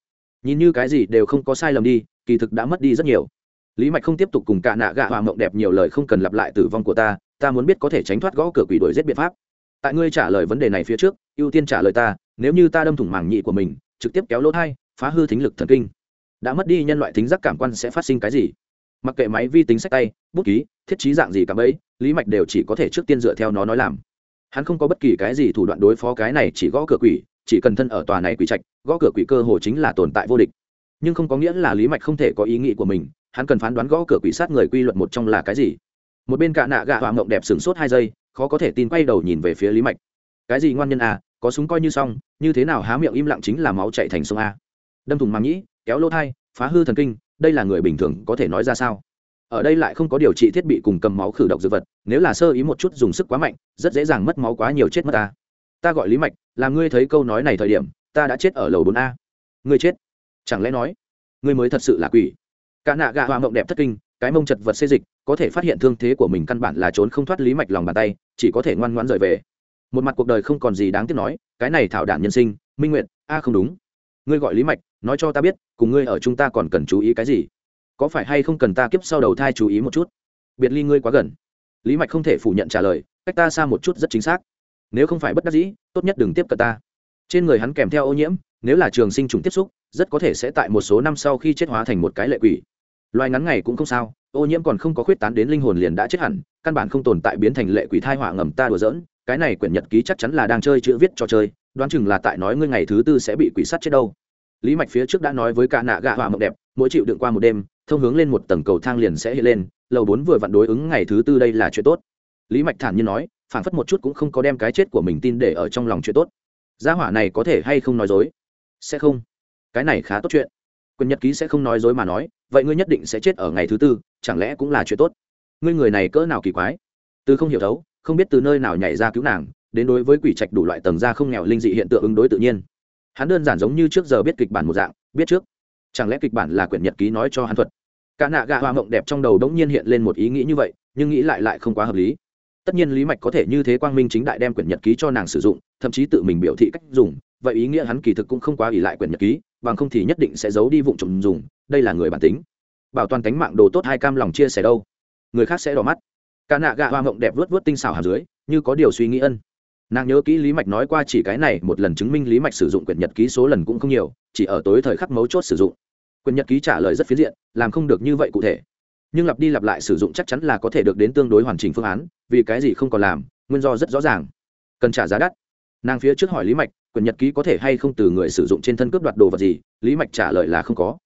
Nhìn như cái gì đều không có sai lầm đi, kỳ thực đã mất đi rất nhiều lý mạch không tiếp tục cùng cả nạ gạ hòa mộng đẹp nhiều lời không cần lặp lại tử vong của ta ta muốn biết có thể tránh thoát gõ cửa quỷ đuổi giết biện pháp. Tại ngươi trả lời vấn đề này phía trước, ưu tiên trả lời ta, nếu như ta đâm thủng màng nhị của mình, trực tiếp kéo lỗ thai, phá hư thính lực thần kinh, đã mất đi nhân loại thính giác cảm quan sẽ phát sinh cái gì? Mặc kệ máy vi tính sách tay, bút ký, thiết trí dạng gì cả bấy, lý mạch đều chỉ có thể trước tiên dựa theo nó nói làm. Hắn không có bất kỳ cái gì thủ đoạn đối phó cái này chỉ gõ cửa quỷ, chỉ cần thân ở tòa này quỷ trạch, gõ cửa quỷ cơ hồ chính là tồn tại vô địch. Nhưng không có nghĩa là lý mạch không thể có ý nghĩ của mình hắn cần phán đoán gõ cửa quỷ sát người quy luật một trong là cái gì? Một bên cạ nạ gạ hỏa mộng đẹp sửng sốt hai giây, khó có thể tin quay đầu nhìn về phía lý mạch. Cái gì ngoan nhân à có súng coi như xong, như thế nào há miệng im lặng chính là máu chạy thành sông a. Đâm thùng màng nhĩ, kéo lỗ thai, phá hư thần kinh, đây là người bình thường có thể nói ra sao? Ở đây lại không có điều trị thiết bị cùng cầm máu khử độc dược vật, nếu là sơ ý một chút dùng sức quá mạnh, rất dễ dàng mất máu quá nhiều chết mất ta. Ta gọi lý mạch, là ngươi thấy câu nói này thời điểm, ta đã chết ở lầu bốn a. Ngươi chết? Chẳng lẽ nói, ngươi mới thật sự là quỷ? Cả nạ gạ hoa mộng đẹp thất kinh, cái mông chật vật xê dịch, có thể phát hiện thương thế của mình căn bản là trốn không thoát lý mạch lòng bàn tay, chỉ có thể ngoan ngoãn rời về. Một mặt cuộc đời không còn gì đáng tiếc nói, cái này thảo đản nhân sinh, minh nguyện, a à không đúng. Ngươi gọi lý mạch, nói cho ta biết, cùng ngươi ở chúng ta còn cần chú ý cái gì? Có phải hay không cần ta kiếp sau đầu thai chú ý một chút? Biệt ly ngươi quá gần. Lý mạch không thể phủ nhận trả lời, cách ta xa một chút rất chính xác. Nếu không phải bất đắc dĩ, tốt nhất đừng tiếp cận ta. Trên người hắn kèm theo ô nhiễm, nếu là trường sinh trùng tiếp xúc, rất có thể sẽ tại một số năm sau khi chết hóa thành một cái lệ quỷ loài ngắn ngày cũng không sao, ô nhiễm còn không có khuyết tán đến linh hồn liền đã chết hẳn, căn bản không tồn tại biến thành lệ quỷ thai họa ngầm ta đùa giỡn, cái này quyển nhật ký chắc chắn là đang chơi chữ viết trò chơi, đoán chừng là tại nói ngươi ngày thứ tư sẽ bị quỷ sắt chết đâu. Lý mạch phía trước đã nói với cả nạ gạ họa mộng đẹp, mỗi chịu đựng qua một đêm, thông hướng lên một tầng cầu thang liền sẽ hiện lên, lầu bốn vừa vặn đối ứng ngày thứ tư đây là chuyện tốt. Lý mạch thản nhiên nói phản phất một chút cũng không có đem cái chết của mình tin để ở trong lòng chuyện tốt. Gia hỏa này có thể hay không nói dối? Sẽ không. Cái này khá tốt chuyện. Quyền nhật ký sẽ không nói dối mà nói vậy ngươi nhất định sẽ chết ở ngày thứ tư, chẳng lẽ cũng là chuyện tốt? Ngươi người này cỡ nào kỳ quái? Từ không hiểu thấu, không biết từ nơi nào nhảy ra cứu nàng, đến đối với quỷ trạch đủ loại tầng ra không nghèo linh dị hiện tượng ứng đối tự nhiên. Hắn đơn giản giống như trước giờ biết kịch bản một dạng, biết trước. Chẳng lẽ kịch bản là quyển nhật ký nói cho hắn thuật? Cả nạ gạ hoa mộng đẹp trong đầu đống nhiên hiện lên một ý nghĩ như vậy, nhưng nghĩ lại lại không quá hợp lý. Tất nhiên lý mạch có thể như thế quang minh chính đại đem quyển nhật ký cho nàng sử dụng, thậm chí tự mình biểu thị cách dùng, vậy ý nghĩa hắn kỳ thực cũng không quá ỉ lại quyển nhật ký, bằng không thì nhất định sẽ giấu đi vụ trộm dùng đây là người bản tính. Bảo toàn tánh mạng đồ tốt hai cam lòng chia sẻ đâu. Người khác sẽ đỏ mắt. Cả nạ gạ hoa mộng đẹp vớt vớt tinh xảo hàm dưới, như có điều suy nghĩ ân. Nàng nhớ kỹ lý mạch nói qua chỉ cái này một lần chứng minh lý mạch sử dụng quyển nhật ký số lần cũng không nhiều, chỉ ở tối thời khắc mấu chốt sử dụng. Quyển nhật ký trả lời rất phiến diện, làm không được như vậy cụ thể. Nhưng lặp đi lặp lại sử dụng chắc chắn là có thể được đến tương đối hoàn chỉnh phương án, vì cái gì không còn làm, nguyên do rất rõ ràng. Cần trả giá đắt. Nàng phía trước hỏi lý mạch, quyển nhật ký có thể hay không từ người sử dụng trên thân cướp đoạt đồ vật gì, lý mạch trả lời là không có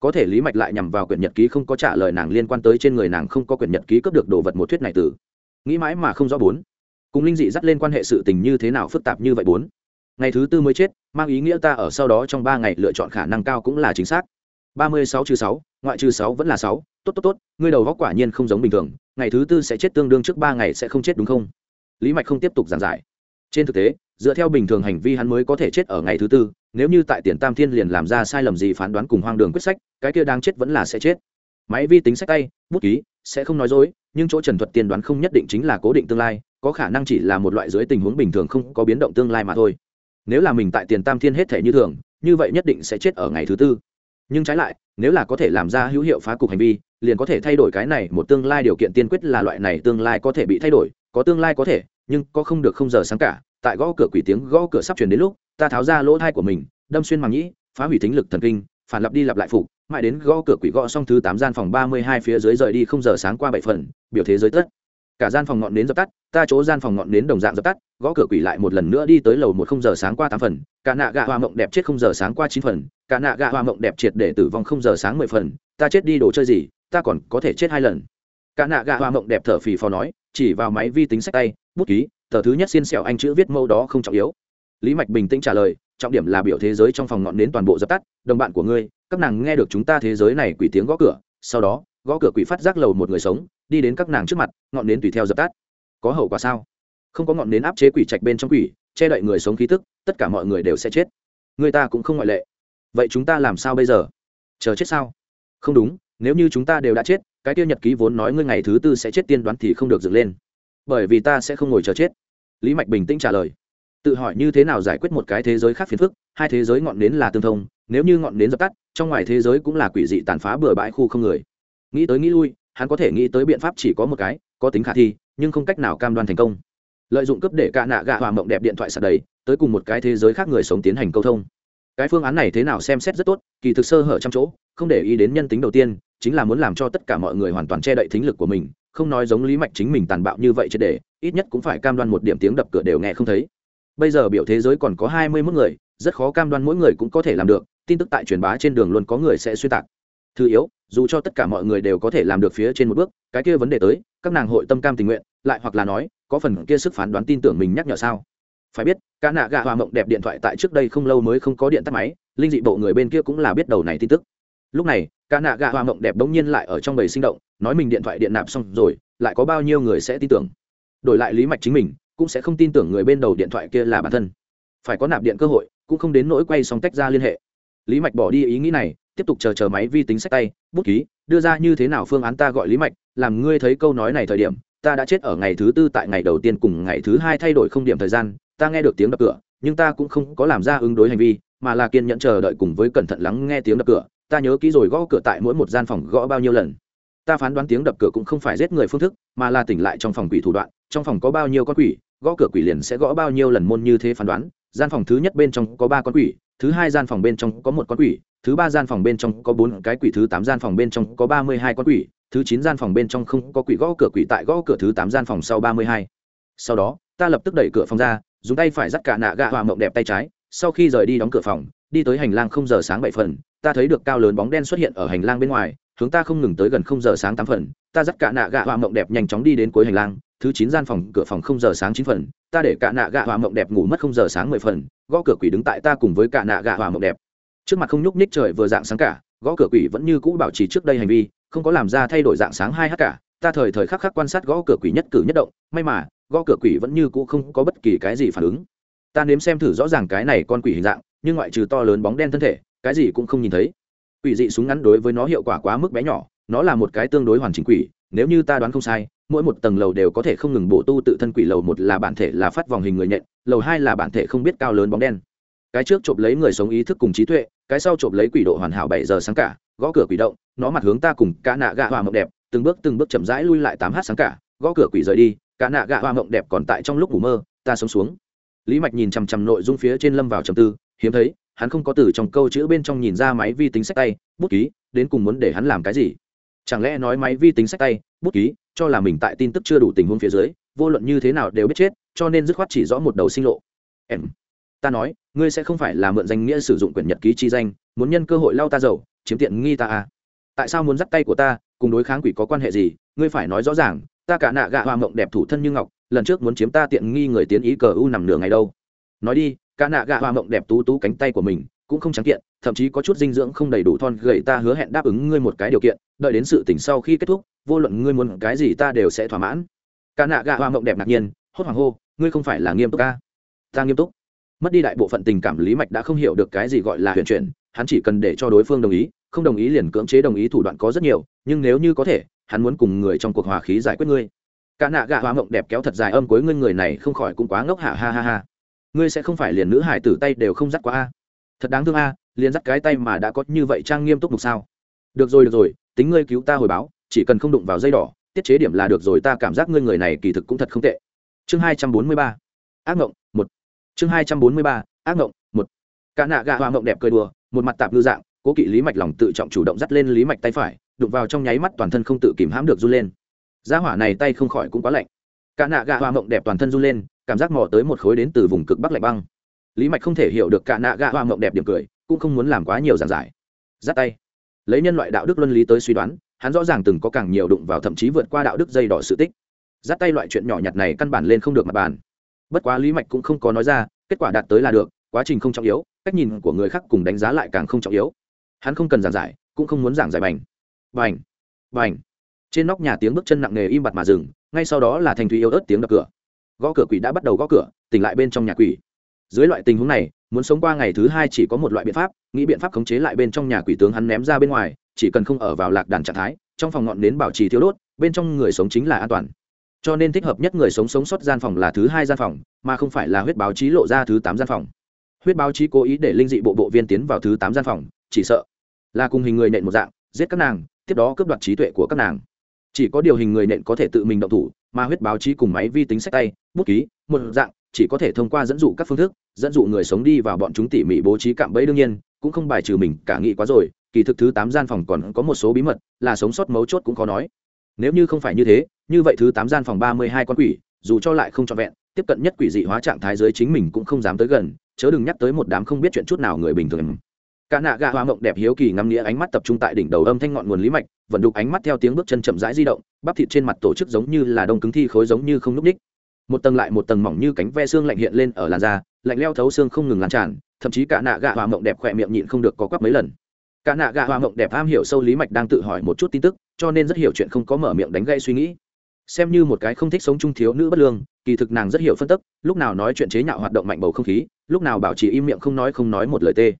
có thể lý mạch lại nhằm vào quyển nhật ký không có trả lời nàng liên quan tới trên người nàng không có quyển nhật ký cướp được đồ vật một thuyết này từ. Nghĩ mãi mà không rõ bốn. Cùng linh dị dắt lên quan hệ sự tình như thế nào phức tạp như vậy bốn. Ngày thứ tư mới chết, mang ý nghĩa ta ở sau đó trong ba ngày lựa chọn khả năng cao cũng là chính xác. Ba mươi sáu trừ sáu, ngoại trừ sáu vẫn là sáu. Tốt tốt tốt, ngươi đầu góc quả nhiên không giống bình thường. Ngày thứ tư sẽ chết tương đương trước ba ngày sẽ không chết đúng không? Lý mạch không tiếp tục giảng giải. Trên thực tế dựa theo bình thường hành vi hắn mới có thể chết ở ngày thứ tư, nếu như tại tiền tam thiên liền làm ra sai lầm gì phán đoán cùng hoang đường quyết sách, cái kia đang chết vẫn là sẽ chết. Máy vi tính sách tay, bút ký, sẽ không nói dối, nhưng chỗ trần thuật tiên đoán không nhất định chính là cố định tương lai, có khả năng chỉ là một loại dưới tình huống bình thường không có biến động tương lai mà thôi. Nếu là mình tại tiền tam thiên hết thể như thường, như vậy nhất định sẽ chết ở ngày thứ tư. Nhưng trái lại, nếu là có thể làm ra hữu hiệu phá cục hành vi, liền có thể thay đổi cái này một tương lai điều kiện tiên quyết là loại này tương lai có thể bị thay đổi, có tương lai có thể, nhưng có không được không giờ sáng cả tại gõ cửa quỷ tiếng gõ cửa sắp chuyển đến lúc, ta tháo ra lỗ thai của mình, đâm xuyên màng nhĩ, phá hủy thính lực thần kinh, phản lặp đi lặp lại phục, mãi đến gõ cửa quỷ gõ xong thứ tám gian phòng ba mươi hai phía dưới rời đi không giờ sáng qua bảy phần, biểu thế giới tất. Cả gian phòng ngọn nến dập tắt, ta chỗ gian phòng ngọn nến đồng dạng dập tắt, gõ cửa quỷ lại một lần nữa đi tới lầu một không giờ sáng qua tám phần, cả nạ gạ hoa mộng đẹp chết không giờ sáng qua chín phần, cả nạ gạ hoa mộng đẹp triệt để tử vong không giờ sáng mười phần, ta chết đi đồ chơi gì, ta còn có thể chết hai lần. Cả nạ gạ hoa mộng đẹp thở phì phò nói, chỉ vào máy vi tính sách tay, bút ký tờ thứ nhất xiên xẻo anh chữ viết mâu đó không trọng yếu. Lý mạch bình tĩnh trả lời, trọng điểm là biểu thế giới trong phòng ngọn nến toàn bộ dập tắt, đồng bạn của ngươi, các nàng nghe được chúng ta thế giới này quỷ tiếng gõ cửa, sau đó, gõ cửa quỷ phát giác lầu một người sống, đi đến các nàng trước mặt, ngọn nến tùy theo dập tắt. Có hậu quả sao? Không có ngọn nến áp chế quỷ trạch bên trong quỷ, che đậy người sống khí tức, tất cả mọi người đều sẽ chết. Người ta cũng không ngoại lệ. Vậy chúng ta làm sao bây giờ? Chờ chết sao? Không đúng, nếu như chúng ta đều đã chết, cái tiêu nhật ký vốn nói ngươi ngày thứ tư sẽ chết tiên đoán thì không được dựng lên bởi vì ta sẽ không ngồi chờ chết. Lý mạch bình tĩnh trả lời. Tự hỏi như thế nào giải quyết một cái thế giới khác phiền phức, hai thế giới ngọn nến là tương thông, nếu như ngọn nến dập tắt, trong ngoài thế giới cũng là quỷ dị tàn phá bừa bãi khu không người. Nghĩ tới nghĩ lui, hắn có thể nghĩ tới biện pháp chỉ có một cái, có tính khả thi, nhưng không cách nào cam đoan thành công. Lợi dụng cấp để cạ nạ gạ hòa mộng đẹp điện thoại sạt đầy, tới cùng một cái thế giới khác người sống tiến hành câu thông. Cái phương án này thế nào xem xét rất tốt, kỳ thực sơ hở trăm chỗ, không để ý đến nhân tính đầu tiên, chính là muốn làm cho tất cả mọi người hoàn toàn che đậy thính lực của mình không nói giống lý mạch chính mình tàn bạo như vậy chứ để, ít nhất cũng phải cam đoan một điểm tiếng đập cửa đều nghe không thấy. Bây giờ biểu thế giới còn có hai mươi mốt người, rất khó cam đoan mỗi người cũng có thể làm được, tin tức tại truyền bá trên đường luôn có người sẽ xuyên tạc. Thứ yếu, dù cho tất cả mọi người đều có thể làm được phía trên một bước, cái kia vấn đề tới, các nàng hội tâm cam tình nguyện, lại hoặc là nói, có phần kia sức phán đoán tin tưởng mình nhắc nhở sao? Phải biết cả nạ gạ hòa mộng đẹp điện thoại tại trước đây không lâu mới không có điện tắt máy, linh dị bộ người bên kia cũng là biết đầu này tin tức. Lúc này cả nạ gạ hoa mộng đẹp bỗng nhiên lại ở trong bầy sinh động, nói mình điện thoại điện nạp xong rồi, lại có bao nhiêu người sẽ tin tưởng? Đổi lại lý mạch chính mình, cũng sẽ không tin tưởng người bên đầu điện thoại kia là bản thân. Phải có nạp điện cơ hội, cũng không đến nỗi quay xong tách ra liên hệ. Lý mạch bỏ đi ý nghĩ này, tiếp tục chờ chờ máy vi tính sách tay, bút ký, đưa ra như thế nào phương án ta gọi lý mạch, làm ngươi thấy câu nói này thời điểm, ta đã chết ở ngày thứ tư tại ngày đầu tiên cùng ngày thứ hai thay đổi không điểm thời gian, ta nghe được tiếng đập cửa, nhưng ta cũng không có làm ra ứng đối hành vi, mà là kiên nhẫn chờ đợi cùng với cẩn thận lắng nghe tiếng đập cửa ta nhớ kỹ rồi gõ cửa tại mỗi một gian phòng gõ bao nhiêu lần. Ta phán đoán tiếng đập cửa cũng không phải giết người phương thức, mà là tỉnh lại trong phòng quỷ thủ đoạn. Trong phòng có bao nhiêu con quỷ, gõ cửa quỷ liền sẽ gõ bao nhiêu lần môn như thế phán đoán. Gian phòng thứ nhất bên trong có ba con quỷ, thứ hai gian phòng bên trong có một con quỷ, thứ ba gian phòng bên trong có bốn cái quỷ, thứ tám gian phòng bên trong có ba mươi hai con quỷ, thứ chín gian phòng bên trong không có quỷ gõ cửa quỷ tại gõ cửa thứ tám gian phòng sau ba mươi hai. Sau đó, ta lập tức đẩy cửa phòng ra, dùng tay phải dắt cả nạ gạ hòa mộng đẹp tay trái, sau khi rời đi đóng cửa phòng, đi tới hành lang không giờ sáng bảy phần ta thấy được cao lớn bóng đen xuất hiện ở hành lang bên ngoài, hướng ta không ngừng tới gần không giờ sáng tám phần, ta dắt cả nạ gạ hòa mộng đẹp nhanh chóng đi đến cuối hành lang, thứ chín gian phòng, cửa phòng không giờ sáng chín phần, ta để cả nạ gạ hòa mộng đẹp ngủ mất không giờ sáng mười phần, gõ cửa quỷ đứng tại ta cùng với cả nạ gạ hòa mộng đẹp. Trước mặt không nhúc ních trời vừa dạng sáng cả, gõ cửa quỷ vẫn như cũ bảo trì trước đây hành vi, không có làm ra thay đổi dạng sáng hai h cả, ta thời thời khắc khắc quan sát gõ cửa quỷ nhất cử nhất động, may mà, gõ cửa quỷ vẫn như cũ không có bất kỳ cái gì phản ứng. Ta nếm xem thử rõ ràng cái này con quỷ hình dạng, nhưng ngoại trừ to lớn bóng đen thân thể cái gì cũng không nhìn thấy. Quỷ dị súng ngắn đối với nó hiệu quả quá mức bé nhỏ, nó là một cái tương đối hoàn chỉnh quỷ, nếu như ta đoán không sai, mỗi một tầng lầu đều có thể không ngừng bổ tu tự thân quỷ lầu, một là bản thể là phát vòng hình người nhện, lầu hai là bản thể không biết cao lớn bóng đen. Cái trước chộp lấy người sống ý thức cùng trí tuệ, cái sau chộp lấy quỷ độ hoàn hảo bảy giờ sáng cả, gõ cửa quỷ động, nó mặt hướng ta cùng cả nạ gạ hoa mộng đẹp, từng bước từng bước chậm rãi lui lại tám h sáng cả, gõ cửa quỷ rời đi, cả nạ gạ hoa mộng đẹp còn tại trong lúc ngủ mơ, ta sống xuống. Lý mạch nhìn chằm chằm nội dung phía trên lâm vào trầm tư, hiếm thấy hắn không có từ trong câu chữ bên trong nhìn ra máy vi tính sách tay, bút ký, đến cùng muốn để hắn làm cái gì? Chẳng lẽ nói máy vi tính sách tay, bút ký, cho là mình tại tin tức chưa đủ tình huống phía dưới, vô luận như thế nào đều biết chết, cho nên dứt khoát chỉ rõ một đầu sinh lộ. Em, ta nói, ngươi sẽ không phải là mượn danh nghĩa sử dụng quyển nhật ký chi danh, muốn nhân cơ hội lao ta giàu chiếm tiện nghi ta à? Tại sao muốn dắt tay của ta, cùng đối kháng quỷ có quan hệ gì? Ngươi phải nói rõ ràng, ta cả nạ gạ hoa mộng đẹp thủ thân như ngọc, lần trước muốn chiếm ta tiện nghi người tiến ý cờ u nằm nửa ngày đâu. Nói đi cả nạ gạ hoa mộng đẹp tú tú cánh tay của mình cũng không trắng kiện, thậm chí có chút dinh dưỡng không đầy đủ thon gầy ta hứa hẹn đáp ứng ngươi một cái điều kiện, đợi đến sự tỉnh sau khi kết thúc, vô luận ngươi muốn cái gì ta đều sẽ thỏa mãn. Cả nạ gạ hoa mộng đẹp ngạc nhiên, hốt hoảng hô, ngươi không phải là nghiêm túc ca? Ta nghiêm túc. Mất đi đại bộ phận tình cảm, lý mạch đã không hiểu được cái gì gọi là huyền chuyển, hắn chỉ cần để cho đối phương đồng ý, không đồng ý liền cưỡng chế đồng ý thủ đoạn có rất nhiều, nhưng nếu như có thể, hắn muốn cùng người trong cuộc hòa khí giải quyết ngươi. Cả nạ gạ hoa mộng đẹp kéo thật dài âm cuối ngươi người này không khỏi cũng quá ngốc hạ ha ha ha ngươi sẽ không phải liền nữ hải tử tay đều không dắt qua a. Thật đáng thương a, liền dắt cái tay mà đã có như vậy trang nghiêm túc mục sao? Được rồi được rồi, tính ngươi cứu ta hồi báo, chỉ cần không đụng vào dây đỏ, tiết chế điểm là được rồi, ta cảm giác ngươi người này kỳ thực cũng thật không tệ. Chương hai trăm bốn mươi ba. Ác ngộng, một. Chương hai trăm bốn mươi ba. Ác ngộng, một. Cả nạ gạ hoa ngộng đẹp cười đùa, một mặt tạp ngư dạng, cố kỵ lý mạch lòng tự trọng chủ động dắt lên lý mạch tay phải, đụng vào trong nháy mắt toàn thân không tự kìm hãm được run lên. Gia hỏa này tay không khỏi cũng quá lạnh. Cả nạ gạ hoa ngộng đẹp toàn thân run lên cảm giác mò tới một khối đến từ vùng cực bắc lạnh băng. Lý mạch không thể hiểu được cả nạ gạ hoa mộng đẹp điểm cười, cũng không muốn làm quá nhiều giảng giải. Giắt tay. Lấy nhân loại đạo đức luân lý tới suy đoán, hắn rõ ràng từng có càng nhiều đụng vào thậm chí vượt qua đạo đức dây đỏ sự tích. Giắt tay loại chuyện nhỏ nhặt này căn bản lên không được mặt bàn. Bất quá lý mạch cũng không có nói ra, kết quả đạt tới là được, quá trình không trọng yếu, cách nhìn của người khác cùng đánh giá lại càng không trọng yếu. Hắn không cần giảng giải, cũng không muốn giảng giải bành. Bành. Bành. Trên nóc nhà tiếng bước chân nặng nề im bặt mà dừng, ngay sau đó là thành thủy yêu ớt tiếng đập cửa gõ cửa quỷ đã bắt đầu gõ cửa, tỉnh lại bên trong nhà quỷ. Dưới loại tình huống này, muốn sống qua ngày thứ hai chỉ có một loại biện pháp, nghĩ biện pháp khống chế lại bên trong nhà quỷ tướng hắn ném ra bên ngoài, chỉ cần không ở vào lạc đàn trạng thái, trong phòng ngọn nến bảo trì thiếu đốt, bên trong người sống chính là an toàn. Cho nên thích hợp nhất người sống sống sót gian phòng là thứ hai gian phòng, mà không phải là huyết báo chí lộ ra thứ tám gian phòng. Huyết báo chí cố ý để linh dị bộ bộ viên tiến vào thứ tám gian phòng, chỉ sợ là cùng hình người nện một dạng, giết các nàng, tiếp đó cướp đoạt trí tuệ của các nàng chỉ có điều hình người nện có thể tự mình động thủ, mà huyết báo chí cùng máy vi tính sách tay, bút ký, một dạng, chỉ có thể thông qua dẫn dụ các phương thức, dẫn dụ người sống đi vào bọn chúng tỉ mỉ bố trí cạm bẫy đương nhiên, cũng không bài trừ mình, cả nghĩ quá rồi, kỳ thực thứ tám gian phòng còn có một số bí mật, là sống sót mấu chốt cũng khó nói. Nếu như không phải như thế, như vậy thứ tám gian phòng ba mươi hai con quỷ, dù cho lại không trọn vẹn, tiếp cận nhất quỷ dị hóa trạng thái dưới chính mình cũng không dám tới gần, chớ đừng nhắc tới một đám không biết chuyện chút nào người bình thường cả nạ gà hoa mộng đẹp hiếu kỳ ngắm nghĩa ánh mắt tập trung tại đỉnh đầu âm thanh ngọn nguồn lý mạch vận đục ánh mắt theo tiếng bước chân chậm rãi di động, bắp thịt trên mặt tổ chức giống như là đông cứng thi khối giống như không lúc đích ních. Một tầng lại một tầng mỏng như cánh ve xương lạnh hiện lên ở làn da, lạnh leo thấu xương không ngừng lan tràn, thậm chí cả nạ gà hoa mộng đẹp khỏe miệng nhịn không được có quắp mấy lần. Cả nạ gà hoa mộng đẹp am hiểu sâu lý mạch đang tự hỏi một chút tin tức, cho nên rất hiểu chuyện không có mở miệng đánh gây suy nghĩ. Xem như một cái không thích sống chung thiếu nữ bất lương, kỳ thực nàng rất hiểu phân tức, lúc nào nói chuyện chế nhạo hoạt động mạnh bầu không khí, lúc nào bảo trì im miệng không nói không nói một lời tê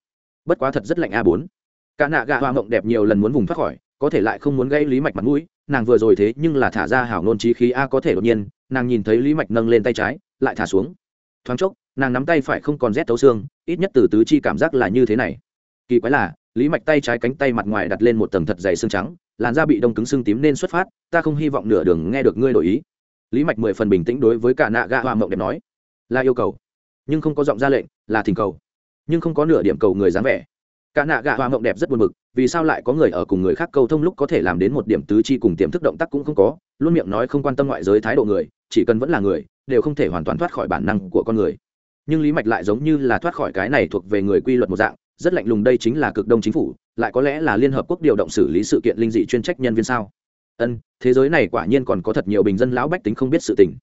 bất quá thật rất lạnh a bốn. Cả nạ gạ hoa mộng đẹp nhiều lần muốn vùng thoát khỏi, có thể lại không muốn gây lý mạch mặt mũi, nàng vừa rồi thế nhưng là thả ra hảo nôn trí khí a có thể đột nhiên, nàng nhìn thấy lý mạch nâng lên tay trái, lại thả xuống. Thoáng chốc, nàng nắm tay phải không còn rét thấu xương, ít nhất từ tứ chi cảm giác là như thế này. Kỳ quái là, lý mạch tay trái cánh tay mặt ngoài đặt lên một tầng thật dày xương trắng, làn da bị đông cứng xương tím nên xuất phát, ta không hy vọng nửa đường nghe được ngươi đổi ý. Lý mạch mười phần bình tĩnh đối với cả nạ gạ hoa mộng đẹp nói, là yêu cầu, nhưng không có giọng ra lệnh, là thỉnh cầu nhưng không có nửa điểm cầu người dáng vẻ. Cả nạ gạ hoa mộng đẹp rất buồn bực, vì sao lại có người ở cùng người khác cầu thông lúc có thể làm đến một điểm tứ chi cùng tiềm thức động tác cũng không có, luôn miệng nói không quan tâm ngoại giới thái độ người, chỉ cần vẫn là người, đều không thể hoàn toàn thoát khỏi bản năng của con người. Nhưng lý mạch lại giống như là thoát khỏi cái này thuộc về người quy luật một dạng, rất lạnh lùng đây chính là cực đông chính phủ, lại có lẽ là liên hợp quốc điều động xử lý sự kiện linh dị chuyên trách nhân viên sao? Ân, thế giới này quả nhiên còn có thật nhiều bình dân lão bách tính không biết sự tình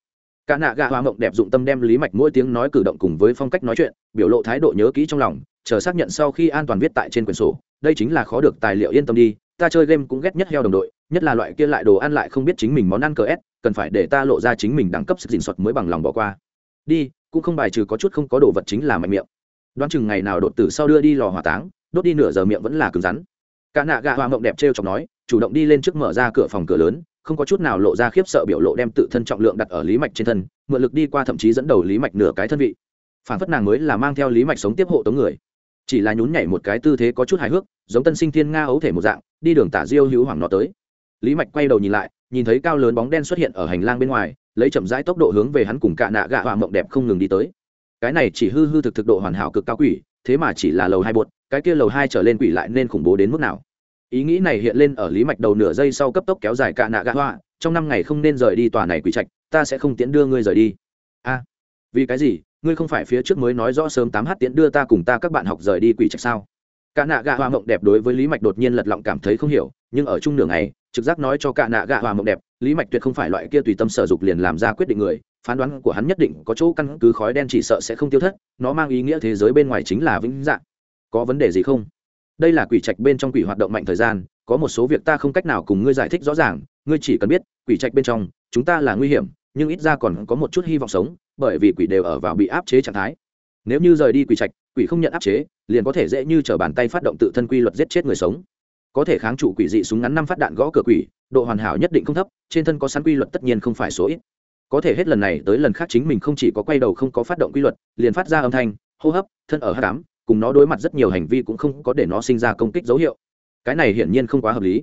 cả nạ gạ hoa mộng đẹp dụng tâm đem lý mạch mỗi tiếng nói cử động cùng với phong cách nói chuyện, biểu lộ thái độ nhớ kỹ trong lòng, chờ xác nhận sau khi an toàn viết tại trên quyển sổ. Đây chính là khó được tài liệu yên tâm đi, ta chơi game cũng ghét nhất heo đồng đội, nhất là loại kia lại đồ ăn lại không biết chính mình món ăn cờ ép, cần phải để ta lộ ra chính mình đẳng cấp sức dình soạt mới bằng lòng bỏ qua. Đi, cũng không bài trừ có chút không có đồ vật chính là mạnh miệng. Đoán chừng ngày nào đột tử sau đưa đi lò hỏa táng, đốt đi nửa giờ miệng vẫn là cứng rắn. Cả nạ gạ hoa mộng đẹp t r chọc nói, chủ động đi lên trước mở ra cửa phòng cửa lớn không có chút nào lộ ra khiếp sợ biểu lộ đem tự thân trọng lượng đặt ở lý mạch trên thân, mượn lực đi qua thậm chí dẫn đầu lý mạch nửa cái thân vị. Phản phất nàng mới là mang theo lý mạch sống tiếp hộ tống người. Chỉ là nhún nhảy một cái tư thế có chút hài hước, giống tân sinh thiên nga ấu thể một dạng, đi đường tả diêu hữu hoàng nọ tới. Lý mạch quay đầu nhìn lại, nhìn thấy cao lớn bóng đen xuất hiện ở hành lang bên ngoài, lấy chậm rãi tốc độ hướng về hắn cùng cạ nạ gạ họa mộng đẹp không ngừng đi tới. Cái này chỉ hư hư thực thực độ hoàn hảo cực cao quỷ, thế mà chỉ là lầu hai bột, cái kia lầu hai trở lên quỷ lại nên khủng bố đến mức nào? Ý nghĩ này hiện lên ở lý mạch đầu nửa giây sau cấp tốc kéo dài cả nạ gã hoa, trong năm ngày không nên rời đi tòa này quỷ trạch, ta sẽ không tiễn đưa ngươi rời đi. A, vì cái gì? Ngươi không phải phía trước mới nói rõ sớm tám h tiễn đưa ta cùng ta các bạn học rời đi quỷ trạch sao? Cả nạ gạ hoa mộng đẹp đối với lý mạch đột nhiên lật lọng cảm thấy không hiểu, nhưng ở chung nửa ngày, trực giác nói cho cả nạ gạ hoa mộng đẹp, lý mạch tuyệt không phải loại kia tùy tâm sở dục liền làm ra quyết định người, phán đoán của hắn nhất định có chỗ căn cứ khói đen chỉ sợ sẽ không tiêu thất, nó mang ý nghĩa thế giới bên ngoài chính là vĩnh dạng. Có vấn đề gì không? Đây là quỷ trạch bên trong quỷ hoạt động mạnh thời gian, có một số việc ta không cách nào cùng ngươi giải thích rõ ràng, ngươi chỉ cần biết, quỷ trạch bên trong, chúng ta là nguy hiểm, nhưng ít ra còn có một chút hy vọng sống, bởi vì quỷ đều ở vào bị áp chế trạng thái. Nếu như rời đi quỷ trạch, quỷ không nhận áp chế, liền có thể dễ như t r ở bàn tay phát động tự thân quy luật giết chết người sống. Có thể kháng chủ quỷ dị súng ngắn năm phát đạn gõ cửa quỷ, độ hoàn hảo nhất định không thấp, trên thân có sẵn quy luật tất nhiên không phải số ít. Có thể hết lần này tới lần khác chính mình không chỉ có quay đầu không có phát động quy luật, liền phát ra âm thanh, hô hấp, thân ở h tám cùng nó đối mặt rất nhiều hành vi cũng không có để nó sinh ra công kích dấu hiệu. Cái này hiển nhiên không quá hợp lý.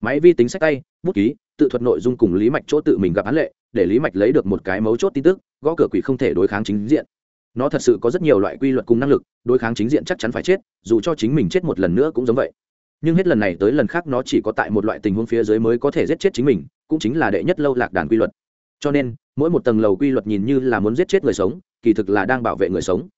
Máy vi tính sách tay, bút ký, tự thuật nội dung cùng lý mạch chỗ tự mình gặp án lệ, để lý mạch lấy được một cái mấu chốt tin tức, gõ cửa quỷ không thể đối kháng chính diện. Nó thật sự có rất nhiều loại quy luật cùng năng lực, đối kháng chính diện chắc chắn phải chết, dù cho chính mình chết một lần nữa cũng giống vậy. Nhưng hết lần này tới lần khác nó chỉ có tại một loại tình huống phía dưới mới có thể giết chết chính mình, cũng chính là đệ nhất lâu lạc đàn quy luật. Cho nên, mỗi một tầng lầu quy luật nhìn như là muốn giết chết người sống, kỳ thực là đang bảo vệ người sống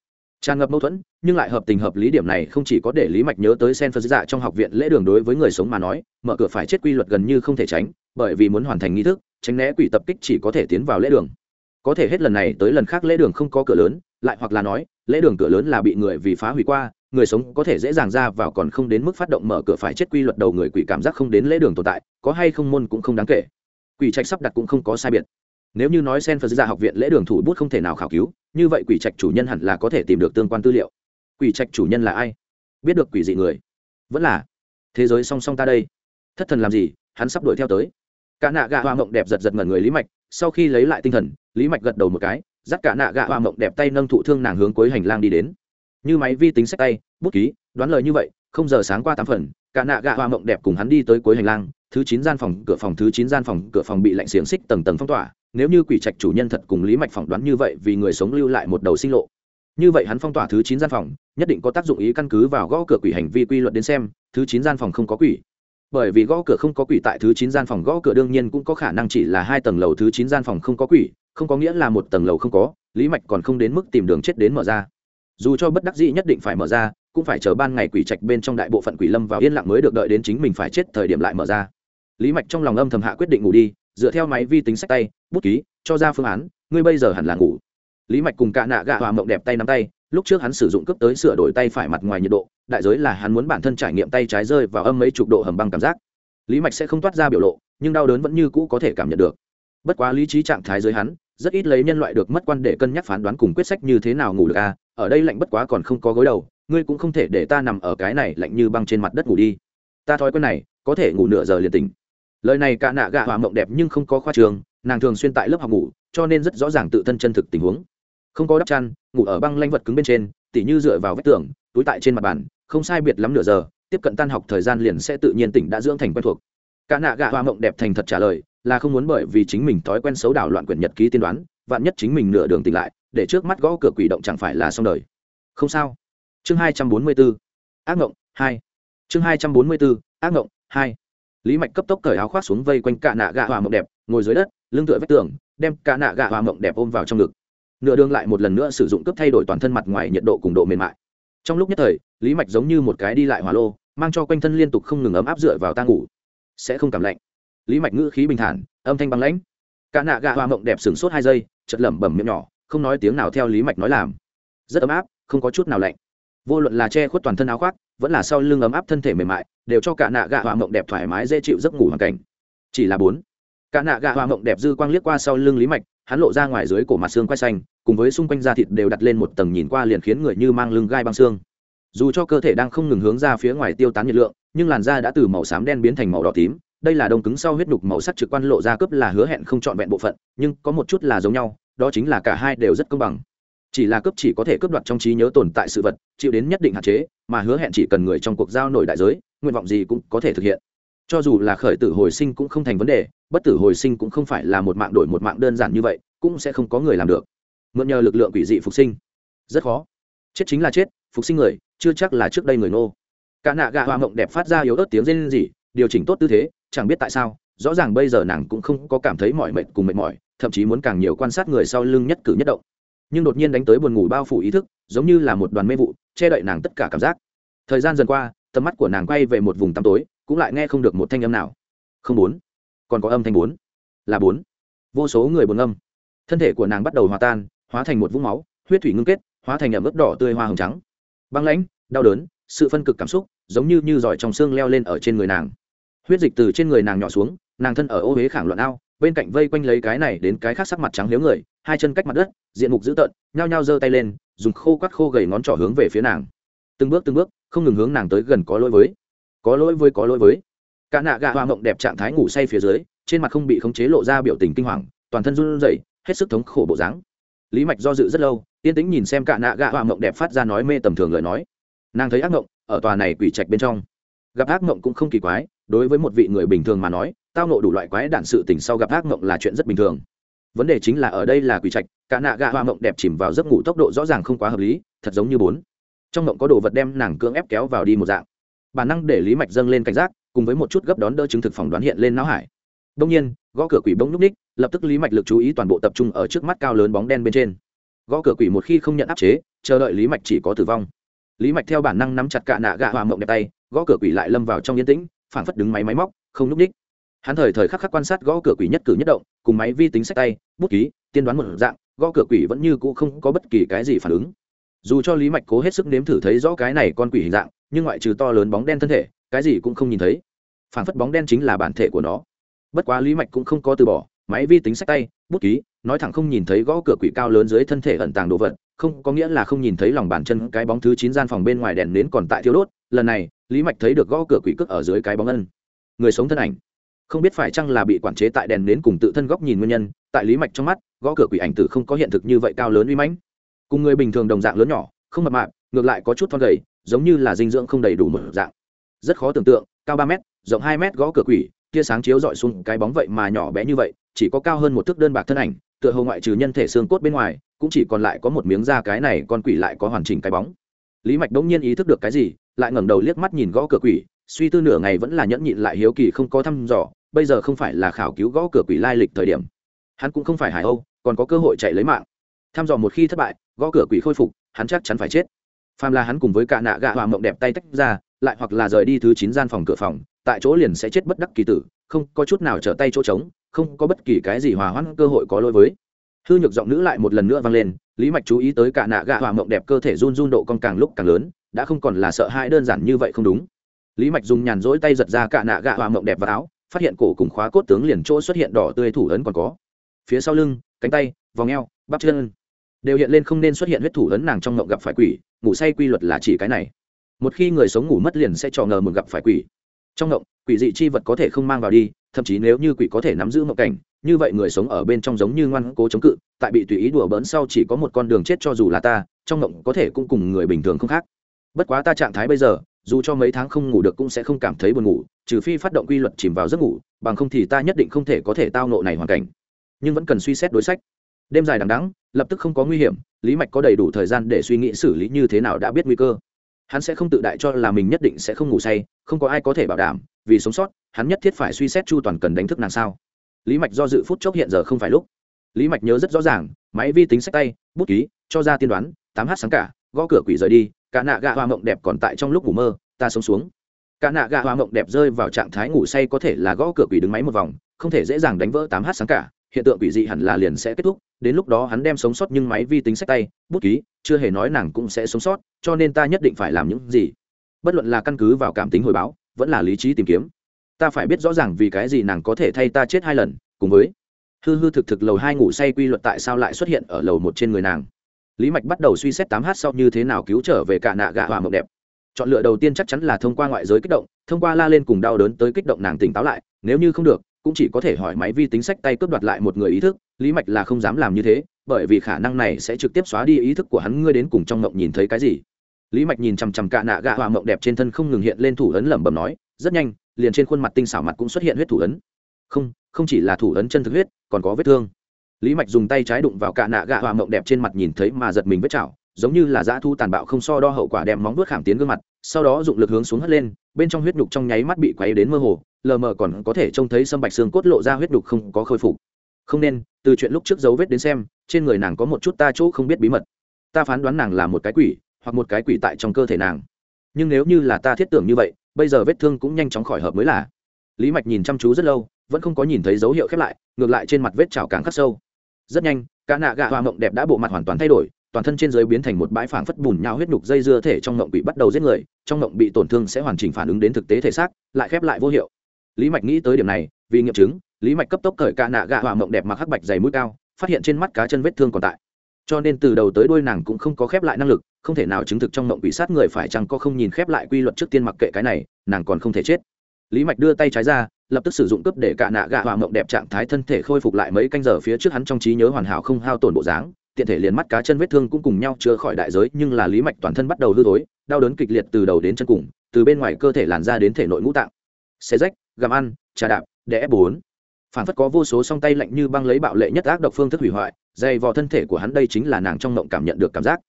tràn ngập mâu thuẫn, nhưng lại hợp tình hợp lý điểm này không chỉ có để lý mạch nhớ tới sen phật dạ trong học viện lễ đường đối với người sống mà nói, mở cửa phải chết quy luật gần như không thể tránh, bởi vì muốn hoàn thành nghi thức, tránh né quỷ tập kích chỉ có thể tiến vào lễ đường. Có thể hết lần này tới lần khác lễ đường không có cửa lớn, lại hoặc là nói, lễ đường cửa lớn là bị người vì phá hủy qua, người sống có thể dễ dàng ra vào còn không đến mức phát động mở cửa phải chết quy luật đầu người quỷ cảm giác không đến lễ đường tồn tại, có hay không môn cũng không đáng kể. Quỷ trạch sắp đặt cũng không có sai biệt nếu như nói sen phật ra học viện lễ đường thủ bút không thể nào khảo cứu, như vậy quỷ trạch chủ nhân hẳn là có thể tìm được tương quan tư liệu. Quỷ trạch chủ nhân là ai? Biết được quỷ dị người? Vẫn là. Thế giới song song ta đây. Thất thần làm gì? Hắn sắp đuổi theo tới. Cả nạ gạ hoa mộng đẹp giật giật ngẩn người lý mạch, sau khi lấy lại tinh thần, lý mạch gật đầu một cái, dắt cả nạ gạ hoa mộng đẹp tay nâng thụ thương nàng hướng cuối hành lang đi đến. Như máy vi tính sách tay, bút ký, đoán lời như vậy, không giờ sáng qua tám phần, cả nạ gạ hoa mộng đẹp cùng hắn đi tới cuối hành lang, thứ chín gian phòng, cửa phòng, thứ chín gian phòng, cửa phòng bị lạnh xiềng xích tầng tầng phong tỏa nếu như quỷ trạch chủ nhân thật cùng lý mạch phỏng đoán như vậy vì người sống lưu lại một đầu sinh lộ, như vậy hắn phong tỏa thứ chín gian phòng, nhất định có tác dụng ý căn cứ vào gõ cửa quỷ hành vi quy luật đến xem, thứ chín gian phòng không có quỷ. Bởi vì gõ cửa không có quỷ tại thứ chín gian phòng gõ cửa đương nhiên cũng có khả năng chỉ là hai tầng lầu thứ chín gian phòng không có quỷ, không có nghĩa là một tầng lầu không có, lý mạch còn không đến mức tìm đường chết đến mở ra. Dù cho bất đắc dĩ nhất định phải mở ra, cũng phải chờ ban ngày quỷ trạch bên trong đại bộ phận quỷ lâm vào yên lặng mới được đợi đến chính mình phải chết thời điểm lại mở ra. Lý mạch trong lòng âm thầm hạ quyết định ngủ đi dựa theo máy vi tính sách tay, bút ký, cho ra phương án, ngươi bây giờ hẳn là ngủ. Lý mạch cùng cạ nạ gạ hòa mộng đẹp tay nắm tay, lúc trước hắn sử dụng cướp tới sửa đổi tay phải mặt ngoài nhiệt độ, đại giới là hắn muốn bản thân trải nghiệm tay trái rơi vào âm mấy chục độ hầm băng cảm giác. Lý mạch sẽ không toát ra biểu lộ, nhưng đau đớn vẫn như cũ có thể cảm nhận được. Bất quá lý trí trạng thái dưới hắn, rất ít lấy nhân loại được mất quan để cân nhắc phán đoán cùng quyết sách như thế nào ngủ được à ở đây lạnh bất quá còn không có gối đầu, ngươi cũng không thể để ta nằm ở cái này lạnh như băng trên mặt đất ngủ đi. Ta thói quen này, có thể ngủ nửa giờ liền tỉnh lời này cả nạ gạ hòa mộng đẹp nhưng không có khoa trường, nàng thường xuyên tại lớp học ngủ, cho nên rất rõ ràng tự thân chân thực tình huống. Không có đắp chăn, ngủ ở băng lanh vật cứng bên trên, tỉ như dựa vào vách tường, túi tại trên mặt bàn, không sai biệt lắm nửa giờ, tiếp cận tan học thời gian liền sẽ tự nhiên tỉnh đã dưỡng thành quen thuộc. Cả nạ gạ hoa mộng đẹp thành thật trả lời, là không muốn bởi vì chính mình thói quen xấu đảo loạn quyển nhật ký tiên đoán, vạn nhất chính mình nửa đường tỉnh lại, để trước mắt gõ cửa quỷ động chẳng phải là xong đời. Không sao. Chương hai trăm bốn mươi bốn. Ác mộng, hai. Chương hai trăm bốn mươi bốn. Ác mộng, hai lý mạch cấp tốc cởi áo khoác xuống vây quanh cả nạ gạ hoa mộng đẹp, ngồi dưới đất, lưng tựa vách tường, đem cả nạ gạ hoa mộng đẹp ôm vào trong ngực. Nửa đường lại một lần nữa sử dụng cướp thay đổi toàn thân mặt ngoài nhiệt độ cùng độ mềm mại. Trong lúc nhất thời, lý mạch giống như một cái đi lại hỏa lô, mang cho quanh thân liên tục không ngừng ấm áp dựa vào ta ngủ. Sẽ không cảm lạnh. Lý mạch ngữ khí bình thản, âm thanh băng lãnh. Cả nạ gạ hoa mộng đẹp sửng sốt hai giây chật lẩm bẩm miệng nhỏ, không nói tiếng nào theo lý mạch nói làm. Rất ấm áp, không có chút nào lạnh. Vô luận là che khuất toàn thân áo khoác vẫn là sau lưng ấm áp thân thể mềm mại, đều cho cả nạ gạ hoa mộng đẹp thoải mái dễ chịu giấc ngủ hoàn cảnh. Chỉ là bốn. Cả nạ gạ hoa mộng đẹp dư quang liếc qua sau lưng lý mạch, hắn lộ ra ngoài dưới cổ mặt xương quay xanh, cùng với xung quanh da thịt đều đặt lên một tầng nhìn qua liền khiến người như mang lưng gai băng xương. Dù cho cơ thể đang không ngừng hướng ra phía ngoài tiêu tán nhiệt lượng, nhưng làn da đã từ màu xám đen biến thành màu đỏ tím. Đây là đông cứng sau huyết đục màu sắc trực quan lộ ra cướp là hứa hẹn không trọn vẹn bộ phận, nhưng có một chút là giống nhau, đó chính là cả hai đều rất công bằng chỉ là cướp chỉ có thể cướp đoạt trong trí nhớ tồn tại sự vật, chịu đến nhất định hạn chế, mà hứa hẹn chỉ cần người trong cuộc giao nổi đại giới, nguyện vọng gì cũng có thể thực hiện. Cho dù là khởi tử hồi sinh cũng không thành vấn đề, bất tử hồi sinh cũng không phải là một mạng đổi một mạng đơn giản như vậy, cũng sẽ không có người làm được. Mượn nhờ lực lượng quỷ dị phục sinh. Rất khó. Chết chính là chết, phục sinh người, chưa chắc là trước đây người nô cả nạ gạ hoa mộng đẹp phát ra yếu ớt tiếng rên rỉ, điều chỉnh tốt tư thế, chẳng biết tại sao, rõ ràng bây giờ nàng cũng không có cảm thấy mỏi mệt cùng mệt mỏi, thậm chí muốn càng nhiều quan sát người sau lưng nhất cử nhất động nhưng đột nhiên đánh tới buồn ngủ bao phủ ý thức, giống như là một đoàn mê vụ, che đậy nàng tất cả cảm giác. Thời gian dần qua, tầm mắt của nàng quay về một vùng tăm tối, cũng lại nghe không được một thanh âm nào. Không bốn. Còn có âm thanh bốn. Là bốn. Vô số người buồn âm. Thân thể của nàng bắt đầu hòa tan, hóa thành một vũng máu, huyết thủy ngưng kết, hóa thành ẩm ướt đỏ tươi hoa hồng trắng. Băng lãnh, đau đớn, sự phân cực cảm xúc, giống như như giỏi trong xương leo lên ở trên người nàng. Huyết dịch từ trên người nàng nhỏ xuống, nàng thân ở ô huế khảng loạn ao bên cạnh vây quanh lấy cái này đến cái khác sắc mặt trắng liếu người, hai chân cách mặt đất, diện mục dữ tợn, nhao nhao giơ tay lên, dùng khô quắt khô gầy ngón trỏ hướng về phía nàng. Từng bước từng bước, không ngừng hướng nàng tới gần có lỗi với. Có lỗi với, có lỗi với. Cả nạ gạ hoa mộng đẹp trạng thái ngủ say phía dưới, trên mặt không bị khống chế lộ ra biểu tình kinh hoàng, toàn thân run rẩy, hết sức thống khổ bộ dáng. Lý mạch do dự rất lâu, yên tĩnh nhìn xem cả nạ gạ hoa mộng đẹp phát ra nói mê tầm thường lời nói. Nàng thấy ác mộng, ở tòa này quỷ trạch bên trong gặp ác mộng cũng không kỳ quái, đối với một vị người bình thường mà nói, tao nộ đủ loại quái đản sự tình sau gặp ác mộng là chuyện rất bình thường. Vấn đề chính là ở đây là quỷ trạch, cả nạ gạ hoa mộng đẹp chìm vào giấc ngủ tốc độ rõ ràng không quá hợp lý, thật giống như bốn. Trong mộng có đồ vật đem nàng cưỡng ép kéo vào đi một dạng. Bản năng để lý mạch dâng lên cảnh giác, cùng với một chút gấp đón đỡ chứng thực phỏng đoán hiện lên não hải. Đông nhiên, gõ cửa quỷ bông núp ních lập tức lý mạch lực chú ý toàn bộ tập trung ở trước mắt cao lớn bóng đen bên trên. Gõ cửa quỷ một khi không nhận áp chế, chờ đợi lý mạch chỉ có tử vong. Lý mạch theo bản năng nắm chặt cạ nạ gạ hoa mộng đẹp tay gõ cửa quỷ lại lâm vào trong yên tĩnh, phảng phất đứng máy máy móc, không núp ních. Hắn thời thời khắc khắc quan sát gõ cửa quỷ nhất cử nhất động, cùng máy vi tính sách tay, bút ký, tiên đoán một dạng, gõ cửa quỷ vẫn như cũ không có bất kỳ cái gì phản ứng. Dù cho lý mạch cố hết sức nếm thử thấy rõ cái này con quỷ hình dạng, nhưng ngoại trừ to lớn bóng đen thân thể, cái gì cũng không nhìn thấy. Phản phất bóng đen chính là bản thể của nó. Bất quá lý mạch cũng không có từ bỏ, máy vi tính sách tay, bút ký, nói thẳng không nhìn thấy gõ cửa quỷ cao lớn dưới thân thể ẩn tàng đồ vật, không có nghĩa là không nhìn thấy lòng bàn chân cái bóng thứ chín gian phòng bên ngoài đèn nến còn tại thiếu đốt, lần này lý mạch thấy được gõ cửa quỷ cước ở dưới cái bóng ân. Người sống thân ảnh. Không biết phải chăng là bị quản chế tại đèn nến cùng tự thân góc nhìn nguyên nhân, tại lý mạch trong mắt, gõ cửa quỷ ảnh tử không có hiện thực như vậy cao lớn uy mãnh. Cùng người bình thường đồng dạng lớn nhỏ, không mập mạp, ngược lại có chút thon gầy, giống như là dinh dưỡng không đầy đủ một dạng. Rất khó tưởng tượng, cao ba m rộng hai m gõ cửa quỷ, tia sáng chiếu dọi xuống cái bóng vậy mà nhỏ bé như vậy, chỉ có cao hơn một thước đơn bạc thân ảnh, tựa hồ ngoại trừ nhân thể xương cốt bên ngoài, cũng chỉ còn lại có một miếng da cái này con quỷ lại có hoàn chỉnh cái bóng lý mạch đống nhiên ý thức được cái gì, lại ngẩng đầu liếc mắt nhìn gõ cửa quỷ, suy tư nửa ngày vẫn là nhẫn nhịn lại hiếu kỳ không có thăm dò, bây giờ không phải là khảo cứu gõ cửa quỷ lai lịch thời điểm. Hắn cũng không phải hải âu, còn có cơ hội chạy lấy mạng. Thăm dò một khi thất bại, gõ cửa quỷ khôi phục, hắn chắc chắn phải chết. Phàm là hắn cùng với cả nạ gạ hòa mộng đẹp tay tách ra, lại hoặc là rời đi thứ chín gian phòng cửa phòng, tại chỗ liền sẽ chết bất đắc kỳ tử, không có chút nào trở tay chỗ trống, không có bất kỳ cái gì hòa hoãn cơ hội có lỗi với hư nhược giọng nữ lại một lần nữa vang lên, lý mạch chú ý tới cả nạ gạ hòa mộng đẹp cơ thể run run độ con càng lúc càng lớn, đã không còn là sợ hãi đơn giản như vậy không đúng. Lý mạch dùng nhàn rỗi tay giật ra cả nạ gạ hòa mộng đẹp vào áo, phát hiện cổ cùng khóa cốt tướng liền chỗ xuất hiện đỏ tươi thủ ấn còn có. Phía sau lưng, cánh tay, vòng eo, bắp chân đều hiện lên không nên xuất hiện huyết thủ ấn nàng trong mộng gặp phải quỷ, ngủ say quy luật là chỉ cái này. Một khi người sống ngủ mất liền sẽ trò ngờ một gặp phải quỷ. Trong mộng, quỷ dị chi vật có thể không mang vào đi, thậm chí nếu như quỷ có thể nắm giữ mộng cảnh như vậy người sống ở bên trong giống như ngoan cố chống cự, tại bị tùy ý đùa bỡn sau chỉ có một con đường chết cho dù là ta, trong ngộng có thể cũng cùng người bình thường không khác. Bất quá ta trạng thái bây giờ, dù cho mấy tháng không ngủ được cũng sẽ không cảm thấy buồn ngủ, trừ phi phát động quy luật chìm vào giấc ngủ, bằng không thì ta nhất định không thể có thể tao nộ này hoàn cảnh. Nhưng vẫn cần suy xét đối sách. Đêm dài đằng đắng lập tức không có nguy hiểm, lý mạch có đầy đủ thời gian để suy nghĩ xử lý như thế nào đã biết nguy cơ. Hắn sẽ không tự đại cho là mình nhất định sẽ không ngủ say, không có ai có thể bảo đảm, vì sống sót, hắn nhất thiết phải suy xét chu toàn cần đánh thức nàng sao lý mạch do dự phút chốc hiện giờ không phải lúc. Lý mạch nhớ rất rõ ràng, máy vi tính sách tay, bút ký, cho ra tiên đoán, tám h sáng cả, gõ cửa quỷ rời đi, cả nạ gạ hoa mộng đẹp còn tại trong lúc ngủ mơ, ta sống xuống. Cả nạ gạ hoa mộng đẹp rơi vào trạng thái ngủ say có thể là gõ cửa quỷ đứng máy một vòng, không thể dễ dàng đánh vỡ tám h sáng cả, hiện tượng quỷ dị hẳn là liền sẽ kết thúc, đến lúc đó hắn đem sống sót nhưng máy vi tính sách tay, bút ký, chưa hề nói nàng cũng sẽ sống sót, cho nên ta nhất định phải làm những gì. Bất luận là căn cứ vào cảm tính hồi báo, vẫn là lý trí tìm kiếm ta phải biết rõ ràng vì cái gì nàng có thể thay ta chết hai lần, cùng với, hư hư thực thực lầu hai ngủ say quy luật tại sao lại xuất hiện ở lầu một trên người nàng. Lý mạch bắt đầu suy xét tám h sau như thế nào cứu trở về cả nạ gạ hòa mộng đẹp. Chọn lựa đầu tiên chắc chắn là thông qua ngoại giới kích động, thông qua la lên cùng đau đớn tới kích động nàng tỉnh táo lại, nếu như không được, cũng chỉ có thể hỏi máy vi tính sách tay cướp đoạt lại một người ý thức, lý mạch là không dám làm như thế, bởi vì khả năng này sẽ trực tiếp xóa đi ý thức của hắn, ngươi đến cùng trong mộng nhìn thấy cái gì? Lý mạch nhìn chằm chằm cạ nạ gạ hòa mộng đẹp trên thân không ngừng hiện lên thủ ấn lẩm bẩm nói rất nhanh, liền trên khuôn mặt tinh xảo mặt cũng xuất hiện huyết thủ ấn. Không không chỉ là thủ ấn chân thực huyết, còn có vết thương. Lý mạch dùng tay trái đụng vào cạ nạ gạ hòa mộng đẹp trên mặt nhìn thấy mà giật mình vết chảo, giống như là dã thu tàn bạo không so đo hậu quả đem móng vuốt khảm tiến gương mặt, sau đó dụng lực hướng xuống hất lên, bên trong huyết nhục trong nháy mắt bị quấy đến mơ hồ, lờ mờ còn có thể trông thấy sâm bạch xương cốt lộ ra huyết nhục không có khôi phục. Không nên, từ chuyện lúc trước dấu vết đến xem, trên người nàng có một chút ta chỗ không biết bí mật. Ta phán đoán nàng là một cái quỷ, hoặc một cái quỷ tại trong cơ thể nàng. Nhưng nếu như là ta thiết tưởng như vậy bây giờ vết thương cũng nhanh chóng khỏi hợp mới là. Lý mạch nhìn chăm chú rất lâu, vẫn không có nhìn thấy dấu hiệu khép lại, ngược lại trên mặt vết trào càng khắc sâu. Rất nhanh, cả nạ gạ hoa mộng đẹp đã bộ mặt hoàn toàn thay đổi, toàn thân trên dưới biến thành một bãi phảng phất bùn nhau huyết nhục dây dưa thể trong mộng bị bắt đầu giết người, trong mộng bị tổn thương sẽ hoàn chỉnh phản ứng đến thực tế thể xác, lại khép lại vô hiệu. Lý mạch nghĩ tới điểm này, vì nghiệm chứng, lý mạch cấp tốc cởi cả nạ gạ hỏa mộng đẹp mặc hắc bạch dày mũi cao, phát hiện trên mắt cá chân vết thương còn tại cho nên từ đầu tới đuôi nàng cũng không có khép lại năng lực, không thể nào chứng thực trong mộng quỷ sát người phải chăng có không nhìn khép lại quy luật trước tiên mặc kệ cái này, nàng còn không thể chết. Lý mạch đưa tay trái ra, lập tức sử dụng cướp để cả nạ gạ hòa mộng đẹp trạng thái thân thể khôi phục lại mấy canh giờ phía trước hắn trong trí nhớ hoàn hảo không hao tổn bộ dáng, tiện thể liền mắt cá chân vết thương cũng cùng nhau chữa khỏi đại giới, nhưng là lý mạch toàn thân bắt đầu hư tối đau đớn kịch liệt từ đầu đến chân cùng, từ bên ngoài cơ thể làn ra đến thể nội ngũ tạng. Xe rách, gặm ăn, trà đạp đẽ bốn phản phất có vô số song tay lạnh như băng lấy bạo lệ nhất ác độc phương thức hủy hoại, dày vò thân thể của hắn đây chính là nàng trong mộng cảm nhận được cảm giác.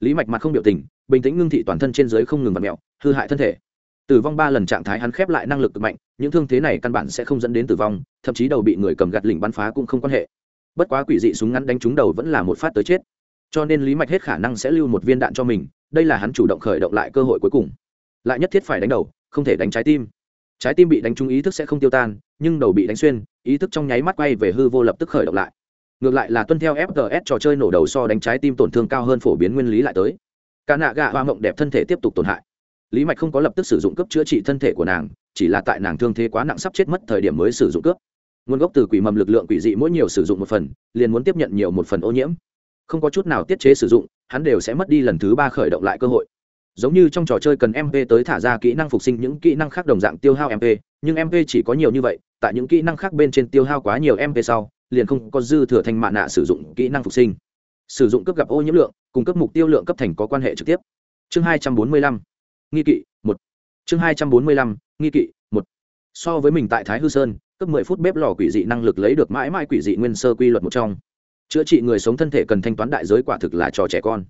Lý mạch mặt không biểu tình, bình tĩnh ngưng thị toàn thân trên dưới không ngừng vặt mẹo hư hại thân thể. Tử vong ba lần trạng thái hắn khép lại năng lực cực mạnh, những thương thế này căn bản sẽ không dẫn đến tử vong, thậm chí đầu bị người cầm gạt lỉnh bắn phá cũng không quan hệ. Bất quá quỷ dị súng ngắn đánh trúng đầu vẫn là một phát tới chết. Cho nên lý mạch hết khả năng sẽ lưu một viên đạn cho mình, đây là hắn chủ động khởi động lại cơ hội cuối cùng. Lại nhất thiết phải đánh đầu, không thể đánh trái tim trái tim bị đánh trúng, ý thức sẽ không tiêu tan, nhưng đầu bị đánh xuyên, ý thức trong nháy mắt quay về hư vô lập tức khởi động lại. Ngược lại là tuân theo fts trò chơi nổ đầu so đánh trái tim tổn thương cao hơn phổ biến nguyên lý lại tới. Cả nạ gạ hoa mộng đẹp thân thể tiếp tục tổn hại. Lý mạch không có lập tức sử dụng cấp chữa trị thân thể của nàng, chỉ là tại nàng thương thế quá nặng sắp chết mất thời điểm mới sử dụng cướp. Nguồn gốc từ quỷ mầm lực lượng quỷ dị mỗi nhiều sử dụng một phần, liền muốn tiếp nhận nhiều một phần ô nhiễm. Không có chút nào tiết chế sử dụng, hắn đều sẽ mất đi lần thứ ba khởi động lại cơ hội giống như trong trò chơi cần mp tới thả ra kỹ năng phục sinh những kỹ năng khác đồng dạng tiêu hao mp nhưng mp chỉ có nhiều như vậy, tại những kỹ năng khác bên trên tiêu hao quá nhiều mp sau, liền không có dư thừa thành mạ nạ sử dụng kỹ năng phục sinh. Sử dụng cấp gặp ô nhiễm lượng, cùng cấp mục tiêu lượng cấp thành có quan hệ trực tiếp. Chương hai trăm bốn mươi lăm, nghi kỵ, một. Chương hai trăm bốn mươi lăm, nghi kỵ, một. So với mình tại thái hư sơn, cấp mười phút bếp lò quỷ dị năng lực lấy được mãi mãi quỷ dị nguyên sơ quy luật một trong. Chữa trị người sống thân thể cần thanh toán đại giới quả thực là trò trẻ con.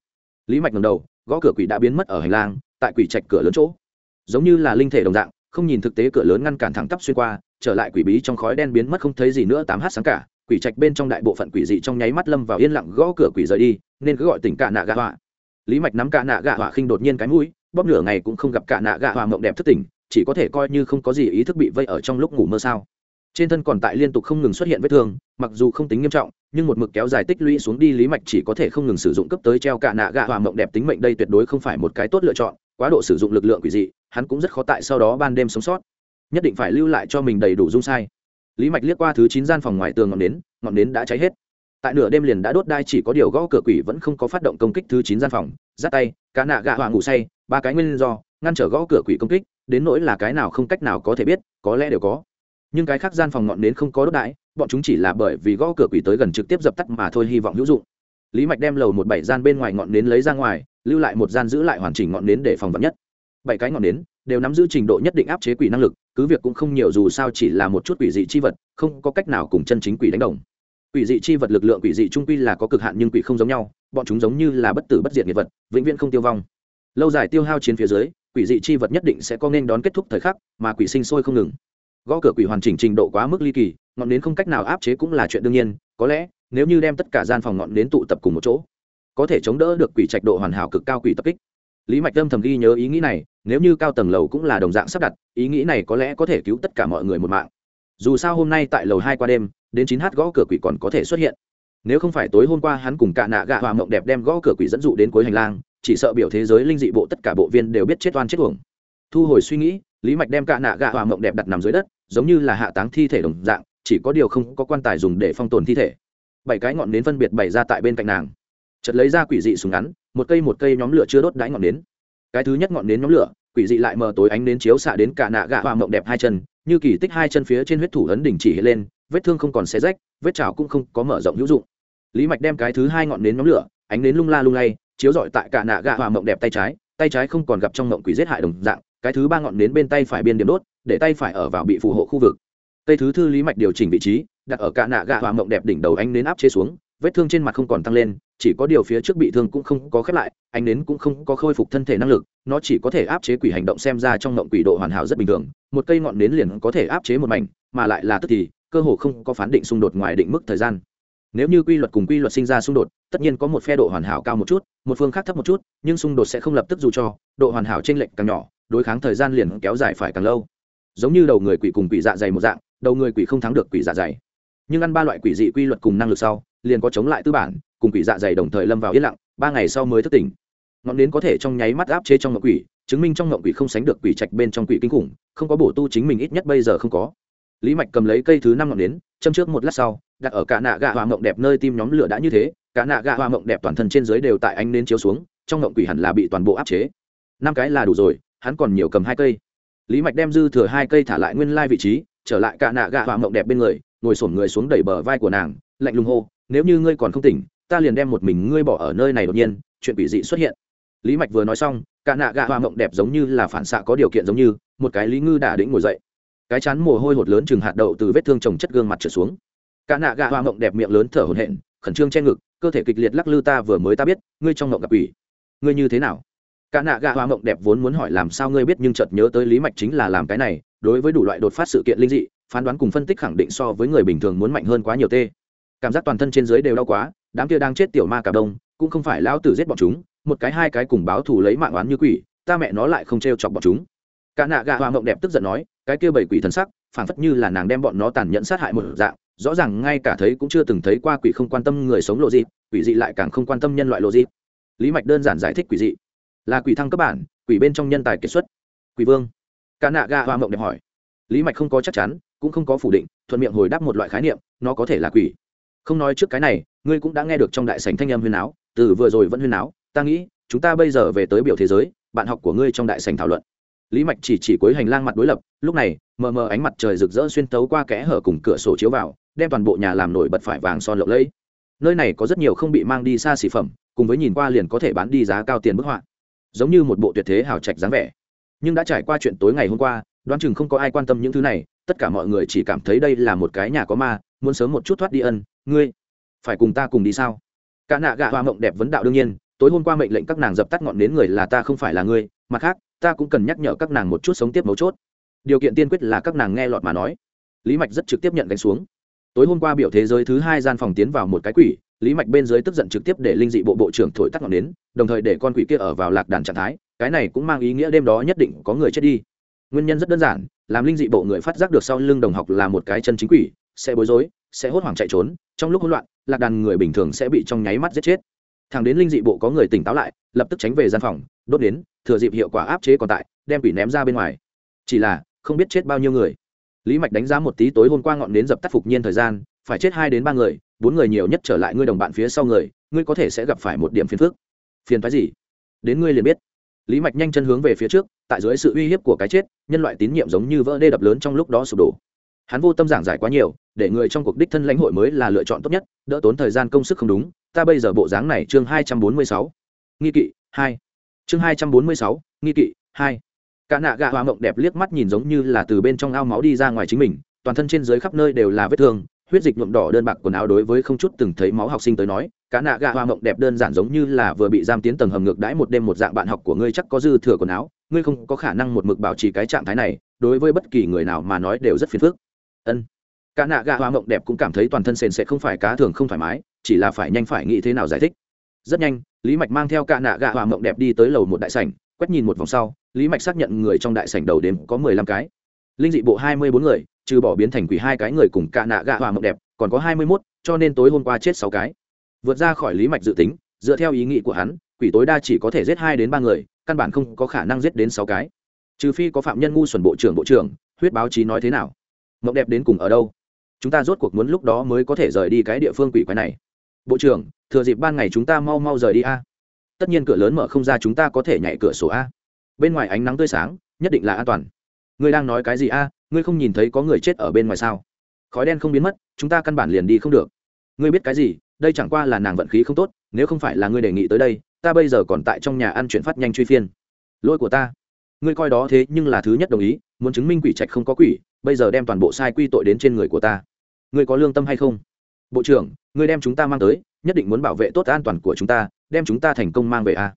Lý mạch ngầm đầu gõ cửa quỷ đã biến mất ở hành lang, tại quỷ trạch cửa lớn chỗ. Giống như là linh thể đồng dạng, không nhìn thực tế cửa lớn ngăn cản thẳng tắp xuyên qua, trở lại quỷ bí trong khói đen biến mất không thấy gì nữa, tám h sáng cả, quỷ trạch bên trong đại bộ phận quỷ dị trong nháy mắt lâm vào yên lặng gõ cửa quỷ rời đi, nên cứ gọi tỉnh cả nạ gạ họa. Lý mạch nắm cả nạ gạ họa khinh đột nhiên cái mũi, bóp nửa ngày cũng không gặp cả nạ gạ họa mộng đẹp thất tỉnh chỉ có thể coi như không có gì ý thức bị vây ở trong lúc ngủ mơ sao trên thân còn tại liên tục không ngừng xuất hiện vết thương, mặc dù không tính nghiêm trọng, nhưng một mực kéo dài tích lũy xuống đi lý mạch chỉ có thể không ngừng sử dụng cấp tới treo cả nạ gạ hòa mộng đẹp tính mệnh đây tuyệt đối không phải một cái tốt lựa chọn, quá độ sử dụng lực lượng quỷ dị, hắn cũng rất khó tại sau đó ban đêm sống sót. Nhất định phải lưu lại cho mình đầy đủ dung sai. Lý mạch liếc qua thứ chín gian phòng ngoài tường ngọn nến ngọn nến đã cháy hết. Tại nửa đêm liền đã đốt đai chỉ có điều gõ cửa quỷ vẫn không có phát động công kích thứ chín gian phòng, giắt tay cá nạ gạ hòa ngủ say, ba cái nguyên do, ngăn trở gõ cửa quỷ công kích, đến nỗi là cái nào không cách nào có thể biết, có lẽ đều có nhưng cái khác gian phòng ngọn nến không có đốt đãi, bọn chúng chỉ là bởi vì gõ cửa quỷ tới gần trực tiếp dập tắt mà thôi, hy vọng hữu dụng. Lý mạch đem lầu một bảy gian bên ngoài ngọn nến lấy ra ngoài, lưu lại một gian giữ lại hoàn chỉnh ngọn nến để phòng vật nhất. Bảy cái ngọn nến đều nắm giữ trình độ nhất định áp chế quỷ năng lực, cứ việc cũng không nhiều dù sao chỉ là một chút quỷ dị chi vật, không có cách nào cùng chân chính quỷ đánh đồng. Quỷ dị chi vật lực lượng, quỷ dị trung quy là có cực hạn nhưng quỷ không giống nhau, bọn chúng giống như là bất tử bất diệt nghiệp vật, vĩnh viễn không tiêu vong. Lâu dài tiêu hao chiến phía dưới, quỷ dị chi vật nhất định sẽ có nên đón kết thúc thời khắc, mà quỷ sinh sôi không ngừng gõ cửa quỷ hoàn chỉnh trình độ quá mức ly kỳ, ngọn nến không cách nào áp chế cũng là chuyện đương nhiên, có lẽ, nếu như đem tất cả gian phòng ngọn nến tụ tập cùng một chỗ, có thể chống đỡ được quỷ trạch độ hoàn hảo cực cao quỷ tập kích. Lý mạch âm thầm ghi nhớ ý nghĩ này, nếu như cao tầng lầu cũng là đồng dạng sắp đặt, ý nghĩ này có lẽ có thể cứu tất cả mọi người một mạng. Dù sao hôm nay tại lầu hai qua đêm, đến chín h gõ cửa quỷ còn có thể xuất hiện. Nếu không phải tối hôm qua hắn cùng cả nạ gạ hòa mộng đẹp đem gõ cửa quỷ dẫn dụ đến cuối hành lang, chỉ sợ biểu thế giới linh dị bộ tất cả bộ viên đều biết chết oan chết uổng. Thu hồi suy nghĩ lý mạch đem cạ nạ gạ hòa mộng đẹp đặt nằm dưới đất, giống như là hạ táng thi thể đồng dạng, chỉ có điều không có quan tài dùng để phong tồn thi thể. Bảy cái ngọn nến phân biệt bày ra tại bên cạnh nàng. Chật lấy ra quỷ dị súng ngắn, một cây một cây nhóm lửa chưa đốt đáy ngọn nến. Cái thứ nhất ngọn nến nhóm lửa, quỷ dị lại mờ tối ánh nến chiếu xạ đến cả nạ gạ hoa mộng đẹp hai chân, như kỳ tích hai chân phía trên huyết thủ ấn đỉnh chỉ lên, vết thương không còn xé rách, vết chảo cũng không có mở rộng hữu dụng. Lý mạch đem cái thứ hai ngọn nến nhóm lửa, ánh nến lung la lung lay, chiếu rọi tại cả nạ gạ hoa mộng đẹp tay trái tay trái không còn gặp trong mộng quỷ giết hại đồng dạng cái thứ ba ngọn nến bên tay phải biên điểm đốt, để tay phải ở vào bị phù hộ khu vực. Cây thứ thư lý mạch điều chỉnh vị trí, đặt ở cả nạ gạ hoa mộng đẹp đỉnh đầu anh nến áp chế xuống, vết thương trên mặt không còn tăng lên, chỉ có điều phía trước bị thương cũng không có khép lại anh nến cũng không có khôi phục thân thể năng lực, nó chỉ có thể áp chế quỷ hành động xem ra trong mộng quỷ độ hoàn hảo rất bình thường, một cây ngọn nến liền có thể áp chế một mảnh, mà lại là tức thì, cơ hồ không có phán định xung đột ngoài định mức thời gian. Nếu như quy luật cùng quy luật sinh ra xung đột, tất nhiên có một phe độ hoàn hảo cao một chút, một phương khác thấp một chút, nhưng xung đột sẽ không lập tức dù cho, độ hoàn hảo t r ê n lệch càng nhỏ đối kháng thời gian liền kéo dài phải càng lâu. Giống như đầu người quỷ cùng quỷ dạ dày một dạng, đầu người quỷ không thắng được quỷ dạ dày. Nhưng ăn ba loại quỷ dị quy luật cùng năng lực sau, liền có chống lại tư bản, cùng quỷ dạ dày đồng thời lâm vào yên lặng, ba ngày sau mới thức tỉnh. Ngọn nến có thể trong nháy mắt áp chế trong ngọc quỷ, chứng minh trong ngọc quỷ không sánh được quỷ trạch bên trong quỷ kinh khủng, không có bổ tu chính mình ít nhất bây giờ không có. Lý mạch cầm lấy cây thứ năm ngọn nến, châm trước một lát sau, đặt ở cả nạ gạ hoa mộng đẹp nơi tim nhóm lửa đã như thế, cả nạ gạ hoa mộng đẹp toàn thân trên dưới đều tại ánh nến chiếu xuống, trong mộng quỷ hẳn là bị toàn bộ áp chế. Năm cái là đủ rồi hắn còn nhiều cầm hai cây. Lý mạch đem dư thừa hai cây thả lại nguyên lai vị trí, trở lại cạ nạ gạ hoa mộng đẹp bên người, ngồi sổm người xuống đẩy bờ vai của nàng, lạnh lùng hô, nếu như ngươi còn không tỉnh, ta liền đem một mình ngươi bỏ ở nơi này đột nhiên. Chuyện quỷ dị xuất hiện. Lý mạch vừa nói xong cạ nạ gạ hoa mộng đẹp giống như là phản xạ có điều kiện giống như, một cái lý ngư đả đĩnh ngồi dậy. Cái chán mồ hôi hột lớn chừng hạt đậu từ vết thương trồng chất gương mặt trở xuống. Cạ nạ gạ hoa mộng đẹp miệng lớn thở hổn hển, khẩn trương che ngực, cơ thể kịch liệt lắc lư ta vừa mới ta biết, ngươi trong mộng gặp quỷ. Ngươi như thế nào? Cả nạ gạ hoa mộng đẹp vốn muốn hỏi làm sao ngươi biết nhưng chợt nhớ tới lý mạch chính là làm cái này, đối với đủ loại đột phát sự kiện linh dị, phán đoán cùng phân tích khẳng định so với người bình thường muốn mạnh hơn quá nhiều tê. Cảm giác toàn thân trên dưới đều đau quá, đám kia đang chết tiểu ma cả đông, cũng không phải lão tử giết bọn chúng, một cái hai cái cùng báo thù lấy mạng oán như quỷ, ta mẹ nó lại không trêu chọc bọn chúng. Cả nạ gạ hoa mộng đẹp tức giận nói, cái kia bảy quỷ thần sắc phản phất như là nàng đem bọn nó tàn nhẫn sát hại một dạng, rõ ràng ngay cả thấy cũng chưa từng thấy qua quỷ không quan tâm người sống lộ dịp quỷ dị lại càng không quan tâm nhân loại lộ dịp lý mạch đơn giản giải thích quỷ dị là quỷ thăng cấp bản, quỷ bên trong nhân tài kiệt xuất. Quỷ vương. Cả nạ Ga hoa mộng đẹp hỏi. Lý mạch không có chắc chắn, cũng không có phủ định, thuận miệng hồi đáp một loại khái niệm, nó có thể là quỷ. Không nói trước cái này, ngươi cũng đã nghe được trong đại sảnh thanh âm huyên áo từ vừa rồi vẫn huyên áo ta nghĩ, chúng ta bây giờ về tới biểu thế giới, bạn học của ngươi trong đại sảnh thảo luận. Lý mạch chỉ chỉ cuối hành lang mặt đối lập, lúc này, mờ mờ ánh mặt trời rực rỡ xuyên tấu qua kẽ hở cùng cửa sổ chiếu vào, đem toàn bộ nhà làm nổi bật phải vàng son lộng lẫy. Nơi này có rất nhiều không bị mang đi xa xỉ phẩm, cùng với nhìn qua liền có thể bán đi giá cao tiền bức họa giống như một bộ tuyệt thế hào trạch dáng vẻ. Nhưng đã trải qua chuyện tối ngày hôm qua, đoán chừng không có ai quan tâm những thứ này, tất cả mọi người chỉ cảm thấy đây là một cái nhà có ma, muốn sớm một chút thoát đi ân, ngươi phải cùng ta cùng đi sao? Cả nạ gạ hoa mộng đẹp vấn đạo đương nhiên, tối hôm qua mệnh lệnh các nàng dập tắt ngọn đến người là ta không phải là ngươi, mặt khác, ta cũng cần nhắc nhở các nàng một chút sống tiếp mấu chốt. Điều kiện tiên quyết là các nàng nghe lọt mà nói. Lý mạch rất trực tiếp nhận gánh xuống. Tối hôm qua biểu thế giới thứ hai gian phòng tiến vào một cái quỷ lý mạch bên dưới tức giận trực tiếp để linh dị bộ bộ trưởng thổi tắt ngọn đến đồng thời để con quỷ kia ở vào lạc đàn trạng thái, cái này cũng mang ý nghĩa đêm đó nhất định có người chết đi. Nguyên nhân rất đơn giản, làm linh dị bộ người phát giác được sau lưng đồng học là một cái chân chính quỷ, sẽ bối rối, sẽ hốt hoảng chạy trốn, trong lúc hỗn loạn, lạc đàn người bình thường sẽ bị trong nháy mắt giết chết. Thằng đến linh dị bộ có người tỉnh táo lại, lập tức tránh về gian phòng, đốt đến thừa dịp hiệu quả áp chế còn tại, đem quỷ ném ra bên ngoài. Chỉ là, không biết chết bao nhiêu người. Lý mạch đánh giá một tí tối hôm qua ngọn nến dập tắt phục nhiên thời gian phải chết hai đến ba người, bốn người nhiều nhất trở lại ngươi đồng bạn phía sau người, ngươi có thể sẽ gặp phải một điểm phiền phức. Phiền phái gì? Đến ngươi liền biết. Lý mạch nhanh chân hướng về phía trước, tại dưới sự uy hiếp của cái chết, nhân loại tín nhiệm giống như vỡ đê đập lớn trong lúc đó sụp đổ. Hắn vô tâm giảng giải quá nhiều, để người trong cuộc đích thân lãnh hội mới là lựa chọn tốt nhất, đỡ tốn thời gian công sức không đúng, ta bây giờ bộ dáng này chương hai trăm bốn mươi sáu. Nghi kỵ, hai. Chương hai trăm bốn mươi sáu, nghi kỵ, hai. Cả nạ gạ hoa mộng đẹp liếc mắt nhìn giống như là từ bên trong ao máu đi ra ngoài chính mình, toàn thân trên dưới khắp nơi đều là vết thương huyết dịch nhuộm đỏ đơn bạc quần áo đối với không chút từng thấy máu học sinh tới nói, cả nạ gà hoa mộng đẹp đơn giản giống như là vừa bị giam tiến tầng hầm ngược đãi một đêm một dạng bạn học của ngươi chắc có dư thừa quần áo, ngươi không có khả năng một mực bảo trì cái trạng thái này, đối với bất kỳ người nào mà nói đều rất phiền phức. Ân. Cả nạ gà hoa mộng đẹp cũng cảm thấy toàn thân sền sẽ không phải cá thường không thoải mái, chỉ là phải nhanh phải nghĩ thế nào giải thích. Rất nhanh, lý mạch mang theo cả nạ gà hoa mộng đẹp đi tới lầu một đại sảnh, quét nhìn một vòng sau, lý mạch xác nhận người trong đại sảnh đầu đêm có mười lăm cái. Linh dị bộ hai mươi bốn người trừ bỏ biến thành quỷ hai cái người cùng cạ nạ gạ hòa mộng đẹp, còn có hai mươi mốt, cho nên tối hôm qua chết sáu cái. Vượt ra khỏi lý mạch dự tính, dựa theo ý nghĩ của hắn, quỷ tối đa chỉ có thể giết hai đến ba người, căn bản không có khả năng giết đến sáu cái. Trừ phi có phạm nhân ngu xuẩn bộ trưởng bộ trưởng, huyết báo chí nói thế nào. Mộng đẹp đến cùng ở đâu? Chúng ta rốt cuộc muốn lúc đó mới có thể rời đi cái địa phương quỷ quái này. Bộ trưởng, thừa dịp ban ngày chúng ta mau mau rời đi a. Tất nhiên cửa lớn mở không ra chúng ta có thể nhảy cửa sổ a. Bên ngoài ánh nắng tươi sáng, nhất định là an toàn ngươi đang nói cái gì a? Ngươi không nhìn thấy có người chết ở bên ngoài sao? Khói đen không biến mất, chúng ta căn bản liền đi không được. Ngươi biết cái gì? Đây chẳng qua là nàng vận khí không tốt, nếu không phải là ngươi đề nghị tới đây, ta bây giờ còn tại trong nhà ăn chuyển phát nhanh truy phiên. Lỗi của ta. Ngươi coi đó thế nhưng là thứ nhất đồng ý, muốn chứng minh quỷ trạch không có quỷ, bây giờ đem toàn bộ sai quy tội đến trên người của ta. Ngươi có lương tâm hay không? Bộ trưởng, ngươi đem chúng ta mang tới, nhất định muốn bảo vệ tốt an toàn của chúng ta, đem chúng ta thành công mang về a.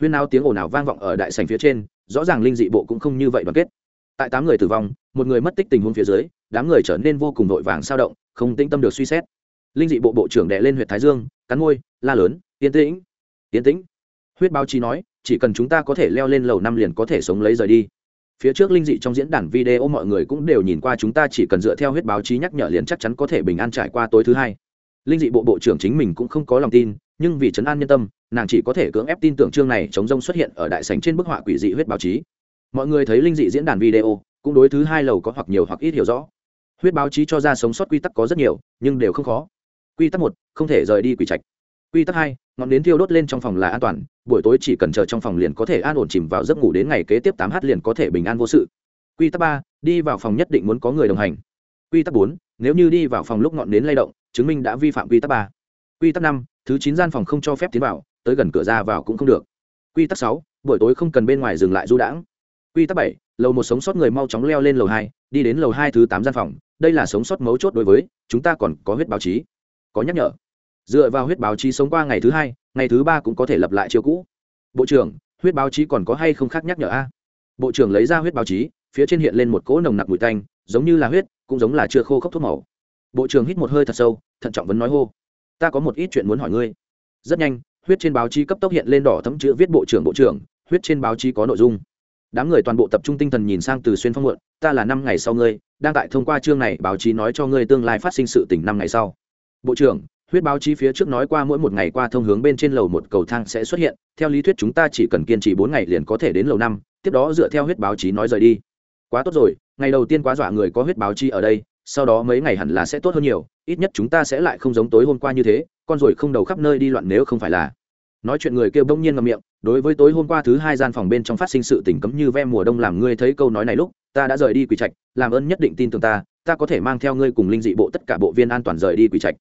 Huyên náo tiếng ồn ào vang vọng ở đại sành phía trên, rõ ràng linh dị bộ cũng không như vậy đoàn kết tại tám người tử vong, một người mất tích tình huống phía dưới, đám người trở nên vô cùng vội vàng sao động, không tĩnh tâm được suy xét. Linh dị bộ bộ trưởng đệ lên huyện thái dương, cắn môi, la lớn, yên tĩnh yên tĩnh. Huyết báo chí nói, chỉ cần chúng ta có thể leo lên lầu năm liền có thể sống lấy rời đi. Phía trước linh dị trong diễn đàn video mọi người cũng đều nhìn qua chúng ta chỉ cần dựa theo huyết báo chí nhắc nhở liền chắc chắn có thể bình an trải qua tối thứ hai. Linh dị bộ bộ trưởng chính mình cũng không có lòng tin, nhưng vì chấn an nhân tâm, nàng chỉ có thể cưỡng ép tin tưởng chương này chống rông xuất hiện ở đại sành trên bức họa quỷ dị huyết báo chí mọi người thấy linh dị diễn đàn video, cũng đối thứ hai lầu có hoặc nhiều hoặc ít hiểu rõ. Huyết báo chí cho ra sống sót quy tắc có rất nhiều, nhưng đều không khó. Quy tắc một, không thể rời đi quỷ trạch. Quy tắc hai, ngọn nến thiêu đốt lên trong phòng là an toàn, buổi tối chỉ cần chờ trong phòng liền có thể an ổn chìm vào giấc ngủ đến ngày kế tiếp tám h liền có thể bình an vô sự. Quy tắc ba, đi vào phòng nhất định muốn có người đồng hành. Quy tắc bốn, nếu như đi vào phòng lúc ngọn nến lay động, chứng minh đã vi phạm quy tắc ba. Quy tắc năm, thứ chín gian phòng không cho phép tiến vào, tới gần cửa ra vào cũng không được. Quy tắc sáu, buổi tối không cần bên ngoài dừng lại du đãng quy tắc bảy, lầu một sống sót người mau chóng leo lên lầu hai, đi đến lầu hai thứ tám gian phòng, đây là sống sót mấu chốt đối với, chúng ta còn có huyết báo chí. Có nhắc nhở. Dựa vào huyết báo chí sống qua ngày thứ hai, ngày thứ ba cũng có thể lập lại chiều cũ. Bộ trưởng, huyết báo chí còn có hay không khác nhắc nhở a? Bộ trưởng lấy ra huyết báo chí, phía trên hiện lên một cỗ nồng nặc mùi tanh, giống như là huyết, cũng giống là chưa khô khốc thuốc màu. Bộ trưởng hít một hơi thật sâu, thận trọng vấn nói hô. Ta có một ít chuyện muốn hỏi ngươi. Rất nhanh, huyết trên báo chí cấp tốc hiện lên đỏ thấm chữ viết bộ trưởng bộ trưởng, huyết trên báo chí có nội dung đám người toàn bộ tập trung tinh thần nhìn sang từ xuyên phong muộn, ta là năm ngày sau ngươi, đang tại thông qua chương này báo chí nói cho ngươi tương lai phát sinh sự tình năm ngày sau. Bộ trưởng, huyết báo chí phía trước nói qua mỗi một ngày qua thông hướng bên trên lầu một cầu thang sẽ xuất hiện, theo lý thuyết chúng ta chỉ cần kiên trì bốn ngày liền có thể đến lầu năm, tiếp đó dựa theo huyết báo chí nói rời đi. Quá tốt rồi, ngày đầu tiên quá dọa người có huyết báo chí ở đây, sau đó mấy ngày hẳn là sẽ tốt hơn nhiều, ít nhất chúng ta sẽ lại không giống tối hôm qua như thế, con rồi không đầu khắp nơi đi loạn nếu không phải là nói chuyện người kêu bỗng nhiên ngậm miệng, đối với tối hôm qua thứ hai gian phòng bên trong phát sinh sự tình cấm như ve mùa đông làm ngươi thấy câu nói này lúc, ta đã rời đi quỷ trạch, làm ơn nhất định tin tưởng ta ta có thể mang theo ngươi cùng linh dị bộ tất cả bộ viên an toàn rời đi quỷ trạch.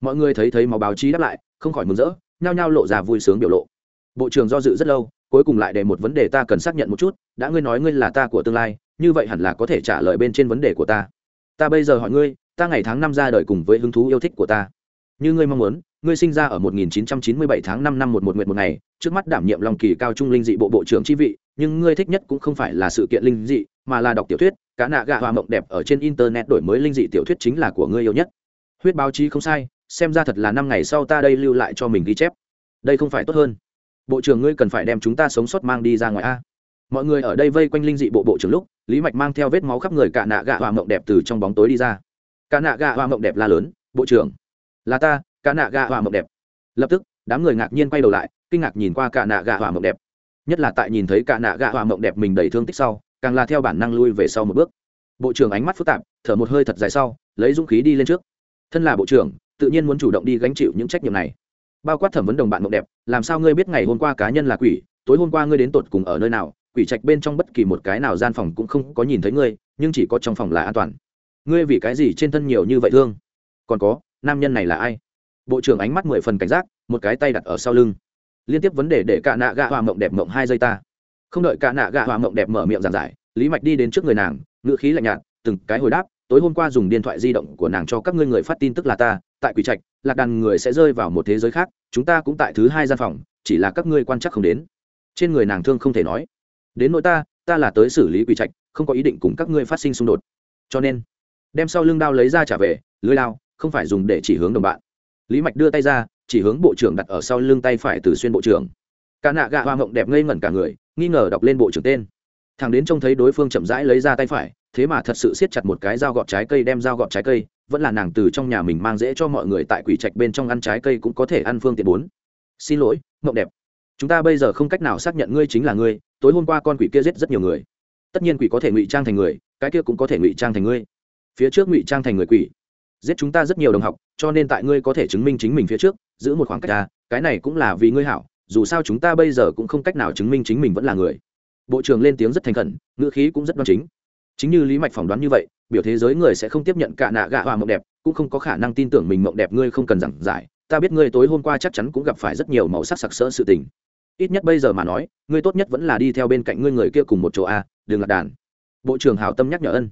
Mọi người thấy thấy máu báo chí đáp lại, không khỏi mừng rỡ, nhao nhao lộ ra vui sướng biểu lộ. Bộ trưởng do dự rất lâu, cuối cùng lại để một vấn đề ta cần xác nhận một chút, đã ngươi nói ngươi là ta của tương lai, như vậy hẳn là có thể trả lời bên trên vấn đề của ta. Ta bây giờ hỏi ngươi, ta ngày tháng năm ra đời cùng với hứng thú yêu thích của ta như ngươi mong muốn, ngươi sinh ra ở 1997 tháng 5 năm 11 nguyệt một ngày, trước mắt đảm nhiệm lòng kỳ cao trung linh dị bộ bộ trưởng chi vị, nhưng ngươi thích nhất cũng không phải là sự kiện linh dị, mà là đọc tiểu thuyết, cá nạ gạ hoa mộng đẹp ở trên internet đổi mới linh dị tiểu thuyết chính là của ngươi yêu nhất. Huyết báo chí không sai, xem ra thật là năm ngày sau ta đây lưu lại cho mình ghi chép. Đây không phải tốt hơn. Bộ trưởng ngươi cần phải đem chúng ta sống sót mang đi ra ngoài a. Mọi người ở đây vây quanh linh dị bộ bộ trưởng lúc, lý mạch mang theo vết máu khắp người cả nạ gạ hoa mộng đẹp từ trong bóng tối đi ra. Cả nạ gạ hoa mộng đẹp la lớn, bộ trưởng là ta, cả nạ gạ hoa mộng đẹp. Lập tức, đám người ngạc nhiên quay đầu lại, kinh ngạc nhìn qua cả nạ gạ hoa mộng đẹp. Nhất là tại nhìn thấy cả nạ gạ hoa mộng đẹp mình đầy thương tích sau, càng là theo bản năng lui về sau một bước. Bộ trưởng ánh mắt phức tạp, thở một hơi thật dài sau, lấy dũng khí đi lên trước. Thân là bộ trưởng, tự nhiên muốn chủ động đi gánh chịu những trách nhiệm này. Bao quát thẩm vấn đồng bạn mộng đẹp, làm sao ngươi biết ngày hôm qua cá nhân là quỷ, tối hôm qua ngươi đến tột cùng ở nơi nào, quỷ trạch bên trong bất kỳ một cái nào gian phòng cũng không có nhìn thấy ngươi, nhưng chỉ có trong phòng là an toàn. Ngươi vì cái gì trên thân nhiều như vậy thương? Còn có nam nhân này là ai? Bộ trưởng ánh mắt mười phần cảnh giác, một cái tay đặt ở sau lưng. Liên tiếp vấn đề để cả nạ gạ hòa mộng đẹp mộng hai giây ta. Không đợi cả nạ gạ hòa mộng đẹp mở miệng giảng giải, lý mạch đi đến trước người nàng ngựa khí lạnh nhạt, từng cái hồi đáp, tối hôm qua dùng điện thoại di động của nàng cho các ngươi người phát tin tức là ta, tại quỷ trạch, lạc đàn người sẽ rơi vào một thế giới khác, chúng ta cũng tại thứ hai gian phòng, chỉ là các ngươi quan chắc không đến. Trên người nàng thương không thể nói, đến nỗi ta ta là tới xử lý quỷ trạch, không có ý định cùng các ngươi phát sinh xung đột. Cho nên, đem sau lưng đao lấy ra trả về, lưới lao không phải dùng để chỉ hướng đồng bạn. Lý mạch đưa tay ra, chỉ hướng bộ trưởng đặt ở sau lưng tay phải từ xuyên bộ trưởng. Cả nạ gạ hoa mộng đẹp ngây ngẩn cả người, nghi ngờ đọc lên bộ trưởng tên. Thằng đến trông thấy đối phương chậm rãi lấy ra tay phải, thế mà thật sự siết chặt một cái dao gọt trái cây đem dao gọt trái cây, vẫn là nàng từ trong nhà mình mang dễ cho mọi người tại quỷ trạch bên trong ăn trái cây cũng có thể ăn phương tiện bốn. Xin lỗi, mộng đẹp. Chúng ta bây giờ không cách nào xác nhận ngươi chính là ngươi, tối hôm qua con quỷ kia giết rất nhiều người. Tất nhiên quỷ có thể ngụy trang thành người, cái kia cũng có thể ngụy trang thành ngươi. Phía trước ngụy trang thành người quỷ giết chúng ta rất nhiều đồng học, cho nên tại ngươi có thể chứng minh chính mình phía trước, giữ một khoảng cách ra cái này cũng là vì ngươi hảo, dù sao chúng ta bây giờ cũng không cách nào chứng minh chính mình vẫn là người. Bộ trưởng lên tiếng rất thành khẩn, ngữ khí cũng rất đoan chính. Chính như lý mạch phỏng đoán như vậy, biểu thế giới người sẽ không tiếp nhận cả nạ gạ hoa mộng đẹp, cũng không có khả năng tin tưởng mình mộng đẹp ngươi không cần giảng giải. Ta biết ngươi tối hôm qua chắc chắn cũng gặp phải rất nhiều màu sắc sặc sỡ sự tình. Ít nhất bây giờ mà nói, ngươi tốt nhất vẫn là đi theo bên cạnh ngươi người kia cùng một chỗ a đừng lạc đàn. Bộ trưởng hảo tâm nhắc nhở ân.